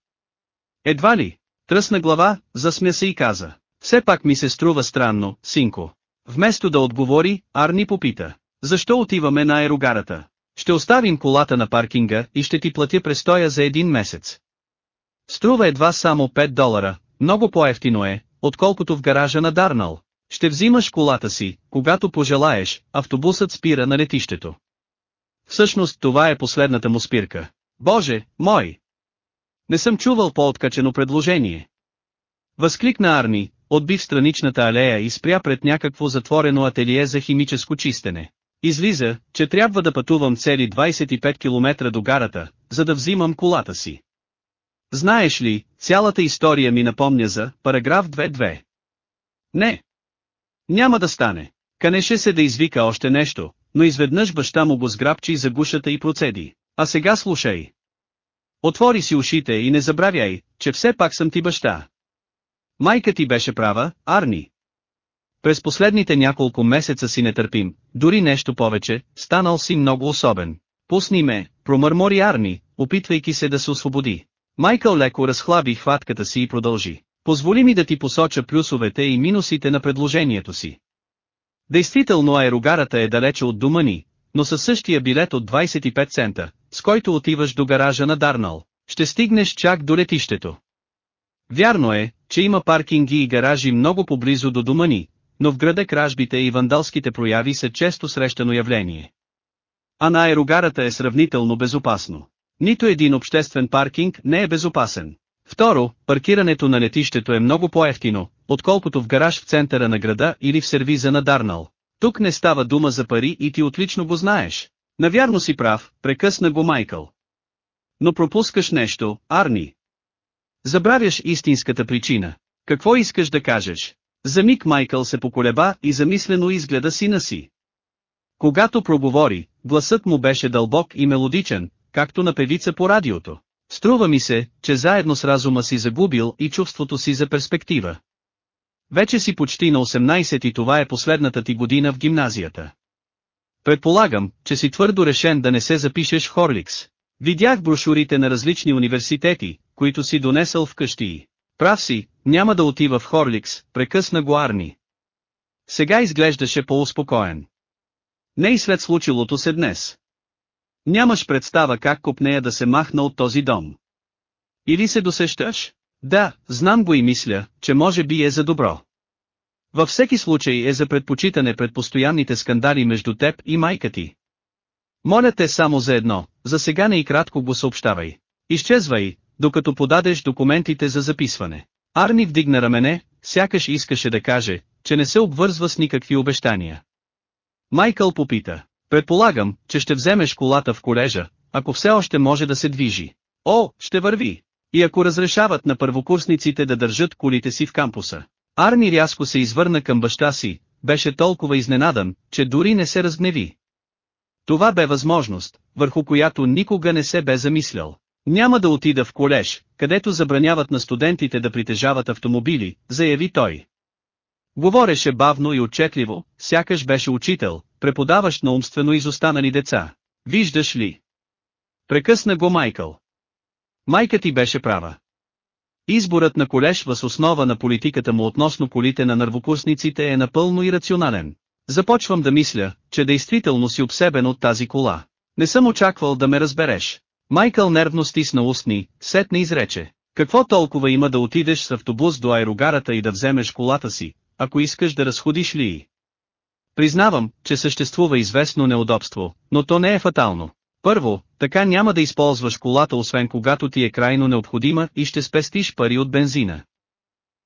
Едва ли? Тръсна глава, засмя се и каза. Все пак ми се струва странно, синко. Вместо да отговори, Арни попита. Защо отиваме на аерогарата? Ще оставим колата на паркинга и ще ти платя престоя за един месец. Струва едва само 5 долара, много по-ефтино е, отколкото в гаража на Дарнал. Ще взимаш колата си, когато пожелаеш, автобусът спира на летището. Всъщност това е последната му спирка. Боже, мой! Не съм чувал по-откачено предложение. Възкликна Арни, отби в страничната алея и спря пред някакво затворено ателие за химическо чистене. Излиза, че трябва да пътувам цели 25 км до гарата, за да взимам колата си. Знаеш ли, цялата история ми напомня за параграф 2.2. Не. Няма да стане. Канеше се да извика още нещо, но изведнъж баща му го сграбчи за гушата и процеди. А сега слушай. Отвори си ушите и не забравяй, че все пак съм ти баща. Майка ти беше права, Арни. През последните няколко месеца си нетърпим, дори нещо повече, станал си много особен. Пусни ме, промърмори Арни, опитвайки се да се освободи. Майкъл леко разхлаби хватката си и продължи. Позволи ми да ти посоча плюсовете и минусите на предложението си. Действително аерогарата е далече от дома ни, но със същия билет от 25 цента, с който отиваш до гаража на Дарнал, ще стигнеш чак до летището. Вярно е, че има паркинги и гаражи много поблизо до дома ни, но в града кражбите и вандалските прояви са често срещано явление. А на аерогарата е сравнително безопасно. Нито един обществен паркинг не е безопасен. Второ, паркирането на летището е много по-ефтино, отколкото в гараж в центъра на града или в сервиза на Дарнал. Тук не става дума за пари и ти отлично го знаеш. Навярно си прав, прекъсна го Майкъл. Но пропускаш нещо, Арни. Забравяш истинската причина. Какво искаш да кажеш? За миг Майкъл се поколеба и замислено изгледа сина си. Когато проговори, гласът му беше дълбок и мелодичен, както на певица по радиото. Струва ми се, че заедно с разума си загубил и чувството си за перспектива. Вече си почти на 18 и това е последната ти година в гимназията. Предполагам, че си твърдо решен да не се запишеш в Хорликс. Видях брошурите на различни университети, които си донесъл вкъщи. Прав си, няма да отива в Хорликс, прекъсна го Арни. Сега изглеждаше по-успокоен. Не и след случилото се днес. Нямаш представа как купнея да се махна от този дом. Или се досещаш? Да, знам го и мисля, че може би е за добро. Във всеки случай е за предпочитане пред постоянните скандали между теб и майка ти. Моля те само за едно, за сега не и кратко го съобщавай. Изчезвай, докато подадеш документите за записване. Арни вдигна рамене, сякаш искаше да каже, че не се обвързва с никакви обещания. Майкъл попита, предполагам, че ще вземеш колата в колежа, ако все още може да се движи. О, ще върви. И ако разрешават на първокурсниците да държат колите си в кампуса. Арни рязко се извърна към баща си, беше толкова изненадан, че дори не се разгневи. Това бе възможност, върху която никога не се бе замислял. Няма да отида в колеж, където забраняват на студентите да притежават автомобили, заяви той. Говореше бавно и отчетливо, сякаш беше учител, преподаващ на умствено изостанали деца. Виждаш ли? Прекъсна го Майкъл. Майка ти беше права. Изборът на колеж въз основа на политиката му относно колите на нървокурсниците е напълно ирационален. Започвам да мисля, че действително си обсебен от тази кола. Не съм очаквал да ме разбереш. Майкъл нервно стисна устни, сетне изрече. Какво толкова има да отидеш с автобус до аерогарата и да вземеш колата си, ако искаш да разходиш ли? Признавам, че съществува известно неудобство, но то не е фатално. Първо, така няма да използваш колата освен когато ти е крайно необходима и ще спестиш пари от бензина.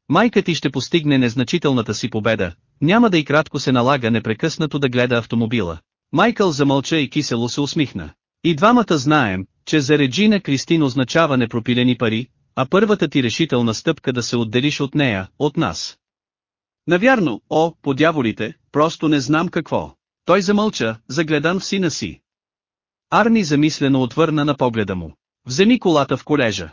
Майка ти ще постигне незначителната си победа, няма да и кратко се налага непрекъснато да гледа автомобила. Майкъл замълча и кисело се усмихна. И двамата знаем, че за Реджина Кристин означава непропилени пари, а първата ти решителна стъпка да се отделиш от нея, от нас. Навярно, о, по дяволите, просто не знам какво. Той замълча, загледан в сина си. Арни замислено отвърна на погледа му. Вземи колата в колежа.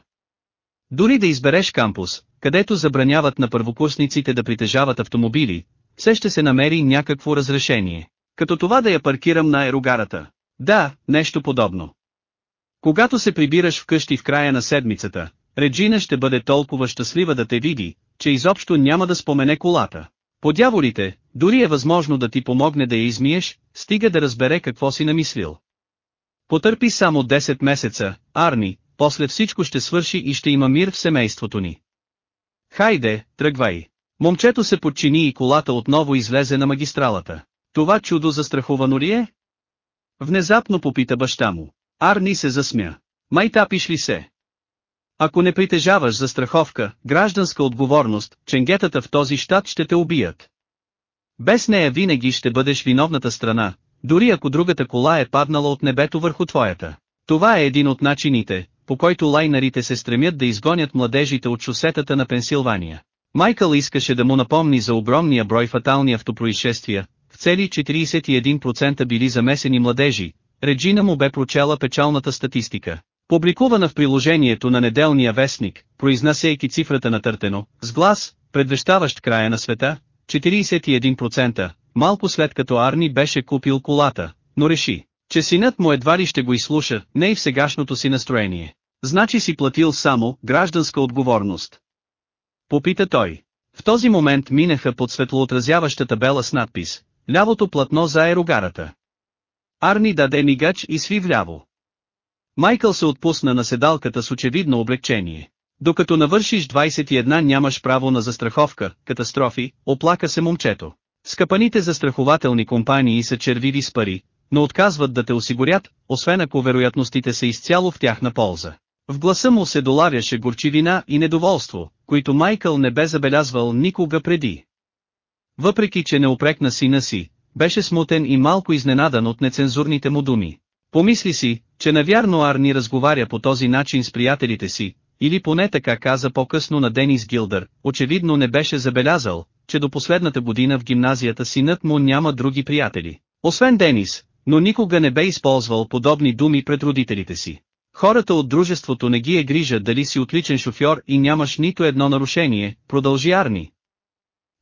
Дори да избереш кампус, където забраняват на първокурсниците да притежават автомобили, все ще се намери някакво разрешение. Като това да я паркирам на аерогарата. Да, нещо подобно. Когато се прибираш вкъщи в края на седмицата, Реджина ще бъде толкова щастлива да те види, че изобщо няма да спомене колата. По дяволите, дори е възможно да ти помогне да я измиеш, стига да разбере какво си намислил. Потърпи само 10 месеца, Арни, после всичко ще свърши и ще има мир в семейството ни. Хайде, тръгвай. Момчето се подчини и колата отново излезе на магистралата. Това чудо застраховано ли е? Внезапно попита баща му. Арни се засмя. Май тапиш ли се? Ако не притежаваш застраховка, гражданска отговорност, ченгетата в този щат ще те убият. Без нея винаги ще бъдеш виновната страна, дори ако другата кола е паднала от небето върху твоята. Това е един от начините, по който лайнарите се стремят да изгонят младежите от шосетата на Пенсилвания. Майкъл искаше да му напомни за огромния брой фатални автопроизшествия, в цели 41% били замесени младежи, Реджина му бе прочела печалната статистика. Публикувана в приложението на неделния вестник, произнасяйки цифрата на търтено, с глас, предвещаващ края на света, 41%, малко след като Арни беше купил колата, но реши, че синът му едва ли ще го изслуша, не и в сегашното си настроение. Значи си платил само гражданска отговорност. Попита той. В този момент минаха под светлоотразяваща табела с надпис «Лявото платно за аерогарата». Арни даде мигач и сви вляво. Майкъл се отпусна на седалката с очевидно облегчение. Докато навършиш 21 нямаш право на застраховка, катастрофи, оплака се момчето. Скъпаните застрахователни компании са червиви с пари, но отказват да те осигурят, освен ако вероятностите са изцяло в тяхна полза. В гласа му се долавяше горчивина и недоволство, които Майкъл не бе забелязвал никога преди. Въпреки че не опрекна сина си, беше смутен и малко изненадан от нецензурните му думи. Помисли си, че навярно Арни разговаря по този начин с приятелите си, или поне така каза по-късно на Денис Гилдър, очевидно не беше забелязал, че до последната година в гимназията синът му няма други приятели. Освен Денис, но никога не бе използвал подобни думи пред родителите си. Хората от дружеството не ги е грижа дали си отличен шофьор и нямаш нито едно нарушение, продължи Арни.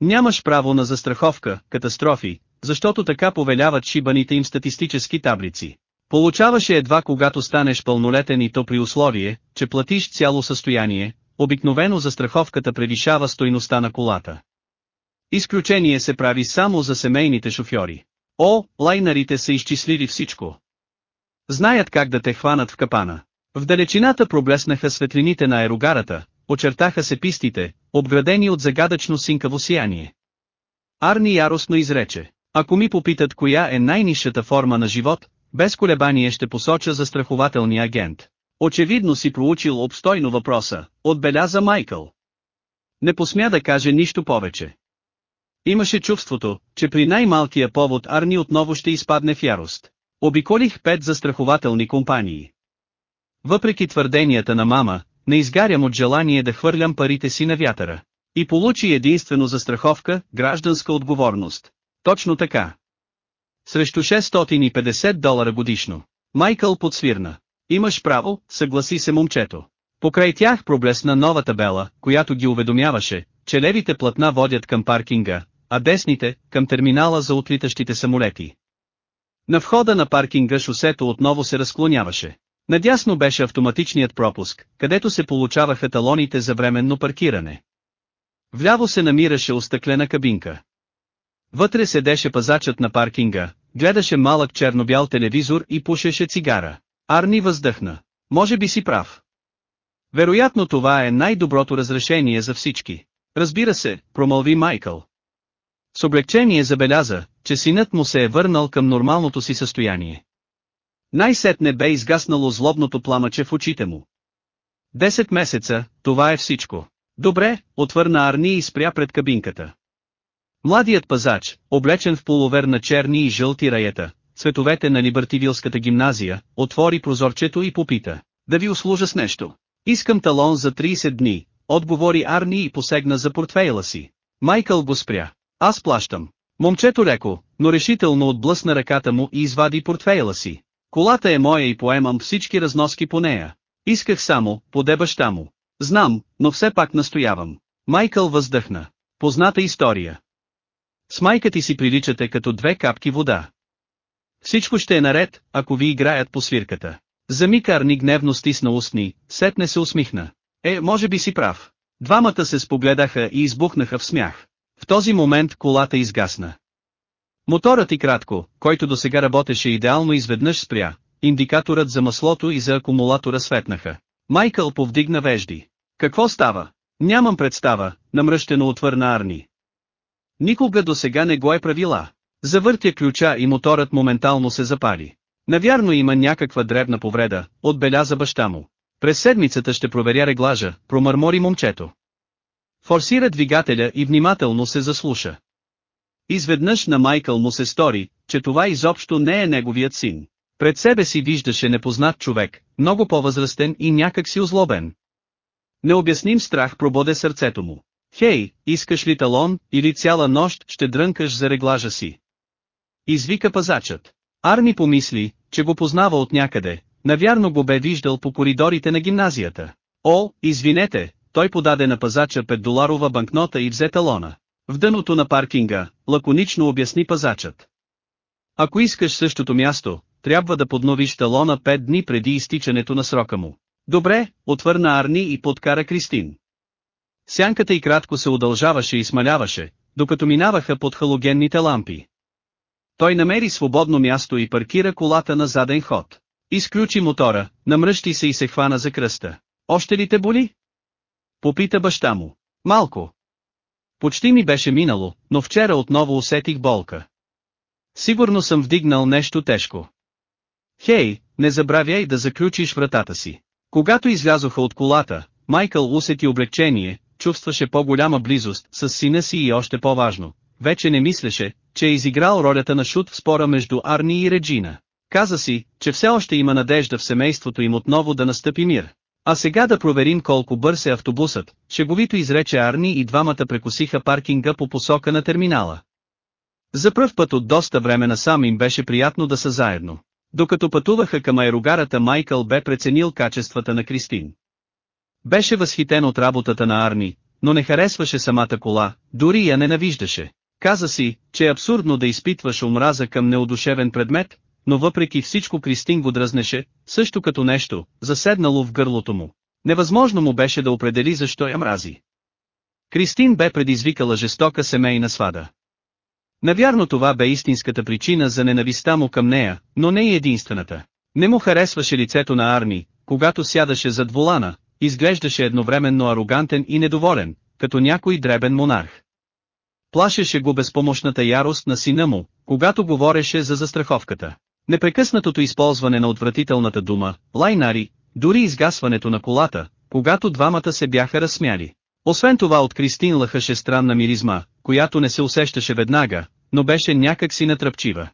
Нямаш право на застраховка, катастрофи, защото така повеляват шибаните им статистически таблици. Получаваше едва когато станеш пълнолетен и то при условие, че платиш цяло състояние, обикновено застраховката превишава стойността на колата. Изключение се прави само за семейните шофьори. О, лайнарите са изчислили всичко. Знаят как да те хванат в капана. В далечината проблеснаха светлините на аерогарата, очертаха се пистите, обградени от загадъчно синкаво сияние. Арни яростно изрече, ако ми попитат коя е най-низшата форма на живот, без колебание ще посоча застрахователния агент. Очевидно си проучил обстойно въпроса, отбеляза Майкъл. Не посмя да каже нищо повече. Имаше чувството, че при най-малкия повод Арни отново ще изпадне в ярост. Обиколих пет застрахователни компании. Въпреки твърденията на мама, не изгарям от желание да хвърлям парите си на вятъра. И получи единствено застраховка, гражданска отговорност. Точно така. Срещу 650 долара годишно. Майкъл подсвирна. Имаш право, съгласи се момчето. Покрай тях проблесна нова табела, която ги уведомяваше, че левите платна водят към паркинга, а десните – към терминала за отлитащите самолети. На входа на паркинга шосето отново се разклоняваше. Надясно беше автоматичният пропуск, където се получаваха талоните за временно паркиране. Вляво се намираше остъклена кабинка. Вътре седеше пазачът на паркинга, гледаше малък черно-бял телевизор и пушеше цигара. Арни въздъхна. Може би си прав. Вероятно това е най-доброто разрешение за всички. Разбира се, промълви Майкъл. С облегчение забеляза, че синът му се е върнал към нормалното си състояние. Най-сетне бе изгаснало злобното пламъче в очите му. Десет месеца, това е всичко. Добре, отвърна Арни и спря пред кабинката. Младият пазач, облечен в полувер на черни и жълти раета, цветовете на Либертивилската гимназия, отвори прозорчето и попита, да ви услужа с нещо. Искам талон за 30 дни, отговори Арни и посегна за портфейла си. Майкъл го спря. Аз плащам. Момчето леко, но решително отблъсна ръката му и извади портфейла си. Колата е моя и поемам всички разноски по нея. Исках само, поде баща му. Знам, но все пак настоявам. Майкъл въздъхна. Позната история. С майка ти си приличате като две капки вода. Всичко ще е наред, ако ви играят по свирката. За Арни гневно стисна устни, сетне се усмихна. Е, може би си прав. Двамата се спогледаха и избухнаха в смях. В този момент колата изгасна. Моторът и кратко, който до сега работеше идеално изведнъж спря, индикаторът за маслото и за акумулатора светнаха. Майкъл повдигна вежди. Какво става? Нямам представа, намръщено отвърна Арни. Никога до сега не го е правила. Завъртя ключа и моторът моментално се запали. Навярно има някаква дребна повреда, отбеляза баща му. През седмицата ще проверя реглажа, промърмори момчето. Форсира двигателя и внимателно се заслуша. Изведнъж на Майкъл му се стори, че това изобщо не е неговият син. Пред себе си виждаше непознат човек, много по-възрастен и някак си озлобен. Необясним страх прободе сърцето му. Хей, искаш ли талон, или цяла нощ ще дрънкаш за реглажа си? Извика пазачът. Арни помисли, че го познава от някъде, навярно го бе виждал по коридорите на гимназията. О, извинете, той подаде на пазача 5-доларова банкнота и взе талона. В дъното на паркинга, лаконично обясни пазачът. Ако искаш същото място, трябва да подновиш талона 5 дни преди изтичането на срока му. Добре, отвърна Арни и подкара Кристин. Сянката и кратко се удължаваше и смаляваше, докато минаваха под халогенните лампи. Той намери свободно място и паркира колата на заден ход. Изключи мотора, намръщи се и се хвана за кръста. Още ли те боли? Попита баща му. Малко. Почти ми беше минало, но вчера отново усетих болка. Сигурно съм вдигнал нещо тежко. Хей, не забравяй да заключиш вратата си. Когато излязоха от колата, Майкъл усети облегчение, чувстваше по-голяма близост с сина си и още по-важно. Вече не мислеше, че е изиграл ролята на шут в спора между Арни и Реджина. Каза си, че все още има надежда в семейството им отново да настъпи мир. А сега да проверим колко бърз е автобусът, шеговито изрече Арни и двамата прекусиха паркинга по посока на терминала. За пръв път от доста време насам им беше приятно да са заедно. Докато пътуваха към аерогарата Майкъл бе преценил качествата на Кристин. Беше възхитен от работата на Арни, но не харесваше самата кола, дори я ненавиждаше. Каза си, че е абсурдно да изпитваш омраза към неодушевен предмет, но въпреки всичко Кристин го дръзнеше, също като нещо, заседнало в гърлото му. Невъзможно му беше да определи защо я мрази. Кристин бе предизвикала жестока семейна свада. Навярно това бе истинската причина за ненависта му към нея, но не и единствената. Не му харесваше лицето на Арни, когато сядаше зад волана, изглеждаше едновременно арогантен и недоволен, като някой дребен монарх. Плашеше го безпомощната ярост на сина му, когато говореше за застраховката. Непрекъснатото използване на отвратителната дума, лайнари, дори изгасването на колата, когато двамата се бяха разсмяли. Освен това от Кристин лъхаше странна миризма, която не се усещаше веднага, но беше някак си натръпчива.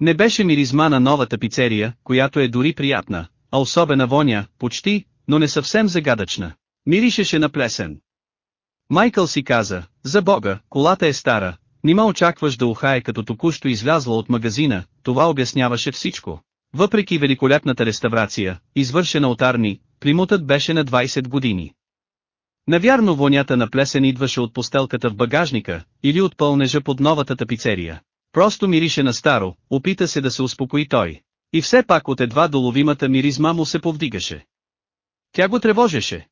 Не беше миризма на новата пицерия, която е дори приятна, а особена воня, почти, но не съвсем загадъчна. Миришеше на плесен. Майкъл си каза, за бога, колата е стара, нима очакваш да ухае като току-що излязла от магазина, това обясняваше всичко. Въпреки великолепната реставрация, извършена от Арни, примутът беше на 20 години. Навярно вонята на плесен идваше от постелката в багажника, или от пълнежа под новата тапицерия. Просто мирише на старо, опита се да се успокои той. И все пак от едва доловимата миризма му се повдигаше. Тя го тревожеше.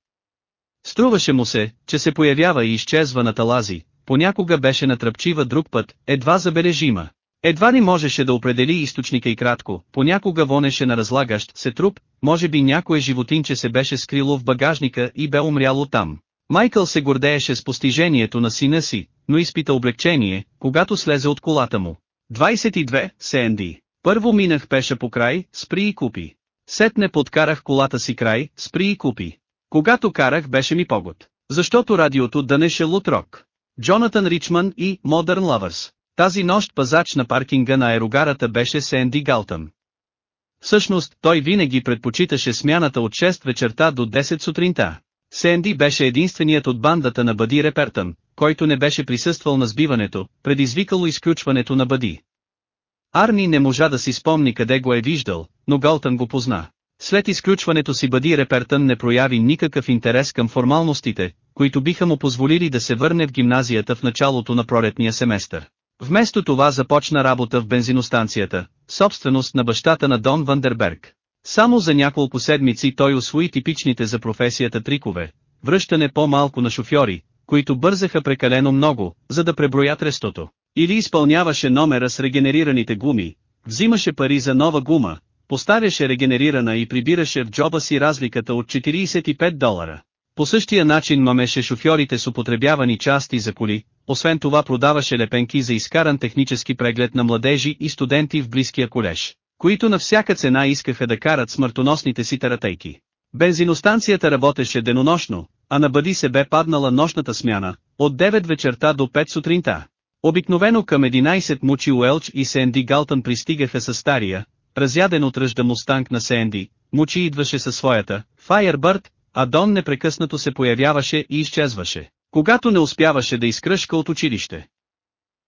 Струваше му се, че се появява и изчезва на талази, понякога беше натръпчива друг път, едва забележима. Едва ли можеше да определи източника и кратко, понякога вонеше на разлагащ се труп, може би някое животинче се беше скрило в багажника и бе умряло там. Майкъл се гордееше с постижението на сина си, но изпита облегчение, когато слезе от колата му. 22, Сенди. Първо минах пеша по край, спри и купи. Сетне подкарах колата си край, спри и купи. Когато карах беше ми погод. Защото радиото дънеше лутрок. Джонатан Ричман и Modern Lovers. Тази нощ пазач на паркинга на аерогарата беше Сенди Галтън. Всъщност, той винаги предпочиташе смяната от 6 вечерта до 10 сутринта. Сенди беше единственият от бандата на Бъди Репертън, който не беше присъствал на сбиването, предизвикало изключването на Бъди. Арни не можа да си спомни къде го е виждал, но Галтън го позна. След изключването си Бъди Репертън не прояви никакъв интерес към формалностите, които биха му позволили да се върне в гимназията в началото на пролетния семестър. Вместо това започна работа в бензиностанцията, собственост на бащата на Дон Вандерберг. Само за няколко седмици той освои типичните за професията трикове, връщане по-малко на шофьори, които бързаха прекалено много, за да преброят рестото. Или изпълняваше номера с регенерираните гуми, взимаше пари за нова гума, поставяше регенерирана и прибираше в джоба си разликата от 45 долара. По същия начин мамеше шофьорите с употребявани части за коли, освен това продаваше лепенки за изкаран технически преглед на младежи и студенти в близкия колеж, които на всяка цена искаха да карат смъртоносните си таратейки. Бензиностанцията работеше денонощно, а на Бъди се бе паднала нощната смяна, от 9 вечерта до 5 сутринта. Обикновено към 11 Мучи Уелч и Сенди Галтън пристигаха с стария, разяден от ръжда мустанг на Сенди, Мучи идваше със своята, Firebird, а Дон непрекъснато се появяваше и изчезваше, когато не успяваше да изкръшка от училище.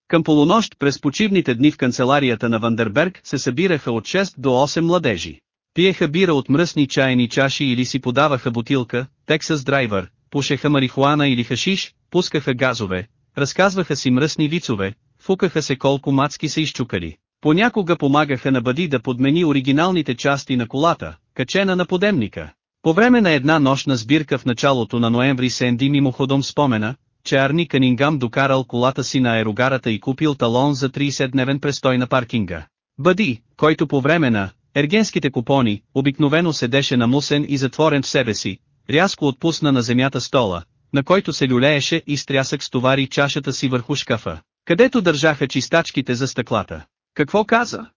Към полунощ през почивните дни в канцеларията на Вандерберг се събираха от 6 до 8 младежи. Пиеха бира от мръсни чайни чаши или си подаваха бутилка, Тексас драйвер, пушеха марихуана или хашиш, пускаха газове, разказваха си мръсни вицове, фукаха се колко мацки са изчукали. Понякога помагаха на Бъди да подмени оригиналните части на колата, качена на подемника. По време на една нощна сбирка в началото на ноември Сенди мимоходом спомена, че Арни Канингам докарал колата си на аерогарата и купил талон за 30-дневен престой на паркинга. Бъди, който по време на ергенските купони, обикновено седеше намусен и затворен в себе си, рязко отпусна на земята стола, на който се люлееше и стрясък стовари чашата си върху шкафа, където държаха чистачките за стъклата. Какво каза?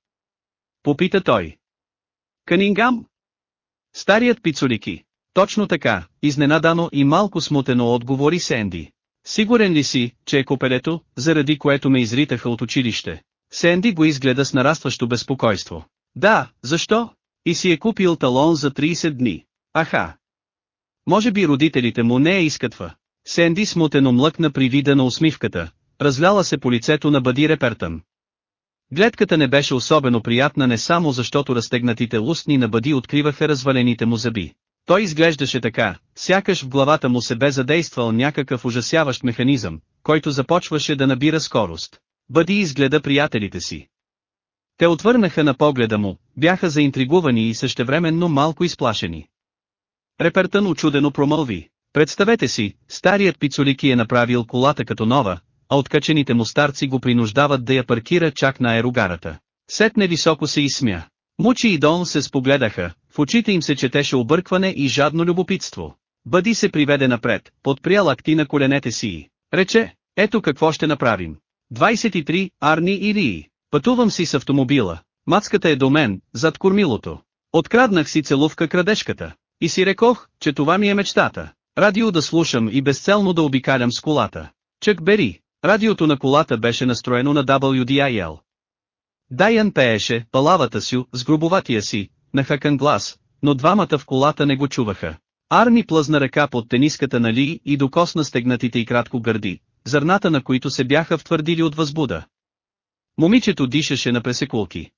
Попита той. Канингам? Старият пицолики. Точно така, изненадано и малко смутено отговори Сенди. Сигурен ли си, че е копелето, заради което ме изритаха от училище? Сенди го изгледа с нарастващо безпокойство. Да, защо? И си е купил талон за 30 дни. Аха. Може би родителите му не е искатва. Сенди смутено млъкна при вида на усмивката, разляла се по лицето на Бади Репертън. Гледката не беше особено приятна не само защото разтегнатите устни на Бади откриваха развалените му зъби. Той изглеждаше така, сякаш в главата му се бе задействал някакъв ужасяващ механизъм, който започваше да набира скорост. Бъди изгледа приятелите си. Те отвърнаха на погледа му, бяха заинтригувани и същевременно малко изплашени. Репертън очудено промълви. Представете си, старият пицолики е направил колата като нова, а откачените му старци го принуждават да я паркира чак на аерогарата. Сетне високо се изсмя. Мучи и Дон се спогледаха, в очите им се четеше объркване и жадно любопитство. Бъди се приведе напред, подпря лакти на коленете си рече, ето какво ще направим. 23, Арни и Рии. Пътувам си с автомобила. Мацката е до мен, зад кормилото. Откраднах си целувка крадешката. И си рекох, че това ми е мечтата. Радио да слушам и безцелно да обикалям с колата. Чък Бери. Радиото на колата беше настроено на WDIL. Дайан пееше, палавата си, с грубоватия си, нахакан глас, но двамата в колата не го чуваха. Арни плъзна ръка под тениската на Ли и докосна стегнатите и кратко гърди, зърната на които се бяха втвърдили от възбуда. Момичето дишаше на пресекулки.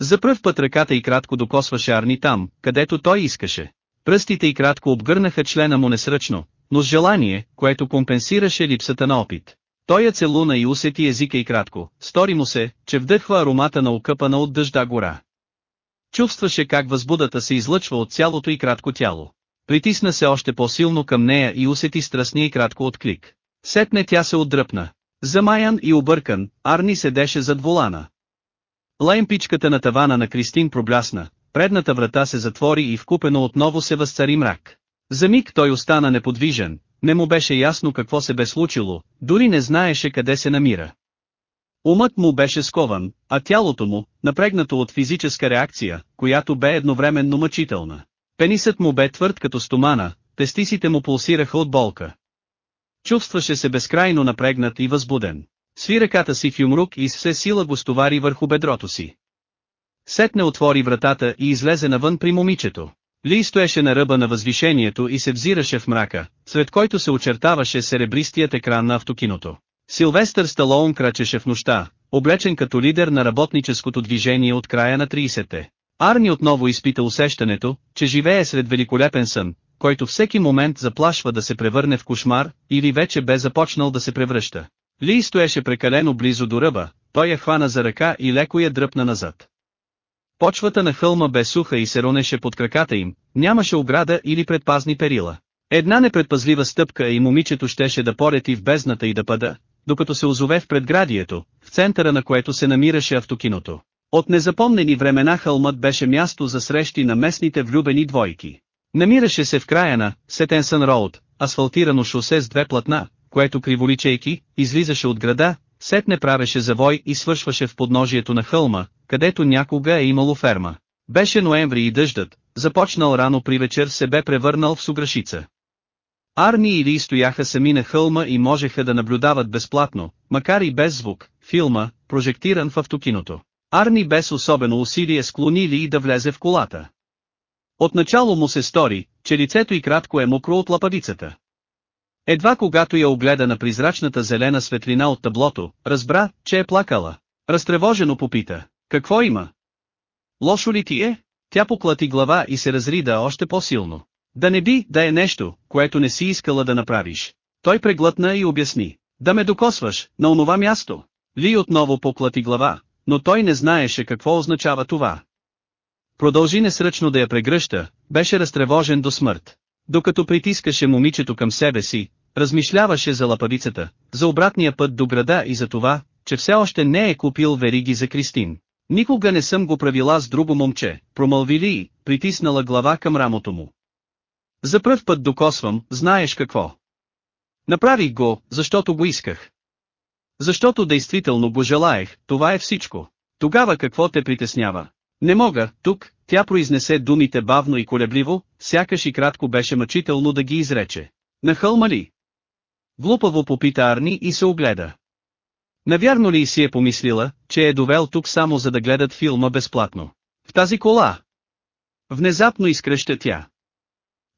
За пръв път ръката и кратко докосваше Арни там, където той искаше. Пръстите и кратко обгърнаха члена му несръчно, но с желание, което компенсираше липсата на опит. Той я целуна и усети езика и кратко, стори му се, че вдъхва аромата на окъпана от дъжда гора. Чувстваше как възбудата се излъчва от цялото и кратко тяло. Притисна се още по-силно към нея и усети страстния и кратко отклик. Сетне тя се отдръпна. Замаян и объркан, Арни седеше зад волана. Лаймпичката на тавана на Кристин проблясна, предната врата се затвори и вкупено отново се възцари мрак. За миг той остана неподвижен, не му беше ясно какво се бе случило, дори не знаеше къде се намира. Умът му беше скован, а тялото му, напрегнато от физическа реакция, която бе едновременно мъчителна. Пенисът му бе твърд като стомана, тестисите му пулсираха от болка. Чувстваше се безкрайно напрегнат и възбуден. Сви ръката си в юмрук и с все сила го стовари върху бедрото си. Сетне отвори вратата и излезе навън при момичето. Ли стоеше на ръба на възвишението и се взираше в мрака, сред който се очертаваше серебристият екран на автокиното. Силвестър Сталоун крачеше в нощта, облечен като лидер на работническото движение от края на 30-те. Арни отново изпита усещането, че живее сред великолепен сън, който всеки момент заплашва да се превърне в кошмар, или вече бе започнал да се превръща. Ли стоеше прекалено близо до ръба, той я хвана за ръка и леко я дръпна назад. Почвата на хълма бе суха и се ронеше под краката им, нямаше ограда или предпазни перила. Една непредпазлива стъпка и момичето щеше да порети в бездната и да пада, докато се озове в предградието, в центъра на което се намираше автокиното. От незапомнени времена хълмът беше място за срещи на местните влюбени двойки. Намираше се в края на Сетенсън Роуд, асфалтирано шосе с две платна, което криволичейки, излизаше от града, сетне правеше завой и свършваше в подножието на хълма, където някога е имало ферма. Беше ноември и дъждът, започнал рано при вечер се бе превърнал в суграшица. Арни и Ли стояха сами на хълма и можеха да наблюдават безплатно, макар и без звук, филма, прожектиран в автокиното. Арни без особено усилие склони Ли да влезе в колата. Отначало му се стори, че лицето й кратко е мокро от лапавицата. Едва когато я огледа на призрачната зелена светлина от таблото, разбра, че е плакала. Разтревожено попита, какво има? Лошо ли ти е? Тя поклати глава и се разрида още по-силно. Да не би да е нещо, което не си искала да направиш. Той преглътна и обясни. Да ме докосваш, на онова място. Ли отново поклати глава, но той не знаеше какво означава това. Продължи несръчно да я прегръща, беше разтревожен до смърт. Докато притискаше момичето към себе си, размишляваше за лапавицата, за обратния път до града и за това, че все още не е купил вериги за Кристин. Никога не съм го правила с друго момче, промълви ли, притиснала глава към рамото му. За пръв път докосвам, знаеш какво. Направих го, защото го исках. Защото действително го желаех, това е всичко. Тогава какво те притеснява? Не мога, тук, тя произнесе думите бавно и колебливо, сякаш и кратко беше мъчително да ги изрече. На хълма ли? Глупаво попита Арни и се огледа. Навярно ли си е помислила, че е довел тук само за да гледат филма безплатно? В тази кола? Внезапно изкръща тя.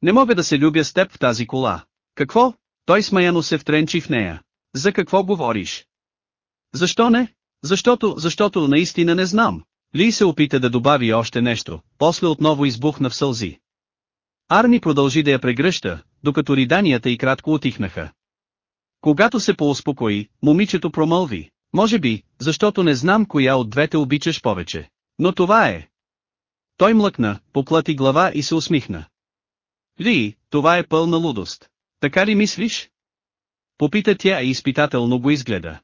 Не мога да се любя с теб в тази кола. Какво? Той смаяно се втренчи в нея. За какво говориш? Защо не? Защото, защото наистина не знам. Ли се опита да добави още нещо, после отново избухна в сълзи. Арни продължи да я прегръща, докато риданията и кратко отихнаха. Когато се поуспокои, момичето промълви. Може би, защото не знам коя от двете обичаш повече. Но това е. Той млъкна, поклати глава и се усмихна. Ли, това е пълна лудост. Така ли мислиш? Попита тя и изпитателно го изгледа.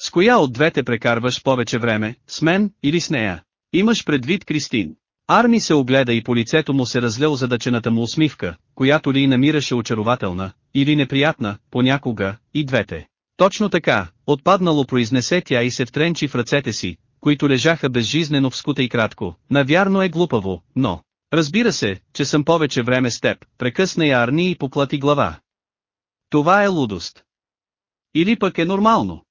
С коя от двете прекарваш повече време, с мен или с нея? Имаш предвид Кристин. Арни се огледа и по лицето му се разле озадачената му усмивка, която ли намираше очарователна, или неприятна, понякога, и двете. Точно така, отпаднало произнесе тя и се втренчи в ръцете си, които лежаха безжизнено в скута и кратко. Навярно е глупаво, но... Разбира се, че съм повече време с теб, прекъсна я Арни и поплати глава. Това е лудост. Или пък е нормално.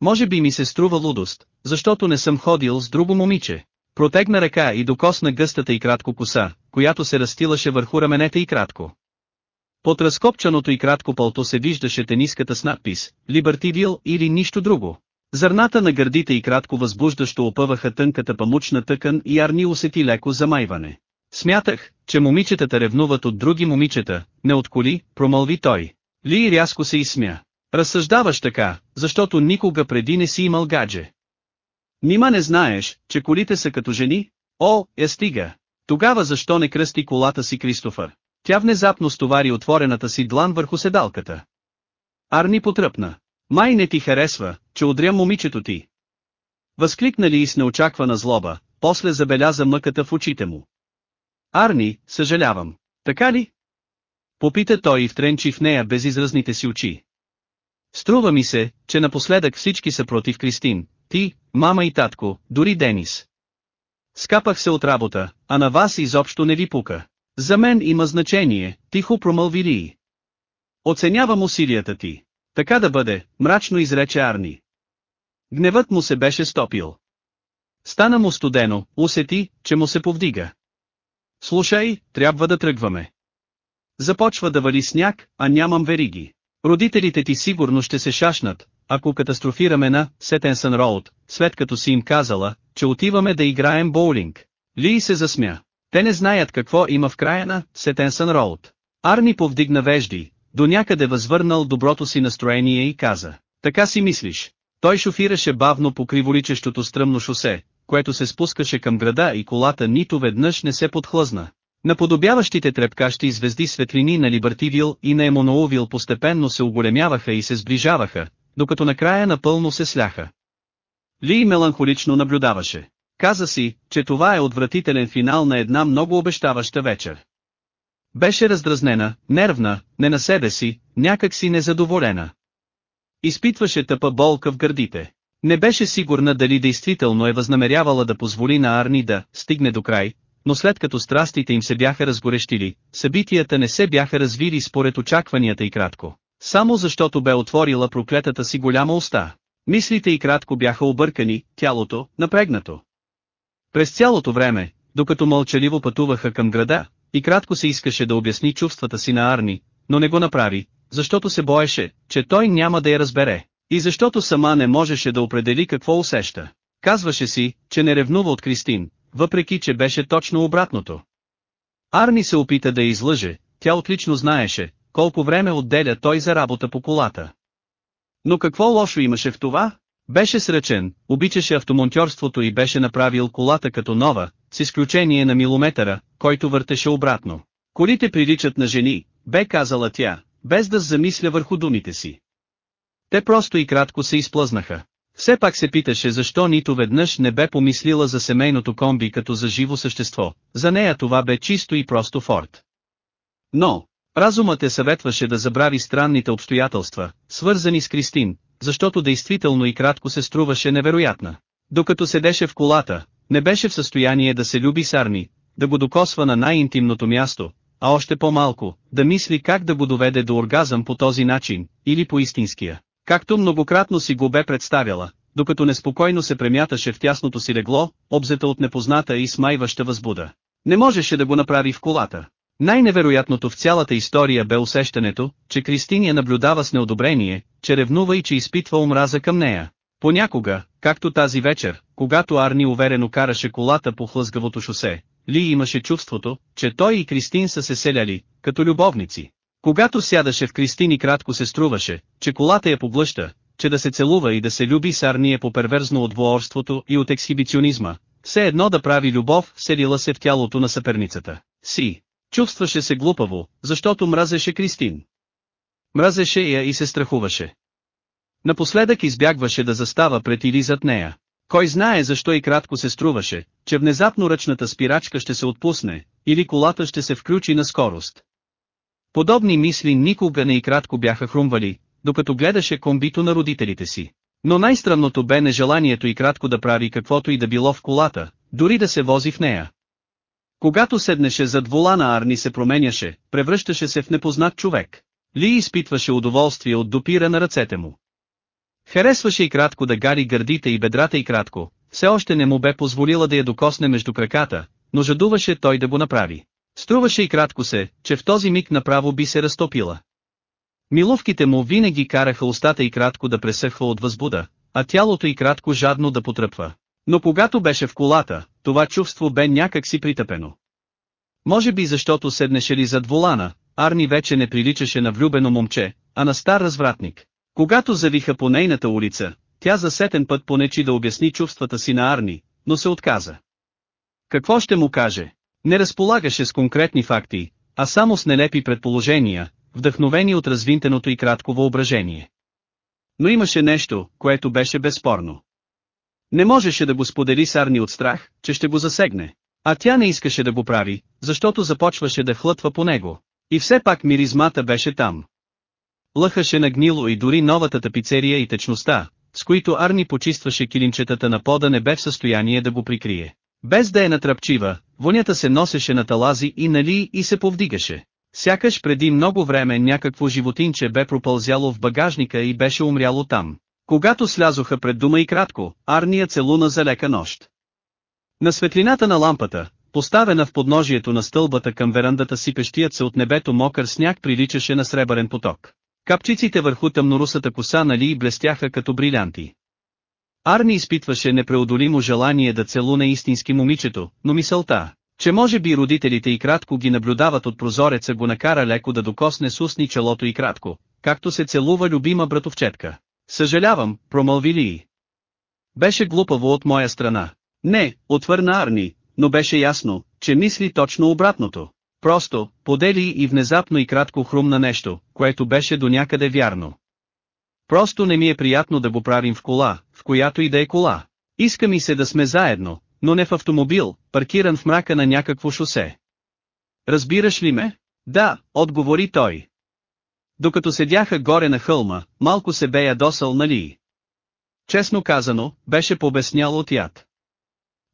Може би ми се струва лудост, защото не съм ходил с друго момиче. Протегна ръка и докосна гъстата и кратко коса, която се растилаше върху раменете и кратко. Под разкопчаното и кратко пълто се виждаше тениската с надпис «Либертивил» или нищо друго. Зърната на гърдите и кратко възбуждащо опъваха тънката памучна тъкан и Арни усети леко замайване. Смятах, че момичетата ревнуват от други момичета, не от коли, промълви той. Ли рязко се изсмя. Разсъждаваш така, защото никога преди не си имал гадже. Нима не знаеш, че колите са като жени? О, я стига! Тогава защо не кръсти колата си Кристофър? Тя внезапно стовари отворената си длан върху седалката. Арни потръпна. Май не ти харесва, че удря момичето ти. Възкликна ли и с неочаквана злоба, после забеляза мъката в очите му. Арни, съжалявам. Така ли? Попита той и втренчи в нея безизразните си очи. Струва ми се, че напоследък всички са против Кристин, ти, мама и татко, дори Денис. Скапах се от работа, а на вас изобщо не ви пука. За мен има значение, тихо промълви Ли. Оценявам усилията ти. Така да бъде, мрачно изрече Арни. Гневът му се беше стопил. Стана му студено, усети, че му се повдига. Слушай, трябва да тръгваме. Започва да вали сняг, а нямам вериги. Родителите ти сигурно ще се шашнат, ако катастрофираме на Сетенсън Роуд, след като си им казала, че отиваме да играем боулинг. Ли се засмя. Те не знаят какво има в края на Сетенсън Роуд. Арни повдигна вежди, до някъде възвърнал доброто си настроение и каза, така си мислиш. Той шофираше бавно по криволичещото стръмно шосе, което се спускаше към града и колата нито веднъж не се подхлъзна. Наподобяващите трепкащи звезди светлини на Либертивил и на Емоноувил постепенно се оголемяваха и се сближаваха, докато накрая напълно се сляха. Ли меланхолично наблюдаваше. Каза си, че това е отвратителен финал на една много обещаваща вечер. Беше раздразнена, нервна, не на себе си, някак си незадоволена. Изпитваше тъпа болка в гърдите. Не беше сигурна дали действително е възнамерявала да позволи на Арни да стигне до край, но след като страстите им се бяха разгорещили, събитията не се бяха развили според очакванията и кратко. Само защото бе отворила проклетата си голяма уста. Мислите и кратко бяха объркани, тялото, напрегнато. През цялото време, докато мълчаливо пътуваха към града, и кратко се искаше да обясни чувствата си на Арни, но не го направи, защото се боеше, че той няма да я разбере. И защото сама не можеше да определи какво усеща. Казваше си, че не ревнува от Кристин, въпреки че беше точно обратното. Арни се опита да излъже, тя отлично знаеше, колко време отделя той за работа по колата. Но какво лошо имаше в това? Беше сръчен, обичаше автомонтьорството и беше направил колата като нова, с изключение на милометъра, който въртеше обратно. Колите приличат на жени, бе казала тя, без да замисля върху думите си. Те просто и кратко се изплъзнаха. Все пак се питаше защо нито веднъж не бе помислила за семейното комби като за живо същество, за нея това бе чисто и просто форт. Но, разумът е съветваше да забрави странните обстоятелства, свързани с Кристин, защото действително и кратко се струваше невероятна. Докато седеше в колата, не беше в състояние да се люби с Арни, да го докосва на най-интимното място, а още по-малко, да мисли как да го доведе до оргазъм по този начин, или по истинския. Както многократно си го бе представяла, докато неспокойно се премяташе в тясното си легло, обзета от непозната и смайваща възбуда. Не можеше да го направи в колата. Най-невероятното в цялата история бе усещането, че Кристиния наблюдава с неодобрение, че ревнува и че изпитва омраза към нея. Понякога, както тази вечер, когато Арни уверено караше колата по хлъзгавото шосе, Ли имаше чувството, че той и Кристин са се селяли, като любовници. Когато сядаше в Кристини кратко се струваше, че колата я поглъща, че да се целува и да се люби с Арни е по-перверзно от воорството и от ексхибиционизма, все едно да прави любов, селила се в тялото на съперницата. Си. Чувстваше се глупаво, защото мразеше Кристин. Мразеше я и се страхуваше. Напоследък избягваше да застава пред или зад нея. Кой знае защо и кратко се струваше, че внезапно ръчната спирачка ще се отпусне, или колата ще се включи на скорост. Подобни мисли никога не и кратко бяха хрумвали, докато гледаше комбито на родителите си. Но най-странното бе нежеланието и кратко да прави каквото и да било в колата, дори да се вози в нея. Когато седнеше зад волана Арни се променяше, превръщаше се в непознат човек. Ли изпитваше удоволствие от допира на ръцете му. Харесваше и кратко да гари гърдите и бедрата и кратко, все още не му бе позволила да я докосне между краката, но жадуваше той да го направи. Струваше и кратко се, че в този миг направо би се разтопила. Миловките му винаги караха устата и кратко да пресъхва от възбуда, а тялото и кратко жадно да потръпва. Но когато беше в колата, това чувство бе някак си притъпено. Може би защото седнеше ли зад волана, Арни вече не приличаше на влюбено момче, а на стар развратник. Когато завиха по нейната улица, тя за сетен път понечи да обясни чувствата си на Арни, но се отказа. Какво ще му каже? Не разполагаше с конкретни факти, а само с нелепи предположения, вдъхновени от развинтеното и кратко въображение. Но имаше нещо, което беше безспорно. Не можеше да го сподели с Арни от страх, че ще го засегне. А тя не искаше да го прави, защото започваше да хлътва по него. И все пак миризмата беше там. Лъхаше на гнило и дори новата тапицерия и течността, с които Арни почистваше килимчетата на пода не бе в състояние да го прикрие. Без да е натръпчива, вонята се носеше на талази и нали и се повдигаше. Сякаш преди много време някакво животинче бе пропълзяло в багажника и беше умряло там. Когато слязоха пред дума и кратко, Арния целуна за лека нощ. На светлината на лампата, поставена в подножието на стълбата към верандата си пещият се от небето мокър сняг приличаше на сребърен поток. Капчиците върху тъмнорусата коса нали блестяха като брилянти. Арни изпитваше непреодолимо желание да целуне истински момичето, но мисълта, че може би родителите и кратко ги наблюдават от прозореца го накара леко да докосне с челото и кратко, както се целува любима братовчетка. Съжалявам, промълви ли. Беше глупаво от моя страна. Не, отвърна Арни, но беше ясно, че мисли точно обратното. Просто, подели и внезапно и кратко хрумна нещо, което беше до някъде вярно. Просто не ми е приятно да го правим в кола, в която и да е кола. Иска ми се да сме заедно, но не в автомобил, паркиран в мрака на някакво шосе. Разбираш ли ме? Да, отговори той. Докато седяха горе на хълма, малко се бе ядосал нали. Честно казано, беше побеснял от яд.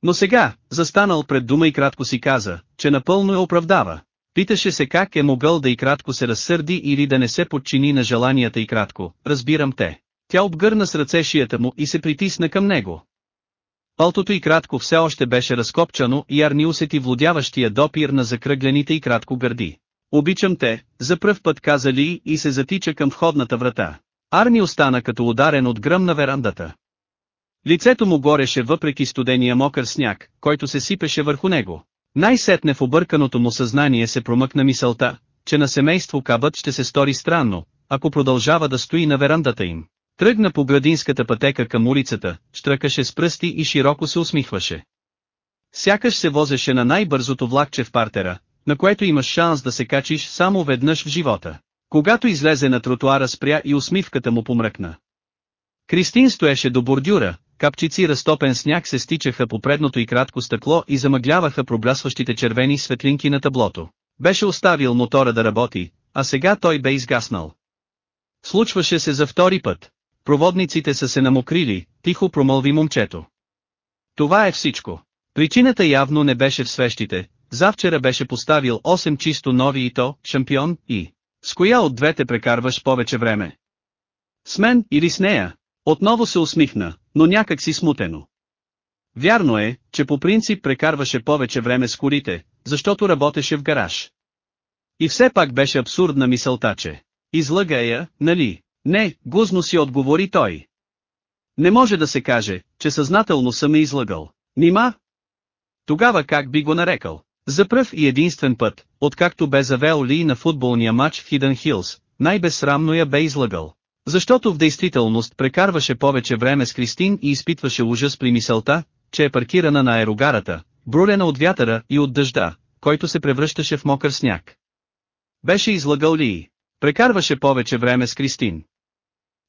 Но сега, застанал пред дума и кратко си каза, че напълно я оправдава. Питаше се как е могъл да и кратко се разсърди или да не се подчини на желанията и кратко, разбирам те. Тя обгърна с ръце шията му и се притисна към него. Палтото и кратко все още беше разкопчано и Арни усети владяващия допир на закръглените и кратко гърди. Обичам те, за пръв път каза Ли и се затича към входната врата. Арни остана като ударен от гръм на верандата. Лицето му гореше въпреки студения мокър сняг, който се сипеше върху него. Най-сетне в обърканото му съзнание се промъкна мисълта, че на семейство Кабът ще се стори странно, ако продължава да стои на верандата им. Тръгна по градинската пътека към улицата, штръкаше с пръсти и широко се усмихваше. Сякаш се возеше на най-бързото влакче в партера, на което имаш шанс да се качиш само веднъж в живота. Когато излезе на тротуара спря и усмивката му помръкна. Кристин стоеше до бордюра, капчици разтопен сняг се стичаха по предното и кратко стъкло и замъгляваха проблясващите червени светлинки на таблото. Беше оставил мотора да работи, а сега той бе изгаснал. Случваше се за втори път. Проводниците са се намокрили, тихо промълви момчето. Това е всичко. Причината явно не беше в свещите, завчера беше поставил 8 чисто нови и то, шампион, и... С коя от двете прекарваш повече време? С мен или с нея? Отново се усмихна, но някак си смутено. Вярно е, че по принцип прекарваше повече време с корите, защото работеше в гараж. И все пак беше абсурдна мисълта, че излъга я, нали? Не, гузно си отговори той. Не може да се каже, че съзнателно съм излъгал. Нима? Тогава как би го нарекал? За пръв и единствен път, откакто бе завел Ли на футболния матч в Хидън Хилс, най-безсрамно я бе излъгал. Защото в действителност прекарваше повече време с Кристин и изпитваше ужас при мисълта, че е паркирана на аерогарата, брулена от вятъра и от дъжда, който се превръщаше в мокър сняг. Беше излагал ли? Прекарваше повече време с Кристин.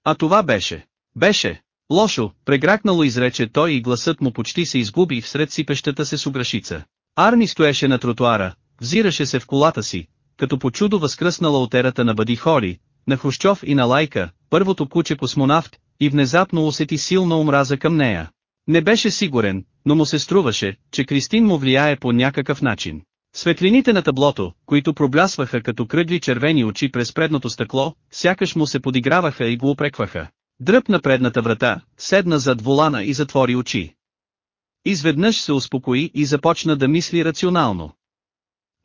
А това беше. Беше. Лошо, прегракнало изрече той и гласът му почти се изгуби всред сипещата се суграшица. Арни стоеше на тротуара, взираше се в колата си, като по чудо възкръснала от ерата на Бади Хори, на Хрущов и на Лайка, първото куче космонавт, и внезапно усети силна омраза към нея. Не беше сигурен, но му се струваше, че Кристин му влияе по някакъв начин. Светлините на таблото, които проблясваха като кръгли червени очи през предното стъкло, сякаш му се подиграваха и го опрекваха. Дръпна предната врата, седна зад волана и затвори очи. Изведнъж се успокои и започна да мисли рационално.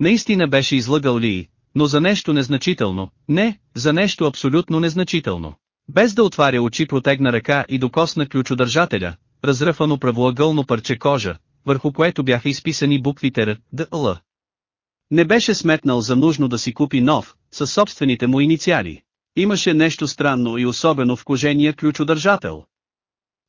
Наистина беше излъгал ли, но за нещо незначително, не, за нещо абсолютно незначително. Без да отваря очи протегна ръка и докосна ключодържателя, разръфано правоъгълно парче кожа, върху което бяха изписани буквите Р, Д, Л. Не беше сметнал за нужно да си купи нов, със собствените му инициали. Имаше нещо странно и особено в кожения ключодържател.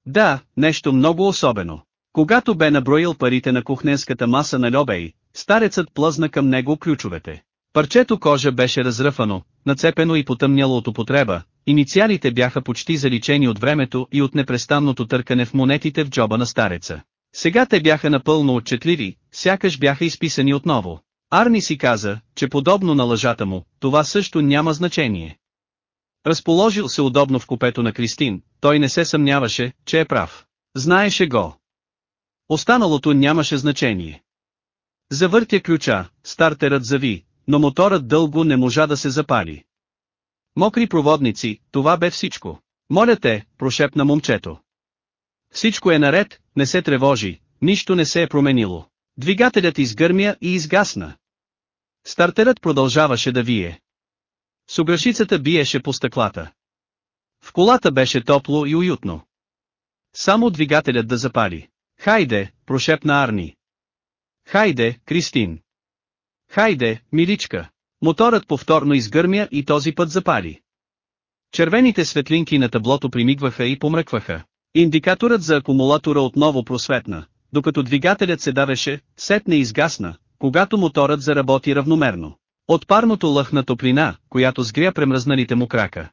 Да, нещо много особено. Когато бе наброил парите на кухненската маса на Льобей, старецът плъзна към него ключовете. Парчето кожа беше разръфано, нацепено и потъмняло от употреба, инициалите бяха почти заличени от времето и от непрестанното търкане в монетите в джоба на стареца. Сега те бяха напълно отчетливи, сякаш бяха изписани отново. Арни си каза, че подобно на лъжата му, това също няма значение. Разположил се удобно в купето на Кристин, той не се съмняваше, че е прав. Знаеше го. Останалото нямаше значение. Завъртя ключа, стартерът зави, но моторът дълго не можа да се запали. Мокри проводници, това бе всичко. Моля те, прошепна момчето. Всичко е наред, не се тревожи, нищо не се е променило. Двигателят изгърмя и изгасна. Стартерът продължаваше да вие. Суграшицата биеше по стъклата. В колата беше топло и уютно. Само двигателят да запали. Хайде, прошепна Арни. Хайде, Кристин. Хайде, миличка. Моторът повторно изгърмя и този път запали. Червените светлинки на таблото примигваха и помръкваха. Индикаторът за акумулатора отново просветна, докато двигателят се давеше, сетне изгасна, когато моторът заработи равномерно. От парното лъхна топлина, която сгря премръзналите му крака.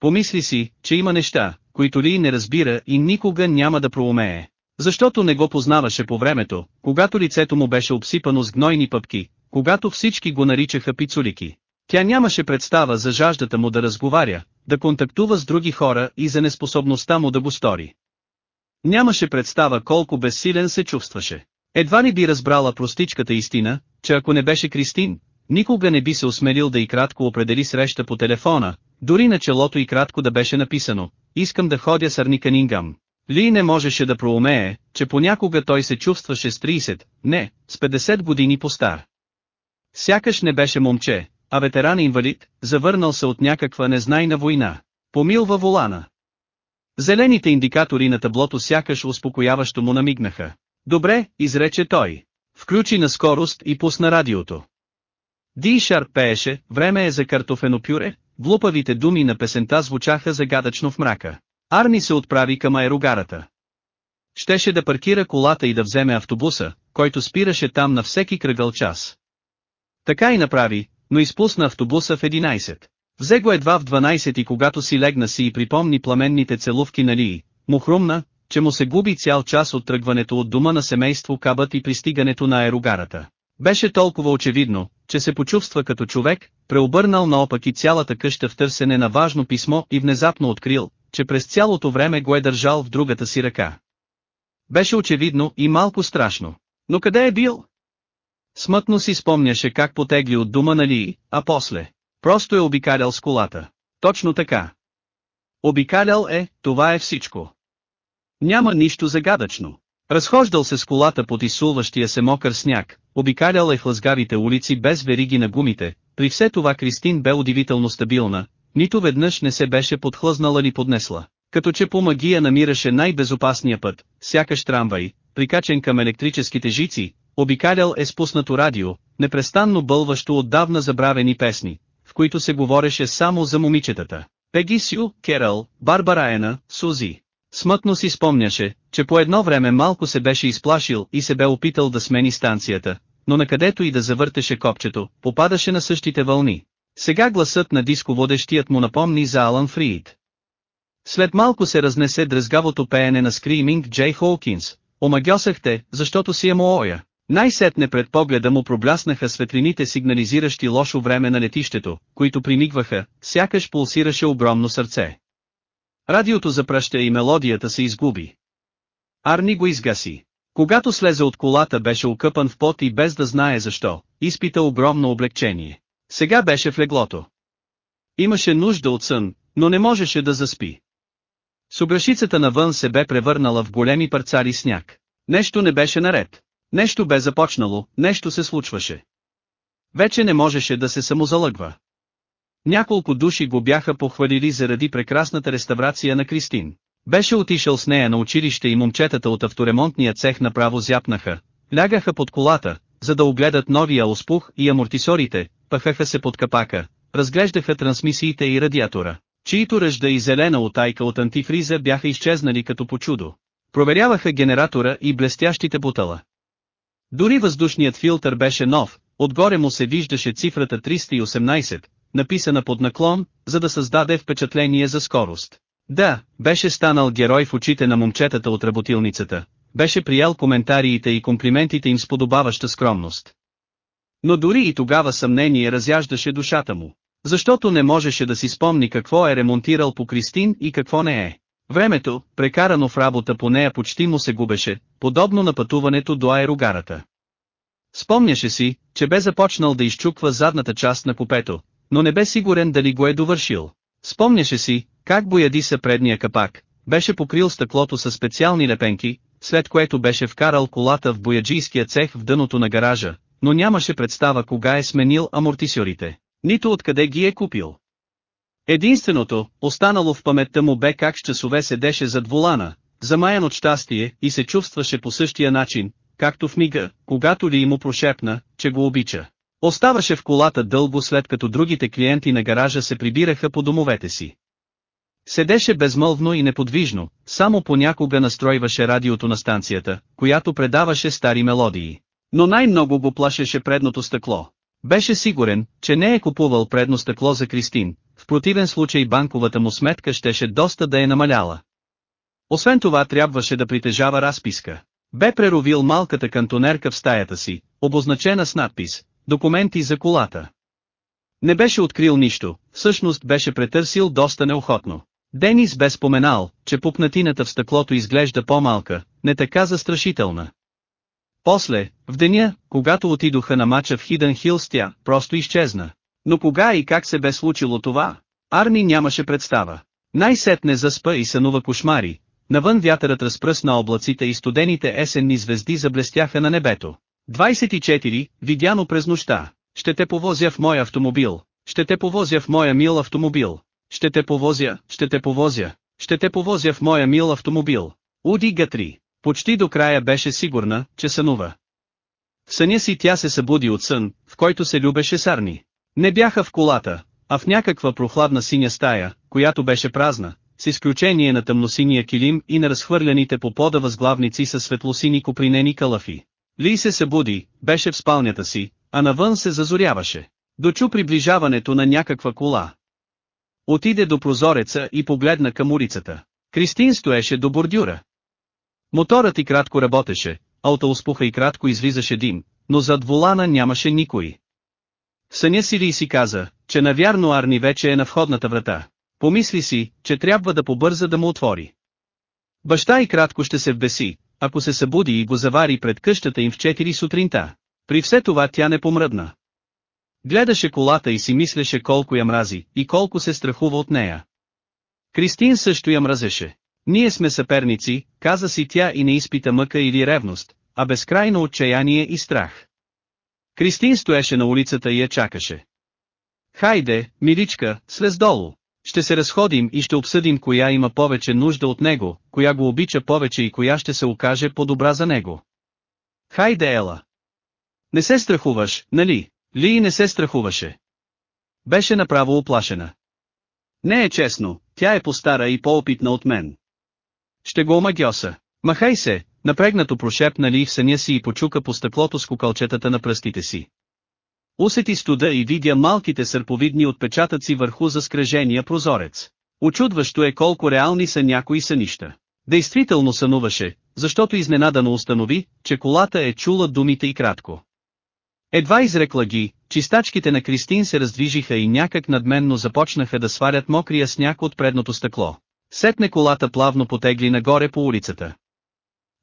Помисли си, че има неща, които Ли не разбира и никога няма да проумее. Защото не го познаваше по времето, когато лицето му беше обсипано с гнойни пъпки, когато всички го наричаха пицулики. Тя нямаше представа за жаждата му да разговаря, да контактува с други хора и за неспособността му да го стори. Нямаше представа колко безсилен се чувстваше. Едва ли би разбрала простичката истина, че ако не беше Кристин, никога не би се осмелил да и кратко определи среща по телефона, дори на челото и кратко да беше написано, искам да ходя с Арника Нингам. Ли не можеше да проумее, че понякога той се чувстваше с 30, не, с 50 години по-стар. Сякаш не беше момче, а ветеран-инвалид, завърнал се от някаква незнайна война. Помилва волана. Зелените индикатори на таблото сякаш успокояващо му намигнаха. Добре, изрече той. Включи на скорост и пусна радиото. Ди Шарп пееше, време е за картофено пюре, глупавите думи на песента звучаха загадъчно в мрака. Арни се отправи към аерогарата. Щеше да паркира колата и да вземе автобуса, който спираше там на всеки кръгъл час. Така и направи, но изпусна автобуса в 11. Взе го едва в 12 и когато си легна си и припомни пламенните целувки на Лии, му хрумна, че му се губи цял час от тръгването от дома на семейство Кабът и пристигането на аерогарата. Беше толкова очевидно, че се почувства като човек, преобърнал наопаки цялата къща в търсене на важно писмо и внезапно открил, че през цялото време го е държал в другата си ръка. Беше очевидно и малко страшно. Но къде е бил? Смътно си спомняше как потегли от дума на Ли, а после. Просто е обикалял с колата. Точно така. Обикалял е, това е всичко. Няма нищо загадъчно. Разхождал се с колата под изсулващия се мокър сняг, обикалял е в лъзгавите улици без вериги на гумите, при все това Кристин бе удивително стабилна, нито веднъж не се беше подхлъзнала ли поднесла. Като че по магия намираше най-безопасния път, сякаш трамвай, прикачен към електрическите жици, обикалял е спуснато радио, непрестанно бълващо отдавна забравени песни, в които се говореше само за момичетата. Пеги Сю, Керал, Барбара Ена, Сузи. Смътно си спомняше, че по едно време малко се беше изплашил и се бе опитал да смени станцията, но накъдето и да завъртеше копчето, попадаше на същите вълни. Сега гласът на дисководещият му напомни за Алан Фрид. След малко се разнесе дръзгавото пеене на Скриминг Джей Холкинс. Омагьосахте, защото си е моя. Най-сетне пред погледа му пробляснаха светлините сигнализиращи лошо време на летището, които примигваха, сякаш пулсираше огромно сърце. Радиото запръща и мелодията се изгуби. Арни го изгаси. Когато слезе от колата беше окъпан в пот и без да знае защо, изпита огромно облегчение. Сега беше в леглото. Имаше нужда от сън, но не можеше да заспи. Собрашицата навън се бе превърнала в големи парцари сняг. Нещо не беше наред. Нещо бе започнало, нещо се случваше. Вече не можеше да се самозалъгва. Няколко души го бяха похвалили заради прекрасната реставрация на Кристин. Беше отишъл с нея на училище и момчетата от авторемонтния цех направо зяпнаха, лягаха под колата, за да огледат новия успух и амортисорите, пъхаха се под капака, разглеждаха трансмисиите и радиатора, чието ръжда и зелена отайка от антифриза бяха изчезнали като по чудо. Проверяваха генератора и блестящите бутала. Дори въздушният филтър беше нов, отгоре му се виждаше цифрата 318, написана под наклон, за да създаде впечатление за скорост. Да, беше станал герой в очите на момчетата от работилницата, беше приял коментариите и комплиментите им с подобаваща скромност. Но дори и тогава съмнение разяждаше душата му, защото не можеше да си спомни какво е ремонтирал по Кристин и какво не е. Времето, прекарано в работа по нея почти му се губеше, подобно на пътуването до аерогарата. Спомняше си, че бе започнал да изчуква задната част на купето, но не бе сигурен дали го е довършил. Спомняше си, как бояди са предния капак, беше покрил стъклото с специални лепенки, след което беше вкарал колата в бояджийския цех в дъното на гаража, но нямаше представа кога е сменил амортисьорите, нито откъде ги е купил. Единственото, останало в паметта му бе как с часове седеше зад волана, замаян от щастие и се чувстваше по същия начин, както в мига, когато ли му прошепна, че го обича. Оставаше в колата дълго след като другите клиенти на гаража се прибираха по домовете си. Седеше безмълвно и неподвижно, само понякога настройваше радиото на станцията, която предаваше стари мелодии. Но най-много го плашеше предното стъкло. Беше сигурен, че не е купувал предно стъкло за Кристин, в противен случай банковата му сметка щеше доста да е намаляла. Освен това трябваше да притежава разписка. Бе преровил малката кантонерка в стаята си, обозначена с надпис, документи за колата. Не беше открил нищо, всъщност беше претърсил доста неохотно. Денис бе споменал, че пупнатината в стъклото изглежда по-малка, не така застрашителна. После, в деня, когато отидоха на мача в Хидън Хилс тя, просто изчезна. Но кога и как се бе случило това? Арни нямаше представа. Най-сетне заспа и сънува кошмари. Навън вятърът разпръсна облаците и студените есенни звезди заблестяха на небето. 24. Видяно през нощта. Ще те повозя в мой автомобил. Ще те повозя в моя мил автомобил. Ще те повозя, ще те повозя. Ще те повозя в моя мил автомобил. Уди Гатри. Почти до края беше сигурна, че сънува. В съня си тя се събуди от сън, в който се любеше Сарни. Не бяха в колата, а в някаква прохладна синя стая, която беше празна, с изключение на тъмносиния килим и на разхвърляните по пода възглавници с светлосини копринени калафи. Ли се събуди, беше в спалнята си, а навън се зазоряваше. Дочу приближаването на някаква кола. Отиде до прозореца и погледна към улицата. Кристин стоеше до бордюра. Моторът и кратко работеше, ауто успуха и кратко излизаше дим, но зад волана нямаше никой. Съня си ли си каза, че навярно Арни вече е на входната врата. Помисли си, че трябва да побърза да му отвори. Баща и кратко ще се вбеси, ако се събуди и го завари пред къщата им в 4 сутринта. При все това тя не помръдна. Гледаше колата и си мислеше колко я мрази, и колко се страхува от нея. Кристин също я мразеше. Ние сме съперници, каза си тя и не изпита мъка или ревност, а безкрайно отчаяние и страх. Кристин стоеше на улицата и я чакаше. Хайде, миличка, слез долу. Ще се разходим и ще обсъдим коя има повече нужда от него, коя го обича повече и коя ще се окаже по-добра за него. Хайде Ела. Не се страхуваш, нали? Ли не се страхуваше. Беше направо оплашена. Не е честно, тя е по-стара и по-опитна от мен. Ще го омагьоса. Махай се, напрегнато прошепна Ли в съня си и почука по стъклото с кукълчетата на пръстите си. Усети студа и видя малките сърповидни отпечатъци върху заскрежения прозорец. Очудващо е колко реални са някои сънища. Действително сънуваше, защото изненадано установи, че колата е чула думите и кратко. Едва изрекла ги, чистачките на Кристин се раздвижиха и някак надменно започнаха да сварят мокрия сняг от предното стъкло. Сетне колата плавно потегли нагоре по улицата.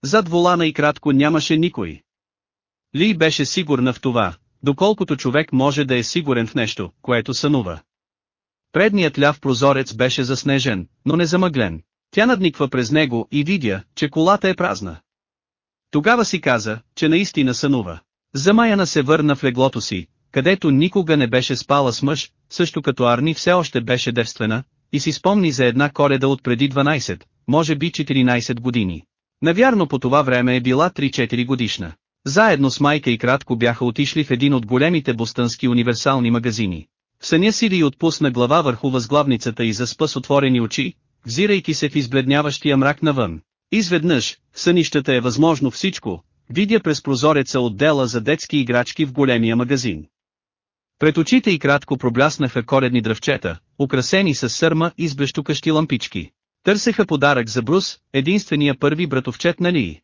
Зад волана и кратко нямаше никой. Ли беше сигурна в това, доколкото човек може да е сигурен в нещо, което сънува. Предният ляв прозорец беше заснежен, но не замъглен. Тя надниква през него и видя, че колата е празна. Тогава си каза, че наистина сънува. Замаяна се върна в леглото си, където никога не беше спала с мъж, също като Арни все още беше девствена, и си спомни за една кореда от преди 12, може би 14 години. Навярно по това време е била 3-4 годишна. Заедно с майка и кратко бяха отишли в един от големите бостънски универсални магазини. В съня си ли отпусна глава върху възглавницата и заспа с отворени очи, взирайки се в избледняващия мрак навън. Изведнъж, в сънищата е възможно всичко, видя през прозореца отдела за детски играчки в големия магазин. Пред очите и кратко пробляснаха коредни дръвчета, украсени с сърма и с блещукащи лампички. Търсеха подарък за Брус, единствения първи братовчет на Лии.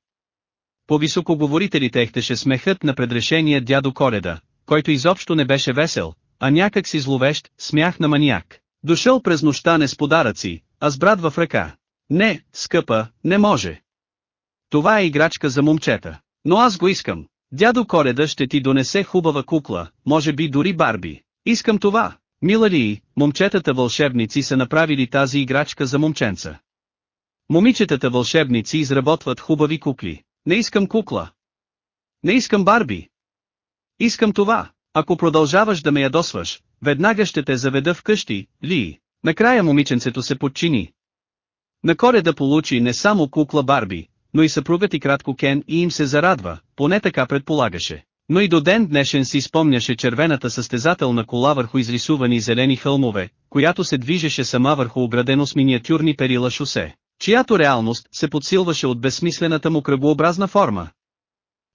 По високоговорителите ехтеше смехът на предрешения дядо Коледа, който изобщо не беше весел, а някак си зловещ, смях на маняк. Дошъл през нощта не с подаръци, а с брат в ръка. Не, скъпа, не може. Това е играчка за момчета. Но аз го искам. Дядо Коледа ще ти донесе хубава кукла, може би дори Барби. Искам това. Мила ли, момчетата вълшебници са направили тази играчка за момченца. Момичетата вълшебници изработват хубави кукли. Не искам кукла. Не искам Барби. Искам това. Ако продължаваш да ме ядосваш, веднага ще те заведа в къщи, Ли. Накрая момиченцето се подчини. На Коледа получи не само кукла Барби, но и съпругът и кратко Кен и им се зарадва, поне така предполагаше. Но и до ден днешен си спомняше червената състезателна кола върху изрисувани зелени хълмове, която се движеше сама върху оградено с миниатюрни перила шосе, чиято реалност се подсилваше от безсмислената му кръгообразна форма.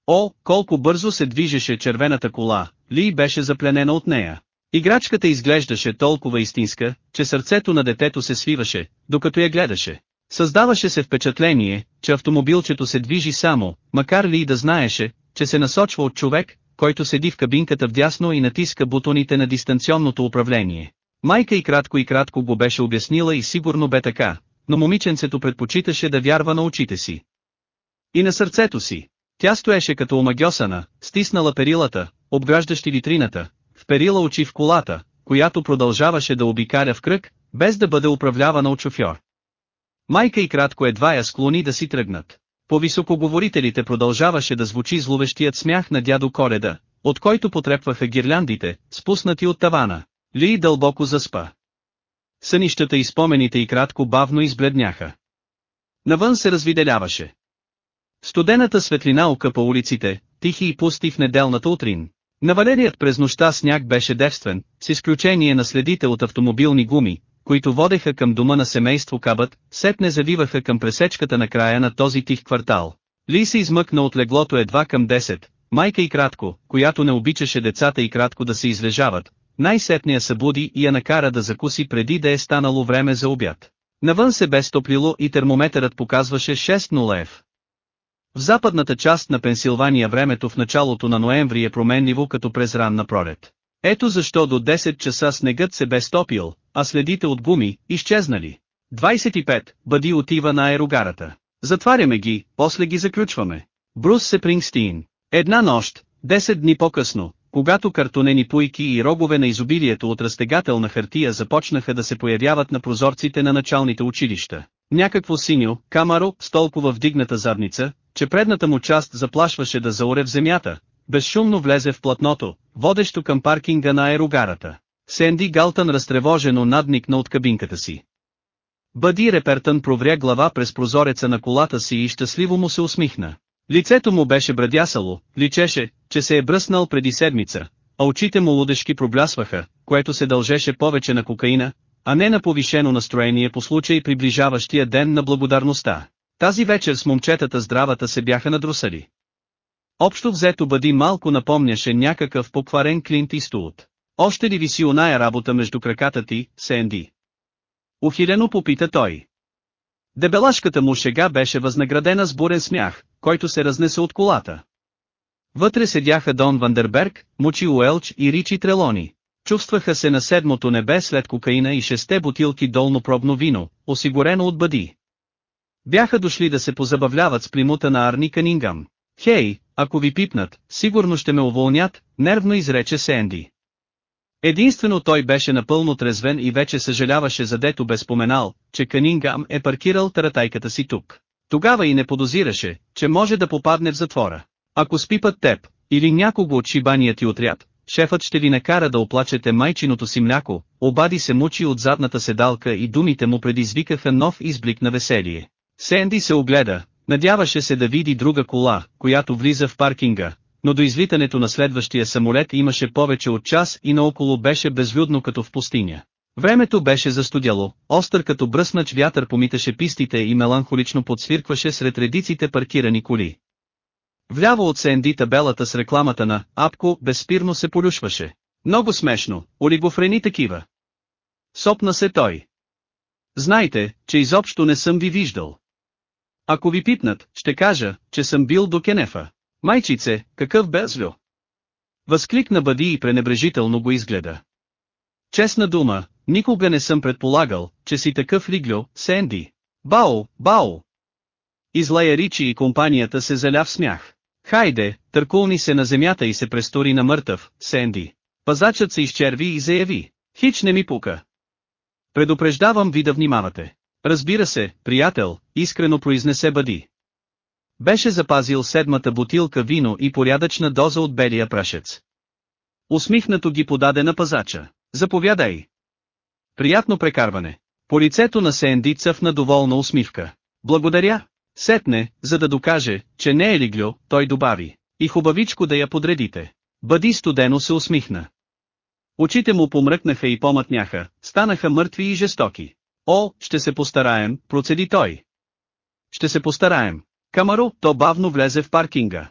О, колко бързо се движеше червената кола, Ли беше запленена от нея. Играчката изглеждаше толкова истинска, че сърцето на детето се свиваше, докато я гледаше. Създаваше се впечатление, че автомобилчето се движи само, макар ли и да знаеше, че се насочва от човек, който седи в кабинката вдясно и натиска бутоните на дистанционното управление. Майка и кратко и кратко го беше обяснила и сигурно бе така, но момиченцето предпочиташе да вярва на очите си. И на сърцето си. Тя стоеше като омагьосана, стиснала перилата, обграждащи витрината, вперила очи в колата, която продължаваше да обикаля в кръг, без да бъде управлявана от шофьор. Майка и кратко едва я склони да си тръгнат. По високоговорителите продължаваше да звучи зловещият смях на дядо Коледа, от който потрепваха гирляндите, спуснати от тавана. Ли дълбоко заспа. Сънищата и спомените и кратко бавно избледняха. Навън се развиделяваше. Студената светлина окъпа улиците, тихи и пусти в неделната утрин. Наваленият през нощта сняг беше девствен, с изключение на следите от автомобилни гуми, които водеха към дома на семейство Кабът, сетне завиваха към пресечката на края на този тих квартал. Ли се измъкна от леглото едва към 10, майка и кратко, която не обичаше децата и кратко да се излежават, най-сетне я събуди и я накара да закуси преди да е станало време за обяд. Навън се бе стоплило и термометърът показваше 6 F. В западната част на Пенсилвания времето в началото на ноември е променливо като през ранна пролет. Ето защо до 10 часа снегът се бе стопил, а следите от гуми, изчезнали. 25. Бъди отива на аерогарата. Затваряме ги, после ги заключваме. Брус Сепрингстин. Една нощ, 10 дни по-късно, когато картонени пуйки и рогове на изобилието от разтегателна хартия започнаха да се появяват на прозорците на началните училища. Някакво синьо, камаро, с толкова вдигната задница, че предната му част заплашваше да заоре в земята, безшумно влезе в платното, водещо към паркинга на аерогарата. Сенди Галтън разтревожено надникна от кабинката си. Бъди Репертън провря глава през прозореца на колата си и щастливо му се усмихна. Лицето му беше брадясало, личеше, че се е бръснал преди седмица, а очите му лудешки проблясваха, което се дължеше повече на кокаина, а не на повишено настроение по случай приближаващия ден на благодарността. Тази вечер с момчетата здравата се бяха надрусали. Общо взето бъди малко напомняше някакъв покварен Клинт Истулт. Още ли виси оная работа между краката ти, Сенди? Ухилено попита той. Дебелашката му шега беше възнаградена с бурен смях, който се разнесе от колата. Вътре седяха Дон Вандерберг, Мучи Уелч и Ричи Трелони. Чувстваха се на седмото небе след кокаина и шесте бутилки долно пробно вино, осигурено от бъди. Бяха дошли да се позабавляват с плимута на Арни Канингам. Хей, ако ви пипнат, сигурно ще ме уволнят, нервно изрече Сенди. Единствено той беше напълно трезвен и вече съжаляваше задето бе споменал, че Канингам е паркирал таратайката си тук. Тогава и не подозираше, че може да попадне в затвора. Ако спипат теб, или някого от шибания ти отряд, шефът ще ви накара да оплачете майчиното си мляко, обади се мучи от задната седалка и думите му предизвикаха нов изблик на веселие. Сенди се огледа, надяваше се да види друга кола, която влиза в паркинга, но до излитането на следващия самолет имаше повече от час и наоколо беше безлюдно като в пустиня. Времето беше застудяло, остър като бръснач вятър помиташе пистите и меланхолично подсвиркваше сред редиците паркирани коли. Вляво от Сенди табелата с рекламата на «Апко» безспирно се полюшваше. Много смешно, олигофрени такива. Сопна се той. Знайте, че изобщо не съм ви виждал. Ако ви пипнат, ще кажа, че съм бил до Кенефа. Майчице, какъв безлю! Възкликна Бъди и пренебрежително го изгледа. Честна дума, никога не съм предполагал, че си такъв лиглю, Сенди. Бао, бао! Излая Ричи и компанията се заля в смях. Хайде, търкулни се на земята и се престори на мъртъв, Сенди. Пазачът се изчерви и заяви. Хич не ми пука. Предупреждавам ви да внимавате. Разбира се, приятел, искрено произнесе Бъди. Беше запазил седмата бутилка вино и порядъчна доза от белия прашец. Усмихнато ги подаде на пазача. Заповядай. Приятно прекарване. По лицето на Сенди цъфна доволна усмивка. Благодаря. Сетне, за да докаже, че не е лиглю, той добави. И хубавичко да я подредите. Бъди студено се усмихна. Очите му помръкнаха и помътняха, станаха мъртви и жестоки. О, ще се постараем, процеди той. Ще се постараем. Камаро, то бавно влезе в паркинга.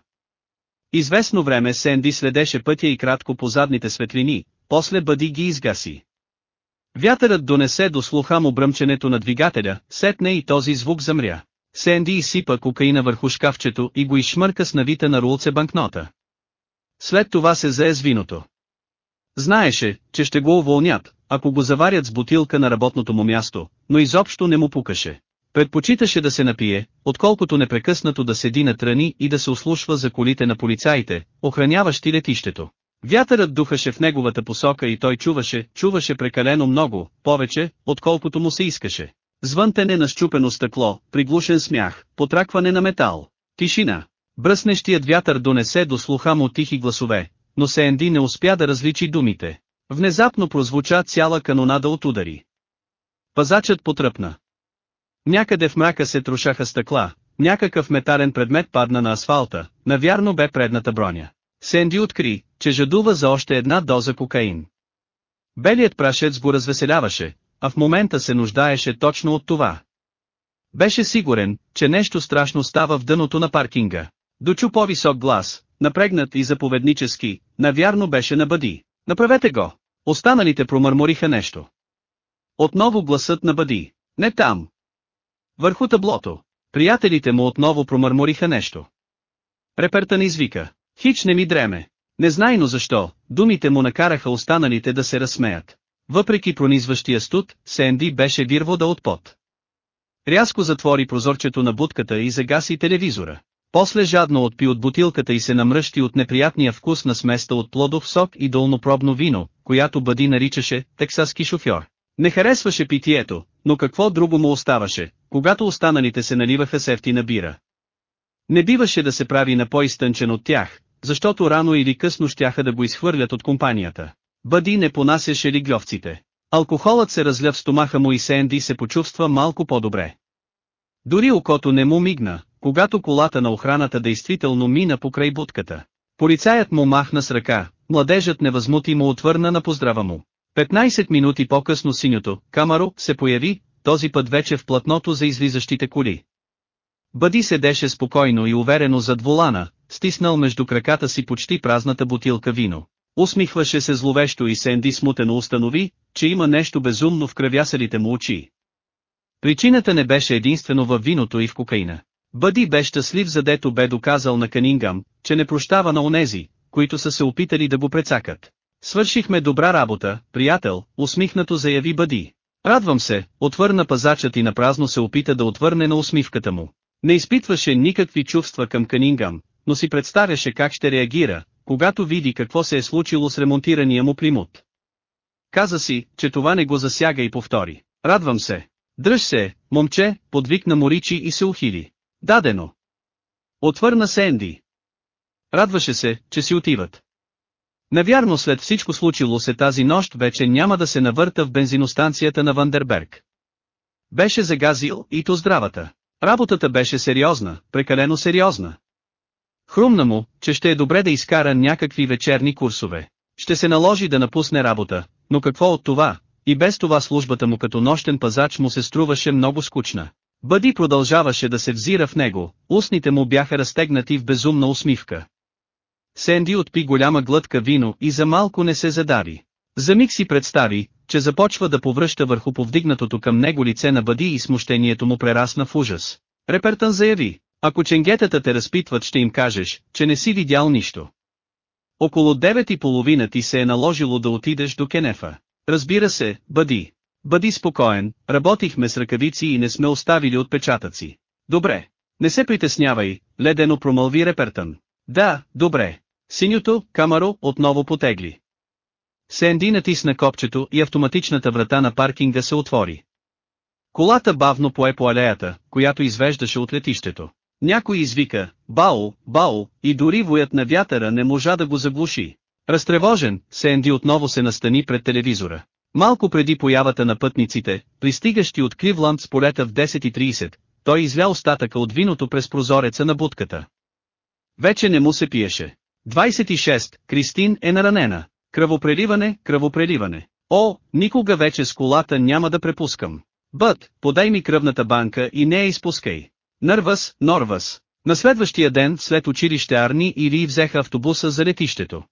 Известно време Сенди следеше пътя и кратко по задните светлини, после бъди ги изгаси. Вятърът донесе до слуха му бръмченето на двигателя, сетне и този звук замря. Сенди изсипа кокаина върху шкафчето и го изшмърка с навита на рулце банкнота. След това се зае с виното. Знаеше, че ще го уволнят, ако го заварят с бутилка на работното му място, но изобщо не му пукаше. Предпочиташе да се напие, отколкото непрекъснато да седи на трани и да се ослушва за колите на полицаите, охраняващи летището. Вятърът духаше в неговата посока и той чуваше, чуваше прекалено много, повече, отколкото му се искаше. Звънтене на щупено стъкло, приглушен смях, потракване на метал. Тишина. Бръснещият вятър донесе до слуха му тихи гласове, но Сенди не успя да различи думите. Внезапно прозвуча цяла канонада от удари. Пазачът потръпна. Някъде в мрака се трошаха стъкла, някакъв метален предмет падна на асфалта, навярно бе предната броня. Сенди откри, че жадува за още една доза кокаин. Белият прашец го развеселяваше, а в момента се нуждаеше точно от това. Беше сигурен, че нещо страшно става в дъното на паркинга. Дочу по-висок глас, напрегнат и заповеднически, навярно беше на Бъди. Направете го! Останалите промърмориха нещо. Отново гласът на Бъди. Не там. Върху таблото. Приятелите му отново промърмориха нещо. Реперта не извика. Хич не ми дреме. Незнайно защо, думите му накараха останалите да се разсмеят. Въпреки пронизващия студ, Сенди беше вирвода от пот. Рязко затвори прозорчето на будката и загаси телевизора. После жадно отпи от бутилката и се намръщи от неприятния вкус на сместа от плодов сок и долнопробно вино, която Бъди наричаше «тексаски шофьор». Не харесваше питието, но какво друго му оставаше, когато останалите се наливаха с ефтина бира. Не биваше да се прави на по-изтънчен от тях, защото рано или късно щяха да го изхвърлят от компанията. Бъди не понасяше лигльовците. Алкохолът се разля в стомаха му и Сенди се почувства малко по-добре. Дори окото не му мигна, когато колата на охраната действително мина покрай будката. Полицаят му махна с ръка, младежът невъзмутимо отвърна на поздрава му. 15 минути по-късно синьото, Камаро, се появи, този път вече в платното за излизащите коли. Бъди седеше спокойно и уверено зад волана, стиснал между краката си почти празната бутилка вино. Усмихваше се зловещо и Сенди смутено установи, че има нещо безумно в кръвясалите му очи. Причината не беше единствено във виното и в кокаина. Бъди бе щастлив задето бе доказал на Канингам, че не прощава на онези, които са се опитали да го прецакат. Свършихме добра работа, приятел, усмихнато заяви Бъди. Радвам се, отвърна пазачът и напразно се опита да отвърне на усмивката му. Не изпитваше никакви чувства към Канингам, но си представяше как ще реагира, когато види какво се е случило с ремонтирания му плимут. Каза си, че това не го засяга и повтори. Радвам се. Дръж се, момче, подвикна Моричи и се ухили. Дадено. Отвърна се Енди. Радваше се, че си отиват. Навярно след всичко случило се тази нощ вече няма да се навърта в бензиностанцията на Вандерберг. Беше загазил и то здравата. Работата беше сериозна, прекалено сериозна. Хрумна му, че ще е добре да изкара някакви вечерни курсове. Ще се наложи да напусне работа, но какво от това, и без това службата му като нощен пазач му се струваше много скучна. Бъди продължаваше да се взира в него, устните му бяха разтегнати в безумна усмивка. Сенди отпи голяма глътка вино и за малко не се задави. За миг си представи, че започва да повръща върху повдигнатото към него лице на Бъди и смущението му прерасна в ужас. Репертън заяви, ако ченгетата те разпитват ще им кажеш, че не си видял нищо. Около девет и половина ти се е наложило да отидеш до Кенефа. Разбира се, бъди. Бъди спокоен, работихме с ръкавици и не сме оставили отпечатъци. Добре. Не се притеснявай, ледено промълви Репертън. Да, добре. Синьото, Камаро, отново потегли. Сенди натисна копчето и автоматичната врата на паркинга се отвори. Колата бавно пое по алеята, която извеждаше от летището. Някой извика, бао, бао, и дори воят на вятъра не можа да го заглуши. Разтревожен, Сенди отново се настани пред телевизора. Малко преди появата на пътниците, пристигащи от Кливланд с полета в 10.30, той изля остатъка от виното през прозореца на будката. Вече не му се пиеше. 26. Кристин е наранена. Кръвопреливане, кръвопреливане. О, никога вече с колата няма да препускам. Бъд, подай ми кръвната банка и не я изпускай. Нървъс, Норвъс. На следващия ден след училище Арни и Ри взеха автобуса за летището.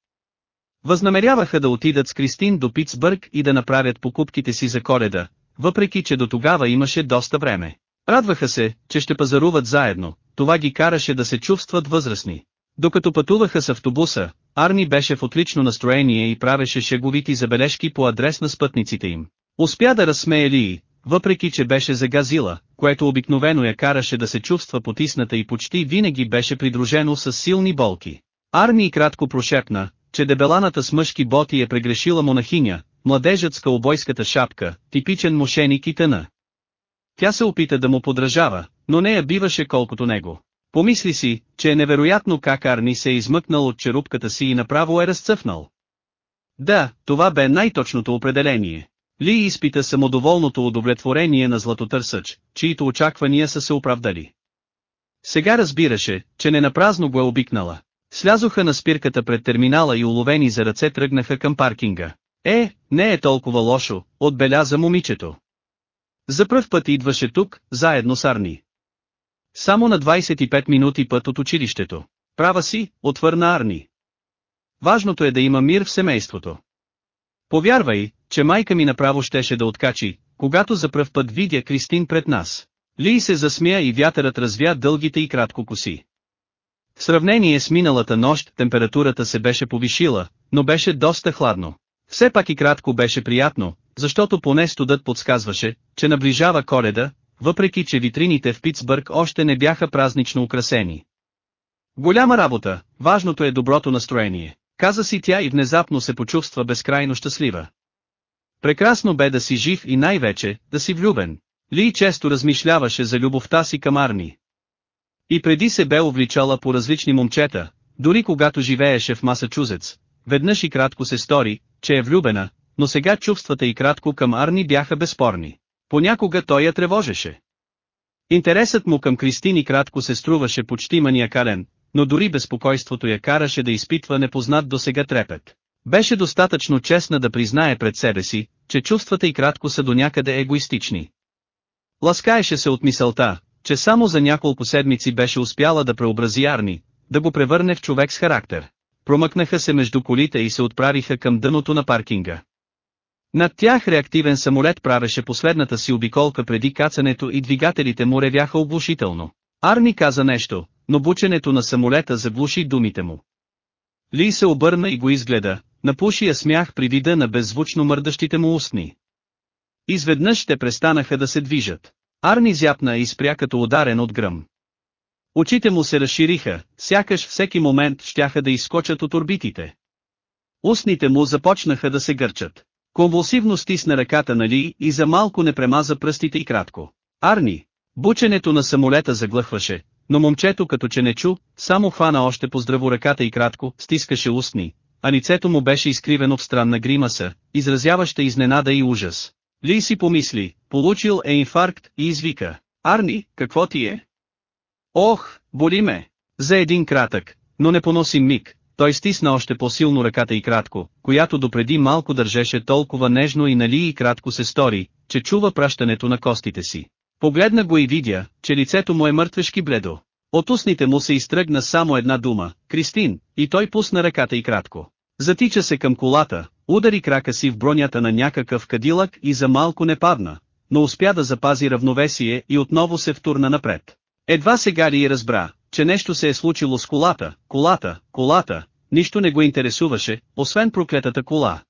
Възнамеряваха да отидат с Кристин до Питсбърг и да направят покупките си за коледа, въпреки че до тогава имаше доста време. Радваха се, че ще пазаруват заедно, това ги караше да се чувстват възрастни. Докато пътуваха с автобуса, Арни беше в отлично настроение и правеше шеговити забележки по адрес на спътниците им. Успя да разсмее Лии, въпреки че беше загазила, което обикновено я караше да се чувства потисната и почти винаги беше придружено с силни болки. Арни кратко прошепна, че дебеланата с мъжки боти е прегрешила монахиня, младежът с каубойската шапка, типичен мошеник и тъна. Тя се опита да му подражава, но не я биваше колкото него. Помисли си, че е невероятно как Арни се е измъкнал от черупката си и направо е разцъфнал. Да, това бе най-точното определение. Ли изпита самодоволното удовлетворение на златотърсъч, чието очаквания са се оправдали. Сега разбираше, че не напразно го е обикнала. Слязоха на спирката пред терминала и уловени за ръце тръгнаха към паркинга. Е, не е толкова лошо, отбеляза момичето. За пръв път идваше тук, заедно с Арни. Само на 25 минути път от училището. Права си, отвърна Арни. Важното е да има мир в семейството. Повярвай, че майка ми направо щеше да откачи, когато за пръв път видя Кристин пред нас. Ли се засмя и вятърът развя дългите и кратко коси. В сравнение с миналата нощ температурата се беше повишила, но беше доста хладно. Все пак и кратко беше приятно, защото поне студът подсказваше, че наближава коледа, въпреки че витрините в Питсбърг още не бяха празнично украсени. Голяма работа, важното е доброто настроение, каза си тя и внезапно се почувства безкрайно щастлива. Прекрасно бе да си жив и най-вече, да си влюбен. Ли често размишляваше за любовта си към Арни. И преди се бе увличала по различни момчета, дори когато живееше в Масачузец. Веднъж и кратко се стори, че е влюбена, но сега чувствата и кратко към Арни бяха безспорни. Понякога той я тревожеше. Интересът му към Кристини кратко се струваше почти маниакален, но дори безпокойството я караше да изпитва непознат до сега трепет. Беше достатъчно честна да признае пред себе си, че чувствата и кратко са до някъде егоистични. Ласкаеше се от мисълта, че само за няколко седмици беше успяла да преобрази Арни, да го превърне в човек с характер. Промъкнаха се между колите и се отправиха към дъното на паркинга. Над тях реактивен самолет правеше последната си обиколка преди кацането и двигателите му ревяха оглушително. Арни каза нещо, но бученето на самолета заглуши думите му. Ли се обърна и го изгледа, напуши я смях при вида на беззвучно мърдащите му устни. Изведнъж те престанаха да се движат. Арни зяпна и спря като ударен от гръм. Очите му се разшириха, сякаш всеки момент щяха да изскочат от орбитите. Устните му започнаха да се гърчат. Конвулсивно стисна ръката на Ли и за малко не премаза пръстите и кратко. Арни! Бученето на самолета заглъхваше, но момчето като че не чу, само хвана още по здраво ръката и кратко, стискаше устни, а лицето му беше изкривено в странна гримаса, изразяваща изненада и ужас. Ли си помисли, получил е инфаркт и извика. Арни, какво ти е? Ох, боли ме! За един кратък, но не поносим миг, той стисна още по-силно ръката и кратко, която допреди малко държеше толкова нежно и нали и кратко се стори, че чува пращането на костите си. Погледна го и видя, че лицето му е мъртвешки бледо. От устните му се изтръгна само една дума, Кристин, и той пусна ръката и кратко. Затича се към колата, удари крака си в бронята на някакъв кадилък и за малко не падна, но успя да запази равновесие и отново се втурна напред. Едва сега ли разбра, че нещо се е случило с колата, колата, колата, нищо не го интересуваше, освен проклетата кола.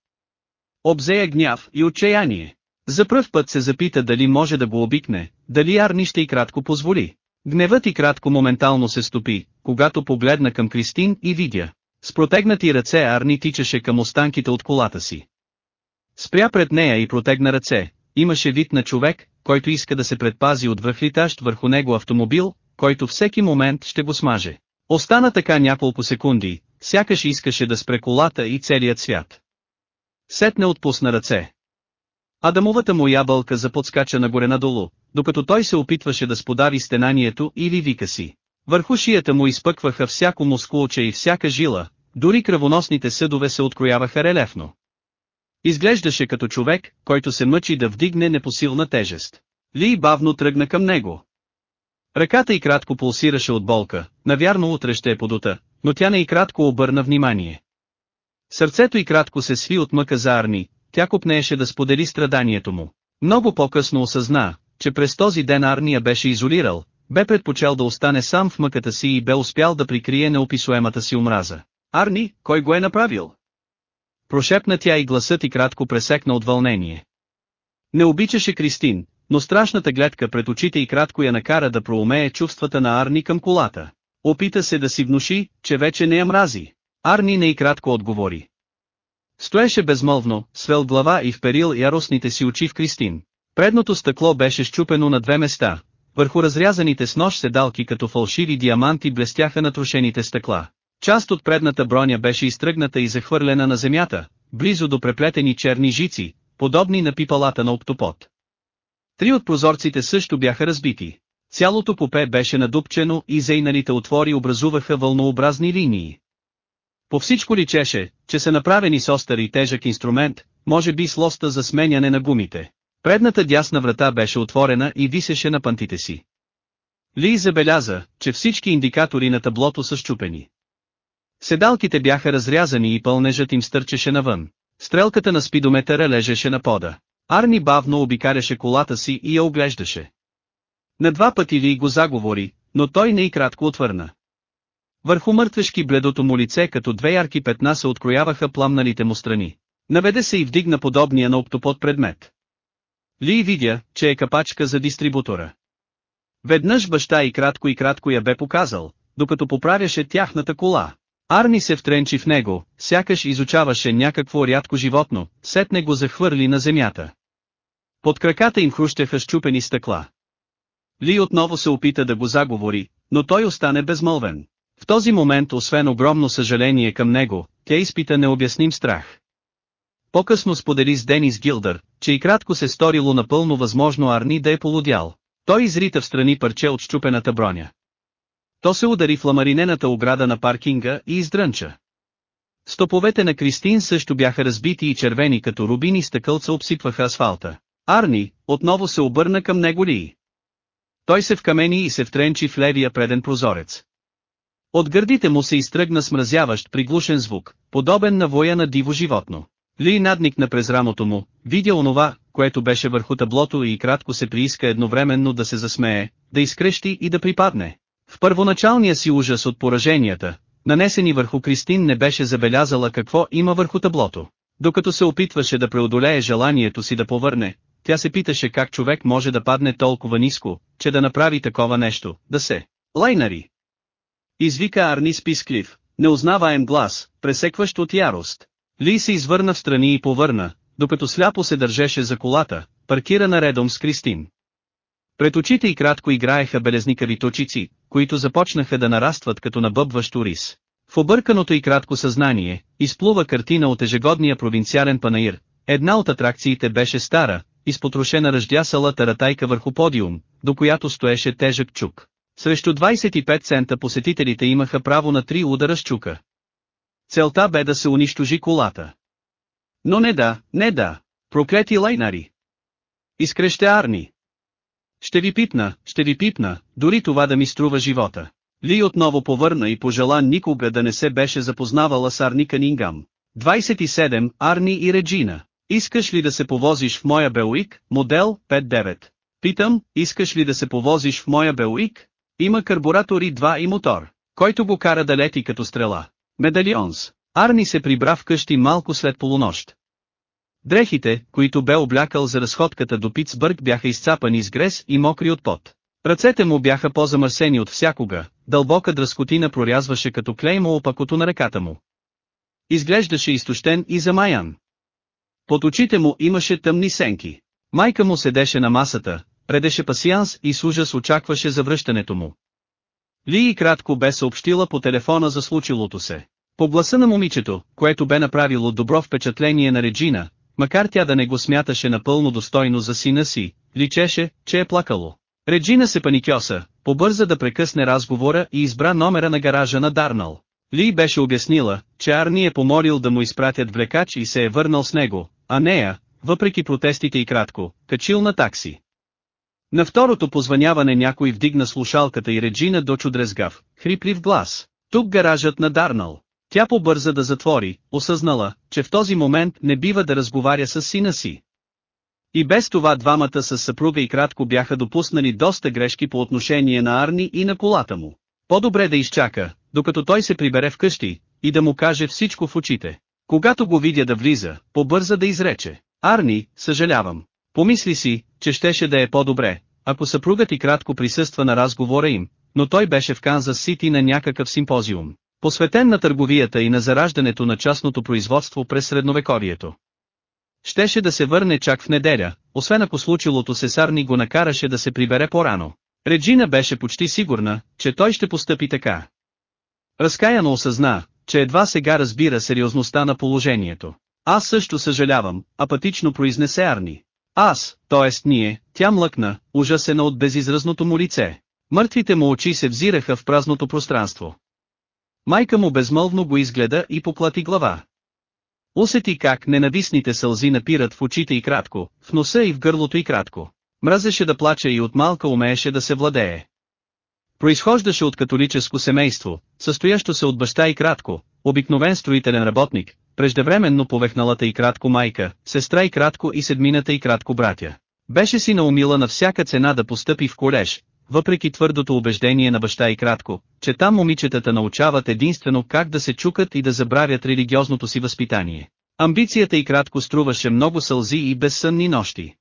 Обзея гняв и отчаяние. За пръв път се запита дали може да го обикне, дали Арни ще и кратко позволи. Гневът и кратко моментално се стопи, когато погледна към Кристин и видя. С протегнати ръце Арни тичаше към останките от колата си. Спря пред нея и протегна ръце, имаше вид на човек, който иска да се предпази от връхлитащ върху него автомобил, който всеки момент ще го смаже. Остана така няколко секунди, сякаш искаше да спре колата и целият свят. Сетне отпусна ръце. Адамовата му ябълка заподскача нагоре надолу, докато той се опитваше да сподари стенанието или вика си. Върху шията му изпъкваха всяко мускулче и всяка жила, дори кръвоносните съдове се открояваха релефно. Изглеждаше като човек, който се мъчи да вдигне непосилна тежест. Ли бавно тръгна към него. Ръката й кратко пулсираше от болка, навярно утре ще е подута, но тя не и кратко обърна внимание. Сърцето й кратко се сви от мъка за Арни, тя купнееше да сподели страданието му. Много по-късно осъзна, че през този ден Арния беше изолирал, бе предпочел да остане сам в мъката си и бе успял да прикрие неописуемата си омраза. Арни, кой го е направил? Прошепна тя и гласът и кратко пресекна от вълнение. Не обичаше Кристин, но страшната гледка пред очите и кратко я накара да проумее чувствата на Арни към колата. Опита се да си внуши, че вече не я мрази. Арни не и кратко отговори. Стоеше безмълвно, свел глава и вперил яростните си очи в Кристин. Предното стъкло беше щупено на две места, върху разрязаните с нож седалки като фалшиви диаманти блестяха натрошените стъкла. Част от предната броня беше изтръгната и захвърлена на земята, близо до преплетени черни жици, подобни на пипалата на октопод. Три от прозорците също бяха разбити. Цялото попе беше надупчено и зейналите отвори образуваха вълнообразни линии. По всичко личеше, че са направени с остър и тежък инструмент, може би с лоста за сменяне на гумите. Предната дясна врата беше отворена и висеше на пантите си. Ли забеляза, че всички индикатори на таблото са щупени. Седалките бяха разрязани и пълнежът им стърчеше навън. Стрелката на спидометъра лежеше на пода. Арни бавно обикаряше колата си и я оглеждаше. На два пъти Ли го заговори, но той не и кратко отвърна. Върху мъртвешки бледото му лице като две ярки петна се открояваха пламналите му страни. Наведе се и вдигна подобния на оптопод предмет. Ли видя, че е капачка за дистрибутора. Веднъж баща и кратко и кратко я бе показал, докато поправяше тяхната кола. Арни се втренчи в него, сякаш изучаваше някакво рядко животно, сетне го захвърли на земята. Под краката им хрущеха щупени стъкла. Ли отново се опита да го заговори, но той остане безмълвен. В този момент освен огромно съжаление към него, тя изпита необясним страх. По-късно сподели с Денис Гилдър, че и кратко се сторило напълно възможно Арни да е полудял. Той изрита в страни парче от щупената броня. То се удари в ламаринената ограда на паркинга и издрънча. Стоповете на Кристин също бяха разбити и червени като рубини стъкълца обсипваха асфалта. Арни, отново се обърна към него ли. Той се вкамени и се втренчи в левия преден прозорец. От гърдите му се изтръгна смразяващ приглушен звук, подобен на воя на диво животно. Ли надникна през рамото му, видя онова, което беше върху таблото и кратко се прииска едновременно да се засмее, да изкрещи и да припадне. В първоначалния си ужас от пораженията, нанесени върху Кристин не беше забелязала какво има върху таблото. Докато се опитваше да преодолее желанието си да повърне, тя се питаше как човек може да падне толкова ниско, че да направи такова нещо, да се лайнари. Извика Арни Списклив, неузнаваем глас, пресекващ от ярост. Ли се извърна в страни и повърна, докато сляпо се държеше за колата, паркирана редом с Кристин. Пред очите и кратко играеха белезникави точици, които започнаха да нарастват като набъбващ рис. В обърканото и кратко съзнание, изплува картина от ежегодния провинциален панаир. Една от атракциите беше стара, изпотрошена ръждясала таратайка върху подиум, до която стоеше тежък чук. Срещу 25 цента посетителите имаха право на три удара с чука. Целта бе да се унищожи колата. Но не да, не да. Проклети лайнари. Изкреща Арни. Ще ви пипна, ще ви пипна, дори това да ми струва живота. Ли отново повърна и пожела никога да не се беше запознавала с Арни Канингам. 27. Арни и Реджина. Искаш ли да се повозиш в моя Белуик, модел 59? Питам, искаш ли да се повозиш в моя Белуик? Има карбуратори 2 и мотор, който го кара да лети като стрела. Медалионс. Арни се прибра вкъщи малко след полунощ. Дрехите, които бе облякал за разходката до Питсбърг бяха изцапани с грес и мокри от пот. Ръцете му бяха по-замърсени от всякога, дълбока дръскотина прорязваше като клеймо опакото на ръката му. Изглеждаше изтощен и замаян. Под очите му имаше тъмни сенки. Майка му седеше на масата, редеше пасианс и с ужас очакваше завръщането му. Ли и кратко бе съобщила по телефона за случилото се. По гласа на момичето, което бе направило добро впечатление на Реджина, макар тя да не го смяташе напълно достойно за сина си, личеше, че е плакало. Реджина се паникьоса, побърза да прекъсне разговора и избра номера на гаража на Дарнал. Ли беше обяснила, че Арни е помолил да му изпратят влекач и се е върнал с него, а нея, въпреки протестите и кратко, качил на такси. На второто позваняване някой вдигна слушалката и Реджина до чудрезгав, хриплив глас. Тук гаражът на Дарнал. Тя побърза да затвори, осъзнала, че в този момент не бива да разговаря с сина си. И без това двамата с съпруга и кратко бяха допуснали доста грешки по отношение на Арни и на колата му. По-добре да изчака, докато той се прибере вкъщи, и да му каже всичко в очите. Когато го видя да влиза, побърза да изрече. Арни, съжалявам. Помисли си, че щеше да е по-добре, ако съпругът и кратко присъства на разговора им, но той беше в Канзас Сити на някакъв симпозиум, посветен на търговията и на зараждането на частното производство през средновековието. Щеше да се върне чак в неделя, освен ако случилото се Сарни го накараше да се прибере по-рано. Реджина беше почти сигурна, че той ще постъпи така. Разкаяно осъзна, че едва сега разбира сериозността на положението. Аз също съжалявам, апатично произнесе Арни. Аз, т.е. ние, тя млъкна, ужасена от безизразното му лице. Мъртвите му очи се взираха в празното пространство. Майка му безмълвно го изгледа и поплати глава. Усети как ненавистните сълзи напират в очите и кратко, в носа и в гърлото и кратко. Мразеше да плаче и от малка умееше да се владее. Произхождаше от католическо семейство, състоящо се от баща и кратко, обикновен строителен работник, преждевременно повехналата и кратко майка, сестра и кратко и седмината и кратко братя. Беше си наумила на всяка цена да постъпи в колеж, въпреки твърдото убеждение на баща и кратко, че там момичетата научават единствено как да се чукат и да забравят религиозното си възпитание. Амбицията и кратко струваше много сълзи и безсънни нощи.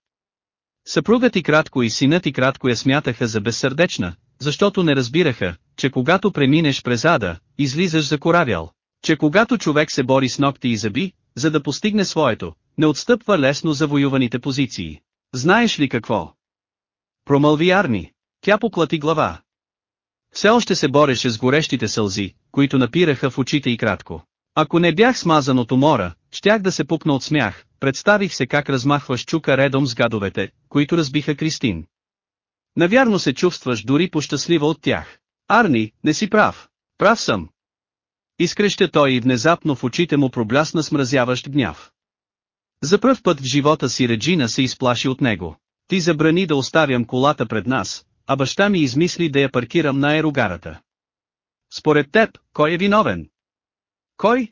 Съпругът и кратко и синът и кратко я смятаха за безсърдечна, защото не разбираха, че когато преминеш през ада, излизаш закоравял, че когато човек се бори с ногти и зъби, за да постигне своето, не отстъпва лесно завоюваните позиции. Знаеш ли какво? Промълви Арни. Тя поклати глава. Все още се бореше с горещите сълзи, които напираха в очите и кратко. Ако не бях смазан от умора, щях да се пукна от смях, представих се как размахваш чука редом с гадовете, които разбиха Кристин. Навярно се чувстваш дори пощастлива от тях. Арни, не си прав. Прав съм. Изкреща той и внезапно в очите му проблясна смразяващ гняв. За пръв път в живота си Реджина се изплаши от него. Ти забрани да оставям колата пред нас, а баща ми измисли да я паркирам на аерогарата. Според теб, кой е виновен? Кой?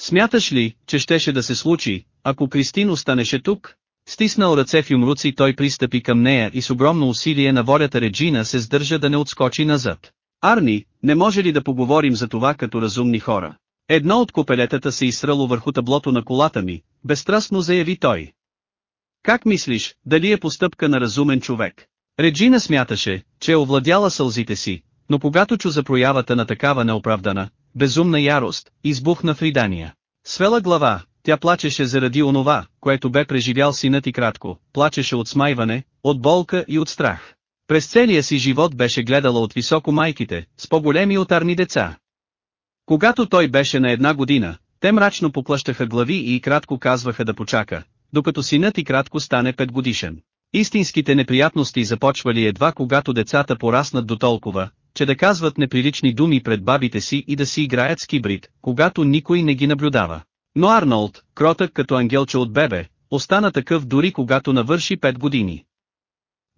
Смяташ ли, че щеше да се случи, ако Кристин останеше тук? Стиснал ръце в юмруци той пристъпи към нея и с огромно усилие на волята Реджина се сдържа да не отскочи назад. Арни, не може ли да поговорим за това като разумни хора? Едно от копелетата се изсрало върху таблото на колата ми, безстрастно заяви той. Как мислиш, дали е постъпка на разумен човек? Реджина смяташе, че е овладяла сълзите си, но когато чу за проявата на такава неоправдана, безумна ярост, избухна в ридания. Свела глава, тя плачеше заради онова, което бе преживял синът и кратко, плачеше от смайване, от болка и от страх. През целия си живот беше гледала от високо майките, с по-големи отарни деца. Когато той беше на една година, те мрачно поплащаха глави и кратко казваха да почака, докато синът и кратко стане петгодишен. Истинските неприятности започвали едва когато децата пораснат до толкова, че да казват неприлични думи пред бабите си и да си играят с кибрид, когато никой не ги наблюдава. Но Арнолд, кротък като ангелче от бебе, остана такъв дори когато навърши 5 години.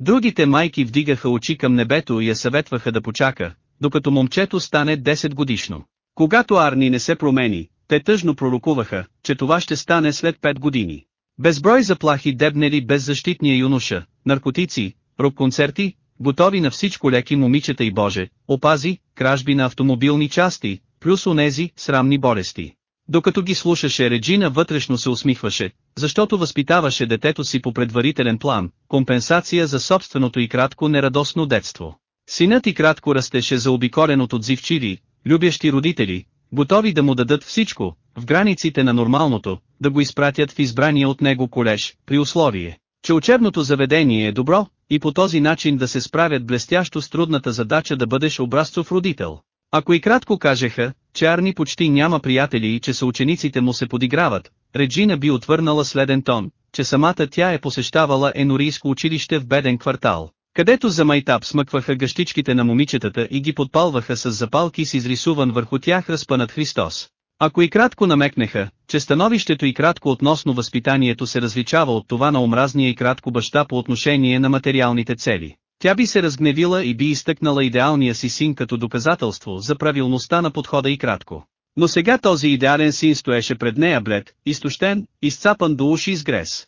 Другите майки вдигаха очи към небето и я съветваха да почака, докато момчето стане 10 годишно. Когато Арни не се промени, те тъжно пророкуваха, че това ще стане след 5 години. Безброй заплахи дебнели беззащитния юноша, наркотици, рок-концерти, готови на всичко леки момичета и боже, опази, кражби на автомобилни части, плюс онези, срамни болести. Докато ги слушаше Реджина вътрешно се усмихваше, защото възпитаваше детето си по предварителен план, компенсация за собственото и кратко нерадостно детство. Синът и кратко растеше за обиколен от отзивчиви, любящи родители, готови да му дадат всичко, в границите на нормалното, да го изпратят в избрания от него колеж, при условие, че учебното заведение е добро, и по този начин да се справят блестящо с трудната задача да бъдеш образцов родител. Ако и кратко кажеха, че Арни почти няма приятели и че съучениците му се подиграват, Реджина би отвърнала следен тон, че самата тя е посещавала енорийско училище в беден квартал, където за майтап смъкваха гъщичките на момичетата и ги подпалваха с запалки с изрисуван върху тях разпънат Христос. Ако и кратко намекнеха, че становището и кратко относно възпитанието се различава от това на омразния и кратко баща по отношение на материалните цели, тя би се разгневила и би изтъкнала идеалния си син като доказателство за правилността на подхода и кратко. Но сега този идеален син стоеше пред нея блед, изтощен, изцапан до уши с грес.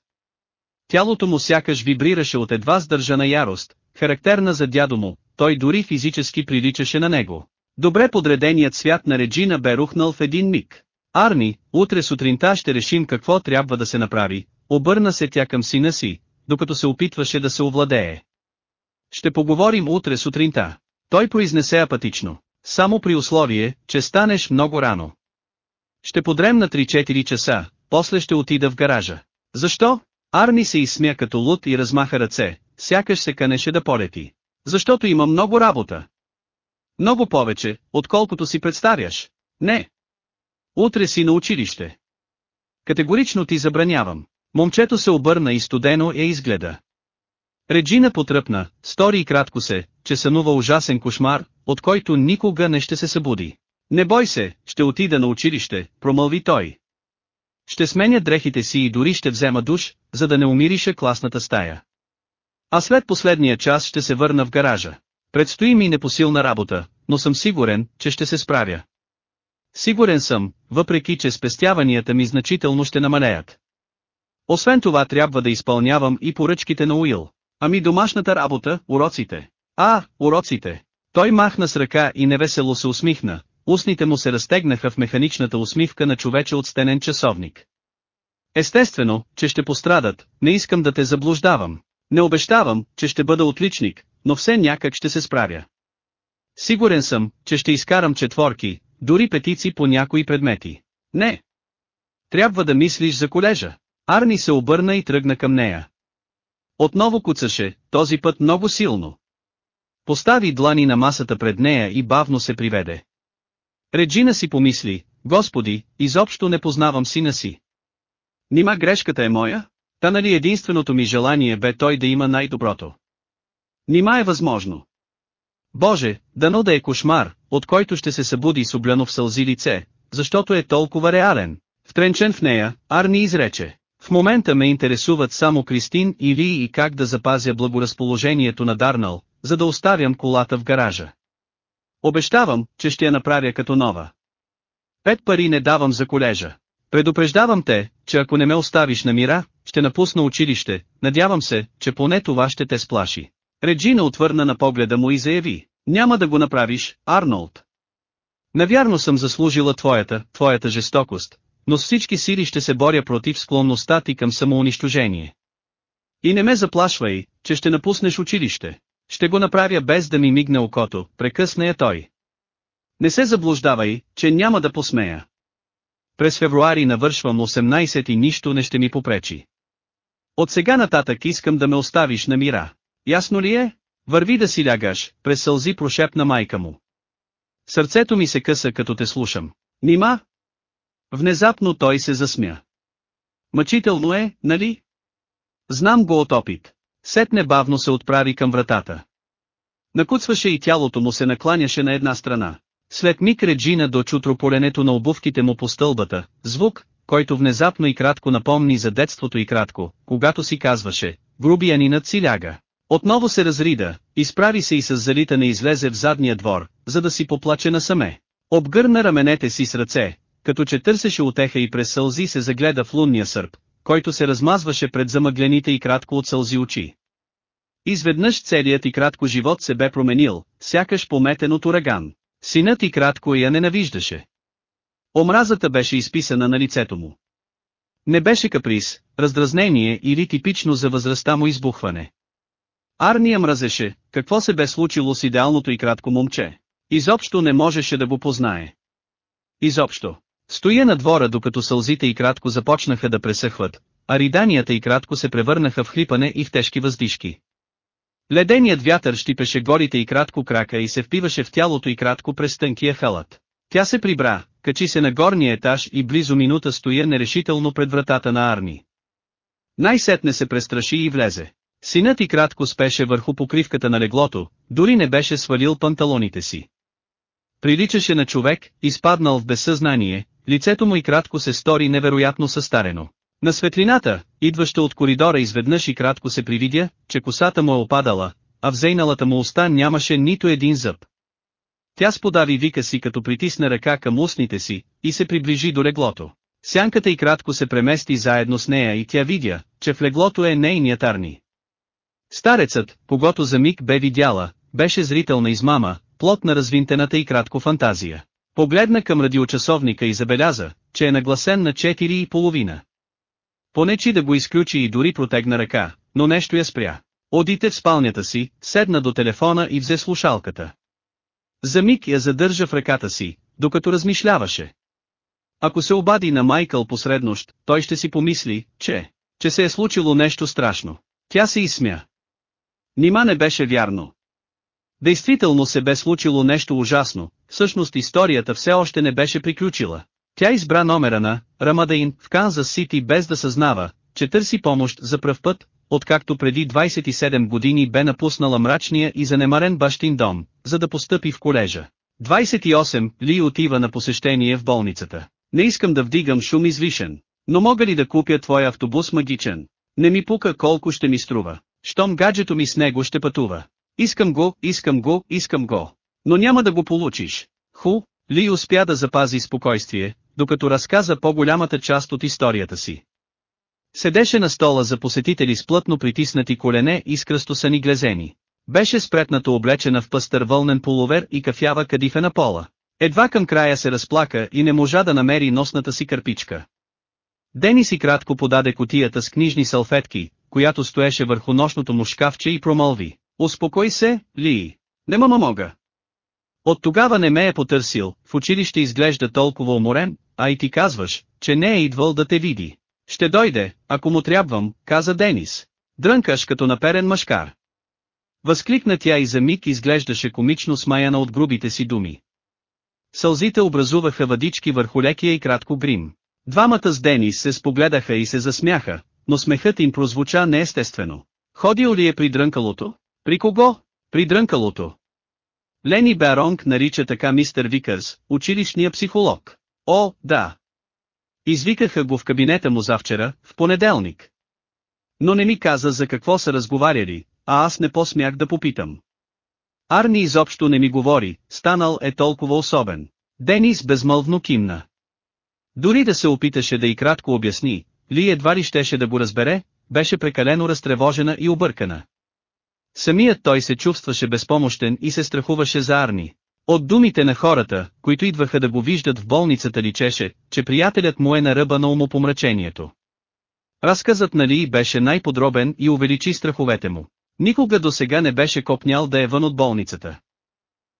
Тялото му сякаш вибрираше от едва сдържана ярост, характерна за дядо му, той дори физически приличаше на него. Добре подреденият свят на Реджина бе рухнал в един миг. Арни, утре сутринта ще решим какво трябва да се направи, обърна се тя към сина си, докато се опитваше да се овладее. Ще поговорим утре сутринта. Той произнесе апатично. Само при условие, че станеш много рано. Ще подрем на 3-4 часа, после ще отида в гаража. Защо? Арни се изсмя като луд и размаха ръце, сякаш се канеше да полети. Защото има много работа. Много повече, отколкото си представяш. Не. Утре си на училище. Категорично ти забранявам. Момчето се обърна и студено я изгледа. Реджина потръпна, стори и кратко се, че сънува ужасен кошмар, от който никога не ще се събуди. Не бой се, ще отида на училище, промълви той. Ще сменя дрехите си и дори ще взема душ, за да не умириша класната стая. А след последния час ще се върна в гаража. Предстои ми непосилна работа, но съм сигурен, че ще се справя. Сигурен съм, въпреки че спестяванията ми значително ще намалеят. Освен това трябва да изпълнявам и поръчките на Уил. Ами домашната работа, уроците. А, уроците. Той махна с ръка и невесело се усмихна, устните му се разтегнаха в механичната усмивка на човече от стенен часовник. Естествено, че ще пострадат, не искам да те заблуждавам. Не обещавам, че ще бъда отличник, но все някак ще се справя. Сигурен съм, че ще изкарам четворки, дори петици по някои предмети. Не. Трябва да мислиш за колежа. Арни се обърна и тръгна към нея. Отново куцаше, този път много силно. Постави длани на масата пред нея и бавно се приведе. Реджина си помисли, Господи, изобщо не познавам сина си. Нима грешката е моя? Та нали единственото ми желание бе той да има най-доброто. Нима е възможно. Боже, дано да е кошмар, от който ще се събуди с обляно в сълзи лице, защото е толкова реален. Втренчен в нея, Арни изрече. В момента ме интересуват само Кристин и Ли и как да запазя благоразположението на Дарнал, за да оставям колата в гаража. Обещавам, че ще я направя като нова. Пет пари не давам за колежа. Предупреждавам те, че ако не ме оставиш на мира, ще напусна училище, надявам се, че поне това ще те сплаши. Реджина отвърна на погледа му и заяви, няма да го направиш, Арнолд. Навярно съм заслужила твоята, твоята жестокост, но с всички сили ще се боря против склонността ти към самоунищожение. И не ме заплашвай, че ще напуснеш училище. Ще го направя без да ми мигне окото, прекъсна я той. Не се заблуждавай, че няма да посмея. През февруари навършвам 18 и нищо не ще ми попречи. От сега нататък искам да ме оставиш на мира. Ясно ли е? Върви да си лягаш, през сълзи прошепна майка му. Сърцето ми се къса като те слушам. Нима? Внезапно той се засмя. Мъчително е, нали? Знам го от опит. Сетне бавно се отправи към вратата. Накуцваше и тялото му се накланяше на една страна. След миг Реджина дочу трополенето на обувките му по стълбата, звук, който внезапно и кратко напомни за детството и кратко, когато си казваше, грубиянинът си ляга. Отново се разрида, изправи се и с залитане излезе в задния двор, за да си поплаче насаме. Обгърна раменете си с ръце, като че търсеше отеха и през сълзи се загледа в лунния сърп, който се размазваше пред замъглените и кратко от сълзи очи. Изведнъж целият и кратко живот се бе променил, сякаш пометен от ураган. Синът и кратко я ненавиждаше. Омразата беше изписана на лицето му. Не беше каприз, раздразнение или типично за възрастта му избухване. Арния мразеше, какво се бе случило с идеалното и кратко момче. Изобщо не можеше да го познае. Изобщо. Стоя на двора докато сълзите и кратко започнаха да пресъхват, а риданията и кратко се превърнаха в хлипане и в тежки въздишки. Леденият вятър щипеше горите и кратко крака и се впиваше в тялото и кратко през тънкия халат. Тя се прибра, качи се на горния етаж и близо минута стоя нерешително пред вратата на Арни. Най-сетне се престраши и влезе. Синът и кратко спеше върху покривката на леглото, дори не беше свалил панталоните си. Приличаше на човек, изпаднал в безсъзнание, лицето му и кратко се стори невероятно състарено. На светлината, идваща от коридора изведнъж и кратко се привидя, че косата му е опадала, а в зейналата му уста нямаше нито един зъб. Тя сподави вика си като притисна ръка към устните си, и се приближи до леглото. Сянката и кратко се премести заедно с нея и тя видя, че в леглото е нейният Арни. Старецът, когато за миг бе видяла, беше зрител на измама, плод на развинтената и кратко фантазия. Погледна към радиочасовника и забеляза, че е нагласен на 4 и половина. Понечи да го изключи и дори протегна ръка, но нещо я спря. Одите в спалнята си, седна до телефона и взе слушалката. За миг я задържа в ръката си, докато размишляваше. Ако се обади на Майкъл посред нощ, той ще си помисли, че, че се е случило нещо страшно. Тя се изсмя. Нима не беше вярно. Действително се бе случило нещо ужасно, всъщност историята все още не беше приключила. Тя избра номера на Рамадейн в Канзас Сити без да съзнава, че търси помощ за пръв път, откакто преди 27 години бе напуснала мрачния и занемарен бащин дом, за да постъпи в колежа. 28. Ли отива на посещение в болницата. Не искам да вдигам шум извишен. Но мога ли да купя твой автобус магичен? Не ми пука колко ще ми струва. Щом гаджето ми с него ще пътува. Искам го, искам го, искам го. Но няма да го получиш. Ху, Ли успя да запази спокойствие, докато разказа по-голямата част от историята си. Седеше на стола за посетители с плътно притиснати колене и с кръстосани глезени. Беше спретнато облечена в пъстър вълнен половер и кафява кадифе на пола. Едва към края се разплака и не можа да намери носната си кърпичка. Дени си кратко подаде котията с книжни салфетки, която стоеше върху нощното му шкафче и промълви. Успокой се, Ли. Не мама мога. От тогава не ме е потърсил, в училище изглежда толкова уморен, а и ти казваш, че не е идвал да те види. Ще дойде, ако му трябвам, каза Денис. Дрънкаш като наперен мъжкар. Възкликна тя и за миг изглеждаше комично смаяна от грубите си думи. Сълзите образуваха въдички върху лекия и кратко грим. Двамата с Денис се спогледаха и се засмяха, но смехът им прозвуча неестествено. Ходил ли е при дрънкалото? При кого? При дрънкалото. Лени Баронг нарича така мистер Викърс, училищния психолог. О, да. Извикаха го в кабинета му завчера, в понеделник. Но не ми каза за какво са разговаряли, а аз не посмях да попитам. Арни изобщо не ми говори, станал е толкова особен. Денис безмълвно кимна. Дори да се опиташе да и кратко обясни, ли едва ли щеше да го разбере, беше прекалено разтревожена и объркана. Самият той се чувстваше безпомощен и се страхуваше за Арни. От думите на хората, които идваха да го виждат в болницата личеше, че приятелят му е на ръба на умопомрачението. Разказът на Ли беше най-подробен и увеличи страховете му. Никога до сега не беше копнял да е вън от болницата.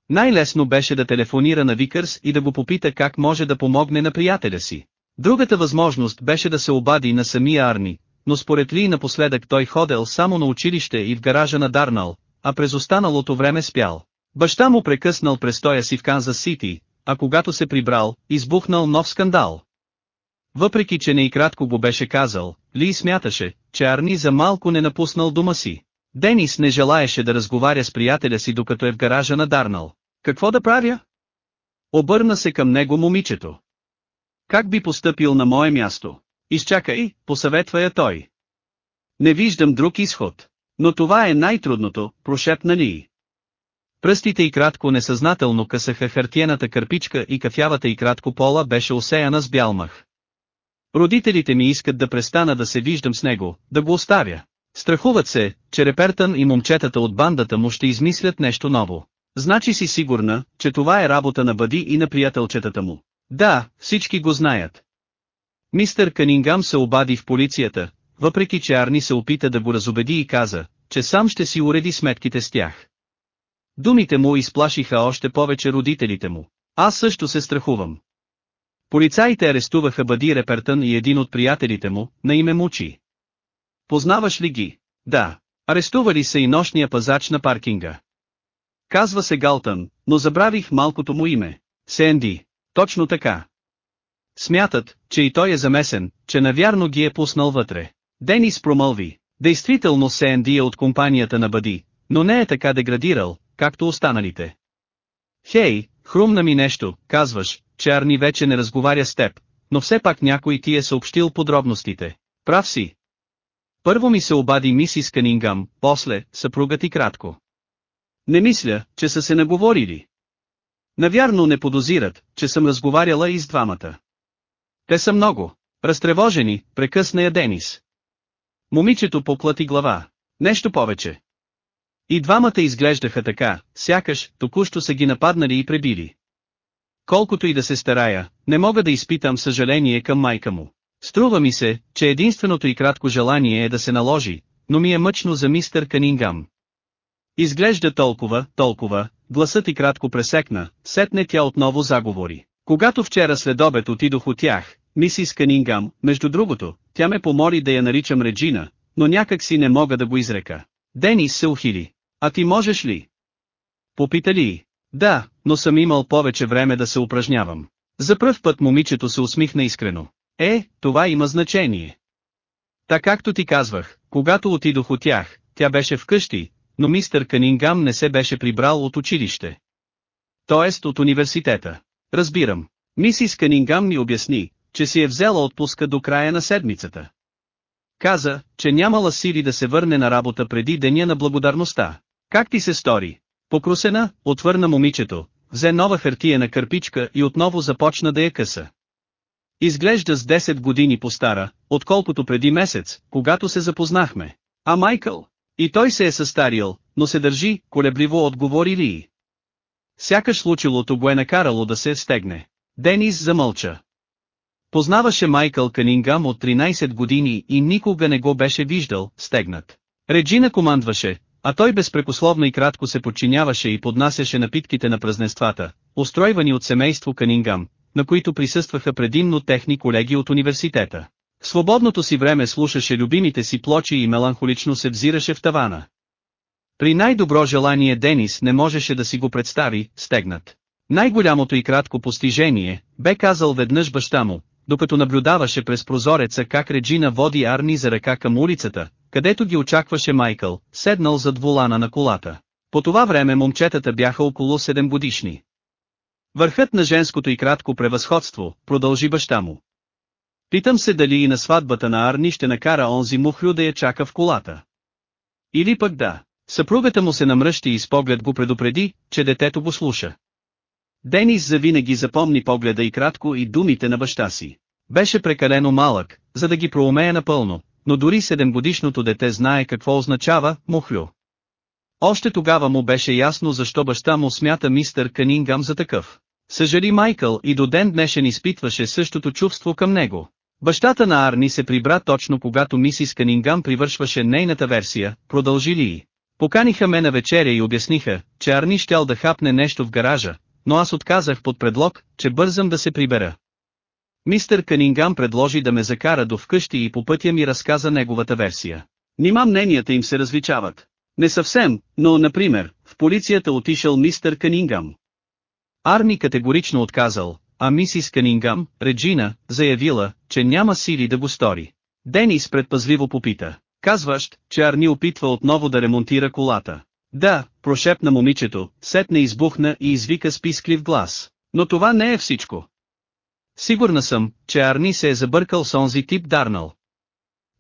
Най-лесно беше да телефонира на Викърс и да го попита как може да помогне на приятеля си. Другата възможност беше да се обади на самия Арни, но според Ли напоследък той ходел само на училище и в гаража на Дарнал, а през останалото време спял. Баща му прекъснал престоя си в Канзас Сити, а когато се прибрал, избухнал нов скандал. Въпреки че не и кратко го беше казал, Ли смяташе, че Арни за малко не напуснал дома си. Денис не желаеше да разговаря с приятеля си докато е в гаража на Дарнал. Какво да правя? Обърна се към него момичето. Как би постъпил на мое място? Изчакай, посъветва я той. Не виждам друг изход. Но това е най-трудното, прошепна Ли. Пръстите и кратко несъзнателно късаха хартиената кърпичка и кафявата и кратко пола беше осеяна с бял мах. Родителите ми искат да престана да се виждам с него, да го оставя. Страхуват се, че Репертън и момчетата от бандата му ще измислят нещо ново. Значи си сигурна, че това е работа на Бъди и на приятелчетата му. Да, всички го знаят. Мистер Канингам се обади в полицията, въпреки че Арни се опита да го разобеди и каза, че сам ще си уреди сметките с тях. Думите му изплашиха още повече родителите му. Аз също се страхувам. Полицаите арестуваха Бади Репертън и един от приятелите му, на име Мучи. Познаваш ли ги? Да. Арестували се и нощния пазач на паркинга. Казва се Галтън, но забравих малкото му име. Сенди. Точно така. Смятат, че и той е замесен, че навярно ги е пуснал вътре. Денис промълви. Действително Сенди е от компанията на Бади, но не е така деградирал, както останалите. Хей, хрумна ми нещо, казваш, че Арни вече не разговаря с теб, но все пак някой ти е съобщил подробностите. Прав си. Първо ми се обади мисис Канингам, после, съпругът и кратко. Не мисля, че са се наговорили. Навярно не подозират, че съм разговаряла и с двамата. Те са много. Разтревожени, прекъсна я Денис. Момичето поплати глава. Нещо повече. И двамата изглеждаха така, сякаш, току-що са ги нападнали и пребили. Колкото и да се старая, не мога да изпитам съжаление към майка му. Струва ми се, че единственото и кратко желание е да се наложи, но ми е мъчно за мистер Канингам. Изглежда толкова, толкова, гласът и кратко пресекна, сетне тя отново заговори. Когато вчера след обед отидох от тях, мисис Канингам, между другото, тя ме помоли да я наричам Реджина, но някак си не мога да го изрека. Денис се ухили. А ти можеш ли? Попита ли? Да, но съм имал повече време да се упражнявам. За пръв път момичето се усмихна искрено. Е, това има значение. Така както ти казвах, когато отидох от тях, тя беше вкъщи, но мистер Канингам не се беше прибрал от училище. Тоест от университета. Разбирам. Мисис Канингам ми обясни, че си е взела отпуска до края на седмицата. Каза, че нямала сили да се върне на работа преди деня на благодарността. Как ти се стори? Покрусена, отвърна момичето, взе нова хартия на кърпичка и отново започна да я къса. Изглежда с 10 години по-стара, отколкото преди месец, когато се запознахме. А Майкъл? И той се е състарил, но се държи, колебливо отговори Ли. Сякаш случилото го е накарало да се стегне. Денис замълча. Познаваше Майкъл Канингам от 13 години и никога не го беше виждал, стегнат. Реджина командваше, а той безпрекословно и кратко се подчиняваше и поднасяше напитките на празненствата, устройвани от семейство Канингам, на които присъстваха предимно техни колеги от университета. В свободното си време слушаше любимите си плочи и меланхолично се взираше в тавана. При най-добро желание Денис не можеше да си го представи, стегнат. Най-голямото и кратко постижение, бе казал веднъж баща му, докато наблюдаваше през прозореца как Реджина води Арни за ръка към улицата, където ги очакваше Майкъл, седнал зад волана на колата. По това време момчетата бяха около 7 годишни. Върхът на женското и кратко превъзходство, продължи баща му. Питам се дали и на сватбата на Арни ще накара онзи мухлю да я чака в колата. Или пък да. Съпругата му се намръщи и с поглед го предупреди, че детето го слуша. Денис завинаги запомни погледа и кратко и думите на баща си. Беше прекалено малък, за да ги проумее напълно, но дори седемгодишното дете знае какво означава «мухлю». Още тогава му беше ясно защо баща му смята мистер Канингам за такъв. Съжали Майкъл и до ден днешен изпитваше същото чувство към него. Бащата на Арни се прибра точно когато мисис Канингам привършваше нейната версия, продължи ли Поканиха ме на вечеря и обясниха, че Арни щял да хапне нещо в гаража, но аз отказах под предлог, че бързам да се прибера. Мистер Канингам предложи да ме закара до вкъщи и по пътя ми разказа неговата версия. Нима мненията им се различават. Не съвсем, но, например, в полицията отишъл мистер Канингам. Арни категорично отказал, а мисис Канингам, Реджина, заявила, че няма сили да го стори. Денис предпазливо попита. Казваш, че Арни опитва отново да ремонтира колата. Да, прошепна момичето, сетне избухна и извика с писклив глас. Но това не е всичко. Сигурна съм, че Арни се е забъркал с онзи тип Дарнал.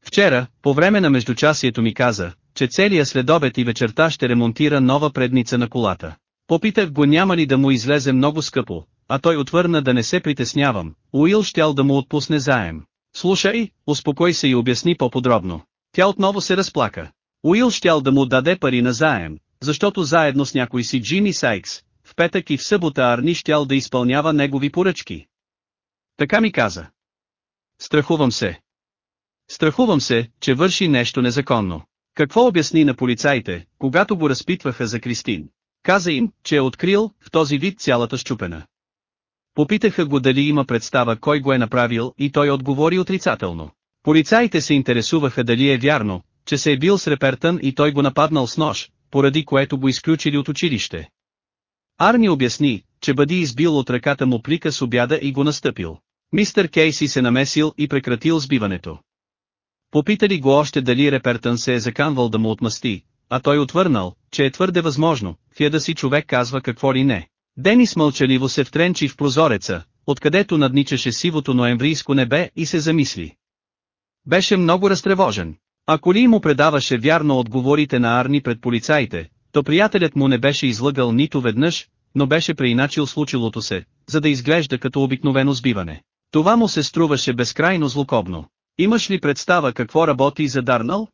Вчера, по време на междучасието ми каза, че целия следобед и вечерта ще ремонтира нова предница на колата. Попитах го няма ли да му излезе много скъпо, а той отвърна да не се притеснявам, Уил щял да му отпусне заем. Слушай, успокой се и обясни по-подробно. Тя отново се разплака. Уил щял да му даде пари на заем, защото заедно с някой си Джими Сайкс, в петък и в събота Арни щял да изпълнява негови поръчки. Така ми каза. Страхувам се. Страхувам се, че върши нещо незаконно. Какво обясни на полицаите, когато го разпитваха за Кристин? Каза им, че е открил, в този вид цялата щупена. Попитаха го дали има представа кой го е направил и той отговори отрицателно. Полицаите се интересуваха дали е вярно, че се е бил с Репертън и той го нападнал с нож, поради което го изключили от училище. Арни обясни, че бъди избил от ръката му плика с обяда и го настъпил. Мистер Кейси се намесил и прекратил сбиването. Попитали го още дали Репертън се е заканвал да му отмъсти, а той отвърнал, че е твърде възможно, да си човек казва какво ли не. Денис мълчаливо се втренчи в прозореца, откъдето надничаше сивото ноемврийско небе и се замисли. Беше много разтревожен. Ако ли му предаваше вярно отговорите на Арни пред полицаите, то приятелят му не беше излъгал нито веднъж, но беше преиначил случилото се, за да изглежда като обикновено сбиване. Това му се струваше безкрайно злокобно. Имаш ли представа какво работи за Дарнал?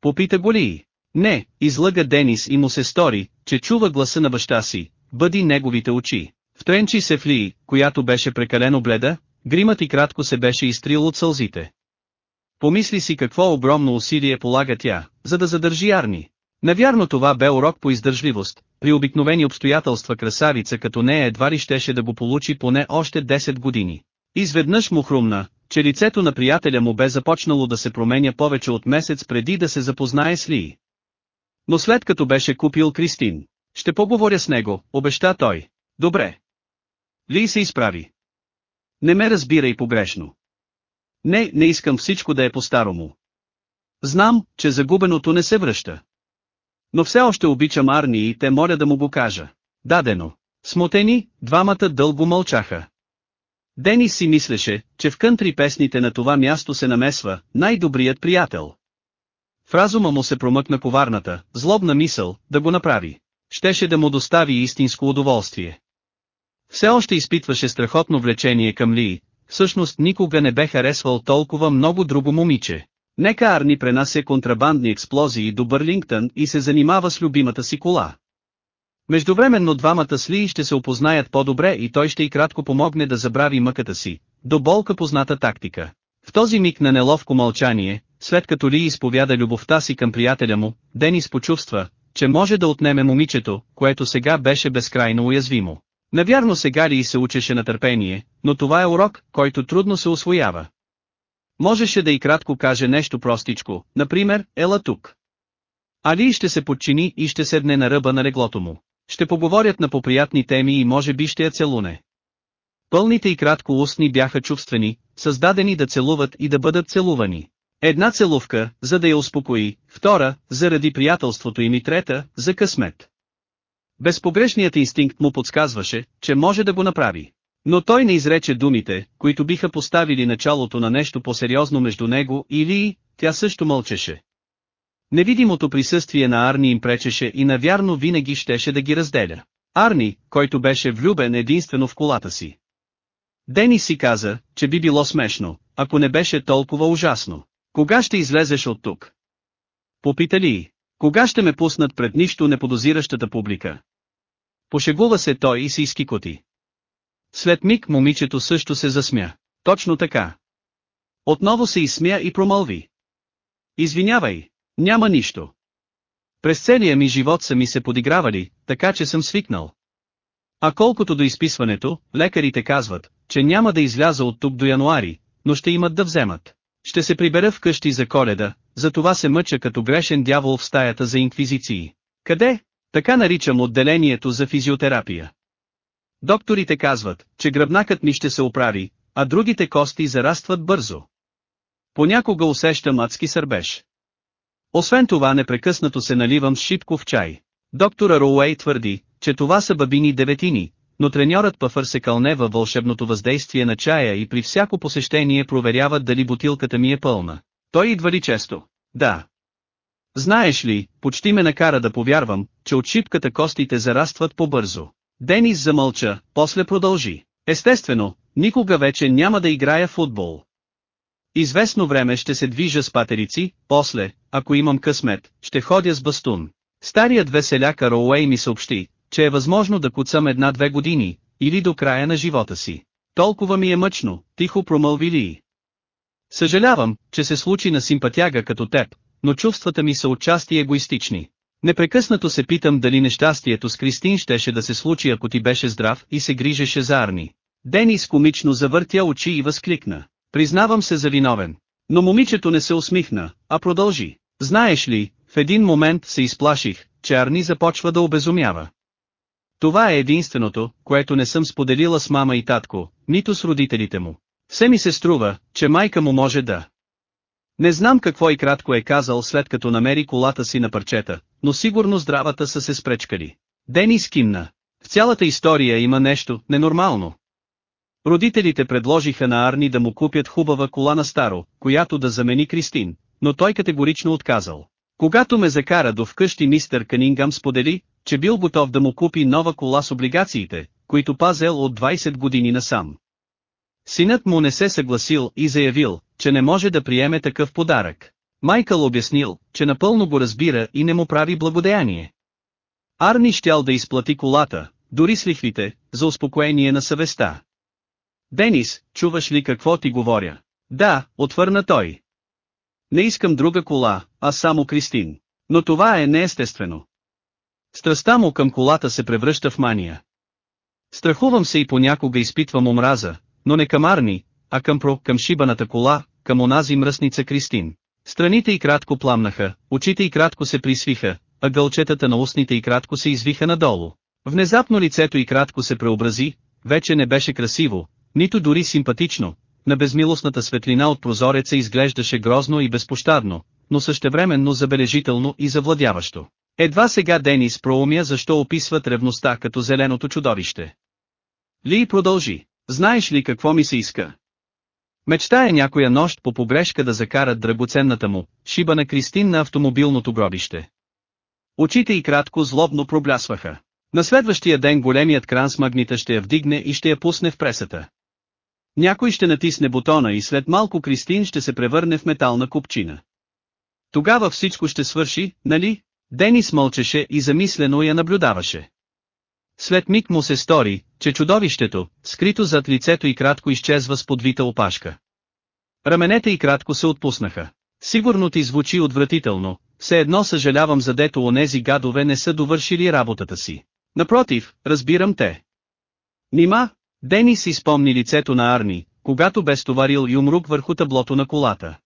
Попита го ли? Не, излъга Денис и му се стори, че чува гласа на баща си, бъди неговите очи. Втренчи се в Лии, която беше прекалено бледа, гримът и кратко се беше изтрил от сълзите. Помисли си какво огромно усилие полага тя, за да задържи Арни. Навярно това бе урок по издържливост, при обикновени обстоятелства красавица като нея едва ли щеше да го получи поне още 10 години. Изведнъж му хрумна, че лицето на приятеля му бе започнало да се променя повече от месец преди да се запознае с Ли. Но след като беше купил Кристин, ще поговоря с него, обеща той. Добре. Ли се изправи. Не ме разбирай погрешно. Не, не искам всичко да е по-старому. Знам, че загубеното не се връща. Но все още обичам Арни и те моля да му го кажа. Дадено. Смотени, двамата дълго мълчаха. Денис си мислеше, че в кънтри песните на това място се намесва най-добрият приятел. В разума му се промъкна коварната, злобна мисъл, да го направи. Щеше да му достави истинско удоволствие. Все още изпитваше страхотно влечение към Ли, всъщност никога не бе харесвал толкова много друго момиче. Нека Арни пренася контрабандни експлозии до Бърлингтън и се занимава с любимата си кола. Междувременно двамата с ще се опознаят по-добре и той ще и кратко помогне да забрави мъката си, до болка позната тактика. В този миг на неловко мълчание, след като Ли изповяда любовта си към приятеля му, Денис почувства, че може да отнеме момичето, което сега беше безкрайно уязвимо. Навярно сега Ли се учеше на търпение, но това е урок, който трудно се освоява. Можеше да и кратко каже нещо простичко, например, ела тук. Али ще се подчини и ще седне на ръба на леглото му. Ще поговорят на поприятни теми и може би ще я целуне. Пълните и кратко устни бяха чувствени, създадени да целуват и да бъдат целувани. Една целувка, за да я успокои, втора, заради приятелството им и трета, за късмет. Безпогрешният инстинкт му подсказваше, че може да го направи. Но той не изрече думите, които биха поставили началото на нещо по-сериозно между него и Ли, тя също мълчеше. Невидимото присъствие на Арни им пречеше и навярно винаги щеше да ги разделя. Арни, който беше влюбен единствено в колата си. Дени си каза, че би било смешно, ако не беше толкова ужасно. Кога ще излезеш от тук? Попита ли, кога ще ме пуснат пред нищо неподозиращата публика? Пошегува се той и се изкикоти. След миг момичето също се засмя. Точно така. Отново се изсмя и промълви. Извинявай, няма нищо. През целия ми живот са ми се подигравали, така че съм свикнал. А колкото до изписването, лекарите казват, че няма да изляза от тук до януари, но ще имат да вземат. Ще се прибера вкъщи за коледа, за това се мъча като грешен дявол в стаята за инквизиции. Къде? Така наричам отделението за физиотерапия. Докторите казват, че гръбнакът ми ще се оправи, а другите кости зарастват бързо. Понякога усещам адски сърбеж. Освен това непрекъснато се наливам с шипко в чай. Доктора Роуей твърди, че това са бабини деветини, но треньорът Пафър се кълне във вълшебното въздействие на чая и при всяко посещение проверява дали бутилката ми е пълна. Той идва ли често? Да. Знаеш ли, почти ме накара да повярвам, че от шипката костите зарастват по-бързо. Денис замълча, после продължи. Естествено, никога вече няма да играя футбол. Известно време ще се движа с патерици, после, ако имам късмет, ще ходя с бастун. Старият веселяка Роуей ми съобщи, че е възможно да куцам една-две години, или до края на живота си. Толкова ми е мъчно, тихо промълви ли. Съжалявам, че се случи на симпатяга като теб, но чувствата ми са отчасти егоистични. Непрекъснато се питам дали нещастието с Кристин щеше да се случи ако ти беше здрав и се грижеше за Арни. Денис комично завъртя очи и възкликна. Признавам се за виновен. Но момичето не се усмихна, а продължи. Знаеш ли, в един момент се изплаших, че Арни започва да обезумява. Това е единственото, което не съм споделила с мама и татко, нито с родителите му. Все ми се струва, че майка му може да. Не знам какво и кратко е казал след като намери колата си на парчета, но сигурно здравата са се спречкали. Дени скимна. В цялата история има нещо ненормално. Родителите предложиха на Арни да му купят хубава кола на старо, която да замени Кристин, но той категорично отказал. Когато ме закара до вкъщи мистер Канингам сподели, че бил готов да му купи нова кола с облигациите, които пазел от 20 години насам. Синът му не се съгласил и заявил, че не може да приеме такъв подарък. Майкъл обяснил, че напълно го разбира и не му прави благодеяние. Арни щял да изплати колата, дори с лихвите, за успокоение на съвестта. Денис, чуваш ли какво ти говоря? Да, отвърна той. Не искам друга кола, а само Кристин. Но това е неестествено. Страстта му към колата се превръща в мания. Страхувам се и понякога изпитвам омраза, но не към Арни, а към про, към шибаната кола, към онази мръсница Кристин. Страните и кратко пламнаха, очите и кратко се присвиха, а гълчетата на устните и кратко се извиха надолу. Внезапно лицето и кратко се преобрази, вече не беше красиво, нито дори симпатично, на безмилостната светлина от прозореца изглеждаше грозно и безпощадно, но същевременно забележително и завладяващо. Едва сега Денис проумя защо описват ревността като зеленото чудовище. Ли продължи. Знаеш ли какво ми се иска? Мечта е някоя нощ по погрешка да закарат драгоценната му, шиба на Кристин на автомобилното гробище. Очите й кратко злобно проблясваха. На следващия ден големият кран с магнита ще я вдигне и ще я пусне в пресата. Някой ще натисне бутона и след малко Кристин ще се превърне в метална купчина. Тогава всичко ще свърши, нали? Денис мълчеше и замислено я наблюдаваше. След миг му се стори, че чудовището, скрито зад лицето и кратко изчезва с подвита опашка. Раменете и кратко се отпуснаха. Сигурно ти звучи отвратително, все едно съжалявам за дето онези гадове не са довършили работата си. Напротив, разбирам те. Нима, Денис си спомни лицето на Арни, когато бе стоварил юмрук върху таблото на колата.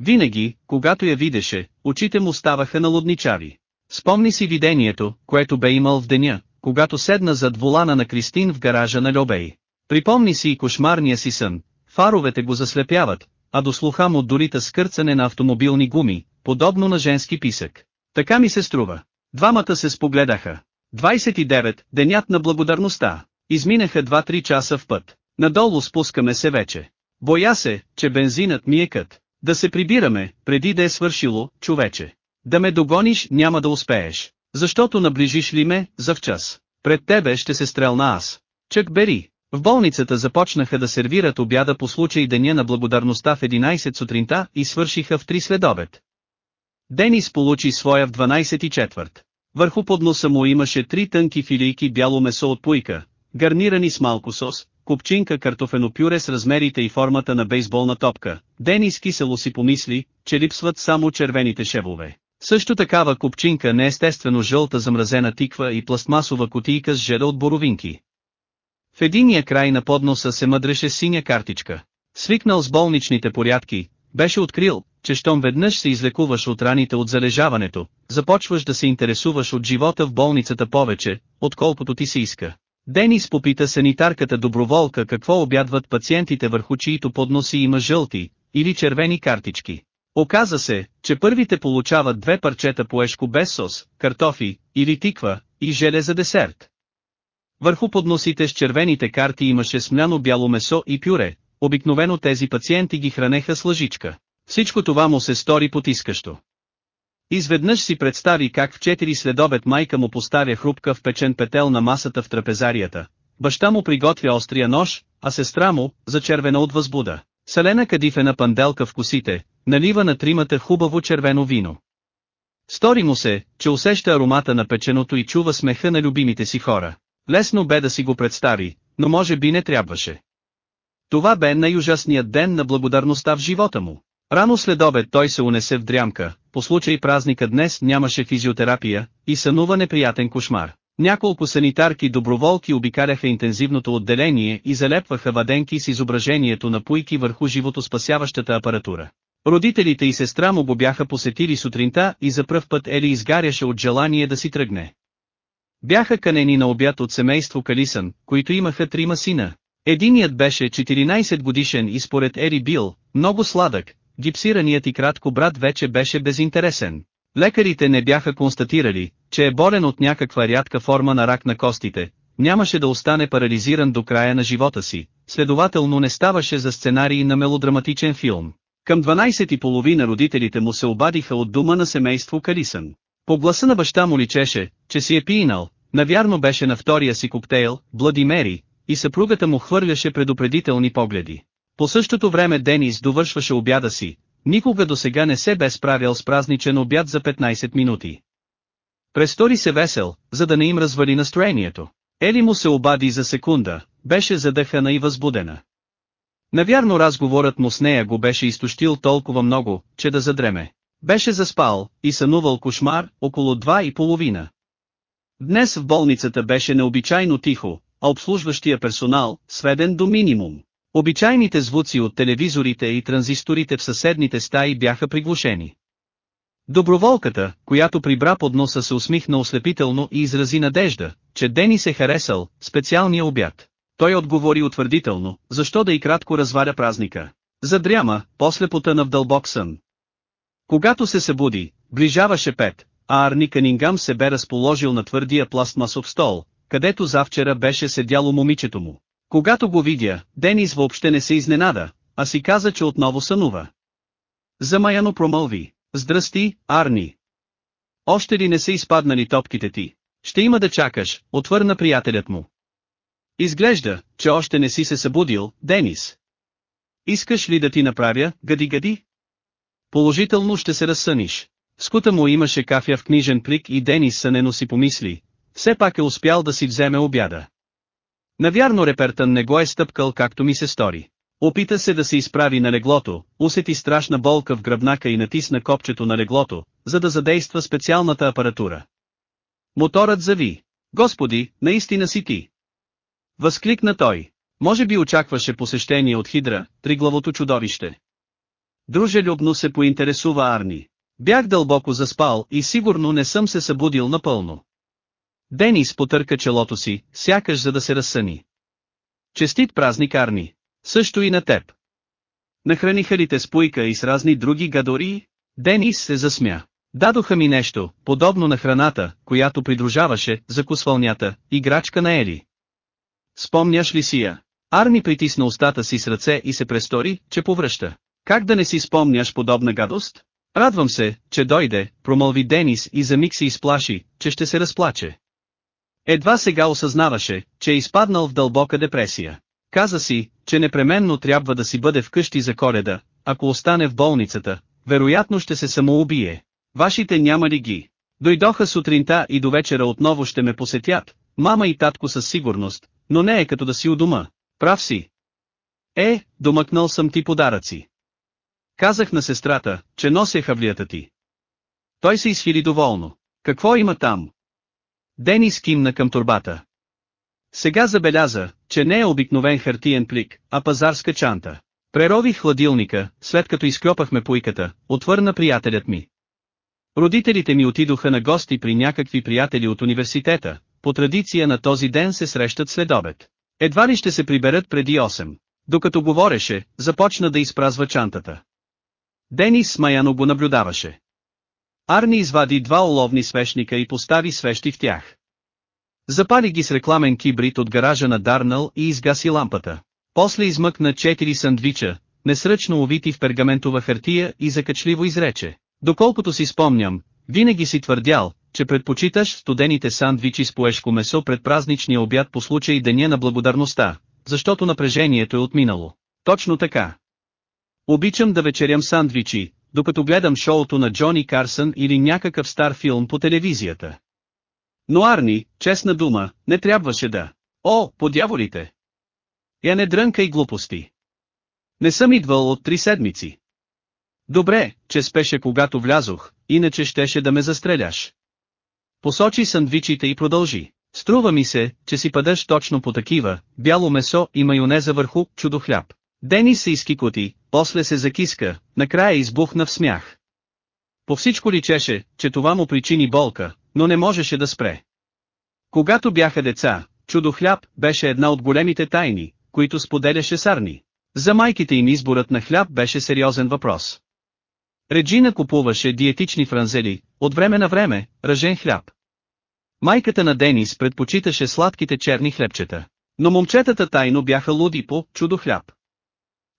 Винаги, когато я видеше, очите му ставаха налудничави. Спомни си видението, което бе имал в деня, когато седна зад волана на Кристин в гаража на Льобей. Припомни си и кошмарния си сън, фаровете го заслепяват, а до слуха му дорита скърцане на автомобилни гуми, подобно на женски писък. Така ми се струва. Двамата се спогледаха. 29. Денят на благодарността. Изминаха 2-3 часа в път. Надолу спускаме се вече. Боя се, че бензинът ми е кът. Да се прибираме, преди да е свършило, човече. Да ме догониш няма да успееш. Защото наближиш ли ме, за в час. Пред тебе ще се стрелна аз. Чък бери. В болницата започнаха да сервират обяда по случай деня на благодарността в 11 сутринта и свършиха в 3 следобед. Денис получи своя в 12 и четвърт. Върху подноса му имаше три тънки филийки бяло месо от пуйка, гарнирани с малко сос, купчинка картофено пюре с размерите и формата на бейсболна топка. Денис кисело си помисли, че липсват само червените шевове. Също такава купчинка неестествено жълта замразена тиква и пластмасова кутийка с жеда от боровинки. В единия край на подноса се мъдреше синя картичка. Свикнал с болничните порядки, беше открил, че щом веднъж се излекуваш от раните от залежаването, започваш да се интересуваш от живота в болницата повече, отколкото ти се иска. Денис попита санитарката доброволка какво обядват пациентите върху чието подноси има жълти или червени картички. Оказа се, че първите получават две парчета поешко без сос, картофи или тиква и желе за десерт. Върху подносите с червените карти имаше смляно бяло месо и пюре, обикновено тези пациенти ги хранеха с лъжичка. Всичко това му се стори потискащо. Изведнъж си представи как в четири следобед майка му поставя хрупка в печен петел на масата в трапезарията. Баща му приготвя острия нож, а сестра му, зачервена от възбуда, салена кадифена панделка в косите, налива на тримата хубаво червено вино. Стори му се, че усеща аромата на печеното и чува смеха на любимите си хора. Лесно бе да си го представи, но може би не трябваше. Това бе най-ужасният ден на благодарността в живота му. Рано след обед той се унесе в дрямка, по случай празника днес нямаше физиотерапия, и сънува неприятен кошмар. Няколко санитарки доброволки обикаляха интензивното отделение и залепваха ваденки с изображението на пуйки върху животоспасяващата апаратура. Родителите и сестра му го бяха посетили сутринта и за пръв път Ели изгаряше от желание да си тръгне. Бяха канени на обяд от семейство Калисън, които имаха трима сина. Единият беше 14 годишен и според Ери бил, много сладък, гипсираният и кратко брат вече беше безинтересен. Лекарите не бяха констатирали, че е болен от някаква рядка форма на рак на костите, нямаше да остане парализиран до края на живота си, следователно не ставаше за сценарий на мелодраматичен филм. Към 12 и половина родителите му се обадиха от дума на семейство Калисън. По гласа на баща му личеше, че си е пинал, навярно беше на втория си коктейл, Блади Мери, и съпругата му хвърляше предупредителни погледи. По същото време Денис довършваше обяда си, Никога до сега не се бе справял с празничен обяд за 15 минути. Престори се весел, за да не им развали настроението. Ели му се обади за секунда, беше задъхана и възбудена. Навярно разговорът му с нея го беше изтощил толкова много, че да задреме. Беше заспал и сънувал кошмар около два и половина. Днес в болницата беше необичайно тихо, а обслужващия персонал, сведен до минимум. Обичайните звуци от телевизорите и транзисторите в съседните стаи бяха приглушени. Доброволката, която прибра под носа се усмихна ослепително и изрази надежда, че Дени се харесал специалния обяд. Той отговори утвърдително, защо да и кратко разваря празника. Задряма, после потъна в дълбок сън. Когато се събуди, ближаваше пет, а Арни Канингам се бе разположил на твърдия пластмасов стол, където завчера беше седяло момичето му. Когато го видя, Денис въобще не се изненада, а си каза, че отново сънува. Замаяно промълви, здрасти, Арни. Още ли не са изпаднали топките ти? Ще има да чакаш, отвърна приятелят му. Изглежда, че още не си се събудил, Денис. Искаш ли да ти направя, гади-гади? Положително ще се разсъниш. Скута му имаше кафя в книжен плик и Денис сънено си помисли, все пак е успял да си вземе обяда. Навярно репертън не го е стъпкал както ми се стори. Опита се да се изправи на леглото, усети страшна болка в гръбнака и натисна копчето на леглото, за да задейства специалната апаратура. Моторът зави. Господи, наистина си ти. Възкликна той. Може би очакваше посещение от Хидра, триглавото чудовище. Дружелюбно се поинтересува Арни. Бях дълбоко заспал и сигурно не съм се събудил напълно. Денис потърка челото си, сякаш за да се разсъни. Честит празник Арни. Също и на теб. Нахраниха ли те с пуйка и с разни други гадори? Денис се засмя. Дадоха ми нещо, подобно на храната, която придружаваше, закусвалнята, играчка на Ели. Спомняш ли си я? Арни притисна устата си с ръце и се престори, че повръща. Как да не си спомняш подобна гадост? Радвам се, че дойде, промълви Денис и за миг се изплаши, че ще се разплаче. Едва сега осъзнаваше, че е изпаднал в дълбока депресия. Каза си, че непременно трябва да си бъде вкъщи за коледа, ако остане в болницата, вероятно ще се самоубие. Вашите няма ли ги? Дойдоха сутринта и до вечера отново ще ме посетят, мама и татко със сигурност, но не е като да си у дома. Прав си. Е, домъкнал съм ти подаръци. Казах на сестрата, че нося хавлията ти. Той се изхили доволно. Какво има там? Денис кимна към турбата. Сега забеляза, че не е обикновен хартиен плик, а пазарска чанта. Прерових хладилника, след като изклопахме пуйката, отвърна приятелят ми. Родителите ми отидоха на гости при някакви приятели от университета, по традиция на този ден се срещат след обед. Едва ли ще се приберат преди 8. Докато говореше, започна да изпразва чантата. Денис смаяно го наблюдаваше. Арни извади два оловни свещника и постави свещи в тях. Запали ги с рекламен кибрид от гаража на Дарнал и изгаси лампата. После измъкна четири сандвича, несръчно увити в пергаментова хартия и закачливо изрече. Доколкото си спомням, винаги си твърдял, че предпочиташ студените сандвичи с поешко месо пред празничния обяд по случай Деня на благодарността, защото напрежението е отминало. Точно така. Обичам да вечерям сандвичи, докато гледам шоуто на Джони Карсън или някакъв стар филм по телевизията. Но Арни, честна дума, не трябваше да. О, подяволите! Я не дрънкай глупости. Не съм идвал от три седмици. Добре, че спеше когато влязох, иначе щеше да ме застреляш. Посочи сандвичите и продължи. Струва ми се, че си падаш точно по такива, бяло месо и майонеза върху чудо хляб. Дени се изкикоти, после се закиска, накрая избухна в смях. По всичко личеше, че това му причини болка, но не можеше да спре. Когато бяха деца, чудо хляб беше една от големите тайни, които споделяше Сарни. За майките им изборът на хляб беше сериозен въпрос. Реджина купуваше диетични франзели, от време на време, ръжен хляб. Майката на Денис предпочиташе сладките черни хлебчета. Но момчетата тайно бяха луди по чудо хляб.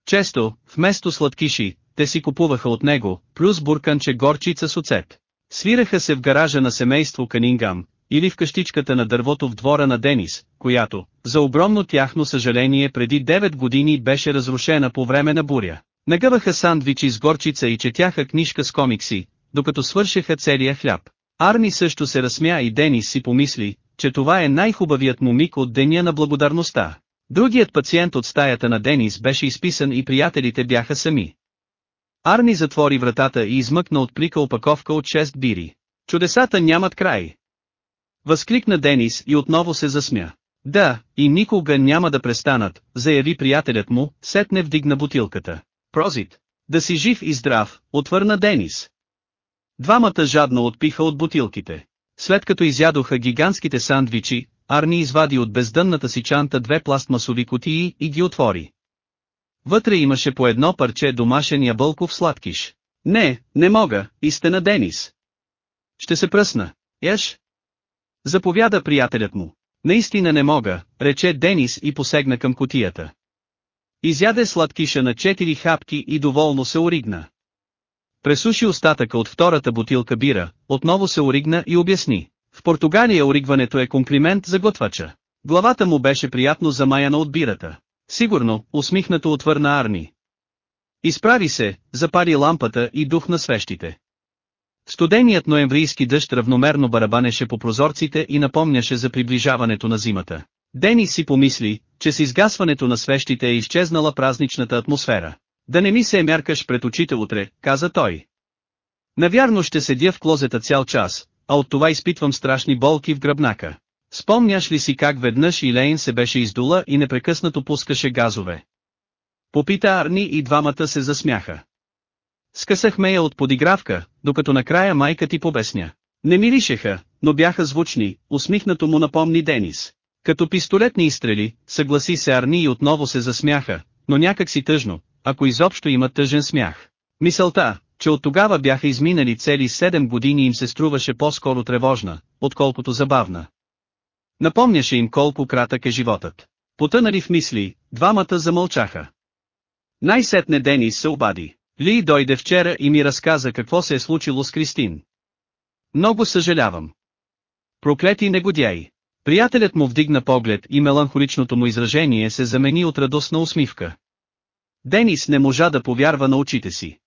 Често, вместо сладкиши, те си купуваха от него, плюс бурканче горчица с оцет. Свираха се в гаража на семейство Канингам, или в къщичката на дървото в двора на Денис, която, за огромно тяхно съжаление преди 9 години беше разрушена по време на буря. Нагъваха сандвичи с горчица и четяха книжка с комикси, докато свършеха целия хляб. Арни също се разсмя и Денис си помисли, че това е най-хубавият му миг от деня на благодарността. Другият пациент от стаята на Денис беше изписан и приятелите бяха сами. Арни затвори вратата и измъкна от плика опаковка от 6 бири. Чудесата нямат край. Възкликна Денис и отново се засмя. Да, и никога няма да престанат, заяви приятелят му, сетне вдигна бутилката. Прозит. Да си жив и здрав, отвърна Денис. Двамата жадно отпиха от бутилките. След като изядоха гигантските сандвичи, Арни извади от бездънната си чанта две пластмасови кутии и ги отвори. Вътре имаше по едно парче домашен ябълков сладкиш. Не, не мога, истина Денис. Ще се пръсна. Еш? Заповяда приятелят му. Наистина не мога, рече Денис и посегна към кутията. Изяде сладкиша на четири хапки и доволно се оригна. Пресуши остатъка от втората бутилка бира, отново се оригна и обясни. В Португалия оригването е комплимент за готвача. Главата му беше приятно замаяна от бирата. Сигурно, усмихнато отвърна Арни. Изправи се, запари лампата и дух на свещите. Студеният ноемврийски дъжд равномерно барабанеше по прозорците и напомняше за приближаването на зимата. Дени си помисли, че с изгасването на свещите е изчезнала празничната атмосфера. Да не ми се мяркаш пред очите утре, каза той. Навярно ще седя в клозета цял час, а от това изпитвам страшни болки в гръбнака. Спомняш ли си как веднъж Илейн се беше издула и непрекъснато пускаше газове? Попита Арни и двамата се засмяха. Скъсахме я от подигравка, докато накрая майка ти побесня. Не миришеха, но бяха звучни, усмихнато му напомни Денис. Като пистолетни изстрели, съгласи се Арни и отново се засмяха, но някак си тъжно, ако изобщо има тъжен смях. Мисълта, че от тогава бяха изминали цели 7 години им се струваше по-скоро тревожна, отколкото забавна. Напомняше им колко кратък е животът. Потънали в мисли, двамата замълчаха. Най-сетне Денис се обади. Ли дойде вчера и ми разказа какво се е случило с Кристин. Много съжалявам. Проклети негодяи. Приятелят му вдигна поглед и меланхоличното му изражение се замени от радостна усмивка. Денис не можа да повярва на очите си.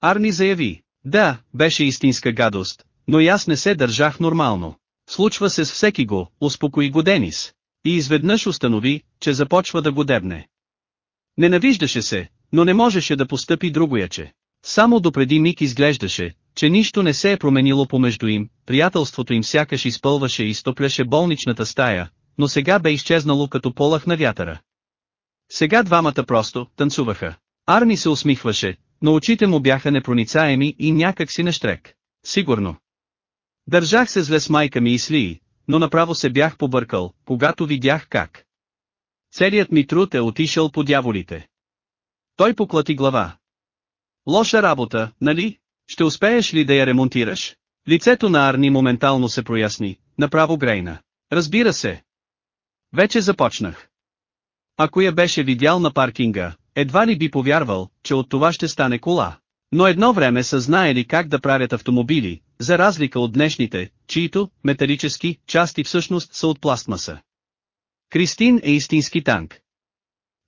Арни заяви, да, беше истинска гадост, но и аз не се държах нормално. Случва се с всеки го, успокои го Денис. И изведнъж установи, че започва да го дебне. Ненавиждаше се, но не можеше да постъпи другояче. Само допреди миг изглеждаше, че нищо не се е променило помежду им, приятелството им сякаш изпълваше и изтопляше болничната стая, но сега бе изчезнало като полах на вятъра. Сега двамата просто танцуваха. Арни се усмихваше, но очите му бяха непроницаеми и някак си нещрек. Сигурно. Държах се зле с майка ми и с Лии, но направо се бях побъркал, когато видях как. Целият ми труд е отишъл по дяволите. Той поклати глава. Лоша работа, нали? Ще успееш ли да я ремонтираш? Лицето на Арни моментално се проясни, направо грейна. Разбира се. Вече започнах. Ако я беше видял на паркинга, едва ли би повярвал, че от това ще стане кола. Но едно време са знаели как да правят автомобили, за разлика от днешните, чието, металически, части всъщност са от пластмаса. Кристин е истински танк.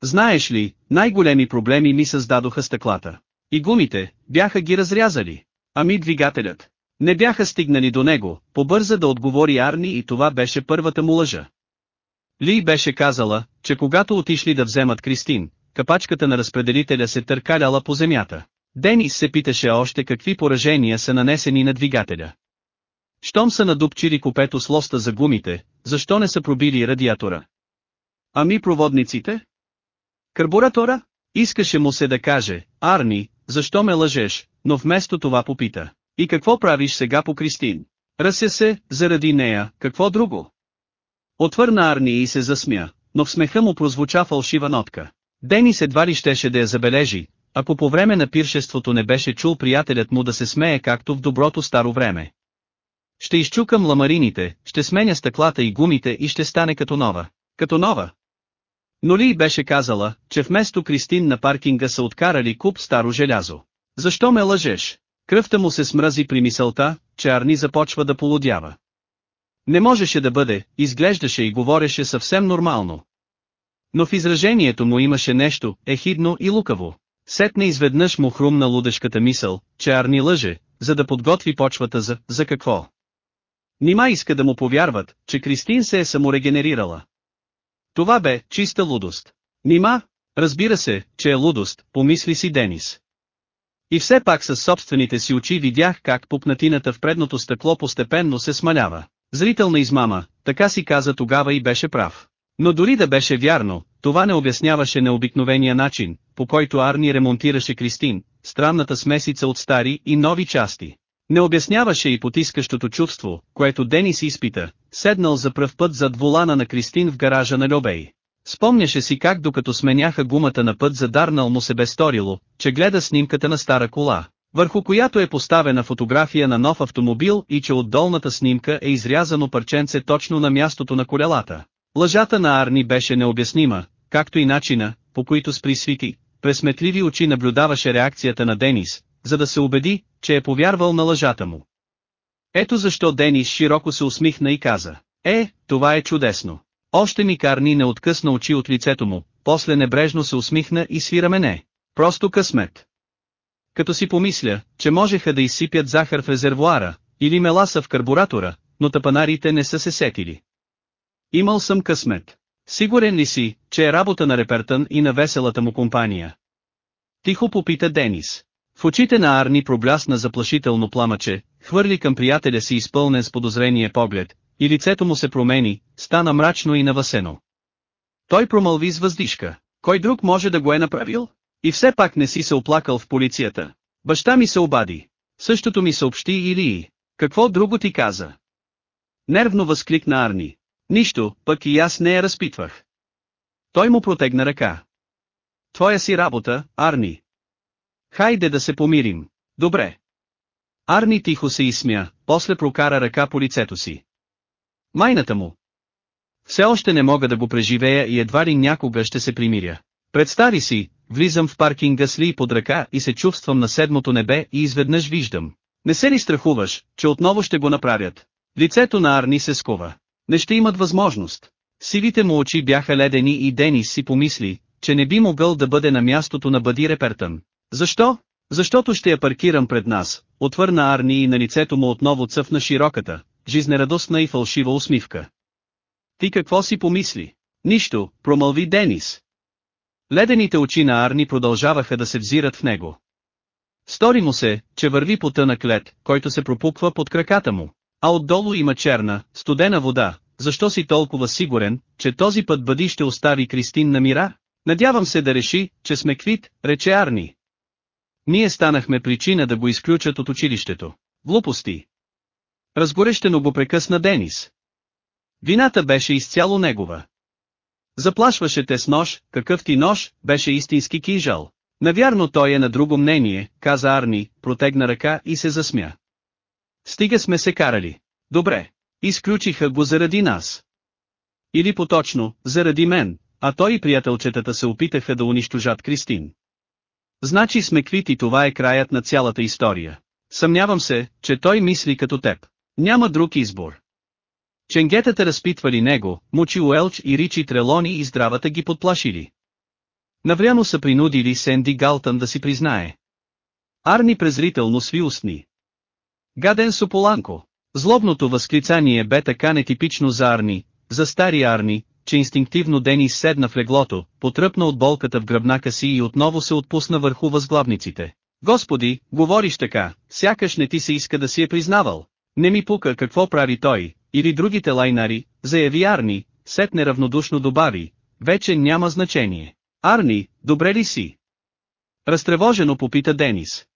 Знаеш ли, най-големи проблеми ми създадоха стъклата. И гумите, бяха ги разрязали. Ами двигателят. Не бяха стигнали до него, побърза да отговори Арни и това беше първата му лъжа. Ли беше казала, че когато отишли да вземат Кристин, капачката на разпределителя се търкаляла по земята. Денис се питаше още какви поражения са нанесени на двигателя. Щом са надупчили купето с лоста за гумите, защо не са пробили радиатора? Ами проводниците? Карбуратора? Искаше му се да каже, Арни, защо ме лъжеш, но вместо това попита. И какво правиш сега по Кристин? Ръся се, заради нея, какво друго? Отвърна Арни и се засмя, но в смеха му прозвуча фалшива нотка. Денис едва ли щеше да я забележи, ако по време на пиршеството не беше чул приятелят му да се смее както в доброто старо време. Ще изчукам ламарините, ще сменя стъклата и гумите и ще стане като нова. Като нова. Но Ли беше казала, че вместо Кристин на паркинга са откарали куп старо желязо. Защо ме лъжеш? Кръвта му се смръзи при мисълта, че Арни започва да полудява. Не можеше да бъде, изглеждаше и говореше съвсем нормално. Но в изражението му имаше нещо, ехидно и лукаво. Сетне изведнъж му хрумна лудешката мисъл, че Арни лъже, за да подготви почвата за, за какво. Нима иска да му повярват, че Кристин се е саморегенерирала. Това бе чиста лудост. Нима, разбира се, че е лудост, помисли си Денис. И все пак със собствените си очи видях как пупнатината в предното стъкло постепенно се смалява. Зрителна измама, така си каза тогава и беше прав. Но дори да беше вярно, това не обясняваше необикновения начин, по който Арни ремонтираше Кристин, странната смесица от стари и нови части. Не обясняваше и потискащото чувство, което Денис изпита, седнал за пръв път зад волана на Кристин в гаража на Любей. Спомняше си как докато сменяха гумата на път задарнал му се бе сторило, че гледа снимката на стара кола, върху която е поставена фотография на нов автомобил и че от долната снимка е изрязано парченце точно на мястото на колелата. Лъжата на Арни беше необяснима, както и начина, по които с присвити, през сметливи очи наблюдаваше реакцията на Денис, за да се убеди, че е повярвал на лъжата му. Ето защо Денис широко се усмихна и каза, е, това е чудесно. Още ми Карни не откъсна очи от лицето му, после небрежно се усмихна и свира мене. Просто късмет. Като си помисля, че можеха да изсипят захар в резервуара, или меласа в карбуратора, но тапанарите не са се сетили. Имал съм късмет. Сигурен ли си, че е работа на Репертън и на веселата му компания? Тихо попита Денис. В очите на Арни проблясна заплашително пламъче, хвърли към приятеля си изпълнен с подозрение поглед, и лицето му се промени, стана мрачно и навасено. Той промълви с въздишка. Кой друг може да го е направил? И все пак не си се оплакал в полицията. Баща ми се обади. Същото ми съобщи или Какво друго ти каза? Нервно възкликна Арни. Нищо, пък и аз не я разпитвах. Той му протегна ръка. Твоя си работа, Арни. Хайде да се помирим. Добре. Арни тихо се изсмя, после прокара ръка по лицето си. Майната му. Все още не мога да го преживея и едва ли някога ще се примиря. Представи си, влизам в паркинга с Ли под ръка и се чувствам на седмото небе и изведнъж виждам. Не се ли страхуваш, че отново ще го направят? Лицето на Арни се скова. Не ще имат възможност. Сивите му очи бяха ледени и Денис си помисли, че не би могъл да бъде на мястото на Бъди Репертън. Защо? Защото ще я паркирам пред нас, отвърна Арни и на лицето му отново цъфна широката, жизнерадостна и фалшива усмивка. Ти какво си помисли? Нищо, промълви Денис. Ледените очи на Арни продължаваха да се взират в него. Стори му се, че върви по тънък лед, който се пропуква под краката му. А отдолу има черна, студена вода. Защо си толкова сигурен, че този път бъди ще остави Кристин на мира? Надявам се да реши, че сме квит, рече Арни. Ние станахме причина да го изключат от училището. Глупости. Разгорещено го прекъсна Денис. Вината беше изцяло негова. Заплашваше те с нож, какъв ти нож, беше истински кинжал. Навярно той е на друго мнение, каза Арни, протегна ръка и се засмя. Стига сме се карали. Добре. Изключиха го заради нас. Или поточно, заради мен, а той и приятелчетата се опитаха да унищожат Кристин. Значи сме квити това е краят на цялата история. Съмнявам се, че той мисли като теб. Няма друг избор. Ченгетата разпитвали него, Мучи Уелч и Ричи Трелони и здравата ги подплашили. Навряно са принудили Сенди Галтън да си признае. Арни презрително сви устни. Гаден Сополанко. Злобното възклицание бе така нетипично за Арни, за стари Арни, че инстинктивно Денис седна в леглото, потръпна от болката в гръбнака си и отново се отпусна върху възглавниците. Господи, говориш така, сякаш не ти се иска да си е признавал. Не ми пука какво прави той, или другите лайнари, заяви Арни, сетне равнодушно добави, вече няма значение. Арни, добре ли си? Разтревожено попита Денис.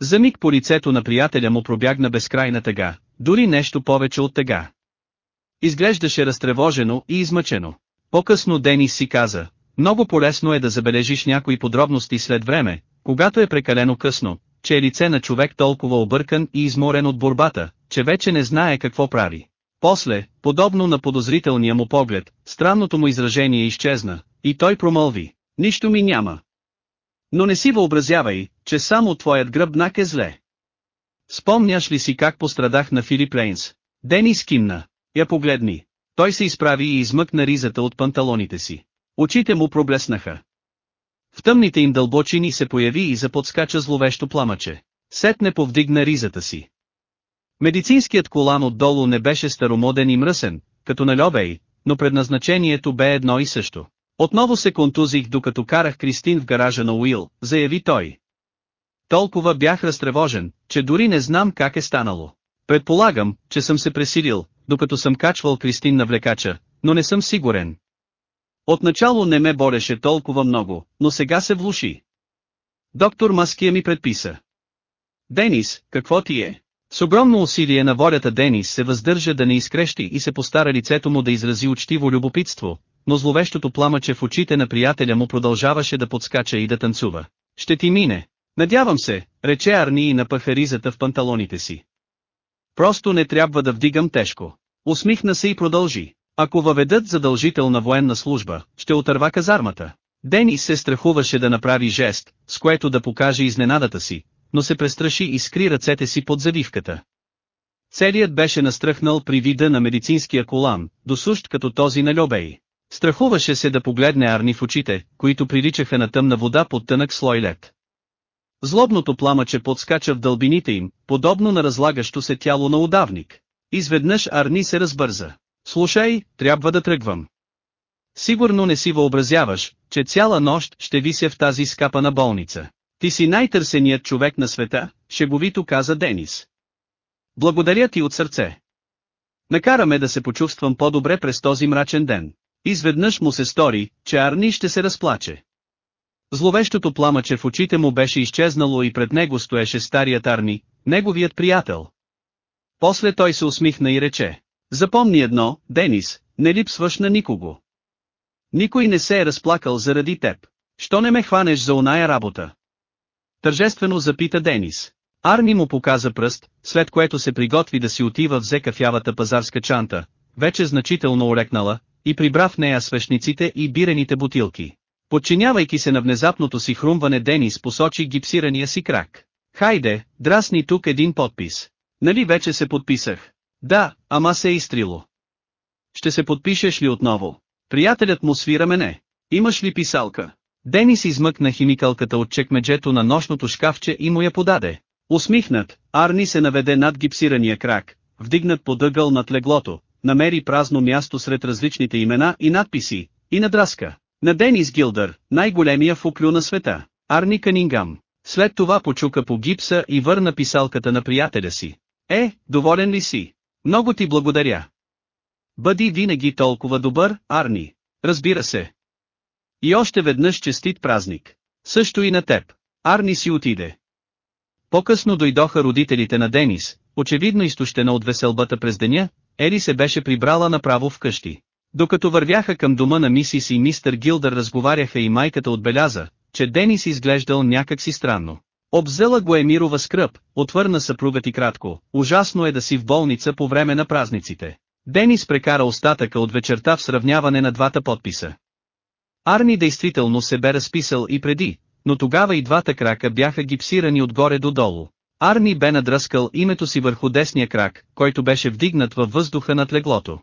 За миг по лицето на приятеля му пробягна безкрайна тъга, дори нещо повече от тъга. Изглеждаше разтревожено и измъчено. По-късно Денис си каза, много полезно е да забележиш някои подробности след време, когато е прекалено късно, че е лице на човек толкова объркан и изморен от борбата, че вече не знае какво прави. После, подобно на подозрителния му поглед, странното му изражение изчезна, и той промълви, нищо ми няма. Но не си въобразявай, че само твоят гръбнак е зле. Спомняш ли си как пострадах на Филип Рейнс? Денис кимна. Я погледни. Той се изправи и измъкна ризата от панталоните си. Очите му проблеснаха. В тъмните им дълбочини се появи и заподскача зловещо пламъче. Сетне повдигна ризата си. Медицинският колан отдолу не беше старомоден и мръсен, като на Льобей, но предназначението бе едно и също. Отново се контузих докато карах Кристин в гаража на Уил, заяви той. Толкова бях разтревожен, че дори не знам как е станало. Предполагам, че съм се пресилил, докато съм качвал Кристин на влекача, но не съм сигурен. Отначало не ме бореше толкова много, но сега се влуши. Доктор Маския ми предписа. Денис, какво ти е? С огромно усилие на волята Денис се въздържа да не изкрещи и се постара лицето му да изрази учтиво любопитство, но зловещото пламъче в очите на приятеля му продължаваше да подскача и да танцува. Ще ти мине. Надявам се, рече Арни и напъха ризата в панталоните си. Просто не трябва да вдигам тежко. Усмихна се и продължи. Ако въведат задължителна военна служба, ще отърва казармата. Денис се страхуваше да направи жест, с което да покаже изненадата си, но се престраши и скри ръцете си под завивката. Целият беше настръхнал при вида на медицинския колан, досущ като този на Льобей. Страхуваше се да погледне Арни в очите, които приличаха на тъмна вода под тънък слой лед. Злобното пламъче подскача в дълбините им, подобно на разлагащо се тяло на удавник. Изведнъж Арни се разбърза. Слушай, трябва да тръгвам. Сигурно не си въобразяваш, че цяла нощ ще вися в тази скапана болница. Ти си най-търсеният човек на света, шеговито каза Денис. Благодаря ти от сърце. Накараме да се почувствам по-добре през този мрачен ден. Изведнъж му се стори, че Арни ще се разплаче. Зловещото пламъче в очите му беше изчезнало и пред него стоеше старият Арни, неговият приятел. После той се усмихна и рече. Запомни едно, Денис, не липсваш на никого. Никой не се е разплакал заради теб. Що не ме хванеш за оная работа? Тържествено запита Денис. Арни му показа пръст, след което се приготви да си отива взе кафявата пазарска чанта, вече значително олекнала, и прибра в нея свещниците и бирените бутилки. Подчинявайки се на внезапното си хрумване Денис посочи гипсирания си крак. Хайде, драсни тук един подпис. Нали вече се подписах? Да, ама се е изтрило. Ще се подпишеш ли отново? Приятелят му свира мене. Имаш ли писалка? Денис измъкна химикалката от чекмеджето на нощното шкафче и му я подаде. Усмихнат, Арни се наведе над гипсирания крак, вдигнат подъгъл над леглото, намери празно място сред различните имена и надписи, и надраска. На Денис Гилдър, най-големия фуклю на света, Арни Канингам. След това почука по гипса и върна писалката на приятеля си. Е, доволен ли си? Много ти благодаря. Бъди винаги толкова добър, Арни. Разбира се. И още веднъж честит празник. Също и на теб. Арни си отиде. По-късно дойдоха родителите на Денис, очевидно изтощена от веселбата през деня, Ери се беше прибрала направо вкъщи. Докато вървяха към дома на мисис и мистер Гилдър разговаряха и майката отбеляза, че Денис изглеждал някак си странно. Обзела го Емирова скръп, отвърна съпругът и кратко, ужасно е да си в болница по време на празниците. Денис прекара остатъка от вечерта в сравняване на двата подписа. Арни действително се бе разписал и преди, но тогава и двата крака бяха гипсирани отгоре до долу. Арни бе надръскал името си върху десния крак, който беше вдигнат във въздуха над леглото.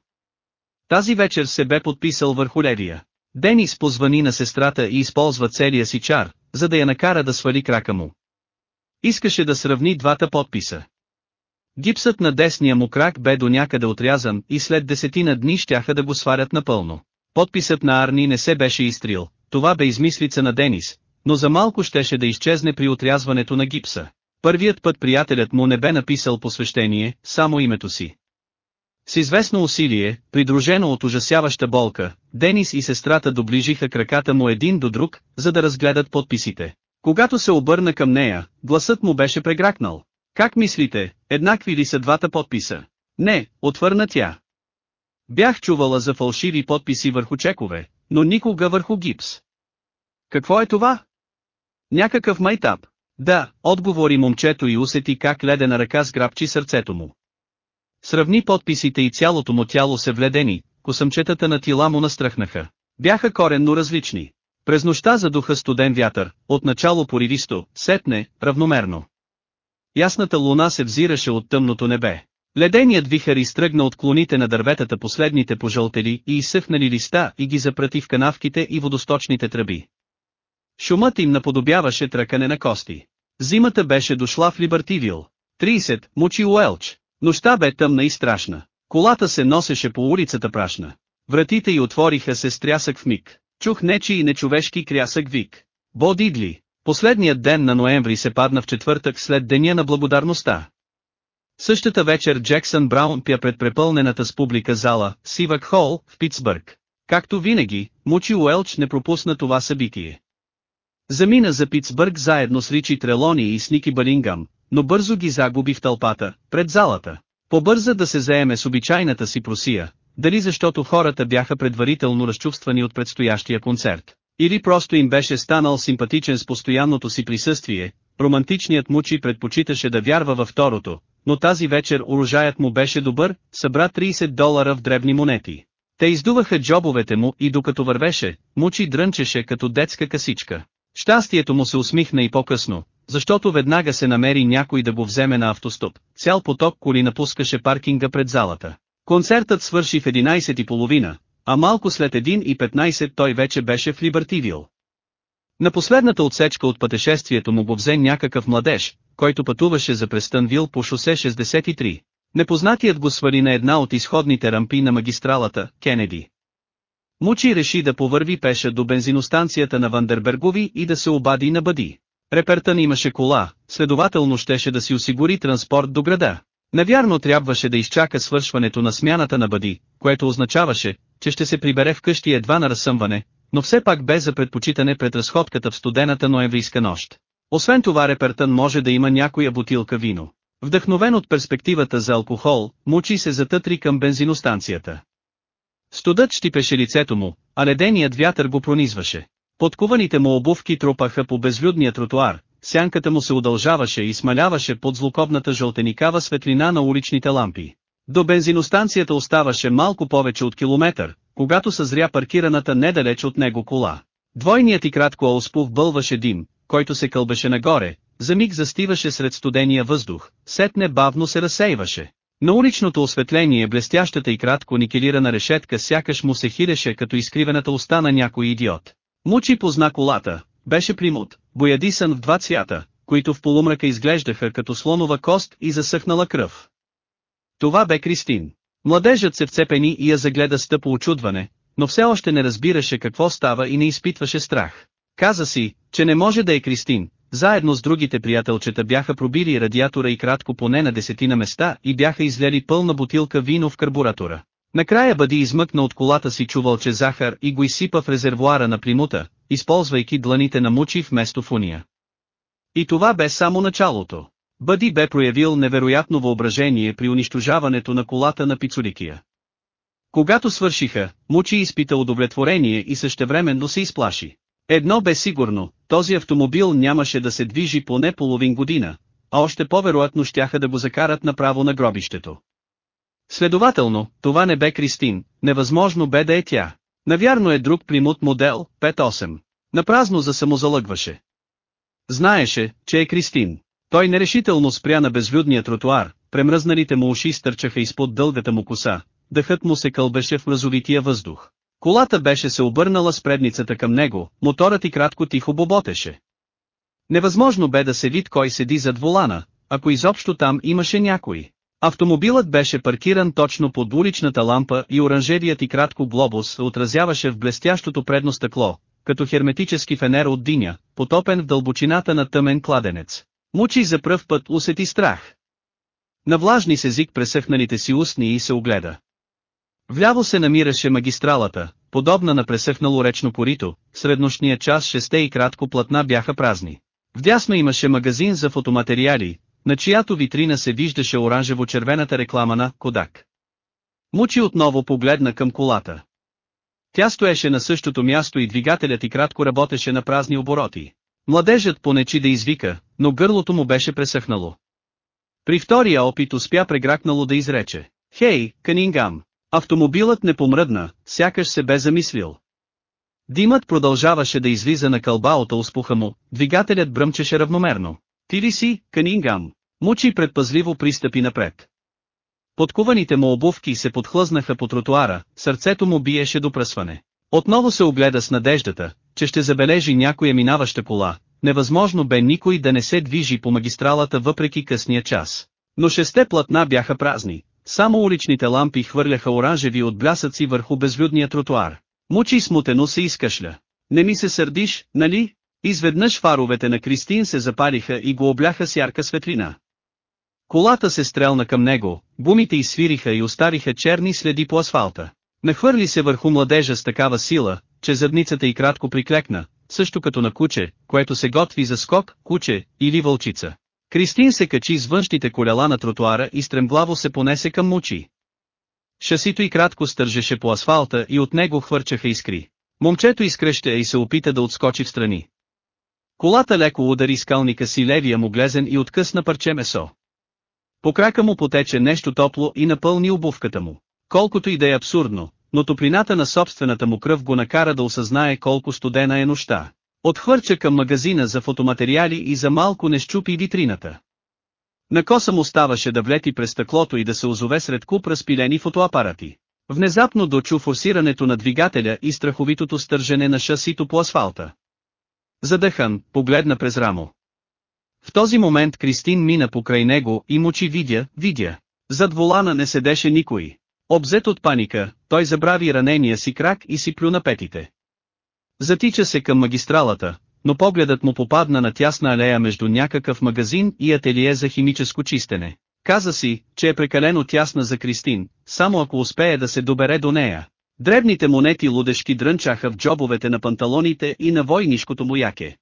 Тази вечер се бе подписал върху левия. Денис позвани на сестрата и използва целия си чар, за да я накара да свали крака му. Искаше да сравни двата подписа. Гипсът на десния му крак бе до някъде отрязан и след десетина дни щяха да го сварят напълно. Подписът на Арни не се беше изтрил, това бе измислица на Денис, но за малко щеше да изчезне при отрязването на гипса. Първият път приятелят му не бе написал посвещение, само името си. С известно усилие, придружено от ужасяваща болка, Денис и сестрата доближиха краката му един до друг, за да разгледат подписите. Когато се обърна към нея, гласът му беше прегракнал. Как мислите, еднакви ли са двата подписа? Не, отвърна тя. Бях чувала за фалшиви подписи върху чекове, но никога върху гипс. Какво е това? Някакъв майтап. Да, отговори момчето и усети как ледена ръка сграбчи сърцето му. Сравни подписите и цялото му тяло се вледени, косъмчетата на тила му настръхнаха. Бяха коренно различни. През нощта задуха студен вятър, отначало поривисто, сетне, равномерно. Ясната луна се взираше от тъмното небе. Леденият вихър изтръгна от клоните на дърветата последните пожълтели и изсъхнали листа и ги запрати в канавките и водосточните тръби. Шумът им наподобяваше тръкане на кости. Зимата беше дошла в Либертивил. 30, мучи Уелч. Нощта бе тъмна и страшна. Колата се носеше по улицата прашна. Вратите й отвориха се с трясък в миг. Чух нечи и нечовешки крясък вик. Бо Дидли. Последният ден на ноември се падна в четвъртък след Деня на благодарността. Същата вечер Джексън Браун пя пред препълнената с публика зала, Сивък Хол, в Питсбърг. Както винаги, Мучи Уелч не пропусна това събитие. Замина за Питсбърг заедно с Ричи Трелони и Сники Балингам, но бързо ги загуби в тълпата, пред залата. Побърза да се заеме с обичайната си просия, дали защото хората бяха предварително разчувствани от предстоящия концерт, или просто им беше станал симпатичен с постоянното си присъствие, романтичният мучи предпочиташе да вярва във второто, но тази вечер урожаят му беше добър, събра 30 долара в дребни монети. Те издуваха джобовете му и докато вървеше, мучи дрънчеше като детска касичка. Щастието му се усмихна и по-късно, защото веднага се намери някой да го вземе на автостоп. Цял поток коли напускаше паркинга пред залата. Концертът свърши в 11.30, а малко след 1.15 той вече беше в Либертивил. На последната отсечка от пътешествието му го взе някакъв младеж, който пътуваше за Престънвил по шосе 63. Непознатият го свали на една от изходните рампи на магистралата, Кенеди. Мучи реши да повърви пеша до бензиностанцията на Вандербергови и да се обади на Бъди. Репертън имаше кола, следователно щеше да си осигури транспорт до града. Навярно трябваше да изчака свършването на смяната на Бъди, което означаваше, че ще се прибере вкъщи едва на разсъмване, но все пак бе за предпочитане пред разходката в студената ноемврийска нощ. Освен това Репертън може да има някоя бутилка вино. Вдъхновен от перспективата за алкохол, мучи се затътри към бензиностанцията. Студът щипеше лицето му, а леденият вятър го пронизваше. Подкуваните му обувки тропаха по безлюдния тротуар, сянката му се удължаваше и смаляваше под злокобната жълтеникава светлина на уличните лампи. До бензиностанцията оставаше малко повече от километър, когато съзря паркираната недалеч от него кола. Двойният и кратко ауспув бълваше дим, който се кълбеше нагоре, за миг застиваше сред студения въздух, сетне бавно се разсейваше. На уличното осветление блестящата и кратко никелирана решетка сякаш му се хилеше като изкривената уста на някой идиот. Мучи позна колата, беше примут, боядисан в два цвята, които в полумрака изглеждаха като слонова кост и засъхнала кръв. Това бе Кристин. Младежът се вцепени и я загледа с тъпо очудване, но все още не разбираше какво става и не изпитваше страх. Каза си, че не може да е Кристин, заедно с другите приятелчета бяха пробили радиатора и кратко поне на десетина места и бяха излели пълна бутилка вино в карбуратора. Накрая Бъди измъкна от колата си чувалче захар и го изсипа в резервуара на примута, използвайки дланите на мучи вместо фуния. И това бе само началото. Бъди бе проявил невероятно въображение при унищожаването на колата на Пицуликия. Когато свършиха, Мучи изпита удовлетворение и същевременно се изплаши. Едно бе сигурно, този автомобил нямаше да се движи поне половин година, а още по-вероятно щяха да го закарат направо на гробището. Следователно, това не бе Кристин, невъзможно бе да е тя. Навярно е друг примут модел, 5-8. Напразно за самозалъгваше. Знаеше, че е Кристин. Той нерешително спря на безлюдния тротуар, премръзналите му уши стърчаха изпод дългата му коса, дъхът му се кълбеше в мразовития въздух. Колата беше се обърнала с предницата към него, моторът и кратко тихо боботеше. Невъзможно бе да се вид кой седи зад волана, ако изобщо там имаше някой. Автомобилът беше паркиран точно под уличната лампа и оранжерият и кратко глобус отразяваше в блестящото предно стъкло, като херметически фенер от диня, потопен в дълбочината на тъмен кладенец. Мучи за пръв път усети страх. На влажни с език пресъхналите си устни и се огледа. Вляво се намираше магистралата, подобна на пресъхнало речно корито, среднощния час шесте и кратко платна бяха празни. Вдясно имаше магазин за фотоматериали, на чиято витрина се виждаше оранжево-червената реклама на Кодак. Мучи отново погледна към колата. Тя стоеше на същото място и двигателят и кратко работеше на празни обороти. Младежът понечи да извика, но гърлото му беше пресъхнало. При втория опит успя прегракнало да изрече. Хей, Канингам! Автомобилът не помръдна, сякаш се бе замислил. Димът продължаваше да излиза на кълба от успуха му, двигателят бръмчеше равномерно. Ти ли си, Канингам? Мучи предпазливо пристъпи напред. Подкуваните му обувки се подхлъзнаха по тротуара, сърцето му биеше до пръсване. Отново се огледа с надеждата, че ще забележи някоя минаваща кола, невъзможно бе никой да не се движи по магистралата въпреки късния час. Но шесте платна бяха празни, само уличните лампи хвърляха оранжеви от блясъци върху безлюдния тротуар. Мучи смутено се изкашля. Не ми се сърдиш, нали? Изведнъж фаровете на Кристин се запалиха и го обляха с ярка светлина. Колата се стрелна към него, гумите изсвириха и остариха черни следи по асфалта. Нахвърли се върху младежа с такава сила, че задницата й кратко приклекна, също като на куче, което се готви за скок, куче или вълчица. Кристин се качи с външните колела на тротуара и стремглаво се понесе към мучи. Шасито и кратко стържеше по асфалта и от него хвърчаха искри. Момчето изкръща и се опита да отскочи в страни. Колата леко удари скалника си левия му глезен и откъсна парче месо. По крака му потече нещо топло и напълни обувката му. Колкото и да е абсурдно, но топлината на собствената му кръв го накара да осъзнае колко студена е нощта. Отхвърча към магазина за фотоматериали и за малко не щупи витрината. На коса му ставаше да влети през стъклото и да се озове сред куп разпилени фотоапарати. Внезапно дочу форсирането на двигателя и страховитото стържене на шасито по асфалта. Задъхан, погледна през рамо. В този момент Кристин мина покрай него и мучи видя, видя. Зад волана не седеше никой. Обзет от паника, той забрави ранения си крак и си плю на петите. Затича се към магистралата, но погледът му попадна на тясна алея между някакъв магазин и ателие за химическо чистене. Каза си, че е прекалено тясна за Кристин, само ако успее да се добере до нея. Дребните монети лудешки дрънчаха в джобовете на панталоните и на войнишкото му яке.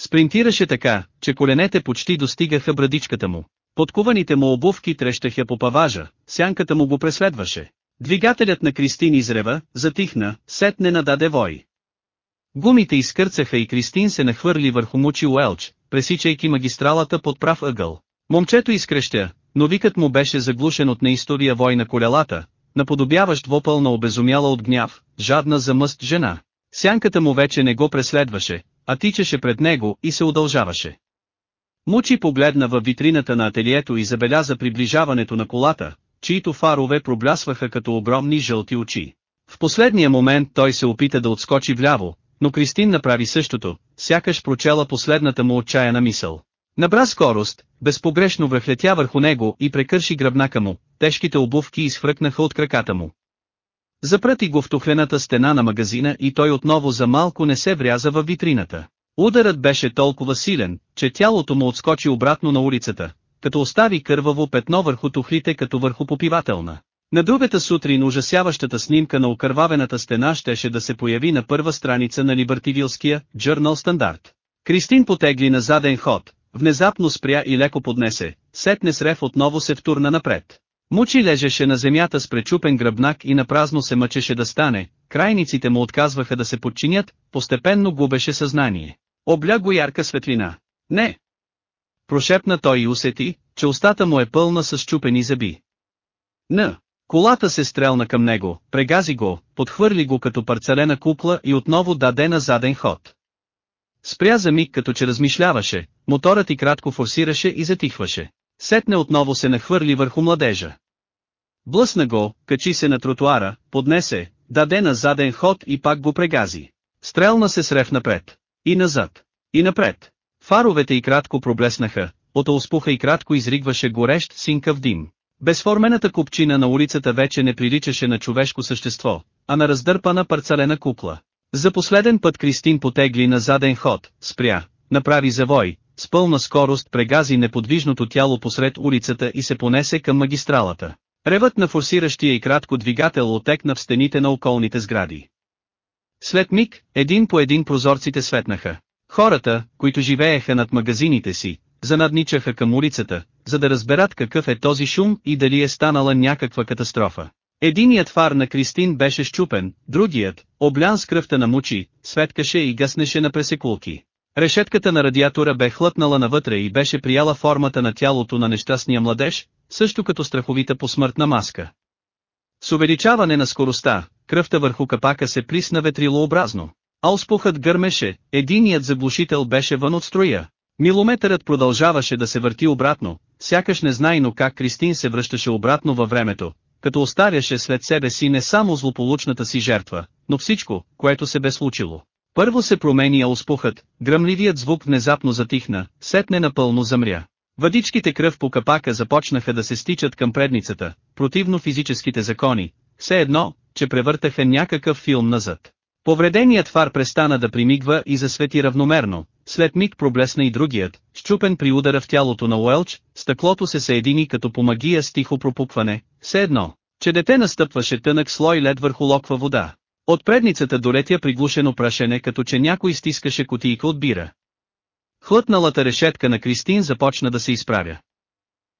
Спринтираше така, че коленете почти достигаха брадичката му. Подкуваните му обувки трещаха по паважа, сянката му го преследваше. Двигателят на Кристин изрева, затихна, сетне нададе вой. Гумите изкърцаха и Кристин се нахвърли върху Мучи Уелч, пресичайки магистралата под прав ъгъл. Момчето изкрещя, но викът му беше заглушен от неистория вой на колелата, наподобяващ вопъл на обезумяла от гняв, жадна за мъст жена. Сянката му вече не го преследваше, а тичаше пред него и се удължаваше. Мучи погледна във витрината на ателието и забеляза приближаването на колата, чието фарове проблясваха като огромни жълти очи. В последния момент той се опита да отскочи вляво, но Кристин направи същото, сякаш прочела последната му отчаяна мисъл. Набра скорост, безпогрешно връхлетя върху него и прекърши гръбнака му, тежките обувки изхвъркнаха от краката му. Запрати го в тухлената стена на магазина и той отново за малко не се вряза във витрината. Ударът беше толкова силен, че тялото му отскочи обратно на улицата, като остави кърваво петно върху тухлите като върху попивателна. На другата сутрин ужасяващата снимка на окървавената стена щеше да се появи на първа страница на Либертивилския Journal Standard. Кристин потегли на заден ход, внезапно спря и леко поднесе, сетне с рев отново се втурна напред. Мучи лежеше на земята с пречупен гръбнак и напразно се мъчеше да стане, крайниците му отказваха да се подчинят, постепенно губеше съзнание. Обля го ярка светлина. Не! Прошепна той и усети, че устата му е пълна с чупени зъби. Н. Колата се стрелна към него, прегази го, подхвърли го като парцелена кукла и отново даде на заден ход. Спря за миг като че размишляваше, моторът и кратко форсираше и затихваше. Сетне отново се нахвърли върху младежа. Блъсна го, качи се на тротуара, поднесе, даде на заден ход и пак го прегази. Стрелна се срев напред. И назад. И напред. Фаровете и кратко проблеснаха, от успуха и кратко изригваше горещ синкав дим. Безформената купчина на улицата вече не приличаше на човешко същество, а на раздърпана парцалена кукла. За последен път Кристин потегли на заден ход, спря, направи завой, с пълна скорост прегази неподвижното тяло посред улицата и се понесе към магистралата. Ревът на форсиращия и кратко двигател отекна в стените на околните сгради. След миг, един по един прозорците светнаха. Хората, които живееха над магазините си, занадничаха към улицата, за да разберат какъв е този шум и дали е станала някаква катастрофа. Единият фар на Кристин беше щупен, другият, облян с кръвта на мучи, светкаше и гъснеше на пресекулки. Решетката на радиатора бе хлътнала навътре и беше прияла формата на тялото на нещастния младеж, също като страховита посмъртна маска. С увеличаване на скоростта, кръвта върху капака се присна ветрилообразно. А успухът гърмеше, единият заглушител беше вън от строя. Милометърът продължаваше да се върти обратно, сякаш незнайно как Кристин се връщаше обратно във времето, като остаряше след себе си не само злополучната си жертва, но всичко, което се бе случило. Първо се промени ауспухът, гръмливият звук внезапно затихна, сетне напълно замря. Въдичките кръв по капака започнаха да се стичат към предницата, противно физическите закони, все едно, че превъртаха някакъв филм назад. Повреденият фар престана да примигва и засвети равномерно, след миг проблесна и другият, щупен при удара в тялото на Уелч, стъклото се съедини като по магия с тихо пропукване, все едно, че дете настъпваше тънък слой лед върху локва вода. От предницата долетя приглушено прашене като че някой стискаше кутийка от бира. Хлътналата решетка на Кристин започна да се изправя.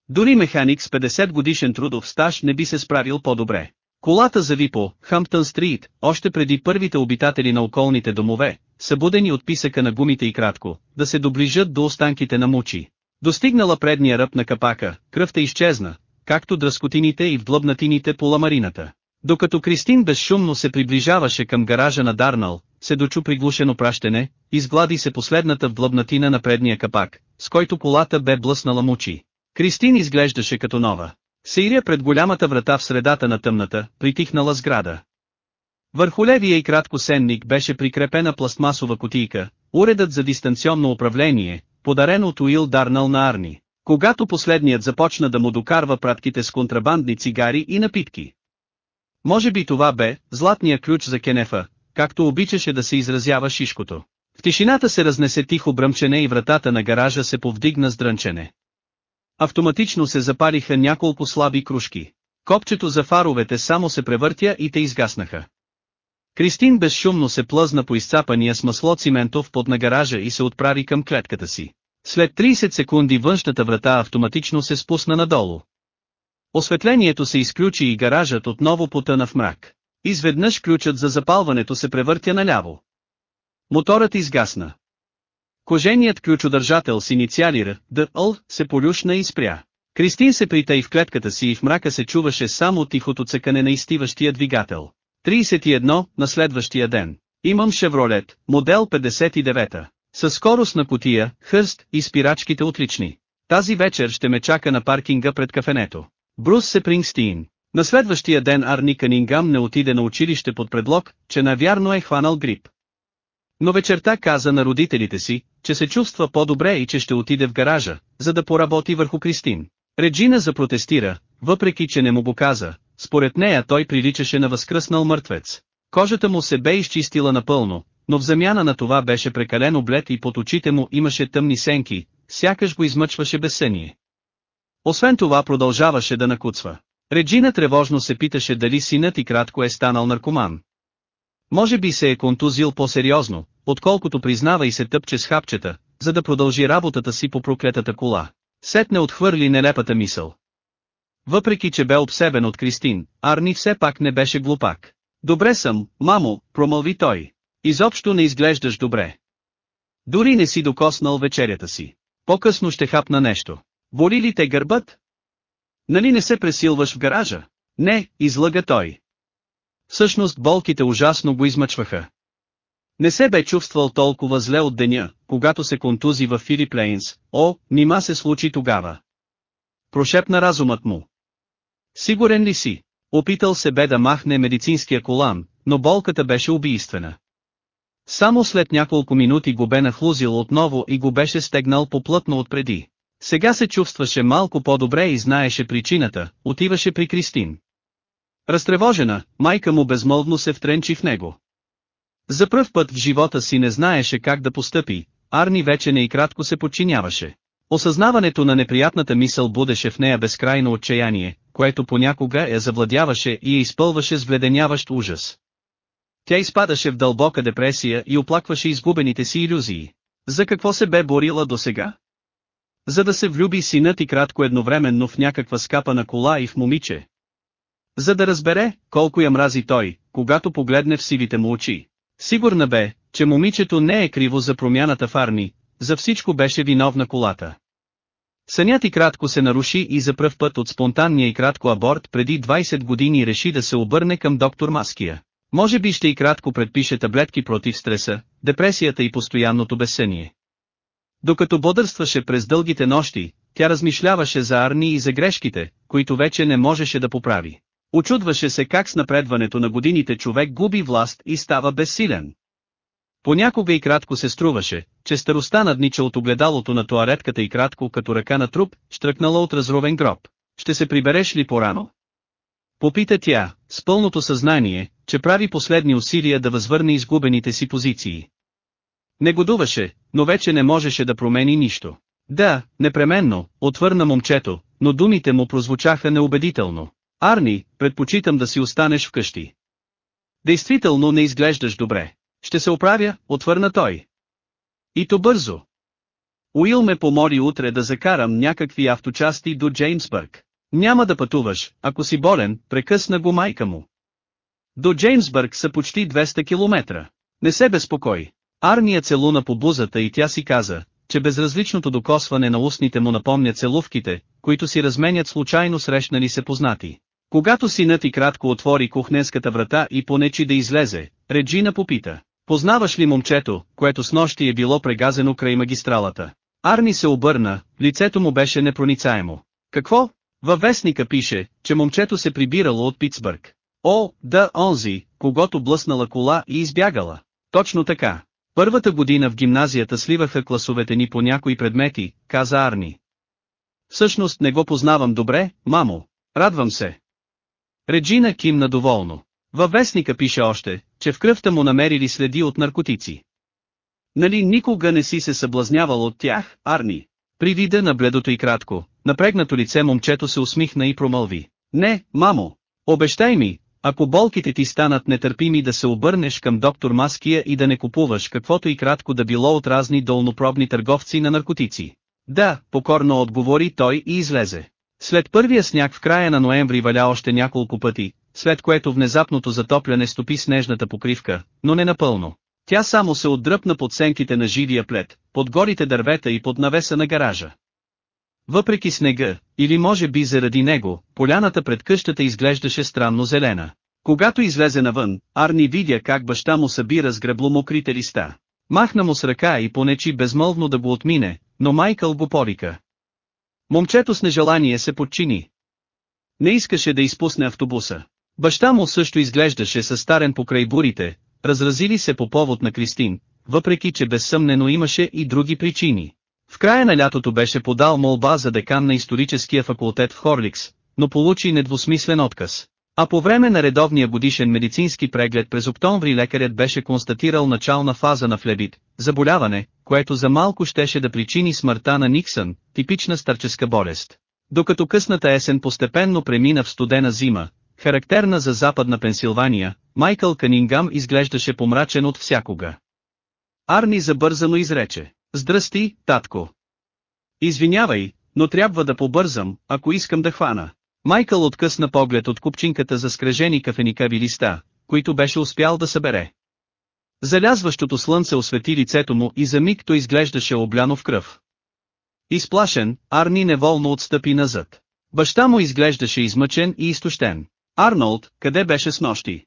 Дори механик с 50 годишен трудов стаж не би се справил по-добре. Колата зави по Хамптън Стрит, още преди първите обитатели на околните домове, събудени от писъка на гумите и кратко, да се доближат до останките на мучи. Достигнала предния ръб на капака, кръвта изчезна, както дръскотините и вдлъбнатините по ламарината. Докато Кристин безшумно се приближаваше към гаража на Дарнал, се дочу приглушено пращене, изглади се последната вдлъбнатина на предния капак, с който колата бе блъснала мучи. Кристин изглеждаше като нова. Се иря пред голямата врата в средата на тъмната, притихнала сграда. Върху левия и кратко сенник беше прикрепена пластмасова кутийка, уредът за дистанционно управление, подарен от Уил Дарнал на Арни, когато последният започна да му докарва пратките с контрабандни цигари и напитки. Може би това бе, златния ключ за Кенефа, както обичаше да се изразява шишкото. В тишината се разнесе тихо бръмчене и вратата на гаража се повдигна с дрънчене. Автоматично се запалиха няколко слаби кружки. Копчето за фаровете само се превъртя и те изгаснаха. Кристин безшумно се плъзна по изцапания с масло циментов под на гаража и се отправи към клетката си. След 30 секунди външната врата автоматично се спусна надолу. Осветлението се изключи и гаражът отново потъна в мрак. Изведнъж ключът за запалването се превъртя наляво. Моторът изгасна. Коженият ключодържател с инициалира, ДЛ, се полюшна и спря. Кристин се притай в клетката си и в мрака се чуваше само тихото цъкане на изтиващия двигател. 31, на следващия ден. Имам Шевролет, модел 59-та. Със скорост на котия, хърст и спирачките отлични. Тази вечер ще ме чака на паркинга пред кафенето. Брус Сепрингстин. На следващия ден Арни Канингам не отиде на училище под предлог, че навярно е хванал грип. Но вечерта каза на родителите си, че се чувства по-добре и че ще отиде в гаража, за да поработи върху Кристин. Реджина запротестира, въпреки че не му го каза, според нея той приличаше на възкръснал мъртвец. Кожата му се бе изчистила напълно, но в замяна на това беше прекалено блед и под очите му имаше тъмни сенки, сякаш го измъчваше безсъние. Освен това продължаваше да накуцва. Реджина тревожно се питаше дали синът и кратко е станал наркоман. Може би се е контузил по-сериозно, отколкото признава и се тъпче с хапчета, за да продължи работата си по проклетата кола. Сетне отхвърли нелепата мисъл. Въпреки че бе обсебен от Кристин, Арни все пак не беше глупак. Добре съм, мамо, промълви той. Изобщо не изглеждаш добре. Дори не си докоснал вечерята си. По-късно ще хапна нещо. Боли ли те гърбът? Нали не се пресилваш в гаража? Не, излъга той. Всъщност болките ужасно го измъчваха. Не се бе чувствал толкова зле от деня, когато се контузи в Филип Лейнс, о, нима се случи тогава. Прошепна разумът му. Сигурен ли си? Опитал се бе да махне медицинския колан, но болката беше убийствена. Само след няколко минути го бе нахлузил отново и го беше стегнал поплътно отпреди. Сега се чувстваше малко по-добре и знаеше причината, отиваше при Кристин. Разтревожена, майка му безмолвно се втренчи в него. За пръв път в живота си не знаеше как да постъпи, Арни вече не и кратко се подчиняваше. Осъзнаването на неприятната мисъл будеше в нея безкрайно отчаяние, което понякога я завладяваше и я изпълваше с вледеняващ ужас. Тя изпадаше в дълбока депресия и оплакваше изгубените си иллюзии. За какво се бе борила досега? За да се влюби синът и кратко едновременно в някаква скапана кола и в момиче. За да разбере, колко я мрази той, когато погледне в сивите му очи. Сигурна бе, че момичето не е криво за промяната в Арни, за всичко беше виновна колата. Сънят и кратко се наруши и за пръв път от спонтанния и кратко аборт преди 20 години реши да се обърне към доктор Маския. Може би ще и кратко предпише таблетки против стреса, депресията и постоянното безсъние. Докато бодърстваше през дългите нощи, тя размишляваше за Арни и за грешките, които вече не можеше да поправи. Очудваше се как с напредването на годините човек губи власт и става безсилен. Понякога и кратко се струваше, че староста наднича от огледалото на туаретката и кратко като ръка на труп, штръкнала от разровен гроб. Ще се прибереш ли порано? Попита тя, с пълното съзнание, че прави последни усилия да възвърне изгубените си позиции. Негодуваше, но вече не можеше да промени нищо. Да, непременно, отвърна момчето, но думите му прозвучаха неубедително. Арни, предпочитам да си останеш вкъщи. Действително не изглеждаш добре. Ще се оправя, отвърна той. И то бързо. Уил ме помоли утре да закарам някакви авточасти до Джеймсбърг. Няма да пътуваш, ако си болен, прекъсна го майка му. До Джеймсбърг са почти 200 километра. Не се безпокой. Арния целуна по бузата и тя си каза, че безразличното докосване на устните му напомня целувките, които си разменят случайно срещнали се познати. Когато синът и кратко отвори кухненската врата и понечи да излезе, Реджина попита. Познаваш ли момчето, което с нощи е било прегазено край магистралата? Арни се обърна, лицето му беше непроницаемо. Какво? Във вестника пише, че момчето се прибирало от Питсбърг. О, да, онзи, когато блъснала кола и избягала. Точно така. Първата година в гимназията сливаха класовете ни по някои предмети, каза Арни. Всъщност не го познавам добре, мамо. Радвам се. Реджина кимна доволно. Във вестника пише още, че в кръвта му намерили следи от наркотици. Нали никога не си се съблазнявал от тях, Арни? При вида на бледото и кратко, напрегнато лице момчето се усмихна и промълви. Не, мамо. Обещай ми, ако болките ти станат нетърпими да се обърнеш към доктор Маския и да не купуваш каквото и кратко да било от разни долнопробни търговци на наркотици. Да, покорно отговори той и излезе. След първия сняг в края на ноември валя още няколко пъти, след което внезапното затопляне стопи снежната покривка, но не напълно. Тя само се отдръпна под сенките на живия плед, под горите дървета и под навеса на гаража. Въпреки снега, или може би заради него, поляната пред къщата изглеждаше странно зелена. Когато излезе навън, Арни видя как баща му събира с гребло мокрите листа. Махна му с ръка и понечи безмълвно да го отмине, но Майкъл го порика. Момчето с нежелание се подчини. Не искаше да изпусне автобуса. Баща му също изглеждаше състарен покрай бурите, разразили се по повод на Кристин, въпреки че безсъмнено имаше и други причини. В края на лятото беше подал молба за декан на историческия факултет в Хорликс, но получи недвусмислен отказ. А по време на редовния годишен медицински преглед през октомври лекарят беше констатирал начална фаза на флебит, заболяване, което за малко щеше да причини смъртта на Никсън, типична старческа болест. Докато късната есен постепенно премина в студена зима, характерна за западна Пенсилвания, Майкъл Канингам изглеждаше помрачен от всякога. Арни забързано изрече. Здрасти, татко. Извинявай, но трябва да побързам, ако искам да хвана. Майкъл откъсна поглед от купчинката за скрежени кафеникави листа, които беше успял да събере. Залязващото слънце освети лицето му и за миг то изглеждаше обляно в кръв. Изплашен, Арни неволно отстъпи назад. Баща му изглеждаше измъчен и изтощен. Арнолд, къде беше с нощи?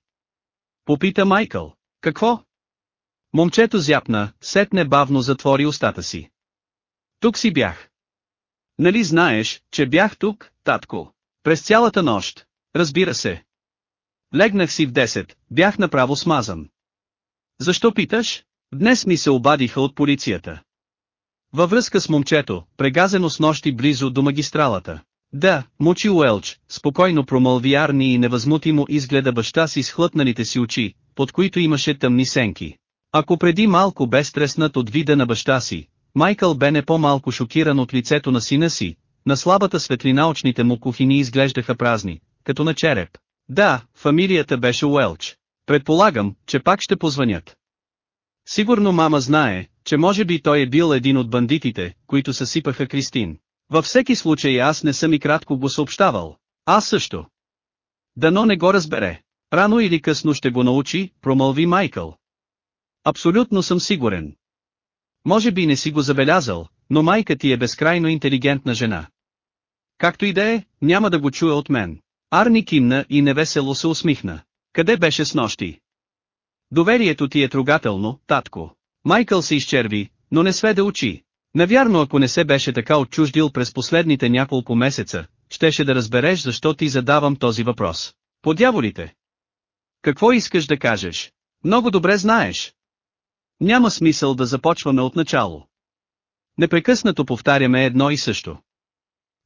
Попита Майкъл. Какво? Момчето зяпна, сетне бавно затвори устата си. Тук си бях. Нали знаеш, че бях тук, татко? През цялата нощ. Разбира се. Легнах си в 10, бях направо смазан. Защо питаш? Днес ми се обадиха от полицията. Във връзка с момчето, прегазено с нощи близо до магистралата. Да, мучи Уелч, спокойно промълви Арни и невъзмутимо изгледа баща си с хлътналите си очи, под които имаше тъмни сенки. Ако преди малко бе стреснат от вида на баща си, Майкъл бе не по-малко шокиран от лицето на сина си, на слабата светлина очните му кухини изглеждаха празни, като на череп. Да, фамилията беше Уелч. Предполагам, че пак ще позвънят. Сигурно мама знае, че може би той е бил един от бандитите, които съсипаха Кристин. Във всеки случай аз не съм и кратко го съобщавал. Аз също. Дано не го разбере. Рано или късно ще го научи, промълви Майкъл. Абсолютно съм сигурен. Може би не си го забелязал, но майка ти е безкрайно интелигентна жена. Както и да е, няма да го чуе от мен. Арни кимна и невесело се усмихна. Къде беше с нощи? Доверието ти е трогателно, татко. Майкъл се изчерви, но не сведе очи. Навярно ако не се беше така отчуждил през последните няколко месеца, щеше да разбереш защо ти задавам този въпрос. По дяволите! Какво искаш да кажеш? Много добре знаеш. Няма смисъл да започваме от начало. Непрекъснато повтаряме едно и също.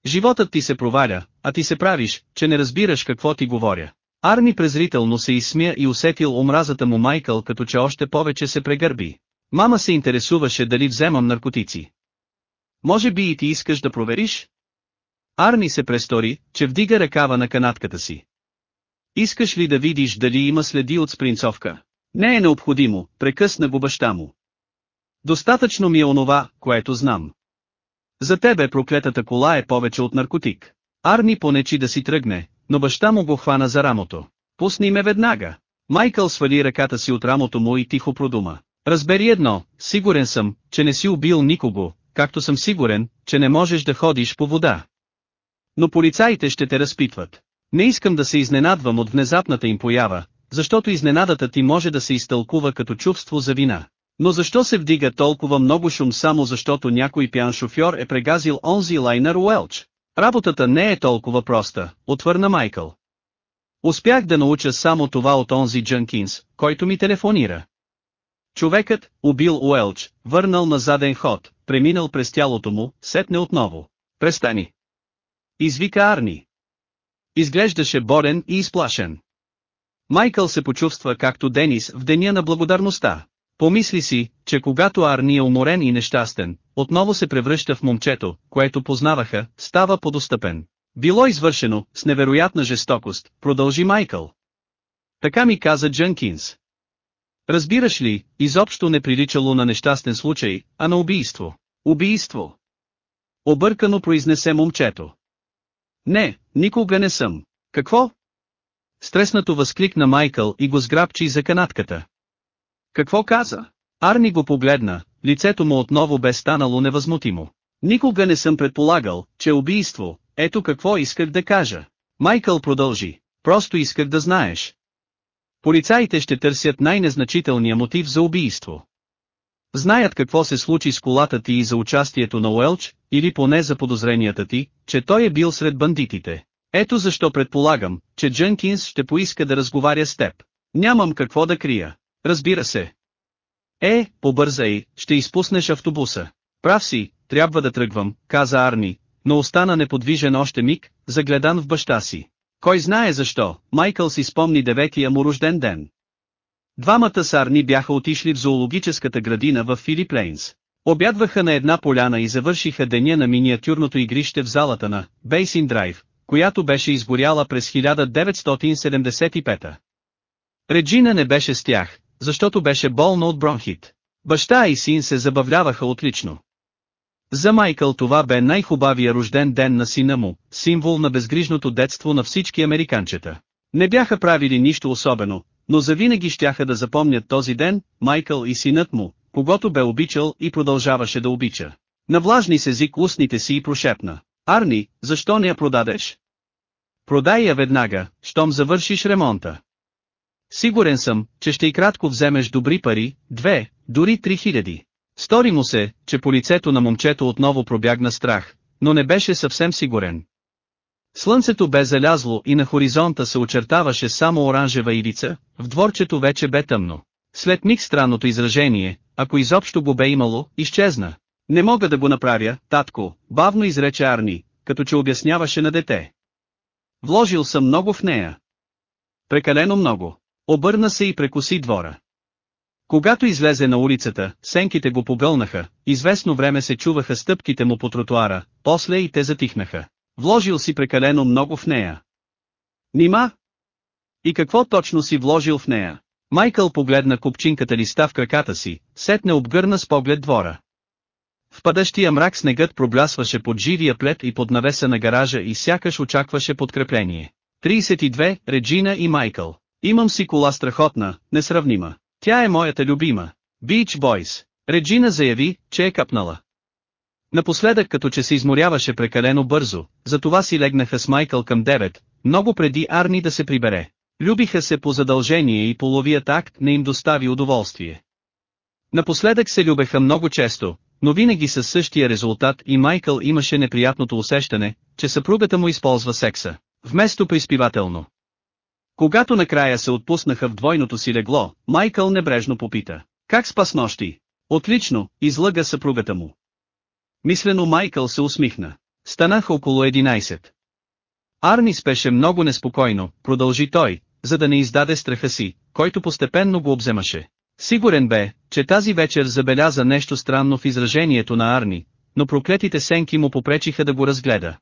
Животът ти се проваля, а ти се правиш, че не разбираш какво ти говоря. Арни презрително се изсмя и усетил омразата му Майкъл като че още повече се прегърби. Мама се интересуваше дали вземам наркотици. Може би и ти искаш да провериш? Арни се престори, че вдига ръкава на канатката си. Искаш ли да видиш дали има следи от спринцовка? Не е необходимо, прекъсна го баща му. Достатъчно ми е онова, което знам. За тебе проклетата кола е повече от наркотик. Арни понечи да си тръгне, но баща му го хвана за рамото. Пусни ме веднага. Майкъл свали ръката си от рамото му и тихо продума. Разбери едно, сигурен съм, че не си убил никого, както съм сигурен, че не можеш да ходиш по вода. Но полицаите ще те разпитват. Не искам да се изненадвам от внезапната им поява, защото изненадата ти може да се изтълкува като чувство за вина. Но защо се вдига толкова много шум само защото някой пян шофьор е прегазил онзи лайнер Уелч? Работата не е толкова проста, отвърна Майкъл. Успях да науча само това от онзи Джанкинс, който ми телефонира. Човекът, убил Уелч, върнал на заден ход, преминал през тялото му, сетне отново. Престани. Извика Арни. Изглеждаше борен и изплашен. Майкъл се почувства както Денис в деня на благодарността. Помисли си, че когато Арни е уморен и нещастен, отново се превръща в момчето, което познаваха, става подостъпен. Било извършено, с невероятна жестокост, продължи Майкъл. Така ми каза Джънкинс. Разбираш ли, изобщо не приличало на нещастен случай, а на убийство. Убийство. Объркано произнесе момчето. Не, никога не съм. Какво? Стреснато възкликна Майкъл и го сграбчи за канатката. Какво каза? Арни го погледна, лицето му отново бе станало невъзмутимо. Никога не съм предполагал, че убийство, ето какво исках да кажа. Майкъл продължи, просто исках да знаеш. Полицаите ще търсят най-незначителния мотив за убийство. Знаят какво се случи с колата ти и за участието на Уелч, или поне за подозренията ти, че той е бил сред бандитите. Ето защо предполагам, че Дженкинс ще поиска да разговаря с теб. Нямам какво да крия. Разбира се. Е, побързай, ще изпуснеш автобуса. Прав си, трябва да тръгвам, каза Арни, но остана неподвижен още миг, загледан в баща си. Кой знае защо, Майкъл си спомни деветия му рожден ден. Двамата сарни бяха отишли в зоологическата градина в Филип Лейнс. Обядваха на една поляна и завършиха деня на миниатюрното игрище в залата на Бейсин Драйв, която беше изгоряла през 1975. Реджина не беше с тях, защото беше болна от бронхит. Баща и син се забавляваха отлично. За Майкъл това бе най-хубавия рожден ден на сина му, символ на безгрижното детство на всички американчета. Не бяха правили нищо особено, но завинаги щяха да запомнят този ден, Майкъл и синът му, когато бе обичал и продължаваше да обича. Навлажни с език устните си и прошепна. Арни, защо не я продадеш? Продай я веднага, щом завършиш ремонта. Сигурен съм, че ще и кратко вземеш добри пари, две, дори три хиляди. Стори му се, че по лицето на момчето отново пробягна страх, но не беше съвсем сигурен. Слънцето бе залязло и на хоризонта се очертаваше само оранжева ивица, в дворчето вече бе тъмно. След миг странното изражение, ако изобщо го бе имало, изчезна. Не мога да го направя, татко, бавно изрече Арни, като че обясняваше на дете. Вложил съм много в нея. Прекалено много. Обърна се и прекоси двора. Когато излезе на улицата, сенките го погълнаха, известно време се чуваха стъпките му по тротуара, после и те затихнаха. Вложил си прекалено много в нея. Нима? И какво точно си вложил в нея? Майкъл погледна купчинката листа в краката си, сетне обгърна с поглед двора. В падащия мрак снегът проблясваше под живия плет и под навеса на гаража и сякаш очакваше подкрепление. 32, Реджина и Майкъл. Имам си кола страхотна, несравнима. Тя е моята любима. Beach Boys. Реджина заяви, че е капнала. Напоследък като че се изморяваше прекалено бързо, затова си легнаха с Майкъл към 9, много преди Арни да се прибере. Любиха се по задължение и половият акт не им достави удоволствие. Напоследък се любеха много често, но винаги със същия резултат и Майкъл имаше неприятното усещане, че съпругата му използва секса, вместо приспивателно. Когато накрая се отпуснаха в двойното си легло, Майкъл небрежно попита. Как спа с нощи? Отлично, излъга съпругата му. Мислено Майкъл се усмихна. Станах около 11. Арни спеше много неспокойно, продължи той, за да не издаде страха си, който постепенно го обземаше. Сигурен бе, че тази вечер забеляза нещо странно в изражението на Арни, но проклетите сенки му попречиха да го разгледа.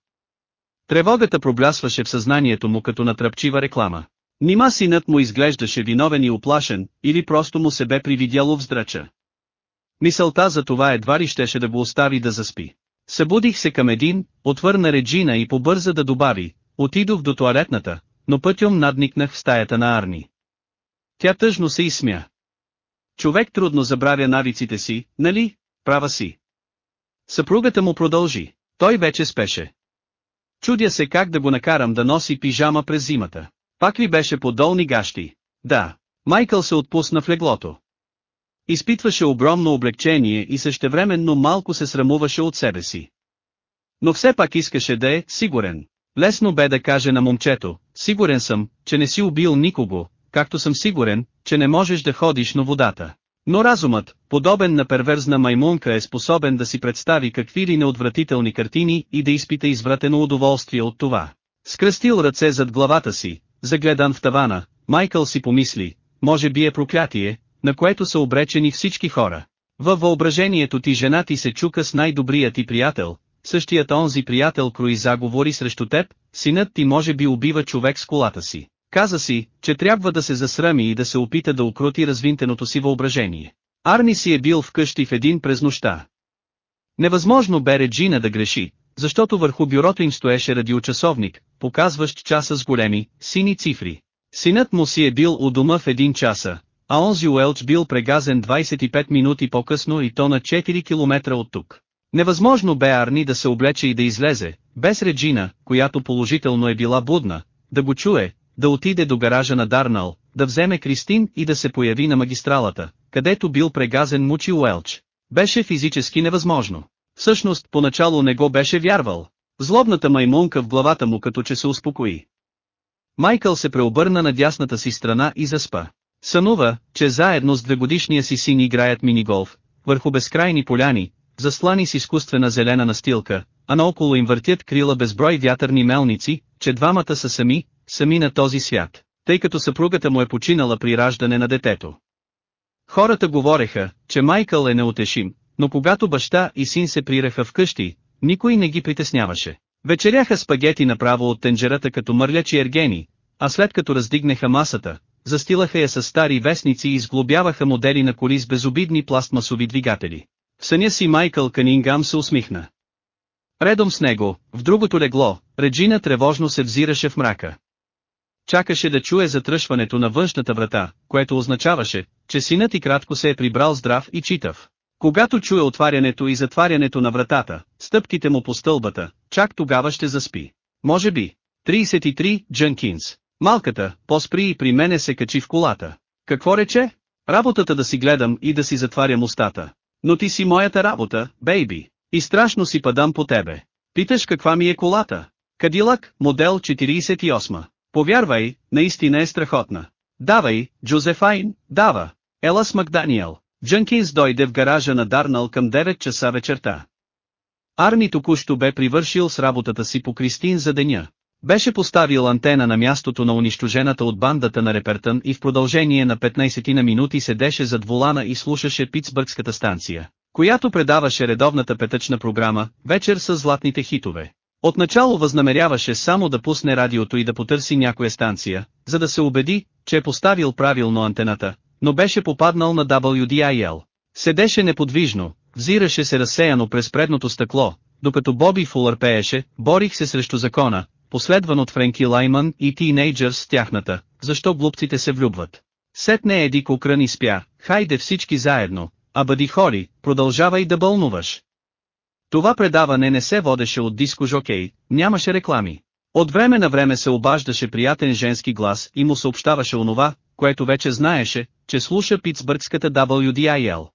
Тревогата проблясваше в съзнанието му като натръпчива реклама. Нима синът му изглеждаше виновен и оплашен, или просто му се бе привидяло вздрача. Мисълта за това едва ли щеше да го остави да заспи. Събудих се към един, отвърна Реджина и побърза да добави, отидох до туалетната, но пътьом надникнах в стаята на Арни. Тя тъжно се изсмя. Човек трудно забравя навиците си, нали? Права си. Съпругата му продължи. Той вече спеше. Чудя се как да го накарам да носи пижама през зимата. Пак ли беше по долни гащи? Да. Майкъл се отпусна в леглото. Изпитваше огромно облегчение и същевременно малко се срамуваше от себе си. Но все пак искаше да е сигурен. Лесно бе да каже на момчето, сигурен съм, че не си убил никого, както съм сигурен, че не можеш да ходиш на водата. Но разумът, подобен на перверзна маймунка е способен да си представи какви ли неотвратителни картини и да изпита извратено удоволствие от това. Скръстил ръце зад главата си, загледан в тавана, Майкъл си помисли, може би е проклятие, на което са обречени всички хора. Във въображението ти жена ти се чука с най-добрият ти приятел, същият онзи приятел крои заговори срещу теб, синът ти може би убива човек с колата си. Каза си, че трябва да се засрами и да се опита да укроти развинтеното си въображение. Арни си е бил вкъщи в един през нощта. Невъзможно бе Реджина да греши, защото върху бюрото им стоеше радиочасовник, показващ часа с големи, сини цифри. Синът му си е бил у дома в един часа, а онзи Уелч бил прегазен 25 минути по-късно и то на 4 км от тук. Невъзможно бе Арни да се облече и да излезе, без Реджина, която положително е била будна, да го чуе, да отиде до гаража на Дарнал, да вземе Кристин и да се появи на магистралата, където бил прегазен Мучи Уелч. Беше физически невъзможно. Всъщност, поначало не го беше вярвал. Злобната маймунка в главата му като че се успокои. Майкъл се преобърна на дясната си страна и заспа. Сънува, че заедно с двегодишния си син играят мини-голф, върху безкрайни поляни, заслани с изкуствена зелена настилка, а наоколо им въртят крила безброй вятърни мелници, че двамата са сами, сами на този свят, тъй като съпругата му е починала при раждане на детето. Хората говореха, че Майкъл е неутешим, но когато баща и син се приреха вкъщи, никой не ги притесняваше. Вечеряха спагети направо от тенджерата като мърлячи ергени, а след като раздигнеха масата, застилаха я с стари вестници и изглобяваха модели на коли с безобидни пластмасови двигатели. В съня си Майкъл Канингам се усмихна. Редом с него, в другото легло, Реджина тревожно се взираше в мрака. Чакаше да чуе затръшването на външната врата, което означаваше, че синът и кратко се е прибрал здрав и читав. Когато чуе отварянето и затварянето на вратата, стъпките му по стълбата, чак тогава ще заспи. Може би. 33, Джанкинс. Малката, по-спри и при мене се качи в колата. Какво рече? Работата да си гледам и да си затварям устата. Но ти си моята работа, бейби. И страшно си падам по тебе. Питаш каква ми е колата? Кадилак, модел 48. Повярвай, наистина е страхотна. Давай, Джозефайн, дава. Ела с Макданиел. Джанкинс дойде в гаража на Дарнал към 9 часа вечерта. Арни току-що бе привършил с работата си по Кристин за деня. Беше поставил антена на мястото на унищожената от бандата на Репертън и в продължение на 15 на минути седеше зад волана и слушаше Питсбъргската станция, която предаваше редовната петъчна програма, вечер с златните хитове. Отначало възнамеряваше само да пусне радиото и да потърси някоя станция, за да се убеди, че е поставил правилно антената, но беше попаднал на WDIL. Седеше неподвижно, взираше се разсеяно през предното стъкло, докато Боби Фулър пееше, борих се срещу закона, последван от Френки Лайман и тинейджърс с тяхната, защо глупците се влюбват. Сетне Еди Кукран и спя, хайде всички заедно, а бъди хори, продължавай да бълнуваш. Това предаване не се водеше от диско жокей, нямаше реклами. От време на време се обаждаше приятен женски глас и му съобщаваше онова, което вече знаеше, че слуша Питсбъргската WDIL.